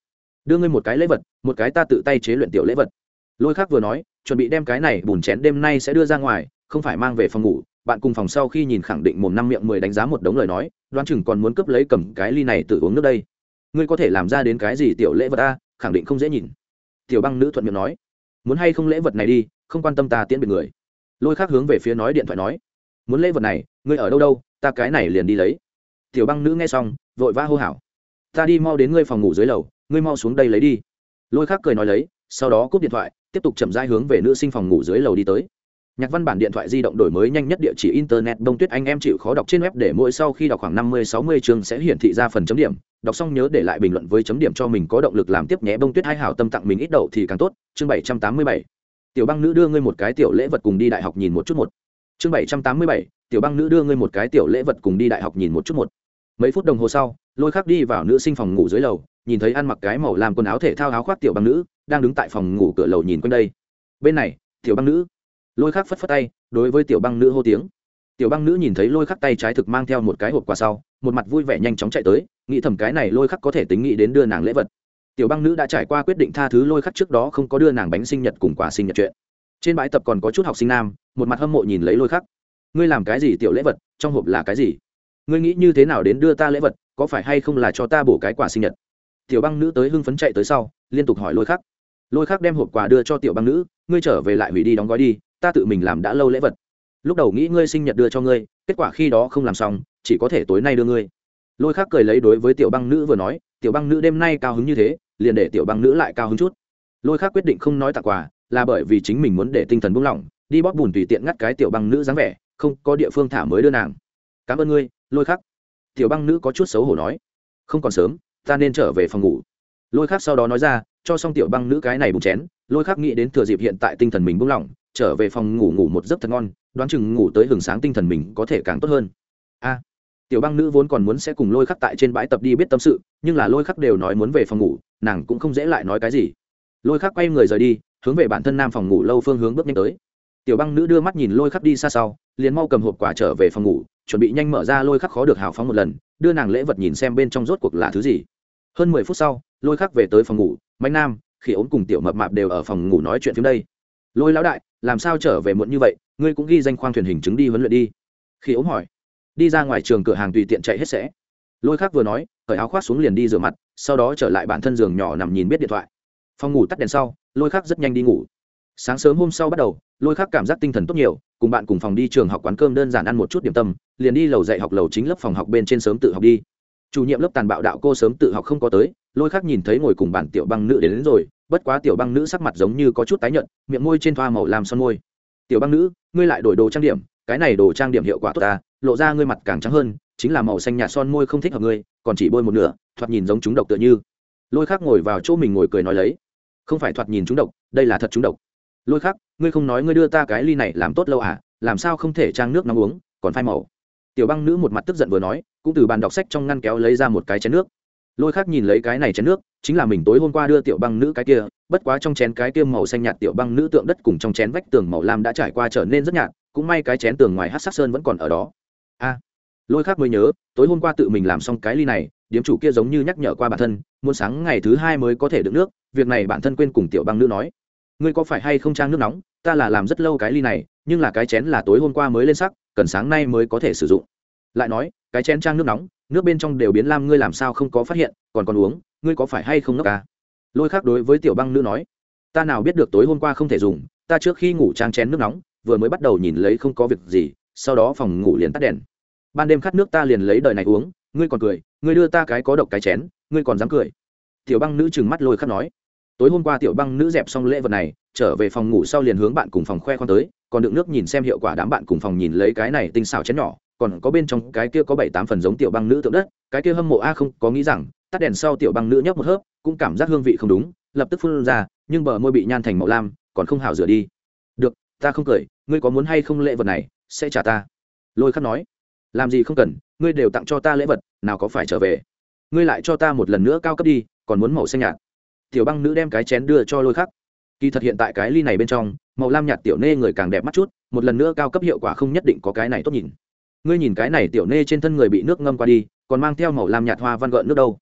Đưa ngươi một cái lễ vật, một cái ta tự tay chế luyện tiểu lễ vật. Lôi khắc vừa nói, chuẩn bị đem cái này bùn chén đêm nay sẽ đưa ra ngoài không phải mang về phòng ngủ, bạn cùng phòng sau khi nhìn khẳng định một năm miệng mười đánh giá một đống lời nói, đoán chừng còn muốn cướp lấy cầm cái ly này tự uống nước đây. Ngươi có thể làm ra đến cái gì tiểu lễ vật ta khẳng định không dễ nhìn. Tiểu băng nữ thuận miệng nói. Muốn hay không lễ vật này đi, không quan tâm ta tiễn biệt người. Lôi khác hướng về phía nói điện thoại nói. Muốn lễ vật này, ngươi ở đâu đâu, ta cái này liền đi lấy. Tiểu băng nữ nghe xong, vội vã hô hào. Ta đi mau đến ngươi phòng ngủ dưới lầu, ngươi mau xuống đây lấy đi. Lôi khác cười nói lấy, sau đó cúp điện thoại, tiếp tục chậm rãi hướng về nữ sinh phòng ngủ dưới lầu đi tới nhạc văn bản điện thoại di động đổi mới nhanh nhất địa chỉ internet, đông tuyết anh em chịu khó đọc trên web để mỗi sau khi đọc khoảng năm mươi, sáu mươi chương sẽ hiển thị ra phần chấm điểm. Đọc xong nhớ để lại bình luận với chấm điểm cho mình có động lực làm tiếp nhé. Bông tuyết hai hảo tâm tặng mình ít đậu thì càng tốt. Chương bảy trăm tám mươi bảy. Tiểu băng nữ đưa ngươi một cái tiểu lễ vật cùng đi đại học nhìn một chút một. Chương bảy trăm tám mươi bảy. Tiểu băng nữ đưa ngươi một cái tiểu lễ vật cùng đi đại học nhìn một chút một. Mấy phút đồng hồ sau, lôi khắc đi vào nữ sinh phòng ngủ dưới lầu, nhìn thấy ăn mặc cái màu làm quần áo thể thao áo khoác tiểu băng nữ đang đứng tại phòng ngủ cửa lầu nhìn quanh đây. Bên này, tiểu băng nữ lôi khắc phất phất tay, đối với tiểu băng nữ hô tiếng. Tiểu băng nữ nhìn thấy lôi khắc tay trái thực mang theo một cái hộp quà sau, một mặt vui vẻ nhanh chóng chạy tới, nghĩ thầm cái này lôi khắc có thể tính nghĩ đến đưa nàng lễ vật. Tiểu băng nữ đã trải qua quyết định tha thứ lôi khắc trước đó không có đưa nàng bánh sinh nhật cùng quà sinh nhật chuyện. Trên bãi tập còn có chút học sinh nam, một mặt hâm mộ nhìn lấy lôi khắc. Ngươi làm cái gì tiểu lễ vật, trong hộp là cái gì? Ngươi nghĩ như thế nào đến đưa ta lễ vật, có phải hay không là cho ta bổ cái quà sinh nhật? Tiểu băng nữ tới hưng phấn chạy tới sau, liên tục hỏi lôi khắc. Lôi khắc đem hộp quà đưa cho tiểu băng nữ, ngươi trở về lại hủy đi đóng gói đi ta tự mình làm đã lâu lễ vật. Lúc đầu nghĩ ngươi sinh nhật đưa cho ngươi, kết quả khi đó không làm xong, chỉ có thể tối nay đưa ngươi. Lôi khắc cười lấy đối với tiểu băng nữ vừa nói, tiểu băng nữ đêm nay cao hứng như thế, liền để tiểu băng nữ lại cao hứng chút. Lôi khắc quyết định không nói tặng quà, là bởi vì chính mình muốn để tinh thần buông lỏng, đi bóp bùn tùy tiện ngắt cái tiểu băng nữ dáng vẻ, không có địa phương thả mới đưa nàng. Cảm ơn ngươi, lôi khắc. Tiểu băng nữ có chút xấu hổ nói, không còn sớm, ta nên trở về phòng ngủ. Lôi khắc sau đó nói ra, cho xong tiểu băng nữ cái này bùng chén, lôi khắc nghĩ đến thừa dịp hiện tại tinh thần mình buông lỏng trở về phòng ngủ ngủ một giấc thật ngon, đoán chừng ngủ tới hừng sáng tinh thần mình có thể càng tốt hơn. A, tiểu băng nữ vốn còn muốn sẽ cùng lôi khắc tại trên bãi tập đi biết tâm sự, nhưng là lôi khắc đều nói muốn về phòng ngủ, nàng cũng không dễ lại nói cái gì. Lôi khắc quay người rời đi, hướng về bản thân nam phòng ngủ lâu phương hướng bước nhanh tới. Tiểu băng nữ đưa mắt nhìn lôi khắc đi xa sau, liền mau cầm hộp quả trở về phòng ngủ, chuẩn bị nhanh mở ra lôi khắc khó được hào phóng một lần, đưa nàng lễ vật nhìn xem bên trong rốt cuộc là thứ gì. Hơn mười phút sau, lôi khắc về tới phòng ngủ, mạnh nam khi ốm cùng tiểu mập mạp đều ở phòng ngủ nói chuyện phim đây. Lôi lão đại làm sao trở về muộn như vậy ngươi cũng ghi danh khoang thuyền hình chứng đi huấn luyện đi. Khi ốm hỏi đi ra ngoài trường cửa hàng tùy tiện chạy hết sẽ. Lôi khắc vừa nói cởi áo khoác xuống liền đi rửa mặt sau đó trở lại bản thân giường nhỏ nằm nhìn biết điện thoại. Phòng ngủ tắt đèn sau lôi khắc rất nhanh đi ngủ. Sáng sớm hôm sau bắt đầu lôi khắc cảm giác tinh thần tốt nhiều cùng bạn cùng phòng đi trường học quán cơm đơn giản ăn một chút điểm tâm liền đi lầu dạy học lầu chính lớp phòng học bên trên sớm tự học đi. Chủ nhiệm lớp tàn bạo đạo cô sớm tự học không có tới lôi khắc nhìn thấy ngồi cùng bản tiểu băng nữ đến, đến rồi bất quá tiểu băng nữ sắc mặt giống như có chút tái nhợt, miệng môi trên thoa màu làm son môi. Tiểu băng nữ, ngươi lại đổi đồ trang điểm, cái này đồ trang điểm hiệu quả tốt ta, lộ ra ngươi mặt càng trắng hơn, chính là màu xanh nhạt son môi không thích hợp ngươi, còn chỉ bôi một nửa, thoạt nhìn giống chúng độc tựa như. Lôi khắc ngồi vào chỗ mình ngồi cười nói lấy. Không phải thoạt nhìn chúng độc, đây là thật chúng độc. Lôi khắc, ngươi không nói ngươi đưa ta cái ly này làm tốt lâu à làm sao không thể trang nước nóng uống, còn phai màu. Tiểu băng nữ một mặt tức giận vừa nói, cũng từ bàn đọc sách trong ngăn kéo lấy ra một cái chén nước lôi khác nhìn lấy cái này chén nước, chính là mình tối hôm qua đưa tiểu băng nữ cái kia, bất quá trong chén cái kia màu xanh nhạt tiểu băng nữ tượng đất cùng trong chén vách tường màu lam đã trải qua trở nên rất nhạt, cũng may cái chén tường ngoài hát sắc sơn vẫn còn ở đó. A. Lôi khác mới nhớ, tối hôm qua tự mình làm xong cái ly này, điếm chủ kia giống như nhắc nhở qua bản thân, muốn sáng ngày thứ hai mới có thể đựng nước, việc này bản thân quên cùng tiểu băng nữ nói. Ngươi có phải hay không trang nước nóng, ta là làm rất lâu cái ly này, nhưng là cái chén là tối hôm qua mới lên sắc, cần sáng nay mới có thể sử dụng. Lại nói, cái chén trang nước nóng nước bên trong đều biến lam, ngươi làm sao không có phát hiện, còn còn uống, ngươi có phải hay không nước à? lôi khác đối với tiểu băng nữ nói, ta nào biết được tối hôm qua không thể dùng, ta trước khi ngủ trang chén nước nóng, vừa mới bắt đầu nhìn lấy không có việc gì, sau đó phòng ngủ liền tắt đèn. Ban đêm khát nước ta liền lấy đời này uống, ngươi còn cười, ngươi đưa ta cái có độc cái chén, ngươi còn dám cười. Tiểu băng nữ trừng mắt lôi khắc nói, tối hôm qua tiểu băng nữ dẹp xong lễ vật này, trở về phòng ngủ sau liền hướng bạn cùng phòng khoe khoang tới, còn đựng nước nhìn xem hiệu quả đám bạn cùng phòng nhìn lấy cái này tinh xảo chén nhỏ còn có bên trong cái kia có bảy tám phần giống tiểu băng nữ tượng đất, cái kia hâm mộ a không có nghĩ rằng, tắt đèn sau tiểu băng nữ nhấp một hớp, cũng cảm giác hương vị không đúng, lập tức phun ra, nhưng bờ môi bị nhan thành màu lam, còn không hào rửa đi. Được, ta không cười, ngươi có muốn hay không lễ vật này, sẽ trả ta. Lôi khắc nói. Làm gì không cần, ngươi đều tặng cho ta lễ vật, nào có phải trở về. Ngươi lại cho ta một lần nữa cao cấp đi, còn muốn màu xanh nhạt. Tiểu băng nữ đem cái chén đưa cho lôi khắc. Kỳ thật hiện tại cái ly này bên trong, màu lam nhạt tiểu nê người càng đẹp mắt chút, một lần nữa cao cấp hiệu quả không nhất định có cái này tốt nhìn ngươi nhìn cái này tiểu nê trên thân người bị nước ngâm qua đi, còn mang theo màu lam nhạt hoa văn gợn nước đâu.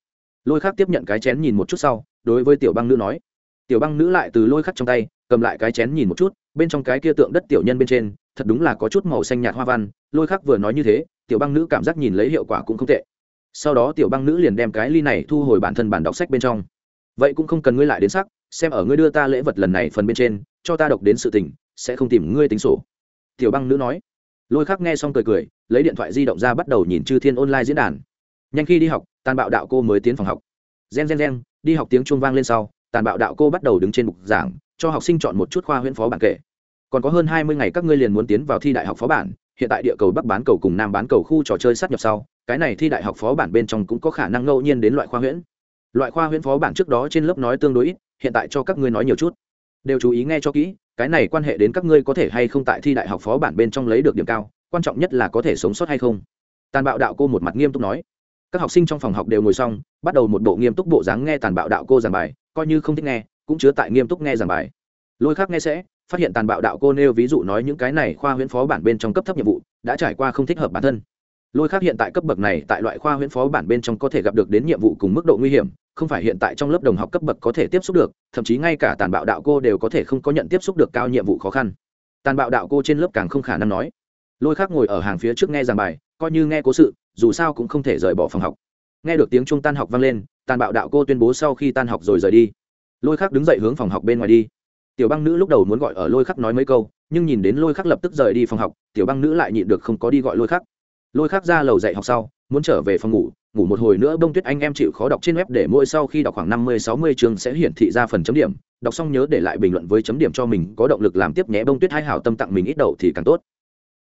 Lôi khắc tiếp nhận cái chén nhìn một chút sau, đối với tiểu băng nữ nói. Tiểu băng nữ lại từ lôi khắc trong tay, cầm lại cái chén nhìn một chút, bên trong cái kia tượng đất tiểu nhân bên trên, thật đúng là có chút màu xanh nhạt hoa văn. Lôi khắc vừa nói như thế, tiểu băng nữ cảm giác nhìn lấy hiệu quả cũng không tệ. Sau đó tiểu băng nữ liền đem cái ly này thu hồi bản thân bản đọc sách bên trong. Vậy cũng không cần ngươi lại đến sắc, xem ở ngươi đưa ta lễ vật lần này phần bên trên, cho ta đọc đến sự tình, sẽ không tìm ngươi tính sổ. Tiểu băng nữ nói lôi khắc nghe xong cười cười, lấy điện thoại di động ra bắt đầu nhìn chư thiên online diễn đàn. Nhanh khi đi học, tàn bạo đạo cô mới tiến phòng học. Gen gen gen, đi học tiếng chuông vang lên sau, tàn bạo đạo cô bắt đầu đứng trên bục giảng, cho học sinh chọn một chút khoa huyễn phó bản kể. Còn có hơn hai mươi ngày các ngươi liền muốn tiến vào thi đại học phó bản, hiện tại địa cầu bắc bán cầu cùng nam bán cầu khu trò chơi sát nhập sau, cái này thi đại học phó bản bên trong cũng có khả năng ngẫu nhiên đến loại khoa huyễn. Loại khoa huyễn phó bản trước đó trên lớp nói tương đối ít, hiện tại cho các ngươi nói nhiều chút. Đều chú ý nghe cho kỹ cái này quan hệ đến các ngươi có thể hay không tại thi đại học phó bản bên trong lấy được điểm cao, quan trọng nhất là có thể sống sót hay không. Tàn bạo đạo cô một mặt nghiêm túc nói. Các học sinh trong phòng học đều ngồi xong, bắt đầu một bộ nghiêm túc bộ dáng nghe tàn bạo đạo cô giảng bài, coi như không thích nghe, cũng chứa tại nghiêm túc nghe giảng bài. Lôi khác nghe sẽ, phát hiện tàn bạo đạo cô nêu ví dụ nói những cái này khoa huyễn phó bản bên trong cấp thấp nhiệm vụ, đã trải qua không thích hợp bản thân lôi khác hiện tại cấp bậc này tại loại khoa huyễn phó bản bên trong có thể gặp được đến nhiệm vụ cùng mức độ nguy hiểm, không phải hiện tại trong lớp đồng học cấp bậc có thể tiếp xúc được, thậm chí ngay cả tàn bạo đạo cô đều có thể không có nhận tiếp xúc được cao nhiệm vụ khó khăn. Tàn bạo đạo cô trên lớp càng không khả năng nói. Lôi khác ngồi ở hàng phía trước nghe giảng bài, coi như nghe cố sự, dù sao cũng không thể rời bỏ phòng học. Nghe được tiếng trung tan học vang lên, tàn bạo đạo cô tuyên bố sau khi tan học rồi rời đi. Lôi khắc đứng dậy hướng phòng học bên ngoài đi. Tiểu băng nữ lúc đầu muốn gọi ở lôi khắc nói mấy câu, nhưng nhìn đến lôi khắc lập tức rời đi phòng học, tiểu băng nữ lại nhịn được không có đi gọi lôi khắc lôi khác ra lầu dạy học sau, muốn trở về phòng ngủ ngủ một hồi nữa bông tuyết anh em chịu khó đọc trên web để mỗi sau khi đọc khoảng năm mươi, sáu mươi chương sẽ hiển thị ra phần chấm điểm. Đọc xong nhớ để lại bình luận với chấm điểm cho mình, có động lực làm tiếp nhé. Bông tuyết hai hảo tâm tặng mình ít đầu thì càng tốt.